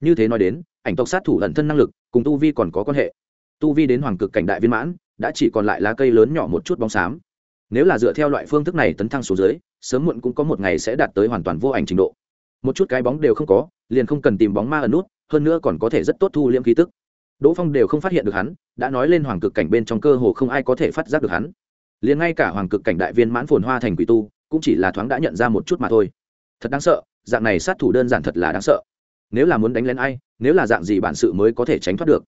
Như thế nói đến, ảnh tộc sát thủ ẩn thân năng lực, cùng tu vi còn có quan hệ. Tu vi đến hoàng cực cảnh đại viên mãn, đã chỉ còn lại lá cây lớn nhỏ một chút bóng xám. Nếu là dựa theo loại phương thức này tấn thăng xuống dưới, sớm muộn cũng có một ngày sẽ đạt tới hoàn toàn vô ảnh trình độ. Một chút cái bóng đều không có, liền không cần tìm bóng ma ẩn nút hơn nữa còn có thể rất tốt thu liễm khí tức. Đỗ phong đều không phát hiện được hắn, đã nói lên hoàng cực cảnh bên trong cơ hồ không ai có thể phát giác được hắn. Liền ngay cả hoàng cực cảnh đại viên mãn phồn hoa thành quỷ tu, cũng chỉ là thoáng đã nhận ra một chút mà thôi. Thật đáng sợ, dạng này sát thủ đơn giản thật là đáng sợ. Nếu là muốn đánh lên ai, nếu là dạng gì bản sự mới có thể tránh thoát được?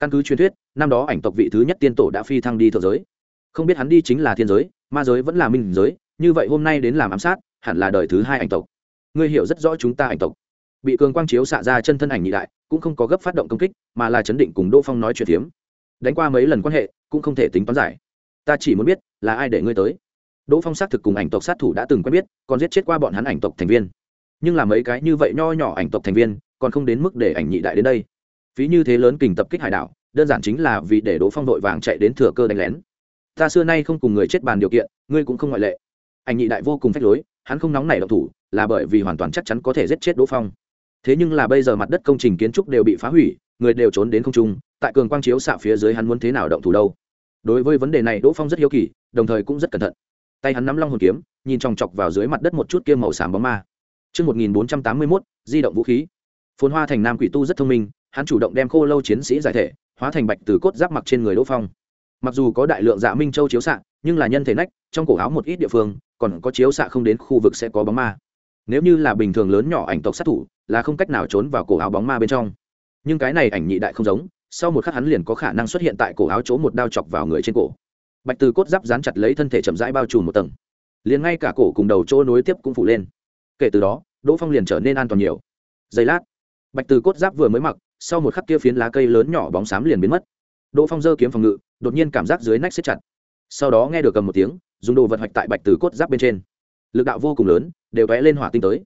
Căn cứ truyền thuyết, năm đó ảnh tộc vị thứ nhất tiên tổ đã phi thăng đi thượng giới. Không biết hắn đi chính là thiên giới, ma giới vẫn là minh giới, như vậy hôm nay đến làm ám sát, hẳn là đời thứ hai ảnh tộc. Ngươi hiểu rất rõ chúng ta ảnh tộc bị cường quang chiếu xạ ra chân thân ảnh nhị đại, cũng không có gấp phát động công kích, mà là chấn định cùng đỗ phong nói chuyện phiếm. Đánh qua mấy lần quan hệ, cũng không thể tính toán giải. Ta chỉ muốn biết, là ai để ngươi tới? Đỗ phong xác thực cùng ảnh tộc sát thủ đã từng quen biết, còn giết chết qua bọn hắn ảnh tộc thành viên. Nhưng là mấy cái như vậy nho nhỏ ảnh tộc thành viên, còn không đến mức để ảnh nhị đại đến đây. Phí như thế lớn kình tập kích hải đảo, đơn giản chính là vì để đỗ phong đội vàng chạy đến thừa cơ đánh lén. Ta xưa nay không cùng người chết bàn điều kiện, ngươi cũng không ngoại lệ. Ảnh nhị đại vô cùng phách lối, hắn không nóng nảy độc thủ, là bởi vì hoàn toàn chắc chắn có thể giết chết đỗ phong thế nhưng là bây giờ mặt đất công trình kiến trúc đều bị phá hủy người đều trốn đến không trung tại cường quang chiếu xạ phía dưới hắn muốn thế nào động thủ đâu đối với vấn đề này đỗ phong rất hiếu kỳ đồng thời cũng rất cẩn thận tay hắn nắm long hồn kiếm nhìn chòng chọc vào dưới mặt đất một chút kia màu xám bóng ma Trước 1481, di động vũ khí. Phồn hoa thành nam quỷ tu rất thông minh, hắn chủ động đem khô lâu chiến sĩ giải thể, hóa thành bạch từ cốt giáp mặc trên người Đỗ Phong. Mặc dù có đại lượng dạ minh châu chiếu xạ, nhưng là nhân thể nách, trong cổ áo một ít địa phương, còn có chiếu xạ không đến khu vực sẽ có bóng ma. Nếu như là bình thường lớn nhỏ ảnh tộc sát thủ, là không cách nào trốn vào cổ áo bóng ma bên trong. Nhưng cái này ảnh nhị đại không giống, sau một khắc hắn liền có khả năng xuất hiện tại cổ áo chỗ một đao chọc vào người trên cổ. Bạch từ cốt giáp dán chặt lấy thân thể chậm rãi bao trùm một tầng. Liền ngay cả cổ cùng đầu chỗ nối tiếp cũng phủ lên. Kể từ đó đỗ phong liền trở nên an toàn nhiều. Giây lát bạch từ cốt giáp vừa mới mặc sau một khắc kia phiến lá cây lớn nhỏ bóng xám liền biến mất. Đỗ phong giơ kiếm phòng ngự đột nhiên cảm giác dưới nách xếp chặt. Sau đó nghe được cầm một tiếng dùng đồ vật hoạch tại bạch từ cốt giáp bên trên. Lực đạo vô cùng lớn đều vẽ lên hỏa tinh tới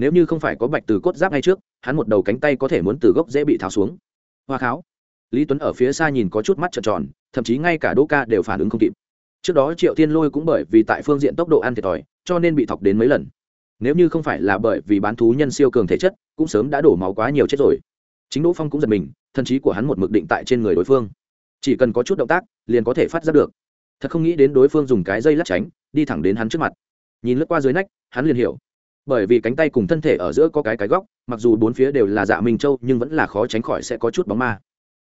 nếu như không phải có bạch từ cốt giáp ngay trước, hắn một đầu cánh tay có thể muốn từ gốc dễ bị tháo xuống. Hoa kháo. Lý tuấn ở phía xa nhìn có chút mắt trợn tròn, thậm chí ngay cả đỗ ca đều phản ứng không kịp. Trước đó triệu thiên lôi cũng bởi vì tại phương diện tốc độ ăn thiệt thòi, cho nên bị thọc đến mấy lần. Nếu như không phải là bởi vì bán thú nhân siêu cường thể chất, cũng sớm đã đổ máu quá nhiều chết rồi. Chính đỗ phong cũng giật mình thần trí của hắn một mực định tại trên người đối phương. Chỉ cần có chút động tác, liền có thể phát ra được. Thật không nghĩ đến đối phương dùng cái dây lắc tránh, đi thẳng đến hắn trước mặt. Nhìn lướt qua dưới nách, hắn liền hiểu bởi vì cánh tay cùng thân thể ở giữa có cái cái góc, mặc dù bốn phía đều là dạ minh châu, nhưng vẫn là khó tránh khỏi sẽ có chút bóng ma.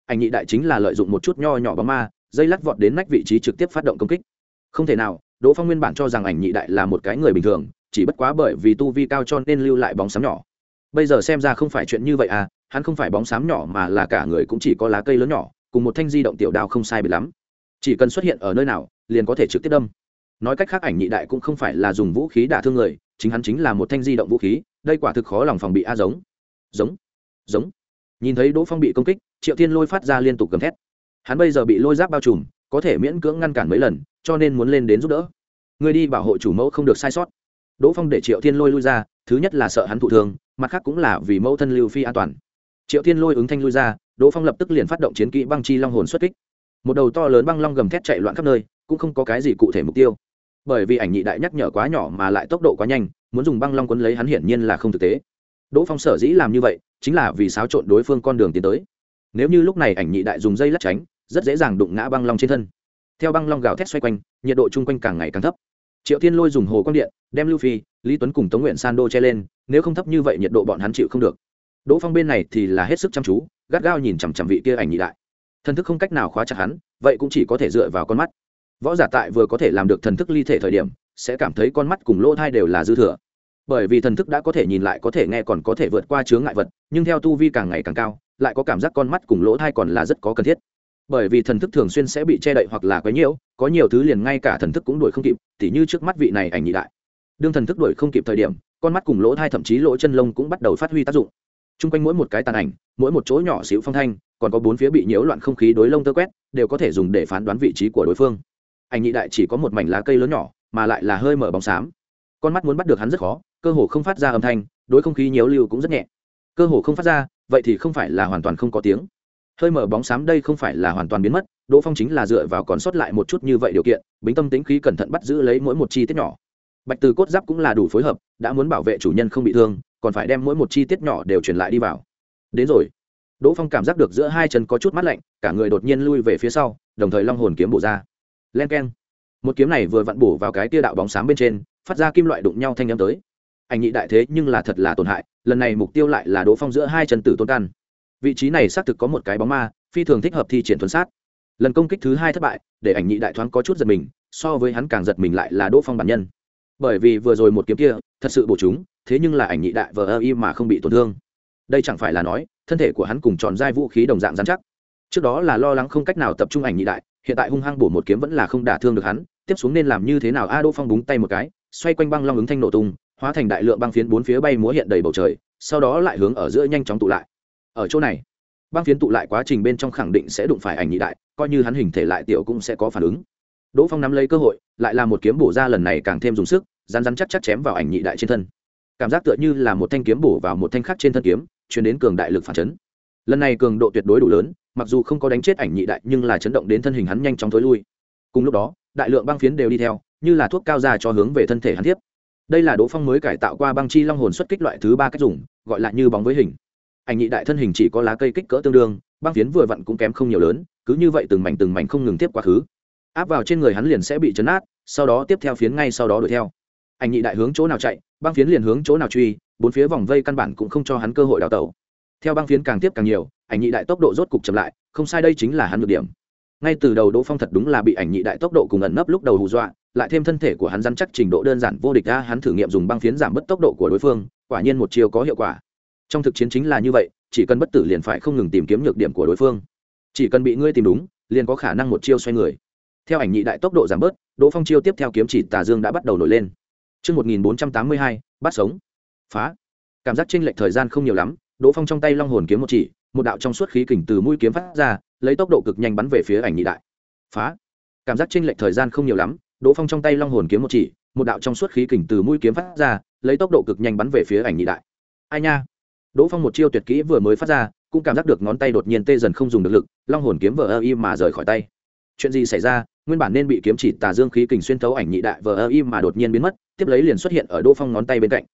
Anh nhị đại chính là lợi dụng một chút nho nhỏ bóng ma, dây lắc vọt đến nách vị trí trực tiếp phát động công kích. Không thể nào, đỗ phong nguyên bản cho rằng ảnh nhị đại là một cái người bình thường, chỉ bất quá bởi vì tu vi cao cho nên lưu lại bóng sám nhỏ. Bây giờ xem ra không phải chuyện như vậy à hắn không phải bóng sám nhỏ mà là cả người cũng chỉ có lá cây lớn nhỏ, cùng một thanh di động tiểu đao không sai bị lắm. Chỉ cần xuất hiện ở nơi nào, liền có thể trực tiếp đâm. Nói cách khác ảnh nhị đại cũng không phải là dùng vũ khí đả thương người chính hắn chính là một thanh di động vũ khí, đây quả thực khó lòng phòng bị a giống. Giống giống. Nhìn thấy đỗ phong bị công kích, triệu thiên lôi phát ra liên tục gầm thét. Hắn bây giờ bị lôi giáp bao trùm, có thể miễn cưỡng ngăn cản mấy lần, cho nên muốn lên đến giúp đỡ. Người đi bảo hộ chủ mẫu không được sai sót. Đỗ phong để triệu thiên lôi lui ra, thứ nhất là sợ hắn thụ thường mặt khác cũng là vì mẫu thân lưu phi an toàn. Triệu thiên lôi ứng thanh lui ra, đỗ phong lập tức liền phát động chiến kỹ băng chi long hồn xuất kích. Một đầu to lớn băng long gầm thét chạy loạn khắp nơi, cũng không có cái gì cụ thể mục tiêu bởi vì ảnh nhị đại nhắc nhở quá nhỏ mà lại tốc độ quá nhanh, muốn dùng băng long quấn lấy hắn hiển nhiên là không thực tế. Đỗ phong sở dĩ làm như vậy, chính là vì xáo trộn đối phương con đường tiến tới. Nếu như lúc này ảnh nhị đại dùng dây lắc tránh, rất dễ dàng đụng ngã băng long trên thân. Theo băng long gào thét xoay quanh, nhiệt độ chung quanh càng ngày càng thấp. Triệu thiên lôi dùng hồ quang điện, đem lưu phi, lý tuấn cùng tống nguyện san đô che lên, nếu không thấp như vậy nhiệt độ bọn hắn chịu không được. Đỗ phong bên này thì là hết sức chăm chú, gắt gao nhìn chằm chằm vị kia ảnh nhị đại. Thần thức không cách nào khóa chặt hắn, vậy cũng chỉ có thể dựa vào con mắt võ giả tại vừa có thể làm được thần thức ly thể thời điểm, sẽ cảm thấy con mắt cùng lỗ thai đều là dư thừa. Bởi vì thần thức đã có thể nhìn lại, có thể nghe còn có thể vượt qua chướng ngại vật, nhưng theo tu vi càng ngày càng cao, lại có cảm giác con mắt cùng lỗ thai còn là rất có cần thiết. Bởi vì thần thức thường xuyên sẽ bị che đậy hoặc là quấy nhiễu, có nhiều thứ liền ngay cả thần thức cũng đuổi không kịp, tỉ như trước mắt vị này ảnh nhị đại. Đương thần thức đuổi không kịp thời điểm, con mắt cùng lỗ thai thậm chí lỗ chân lông cũng bắt đầu phát huy tác dụng. T r u n g quanh mỗi một cái tàn ảnh, mỗi một chỗ nhỏ xíu phong thanh, còn có bốn phía bị nhiễu loạn không khí đối lông tơ quét, đều có thể dùng để phán đoán vị trí của đối phương ảnh nhị đại chỉ có một mảnh lá cây lớn nhỏ, mà lại là hơi mở bóng xám. Con mắt muốn bắt được hắn rất khó, cơ hồ không phát ra âm thanh, đối không khí nhiễu lưu cũng rất nhẹ. Cơ hồ không phát ra, vậy thì không phải là hoàn toàn không có tiếng. Hơi mở bóng xám đây không phải là hoàn toàn biến mất, đỗ phong chính là dựa vào còn sót lại một chút như vậy điều kiện, bính tâm tính khí cẩn thận bắt giữ lấy mỗi một chi tiết nhỏ. Bạch từ cốt giáp cũng là đủ phối hợp, đã muốn bảo vệ chủ nhân không bị thương, còn phải đem mỗi một chi tiết nhỏ đều truyền lại đi vào. Đến rồi. Đỗ phong cảm giác được giữa hai chân có chút mát lạnh, cả người đột nhiên lui về phía sau, đồng thời long hồn kiếm bổ ra len k e n một kiếm này vừa vặn bổ vào cái tia đạo bóng sáng bên trên, phát ra kim loại đụng nhau thanh â m tới. Anh nhị đại thế nhưng là thật là tổn hại, lần này mục tiêu lại là đỗ phong giữa hai chân tử tôn căn. Vị trí này xác thực có một cái bóng ma, phi thường thích hợp thi triển thuần sát. Lần công kích thứ hai thất bại, để ảnh nhị đại thoáng có chút giật mình, so với hắn càng giật mình lại là đỗ phong bản nhân. Bởi vì vừa rồi một kiếm kia, thật sự bổ chúng, thế nhưng là ảnh nhị đại vờ ơ y mà không bị tổn thương. Đây chẳng phải là nói, thân thể của hắn cùng tròn dai vũ khí đồng dạng dán chắc. Trước đó là lo lắng không cách nào tập trung ảnh nhị đại hiện tại hung hăng bổ một kiếm vẫn là không đả thương được hắn, tiếp xuống nên làm như thế nào? A đỗ phong búng tay một cái, xoay quanh băng long ứng thanh nổ tung, hóa thành đại lượng băng phiến bốn phía bay múa hiện đầy bầu trời, sau đó lại hướng ở giữa nhanh chóng tụ lại. Ở chỗ này, băng phiến tụ lại quá trình bên trong khẳng định sẽ đụng phải ảnh nhị đại, coi như hắn hình thể lại tiểu cũng sẽ có phản ứng. Đỗ phong nắm lấy cơ hội, lại là một kiếm bổ ra lần này càng thêm dùng sức rán rán chắc chắc chém vào ảnh nhị đại trên thân. Cảm giác tựa như là một thanh kiếm bổ vào một thanh khắc trên thân kiếm, chuyển đến cường đại lực phản chấn. Lần này cường độ tuyệt đối đủ lớn mặc dù không có đánh chết ảnh nhị đại nhưng là chấn động đến thân hình hắn nhanh chóng thối lui. Cùng lúc đó, đại lượng băng phiến đều đi theo, như là thuốc cao ra cho hướng về thân thể hắn tiếp. Đây là đỗ phong mới cải tạo qua băng chi long hồn xuất kích loại thứ ba cách dùng, gọi là như bóng với hình. Ảnh nhị đại thân hình chỉ có lá cây kích cỡ tương đương, băng phiến vừa vặn cũng kém không nhiều lớn, cứ như vậy từng mảnh từng mảnh không ngừng tiếp quá khứ. Áp vào trên người hắn liền sẽ bị chấn át, sau đó tiếp theo phiến ngay sau đó đuổi theo. Ảnh nhị đại hướng chỗ nào chạy, băng phiến liền hướng chỗ nào truy, bốn phía vòng vây căn bản cũng không cho hắn cơ hội đào tẩu theo băng phiến càng tiếp càng nhiều ảnh nhị đại tốc độ rốt cục chậm lại không sai đây chính là hắn nhược điểm. Ngay từ đầu đỗ phong thật đúng là bị ảnh nhị đại tốc độ cùng ẩn nấp lúc đầu hù dọa lại thêm thân thể của hắn dăn chắc trình độ đơn giản vô địch ra hắn thử nghiệm dùng băng phiến giảm bớt tốc độ của đối phương quả nhiên một chiều có hiệu quả. Trong thực chiến chính là như vậy chỉ cần bất tử liền phải không ngừng tìm kiếm nhược điểm của đối phương. Chỉ cần bị ngươi tìm đúng liền có khả năng một chiêu xoay người. Theo ảnh nhị đại tốc độ giảm bớt đỗ phong chiêu tiếp theo kiếm chỉ tà dương đã bắt đầu nổi lên. Trước 1482, bắt sống. Phá. Cảm giác chênh lệch thời gian không nhiều lắm, Đỗ Phong trong tay long hồn kiếm một chỉ, một đạo trong suốt khí kình từ mũi kiếm phát ra, lấy tốc độ cực nhanh bắn về phía ảnh nhị đại. Phá. Cảm giác tranh lệch thời gian không nhiều lắm, Đỗ Phong trong tay long hồn kiếm một chỉ, một đạo trong suốt khí kình từ mũi kiếm phát ra, lấy tốc độ cực nhanh bắn về phía ảnh nhị đại. Ai nha đỗ phong một chiêu tuyệt kỹ vừa mới phát ra cũng cảm giác được ngón tay đột nhiên tê dần không dùng được lực long hồn kiếm vờ ơ y mà rời khỏi tay chuyện gì xảy ra nguyên bản nên bị kiếm chỉ tà dương khí kình xuyên thấu ảnh nhị đại vờ ơ y mà đột nhiên biến mất tiếp lấy liền xuất hiện ở đỗ phong ngón tay bên cạnh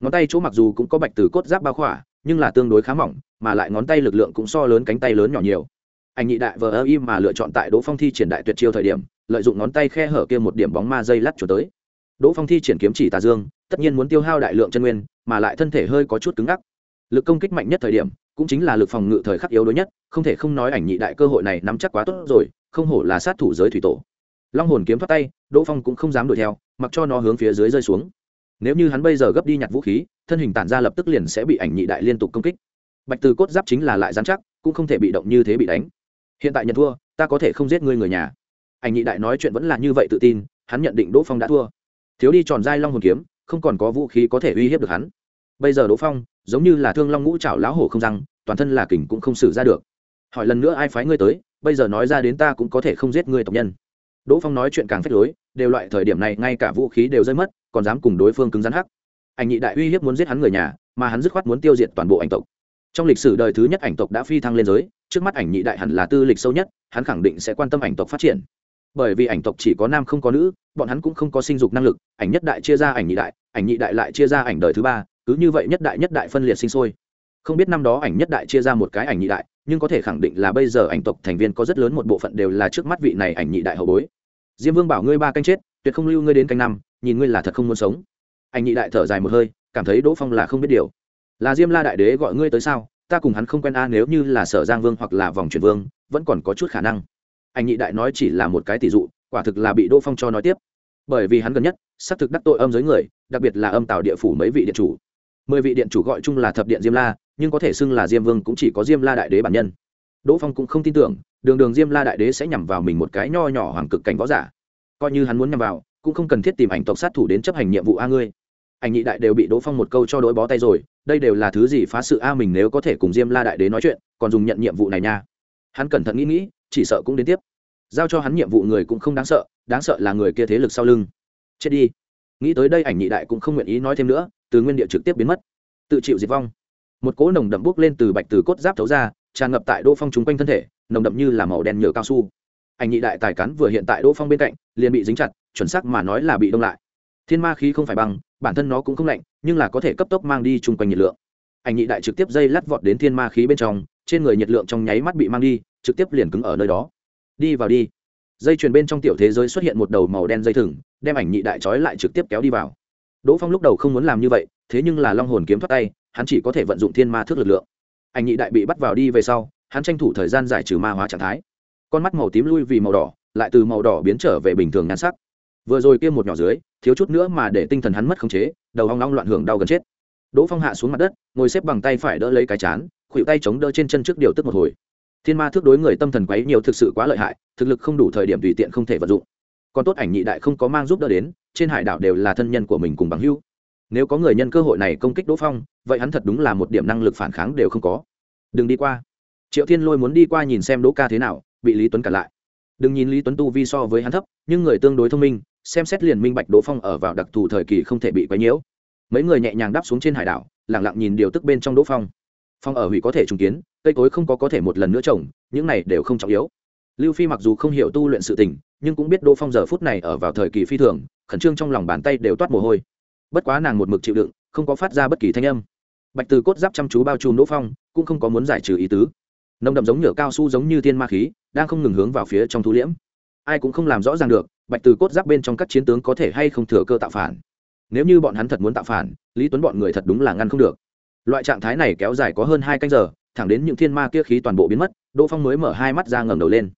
ngón tay chỗ mặc dù cũng có bạch từ cốt giáp bao khỏa nhưng là tương đối khá mỏng, mà lại ngón tay lực lượng cũng so lớn cánh tay lớn nhỏ nhiều. Anh nhị đại vờ ơ im mà lựa chọn tại đỗ phong thi triển đại tuyệt chiêu thời điểm, lợi dụng ngón tay khe hở kia một điểm bóng ma dây lắt trở tới. Đỗ phong thi triển kiếm chỉ tà dương, tất nhiên muốn tiêu hao đại lượng chân nguyên, mà lại thân thể hơi có chút cứng ngắc. Lực công kích mạnh nhất thời điểm, cũng chính là lực phòng ngự thời khắc yếu đối nhất, không thể không nói ảnh nhị đại cơ hội này nắm chắc quá tốt rồi, không hổ là sát thủ giới thủy tổ. Long hồn kiếm thoát tay, đỗ phong cũng không dám đuổi theo, mặc cho nó hướng phía dưới rơi xuống nếu như hắn bây giờ gấp đi nhặt vũ khí, thân hình tản ra lập tức liền sẽ bị ảnh nhị đại liên tục công kích. Bạch từ cốt giáp chính là lại dán chắc, cũng không thể bị động như thế bị đánh. Hiện tại nhận thua, ta có thể không giết ngươi người nhà. Ảnh nhị đại nói chuyện vẫn là như vậy tự tin, hắn nhận định đỗ phong đã thua. Thiếu đi tròn dai long hồn kiếm, không còn có vũ khí có thể uy hiếp được hắn. Bây giờ đỗ phong, giống như là thương long ngũ trảo lão hổ không răng, toàn thân là kình cũng không xử ra được. Hỏi lần nữa ai phái ngươi tới, bây giờ nói ra đến ta cũng có thể không giết ngươi tộc nhân. Đỗ phong nói chuyện càng phép lối, đều loại thời điểm này ngay cả vũ khí đều rơi mất còn dám cùng đối phương cứng rắn hắc. Ảnh nhị đại uy hiếp muốn giết hắn người nhà, mà hắn dứt khoát muốn tiêu diệt toàn bộ ảnh tộc. Trong lịch sử đời thứ nhất ảnh tộc đã phi thăng lên giới, trước mắt ảnh nhị đại hẳn là tư lịch sâu nhất, hắn khẳng định sẽ quan tâm ảnh tộc phát triển. Bởi vì ảnh tộc chỉ có nam không có nữ, bọn hắn cũng không có sinh dục năng lực, ảnh nhất đại chia ra ảnh nhị đại, ảnh nhị đại lại chia ra ảnh đời thứ ba, cứ như vậy nhất đại nhất đại phân liệt sinh sôi. Không biết năm đó ảnh nhất đại chia ra một cái ảnh nhị đại, nhưng có thể khẳng định là bây giờ ảnh tộc thành viên có rất lớn một bộ phận đều là trước mắt vị này ảnh nhị đại hậu bối. Diêm vương bảo ngươi ba canh chết tuyệt không lưu ngươi đến canh năm, nhìn ngươi là thật không muốn sống. Anh nhị đại thở dài một hơi, cảm thấy đỗ phong là không biết điều. Là diêm la đại đế gọi ngươi tới sao? Ta cùng hắn không quen a, nếu như là sở giang vương hoặc là vòng truyền vương, vẫn còn có chút khả năng. Anh nhị đại nói chỉ là một cái tỷ dụ, quả thực là bị đỗ phong cho nói tiếp. Bởi vì hắn gần nhất, xác thực đắc tội âm giới người, đặc biệt là âm tạo địa phủ mấy vị điện chủ. Mười vị điện chủ gọi chung là thập điện diêm la, nhưng có thể xưng là diêm vương cũng chỉ có diêm la đại đế bản nhân. Đỗ phong cũng không tin tưởng, đường đường diêm la đại đế sẽ nhằm vào mình một cái nho nhỏ hoàng cực cảnh võ giả coi như hắn muốn nhằm vào, cũng không cần thiết tìm ảnh tộc sát thủ đến chấp hành nhiệm vụ a ngươi. Ảnh nhị đại đều bị đỗ phong một câu cho đ ố i bó tay rồi, đây đều là thứ gì phá sự a mình nếu có thể cùng diêm la đại đế nói chuyện, còn dùng nhận nhiệm vụ này nha. Hắn cẩn thận nghĩ nghĩ, chỉ sợ cũng đến tiếp. Giao cho hắn nhiệm vụ người cũng không đáng sợ đáng sợ là người kia thế lực sau lưng. Chết đi. Nghĩ tới đây ảnh nhị đại cũng không nguyện ý nói thêm nữa, từ nguyên địa trực tiếp biến mất. Tự chịu diệt vong. Một cỗ nồng đậm bốc lên từ bạch từ cốt giáp thấu ra, tràn ngập tại đỗ phong chúng quanh thân thể, nồng đậm như là màu đen nhựa cao su ảnh nhị đại tài cắn vừa hiện tại đỗ phong bên cạnh, liền bị dính chặt, chuẩn xác mà nói là bị đông lại. Thiên ma khí không phải băng, bản thân nó cũng không lạnh, nhưng là có thể cấp tốc mang đi chung quanh nhiệt lượng. Ảnh nhị đại trực tiếp dây lắt vọt đến thiên ma khí bên trong, trên người nhiệt lượng trong nháy mắt bị mang đi, trực tiếp liền cứng ở nơi đó. Đi vào đi. Dây chuyền bên trong tiểu thế giới xuất hiện một đầu màu đen dây thừng, đem ảnh nhị đại trói lại trực tiếp kéo đi vào. Đỗ phong lúc đầu không muốn làm như vậy, thế nhưng là long hồn kiếm thoát tay, hắn chỉ có thể vận dụng thiên ma thước lực lượng. Ảnh nhị đại bị bắt vào đi về sau, hắn tranh thủ thời gian giải trừ ma hóa trạng thái con mắt màu tím lui vì màu đỏ, lại từ màu đỏ biến trở về bình thường nhan sắc. Vừa rồi kia một nhỏ dưới, thiếu chút nữa mà để tinh thần hắn mất khống chế, đầu hoang long loạn hưởng đau gần chết. Đỗ phong hạ xuống mặt đất, ngồi xếp bằng tay phải đỡ lấy cái chán khuỵu tay chống đỡ trên chân trước điều tức một hồi. Thiên ma thước đối người tâm thần quấy nhiều thực sự quá lợi hại, thực lực không đủ thời điểm tùy tiện không thể vận dụng. Còn tốt ảnh nhị đại không có mang giúp đỡ đến, trên hải đảo đều là thân nhân của mình cùng bằng hữu. Nếu có người nhân cơ hội này công kích đỗ phong, vậy hắn thật đúng là một điểm năng lực phản kháng đều không có. Đừng đi qua. Triệu thiên lôi muốn đi qua nhìn xem đỗ ca thế nào bị lý tuấn cản lại. Đừng nhìn lý tuấn tu vi so với hắn thấp, nhưng người tương đối thông minh, xem xét liền minh bạch đỗ phong ở vào đặc thù thời kỳ không thể bị quấy nhiễu. Mấy người nhẹ nhàng đáp xuống trên hải đảo lẳng lặng nhìn điều tức bên trong đỗ phong. Phong ở hủy có thể trùng kiến, cây cối không có có thể một lần nữa trồng, những này đều không trọng yếu. Lưu phi mặc dù không hiểu tu luyện sự tình, nhưng cũng biết đỗ phong giờ phút này ở vào thời kỳ phi thường, khẩn trương trong lòng bàn tay đều toát mồ hôi. Bất quá nàng một mực chịu đựng, không có phát ra bất kỳ thanh âm. Bạch từ cốt giáp chăm chú bao trùm đỗ phong, cũng không có muốn giải trừ ý tứ nồng đậm giống nhựa cao su giống như thiên ma khí, đang không ngừng hướng vào phía trong thu liễm. Ai cũng không làm rõ ràng được, bạch từ cốt giáp bên trong các chiến tướng có thể hay không thừa cơ tạo phản. Nếu như bọn hắn thật muốn tạo phản, lý tuấn bọn người thật đúng là ngăn không được. Loại trạng thái này kéo dài có hơn hai canh giờ, thẳng đến những thiên ma kia khí toàn bộ biến mất, đỗ phong mới mở hai mắt ra ngẩng đầu lên.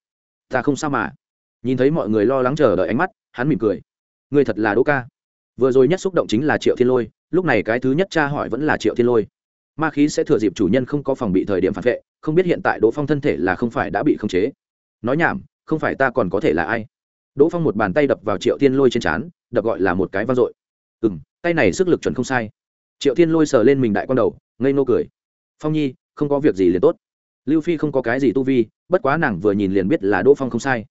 Ta không sao mà. Nhìn thấy mọi người lo lắng chờ đợi ánh mắt, hắn mỉm cười. Người thật là đỗ ca. Vừa rồi nhất xúc động chính là triệu thiên lôi, lúc này cái thứ nhất cha hỏi vẫn là triệu thiên lôi ma khí sẽ thừa dịp chủ nhân không có phòng bị thời điểm phản vệ, không biết hiện tại đỗ phong thân thể là không phải đã bị khống chế. Nói nhảm, không phải ta còn có thể là ai? Đỗ phong một bàn tay đập vào triệu thiên lôi trên trán, đập gọi là một cái vang dội. Ừ m tay này sức lực chuẩn không sai. Triệu thiên lôi sờ lên mình đại con đầu, ngây nô cười. Phong nhi, không có việc gì liền tốt. Lưu phi không có cái gì tu vi, bất quá nàng vừa nhìn liền biết là đỗ phong không sai.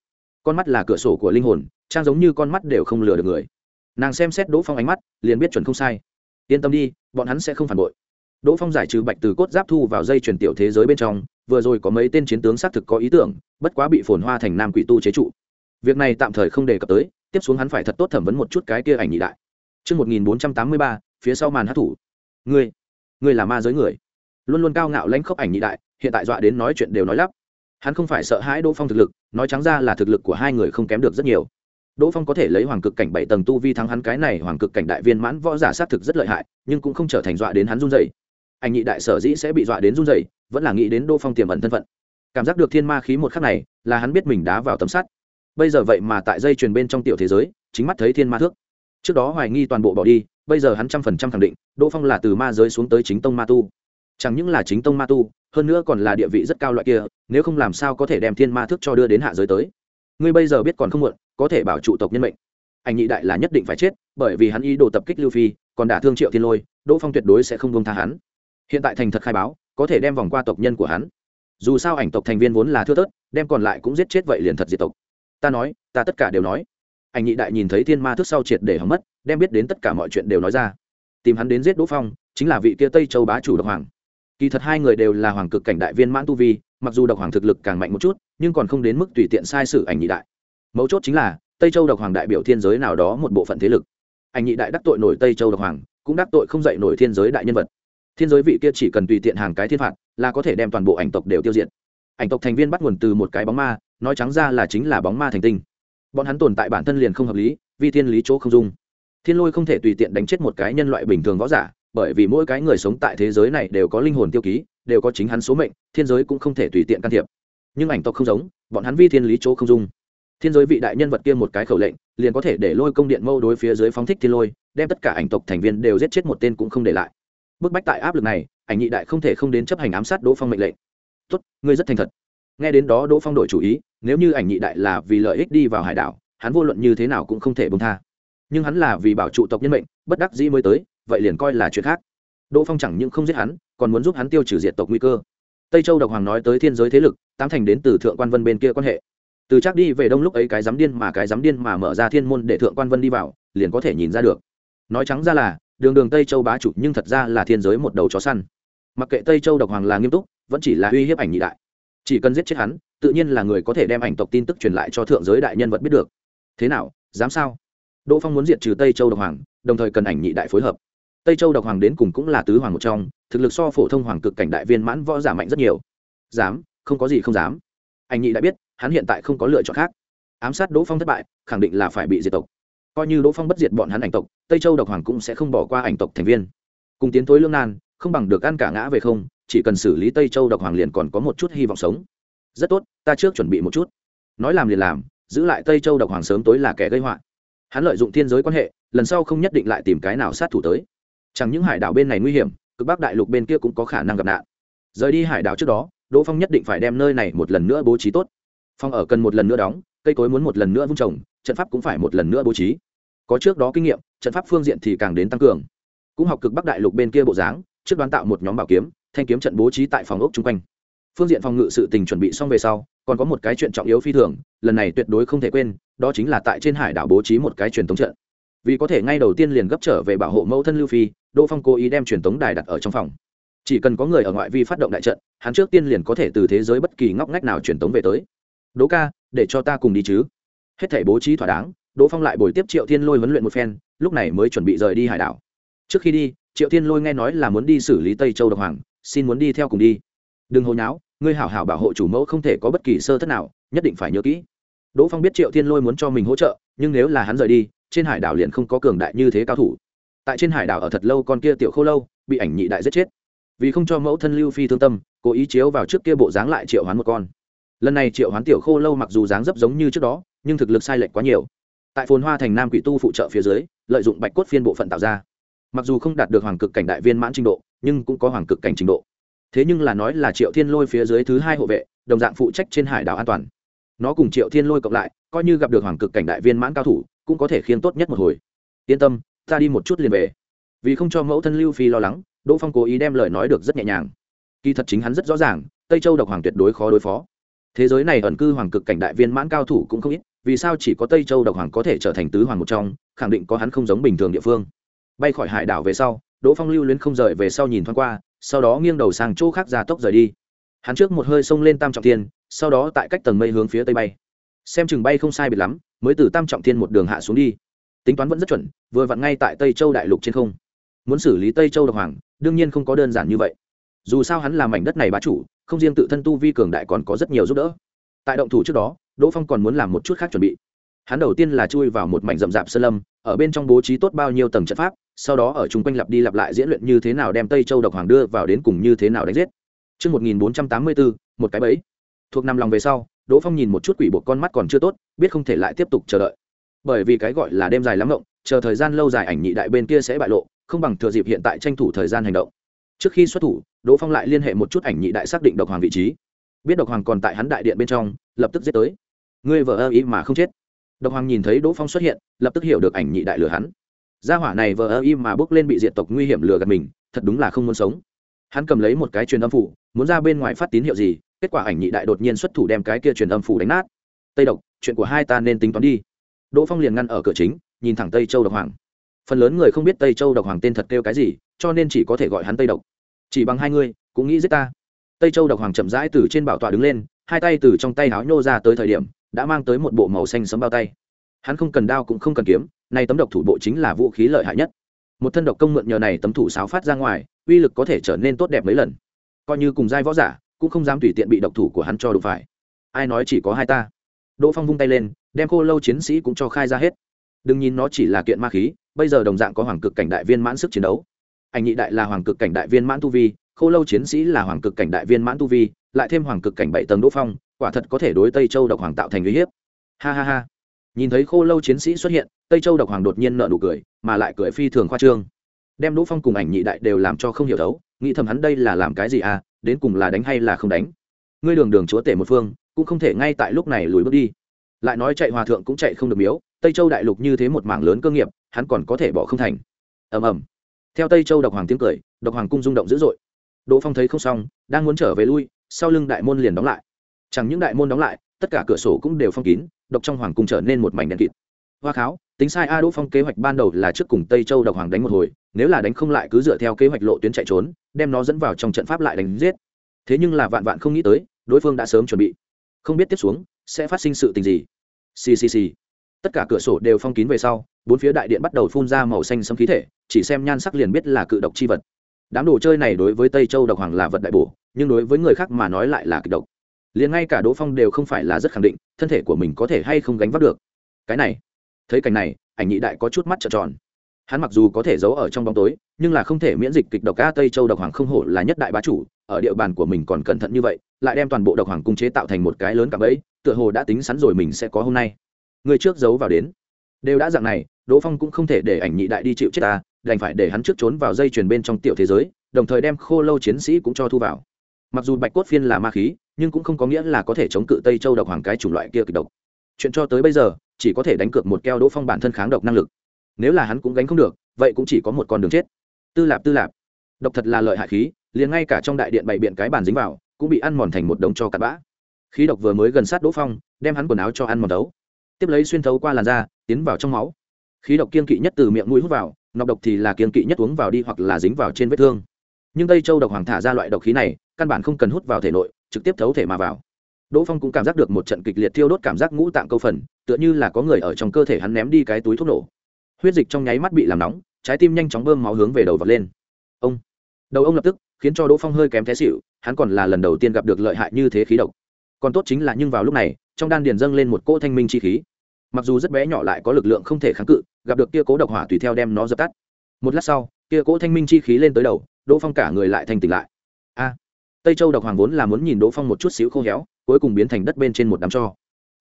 Con mắt là cửa sổ của linh hồn, trang giống như con mắt đều không lừa được người. Nàng xem xét đỗ phong ánh mắt, liền biết chuẩn không sai. Yên tâm đi, bọn hắn sẽ không phản bội đỗ phong giải trừ bạch từ cốt giáp thu vào dây chuyển tiểu thế giới bên trong vừa rồi có mấy tên chiến tướng xác thực có ý tưởng bất quá bị phồn hoa thành nam quỷ tu chế trụ việc này tạm thời không đề cập tới tiếp xuống hắn phải thật tốt thẩm vấn một chút cái kia ảnh nhị đại Chương 1483, phía sau màn hát thủ. Ngươi, ngươi là ma giới người. Luôn luôn cao ngạo lãnh khốc ảnh nhị đại, hiện tại dọa đến nói chuyện đều nói lắp. Hắn không phải sợ hãi Đỗ Phong thực lực, nói trắng ra là thực lực của hai người không kém được rất nhiều. Đỗ Phong có thể lấy hoàng cực cảnh bảy tầng tu vi thắng hắn cái này hoàng cực cảnh đại viên mãn võ giả sát thực rất lợi hại, nhưng cũng không trở thành dọa đến hắn run rẩy. Anh nhị đại sở dĩ sẽ bị dọa đến run rẩy, vẫn là nghĩ đến Đỗ Phong tiềm ẩn thân phận. Cảm giác được thiên ma khí một khắc này, là hắn biết mình đá vào tấm sắt. Bây giờ vậy mà tại dây truyền bên trong tiểu thế giới, chính mắt thấy thiên ma thước. Trước đó hoài nghi toàn bộ bỏ đi, bây giờ hắn trăm phần trăm khẳng định, Đỗ Phong là từ ma giới xuống tới chính tông ma tu. Chẳng những là chính tông ma tu, hơn nữa còn là địa vị rất cao loại kia, nếu không làm sao có thể đem thiên ma thước cho đưa đến hạ giới tới. Ngươi bây giờ biết còn không muộn, có thể bảo trụ tộc nhân mệnh anh nhị đại là nhất định phải chết bởi vì hắn ý đồ tập kích lưu phi còn đả thương triệu thiên lôi đỗ phong tuyệt đối sẽ không buông tha hắn hiện tại thành thật khai báo, có thể đem vòng qua tộc nhân của hắn. Dù sao ảnh tộc thành viên vốn là thưa thớt, đem còn lại cũng giết chết vậy liền thật diệt tộc. Ta nói, ta tất cả đều nói. Ảnh nhị đại nhìn thấy thiên ma thức sau triệt để hỏng mất, đem biết đến tất cả mọi chuyện đều nói ra. Tìm hắn đến giết đỗ phong, chính là vị kia tây châu bá chủ độc hoàng. Kỳ thật hai người đều là hoàng cực cảnh đại viên mãn tu vi, mặc dù độc hoàng thực lực càng mạnh một chút, nhưng còn không đến mức tùy tiện sai sự ảnh nhị đại. Mấu chốt chính là, tây châu độc hoàng đại biểu thiên giới nào đó một bộ phận thế lực. Ảnh nhị đại đắc tội nổi tây châu độc hoàng, cũng đắc tội không dạy nổi thiên giới đại nhân vật thiên giới vị kia chỉ cần tùy tiện hàng cái thiên phạt, là có thể đem toàn bộ ảnh tộc đều tiêu diệt. Ảnh tộc thành viên bắt nguồn từ một cái bóng ma, nói trắng ra là chính là bóng ma thành tinh. Bọn hắn tồn tại bản thân liền không hợp lý, vì thiên lý chỗ không dung. Thiên lôi không thể tùy tiện đánh chết một cái nhân loại bình thường võ giả, bởi vì mỗi cái người sống tại thế giới này đều có linh hồn tiêu ký, đều có chính hắn số mệnh, thiên giới cũng không thể tùy tiện can thiệp. Nhưng ảnh tộc không giống, bọn hắn vi thiên lý chỗ không dung. Thiên giới vị đại nhân vật kia một cái khẩu lệnh, liền có thể để lôi công điện mâu đối phía dưới phóng thích thiên lôi, đem tất cả ảnh tộc thành viên đều giết chết một tên cũng không để lại bức bách tại áp lực này, ảnh nhị đại không thể không đến chấp hành ám sát đỗ phong mệnh lệnh. Tốt, ngươi rất thành thật. Nghe đến đó đỗ phong đổi chủ ý, nếu như ảnh nhị đại là vì lợi ích đi vào hải đảo, hắn vô luận như thế nào cũng không thể bông tha. Nhưng hắn là vì bảo trụ tộc nhân mệnh, bất đắc dĩ mới tới, vậy liền coi là chuyện khác. Đỗ phong chẳng những không giết hắn, còn muốn giúp hắn tiêu trừ diệt tộc nguy cơ. Tây châu độc hoàng nói tới thiên giới thế lực, tám thành đến từ thượng quan vân bên kia quan hệ. Từ chắc đi về đông lúc ấy cái dám điên mà cái dám điên mà mở ra thiên môn để thượng quan vân đi vào, liền có thể nhìn ra được. Nói trắng ra là đường đường tây châu bá chủ nhưng thật ra là thiên giới một đầu chó săn. Mặc kệ tây châu độc hoàng là nghiêm túc, vẫn chỉ là uy hiếp ảnh nhị đại. Chỉ cần giết chết hắn, tự nhiên là người có thể đem ảnh tộc tin tức truyền lại cho thượng giới đại nhân vật biết được. Thế nào, dám sao? Đỗ phong muốn diệt trừ tây châu độc hoàng, đồng thời cần ảnh nhị đại phối hợp. Tây châu độc hoàng đến cùng cũng là tứ hoàng một trong, thực lực so phổ thông hoàng cực cảnh đại viên mãn võ giả mạnh rất nhiều. Dám, không có gì không dám. Ảnh nhị đã biết, hắn hiện tại không có lựa chọn khác. Ám sát đỗ phong thất bại, khẳng định là phải bị diệt tộc coi như đỗ phong bất diệt bọn hắn ảnh tộc, tây châu độc hoàng cũng sẽ không bỏ qua ảnh tộc thành viên. Cùng tiến thối lương nan, không bằng được ăn cả ngã về không, chỉ cần xử lý tây châu độc hoàng liền còn có một chút hy vọng sống. Rất tốt, ta trước chuẩn bị một chút. Nói làm liền làm, giữ lại tây châu độc hoàng sớm tối là kẻ gây họa. Hắn lợi dụng thiên giới quan hệ, lần sau không nhất định lại tìm cái nào sát thủ tới. Chẳng những hải đảo bên này nguy hiểm, cực bắc đại lục bên kia cũng có khả năng gặp nạn. Rời đi hải đảo trước đó, đỗ phong nhất định phải đem nơi này một lần nữa bố trí tốt. Phong ở cần một lần nữa đóng, cây cối muốn một lần nữa vung trồng, trận pháp cũng phải một lần nữa bố trí có trước đó kinh nghiệm, trận pháp phương diện thì càng đến tăng cường. Cũng học cực bắc đại lục bên kia bộ dáng, trước đoán tạo một nhóm bảo kiếm, thanh kiếm trận bố trí tại phòng ốc chung quanh. Phương diện phòng ngự sự tình chuẩn bị xong về sau, còn có một cái chuyện trọng yếu phi thường, lần này tuyệt đối không thể quên, đó chính là tại trên hải đảo bố trí một cái truyền thống trận. Vì có thể ngay đầu tiên liền gấp trở về bảo hộ mẫu thân lưu phi, đỗ phong cố ý đem truyền thống đài đặt ở trong phòng. Chỉ cần có người ở ngoại vi phát động đại trận, hắn trước tiên liền có thể từ thế giới bất kỳ ngóc ngách nào truyền thống về tới. Đỗ ca, để cho ta cùng đi chứ. Hết thể bố trí thỏa đáng đỗ phong lại bồi tiếp triệu thiên lôi huấn luyện một phen, lúc này mới chuẩn bị rời đi hải đảo. Trước khi đi, triệu thiên lôi nghe nói là muốn đi xử lý tây châu độc hoàng, xin muốn đi theo cùng đi. Đừng hồi nháo, ngươi hảo hảo bảo hộ chủ mẫu không thể có bất kỳ sơ thất nào, nhất định phải nhớ kỹ. Đỗ phong biết triệu thiên lôi muốn cho mình hỗ trợ, nhưng nếu là hắn rời đi, trên hải đảo liền không có cường đại như thế cao thủ. Tại trên hải đảo ở thật lâu con kia tiểu khô lâu, bị ảnh nhị đại giết chết. Vì không cho mẫu thân lưu phi thương tâm, cố ý chiếu vào trước kia bộ dáng lại triệu hoán một con. Lần này triệu hoán tiểu khô lâu mặc dù dáng dấp giống như trước đó, nhưng thực lực sai lệch quá nhiều tại phồn hoa thành nam quỷ tu phụ trợ phía dưới, lợi dụng bạch cốt phiên bộ phận tạo ra. Mặc dù không đạt được hoàng cực cảnh đại viên mãn trình độ, nhưng cũng có hoàng cực cảnh trình độ. Thế nhưng là nói là triệu thiên lôi phía dưới thứ hai hộ vệ, đồng dạng phụ trách trên hải đảo an toàn. Nó cùng triệu thiên lôi cộng lại, coi như gặp được hoàng cực cảnh đại viên mãn cao thủ, cũng có thể khiêng tốt nhất một hồi. Yên tâm, ta đi một chút liền về. Vì không cho mẫu thân lưu phi lo lắng, đỗ phong cố ý đem lời nói được rất nhẹ nhàng. Kỳ thật chính hắn rất rõ ràng, tây châu độc hoàng tuyệt đối khó đối phó. Thế giới này ẩn cư hoàng cực cảnh đại viên mãn cao thủ cũng không ít vì sao chỉ có tây châu độc hoàng có thể trở thành tứ hoàng một trong, khẳng định có hắn không giống bình thường địa phương. Bay khỏi hải đảo về sau, đỗ phong lưu luyến không rời về sau nhìn thoáng qua, sau đó nghiêng đầu sang chỗ khác ra tốc rời đi. Hắn trước một hơi xông lên tam trọng thiên, sau đó tại cách tầng mây hướng phía tây bay. Xem chừng bay không sai biệt lắm, mới từ tam trọng thiên một đường hạ xuống đi. Tính toán vẫn rất chuẩn, vừa vặn ngay tại tây châu đại lục trên không. Muốn xử lý tây châu độc hoàng, đương nhiên không có đơn giản như vậy. Dù sao hắn là mảnh đất này bá chủ, không riêng tự thân tu vi cường đại còn có rất nhiều giúp đỡ. Tại động thủ trước đó đỗ phong còn muốn làm một chút khác chuẩn bị hắn đầu tiên là chui vào một mảnh rậm rạp sơn lâm ở bên trong bố trí tốt bao nhiêu tầng trận pháp sau đó ở chung quanh lặp đi lặp lại diễn luyện như thế nào đem tây châu độc hoàng đưa vào đến cùng như thế nào đánh giết Trước 1484, một cái bẫy. Thuộc nằm lòng về sau, Đỗ Phong nhìn một chút quỷ bộ con mắt còn chưa tốt, biết không thể lại tiếp tục chờ đợi. Bởi vì cái gọi là đêm dài lắm mộng, chờ thời gian lâu dài ảnh nhị đại bên kia sẽ bại lộ, không bằng thừa dịp hiện tại tranh thủ thời gian hành động. Trước khi xuất thủ, Đỗ Phong lại liên hệ một chút ảnh nhị đại xác định độc hoàng vị trí. Biết độc hoàng còn tại hắn đại điện bên trong, lập tức giết tới. Ngươi vợ ơ ý mà không chết. Độc hoàng nhìn thấy Đỗ Phong xuất hiện, lập tức hiểu được ảnh nhị đại lừa hắn. Gia hỏa này vợ ơ im mà bước lên bị diện tộc nguy hiểm lừa gạt mình, thật đúng là không muốn sống. Hắn cầm lấy một cái truyền âm phủ, muốn ra bên ngoài phát tín hiệu gì, kết quả ảnh nhị đại đột nhiên xuất thủ đem cái kia truyền âm phủ đánh nát tây độc chuyện của hai ta nên tính toán đi đỗ phong liền ngăn ở cửa chính nhìn thẳng tây châu độc hoàng phần lớn người không biết tây châu độc hoàng tên thật kêu cái gì cho nên chỉ có thể gọi hắn tây độc chỉ bằng hai ngươi cũng nghĩ giết ta tây châu độc hoàng chậm rãi từ trên bảo tọa đứng lên hai tay từ trong tay áo nhô ra tới thời điểm đã mang tới một bộ màu xanh sấm bao tay. Hắn không cần đao cũng không cần kiếm, nay tấm độc thủ bộ chính là vũ khí lợi hại nhất. Một thân độc công mượn nhờ này tấm thủ sáo phát ra ngoài, uy lực có thể trở nên tốt đẹp mấy lần. Coi như cùng giai võ giả, cũng không dám tùy tiện bị độc thủ của hắn cho đụng phải. Ai nói chỉ có hai ta? Đỗ phong vung tay lên, đem khô lâu chiến sĩ cũng cho khai ra hết. Đừng nhìn nó chỉ là kiện ma khí, bây giờ đồng dạng có hoàng cực cảnh đại viên mãn sức chiến đấu. Anh nhị đại là hoàng cực cảnh đại viên mãn tu vi khô lâu chiến sĩ là hoàng cực cảnh đại viên mãn tu vi, lại thêm hoàng cực cảnh bảy tầng đỗ phong quả thật có thể đối tây châu độc hoàng tạo thành uy hiếp. Ha ha ha. Nhìn thấy khô lâu chiến sĩ xuất hiện, tây châu độc hoàng đột nhiên nợ nụ cười, mà lại cười phi thường khoa trương. Đem đỗ phong cùng ảnh nhị đại đều làm cho không hiểu thấu, nghĩ thầm hắn đây là làm cái gì à đến cùng là đánh hay là không đánh. Ngươi đường đường chúa tể một phương, cũng không thể ngay tại lúc này lùi bước đi. Lại nói chạy hòa thượng cũng chạy không được miếu, tây châu đại lục như thế một mảng lớn cơ nghiệp, hắn còn có thể bỏ không thành. Ầm ầm. Theo tây châu độc hoàng tiếng cười, độc hoàng cung rung động dữ dội. Đỗ phong thấy không xong, đang muốn trở về lui, sau lưng đại môn liền đóng lại chẳng những đại môn đóng lại, tất cả cửa sổ cũng đều phong kín, độc trong hoàng cung trở nên một mảnh đen kịt. Hoa kháo, tính sai a đỗ phong kế hoạch ban đầu là trước cùng tây châu độc hoàng đánh một hồi, nếu là đánh không lại cứ dựa theo kế hoạch lộ tuyến chạy trốn, đem nó dẫn vào trong trận pháp lại đánh giết. Thế nhưng là vạn vạn không nghĩ tới, đối phương đã sớm chuẩn bị. Không biết tiếp xuống, sẽ phát sinh sự tình gì. Ccc tất cả cửa sổ đều phong kín về sau, bốn phía đại điện bắt đầu phun ra màu xanh sấm khí thể, chỉ xem nhan sắc liền biết là cự độc chi vật. Đám đồ chơi này đối với tây châu độc hoàng là vật đại bổ, nhưng đối với người khác mà nói lại là kịch độc liền ngay cả đỗ phong đều không phải là rất khẳng định thân thể của mình có thể hay không gánh vác được. Cái này, thấy cảnh này, ảnh nhị đại có chút mắt trợn tròn. Hắn mặc dù có thể giấu ở trong bóng tối, nhưng là không thể miễn dịch kịch độc ca tây châu độc hoàng không hổ là nhất đại bá chủ, ở địa bàn của mình còn cẩn thận như vậy, lại đem toàn bộ độc hoàng cung chế tạo thành một cái lớn cả bẫy, tựa hồ đã tính sẵn rồi mình sẽ có hôm nay. Người trước giấu vào đến. Đều đã dạng này, đỗ phong cũng không thể để ảnh nhị đại đi chịu chết ta, đành phải để hắn trước trốn vào dây chuyền bên trong tiểu thế giới, đồng thời đem khô lâu chiến sĩ cũng cho thu vào. Mặc dù bạch cốt phiên là ma khí nhưng cũng không có nghĩa là có thể chống cự tây châu độc hoàng cái chủng loại kia kịch độc. Chuyện cho tới bây giờ, chỉ có thể đánh cược một keo đỗ phong bản thân kháng độc năng lực. Nếu là hắn cũng gánh không được, vậy cũng chỉ có một con đường chết. Tư lạp tư lạp. Độc thật là lợi hại khí, liền ngay cả trong đại điện bày biện cái bàn dính vào, cũng bị ăn mòn thành một đống cho cặn bã. Khí độc vừa mới gần sát đỗ phong, đem hắn quần áo cho ăn mòn đấu. Tiếp lấy xuyên thấu qua làn da, tiến vào trong máu. Khí độc kiên kỵ nhất từ miệng mũi hút vào, nọc độc thì là kiên kỵ nhất uống vào đi hoặc là dính vào trên vết thương nhưng tây châu độc hoàng thả ra loại độc khí này căn bản không cần hút vào thể nội trực tiếp thấu thể mà vào đỗ phong cũng cảm giác được một trận kịch liệt thiêu đốt cảm giác ngũ tạng câu phần tựa như là có người ở trong cơ thể hắn ném đi cái túi thuốc nổ huyết dịch trong nháy mắt bị làm nóng trái tim nhanh chóng bơm máu hướng về đầu vật lên ông đầu ông lập tức khiến cho đỗ phong hơi kém té xịu hắn còn là lần đầu tiên gặp được lợi hại như thế khí độc còn tốt chính là nhưng vào lúc này trong đan điền dâng lên một cỗ thanh minh chi khí mặc dù rất bé nhỏ lại có lực lượng không thể kháng cự gặp được kia cố độc hỏa tùy theo đem nó dập tắt một lát sau kia cỗ thanh minh chi khí lên tới đầu đỗ phong cả người lại thành tỉnh lại. A, tây châu độc hoàng vốn là muốn nhìn đỗ phong một chút xíu khô héo, cuối cùng biến thành đất bên trên một đám cho.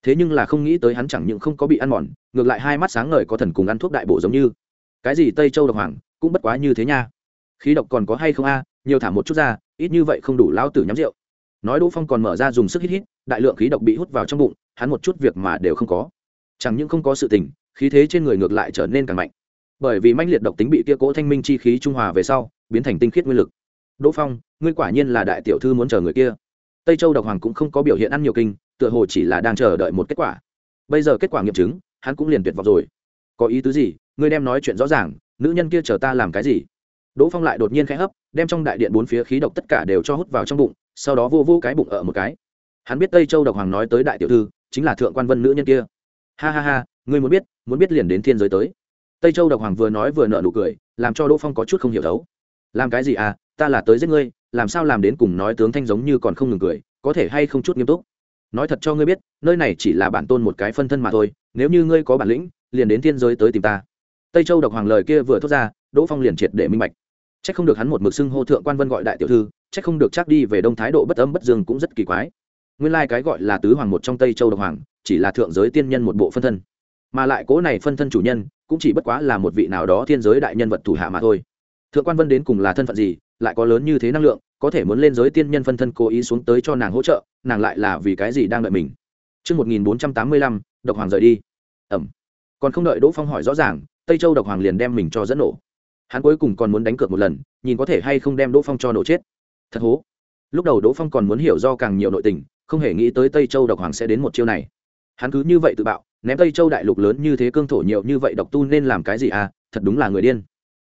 Thế nhưng là không nghĩ tới hắn chẳng những không có bị ăn mòn, ngược lại hai mắt sáng ngời có thần cùng ăn thuốc đại bổ giống như. Cái gì tây châu độc hoàng, cũng bất quá như thế nha. Khí độc còn có hay không a? Nhiều thả một chút ra, ít như vậy không đủ lao tử nhắm rượu. Nói đỗ phong còn mở ra dùng sức hít hít, đại lượng khí độc bị hút vào trong bụng, hắn một chút việc mà đều không có. Chẳng những không có sự tình, khí thế trên người ngược lại trở nên càng mạnh. Bởi vì manh liệt độc tính bị kia cỗ thanh minh chi khí trung hòa về sau biến thành tinh khiết nguyên lực. Đỗ phong, ngươi quả nhiên là đại tiểu thư muốn chờ người kia. Tây châu độc hoàng cũng không có biểu hiện ăn nhiều kinh, tựa hồ chỉ là đang chờ đợi một kết quả. Bây giờ kết quả nghiệm chứng, hắn cũng liền tuyệt vọng rồi. Có ý tứ gì? Ngươi đem nói chuyện rõ ràng, nữ nhân kia chờ ta làm cái gì? Đỗ phong lại đột nhiên khẽ hấp, đem trong đại điện bốn phía khí độc tất cả đều cho hút vào trong bụng, sau đó vô vô cái bụng ở một cái. Hắn biết tây châu độc hoàng nói tới đại tiểu thư, chính là thượng quan vân nữ nhân kia. Ha ha ha, ngươi muốn biết muốn biết liền đến thiên giới tới. Tây châu độc hoàng vừa nói vừa nợ nụ cười, làm cho đỗ phong có chút không hiểu thấu làm cái gì à ta là tới giết ngươi, làm sao làm đến cùng nói tướng thanh giống như còn không ngừng cười, có thể hay không chút nghiêm túc? Nói thật cho ngươi biết, nơi này chỉ là bản tôn một cái phân thân mà thôi, nếu như ngươi có bản lĩnh, liền đến thiên giới tới tìm ta. Tây châu độc hoàng lời kia vừa thốt ra, đỗ phong liền triệt để minh bạch. C h ắ c không được hắn một mực xưng hô thượng quan vân gọi đại tiểu thư c h ắ c không được chắc đi về đông thái độ bất âm bất dương cũng rất kỳ quái. Nguyên lai、like、cái gọi là tứ hoàng một trong tây châu độc hoàng, chỉ là thượng giới tiên nhân một bộ phân thân. Mà lại cố này phân thân chủ nhân, cũng chỉ bất quá là một vị nào đó thiên giới đại nhân vật thủ hạ mà thôi thượng quan vân đến cùng là thân phận gì lại có lớn như thế năng lượng có thể muốn lên giới tiên nhân phân thân cố ý xuống tới cho nàng hỗ trợ nàng lại là vì cái gì đang đợi mình Trước 1485, độc hoàng rời đi. Ẩm. Còn không đợi Đỗ Phong hỏi rõ ràng, Tây Châu độc hoàng liền đem mình cho dẫn nổ. Hắn cuối cùng còn muốn đánh cược một lần, nhìn có thể hay không đem Đỗ Phong cho nổ chết. Thật hố. Lúc đầu Đỗ Phong còn muốn hiểu do càng nhiều nội tình, không hề nghĩ tới Tây Châu độc hoàng sẽ đến một chiêu này. hắn cứ như vậy tự bạo ném tây châu đại lục lớn như thế cương thổ nhiều như vậy độc tu nên làm cái gì à thật đúng là người điên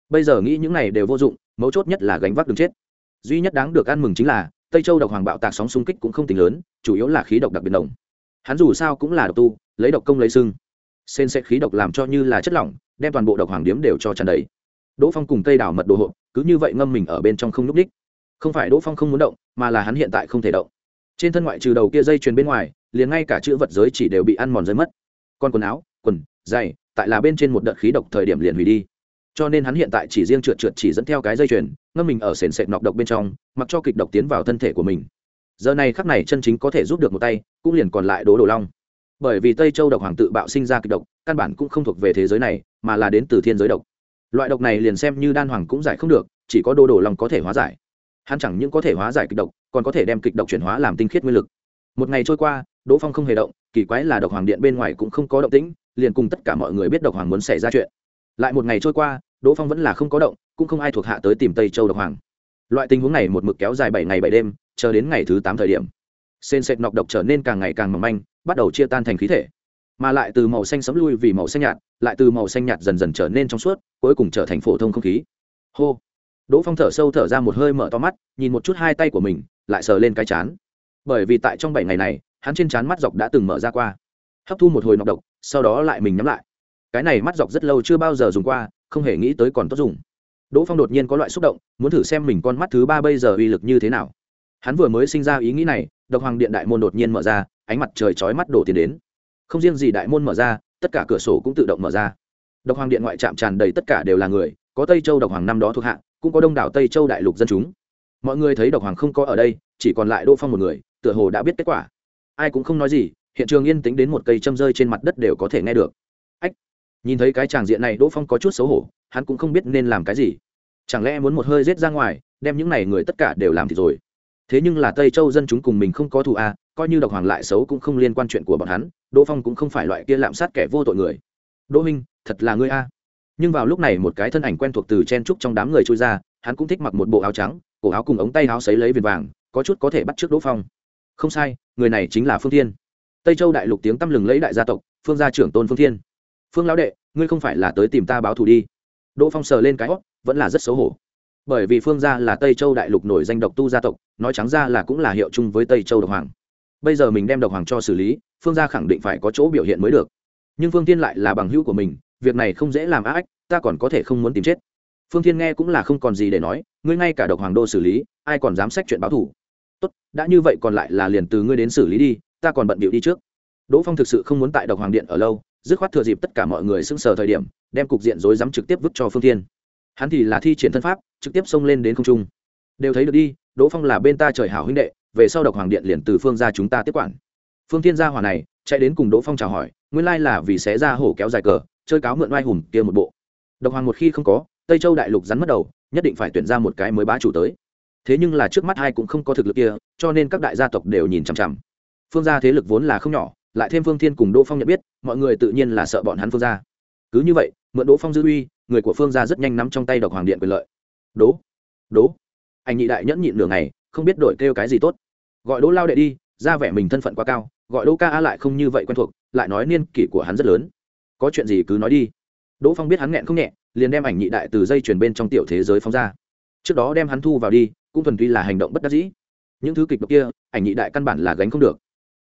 bây giờ nghĩ những này đều vô dụng, mấu chốt nhất là gánh vác đường chết. Duy nhất đáng được ăn mừng chính là, tây châu độc hoàng bạo tạc sóng xung kích cũng không tính lớn, chủ yếu là khí độc đặc biệt đồng hắn dù sao cũng là độc tu, lấy độc công lấy sưng xen xét khí độc làm cho như là chất lỏng, đem toàn bộ độc hoàng điếm đều cho tràn đầy. Đỗ phong cùng cây Đảo mật đồ hộp, cứ như vậy ngâm mình ở bên trong không n ú c ních không phải đỗ phong không muốn động, mà là hắn hiện tại không thể động. Trên thân ngoại trừ đầu kia dây chuyền bên ngoài, liền ngay cả chữ vật giới chỉ đều bị ăn mòn rơi mất. Con quần áo, quần dày tại là bên trên một đợt khí độc thời điểm liền hủy đi cho nên hắn hiện tại chỉ riêng trượt trượt chỉ dẫn theo cái dây chuyền, ngâm mình ở sền sệt nọc độc bên trong, mặc cho kịch độc tiến vào thân thể của mình. Giờ này khắc này chân chính có thể giúp được một tay, cũng liền còn lại đố đồ long. Bởi vì tây châu độc hoàng tự bạo sinh ra kịch độc, căn bản cũng không thuộc về thế giới này, mà là đến từ thiên giới độc. Loại độc này liền xem như đan hoàng cũng giải không được, chỉ có đồ đồ long có thể hóa giải. Hắn chẳng những có thể hóa giải kịch độc, còn có thể đem kịch độc chuyển hóa làm tinh khiết nguyên lực. Một ngày trôi qua, đỗ phong không hề động, kỳ quái là độc hoàng điện bên ngoài cũng không có động tĩnh, liền cùng tất cả mọi người biết độc hoàng muốn xảy ra chuyện lại một ngày trôi qua, đỗ phong vẫn là không có động, cũng không ai thuộc hạ tới tìm tây châu độc hoàng. Loại tình huống này một mực kéo dài bảy ngày bảy đêm, chờ đến ngày thứ tám thời điểm. Sên sệt nọc độc trở nên càng ngày càng mỏng manh, bắt đầu chia tan thành khí thể. Mà lại từ màu xanh sấm lui vì màu xanh nhạt, lại từ màu xanh nhạt dần dần trở nên trong suốt, cuối cùng trở thành phổ thông không khí. Hô. Đỗ phong thở sâu thở ra một hơi mở to mắt, nhìn một chút hai tay của mình, lại sờ lên cái chán. Bởi vì tại trong bảy ngày này, hắn trên chán mắt dọc đã từng mở ra qua. Hấp thu một hồi nọc độc, sau đó lại mình nhắm lại cái này mắt dọc rất lâu chưa bao giờ dùng qua, không hề nghĩ tới còn tốt dùng. Đỗ phong đột nhiên có loại xúc động, muốn thử xem mình con mắt thứ ba bây giờ uy lực như thế nào. Hắn vừa mới sinh ra ý nghĩ này, độc hoàng điện đại môn đột nhiên mở ra, ánh mặt trời chói mắt đổ tiền đến. Không riêng gì đại môn mở ra, tất cả cửa sổ cũng tự động mở ra. Độc hoàng điện ngoại trạm tràn đầy tất cả đều là người, có tây châu độc hoàng năm đó thuộc hạ, cũng có đông đảo tây châu đại lục dân chúng. Mọi người thấy độc hoàng không có ở đây, chỉ còn lại đỗ phong một người, tựa hồ đã biết kết quả. Ai cũng không nói gì, hiện trường yên tĩnh đến một cây châm rơi trên mặt đất đều có thể nghe được nhìn thấy cái tràng diện này đỗ phong có chút xấu hổ, hắn cũng không biết nên làm cái gì. Chẳng lẽ muốn một hơi rết ra ngoài, đem những này người tất cả đều làm thì rồi? Thế nhưng là tây châu dân chúng cùng mình không có thù a, coi như độc hoàng lại xấu cũng không liên quan chuyện của bọn hắn, đỗ phong cũng không phải loại kia lạm sát kẻ vô tội người. Đỗ minh, thật là ngươi a. Nhưng vào lúc này một cái thân ảnh quen thuộc từ chen trúc trong đám người trôi ra, hắn cũng thích mặc một bộ áo trắng, cổ áo cùng ống tay áo xấy lấy viền vàng, có chút có thể bắt trước đỗ phong. Không sai, người này chính là phương thiên. Tây châu đại lục tiếng tăm lừng lấy đại gia tộc, phương gia trưởng tôn phương thiên phương lão đệ, ngươi không phải là tới tìm ta báo thù đi. Đỗ phong sờ lên cái hót vẫn là rất xấu hổ. Bởi vì phương gia là tây châu đại lục nổi danh độc tu gia tộc, nói trắng ra là cũng là hiệu chung với tây châu độc hoàng. Bây giờ mình đem độc hoàng cho xử lý, phương gia khẳng định phải có chỗ biểu hiện mới được. Nhưng phương tiên lại là bằng hữu của mình, việc này không dễ làm ác ta còn có thể không muốn tìm chết. Phương thiên nghe cũng là không còn gì để nói, ngươi ngay cả độc hoàng đô xử lý, ai còn dám xét chuyện báo thù? Tốt, đã như vậy còn lại là liền từ ngươi đến xử lý đi, ta còn bận bịu đi trước. Đỗ phong thực sự không muốn tại độc hoàng điện ở lâu dứt khoát thừa dịp tất cả mọi người sững sờ thời điểm, đem cục diện rối rắm trực tiếp vứt cho phương thiên. Hắn thì là thi triển thân pháp, trực tiếp xông lên đến không trung. Đều thấy được đi, đỗ phong là bên ta trời hảo huynh đệ, về sau độc hoàng điện liền từ phương ra chúng ta tiếp quản. Phương thiên gia hỏa này, chạy đến cùng đỗ phong chào hỏi, nguyên lai là vì xé ra hổ kéo dài cờ, chơi cáo mượn oai hùng kia một bộ. Độc hoàng một khi không có, tây châu đại lục rắn mất đầu, nhất định phải tuyển ra một cái mới bá chủ tới. Thế nhưng là trước mắt hai cũng không có thực lực kia, cho nên các đại gia tộc đều nhìn chằm chằm. Phương gia thế lực vốn là không nhỏ lại thêm phương thiên cùng đỗ phong nhận biết mọi người tự nhiên là sợ bọn hắn phương gia. Cứ như vậy mượn đỗ phong dư uy người của phương gia rất nhanh nắm trong tay độc hoàng điện quyền lợi. Đố, đố, anh nhị đại nhẫn nhịn nửa ngày không biết đổi kêu cái gì tốt. Gọi đỗ lao đệ đi ra vẻ mình thân phận quá cao gọi đỗ ca a lại không như vậy quen thuộc lại nói niên kỷ của hắn rất lớn. Có chuyện gì cứ nói đi. Đỗ phong biết hắn nghẹn không nhẹ liền đem ảnh nhị đại từ dây chuyền bên trong tiểu thế giới phóng ra. Trước đó đem hắn thu vào đi cũng thuần túy là hành động bất đắc dĩ. Những thứ kịch độc kia ảnh nhị đại căn bản là gánh không được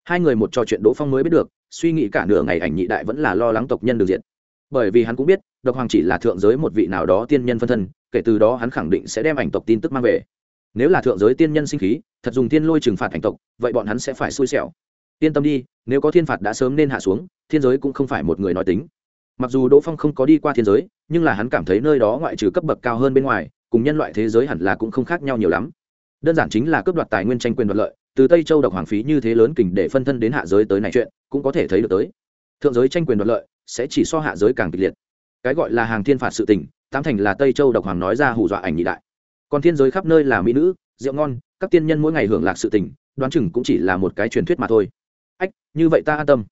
hai người một trò chuyện đỗ phong mới biết được, suy nghĩ cả nửa ngày ảnh nhị đại vẫn là lo lắng tộc nhân được diện bởi vì hắn cũng biết, độc hoàng chỉ là thượng giới một vị nào đó tiên nhân phân thân, kể từ đó hắn khẳng định sẽ đem ảnh tộc tin tức mang về. Nếu là thượng giới tiên nhân sinh khí, thật dùng tiên lôi trừng phạt ảnh tộc, vậy bọn hắn sẽ phải xui xẻo. Yên tâm đi, nếu có thiên phạt đã sớm nên hạ xuống, thiên giới cũng không phải một người nói tính. Mặc dù đỗ phong không có đi qua thiên giới, nhưng là hắn cảm thấy nơi đó ngoại trừ cấp bậc cao hơn bên ngoài, cùng nhân loại thế giới hẳn là cũng không khác nhau nhiều lắm. Đơn giản chính là cướp đoạt tài nguyên tranh quyền đoạt lợi từ tây châu độc hoàng phí như thế lớn kình để phân thân đến hạ giới tới này chuyện, cũng có thể thấy được tới. Thượng giới tranh quyền đoạt lợi, sẽ chỉ so hạ giới càng kịch liệt. Cái gọi là hàng thiên phạt sự tình tam thành là tây châu độc hoàng nói ra hù dọa ảnh nhị đại. Còn thiên giới khắp nơi là mỹ nữ, rượu ngon, các tiên nhân mỗi ngày hưởng lạc sự tình, đoán chừng cũng chỉ là một cái truyền thuyết mà thôi. Ách, như vậy ta an tâm.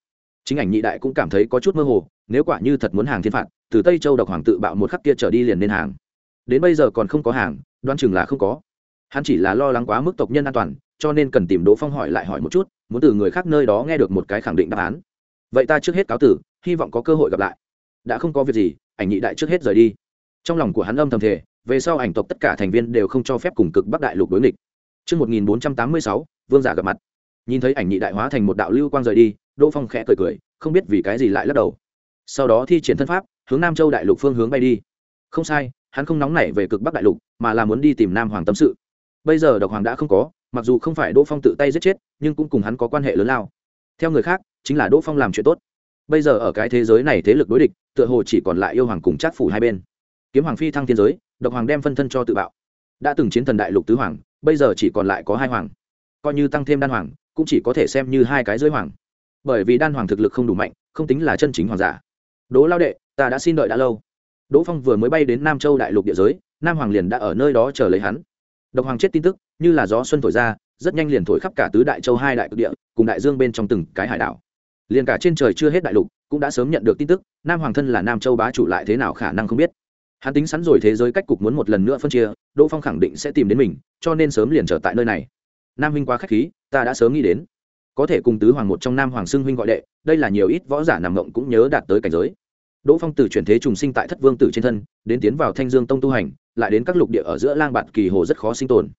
Chính ảnh nhị đại cũng cảm thấy có chút mơ hồ, nếu quả như thật muốn hàng thiên phạt, từ tây châu độc hoàng tự bạo một khắc kia trở đi liền nên hàng. Đến bây giờ còn không có hàng, đoán chừng là không có. Hắn chỉ là lo lắng quá mức tộc nhân an toàn cho nên cần tìm đỗ phong hỏi lại hỏi một chút muốn từ người khác nơi đó nghe được một cái khẳng định đáp án vậy ta trước hết cáo tử hy vọng có cơ hội gặp lại đã không có việc gì ảnh nhị đại trước hết rời đi trong lòng của hắn âm thầm thể về sau ảnh tộc tất cả thành viên đều không cho phép cùng cực bắc đại lục đối nghịch Trước 1486, vương giả gặp mặt. Nhìn thấy ảnh nhị đại hóa thành một đạo lưu quang rời đi, Đỗ Phong khẽ cười cười, không biết vì cái gì lại lắc đầu. Sau đó thi triển thân pháp, hướng Nam Châu đại lục phương hướng bay đi. Không sai, hắn không nóng nảy về cực bắc đại lục, mà là muốn đi tìm Nam Hoàng tâm sự. Bây giờ độc hoàng đã không có, mặc dù không phải Đỗ Phong tự tay giết chết, nhưng cũng cùng hắn có quan hệ lớn lao. Theo người khác, chính là Đỗ Phong làm chuyện tốt. Bây giờ ở cái thế giới này thế lực đối địch, tựa hồ chỉ còn lại yêu hoàng cùng Trác phủ hai bên. Kiếm hoàng phi thăng thiên giới, độc hoàng đem phân thân cho tự bạo. Đã từng chiến thần đại lục tứ hoàng, bây giờ chỉ còn lại có hai hoàng coi như tăng thêm đan hoàng cũng chỉ có thể xem như hai cái dưới hoàng bởi vì đan hoàng thực lực không đủ mạnh không tính là chân chính hoàng giả đỗ lao đệ ta đã xin đợi đã lâu đỗ phong vừa mới bay đến nam châu đại lục địa giới nam hoàng liền đã ở nơi đó chờ lấy hắn độc hoàng chết tin tức như là gió xuân thổi ra, rất nhanh liền thổi khắp cả tứ đại châu hai đại cực địa, cùng đại dương bên trong từng cái hải đảo. Liền cả trên trời chưa hết đại lục, cũng đã sớm nhận được tin tức, nam hoàng thân là nam châu bá chủ lại thế nào khả năng không biết. Hắn tính sẵn rồi thế giới cách cục muốn một lần nữa phân chia, đỗ phong khẳng định sẽ tìm đến mình, cho nên sớm liền trở tại nơi này. Nam huynh quá k h á c h khí, ta đã sớm nghĩ đến. Có thể cùng tứ hoàng một trong nam hoàng xưng huynh gọi đệ, đây là nhiều ít võ giả nằm ngộng cũng nhớ đạt tới cảnh giới. Đỗ phong từ chuyển thế trùng sinh tại thất vương tử trên thân, đến tiến vào thanh dương tông tu hành, lại đến các lục địa ở giữa lang bạt kỳ hồ rất khó sinh tồn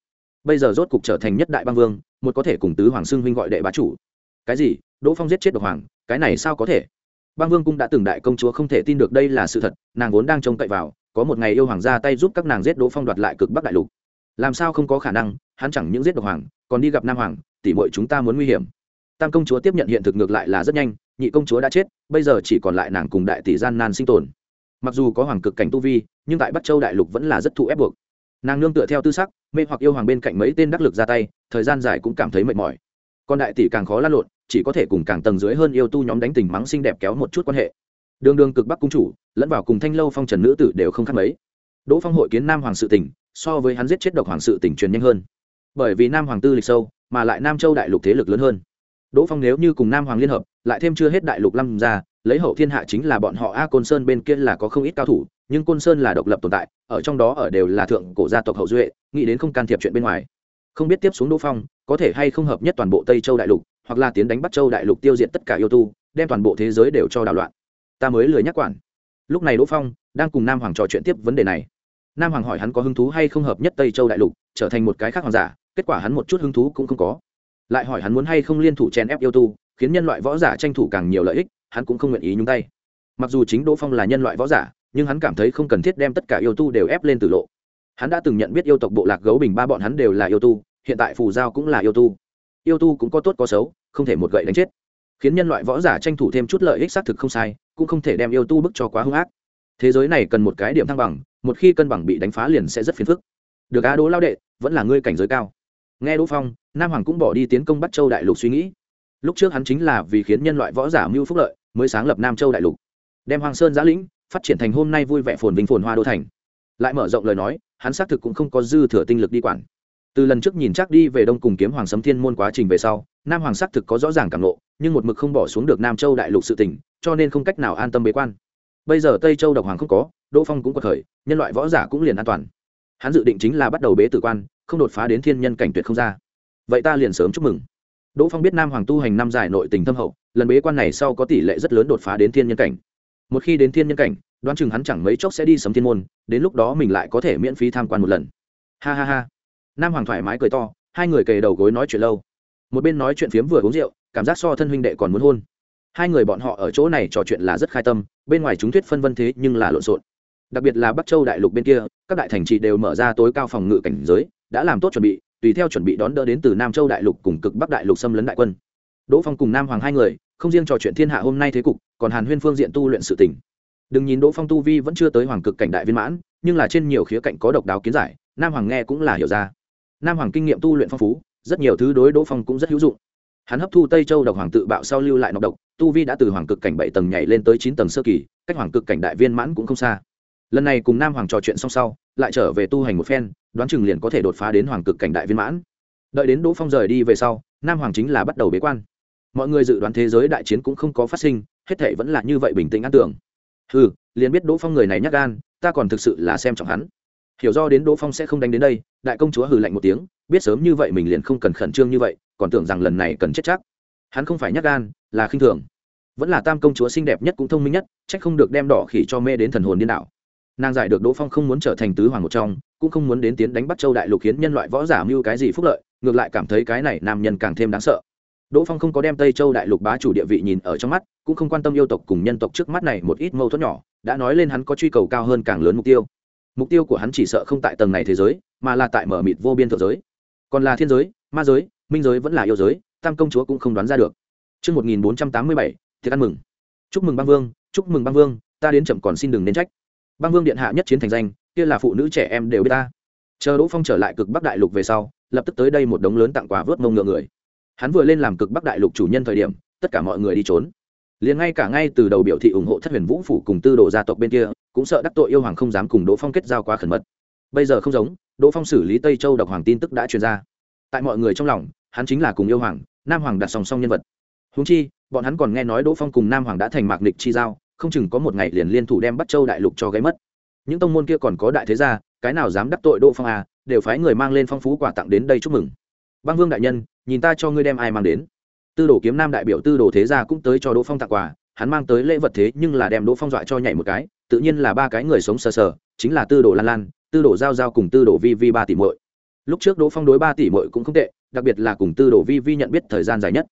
bây giờ rốt cục trở thành nhất đại bang vương, một có thể cùng tứ hoàng xưng huynh gọi đệ bá chủ. Cái gì? Đỗ phong giết chết độc hoàng, cái này sao có thể? Bang vương cũng đã từng đại công chúa không thể tin được đây là sự thật, nàng vốn đang trông cậy vào, có một ngày yêu hoàng ra tay giúp các nàng giết đỗ phong đoạt lại cực bắc đại lục. Làm sao không có khả năng, hắn chẳng những giết độc hoàng, còn đi gặp nam hoàng, tỉ mọi chúng ta muốn nguy hiểm. Tam công chúa tiếp nhận hiện thực ngược lại là rất nhanh, nhị công chúa đã chết, bây giờ chỉ còn lại nàng cùng đại tỷ gian nan sinh tồn. Mặc dù có hoàng cực cảnh tu vi, nhưng tại bắc châu đại lục vẫn là rất thụ ép buộc nàng nương tựa theo tư sắc, mê hoặc yêu hoàng bên cạnh mấy tên đắc lực ra tay, thời gian dài cũng cảm thấy mệt mỏi. Còn đại tỷ càng khó lăn lộn, chỉ có thể cùng càng tầng dưới hơn yêu tu nhóm đánh tình mắng xinh đẹp kéo một chút quan hệ. Đường đường cực bắc cung chủ, lẫn vào cùng thanh lâu phong trần nữ tử đều không khác mấy. Đỗ phong hội kiến nam hoàng sự tỉnh so với hắn giết chết độc hoàng sự tỉnh truyền nhanh hơn. Bởi vì nam hoàng tư lịch sâu, mà lại nam châu đại lục thế lực lớn hơn. Đỗ phong nếu như cùng nam hoàng liên hợp, lại thêm chưa hết đại lục lâm ra lấy hậu thiên hạ chính là bọn họ a côn sơn bên kia là có không ít cao thủ nhưng côn sơn là độc lập tồn tại, ở trong đó ở đều là thượng cổ gia tộc hậu duệ, nghĩ đến không can thiệp chuyện bên ngoài. Không biết tiếp xuống đỗ phong có thể hay không hợp nhất toàn bộ tây châu đại lục, hoặc là tiến đánh bắt châu đại lục tiêu diệt tất cả yêu tu, đem toàn bộ thế giới đều cho đảo loạn. Ta mới lười nhắc quản. Lúc này đỗ phong đang cùng nam hoàng trò chuyện tiếp vấn đề này. Nam hoàng hỏi hắn có hứng thú hay không hợp nhất tây châu đại lục, trở thành một cái khác hoàng giả, kết quả hắn một chút hứng thú cũng không có. Lại hỏi hắn muốn hay không liên thủ chèn ép yêu tu, khiến nhân loại võ giả tranh thủ càng nhiều lợi ích, hắn cũng không nguyện ý nhúng tay. Mặc dù chính đỗ phong là nhân loại võ giả nhưng hắn cảm thấy không cần thiết đem tất cả yêu tu đều ép lên tử lộ. Hắn đã từng nhận biết yêu tộc bộ lạc gấu bình ba bọn hắn đều là yêu tu, hiện tại phù giao cũng là yêu tu. Yêu tu cũng có tốt có xấu, không thể một gậy đánh chết. Khiến nhân loại võ giả tranh thủ thêm chút lợi ích xác thực không sai, cũng không thể đem yêu tu bức cho quá hung ác. Thế giới này cần một cái điểm thăng bằng, một khi cân bằng bị đánh phá liền sẽ rất phiền phức. Được á, đỗ lao đệ, vẫn là ngươi cảnh giới cao. Nghe đỗ phong, nam hoàng cũng bỏ đi tiến công bắt châu đại lục suy nghĩ. Lúc trước hắn chính là vì khiến nhân loại võ giả mưu phúc lợi, mới sáng lập nam châu đại lục. Đem hoàng sơn giã lĩnh phát triển thành hôm nay vui vẻ phồn vinh phồn hoa đô thành. Lại mở rộng lời nói, hắn xác thực cũng không có dư thừa tinh lực đi quản. Từ lần trước nhìn chắc đi về đông cùng kiếm hoàng sấm thiên môn quá trình về sau, nam hoàng xác thực có rõ ràng cảm lộ, nhưng một mực không bỏ xuống được nam châu đại lục sự tỉnh cho nên không cách nào an tâm bế quan. Bây giờ tây châu độc hoàng không có, đỗ phong cũng có thời, nhân loại võ giả cũng liền an toàn. Hắn dự định chính là bắt đầu bế tử quan, không đột phá đến thiên nhân cảnh tuyệt không ra. Vậy ta liền sớm chúc mừng. Đỗ phong biết nam hoàng tu hành năm giải nội tình thâm hậu, lần bế quan này sau có tỷ lệ rất lớn đột phá đến thiên nhân cảnh một khi đến thiên nhân cảnh, đoán chừng hắn chẳng mấy chốc sẽ đi sấm thiên môn, đến lúc đó mình lại có thể miễn phí tham quan một lần. Ha ha ha. Nam hoàng thoải mái cười to, hai người kề đầu gối nói chuyện lâu. Một bên nói chuyện phiếm vừa uống rượu, cảm giác so thân huynh đệ còn muốn hôn. Hai người bọn họ ở chỗ này trò chuyện là rất khai tâm, bên ngoài chúng thuyết phân vân thế nhưng là lộn xộn. Đặc biệt là bắc châu đại lục bên kia, các đại thành trị đều mở ra tối cao phòng ngự cảnh giới, đã làm tốt chuẩn bị, tùy theo chuẩn bị đón đỡ đến từ nam châu đại lục cùng cực bắc đại lục xâm lấn đại quân. Đỗ phong cùng nam hoàng hai người, không riêng trò chuyện thiên hạ hôm nay thế cục còn hàn huyên phương diện tu luyện sự tỉnh đừng nhìn đỗ phong tu vi vẫn chưa tới hoàng cực cảnh đại viên mãn, nhưng là trên nhiều khía cạnh có độc đáo kiến giải, nam hoàng nghe cũng là hiểu ra. Nam hoàng kinh nghiệm tu luyện phong phú, rất nhiều thứ đối đỗ phong cũng rất hữu dụng. Hắn hấp thu tây châu độc hoàng tự bạo sau lưu lại nọc độc, tu vi đã từ hoàng cực cảnh bảy tầng nhảy lên tới chín tầng sơ kỳ, cách hoàng cực cảnh đại viên mãn cũng không xa. Lần này cùng nam hoàng trò chuyện xong sau, lại trở về tu hành một phen, đoán chừng liền có thể đột phá đến hoàng cực cảnh đại viên mãn. Đợi đến đỗ phong rời đi về sau, nam hoàng chính là bắt đầu bế quan. Mọi người dự đoán thế giới đại chiến cũng không có phát sinh hết thể vẫn là như vậy bình tĩnh an tưởng ừ liền biết đỗ phong người này nhắc gan, ta còn thực sự là xem trọng hắn. Hiểu do đến đỗ phong sẽ không đánh đến đây, đại công chúa hừ lạnh một tiếng, biết sớm như vậy mình liền không cần khẩn trương như vậy, còn tưởng rằng lần này cần chết chắc. Hắn không phải nhắc gan, là khinh thường. Vẫn là tam công chúa xinh đẹp nhất cũng thông minh nhất, chắc không được đem đỏ khỉ cho mê đến thần hồn điên đảo. Nàng giải được đỗ phong không muốn trở thành tứ hoàng một trong, cũng không muốn đến tiến đánh bắt châu đại lục khiến nhân loại võ giả mưu cái gì phúc lợi, ngược lại cảm thấy cái này nam nhân càng thêm đáng sợ đỗ phong không có đem tây châu đại lục bá chủ địa vị nhìn ở trong mắt cũng không quan tâm yêu tộc cùng nhân tộc trước mắt này một ít mâu thuẫn nhỏ đã nói lên hắn có truy cầu cao hơn càng lớn mục tiêu mục tiêu của hắn chỉ sợ không tại tầng này thế giới mà là tại mở mịt vô biên thượng giới còn là thiên giới ma giới minh giới vẫn là yêu giới tam công chúa cũng không đoán ra được Chương 1487, thiệt ăn mừng. Chúc mừng băng vương, chúc mừng băng vương, ta đến chậm còn xin đừng nên trách. Băng vương điện hạ nhất chiến thành danh, kia là phụ nữ trẻ em đều biết ta. Chờ Đỗ Phong trở lại cực Bắc đại lục về sau, lập tức tới đây một đống lớn tặng quà vớt mông ngựa người. Hắn vừa lên làm cực Bắc đại lục chủ nhân thời điểm, tất cả mọi người đi trốn. Liền ngay cả ngay từ đầu biểu thị ủng hộ Thất Huyền Vũ phủ cùng Tư Đồ gia tộc bên kia, cũng sợ đắc tội yêu hoàng không dám cùng Đỗ Phong kết giao quá khẩn mật. Bây giờ không giống, Đỗ Phong xử lý Tây Châu độc hoàng tin tức đã truyền ra. Tại mọi người trong lòng, hắn chính là cùng yêu hoàng, Nam hoàng đặt song song nhân vật. húng chi, bọn hắn còn nghe nói Đỗ Phong cùng Nam hoàng đã thành mạc nịch chi giao, không chừng có một ngày liền liên thủ đem bắt Châu đại lục cho gáy mất. Những tông môn kia còn có đại thế gia, cái nào dám đắc tội Đỗ Phong à, đều phái người mang lên phong phú quà tặng đến đây chúc mừng. Băng Vương đại nhân, nhìn ta cho ngươi đem ai mang đến. Tư đồ kiếm nam đại biểu Tư đồ thế gia cũng tới cho Đỗ Phong tặng quà, hắn mang tới lễ vật thế nhưng là đem Đỗ Phong dọa cho nhảy một cái, tự nhiên là ba cái người sống sờ sờ, chính là Tư đồ Lan Lan, Tư đồ Giao Giao cùng Tư đồ Vi Vi ba tỷ muội. Lúc trước Đỗ Phong đối ba tỷ muội cũng không tệ, đặc biệt là cùng Tư đồ Vi Vi nhận biết thời gian dài nhất.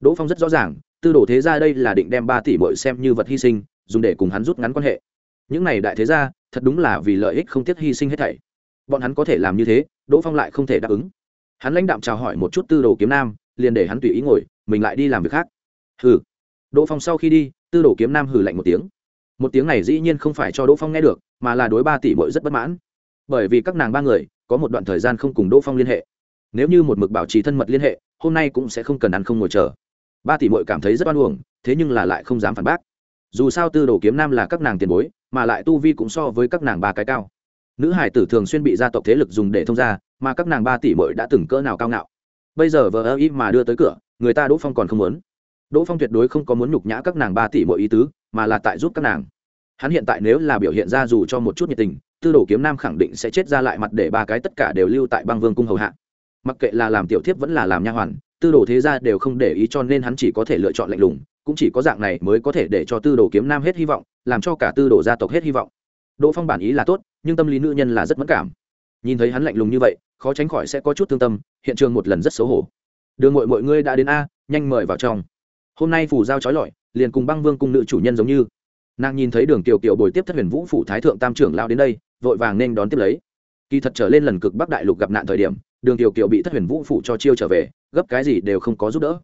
Đỗ Phong rất rõ ràng, Tư đồ thế gia đây là định đem ba tỷ muội xem như vật hy sinh, dùng để cùng hắn rút ngắn quan hệ. Những này đại thế gia, thật đúng là vì lợi ích không tiếc hy sinh hết thảy. Bọn hắn có thể làm như thế, Đỗ Phong lại không thể đáp ứng. Hắn lãnh đạm chào hỏi một chút Tư đồ kiếm nam, liền để hắn tùy ý ngồi, mình lại đi làm việc khác. Hừ. Đỗ Phong sau khi đi, Tư đồ kiếm nam hừ lạnh một tiếng một tiếng này dĩ nhiên không phải cho đỗ phong nghe được mà là đối ba tỷ bội rất bất mãn bởi vì các nàng ba người có một đoạn thời gian không cùng đỗ phong liên hệ nếu như một mực bảo trì thân mật liên hệ hôm nay cũng sẽ không cần ăn không ngồi chờ ba tỷ bội cảm thấy rất oan uổng thế nhưng là lại không dám phản bác dù sao tư đồ kiếm nam là các nàng tiền bối mà lại tu vi cũng so với các nàng ba cái cao nữ hải tử thường xuyên bị gia tộc thế lực dùng để thông gia mà các nàng ba tỷ bội đã từng cỡ nào cao ngạo. Bây giờ vờ ơ ý mà đưa tới cửa, người ta đỗ phong còn không muốn. Đỗ phong tuyệt đối không có muốn nhục nhã các nàng ba tỷ bội ý tứ, mà là tại giúp các nàng. Hắn hiện tại nếu là biểu hiện ra dù cho một chút nhiệt tình, tư đồ kiếm nam khẳng định sẽ chết ra lại mặt để ba cái tất cả đều lưu tại băng vương cung hầu hạ. Mặc kệ là làm tiểu thiếp vẫn là làm nha hoàn, tư đồ thế gia đều không để ý cho nên hắn chỉ có thể lựa chọn lạnh lùng, cũng chỉ có dạng này mới có thể để cho tư đồ kiếm nam hết hy vọng, làm cho cả tư đồ gia tộc hết hy vọng. Đỗ phong bản ý là tốt, nhưng tâm lý nữ nhân là rất mất cảm. Nhìn thấy hắn lạnh lùng như vậy khó tránh khỏi sẽ có chút thương tâm, hiện trường một lần rất xấu hổ. Đường mội mọi ngươi đã đến a, nhanh mời vào trong. Hôm nay phủ giao trói lọi, liền cùng băng vương cung nữ chủ nhân giống như. Nàng nhìn thấy đường kiều kiều bồi tiếp thất huyền vũ phủ thái thượng tam trưởng lao đến đây, vội vàng nên đón tiếp lấy. Kỳ thật trở lên lần cực bắc đại lục gặp nạn thời điểm, đường kiều kiều bị thất huyền vũ phủ cho chiêu trở về, gấp cái gì đều không có giúp đỡ.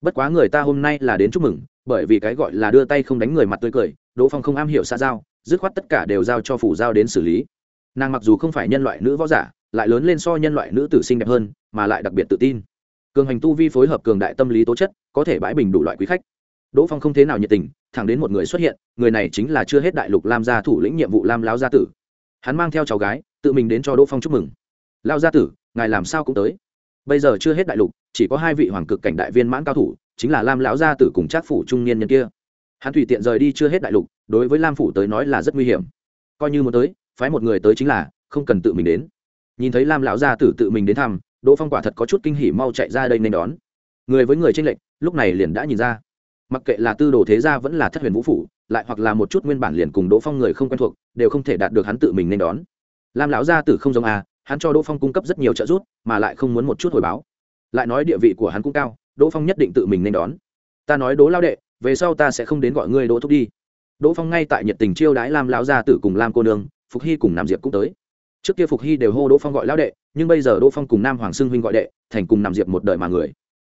Bất quá người ta hôm nay là đến chúc mừng, bởi vì cái gọi là đưa tay không đánh người mặt tươi cười, đỗ phong không am hiểu xa giao, dứt khoát tất cả đều giao cho phủ giao đến xử lý. Nàng mặc dù không phải nhân loại nữ võ giả lại lớn lên so nhân loại nữ tử sinh đẹp hơn, mà lại đặc biệt tự tin. Cường hành tu vi phối hợp cường đại tâm lý tố chất, có thể bãi bình đủ loại quý khách. Đỗ phong không thế nào nhiệt tình, thẳng đến một người xuất hiện, người này chính là chưa hết đại lục lam gia thủ lĩnh nhiệm vụ lam lão gia tử. Hắn mang theo cháu gái, tự mình đến cho đỗ phong chúc mừng. Lao gia tử, ngài làm sao cũng tới? Bây giờ chưa hết đại lục, chỉ có hai vị hoàng cực cảnh đại viên mãn cao thủ, chính là lam lão gia tử cùng trác phủ trung niên nhân kia. Hắn tùy tiện rời đi chưa hết đại lục, đối với lam phủ tới nói là rất nguy hiểm. Coi như muốn tới, phái một người tới chính là không cần tự mình đến nhìn thấy lam lão gia tử tự mình đến thăm, đỗ phong quả thật có chút kinh hỉ mau chạy ra đây nên đón. Người với người tranh lệch, lúc này liền đã nhìn ra. Mặc kệ là tư đồ thế gia vẫn là thất huyền vũ phủ, lại hoặc là một chút nguyên bản liền cùng đỗ phong người không quen thuộc, đều không thể đạt được hắn tự mình nên đón. Lam lão gia tử không giống à hắn cho đỗ phong cung cấp rất nhiều trợ giúp, mà lại không muốn một chút hồi báo. Lại nói địa vị của hắn cũng cao, đỗ phong nhất định tự mình nên đón. Ta nói đỗ lao đệ, về sau ta sẽ không đến gọi ngươi đỗ thúc đi. Đỗ phong ngay tại nhiệt tình chiêu đãi lam lão gia tử cùng lam cô nương, phục hy cùng nam diệp cũng tới trước kia phục hy đều hô đỗ phong gọi lão đệ, nhưng bây giờ đỗ phong cùng nam hoàng xưng huynh gọi đệ, thành cùng nam diệp một đời mà người.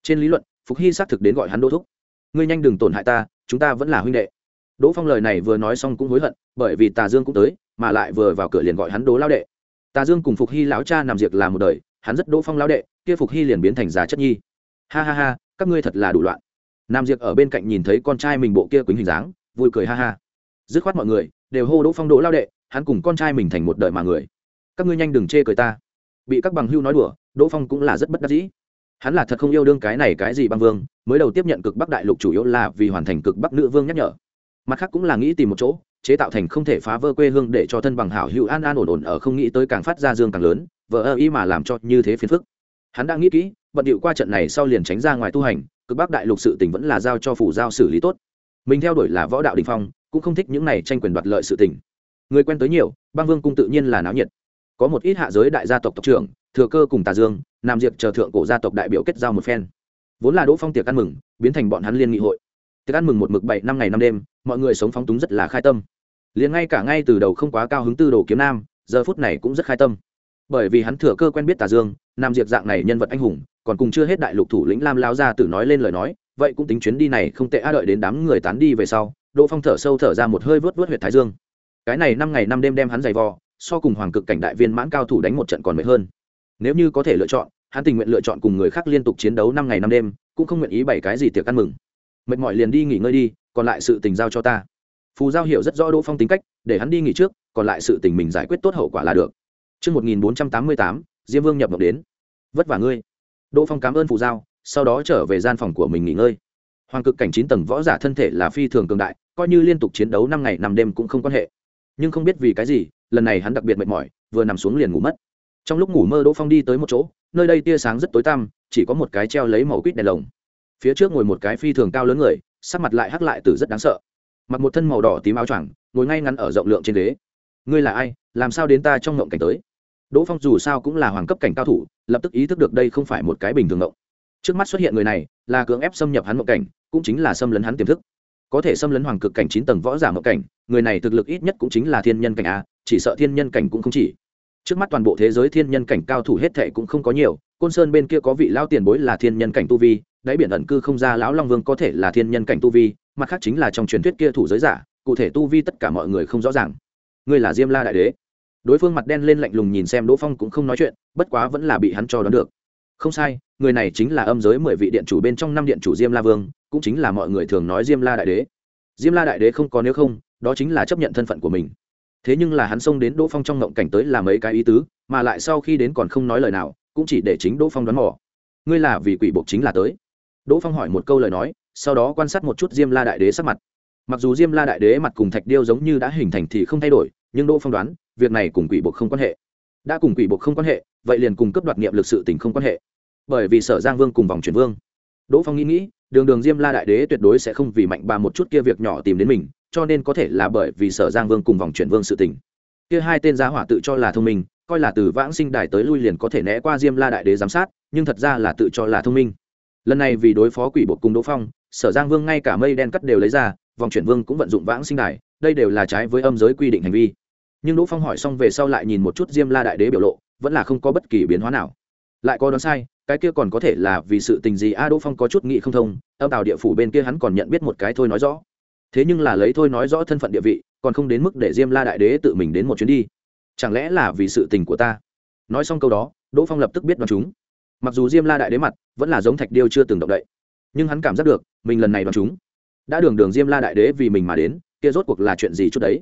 Trên lý luận, phục hy xác thực đến gọi hắn đỗ thúc. Ngươi nhanh đừng tổn hại ta, chúng ta vẫn là huynh đệ. Đỗ phong lời này vừa nói xong cũng hối hận, bởi vì tà dương cũng tới, mà lại vừa vào cửa liền gọi hắn đố lao đệ. Tà dương cùng phục hy lão cha nằm diệt là một đời, hắn rất đỗ phong lao đệ, kia phục hy liền biến thành già chất nhi. Ha ha ha, các ngươi thật là đủ loạn. Nam diệp ở bên cạnh nhìn thấy con trai mình bộ kia quýnh hình dáng, vui cười ha ha. Dứt khoát mọi người đều hô đỗ phong đỗ lao đệ, hắn cùng con trai mình thành một đời mà người các ngươi nhanh đừng chê cười ta. Bị các bằng hưu nói đùa, đỗ phong cũng là rất bất đắc dĩ. Hắn là thật không yêu đương cái này cái gì băng vương, mới đầu tiếp nhận cực bắc đại lục chủ yếu là vì hoàn thành cực bắc nữ vương nhắc nhở. Mặt khác cũng là nghĩ tìm một chỗ, chế tạo thành không thể phá vỡ quê hương để cho thân bằng hảo hữu an an ổn ổn ở không nghĩ tới càng phát ra dương càng lớn vợ ơ ý mà làm cho như thế phiền phức. Hắn đang nghĩ kỹ, bận điệu qua trận này sau liền tránh ra ngoài tu hành, cực bắc đại lục sự tình vẫn là giao cho phủ giao xử lý tốt. Mình theo đuổi là võ đạo đình phong, cũng không thích những này tranh quyền đoạt lợi sự tình. Người quen tới nhiều, băng vương cung tự nhiên là náo nhiệt có một ít hạ giới đại gia tộc tộc trưởng, thừa cơ cùng tà dương, nam diệp chờ thượng cổ gia tộc đại biểu kết giao một phen. Vốn là đỗ phong tiệc ăn mừng, biến thành bọn hắn liên nghị hội. Tiệc ăn mừng một mực bảy năm ngày năm đêm, mọi người sống phóng túng rất là khai tâm. Liền ngay cả ngay từ đầu không quá cao hứng tư đồ kiếm nam, giờ phút này cũng rất khai tâm. Bởi vì hắn thừa cơ quen biết tà dương, nam diệp dạng này nhân vật anh hùng, còn cùng chưa hết đại lục thủ lĩnh lam lao ra tử nói lên lời nói, vậy cũng tính chuyến đi này không tệ a đợi đến đám người tán đi về sau, đỗ phong thở sâu thở ra một hơi vớt vớt huyệt thái dương. Cái này năm ngày năm đêm đem hắn giày vò so cùng hoàng cực cảnh đại viên mãn cao thủ đánh một trận còn mệt hơn nếu như có thể lựa chọn hắn tình nguyện lựa chọn cùng người khác liên tục chiến đấu năm ngày năm đêm cũng không nguyện ý bày cái gì tiệc ăn mừng mệt mỏi liền đi nghỉ ngơi đi còn lại sự tình giao cho ta phù giao hiểu rất rõ đỗ phong tính cách để hắn đi nghỉ trước còn lại sự tình mình giải quyết tốt hậu quả là được Trước 1488, Diêm Vương nhập mộng đến. Vất vả ngươi. Đỗ Phong cảm ơn phù giao, sau đó trở về gian phòng của mình nghỉ ngơi. Hoàng cực cảnh chín tầng võ giả thân thể là phi thường cường đại, coi như liên tục chiến đấu năm ngày năm đêm cũng không quan hệ. Nhưng không biết vì cái gì, lần này hắn đặc biệt mệt mỏi, vừa nằm xuống liền ngủ mất. Trong lúc ngủ mơ Đỗ Phong đi tới một chỗ, nơi đây tia sáng rất tối tăm, chỉ có một cái treo lấy màu quýt đèn lồng. Phía trước ngồi một cái phi thường cao lớn người, sắc mặt lại hắc lại từ rất đáng sợ. Mặc một thân màu đỏ tím áo choàng ngồi ngay ngắn ở rộng lượng trên ghế. Ngươi là ai? Làm sao đến ta trong ngộng cảnh tới? Đỗ phong dù sao cũng là hoàng cấp cảnh cao thủ lập tức ý thức được đây không phải một cái bình thường ngộng. Trước mắt xuất hiện người này là cưỡng ép xâm nhập hắn ngộng cảnh cũng chính là xâm lấn hắn tiềm thức. Có thể xâm lấn hoàng cực cảnh chín tầng võ giả ngộng cảnh người này thực lực ít nhất cũng chính là thiên nhân cảnh a chỉ sợ thiên nhân cảnh cũng không chỉ. Trước mắt toàn bộ thế giới thiên nhân cảnh cao thủ hết thệ cũng không có nhiều, côn sơn bên kia có vị lao tiền bối là thiên nhân cảnh tu vi, đáy biển ẩn cư không ra lão long vương có thể là thiên nhân cảnh tu vi, mặt khác chính là trong truyền thuyết kia thủ giới giả, cụ thể tu vi tất cả mọi người không rõ ràng. Ngươi là diêm la đại đế. Đối phương mặt đen lên lạnh lùng nhìn xem đỗ phong cũng không nói chuyện, bất quá vẫn là bị hắn cho đón được. Không sai, người này chính là âm giới mười vị điện chủ bên trong năm điện chủ diêm la vương, cũng chính là mọi người thường nói diêm la đại đế. Diêm la đại đế không có nếu không, đó chính là chấp nhận thân phận của mình thế nhưng là hắn xông đến đỗ phong trong ngộng cảnh tới là mấy cái ý tứ, mà lại sau khi đến còn không nói lời nào, cũng chỉ để chính đỗ phong đoán mò. Ngươi là vì quỷ buộc chính là tới. Đỗ phong hỏi một câu lời nói, sau đó quan sát một chút diêm la đại đế sắc mặt. Mặc dù diêm la đại đế mặt cùng thạch điêu giống như đã hình thành thì không thay đổi, nhưng đỗ phong đoán, việc này cùng quỷ buộc không quan hệ. Đã cùng quỷ buộc không quan hệ, vậy liền cùng cấp đoạt nghiệm lực sự tình không quan hệ. Bởi vì sở giang vương cùng vòng chuyển vương. Đỗ phong nghĩ nghĩ, đường đường diêm la đại đế tuyệt đối sẽ không vì mạnh bà một chút kia việc nhỏ tìm đến mình cho nên có thể là bởi vì sở giang vương cùng vòng chuyển vương sự tình. Kia hai tên giá hỏa tự cho là thông minh, coi là từ vãng sinh đài tới lui liền có thể né qua diêm la đại đế giám sát, nhưng thật ra là tự cho là thông minh. Lần này vì đối phó quỷ bộ cùng đỗ phong, sở giang vương ngay cả mây đen cắt đều lấy ra, vòng chuyển vương cũng vận dụng vãng sinh đài, đây đều là trái với âm giới quy định hành vi. Nhưng đỗ phong hỏi xong về sau lại nhìn một chút diêm la đại đế biểu lộ, vẫn là không có bất kỳ biến hóa nào. Lại có đoán sai, cái kia còn có thể là vì sự tình gì? A, đỗ phong có chút nghị không thông, âm tàu địa phủ bên kia hắn còn nhận biết một cái thôi nói rõ thế nhưng là lấy thôi nói rõ thân phận địa vị, còn không đến mức để diêm la đại đế tự mình đến một chuyến đi. Chẳng lẽ là vì sự tình của ta? Nói xong câu đó, đỗ phong lập tức biết đoán chúng. Mặc dù diêm la đại đế mặt vẫn là giống thạch điêu chưa từng động đậy, nhưng hắn cảm giác được mình lần này đoán chúng. Đã đường đường diêm la đại đế vì mình mà đến, kia rốt cuộc là chuyện gì chút đấy?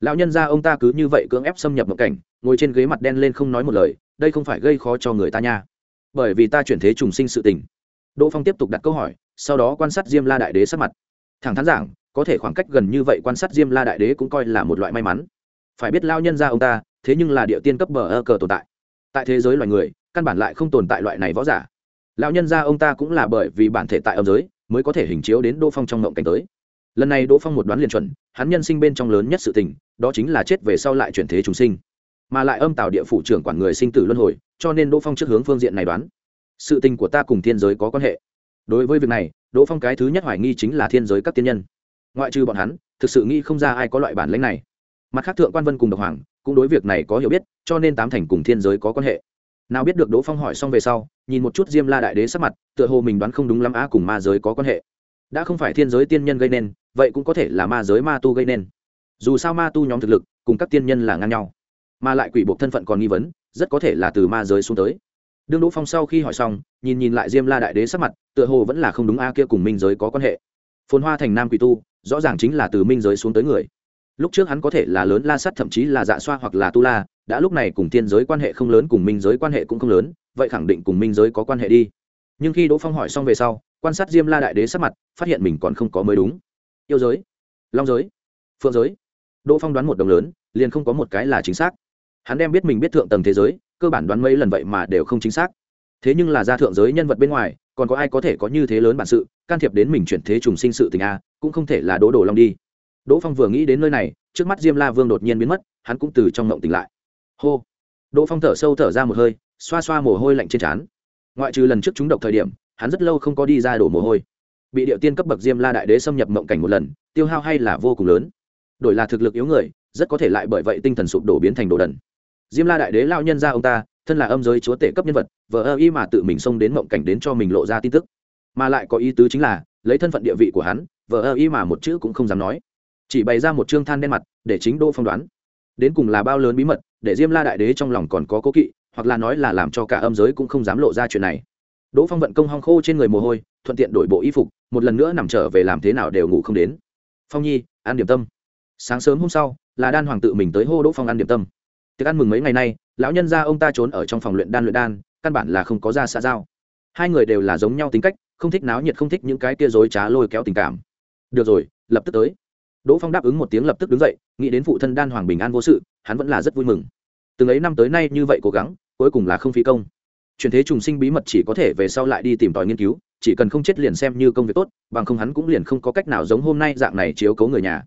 Lão nhân ra ông ta cứ như vậy cưỡng ép xâm nhập mộng cảnh, ngồi trên ghế mặt đen lên không nói một lời, đây không phải gây khó cho người ta nha. Bởi vì ta chuyển thế trùng sinh sự tình. Đỗ phong tiếp tục đặt câu hỏi, sau đó quan sát diêm la đại đế sắc mặt. Thẳng thắn giảng có thể khoảng cách gần như vậy quan sát diêm la đại đế cũng coi là một loại may mắn. Phải biết lao nhân ra ông ta, thế nhưng là địa tiên cấp bờ ơ cờ tồn tại. Tại thế giới loài người, căn bản lại không tồn tại loại này võ giả. Lão nhân ra ông ta cũng là bởi vì bản thể tại âm giới, mới có thể hình chiếu đến đỗ phong trong ngộng cảnh tới. Lần này đỗ phong một đoán liền chuẩn, hắn nhân sinh bên trong lớn nhất sự tình, đó chính là chết về sau lại chuyển thế trùng sinh. Mà lại âm tạo địa phủ trưởng quản người sinh tử luân hồi, cho nên đỗ phong trước hướng phương diện này đoán. Sự tình của ta cùng thiên giới có quan hệ. Đối với việc này, đỗ phong cái thứ nhất hoài nghi chính là thiên giới các tiên nhân ngoại trừ bọn hắn, thực sự nghĩ không ra ai có loại bản lãnh này. Mặt khác thượng quan vân cùng độc hoàng cũng đối việc này có hiểu biết, cho nên tám thành cùng thiên giới có quan hệ. Nào biết được đỗ phong hỏi xong về sau, nhìn một chút diêm la đại đế sắc mặt, tựa hồ mình đoán không đúng lắm á cùng ma giới có quan hệ. Đã không phải thiên giới tiên nhân gây nên, vậy cũng có thể là ma giới ma tu gây nên. Dù sao ma tu nhóm thực lực cùng các tiên nhân là ngang nhau, mà lại quỷ buộc thân phận còn nghi vấn, rất có thể là từ ma giới xuống tới. Đương đỗ phong sau khi hỏi xong, nhìn nhìn lại diêm la đại đế sắc mặt, tựa hồ vẫn là không đúng a kia cùng minh giới có quan hệ. Phồn hoa thành nam quỷ tu rõ ràng chính là từ minh giới xuống tới người. Lúc trước hắn có thể là lớn la sắt thậm chí là dạ xoa hoặc là tu la, đã lúc này cùng thiên giới quan hệ không lớn, cùng minh giới quan hệ cũng không lớn, vậy khẳng định cùng minh giới có quan hệ đi. Nhưng khi đỗ phong hỏi xong về sau, quan sát diêm la đại đế sắc mặt, phát hiện mình còn không có mới đúng. Yêu giới, long giới, phượng giới. Đỗ phong đoán một đồng lớn, liền không có một cái là chính xác. Hắn đem biết mình biết thượng tầng thế giới, cơ bản đoán mấy lần vậy mà đều không chính xác. Thế nhưng là ra thượng giới nhân vật bên ngoài còn có ai có thể có như thế lớn bản sự, can thiệp đến mình chuyển thế trùng sinh sự tình a, cũng không thể là đỗ Đổ long đi. Đỗ phong vừa nghĩ đến nơi này, trước mắt diêm la vương đột nhiên biến mất, hắn cũng từ trong ngộng tỉnh lại. Hô! Đỗ phong thở sâu thở ra một hơi, xoa xoa mồ hôi lạnh trên trán. Ngoại trừ lần trước chúng độc thời điểm, hắn rất lâu không có đi ra đổ mồ hôi. Bị điệu tiên cấp bậc diêm la đại đế xâm nhập mộng cảnh một lần, tiêu hao hay là vô cùng lớn. Đổi là thực lực yếu người, rất có thể lại bởi vậy tinh thần sụp đổ biến thành đồ đần. Diêm la đại đế lao nhân ra ông ta thân là âm giới chúa tể cấp nhân vật vợ ơ y mà tự mình xông đến mộng cảnh đến cho mình lộ ra tin tức. Mà lại có ý tứ chính là, lấy thân phận địa vị của hắn vợ ơ y mà một chữ cũng không dám nói. Chỉ bày ra một chương than đen mặt, để chính đô phong đoán. Đến cùng là bao lớn bí mật, để diêm la đại đế trong lòng còn có cố kỵ, hoặc là nói là làm cho cả âm giới cũng không dám lộ ra chuyện này. Đỗ phong vận công hong khô trên người mồ hôi, thuận tiện đổi bộ y phục, một lần nữa nằm trở về làm thế nào đều ngủ không đến. Phong nhi, ăn điểm tâm. Sáng sớm hôm sau, là đan hoàng tự mình tới hô đỗ phong ăn điểm tâm tiệc ăn mừng mấy ngày nay, lão nhân ra ông ta trốn ở trong phòng luyện đan luyện đan, căn bản là không có ra xã giao. Hai người đều là giống nhau tính cách, không thích náo nhiệt, không thích những cái kia dối trá lôi kéo tình cảm. Được rồi, lập tức tới. Đỗ phong đáp ứng một tiếng lập tức đứng dậy, nghĩ đến phụ thân đan hoàng bình an vô sự, hắn vẫn là rất vui mừng. Từng ấy năm tới nay như vậy cố gắng, cuối cùng là không phi công. Truyền thế trùng sinh bí mật chỉ có thể về sau lại đi tìm tòi nghiên cứu, chỉ cần không chết liền xem như công việc tốt, bằng không hắn cũng liền không có cách nào giống hôm nay dạng này chiếu cố người nhà.